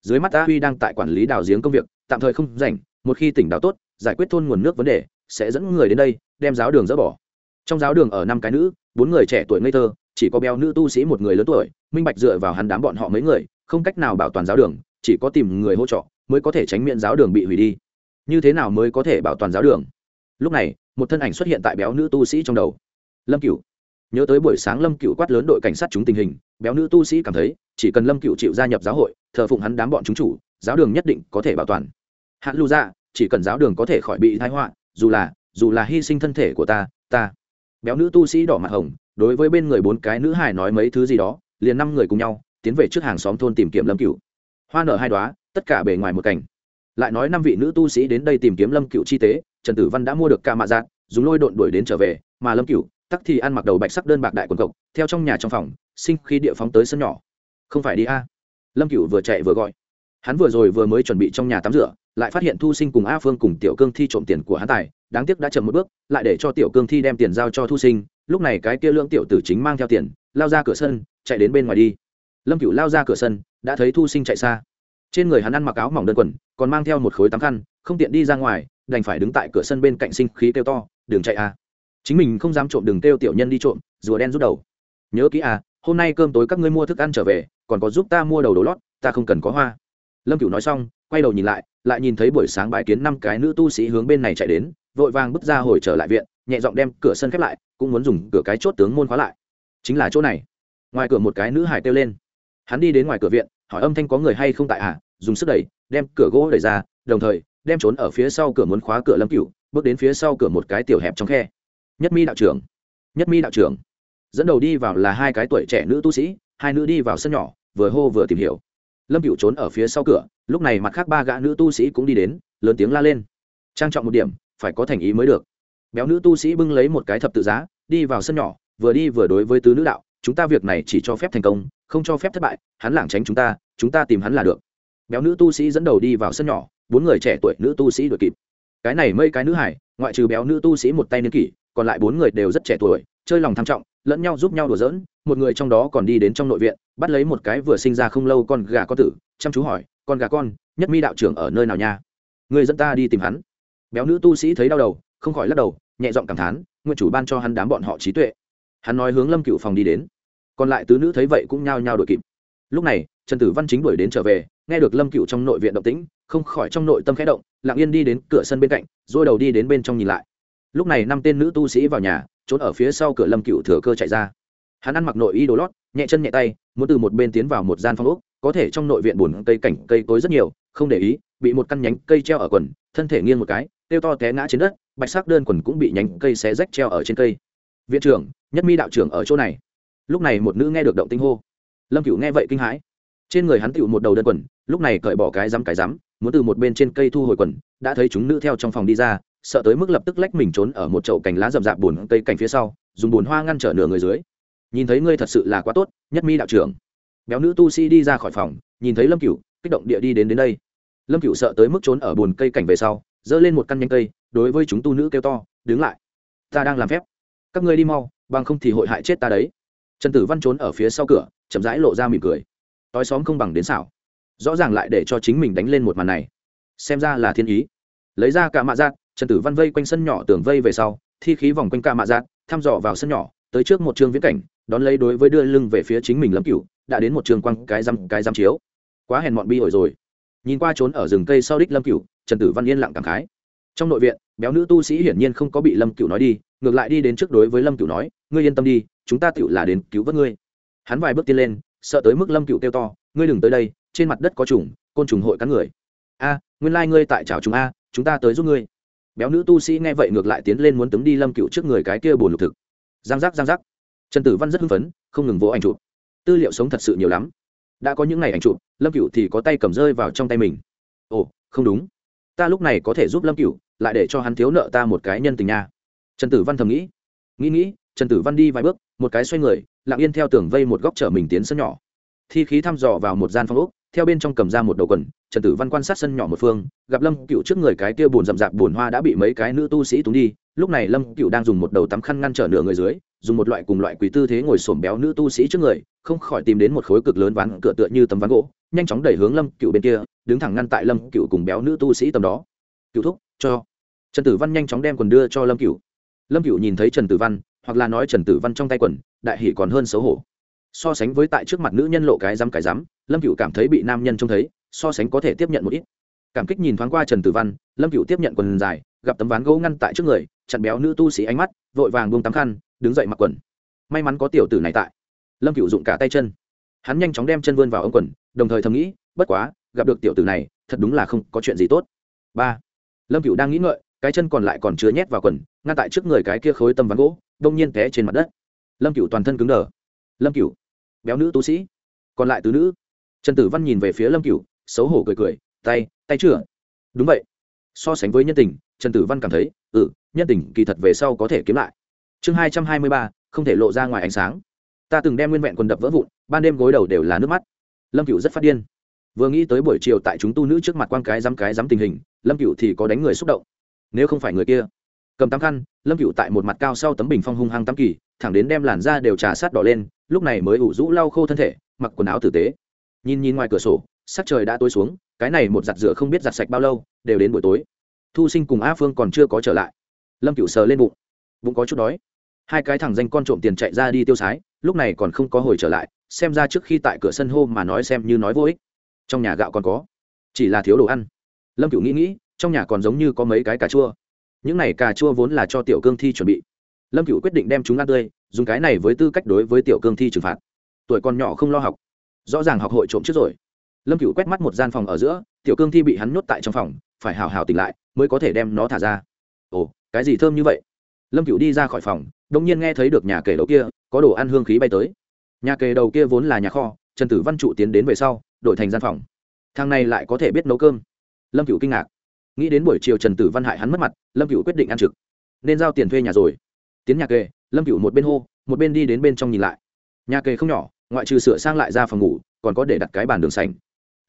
Dưới mắt a huy đang tại quản lý đào giếng công việc, tạm thời không rảnh, một khi tỉnh đào tốt, giải quyết thôn nguồn nước vấn đề sẽ dẫn người đến đây, đem giáo đường dỡ bỏ. Trong giáo đường ở năm cái nữ, bốn người trẻ tuổi ngây thơ, chỉ có béo nữ tu sĩ một người lớn tuổi, minh bạch dựa vào hắn đám bọn họ mấy người, không cách nào bảo toàn giáo đường, chỉ có tìm người hỗ trợ mới có thể tránh miễn giáo đường bị hủy đi. Như thế nào mới có thể bảo toàn giáo đường? Lúc này, một thân ảnh xuất hiện tại béo nữ tu sĩ trong đầu. Lâm cửu. Nhớ tới buổi sáng lâm cửu quát lớn đội cảnh sát chúng tình hình, béo nữ tu sĩ cảm thấy, chỉ cần lâm cửu chịu gia nhập giáo hội, thờ phụng hắn đám bọn chúng chủ, giáo đường nhất định có thể bảo toàn. Hạn lưu ra chỉ cần giáo đường có thể khỏi bị thái họa dù là dù là hy sinh thân thể của ta ta. Béo nữ tu sĩ đỏ mặt hồng, đối với bên người bốn cái nữ hài nói mấy thứ gì đó, liền năm người cùng nhau, tiến về trước hàng xóm thôn tìm kiếm lâm cựu hoa nở hai đoá tất cả bề ngoài một cảnh. Lại nói năm vị nữ tu sĩ đến đây tìm kiếm lâm cựu chi tế, trần tử văn đã mua được ca mạ dạng dùng lôi độn đuổi đến trở về, mà lâm cựu tắc thì ăn mặc đầu bạch sắc đơn bạc đại quần cộc, theo trong nhà trong phòng, sinh khi địa phóng tới sân nhỏ. Không phải đi a. Lâm cựu vừa chạy vừa gọi. Hắn vừa rồi vừa mới chuẩn bị trong nhà tắm rửa lại phát hiện thu sinh cùng a phương cùng tiểu cương thi trộm tiền của hắn tài, đáng tiếc đã chậm một bước, lại để cho tiểu cương thi đem tiền giao cho thu sinh, lúc này cái kia lưỡng tiểu tử chính mang theo tiền, lao ra cửa sân, chạy đến bên ngoài đi. Lâm cựu lao ra cửa sân, đã thấy thu sinh chạy xa. Trên người hắn ăn mặc áo mỏng đơn quần, còn mang theo một khối tắm khăn, không tiện đi ra ngoài, đành phải đứng tại cửa sân bên cạnh sinh khí kêu to đường chạy à. chính mình không dám trộm đường kêu tiểu nhân đi trộm, rùa đen rút đầu. Nhớ kỹ à hôm nay cơm tối các ngươi mua thức ăn trở về, còn có giúp ta mua đầu đồ lót, ta không cần có hoa lâm cửu nói xong, quay đầu nhìn lại lại nhìn thấy buổi sáng bãi kiến năm cái nữ tu sĩ hướng bên này chạy đến, vội vàng bước ra hồi trở lại viện, nhẹ giọng đem cửa sân khép lại, cũng muốn dùng cửa cái chốt tướng môn khóa lại. Chính là chỗ này. Ngoài cửa một cái nữ hải kêu lên. Hắn đi đến ngoài cửa viện, hỏi âm thanh có người hay không tại à dùng sức đẩy, đem cửa gỗ đẩy ra, đồng thời, đem trốn ở phía sau cửa muốn khóa cửa lâm cửu, bước đến phía sau cửa một cái tiểu hẹp trong khe. Nhất mi đạo trưởng. Nhất mi đạo trưởng. Dẫn đầu đi vào là hai cái tuổi trẻ nữ tu sĩ, hai nữ đi vào sân nhỏ, vừa hô vừa tìm hiểu lâm cựu trốn ở phía sau cửa, lúc này mặt khác ba gã nữ tu sĩ cũng đi đến, lớn tiếng la lên. Trang trọng một điểm, phải có thành ý mới được. Béo nữ tu sĩ bưng lấy một cái thập tự giá, đi vào sân nhỏ, vừa đi vừa đối với tứ nữ đạo, chúng ta việc này chỉ cho phép thành công, không cho phép thất bại, hắn lảng tránh chúng ta chúng ta tìm hắn là được. Béo nữ tu sĩ dẫn đầu đi vào sân nhỏ, bốn người trẻ tuổi nữ tu sĩ đuổi kịp. Cái này mây cái nữ hải, ngoại trừ béo nữ tu sĩ một tay niên kỷ, còn lại bốn người đều rất trẻ tuổi, chơi lòng tham trọng lẫn nhau giúp nhau đùa giỡn, một người trong đó còn đi đến trong nội viện, bắt lấy một cái vừa sinh ra không lâu con gà con tử, chăm chú hỏi, con gà con, nhất mi đạo trưởng ở nơi nào nha? Người dẫn ta đi tìm hắn. Béo nữ tu sĩ thấy đau đầu, không khỏi lắc đầu, nhẹ giọng cảm thán, nguyện chủ ban cho hắn đám bọn họ trí tuệ. Hắn nói hướng lâm cựu phòng đi đến. Còn lại tứ nữ thấy vậy cũng nhao nhao đuổi kịp. Lúc này, trần tử văn chính đuổi đến trở về, nghe được lâm cựu trong nội viện động tĩnh, không khỏi trong nội tâm khẽ động, lặng yên đi đến cửa sân bên cạnh, rồi đầu đi đến bên trong nhìn lại. Lúc này năm tên nữ tu sĩ vào nhà trốn ở phía sau cửa lâm cựu thừa cơ chạy ra. Hắn ăn mặc nội y đồ lót, nhẹ chân nhẹ tay, muốn từ một bên tiến vào một gian phong ốc, có thể trong nội viện bùn cây cảnh cây tối rất nhiều, không để ý, bị một căn nhánh cây treo ở quần, thân thể nghiêng một cái tiêu to té ngã trên đất, bạch sắc đơn quần cũng bị nhánh cây xé rách treo ở trên cây. Viện trưởng, nhất mi đạo trưởng ở chỗ này. Lúc này một nữ nghe được động tinh hô. Lâm cựu nghe vậy kinh hãi. Trên người hắn tựu một đầu đơn quần, lúc này cởi bỏ cái rắm cái rắm, muốn từ một bên trên cây thu hồi quần, đã thấy chúng nữ theo trong phòng đi ra sợ tới mức lập tức lách mình trốn ở một chậu cành lá rậm rạp bùn cây cành phía sau, dùng bùn hoa ngăn trở nửa người dưới. Nhìn thấy ngươi thật sự là quá tốt, nhất mi đạo trưởng. Béo nữ tu sĩ đi ra khỏi phòng, nhìn thấy lâm cựu kích động địa đi đến đến đây. Lâm cựu sợ tới mức trốn ở bùn cây cảnh về sau, giơ lên một căn nhanh cây, đối với chúng tu nữ kêu to, đứng lại. Ta đang làm phép. Các ngươi đi mau, bằng không thì hội hại chết ta đấy. Trần tử văn trốn ở phía sau cửa, chậm rãi lộ ra mỉm cười. Tói xóm không bằng đến xảo. Rõ ràng lại để cho chính mình đánh lên một màn này. Xem ra là thiên ý. Lấy ra cả mạ giác trần tử văn vây quanh sân nhỏ tường vây về sau, thi khí vòng quanh cả mạ giác thăm dò vào sân nhỏ, tới trước một trường viễn cảnh, đón lấy đối với đưa lưng về phía chính mình lâm cựu đã đến một trường quăng cái răm cái răm chiếu. Quá hèn mọn bi ổi rồi. Nhìn qua trốn ở rừng cây sau đích lâm cựu trần tử văn yên lặng cảm khái. Trong nội viện, béo nữ tu sĩ hiển nhiên không có bị lâm cựu nói đi, ngược lại đi đến trước đối với lâm cựu nói, ngươi yên tâm đi, chúng ta tựu là đến cứu vớt ngươi. Hắn vài bước tiến lên, sợ tới mức lâm cựu kêu to, ngươi đừng tới đây, trên mặt đất có trùng, côn trùng hội cắn người. A, nguyên lai、like、ngươi tại trào chúng a, chúng ta tới giúp ngươi béo nữ tu sĩ nghe vậy ngược lại tiến lên muốn tấm đi lâm cựu trước người cái kia bồn lục thực. Giang giác giang giác. Trần tử văn rất hưng phấn, không ngừng vỗ ảnh chụp. Tư liệu sống thật sự nhiều lắm. Đã có những ngày ảnh chụp, lâm cựu thì có tay cầm rơi vào trong tay mình. Ồ, không đúng. Ta lúc này có thể giúp lâm cựu lại để cho hắn thiếu nợ ta một cái nhân tình nha. Trần tử văn thầm nghĩ. Nghĩ nghĩ, trần tử văn đi vài bước, một cái xoay người, lặng yên theo tường vây một góc chở mình tiến sân nhỏ. Thi khí thăm dò vào một gian phòng úc theo bên trong cầm ra một đầu quần, trần tử văn quan sát sân nhỏ một phương, gặp lâm cựu trước người cái kia bùn rậm rạp bùn hoa đã bị mấy cái nữ tu sĩ túng đi, lúc này lâm cựu đang dùng một đầu tắm khăn ngăn trở nửa người dưới, dùng một loại cùng loại quý tư thế ngồi xổm béo nữ tu sĩ trước người, không khỏi tìm đến một khối cực lớn ván cửa tựa như tấm ván gỗ, nhanh chóng đẩy hướng lâm cựu bên kia, đứng thẳng ngăn tại lâm cựu cùng béo nữ tu sĩ tầm đó. Cựu thúc, cho. Trần tử văn nhanh chóng đem quần đưa cho lâm cựu. Lâm cựu nhìn thấy trần tử văn, hoặc là nói trần tử văn trong tay quần, đại hỷ còn hơn xấu hổ. So sánh với tại trước mặt nữ nhân lộ cái dám cái dám lâm cựu cảm thấy bị nam nhân trông thấy, so sánh có thể tiếp nhận một ít. Cảm kích nhìn thoáng qua trần tử văn, lâm cựu tiếp nhận quần dài, gặp tấm ván gỗ ngăn tại trước người, chặn béo nữ tu sĩ ánh mắt, vội vàng buông tắm khăn, đứng dậy mặc quần. May mắn có tiểu tử này tại. Lâm cựu dụng cả tay chân. Hắn nhanh chóng đem chân vươn vào ông quần, đồng thời thầm nghĩ, bất quá, gặp được tiểu tử này, thật đúng là không có chuyện gì tốt. Ba. Lâm cựu đang nghĩ ngợi, cái chân còn lại còn chứa nhét vào quần, ngăn tại trước người cái kia khối tấm ván gỗ, đông nhiên té trên mặt đất. Lâm cựu toàn thân cứng đờ. Lâm cựu béo nữ tu sĩ, còn lại tứ nữ? Trần tử văn nhìn về phía lâm cựu xấu hổ cười cười, tay tay chưa? Đúng vậy. So sánh với nhân tình, trần tử văn cảm thấy ừ nhân tình kỳ thật về sau có thể kiếm lại. Chương hai trăm hai mươi ba, không thể lộ ra ngoài ánh sáng. Ta từng đem nguyên vẹn quần đập vỡ vụn, ban đêm gối đầu đều là nước mắt. Lâm cựu rất phát điên. Vừa nghĩ tới buổi chiều tại chúng tu nữ trước mặt quan cái dám cái dám tình hình, lâm cựu thì có đánh người xúc động. Nếu không phải người kia cầm tắm khăn, lâm cựu tại một mặt cao sau tấm bình phong hung hăng tắm kỳ, thẳng đến đem làn da đều trà sát đỏ lên, lúc này mới ủ rũ lau khô thân thể, mặc quần áo tử tế nhìn nhìn ngoài cửa sổ, sắc trời đã tối xuống, cái này một giặt rửa không biết giặt sạch bao lâu, đều đến buổi tối. Thu sinh cùng a phương còn chưa có trở lại. Lâm cựu sờ lên bụng. Bụng có chút đói. Hai cái thằng danh con trộm tiền chạy ra đi tiêu sái, lúc này còn không có hồi trở lại, xem ra trước khi tại cửa sân hô mà nói xem như nói vô ích. Trong nhà gạo còn có. Chỉ là thiếu đồ ăn. Lâm cựu nghĩ nghĩ, trong nhà còn giống như có mấy cái cà chua. Những này cà chua vốn là cho tiểu cương thi chuẩn bị. Lâm cựu quyết định đem chúng ăn tươi, dùng cái này với tư cách đối với tiểu cương thi trừng phạt. Tuổi còn nhỏ không lo học rõ ràng học hội trộm trước rồi. Lâm cựu quét mắt một gian phòng ở giữa, tiểu cương thi bị hắn nhốt tại trong phòng, phải hào hào tỉnh lại mới có thể đem nó thả ra. Ồ, cái gì thơm như vậy? Lâm cựu đi ra khỏi phòng đông nhiên nghe thấy được nhà kề đầu kia, có đồ ăn hương khí bay tới. Nhà kề đầu kia vốn là nhà kho, trần tử văn trụ tiến đến về sau, đổi thành gian phòng. Thằng này lại có thể biết nấu cơm. Lâm cựu kinh ngạc. Nghĩ đến buổi chiều trần tử văn hại hắn mất mặt, lâm cựu quyết định ăn trực. Nên giao tiền thuê nhà rồi. Tiến nhà kề, lâm cựu một bên hô, một bên đi đến bên trong nhìn lại. Nhà kề không nhỏ ngoại trừ sửa sang lại ra phòng ngủ, còn có để đặt cái bàn đường sành.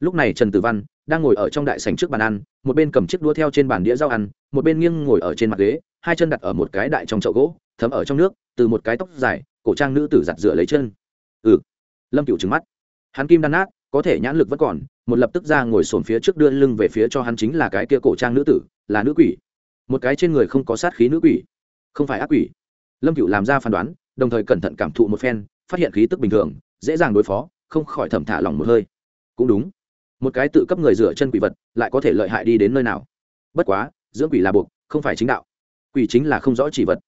Lúc này trần tử văn đang ngồi ở trong đại sành trước bàn ăn, một bên cầm chiếc đũa theo trên bàn đĩa rau ăn, một bên nghiêng ngồi ở trên mặt ghế, hai chân đặt ở một cái đại trong chậu gỗ, thấm ở trong nước, từ một cái tóc dài, cổ trang nữ tử giặt rửa lấy chân. Ừ. Lâm cựu trứng mắt. Hắn kim đan nát, có thể nhãn lực vẫn còn, một lập tức ra ngồi sồn phía trước đưa lưng về phía cho hắn chính là cái kia cổ trang nữ tử, là nữ quỷ. Một cái trên người không có sát khí nữ quỷ. Không phải ác quỷ. Lâm cựu làm ra phán đoán, đồng thời cẩn thận cảm thụ một phen, phát hiện khí tức bình thường dễ dàng đối phó, không khỏi thẩm thả lòng một hơi. Cũng đúng. Một cái tự cấp người rửa chân quỷ vật lại có thể lợi hại đi đến nơi nào? Bất quá, dưỡng quỷ là buộc, không phải chính đạo. Quỷ chính là không rõ chỉ vật.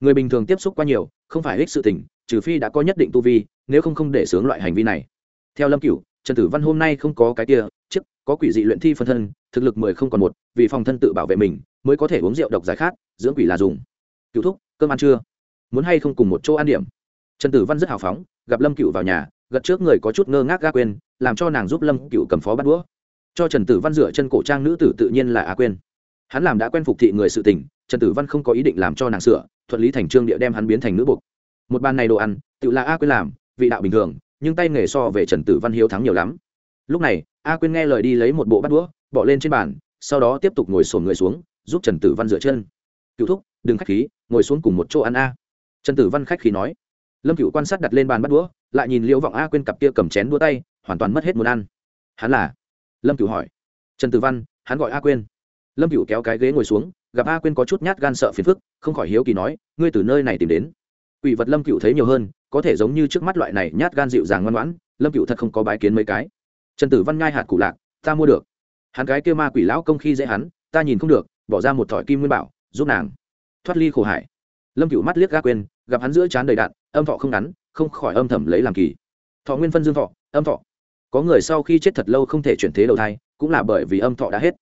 Người bình thường tiếp xúc quá nhiều, không phải ích sự tình, trừ phi đã có nhất định tu vi, nếu không không để sướng loại hành vi này. Theo lâm cửu, trần tử văn hôm nay không có cái kia chức có quỷ dị luyện thi phân thân, thực lực mười không còn một, vì phòng thân tự bảo vệ mình, mới có thể uống rượu độc giải khát, dưỡng quỷ là dùng. Cựu thúc, cơm ăn chưa? Muốn hay không cùng một chỗ ăn điểm? Trần tử văn rất hào phóng, gặp lâm cựu vào nhà, gật trước người có chút ngơ ngác a quên, làm cho nàng giúp lâm cựu cầm phó bắt đũa. Cho trần tử văn dựa chân cổ trang nữ tử tự nhiên là a quên hắn làm đã quen phục thị người sự tình, trần tử văn không có ý định làm cho nàng sửa, thuận lý thành trương địa đem hắn biến thành nữ buộc một bàn này đồ ăn, tự là a quên làm, vị đạo bình thường, nhưng tay nghề so về trần tử văn hiếu thắng nhiều lắm. Lúc này, a quên nghe lời đi lấy một bộ bắt đũa, bỏ lên trên bàn, sau đó tiếp tục ngồi sổn người xuống, giúp trần tử văn dựa chân. Cựu thúc, đừng khách khí, ngồi xuống cùng một chỗ ăn a. Trần tử văn khách khí nói lâm cựu quan sát đặt lên bàn bắt đũa, lại nhìn liễu vọng a quên cặp kia cầm chén đua tay, hoàn toàn mất hết muốn ăn. Hắn là? Lâm cựu hỏi. Trần tử văn, hắn gọi a quên lâm cựu kéo cái ghế ngồi xuống, gặp a quên có chút nhát gan sợ phiền phức, không khỏi hiếu kỳ nói, ngươi từ nơi này tìm đến? Quỷ vật lâm cựu thấy nhiều hơn, có thể giống như trước mắt loại này nhát gan dịu dàng ngoan ngoãn, lâm cựu thật không có bái kiến mấy cái. Trần tử văn ngai hạt cụ lạc, ta mua được. Hắn cái kia ma quỷ lão công khi dễ hắn, ta nhìn không được, bỏ ra một thỏi kim nguyên bảo, giúp nàng. Thoát ly khổ hải. Lâm cựu mắt liếc ga quên gặp hắn giữa trán đầy đạn âm thọ không ngắn, không khỏi âm thầm lấy làm kỳ. Thọ nguyên phân dương thọ, âm thọ. Có người sau khi chết thật lâu không thể chuyển thế đầu thai, cũng là bởi vì âm thọ đã hết.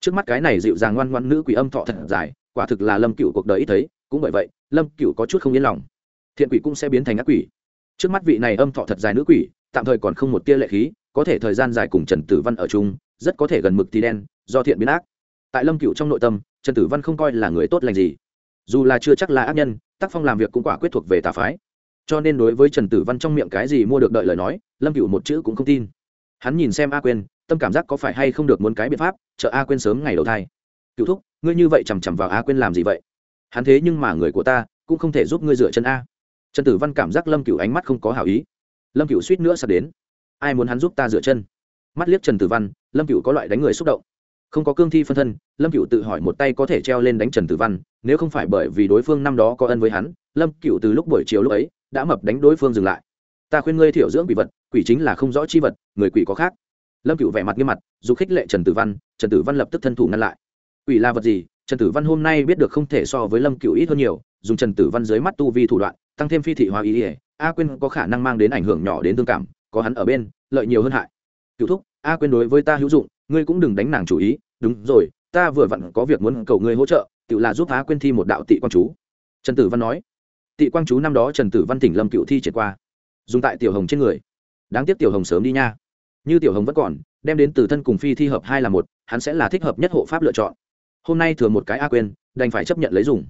Trước mắt cái này dịu dàng ngoan ngoan nữ quỷ âm thọ thật dài, quả thực là lâm cựu cuộc đời ít thấy, cũng bởi vậy, lâm cựu có chút không yên lòng. Thiện quỷ cũng sẽ biến thành ác quỷ. Trước mắt vị này âm thọ thật dài nữ quỷ, tạm thời còn không một tia lệ khí, có thể thời gian dài cùng trần tử văn ở chung, rất có thể gần mực tí đen, do thiện biến ác. Tại lâm cựu trong nội tâm, trần tử văn không coi là người tốt lành gì. Dù là chưa chắc là ác nhân, tác phong làm việc cũng quả quyết thuộc về tà phái cho nên đối với trần tử văn trong miệng cái gì mua được đợi lời nói, lâm cựu một chữ cũng không tin. Hắn nhìn xem a quên tâm cảm giác có phải hay không được muốn cái biện pháp, chờ a quên sớm ngày đầu thai. Cựu thúc, ngươi như vậy chằm chằm vào a quên làm gì vậy? Hắn thế nhưng mà người của ta, cũng không thể giúp ngươi dựa chân a. Trần tử văn cảm giác lâm cựu ánh mắt không có hảo ý. Lâm cựu suýt nữa sắp đến. Ai muốn hắn giúp ta dựa chân? Mắt liếc trần tử văn, lâm cựu có loại đánh người xúc động. Không có cương thi phân thân, lâm cựu tự hỏi một tay có thể treo lên đánh trần tử văn, nếu không phải bởi vì đối phương năm đó có ân với hắn, lâm cựu từ lúc buổi chiều lúc ấy đã mập đánh đối phương dừng lại. Ta khuyên ngươi thiểu dưỡng quỷ vật, quỷ chính là không rõ chi vật, người quỷ có khác. Lâm cựu vẻ mặt nghiêm mặt dù khích lệ trần tử văn, trần tử văn lập tức thân thủ ngăn lại. Quỷ là vật gì? Trần tử văn hôm nay biết được không thể so với lâm cựu ít hơn nhiều, dùng trần tử văn dưới mắt tu vi thủ đoạn, tăng thêm phi thị hoa ý ỉa a Quyên có khả năng mang đến ảnh hưởng nhỏ đến thương cảm, có hắn ở bên, lợi nhiều hơn hại. Cựu thúc, a Quyên đối với ta hữu dụng, ngươi cũng đừng đánh nàng chủ ý. Đúng rồi, ta vừa vặn có việc muốn cầu ngươi hỗ trợ, tự là giúp a Quyên thi một đạo tị quan chú. Trần tử văn nói tị quang chú năm đó trần tử văn tỉnh lâm cựu thi triển qua. Dùng tại tiểu hồng trên người. Đáng tiếc tiểu hồng sớm đi nha. Như tiểu hồng vẫn còn, đem đến từ thân cùng phi thi hợp hai là một, hắn sẽ là thích hợp nhất hộ pháp lựa chọn. Hôm nay thừa một cái a quên đành phải chấp nhận lấy dùng.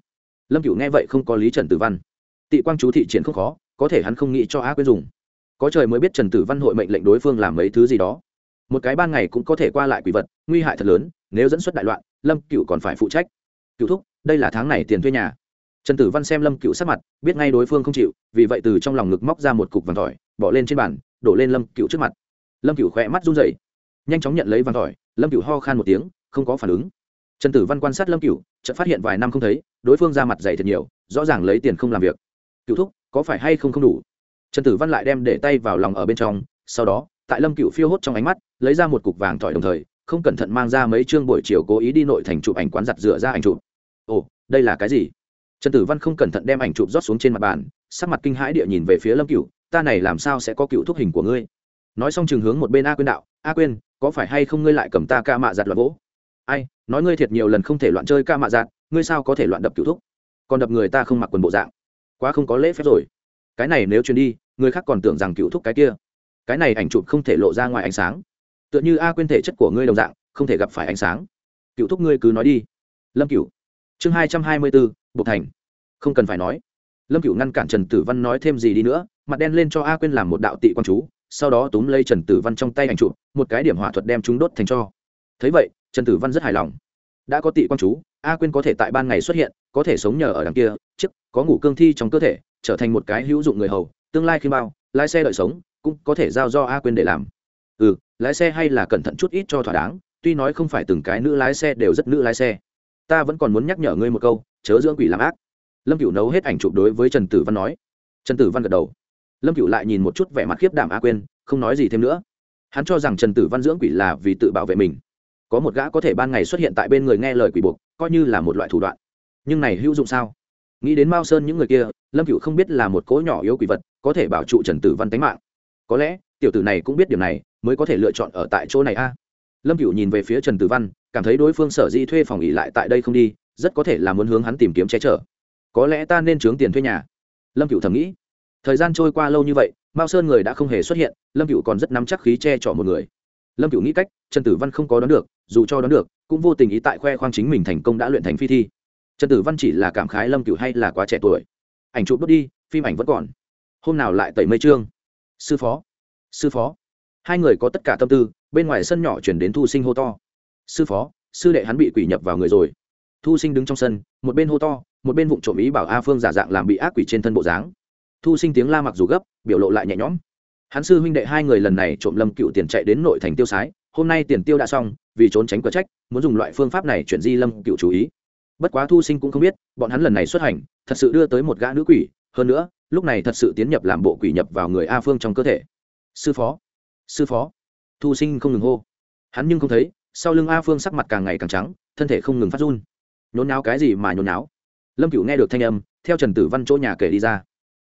Lâm cựu nghe vậy không có lý trần tử văn. Tị quang chú thị triển không khó, có thể hắn không nghĩ cho a quên dùng. Có trời mới biết trần tử văn hội mệnh lệnh đối phương làm mấy thứ gì đó. Một cái ban ngày cũng có thể qua lại quỷ vật, nguy hại thật lớn, nếu dẫn xuất đại loạn, lâm cựu còn phải phụ trách. Cựu thúc, đây là tháng này tiền thuê nhà trần tử văn xem lâm cựu sát mặt, biết ngay đối phương không chịu, vì vậy từ trong lòng ngực móc ra một cục vàng tỏi bỏ lên trên bàn, đổ lên lâm cựu trước mặt. Lâm cựu khỏe mắt run rẩy, nhanh chóng nhận lấy vàng tỏi lâm cựu ho khan một tiếng, không có phản ứng. Trần tử văn quan sát lâm cựu chợt phát hiện vài năm không thấy, đối phương ra mặt dày thật nhiều, rõ ràng lấy tiền không làm việc. Cựu thúc, có phải hay không không đủ? Trần tử văn lại đem để tay vào lòng ở bên trong, sau đó, tại lâm cựu phiêu hốt trong ánh mắt, lấy ra một cục vàng tỏi đồng thời, không cẩn thận mang ra mấy chương buổi chiều cố ý đi nội thành chụp ảnh quán giặt rửa ra ảnh chụp. Ồ, đây là cái gì? Trần tử văn không cẩn thận đem ảnh chụp rót xuống trên mặt bàn, sắc mặt kinh hãi địa nhìn về phía lâm cựu ta này làm sao sẽ có cựu thúc hình của ngươi? Nói xong chừng hướng một bên a quyên đạo, a quyên, có phải hay không ngươi lại cầm ta ca mạ giặt loạn vỗ? Ai, nói ngươi thiệt nhiều lần không thể loạn chơi ca mạ giặt, ngươi sao có thể loạn đập cựu thúc? Còn đập người ta không mặc quần bộ dạng. Quá không có lễ phép rồi. Cái này nếu truyền đi, người khác còn tưởng rằng cựu thúc cái kia. Cái này ảnh chụp không thể lộ ra ngoài ánh sáng. Tựa như a quên thể chất của ngươi đồng dạng, không thể gặp phải ánh sáng. Cựu thúc ngươi cứ nói đi. Lâm cựu chương hai trăm hai mươi bốn bộ thành. Không cần phải nói. Lâm cựu ngăn cản trần tử văn nói thêm gì đi nữa, mặt đen lên cho a quên làm một đạo tị quan chú, sau đó túm lấy trần tử văn trong tay ảnh chụp, một cái điểm hỏa thuật đem chúng đốt thành cho. Thấy vậy, trần tử văn rất hài lòng. Đã có tị quan chú, a quên có thể tại ban ngày xuất hiện, có thể sống nhờ ở đằng kia chức có ngủ cương thi trong cơ thể, trở thành một cái hữu dụng người hầu, tương lai khi bao, lái xe đợi sống, cũng có thể giao do a quên để làm. Ừ lái xe hay là cẩn thận chút ít cho thỏa đáng, tuy nói không phải từng cái nữ lái xe đều rất nữ lái xe. Ta vẫn còn muốn nhắc nhở ngươi một câu chớ dưỡng quỷ làm ác. Lâm cựu nấu hết ảnh chụp đối với trần tử văn nói. Trần tử văn gật đầu. Lâm cựu lại nhìn một chút vẻ mặt khiếp đảm a quên không nói gì thêm nữa. Hắn cho rằng trần tử văn dưỡng quỷ là vì tự bảo vệ mình. Có một gã có thể ban ngày xuất hiện tại bên người nghe lời quỷ buộc, coi như là một loại thủ đoạn. Nhưng này hữu dụng sao? Nghĩ đến mao sơn những người kia, lâm cựu không biết là một cỗ nhỏ yếu quỷ vật có thể bảo trụ trần tử văn tánh mạng. Có lẽ, tiểu tử này cũng biết điều này, mới có thể lựa chọn ở tại chỗ này a. Lâm cựu nhìn về phía trần tử văn, cảm thấy đối phương sở di thuê phòng nghỉ lại tại đây không đi rất có thể là muốn hướng hắn tìm kiếm che chở. Có lẽ ta nên trướng tiền thuê nhà. Lâm cựu thầm nghĩ. Thời gian trôi qua lâu như vậy, mao sơn người đã không hề xuất hiện, lâm cựu còn rất nắm chắc khí che chở một người. Lâm cựu nghĩ cách, trần tử văn không có đón được, dù cho đón được, cũng vô tình ý tại khoe khoang chính mình thành công đã luyện thành phi thi. Trần tử văn chỉ là cảm khái lâm cựu hay là quá trẻ tuổi. Ảnh chụp đốt đi, phim ảnh vẫn còn. Hôm nào lại tẩy mây trương. Sư phó. Sư phó. Hai người có tất cả tâm tư, bên ngoài sân nhỏ chuyển đến thu sinh hô to. Sư phó, sư đệ hắn bị quỷ nhập vào người rồi thu sinh đứng trong sân, một bên hô to, một bên vụng trộm ý bảo a phương giả dạng làm bị ác quỷ trên thân bộ dáng. Thu sinh tiếng la mặc dù gấp, biểu lộ lại nhẹ nhõm. Hắn sư huynh đệ hai người lần này trộm lâm cựu tiền chạy đến nội thành tiêu sái, hôm nay tiền tiêu đã xong, vì trốn tránh cửa trách, muốn dùng loại phương pháp này chuyển di lâm cựu chú ý. Bất quá thu sinh cũng không biết, bọn hắn lần này xuất hành, thật sự đưa tới một gã nữ quỷ, hơn nữa, lúc này thật sự tiến nhập làm bộ quỷ nhập vào người a phương trong cơ thể. Sư phó sư phó. Thu sinh không ngừng hô. Hắn nhưng không thấy, sau lưng a phương sắc mặt càng ngày càng trắng, thân thể không ngừng phát run nhốn náo cái gì mà nhốn náo lâm cựu nghe được thanh âm, theo trần tử văn chỗ nhà kể đi ra.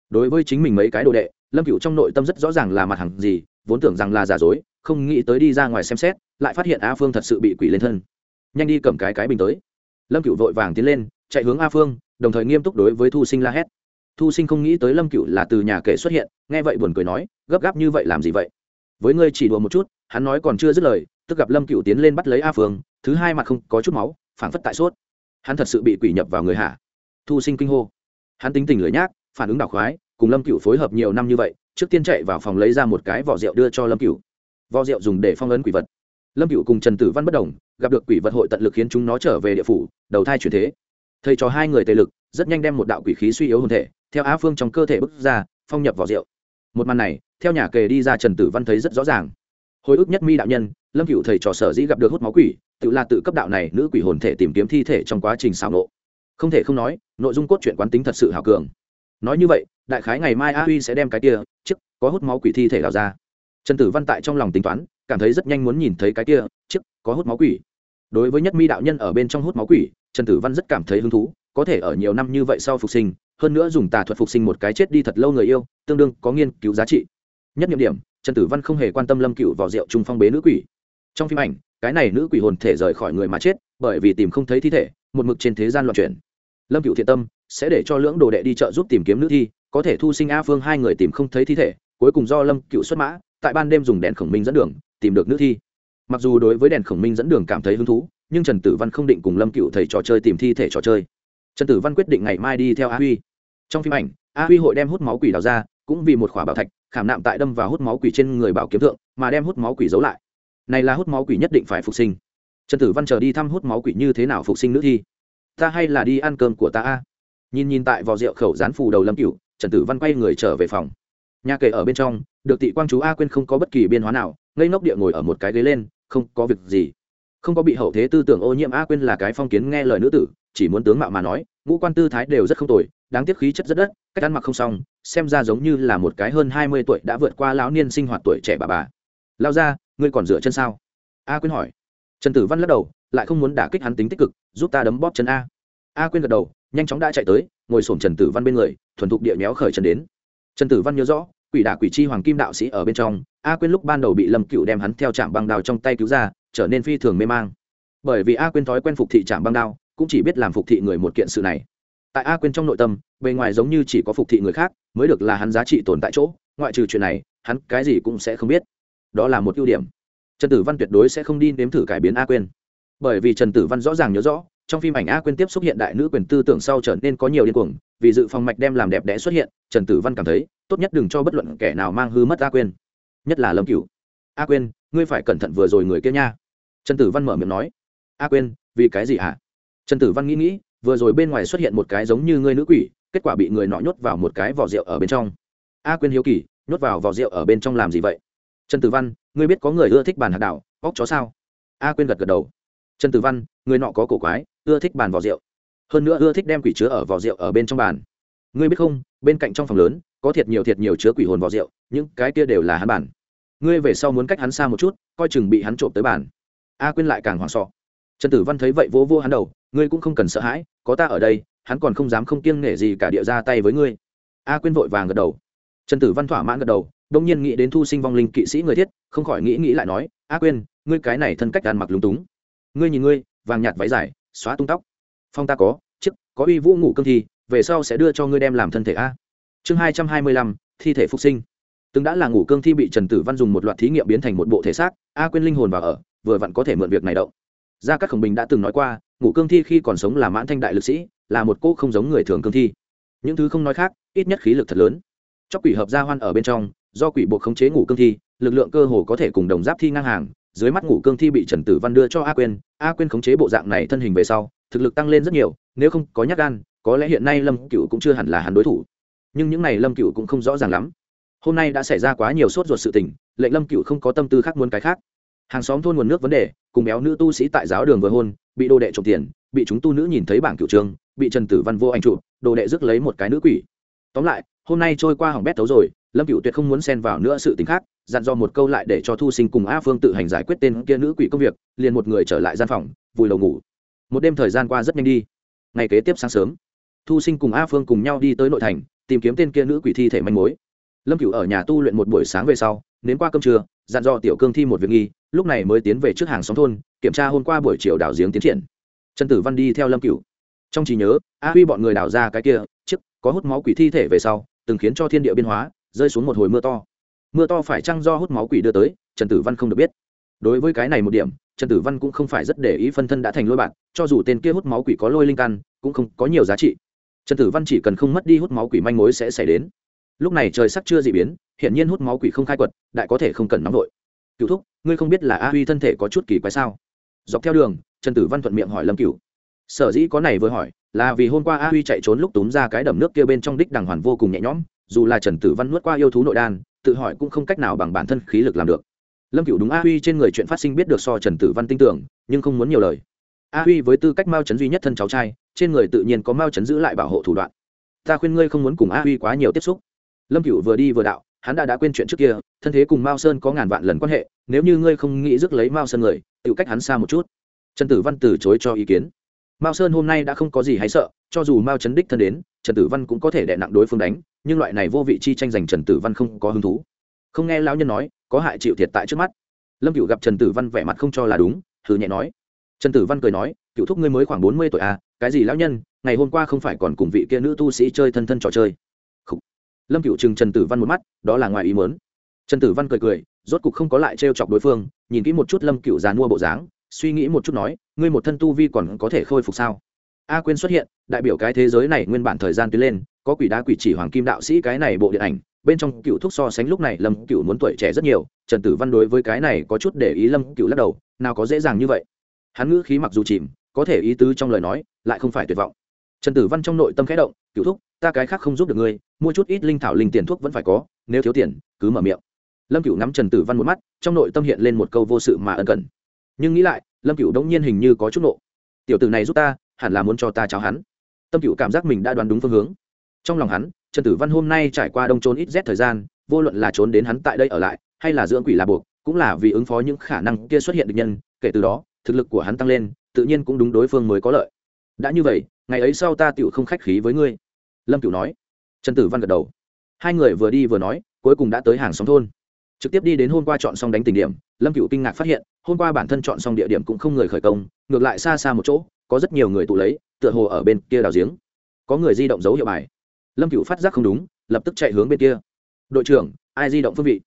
Đối với chính mình mấy cái đồ đệ, lâm cựu trong nội tâm rất rõ ràng là mặt hàng gì, vốn tưởng rằng là giả dối, không nghĩ tới đi ra ngoài xem xét, lại phát hiện a phương thật sự bị quỷ lên thân. Nhanh đi cầm cái cái bình tới. Lâm cựu vội vàng tiến lên, chạy hướng a phương, đồng thời nghiêm túc đối với thu sinh la hét. Thu sinh không nghĩ tới lâm cựu là từ nhà kể xuất hiện, nghe vậy buồn cười nói, gấp gáp như vậy làm gì vậy? Với ngươi chỉ đùa một chút, hắn nói còn chưa dứt lời, tức gặp lâm cựu tiến lên bắt lấy a phương, thứ hai mặt không có chút máu, phảng phất tại sốt hắn thật sự bị quỷ nhập vào người hạ thu sinh kinh hô. Hắn tính tình lưỡi nhác, phản ứng đảo khoái, cùng lâm cựu phối hợp nhiều năm như vậy, trước tiên chạy vào phòng lấy ra một cái vỏ rượu đưa cho lâm cựu vỏ rượu dùng để phong ấn quỷ vật. Lâm cựu cùng trần tử văn bất đồng, gặp được quỷ vật hội tận lực khiến chúng nó trở về địa phủ, đầu thai chuyển thế. Thầy cho hai người tề lực, rất nhanh đem một đạo quỷ khí suy yếu hồn thể, theo á phương trong cơ thể bước ra, phong nhập vỏ rượu. Một màn này, theo nhà kề đi ra trần tử văn thấy rất rõ ràng. Hồi ức nhất mi đạo nhân, lâm cựu thầy trò sở dĩ gặp được hút máu quỷ tự là tự cấp đạo này nữ quỷ hồn thể tìm kiếm thi thể trong quá trình xảo nộ. Không thể không nói, nội dung cốt truyện quán tính thật sự hào cường. Nói như vậy, đại khái ngày mai a huy sẽ đem cái kia chức có hút máu quỷ thi thể đào ra. Trần tử văn tại trong lòng tính toán, cảm thấy rất nhanh muốn nhìn thấy cái kia chức có hút máu quỷ. Đối với nhất mi đạo nhân ở bên trong hút máu quỷ, trần tử văn rất cảm thấy hứng thú, có thể ở nhiều năm như vậy sau phục sinh, hơn nữa dùng tà thuật phục sinh một cái chết đi thật lâu người yêu, tương đương có nghiên cứu giá trị. Nhất nhiệm điểm, trần tử văn không hề quan tâm lâm cựu vào rượu trung phong bế nữ quỷ. Trong phim ảnh cái này nữ quỷ hồn thể rời khỏi người mà chết, bởi vì tìm không thấy thi thể, một mực trên thế gian loạn chuyển. Lâm cựu thiện tâm sẽ để cho lưỡng đồ đệ đi chợ giúp tìm kiếm nữ thi, có thể thu sinh a phương hai người tìm không thấy thi thể, cuối cùng do lâm cựu xuất mã, tại ban đêm dùng đèn khổng minh dẫn đường, tìm được nữ thi. Mặc dù đối với đèn khổng minh dẫn đường cảm thấy hứng thú, nhưng trần tử văn không định cùng lâm cựu thầy trò chơi tìm thi thể trò chơi. Trần tử văn quyết định ngày mai đi theo a huy. Trong phim ảnh, a huy hội đem hút máu quỷ đào ra, cũng vì một khỏa bảo thạch, khảm nạm tại đâm và hút máu quỷ trên người bảo kiếm thượng, mà đem hút máu quỷ giấu lại này là hút máu quỷ nhất định phải phục sinh. Trần tử văn chờ đi thăm hút máu quỷ như thế nào phục sinh nữ thi? Ta hay là đi ăn cơm của ta a? Nhìn nhìn tại vò rượu khẩu dán phù đầu lâm cựu trần tử văn quay người trở về phòng. Nhà kể ở bên trong, được tị quang chú a quên không có bất kỳ biên hóa nào, ngây ngốc địa ngồi ở một cái ghế lên, không có việc gì. Không có bị hậu thế tư tưởng ô nhiễm a quên là cái phong kiến nghe lời nữ tử, chỉ muốn tướng mạo mà nói, ngũ quan tư thái đều rất không tồi, đáng tiếc khí chất rất đất, cách ăn mặc không xong, xem ra giống như là một cái hơn hai mươi tuổi đã vượt qua lão niên sinh hoạt tuổi trẻ bà bà. Lao ra ngươi còn rửa chân sao? A quyên hỏi. Trần tử văn lắc đầu, lại không muốn đả kích hắn tính tích cực, giúp ta đấm bóp chân a. A quyên gật đầu, nhanh chóng đã chạy tới, ngồi xổm trần tử văn bên người, thuần thục địa méo khởi chân đến. Trần tử văn nhớ rõ, quỷ đả quỷ chi hoàng kim đạo sĩ ở bên trong, a quyên lúc ban đầu bị lâm cựu đem hắn theo trạm băng đao trong tay cứu ra, trở nên phi thường mê mang. Bởi vì a quyên thói quen phục thị trạm băng đao, cũng chỉ biết làm phục thị người một kiện sự này. Tại a quyên trong nội tâm, bề ngoài giống như chỉ có phục thị người khác, mới được là hắn giá trị tồn tại chỗ, ngoại trừ chuyện này, hắn cái gì cũng sẽ không biết đó là một ưu điểm. Trần tử văn tuyệt đối sẽ không đi nếm thử cải biến a quyên. Bởi vì trần tử văn rõ ràng nhớ rõ, trong phim ảnh a quyên tiếp xúc hiện đại nữ quyền tư tưởng sau trở nên có nhiều điên cuồng, vì dự phòng mạch đem làm đẹp đẽ xuất hiện, trần tử văn cảm thấy, tốt nhất đừng cho bất luận kẻ nào mang hư mất a quyên. Nhất là lâm cửu. A quyên, ngươi phải cẩn thận vừa rồi người kia nha. Trần tử văn mở miệng nói. A quyên, vì cái gì hả? Trần tử văn nghĩ nghĩ, vừa rồi bên ngoài xuất hiện một cái giống như ngươi nữ quỷ, kết quả bị người nọ nhốt vào một cái vỏ rượu ở bên trong. A quyên hiếu kỳ, nhốt vào vỏ rượu ở bên trong làm gì vậy? Trần tử văn, ngươi biết có người ưa thích bàn hạt đảo, óc chó sao? A quyên gật gật đầu. Trần tử văn, người nọ có cổ quái, ưa thích bàn vỏ rượu. Hơn nữa ưa thích đem quỷ chứa ở vỏ rượu ở bên trong bàn. Ngươi biết không, bên cạnh trong phòng lớn, có thiệt nhiều thiệt nhiều chứa quỷ hồn vỏ rượu, những cái kia đều là hắn bản ngươi về sau muốn cách hắn xa một chút, coi chừng bị hắn trộm tới bàn. A quyên lại càng hoảng sọ trần tử văn thấy vậy vỗ vô hắn đầu, ngươi cũng không cần sợ hãi, có ta ở đây, hắn còn không dám không kiêng nể gì cả địa ra tay với ngươi. A quyên vội vàng gật đầu. Trần tử văn thỏa mãn gật đầu đông nhiên nghĩ đến thu sinh vong linh kỵ sĩ người thiết, không khỏi nghĩ nghĩ lại nói, a quyên, ngươi cái này thân cách ăn mặc lúng túng. Ngươi nhìn ngươi, vàng nhạt váy dài, xóa tung tóc. Phong ta có chức có uy vũ ngủ cương thi, về sau sẽ đưa cho ngươi đem làm thân thể a. Chương hai trăm hai mươi lăm, thi thể phục sinh. Từng đã là ngủ cương thi bị trần tử văn dùng một loạt thí nghiệm biến thành một bộ thể xác, a quên linh hồn vào ở, vừa vặn có thể mượn việc này động. Gia các khổng bình đã từng nói qua, ngủ cương thi khi còn sống là mãn thanh đại lực sĩ, là một cô không giống người thường cương thi. Những thứ không nói khác, ít nhất khí lực thật lớn. Chóc quỷ hợp gia hoan ở bên trong do quỷ buộc khống chế ngủ cương thi lực lượng cơ hồ có thể cùng đồng giáp thi ngang hàng dưới mắt ngủ cương thi bị trần tử văn đưa cho a Quyên, a Quyên khống chế bộ dạng này thân hình về sau thực lực tăng lên rất nhiều nếu không có nhát gan có lẽ hiện nay lâm cựu cũng chưa hẳn là hắn đối thủ. Nhưng những n à y lâm cựu cũng không rõ ràng lắm. Hôm nay đã xảy ra quá nhiều sốt ruột sự tình lệnh lâm cựu không có tâm tư khác muốn cái khác. Hàng xóm thôn nguồn nước vấn đề cùng béo nữ tu sĩ tại giáo đường vừa hôn bị đồ đệ trộm tiền bị chúng tu nữ nhìn thấy bảng cựu trường bị trần tử văn vô anh trụ đồ đệ rước lấy một cái nữ quỷ. Tóm lại hôm nay trôi qua hỏng bét thấu rồi lâm cựu tuyệt không muốn xen vào nữa sự t ì n h khác, dặn dò một câu lại để cho thu sinh cùng a phương tự hành giải quyết tên kia nữ quỷ công việc, liền một người trở lại gian phòng, vùi đầu ngủ. Một đêm thời gian qua rất nhanh đi. Ngày kế tiếp sáng sớm, thu sinh cùng a phương cùng nhau đi tới nội thành, tìm kiếm tên kia nữ quỷ thi thể manh mối. Lâm cựu ở nhà tu luyện một buổi sáng về sau nến qua cơm trưa, dặn dò tiểu cương thi một việc nghi, lúc này mới tiến về trước hàng xóm thôn, kiểm tra hôm qua buổi chiều đảo giếng tiến triển. Trần tử văn đi theo lâm cựu trong trí nhớ, a huy bọn người đào ra cái kia, chiếc, có hút máu quỷ thi thể về sau, từng khiến cho thiên địa biên hóa rơi xuống một hồi mưa to. Mưa to phải chăng do hút máu quỷ đưa tới, trần tử văn không được biết. Đối với cái này một điểm, trần tử văn cũng không phải rất để ý phân thân đã thành lôi bạn, cho dù tên kia hút máu quỷ có lôi linh căn, cũng không có nhiều giá trị. Trần tử văn chỉ cần không mất đi hút máu quỷ manh mối sẽ xảy đến. Lúc này trời sắc chưa d ị biến hiện nhiên hút máu quỷ không khai quật, đại có thể không cần nóng vội. Cựu thúc, ngươi không biết là a huy thân thể có chút kỳ quái sao? Dọc theo đường, trần tử văn thuận miệng hỏi lâm cựu sở dĩ có này vừa hỏi, là vì hôm qua a huy chạy trốn lúc túm ra cái đầm nước kia bên trong đích đằng hoàn vô cùng nhẹ nhõm dù là trần tử văn nuốt qua yêu thú nội đan, tự hỏi cũng không cách nào bằng bản thân khí lực làm được. Lâm cựu đúng a huy trên người chuyện phát sinh biết được so trần tử văn tin tưởng, nhưng không muốn nhiều lời. A huy với tư cách mao chấn duy nhất thân cháu trai, trên người tự nhiên có mao chấn giữ lại bảo hộ thủ đoạn. Ta khuyên ngươi không muốn cùng a huy quá nhiều tiếp xúc. Lâm cựu vừa đi vừa đạo, hắn đã đã quên chuyện trước kia, thân thế cùng mao sơn có ngàn vạn lần quan hệ, nếu như ngươi không nghĩ rước lấy mao sơn người, tự cách hắn xa một chút. Trần tử văn từ chối cho ý kiến. Mao sơn hôm nay đã không có gì hay sợ, cho dù mao chấn đích thân đến trần tử văn cũng có thể đè nặng đối phương đánh, nhưng loại này vô vị chi tranh giành trần tử văn không có hứng thú. Không nghe lão nhân nói, có hại chịu thiệt tại trước mắt. Lâm cựu gặp trần tử văn vẻ mặt không cho là đúng thử nhẹ nói. Trần tử văn cười nói cựu thúc ngươi mới khoảng bốn mươi tuổi à cái gì lão nhân, ngày hôm qua không phải còn cùng vị kia nữ tu sĩ chơi thân thân trò chơi? Khủ. lâm cựu chừng trần tử văn một mắt, đó là ngoài ý mớn trần tử văn cười cười, rốt cục không có lại trêu chọc đối phương, nhìn kỹ một chút lâm cựu dàn mua bộ dáng, suy nghĩ một chút nói, ngươi một thân tu vi còn có thể khôi phục sao? A Quyên xuất hiện, đại biểu cái thế giới này nguyên bản thời gian tiến lên, có quỷ đá quỷ chỉ hoàng kim đạo sĩ cái này bộ điện ảnh, bên trong cựu thúc so sánh lúc này lâm cựu muốn tuổi trẻ rất nhiều, trần tử văn đối với cái này có chút để ý lâm cựu lắc đầu, nào có dễ dàng như vậy. Hắn ngữ khí mặc dù chìm, có thể ý tứ trong lời nói, lại không phải tuyệt vọng. Trần tử văn trong nội tâm khẽ động cựu thúc, ta cái khác không giúp được ngươi, mua chút ít linh thảo linh tiền thuốc vẫn phải có, nếu thiếu tiền, cứ mở miệng. Lâm cựu nắm trần tử văn một mắt, trong nội tâm hiện lên một câu vô sự mà ân cần. Nhưng nghĩ lại, lâm cựu đống nhiên hình như có chút nộ. Tiểu tử này giúp ta hẳn là muốn cho ta cháo hắn. Tâm cựu cảm giác mình đã đoán đúng phương hướng. Trong lòng hắn, trần tử văn hôm nay trải qua đông trốn ít rét thời gian, vô luận là trốn đến hắn tại đây ở lại, hay là dưỡng quỷ là buộc, cũng là vì ứng phó những khả năng kia xuất hiện được nhân, kể từ đó, thực lực của hắn tăng lên, tự nhiên cũng đúng đối phương mới có lợi. Đã như vậy, ngày ấy sau ta tựu không khách khí với ngươi. Lâm cựu nói. Trần tử văn gật đầu. Hai người vừa đi vừa nói, cuối cùng đã tới hàng xóm thôn. Trực tiếp đi đến hôm qua chọn xong đánh tình điểm, lâm cựu kinh ngạc phát hiện, hôm qua bản thân chọn xong địa điểm cũng không người khởi công, ngược lại xa xa một chỗ có rất nhiều người tụ lấy, tựa hồ ở bên kia đào giếng. Có người di động dấu hiệu bài. Lâm cựu phát giác không đúng, lập tức chạy hướng bên kia. Đội trưởng, ai di động phương vị?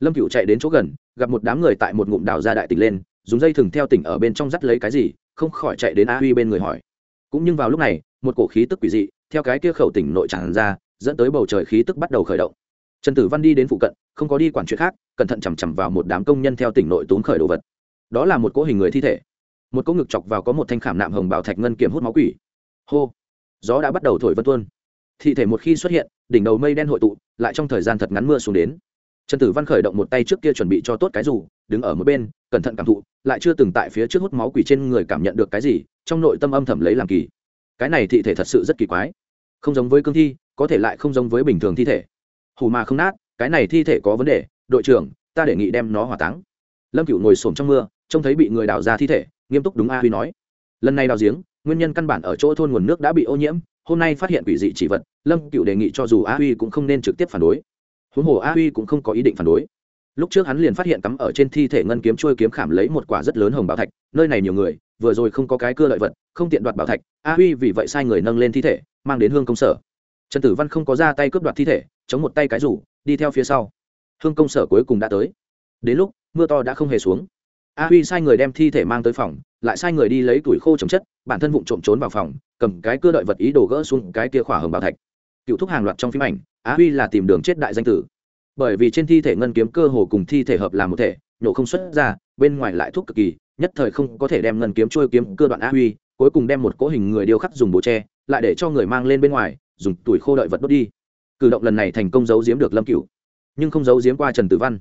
Lâm cựu chạy đến chỗ gần, gặp một đám người tại một ngụm đào ra đại tỉnh lên, dùng dây thừng theo tỉnh ở bên trong dắt lấy cái gì, không khỏi chạy đến a huy bên người hỏi. Cũng nhưng vào lúc này, một cổ khí tức quỷ dị, theo cái kia khẩu tỉnh nội tràn ra, dẫn tới bầu trời khí tức bắt đầu khởi động. Trần tử văn đi đến phụ cận, không có đi quản chuyện khác, cẩn thận chằm chằm vào một đám công nhân theo tỉnh nội tốn khởi đồ vật. Đó là một cỗ hình người thi thể một cỗ ngực chọc vào có một thanh khảm nạm hồng bảo thạch ngân kiểm hút máu quỷ. Hô! Gió đã bắt đầu thổi vân tuôn. Thi thể một khi xuất hiện, đỉnh đầu mây đen hội tụ, lại trong thời gian thật ngắn mưa xuống đến. Trần tử văn khởi động một tay trước kia chuẩn bị cho tốt cái dù, đứng ở một bên, cẩn thận cảm thụ, lại chưa từng tại phía trước hút máu quỷ trên người cảm nhận được cái gì, trong nội tâm âm thầm lấy làm kỳ. Cái này thị thể thật sự rất kỳ quái. Không giống với cương thi, có thể lại không giống với bình thường thi thể. Hù mà không nát, cái này thi thể có vấn đề. Đội trưởng, ta đề nghị đem nó hỏa táng. Lâm cựu ngồi xổm trong mưa, trông thấy bị người đào ra thi thể nghiêm túc đúng a huy nói. Lần này đào giếng, nguyên nhân căn bản ở chỗ thôn nguồn nước đã bị ô nhiễm, hôm nay phát hiện quỷ dị chỉ vật, lâm cựu đề nghị cho dù a huy cũng không nên trực tiếp phản đối. Huống hồ a huy cũng không có ý định phản đối. Lúc trước hắn liền phát hiện cắm ở trên thi thể ngân kiếm trôi kiếm khảm lấy một quả rất lớn hồng bảo thạch, nơi này nhiều người, vừa rồi không có cái cưa lợi vật, không tiện đoạt bảo thạch, a huy vì vậy sai người nâng lên thi thể, mang đến hương công sở. Trần tử văn không có ra tay cướp đoạt thi thể, chống một tay cái rủ, đi theo phía sau. Hương công sở cuối cùng đã tới. Đến lúc, mưa to đã không hề xuống a huy sai người đem thi thể mang tới phòng, lại sai người đi lấy tuổi khô trồng chất, bản thân vụng trộm trốn vào phòng, cầm cái cưa đợi vật ý đồ gỡ xuống cái kia khỏa hồng bảo thạch. Cựu thúc hàng loạt trong phim ảnh á huy là tìm đường chết đại danh tử. Bởi vì trên thi thể ngân kiếm cơ hồ cùng thi thể hợp làm một thể, nhổ không xuất ra, bên ngoài lại thuốc cực kỳ, nhất thời không có thể đem ngân kiếm trôi kiếm cơ đoạn á huy, cuối cùng đem một cỗ hình người điêu khắc dùng bố tre, lại để cho người mang lên bên ngoài, dùng tuổi khô đợi vật đốt đi. Cử động lần này thành công giấu giếm được lâm cửu, nhưng không giấu giếm qua trần tử văn.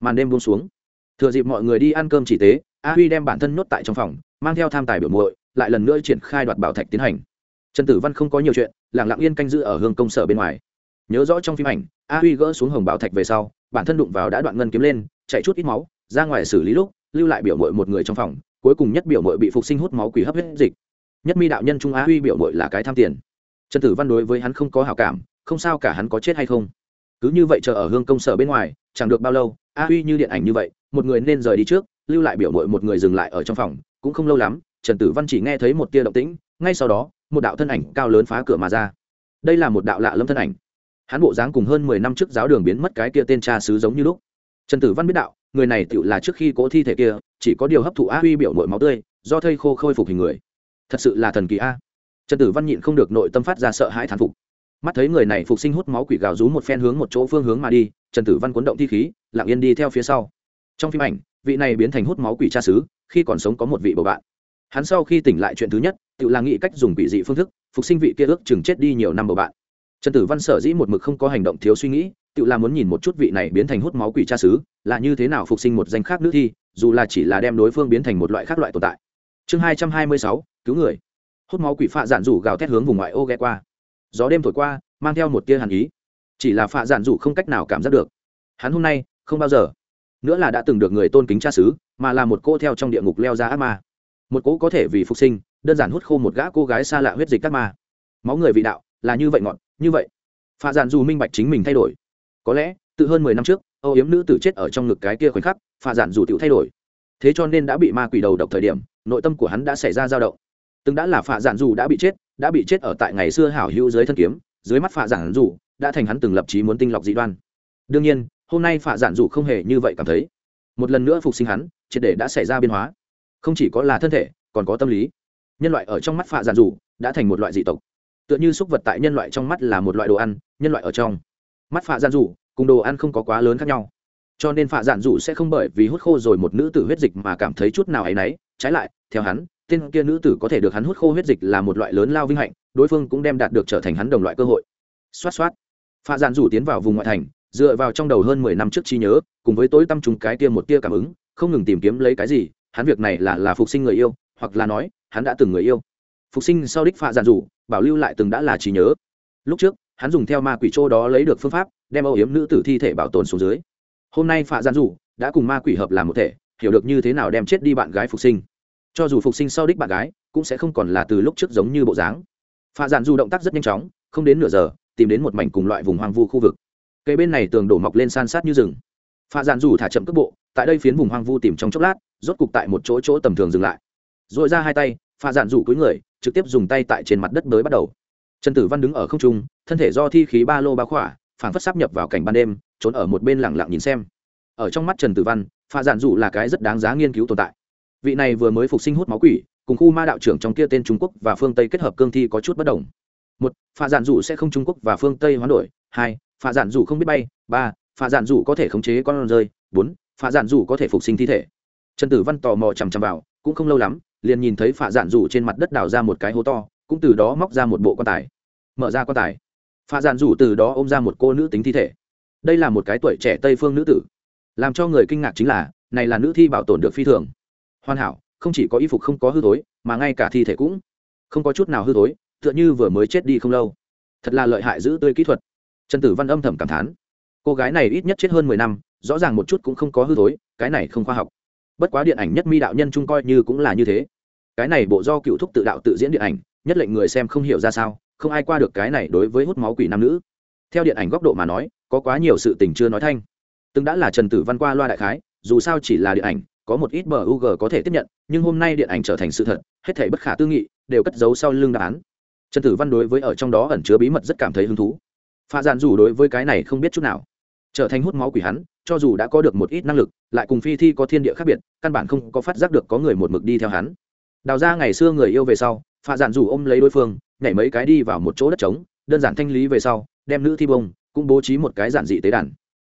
Màn đêm buông xuống thừa dịp mọi người đi ăn cơm chỉ tế, a huy đem bản thân nhốt tại trong phòng, mang theo tham tài biểu muội, lại lần nữa triển khai đoạt bảo thạch tiến hành. Trần tử văn không có nhiều chuyện, lặng lặng yên canh giữ ở hương công sở bên ngoài. Nhớ rõ trong phim ảnh, a huy gỡ xuống hồng bảo thạch về sau, bản thân đụng vào đã đoạn ngân kiếm lên, chạy chút ít máu, ra ngoài xử lý lúc, lưu lại biểu muội một người trong phòng, cuối cùng nhất biểu muội bị phục sinh hút máu quỷ hấp huyết dịch. Nhất mi đạo nhân trung Á huy biểu muội là cái tham tiền. Trần tử văn đối với hắn không có hảo cảm, không sao cả hắn có chết hay không. Cứ như vậy chờ ở hương công sở bên ngoài, chẳng được bao lâu, a huy như điện ảnh như vậy một người nên rời đi trước, lưu lại biểu muội một người dừng lại ở trong phòng, cũng không lâu lắm, trần tử văn chỉ nghe thấy một tia động tĩnh, ngay sau đó, một đạo thân ảnh cao lớn phá cửa mà ra. Đây là một đạo lạ lâm thân ảnh. Hắn bộ dáng cùng hơn mười năm trước giáo đường biến mất cái kia tên cha sứ giống như lúc. Trần tử văn biết đạo, người này tự là trước khi cố thi thể kia, chỉ có điều hấp thụ a huy biểu mội máu tươi, do thây khô khôi phục hình người. Thật sự là thần kỳ a. Trần tử văn nhịn không được nội tâm phát ra sợ hãi thán phục. Mắt thấy người này phục sinh hút máu quỷ gào rú một phen hướng một chỗ phương hướng mà đi, trần tử văn cuốn động thi khí, lặng yên đi theo phía sau trong phim ảnh, vị này biến thành hút máu quỷ cha xứ, khi còn sống có một vị bầu bạn. Hắn sau khi tỉnh lại chuyện thứ nhất, tự là nghĩ cách dùng quỷ dị phương thức, phục sinh vị kia ước chừng chết đi nhiều năm bầu bạn. Trần tử văn sở dĩ một mực không có hành động thiếu suy nghĩ, tự là muốn nhìn một chút vị này biến thành hút máu quỷ cha xứ, là như thế nào phục sinh một danh khác nữ thi, dù là chỉ là đem đối phương biến thành một loại khác loại tồn tại. Chương hai trăm hai mươi sáu, cứu người. Hút máu quỷ phạ giản rủ gào thét hướng vùng ngoại ô ghé qua. Gió đêm thổi qua, mang theo một tia hàn ý. Chỉ là phạ giản rủ không cách nào cảm giác được. Hắn hôm nay, không bao giờ nữa là đã từng được người tôn kính cha xứ, mà là một cô theo trong địa ngục leo ra ác ma. Một cỗ có thể vì phục sinh, đơn giản hút khô một gã cô gái xa lạ huyết dịch các ma. Máu người vị đạo, là như vậy ngọn, như vậy. Pha giản dù minh bạch chính mình thay đổi. Có lẽ từ hơn mười năm trước, âu yếm nữ tử chết ở trong ngực cái kia khoảnh khắc pha giản dù tự thay đổi. Thế cho nên đã bị ma quỷ đầu độc thời điểm, nội tâm của hắn đã xảy ra dao động. Từng đã là pha giản dù đã bị chết, đã bị chết ở tại ngày xưa hảo hữu dưới thân kiếm, dưới mắt pha giản dù, đã thành hắn từng lập trí muốn tinh lọc dị đoan. Đương nhiên hôm nay phạ giản dù không hề như vậy cảm thấy. Một lần nữa phục sinh hắn, triệt để đã xảy ra biến hóa. Không chỉ có là thân thể, còn có tâm lý. Nhân loại ở trong mắt phạ giản dù đã thành một loại dị tộc. Tựa như súc vật tại nhân loại trong mắt là một loại đồ ăn, nhân loại ở trong mắt phạ giản dù cùng đồ ăn không có quá lớn khác nhau. Cho nên phạ giản dù sẽ không bởi vì hút khô rồi một nữ tử huyết dịch mà cảm thấy chút nào áy náy. Trái lại, theo hắn, tên kia nữ tử có thể được hắn hút khô huyết dịch là một loại lớn lao vinh hạnh, đối phương cũng đem đạt được trở thành hắn đồng loại cơ hội. Xoát xoát. Phạ giản dù tiến vào vùng ngoại thành dựa vào trong đầu hơn mười năm trước trí nhớ, cùng với tối tâm trùng cái tia một tia cảm ứng, không ngừng tìm kiếm lấy cái gì, hắn việc này là là phục sinh người yêu, hoặc là nói, hắn đã từng người yêu. Phục sinh sau đích phạ giản dù bảo lưu lại từng đã là trí nhớ. Lúc trước, hắn dùng theo ma quỷ châu đó lấy được phương pháp, đem âu yếm nữ tử thi thể bảo tồn xuống dưới. Hôm nay phạ giản dù đã cùng ma quỷ hợp làm một thể, hiểu được như thế nào đem chết đi bạn gái phục sinh. Cho dù phục sinh sau đích bạn gái, cũng sẽ không còn là từ lúc trước giống như bộ dáng. Phạ giản dù động tác rất nhanh chóng, không đến nửa giờ, tìm đến một mảnh cùng loại vùng hoang vu khu vực cây bên này tường đổ mọc lên san sát như rừng. Pha dạn dù thả chậm cước bộ, tại đây phiến vùng hoang vu tìm trong chốc lát, rốt cục tại một chỗ chỗ tầm thường dừng lại. R ồ i ra hai tay pha dạn dù cúi người, trực tiếp dùng tay tại trên mặt đất mới bắt đầu. Trần tử văn đứng ở không trung, thân thể do thi khí ba lô ba khỏa, phảng phất sắp nhập vào cảnh ban đêm, trốn ở một bên lẳng lặng nhìn xem. Ở trong mắt trần tử văn pha dạn dù là cái rất đáng giá nghiên cứu tồn tại. Vị này vừa mới phục sinh hút máu quỷ, cùng khu ma đạo trưởng trong kia tên trung quốc và phương tây kết hợp cương thi có chút bất đồng một pha giản dù sẽ không trung quốc và phương tây hoán đổi. Hai pha giản dù không biết bay. Ba pha giản dù có thể khống chế con rơi. Bốn pha giản dù có thể phục sinh thi thể. Trần tử văn tò mò chằm chằm vào, cũng không lâu lắm, liền nhìn thấy pha giản dù trên mặt đất đào ra một cái hố to, cũng từ đó móc ra một bộ quan tài. Mở ra quan tài. Pha giản dù từ đó ôm ra một cô nữ tính thi thể. Đây là một cái tuổi trẻ tây phương nữ tử. Làm cho người kinh ngạc chính là, này là nữ thi bảo tồn được phi thường. Hoàn hảo, không chỉ có y phục không có hư thối, mà ngay cả thi thể cũng không có chút nào hư thối tựa như vừa mới chết đi không lâu. Thật là lợi hại giữ tươi kỹ thuật. Trần tử văn âm thầm cảm thán. Cô gái này ít nhất chết hơn mười năm rõ ràng một chút cũng không có hư thối cái này không khoa học. Bất quá điện ảnh nhất mi đạo nhân trung coi như cũng là như thế. Cái này bộ do cựu thúc tự đạo tự diễn điện ảnh nhất lệnh người xem không hiểu ra sao không ai qua được cái này đối với hút máu quỷ nam nữ. Theo điện ảnh góc độ mà nói có quá nhiều sự tình chưa nói thanh. Từng đã là trần tử văn qua loa đại khái dù sao chỉ là điện ảnh có một ít bờ u g có thể tiếp nhận, nhưng hôm nay điện ảnh trở thành sự thật, hết thảy bất khả tư nghị, đều cất giấu sau lưng đáp án. Trần Tử Văn đối với ở trong đó ẩn chứa bí mật rất cảm thấy hứng thú. Pha Giản dù đối với cái này không biết chút nào. trở thành hút máu quỷ hắn, cho dù đã có được một ít năng lực, lại cùng phi thi có thiên địa khác biệt, căn bản không có phát giác được có người một mực đi theo hắn đào ra ngày xưa người yêu về sau pha dạn dù ôm lấy đối phương, nhảy mấy cái đi vào một chỗ đất trống, đơn giản thanh lý về sau, đem nữ thi bông, cũng bố trí một cái giản dị tế đàn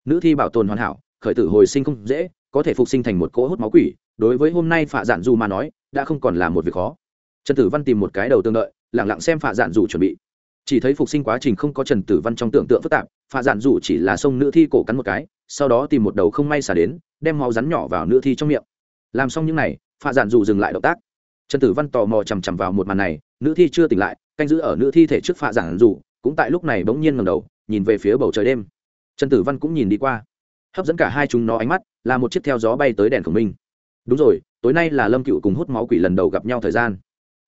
nữ thi bảo tồn hoàn hảo, khởi tử hồi sinh không dễ, có thể phục sinh thành một cỗ hút máu quỷ, đối với hôm nay phạ dạn dù mà nói, đã không còn là một việc khó trần tử văn tìm một cái đầu tương đợi lẳng lặng xem phạ dạn dù chuẩn bị. Chỉ thấy phục sinh quá trình không có trần tử văn trong tưởng tượng phức tạp, phạ dạn dù chỉ là sông nữ thi cổ cắn một cái, sau đó tìm một đầu không may xả đến, đem máu rắn nhỏ vào nữ thi trong miệng. Làm xong những n à y phạ dạn dù dừng lại động tác. Trần tử văn tò mò chằm chằm vào một màn này, nữ thi chưa tỉnh lại, canh giữ ở nữ thi thể trước phạ dạn dù, cũng tại lúc này bỗng nhiên ngầm đầu, nhìn về phía bầu trời đêm. Trần tử văn cũng nhìn đi qua. Hấp dẫn cả hai chúng nó ánh mắt, là một chiếc theo gió bay tới đèn khổng minh đúng rồi, tối nay là lâm cựu cùng hút máu quỷ lần đầu gặp nhau thời gian.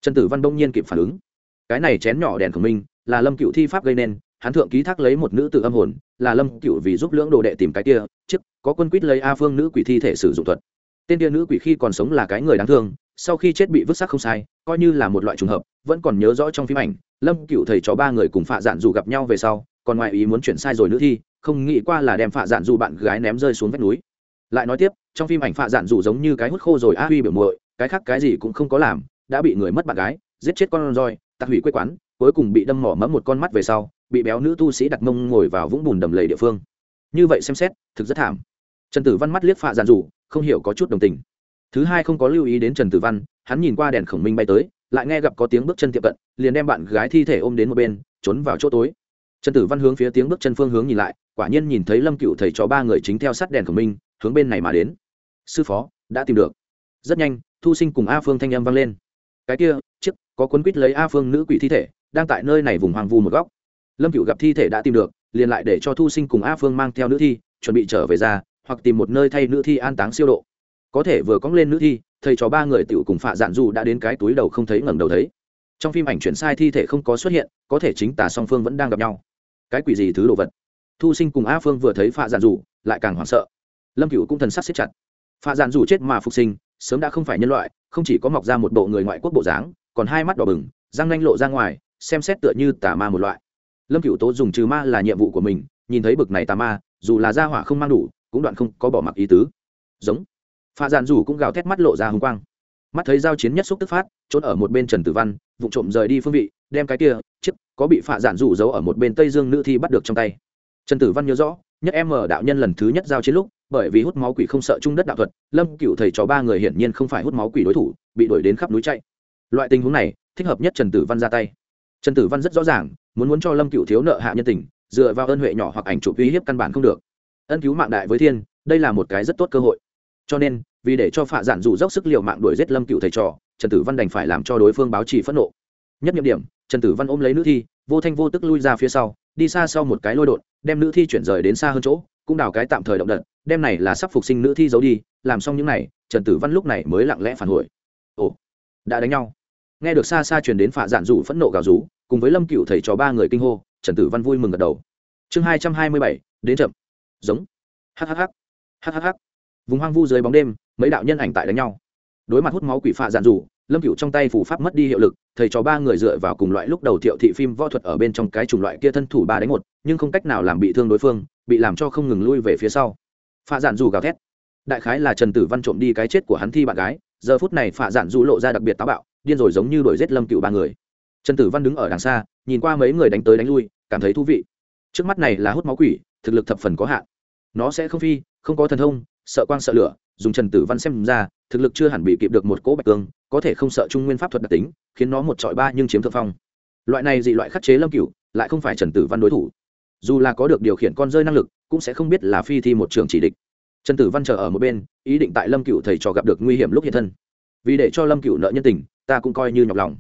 Trần tử văn bỗng nhiên kịp phản ứng cái này chén nhỏ đèn khổng minh là lâm cựu thi pháp gây nên, hắn thượng ký thác lấy một nữ tự âm hồn, là lâm cựu vì giúp lưỡng đồ đệ tìm cái kia chức có quân quýt lấy a phương nữ quỷ thi thể sử dụng thuật. Tên kia nữ quỷ khi còn sống là cái người đáng thương, sau khi chết bị vứt xác không sai, coi như là một loại trùng hợp, vẫn còn nhớ rõ trong phim ảnh, lâm cựu thầy chó ba người cùng phạ dạn dù gặp nhau về sau, còn ngoại ý muốn chuyển sai rồi nữ thi, không nghĩ qua là đem phạ dạn dù bạn gái ném rơi xuống vách núi. Lại nói tiếp, trong phim ảnh phạ dạn dù giống như cái hút khô rồi, a huy biểu muội, cái khác cái gì cũng không có làm, đã bị người mất bạn gái, giết chết con roi tạc hủy quê quán cuối cùng bị đâm mỏ mẫm một con mắt về sau bị béo nữ tu sĩ đặt mông ngồi vào vũng bùn đầm lầy địa phương. Như vậy xem xét thực rất thảm. Trần tử văn mắt liếc phạ giàn rủ, không hiểu có chút đồng tình. Thứ hai không có lưu ý đến trần tử văn hắn nhìn qua đèn khổng minh bay tới lại nghe gặp có tiếng bước chân tiệm cận liền đem bạn gái thi thể ôm đến một bên trốn vào chỗ tối. Trần tử văn hướng phía tiếng bước chân phương hướng nhìn lại quả nhiên nhìn thấy lâm cựu thầy chó ba người chính theo sát đèn khổng minh hướng bên này mà đến. Sư phó đã tìm được. Rất nhanh thu sinh cùng a phương thanh âm vang lên. Cái kia chiếc có cuốn quýt lấy a phương nữ quỷ thi thể, đang tại nơi này vùng hoàng vu một góc. Lâm cựu gặp thi thể đã tìm được, liền lại để cho thu sinh cùng a phương mang theo nữ thi, chuẩn bị trở về ra, hoặc tìm một nơi thay nữ thi an táng siêu độ. Có thể vừa cóng lên nữ thi, thầy cho ba người tiểu cùng phạ dạn dù đã đến cái túi đầu không thấy ngẩng đầu thấy. Trong phim ảnh chuyển sai thi thể không có xuất hiện, có thể chính tả song phương vẫn đang gặp nhau. Cái quỷ gì thứ đồ vật? Thu sinh cùng a phương vừa thấy phạ dạn dù lại càng hoảng sợ. Lâm cựu cũng thần sắc xếp chặt. Phạ dạn dù chết mà phục sinh, sớm đã không phải nhân loại, không chỉ có mọc ra một bộ người ngoại quốc bộ dáng còn hai mắt đỏ bừng, răng nanh lộ ra ngoài, xem xét tựa như tà ma một loại. Lâm cựu tố dùng trừ ma là nhiệm vụ của mình, nhìn thấy bực này tà ma, dù là gia hỏa không mang đủ, cũng đoạn không có bỏ mặc ý tứ. Giống. Pha dạn dù cũng gào thét mắt lộ ra hùng quang. Mắt thấy giao chiến nhất xúc tức phát, trốn ở một bên trần tử văn, vụ trộm rời đi phương vị, đem cái kia, chiếc, có bị phạ dạn rủ giấu ở một bên tây dương nữ thi bắt được trong tay. Trần tử văn nhớ rõ, nhất em ở đạo nhân lần thứ nhất giao chiến lúc, bởi vì hút máu quỷ không sợ trung đất đạo thuật, lâm cựu thầy trò ba người hiển nhiên không phải hút máu quỷ đối thủ, bị đuổi đến khắp núi chạy loại tình huống này, thích hợp nhất trần tử văn ra tay. Trần tử văn rất rõ ràng, muốn muốn cho lâm cựu thiếu nợ hạ nhân tình, dựa vào ơn huệ nhỏ hoặc ảnh chụp uy hiếp căn bản không được. Ân cứu mạng đại với thiên, đây là một cái rất tốt cơ hội. Cho nên, vì để cho phạ giản dù dốc sức l i ề u mạng đuổi giết lâm cựu thầy trò, trần tử văn đành phải làm cho đối phương báo trì phẫn nộ. Nhất nhiệm điểm, trần tử văn ôm lấy nữ thi, vô thanh vô tức lui ra phía sau, đi xa sau một cái lôi đột, đem nữ thi chuyển rời đến xa hơn chỗ, cũng đào cái tạm thời động đợt đem này là sắp phục sinh nữ thi giấu đi, làm xong những n à y trần tử văn lúc này mới lặng lẽ phản hồi. Ồ, đã đánh nhau nghe được xa xa truyền đến phạ giản rủ phẫn nộ gào rú, cùng với lâm cựu thầy trò ba người kinh hô, trần tử văn vui mừng gật đầu. Chương hai trăm hai mươi bảy, đến chậm. Giống. Hhh hhh vùng hoang vu dưới bóng đêm, mấy đạo nhân ảnh tại đánh nhau. Đối mặt hút máu quỷ phạ giản rủ lâm cựu trong tay phủ pháp mất đi hiệu lực, thầy cho ba người dựa vào cùng loại lúc đầu thiệu thị phim võ thuật ở bên trong cái chủng loại kia thân thủ ba đánh một, nhưng không cách nào làm bị thương đối phương, bị làm cho không ngừng lui về phía sau. Phạ giản dù gào thét. Đại khái là trần tử văn trộm đi cái chết của hắn thi bạn gái, giờ phút này phạ giản dù lộ ra đặc biệt táo bạo điên rồi giống như đuổi giết lâm cựu ba người. Trần tử văn đứng ở đằng xa, nhìn qua mấy người đánh tới đánh lui, cảm thấy thú vị. Trước mắt này là hút máu quỷ, thực lực thập phần có hạn. Nó sẽ không phi, không có thần thông, sợ quang sợ lửa, dùng trần tử văn xem ra, thực lực chưa hẳn bị kịp được một cỗ bạch cương, có thể không sợ trung nguyên pháp thuật đặc tính, khiến nó một trọi ba nhưng chiếm thượng phong. Loại này dị loại khắc chế lâm cửu lại không phải trần tử văn đối thủ. Dù là có được điều khiển con rơi năng lực, cũng sẽ không biết là phi thi một trường chỉ địch. Trần tử văn chờ ở một bên, ý định tại lâm cửu thầy trò gặp được nguy hiểm lúc hiện thân. Vì để cho lâm cửu nợ nhân tình ta cũng coi như nhọc lòng.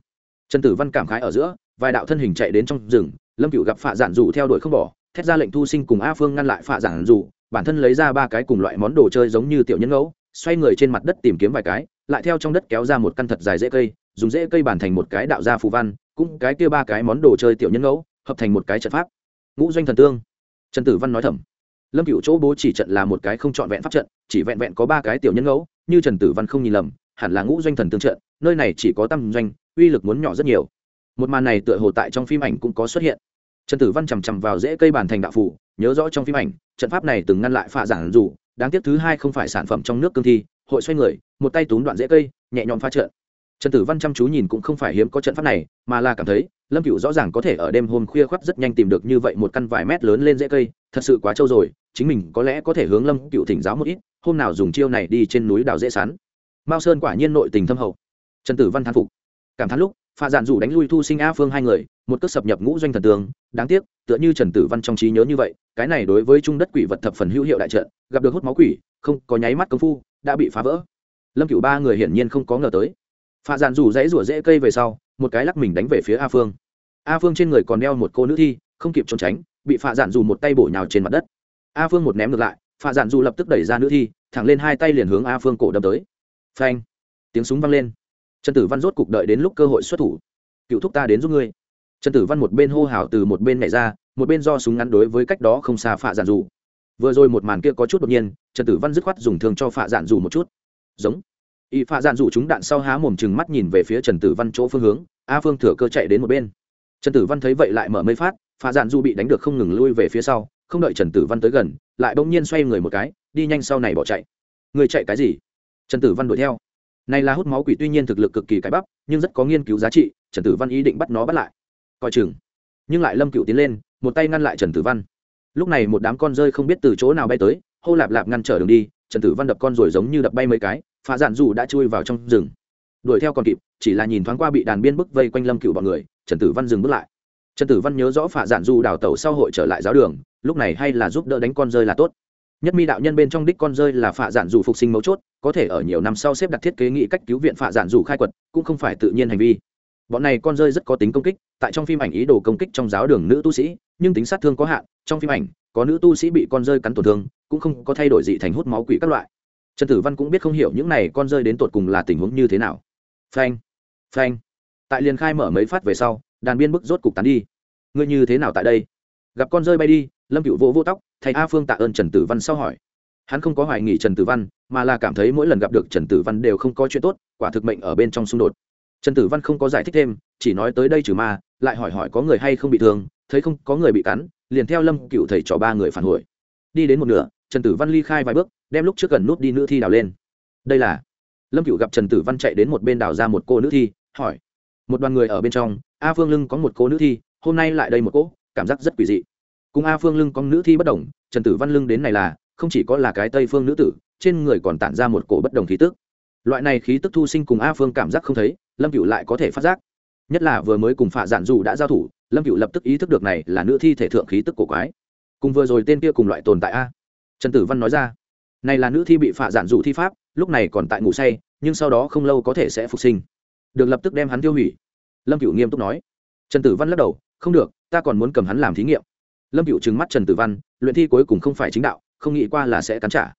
Trần tử văn cảm khái ở giữa, vài đạo thân hình chạy đến trong rừng, lâm Cựu gặp phạ giản dù theo đuổi không bỏ, thét ra lệnh thu sinh cùng a phương ngăn lại phạ giản dù bản thân lấy ra ba cái cùng loại món đồ chơi giống như tiểu nhân ngẫu, xoay người trên mặt đất tìm kiếm vài cái, lại theo trong đất kéo ra một căn thật dài rễ cây, dùng rễ cây bàn thành một cái đạo gia phù văn, cũng cái kia ba cái món đồ chơi tiểu nhân ngẫu, hợp thành một cái trận pháp. Ngũ doanh thần tương. Trần tử văn nói thầm. Lâm cựu chỗ bố chỉ trận là một cái không trọn vẹn pháp trận, chỉ vẹn vẹn có ba cái tiểu nhân ngẫu, như trần tử văn không nhìn lầm hẳn là ngũ doanh thần tương trợ, nơi này chỉ có tam doanh uy lực muốn nhỏ rất nhiều. Một màn này tựa hồ tại trong phim ảnh cũng có xuất hiện. Trần tử văn chằm chằm vào rễ cây bàn thành đạo phủ nhớ rõ trong phim ảnh trận pháp này từng ngăn lại phạ giản dù đáng tiếc thứ hai không phải sản phẩm trong nước cương thi hội xoay người một tay túm đoạn rễ cây nhẹ nhõm phá trận. Trần tử văn chăm chú nhìn cũng không phải hiếm có trận pháp này mà là cảm thấy lâm cựu rõ ràng có thể ở đêm hôm khuya khoắt rất nhanh tìm được như vậy một căn vài mét lớn lên rễ cây thật sự quá trâu rồi chính mình có lẽ có thể hướng lâm cựu thỉnh giáo một ít hôm nào dùng chiêu này đi trên núi đào dễ sán mao sơn quả nhiên nội tình thâm hậu. Trần tử văn thán phục. Cảm thán lúc, pha dạn dù đánh lui thu sinh a phương hai người, một cước sập nhập ngũ doanh thần tường. Đáng tiếc, tựa như trần tử văn trong trí nhớ như vậy, cái này đối với trung đất quỷ vật thập phần hữu hiệu đại trận, gặp được hút máu quỷ, không có nháy mắt công phu, đã bị phá vỡ. Lâm cửu ba người hiển nhiên không có ngờ tới. Pha dạn dù dãy rủa dễ cây về sau, một cái lắc mình đánh về phía a phương. A phương trên người còn đeo một cô nữ thi, không kịp trốn tránh, bị pha dạn dù một tay bổ nhào trên mặt đất. A phương một ném ngược lại, pha dạn dù lập tức đẩy ra nữ thi, thẳng lên hai tay liền hướng a phương cổ đâm tới phanh, tiếng súng vang lên. Trần tử văn rốt cục đợi đến lúc cơ hội xuất thủ. Cựu thúc ta đến giúp ngươi. Trần tử văn một bên hô hào từ một bên nhảy ra, một bên do súng ngắn đối với cách đó không xa phạ giản dù vừa rồi một màn kia có chút đột nhiên, trần tử văn dứt khoát dùng thương cho phạ giản dù một chút. Giống. Y phạ giản dù chúng đạn sau há mồm chừng mắt nhìn về phía trần tử văn chỗ phương hướng, a phương thừa cơ chạy đến một bên. Trần tử văn thấy vậy lại mở mây phát, phạ giản dù bị đánh được không ngừng lui về phía sau, không đợi trần tử văn tới gần, lại bỗng nhiên xoay người một cái, đi nhanh sau này bỏ chạy. Người chạy cái gì? Trần tử văn đuổi theo. Này là hút máu quỷ tuy nhiên thực lực cực kỳ cái bắp, nhưng rất có nghiên cứu giá trị, trần tử văn ý định bắt nó bắt lại. Coi chừng. Nhưng lại lâm cựu tiến lên, một tay ngăn lại trần tử văn. Lúc này một đám con rơi không biết từ chỗ nào bay tới, hô lạp lạp ngăn trở đường đi, trần tử văn đập con rồi giống như đập bay mấy cái, phá dạn dù đã chui vào trong rừng. Đuổi theo còn kịp, chỉ là nhìn thoáng qua bị đàn biên bức vây quanh lâm cựu bọn người, trần tử văn dừng bước lại. Trần tử văn nhớ rõ phạ dạn du đào tẩu sau hội trở lại giáo đường, lúc này hay là giúp đỡ đánh con rơi là tốt nhất mi đạo nhân bên trong đích con rơi là phạ giản dù phục sinh mấu chốt, có thể ở nhiều năm sau xếp đặt thiết kế nghị cách cứu viện phạ giản dù khai quật, cũng không phải tự nhiên hành vi. Bọn này con rơi rất có tính công kích, tại trong phim ảnh ý đồ công kích trong giáo đường nữ tu sĩ, nhưng tính sát thương có hạn, trong phim ảnh, có nữ tu sĩ bị con rơi cắn tổn thương, cũng không có thay đổi gì thành hút máu quỷ các loại. Trần tử văn cũng biết không hiểu những này con rơi đến tột cùng là tình huống như thế nào. Phanh phanh. Tại liền khai mở mấy phát về sau, đàn biên bức rốt cục tán đi. Ngươi như thế nào tại đây? Gặp con rơi bay đi lâm cựu vô vỗ tóc thầy a phương tạ ơn trần tử văn sau hỏi. Hắn không có hoài nghỉ trần tử văn, mà là cảm thấy mỗi lần gặp được trần tử văn đều không có chuyện tốt, quả thực mệnh ở bên trong xung đột. Trần tử văn không có giải thích thêm, chỉ nói tới đây trừ ma, lại hỏi hỏi có người hay không bị thương, thấy không, có người bị cắn, liền theo lâm cựu thầy trò ba người phản hồi. Đi đến một nửa, trần tử văn ly khai vài bước, đem lúc trước gần nút đi nữ thi đào lên. Đây là lâm cựu gặp trần tử văn chạy đến một bên đào ra một cô nữ thi, hỏi. Một đoàn người ở bên trong, a phương lưng có một cô nữ thi, hôm nay lại đây một cô, cảm giác rất quỷ dị cùng a phương lưng con nữ thi bất đồng, trần tử văn lưng đến này là, không chỉ có là cái tây phương nữ tử, trên người còn tản ra một cổ bất đồng khí tức. Loại này khí tức thu sinh cùng a phương cảm giác không thấy, lâm cựu lại có thể phát giác. Nhất là vừa mới cùng phạ giản dù đã giao thủ, lâm cựu lập tức ý thức được này là nữ thi thể thượng khí tức cổ quái. Cùng vừa rồi tên kia cùng loại tồn tại a. Trần tử văn nói ra, này là nữ thi bị phạ giản dù thi pháp, lúc này còn tại ngủ say, nhưng sau đó không lâu có thể sẽ phục sinh. Được lập tức đem hắn tiêu hủy. Lâm cựu nghiêm túc nói. Trần tử văn lắc đầu, không được, ta còn muốn cầm hắn làm thí nghiệm lâm cựu trừng mắt trần tử văn, luyện thi cuối cùng không phải chính đạo, không nghĩ qua là sẽ cắn trả.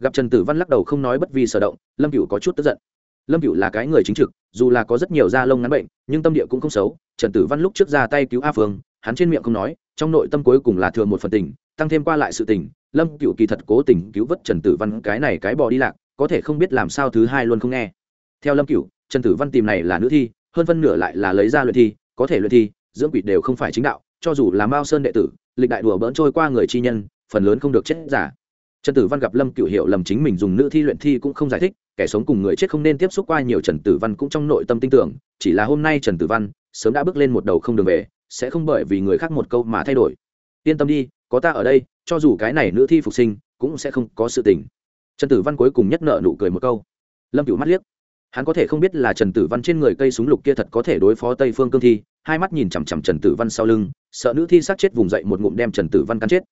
Gặp trần tử văn lắc đầu không nói bất vì sở động, lâm cựu có chút tức giận. Lâm cựu là cái người chính trực, dù là có rất nhiều da lông ngắn bệnh, nhưng tâm địa cũng không xấu. Trần tử văn lúc trước ra tay cứu a phương, hắn trên miệng không nói, trong nội tâm cuối cùng là thừa một phần tình, tăng thêm qua lại sự tình. Lâm cựu kỳ thật cố tình cứu vớt trần tử văn cái này cái bò đi lạc, có thể không biết làm sao thứ hai luôn không nghe. Theo lâm cựu trần tử văn tìm này là nữ thi, hơn phân nửa lại là lấy ra luyện thi, có thể luyện thi, dưỡng quỷ đều không phải chính đạo, cho dù là mao sơn đệ tử lịch đại đùa bỡn trôi qua người chi nhân, phần lớn không được chết giả. Trần tử văn gặp lâm cựu hiệu lầm chính mình dùng nữ thi luyện thi cũng không giải thích, kẻ sống cùng người chết không nên tiếp xúc qua nhiều trần tử văn cũng trong nội tâm tin tưởng, chỉ là hôm nay trần tử văn sớm đã bước lên một đầu không đường về, sẽ không bởi vì người khác một câu mà thay đổi. Yên tâm đi, có ta ở đây, cho dù cái này nữ thi phục sinh cũng sẽ không có sự tình. Trần tử văn cuối cùng nhất nợ nụ cười một câu. Lâm cựu mắt liếc hắn có thể không biết là trần tử văn trên người cây súng lục kia thật có thể đối phó tây phương cương thi, hai mắt nhìn chằm chằm trần tử văn sau lưng, sợ nữ thi sát chết vùng dậy một ngụm đem trần tử văn cắn chết.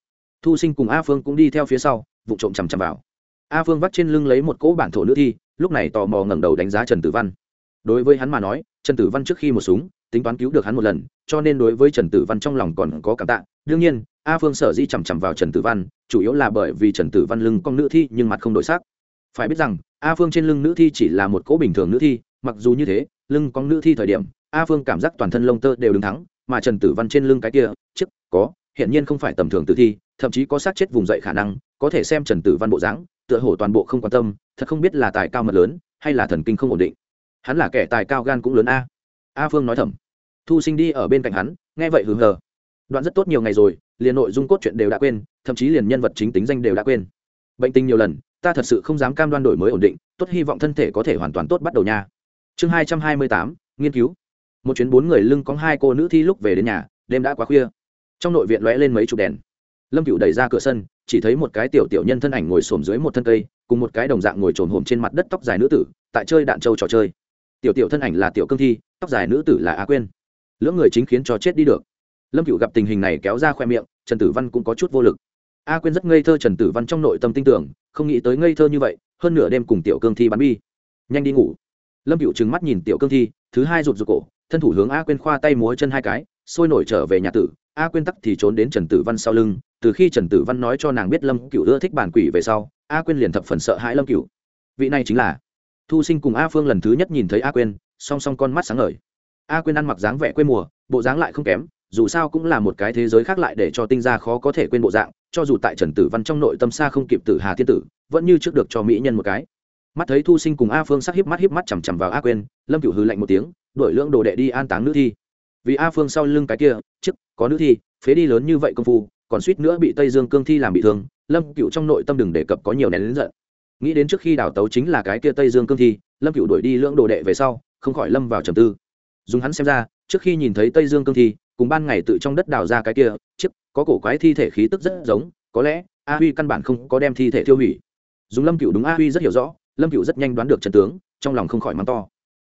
Thu sinh cùng a phương cũng đi theo phía sau, vụ trộm chằm chằm vào. A phương vắt trên lưng lấy một cỗ bản thổ nữ thi, lúc này tò mò ngẩng đầu đánh giá trần tử văn. Đối với hắn mà nói, trần tử văn trước khi một súng, tính toán cứu được hắn một lần, cho nên đối với trần tử văn trong lòng còn có cảm tạ. Đương nhiên, a phương sở di chằm chằm vào trần tử văn, chủ yếu là bởi vì trần tử văn lưng con nữ thi nhưng mặt không đổi sắc phải biết rằng, a phương trên lưng nữ thi chỉ là một cỗ bình thường nữ thi, mặc dù như thế, lưng có nữ thi thời điểm, a phương cảm giác toàn thân lông tơ đều đứng thắng mà trần tử văn trên lưng cái kia chức có hiện nhiên không phải tầm thường tử thi, thậm chí có sát chết vùng dậy khả năng, có thể xem trần tử văn bộ dáng, tựa hồ toàn bộ không quan tâm, thật không biết là tài cao mật lớn, hay là thần kinh không ổn định. Hắn là kẻ tài cao gan cũng lớn a. A phương nói thầm. Thu sinh đi ở bên cạnh hắn, nghe vậy hừ hờ đoạn rất tốt nhiều ngày rồi, liền nội dung cốt truyện đều đã quên, thậm chí liền nhân vật chính tính danh đều đã quên. Bệnh tình nhiều lần ta thật sự không dám cam đoan đổi mới ổn định, tốt hy vọng thân thể có thể hoàn toàn tốt bắt đầu nha. Chương hai trăm hai mươi tám, nghiên cứu. Một chuyến bốn người lưng có hai cô nữ thi lúc về đến nhà, đêm đã quá khuya. Trong nội viện lóe lên mấy chục đèn. Lâm cựu đẩy ra cửa sân, chỉ thấy một cái tiểu tiểu nhân thân ảnh ngồi xổm dưới một thân cây, cùng một cái đồng dạng ngồi trồn hổm trên mặt đất tóc dài nữ tử, tại chơi đạn châu trò chơi. Tiểu tiểu thân ảnh là tiểu cương thi, tóc dài nữ tử là á quên lưỡng người chính khiến cho chết đi được. Lâm cựu gặp tình hình này kéo ra khoe miệng, trần tử văn cũng có chút vô lực a Quyên rất ngây thơ trần tử văn trong nội tâm tin tưởng không nghĩ tới ngây thơ như vậy hơn nửa đêm cùng tiểu cương thi bắn bi. Nhanh đi ngủ. Lâm cựu trừng mắt nhìn tiểu cương thi thứ hai rụt rụt cổ thân thủ hướng a Quyên khoa tay múa chân hai cái sôi nổi trở về nhà tử. A Quyên tắc thì trốn đến trần tử văn sau lưng từ khi trần tử văn nói cho nàng biết lâm cựu ưa thích bản quỷ về sau a Quyên liền thập phần sợ hãi lâm cựu vị này chính là thu sinh cùng a phương lần thứ nhất nhìn thấy a Quyên, song song con mắt sáng ngời. A Quyên ăn mặc dáng vẻ quê mùa bộ dáng lại không kém dù sao cũng là một cái thế giới khác lại để cho tinh gia khó có thể quên bộ dạng, cho dù tại trần tử văn trong nội tâm xa không kịp tử hà thiên tử, vẫn như trước được cho mỹ nhân một cái. Mắt thấy thu sinh cùng a phương sắc híp mắt híp mắt chằm chằm vào a quên lâm cửu hư lạnh một tiếng đổi lưỡng đồ đệ đi an táng nữ thi. Vì a phương sau lưng cái kia chức có nữ thi, phế đi lớn như vậy công phu, còn suýt nữa bị tây dương cương thi làm bị thương, lâm cựu trong nội tâm đừng đề cập có nhiều nén lớn giận. Nghĩ đến trước khi đào tấu chính là cái kia tây dương cương thi, lâm cựu đuổi đi lưỡng đồ đệ về sau, không khỏi lâm vào trầm tư. Dùng hắn xem ra, trước khi nhìn thấy tây dương cương thi cùng ban ngày tự trong đất đào ra cái kia, chiếc, có cổ quái thi thể khí tức rất giống, có lẽ, a huy căn bản không có đem thi thể tiêu hủy. Dùng lâm cựu đúng a huy rất hiểu rõ, lâm cựu rất nhanh đoán được trần tướng, trong lòng không khỏi mắng to.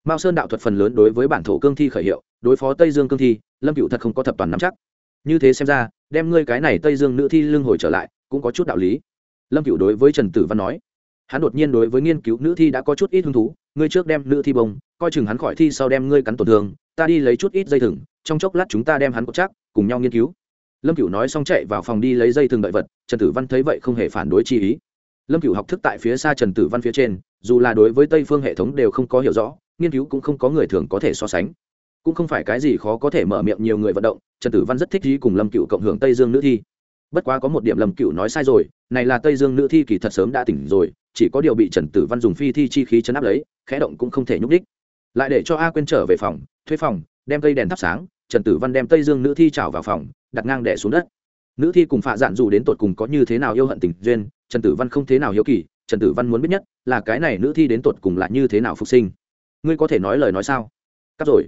Mao sơn đạo thuật phần lớn đối với bản thổ cương thi khởi hiệu, đối phó tây dương cương thi, lâm cựu thật không có thập toàn nắm chắc. Như thế xem ra, đem ngươi cái này tây dương nữ thi lưng hồi trở lại, cũng có chút đạo lý. Lâm cựu đối với trần tử văn nói, hắn đột nhiên đối với nghiên cứu nữ thi đã có chút ít hứng thú, ngươi trước đem nữ thi bông, coi chừng hắn khỏi thi sau đem ngươi cắn tổn thương, ta đi lấy chút ít dây thừng trong chốc lát chúng ta đem hắn cột chắc, cùng nhau nghiên cứu. Lâm cửu nói xong chạy vào phòng đi lấy dây thừng đợi vật, trần tử văn thấy vậy không hề phản đối chi ý. Lâm cửu học thức tại phía xa trần tử văn phía trên, dù là đối với tây phương hệ thống đều không có hiểu rõ, nghiên cứu cũng không có người thường có thể so sánh. Cũng không phải cái gì khó có thể mở miệng nhiều người vận động, trần tử văn rất thích thi cùng lâm cựu cộng hưởng tây dương nữ thi. Bất quá có một điểm lâm cựu nói sai rồi, này là tây dương nữ thi kỳ thật sớm đã tỉnh rồi, chỉ có điều bị trần tử văn dùng phi thi chi khí chấn áp lấy, khẽ động cũng không thể nhúc đích lại để cho a quên trở về phòng, thuê phòng đem cây đèn thắp sáng, trần tử văn đem tây dương nữ thi trào vào phòng, đặt ngang đẻ xuống đất. Nữ thi cùng phạ dạn dù đến tột cùng có như thế nào yêu hận tình duyên, trần tử văn không thế nào hiếu kỳ, trần tử văn muốn biết nhất là cái này nữ thi đến tột cùng là như thế nào phục sinh. Ngươi có thể nói lời nói sao? Cắt rồi.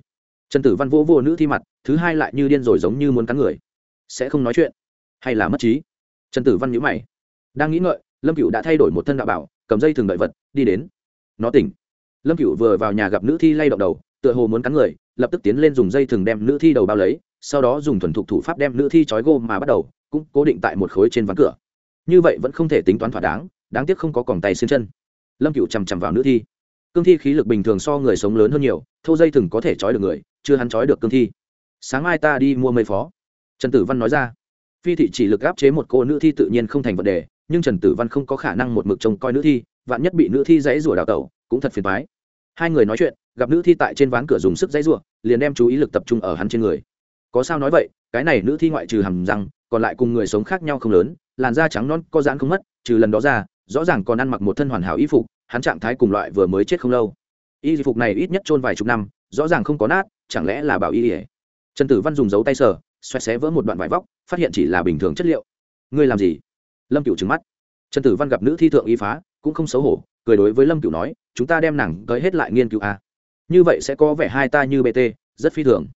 Trần tử văn vô vô nữ thi mặt, thứ hai lại như điên rồi giống như muốn cắn người. Sẽ không nói chuyện. Hay là mất trí? Trần tử văn nhữ mày. Đang nghĩ ngợi, lâm cựu đã thay đổi một thân đạo bảo, cầm dây thường đợi vật, đi đến. Nó tỉnh. Lâm cựu vừa vào nhà gặp nữ thi lay động đầu tựa hồ muốn cắn người, lập tức tiến lên dùng dây thừng đem nữ thi đầu bao lấy, sau đó dùng thuần thục thủ pháp đem nữ thi trói gô mà bắt đầu, cũng cố định tại một khối trên ván cửa. Như vậy vẫn không thể tính toán thỏa đáng đáng tiếc không có còng tay xương chân. Lâm cựu chằm chằm vào nữ thi. Cương thi khí lực bình thường so người sống lớn hơn nhiều, thâu dây thừng có thể trói được người, chưa hắn trói được cương thi. Sáng mai ta đi mua mây phó. Trần tử văn nói ra. Phi thị chỉ lực áp chế một cô nữ thi tự nhiên không thành vấn đề, nhưng trần tử văn không có khả năng một mực trông coi nữ thi, vạn nhất bị nữ thi dãy rủa đào tẩu, cũng thật phiền thoái hai người nói chuyện gặp nữ thi tại trên ván cửa dùng sức dãy rủa liền đem chú ý lực tập trung ở hắn trên người. Có sao nói vậy, cái này nữ thi ngoại trừ hàm răng, còn lại cùng người sống khác nhau không lớn, làn da trắng non có dáng không mất, trừ lần đó ra, rõ ràng còn ăn mặc một thân hoàn hảo y phục, hắn trạng thái cùng loại vừa mới chết không lâu. Y phục này ít nhất chôn vài chục năm, rõ ràng không có nát, chẳng lẽ là bảo y ỉa trần tử văn dùng dấu tay sờ, xoẹt xé vỡ một đoạn vải vóc, phát hiện chỉ là bình thường chất liệu. Ngươi làm gì? Lâm Cửu trừng mắt. Trần tử văn gặp nữ thi thượng y phá, cũng không xấu hổ, cười đối với lâm Cửu nói, chúng ta đem nàng tới hết lại nghiên cứu a như vậy sẽ có vẻ hai ta như bt rất phi thường.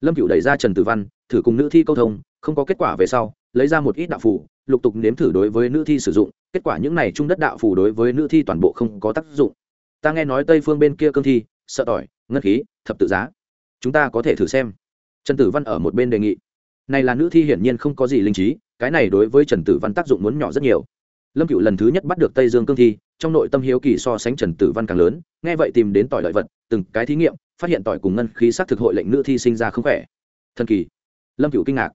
Lâm cựu đẩy ra trần tử văn, thử cùng nữ thi câu thông, không có kết quả về sau, lấy ra một ít đạo phù, lục tục nếm thử đối với nữ thi sử dụng, kết quả những này trung đất đạo phù đối với nữ thi toàn bộ không có tác dụng. Ta nghe nói tây phương bên kia cương thi, sợ tỏi ngất khí, thập tự giá. Chúng ta có thể thử xem. Trần tử văn ở một bên đề nghị. Này là nữ thi hiển nhiên không có gì linh trí, cái này đối với trần tử văn tác dụng muốn nhỏ rất nhiều lâm cựu lần thứ nhất bắt được tây dương cương thi, trong nội tâm hiếu kỳ so sánh trần tử văn càng lớn, nghe vậy tìm đến tỏi lợi vật, từng cái thí nghiệm, phát hiện tỏi cùng ngân khí s c thực hội lệnh nữ thi sinh ra không khỏe. Thần kỳ. Lâm cựu kinh ngạc.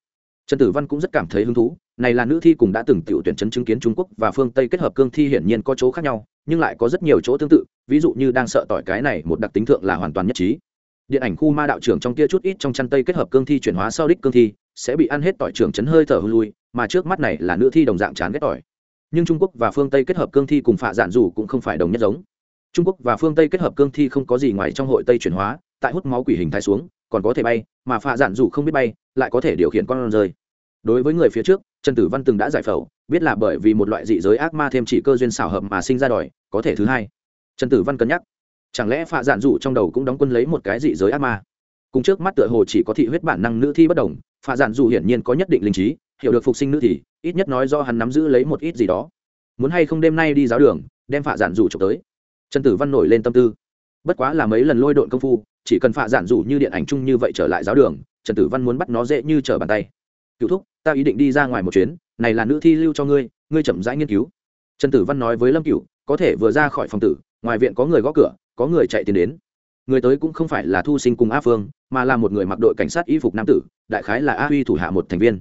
Trần tử văn cũng rất cảm thấy hứng thú, này là nữ thi cùng đã từng tiểu tuyển chấn chứng kiến trung quốc và phương tây kết hợp cương thi hiển nhiên có chỗ khác nhau, nhưng lại có rất nhiều chỗ tương tự, ví dụ như đang sợ tỏi cái này một đặc tính thượng là hoàn toàn nhất trí. Điện ảnh khu ma đạo trưởng trong kia chút ít trong chăn tây kết hợp cương thi chuyển hóa sau đích cương thi, sẽ bị ăn hết tỏi trưởng chấn hơi thở hư lui, mà trước mắt này là nữ thi đồng dạng chán ghét tỏi nhưng trung quốc và phương tây kết hợp cương thi cùng phạ giản dù cũng không phải đồng nhất giống trung quốc và phương tây kết hợp cương thi không có gì ngoài trong hội tây chuyển hóa tại hút máu quỷ hình thái xuống còn có thể bay mà phạ giản dù không biết bay lại có thể điều khiển con rơi đối với người phía trước trần tử văn từng đã giải phẫu biết là bởi vì một loại dị giới ác ma thêm chỉ cơ duyên xảo hợp mà sinh ra đòi có thể thứ hai trần tử văn cân nhắc chẳng lẽ phạ giản dù trong đầu cũng đóng quân lấy một cái dị giới ác ma cùng trước mắt tựa hồ chỉ có thị huyết bản năng nữ thi bất đồng phạ giản dù hiển nhiên có nhất định linh trí hiểu được phục sinh nữ thì ít nhất nói do hắn nắm giữ lấy một ít gì đó. Muốn hay không đêm nay đi giáo đường, đem phạ giản rủ trộm tới. Trần tử văn nổi lên tâm tư. Bất quá là mấy lần lôi độn công phu, chỉ cần phạ giản rủ như điện ảnh chung như vậy trở lại giáo đường, trần tử văn muốn bắt nó dễ như trở bàn tay. Cựu thúc, ta ý định đi ra ngoài một chuyến, này là nữ thi lưu cho ngươi ngươi chậm rãi nghiên cứu. Trần tử văn nói với lâm cựu có thể vừa ra khỏi phòng tử, ngoài viện có người gõ cửa, có người chạy tiến đến. Người tới cũng không phải là thu sinh cùng a phương, mà là một người mặc đội cảnh sát y phục nam tử, đại khái là a huy thủ hạ một thành viên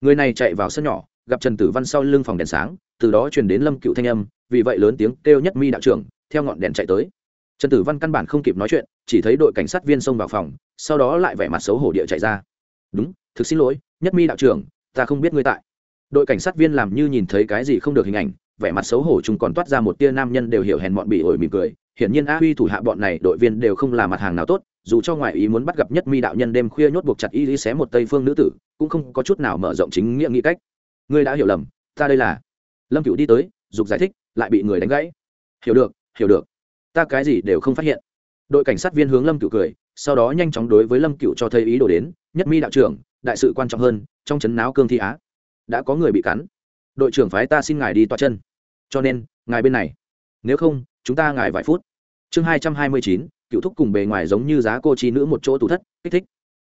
người này chạy vào sân nhỏ, gặp trần tử văn sau lưng phòng đèn sáng, từ đó truyền đến lâm cựu thanh âm, vì vậy lớn tiếng kêu nhất mi đạo trưởng, theo ngọn đèn chạy tới. Trần tử văn căn bản không kịp nói chuyện, chỉ thấy đội cảnh sát viên xông vào phòng, sau đó lại vẻ mặt xấu hổ địa chạy ra. Đúng, thực xin lỗi, nhất mi đạo trưởng, ta không biết ngươi tại. Đội cảnh sát viên làm như nhìn thấy cái gì không được hình ảnh, vẻ mặt xấu hổ chúng còn toát ra một tia nam nhân đều hiểu hèn mọn bị ổi mỉm cười. Hiển nhiên a huy thủ hạ bọn này đội viên đều không là mặt hàng nào tốt dù cho ngoại ý muốn bắt gặp nhất mi đạo nhân đêm khuya nhốt buộc chặt y lý xé một tây phương nữ tử, cũng không có chút nào mở rộng chính nghĩa nghĩ cách. Ngươi đã hiểu lầm, ta đây là lâm cựu đi tới, dục giải thích, lại bị người đánh gãy. Hiểu được hiểu được. Ta cái gì đều không phát hiện. Đội cảnh sát viên hướng lâm cựu cười, sau đó nhanh chóng đối với lâm cựu cho thấy ý đồ đến, nhất mi đạo trưởng, đại sự quan trọng hơn, trong chấn náo cương thi á. Đã có người bị cắn. Đội trưởng phái ta xin ngài đi toa chân. Cho nên, ngài bên này. Nếu không, chúng ta ngài vài phút. Chương hai trăm hai mươi chín cựu thúc cùng bề ngoài giống như giá cô chi nữ một chỗ tủ thất, kích thích.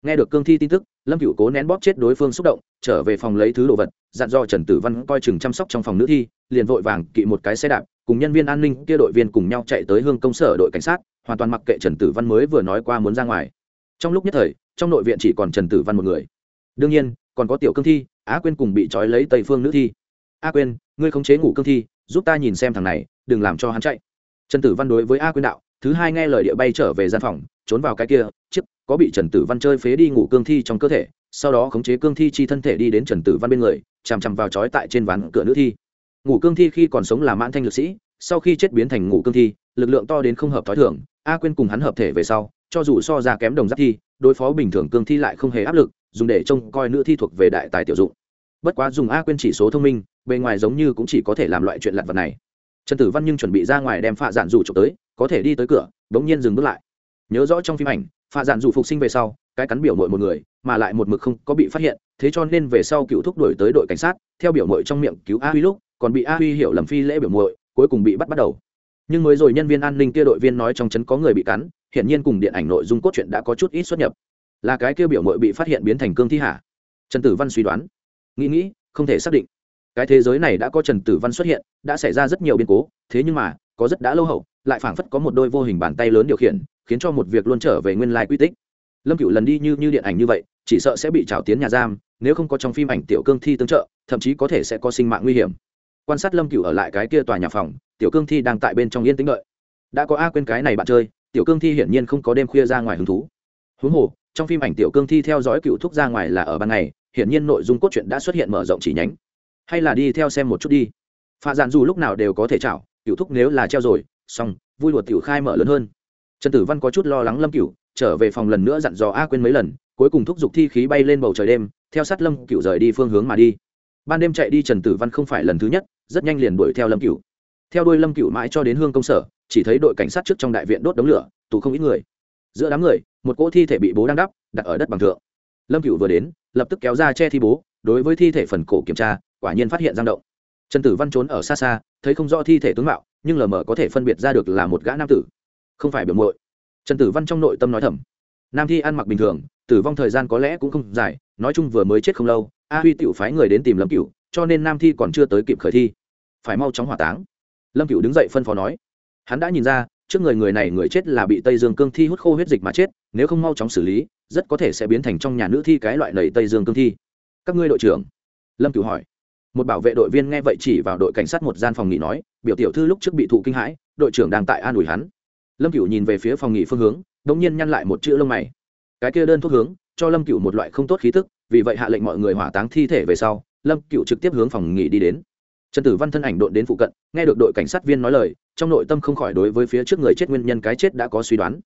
Nghe được cương thi tin tức, lâm cựu cố nén bóp chết đối phương xúc động, trở về phòng lấy thứ đồ vật, dặn do trần tử văn coi chừng chăm sóc trong phòng nữ thi, liền vội vàng kỵ một cái xe đạp, cùng nhân viên an ninh kia đội viên cùng nhau chạy tới hương công sở đội cảnh sát, hoàn toàn mặc kệ trần tử văn mới vừa nói qua muốn ra ngoài. Trong lúc nhất thời, trong nội viện chỉ còn trần tử văn một người. Đương nhiên, còn có tiểu cương thi, á quên cùng bị trói lấy tây phương nữ thi. A quên ngươi khống chế ngủ cương thi, giúp ta nhìn xem thằng này, đừng làm cho hắn chạy. Trần tử văn đối với a quên đạo thứ hai nghe lời địa bay trở về gian phòng, trốn vào cái kia, chiếc, có bị trần tử văn chơi phế đi ngủ cương thi trong cơ thể, sau đó khống chế cương thi chi thân thể đi đến trần tử văn bên người, chằm chằm vào trói tại trên ván cửa nữ thi. Ngủ cương thi khi còn sống là mãn thanh lực sĩ, sau khi chết biến thành ngủ cương thi, lực lượng to đến không hợp t h ó i thưởng a quên cùng hắn hợp thể về sau, cho dù so ra kém đồng giáp thi, đối phó bình thường cương thi lại không hề áp lực, dùng để trông coi nữ thi thuộc về đại tài tiểu dụng. Bất quá dùng a quên chỉ số thông minh, bề ngoài giống như cũng chỉ có thể làm loại chuyện lặt vật này. Trần tử văn nhưng chuẩn bị ra ngoài đem phạ giản dù trộm tới có thể đi tới cửa bỗng nhiên dừng bước lại. Nhớ rõ trong phim ảnh pha dạn dù phục sinh về sau, cái cắn biểu mội một người, mà lại một mực không có bị phát hiện, thế cho nên về sau cựu thúc đổi tới đội cảnh sát, theo biểu mội trong miệng cứu a huy lúc, còn bị a huy hiểu lầm phi lễ biểu mội, cuối cùng bị bắt bắt đầu. Nhưng mới rồi nhân viên an ninh kia đội viên nói trong trấn có người bị cắn hiện nhiên cùng điện ảnh nội dung cốt truyện đã có chút ít xuất nhập. Là cái kia biểu mội bị phát hiện biến thành cương thi hà. trần tử văn suy đoán. Nghĩ nghĩ, không thể xác định. Cái thế giới này đã có trần tử văn xuất hiện, đã xảy ra rất nhiều biến cố, thế nhưng mà, có rất đã lâu hậu lại phảng phất có một đôi vô hình bàn tay lớn điều khiển, khiến cho một việc luôn trở về nguyên lai quy tích. Lâm cựu lần đi như như điện ảnh như vậy, chỉ sợ sẽ bị trào tiến nhà giam, nếu không có trong phim ảnh tiểu cương thi tương trợ, thậm chí có thể sẽ có sinh mạng nguy hiểm. Quan sát lâm cựu ở lại cái kia tòa nhà phòng, tiểu cương thi đang tại bên trong yên tĩnh đợi. Đã có a quên cái này bạn chơi, tiểu cương thi hiển nhiên không có đêm khuya ra ngoài hứng thú. Huống hồ, trong phim ảnh tiểu cương thi theo dõi cựu thúc ra ngoài là ở ban ngày, hiển nhiên nội dung cốt truyện đã xuất hiện mở rộng chỉ nhánh. Hay là đi theo xem một chút đi. Pha dạn dù lúc nào đều có thể chảo cựu thúc nếu là treo rồi xong, vui đùa tiểu khai mở lớn hơn. Trần tử văn có chút lo lắng lâm cựu trở về phòng lần nữa dặn dò a quên mấy lần, cuối cùng thúc giục thi khí bay lên bầu trời đêm, theo sát lâm cựu rời đi phương hướng mà đi. Ban đêm chạy đi trần tử văn không phải lần thứ nhất, rất nhanh liền đuổi theo lâm cựu theo đuôi lâm cựu mãi cho đến hương công sở, chỉ thấy đội cảnh sát trước trong đại viện đốt đống lửa tù không ít người. Giữa đám người, một cỗ thi thể bị bố đang đắp, đặt ở đất bằng thượng. Lâm cựu vừa đến, lập tức kéo ra che thi bố, đối với thi thể phần cổ kiểm tra, quả nhiên phát hiện giang động. Trần tử văn trốn ở xa xa, thấy không rõ thi thể tướng mạo nhưng lờ mờ có thể phân biệt ra được là một gã nam tử. Không phải biểu mội trần tử văn trong nội tâm nói thầm. Nam thi ăn mặc bình thường, tử vong thời gian có lẽ cũng không dài, nói chung vừa mới chết không lâu, a huy tựu phái người đến tìm lâm cựu cho nên nam thi còn chưa tới kịp khởi thi. Phải mau chóng hỏa táng. Lâm cựu đứng dậy phân phó nói. Hắn đã nhìn ra, trước người người này người chết là bị tây dương cương thi hút khô huyết dịch mà chết, nếu không mau chóng xử lý, rất có thể sẽ biến thành trong nhà nữ thi cái loại lầy tây dương cương thi. Các ngươi đội trưởng? Lâm cửu hỏi một bảo vệ đội viên nghe vậy chỉ vào đội cảnh sát một gian phòng nghỉ nói, biểu tiểu thư lúc trước bị thụ kinh hãi, đội trưởng đang tại an ủi hắn. Lâm cửu nhìn về phía phòng nghỉ phương hướng, đống nhiên nhăn lại một chữ lông mày. Cái kia đơn thuốc hướng, cho lâm cửu một loại không tốt khí tức, vì vậy hạ lệnh mọi người hỏa táng thi thể về sau, lâm cửu trực tiếp hướng phòng nghỉ đi đến. Trần tử văn thân ảnh đội đến phụ cận, nghe được đội cảnh sát viên nói lời, trong nội tâm không khỏi đối với phía trước người chết nguyên nhân cái chết đã có suy đoán.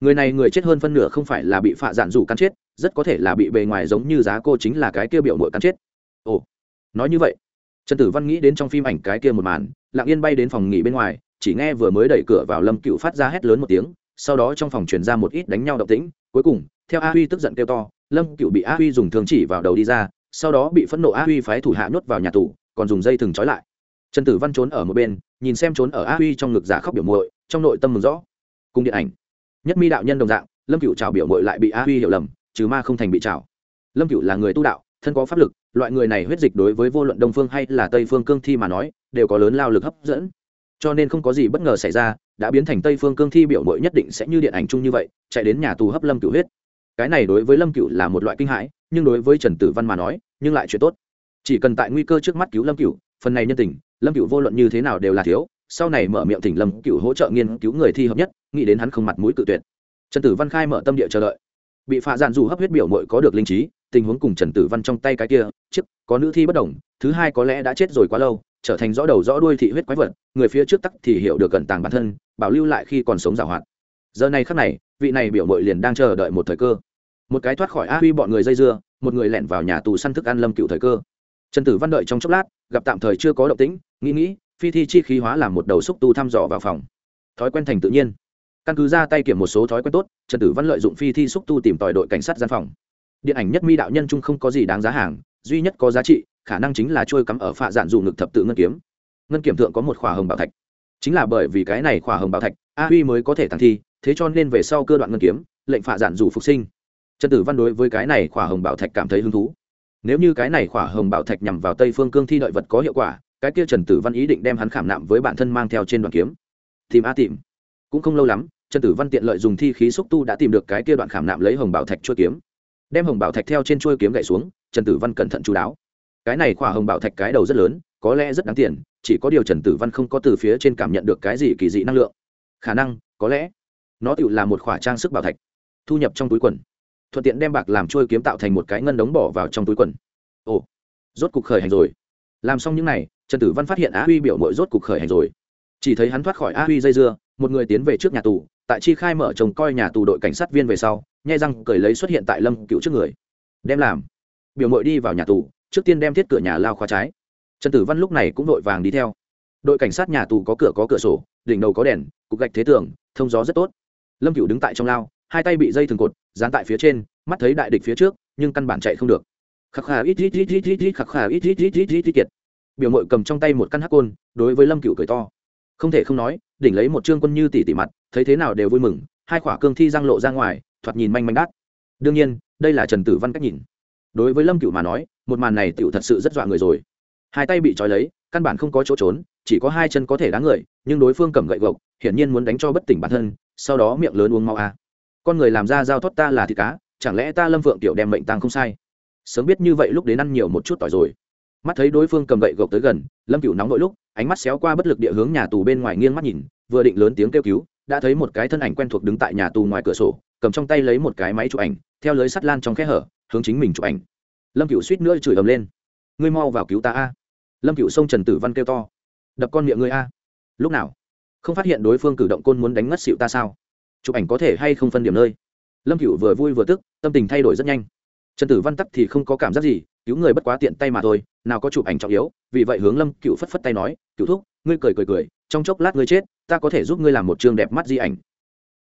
Người này người chết hơn phân nửa không phải là bị phạ dạn rủ cắn chết, rất có thể là bị bề ngoài giống như giá cô chính là cái kia biểu mội cắn chết. Ồ nói như vậy, trần tử văn nghĩ đến trong phim ảnh cái kia một màn, lặng yên bay đến phòng nghỉ bên ngoài, chỉ nghe vừa mới đẩy cửa vào lâm cựu phát ra hét lớn một tiếng, sau đó trong phòng truyền ra một ít đánh nhau động tĩnh, cuối cùng, theo a huy tức giận kêu to, lâm cựu bị a huy dùng thương chỉ vào đầu đi ra, sau đó bị phẫn nộ a huy phái thủ hạ nhốt vào nhà tù, còn dùng dây thừng trói lại. Trần tử văn trốn ở một bên, nhìn xem trốn ở a huy trong ngực giả khóc biểu muội, trong nội tâm mừng rõ. Cùng điện ảnh, nhất mi đạo nhân đồng dạng, lâm cựu trào biểu muội lại bị a huy hiểu lầm, trừ ma không thành bị trào lâm cựu là người tu đạo, thân có pháp lực loại người này huyết dịch đối với vô luận đông phương hay là tây phương cương thi mà nói, đều có lớn lao lực hấp dẫn. Cho nên không có gì bất ngờ xảy ra, đã biến thành tây phương cương thi biểu mội nhất định sẽ như điện ảnh chung như vậy, chạy đến nhà tù hấp lâm cựu huyết. Cái này đối với lâm cựu là một loại kinh hãi, nhưng đối với trần tử văn mà nói, nhưng lại chuyện tốt. Chỉ cần tại nguy cơ trước mắt cứu lâm cựu phần này nhân tình, lâm cựu vô luận như thế nào đều là thiếu, sau này mở miệng thỉnh lâm cựu hỗ trợ nghiên cứu người thi hợp nhất, nghĩ đến hắn không mặt mũi cự tuyệt. Trần tử văn khai mở tâm địa chờ đợi. Bị phạ dạn dù hấp huyết biểu mội có được linh trí tình huống cùng trần tử văn trong tay cái kia, chiếc, có nữ thi bất đồng, thứ hai có lẽ đã chết rồi quá lâu, trở thành rõ đầu rõ đuôi thị huyết quái vật, người phía trước tắc thì hiểu được gần tàng bản thân, bảo lưu lại khi còn sống giàu hoạt. Giờ này khắc này, vị này biểu mội liền đang chờ đợi một thời cơ. Một cái thoát khỏi a huy bọn người dây dưa, một người lẻn vào nhà tù săn thức ăn lâm cựu thời cơ. Trần tử văn đợi trong chốc lát, gặp tạm thời chưa có động tĩnh, nghĩ nghĩ, phi thi chi khí hóa làm một đầu xúc tu thăm dò vào phòng. Thói quen thành tự nhiên. Căn cứ ra tay kiểm một số thói quen tốt, trần tử văn lợi dụng phi thi xúc tu tìm tòi đội cảnh sát gian phòng điện ảnh nhất mi đạo nhân trung không có gì đáng giá hàng, duy nhất có giá trị, khả năng chính là trôi cắm ở phạ dạn dù ngực thập tự ngân kiếm. Ngân kiểm thượng có một khỏa hồng bảo thạch. Chính là bởi vì cái này khỏa hồng bảo thạch, a huy mới có thể thăng thi, thế cho nên về sau cơ đoạn ngân kiếm, lệnh phạ dạn dù phục sinh. Trần tử văn đối với cái này khỏa hồng bảo thạch cảm thấy hứng thú. Nếu như cái này khỏa hồng bảo thạch nhằm vào tây phương cương thi đợi vật có hiệu quả, cái kia trần tử văn ý định đem hắn khảm nạm với bản thân mang theo trên đoàn kiếm. Tìm a tìm. Cũng không lâu lắm, trần tử văn tiện lợi dùng thi khí xúc tu đã tìm được cái kia đoạn khảm nạm lấy hồng bảo thạch chuôi kiếm đem hồng bảo thạch theo trên chuôi kiếm gậy xuống, trần tử văn cẩn thận chú đáo. Cái này khỏa hồng bảo thạch cái đầu rất lớn, có lẽ rất đáng tiền, chỉ có điều trần tử văn không có từ phía trên cảm nhận được cái gì kỳ dị năng lượng. Khả năng, có lẽ, nó tự là một khỏa trang sức bảo thạch, thu nhập trong túi quần. Thuận tiện đem bạc làm trôi kiếm tạo thành một cái ngân đống bỏ vào trong túi quần. Ồ, rốt cục khởi hành rồi. Làm xong những n à y trần tử văn phát hiện á huy biểu mội rốt cục khởi hành rồi. Chỉ thấy hắn thoát khỏi á huy dây dưa, một người tiến về trước nhà tù, tại chi khai mở chồng coi nhà tù đội cảnh sát viên về sau nhai răng cởi lấy xuất hiện tại lâm cựu trước người đem làm biểu mội đi vào nhà tù trước tiên đem thiết cửa nhà lao khóa trái trần tử văn lúc này cũng vội vàng đi theo đội cảnh sát nhà tù có cửa có cửa sổ đỉnh đầu có đèn cục gạch thế tường thông gió rất tốt lâm cựu đứng tại trong lao hai tay bị dây thừng cột dán tại phía trên mắt thấy đại địch phía trước nhưng căn bản chạy không được khắc khà ít ít ít ít ít ít khắc khà ít ít ít ít ít ít kiệt biểu mội cầm trong tay một căn hắc côn đối với lâm cựu cười to không thể không nói đỉnh lấy một trương quân như tỷ tỷ mặt thấy thế nào đều vui mừng hai khỏa cương thi giang lộ ra ngoài thoạt nhìn manh manh đắt đương nhiên, đây là trần tử văn cách nhìn. Đối với lâm cựu mà nói, một màn này tựu thật sự rất dọa người rồi. Hai tay bị trói lấy, căn bản không có chỗ trốn, chỉ có hai chân có thể đá người, nhưng đối phương cầm gậy gộc, hiển nhiên muốn đánh cho bất tỉnh bản thân, sau đó miệng lớn uống mau a. Con người làm ra giao thoát ta là thịt cá, chẳng lẽ ta lâm phượng tiểu đem mệnh tăng không sai? Sớm biết như vậy lúc đến ăn nhiều một chút tỏi rồi. Mắt thấy đối phương cầm gậy gộc tới gần, lâm cựu nóng nội lúc, ánh mắt xéo qua bất lực địa hướng nhà tù bên ngoài nghiêng mắt nhìn, vừa định lớn tiếng kêu cứu, đã thấy một cái thân ảnh quen thuộc đứng tại nhà tù ngoài cửa sổ cầm trong tay lấy một cái máy chụp ảnh, theo lưới sắt lan trong khe hở, hướng chính mình chụp ảnh. Lâm cựu suýt nữa chửi ầm lên. Ngươi mau vào cứu ta a. Lâm cựu xông trần tử văn kêu to. Đập con miệng ngươi a. Lúc nào? Không phát hiện đối phương cử động côn muốn đánh ngất xịu ta sao? Chụp ảnh có thể hay không phân điểm nơi? Lâm cựu vừa vui vừa tức, tâm tình thay đổi rất nhanh. Trần tử văn tắc thì không có cảm giác gì, cứu người bất quá tiện tay mà thôi, nào có chụp ảnh trọng yếu, vì vậy hướng lâm cựu phất phất tay nói cựu thúc, ngươi cười cười cười, trong chốc lát ngươi chết, ta có thể giúp ngươi làm một chương đẹp mắt di ảnh.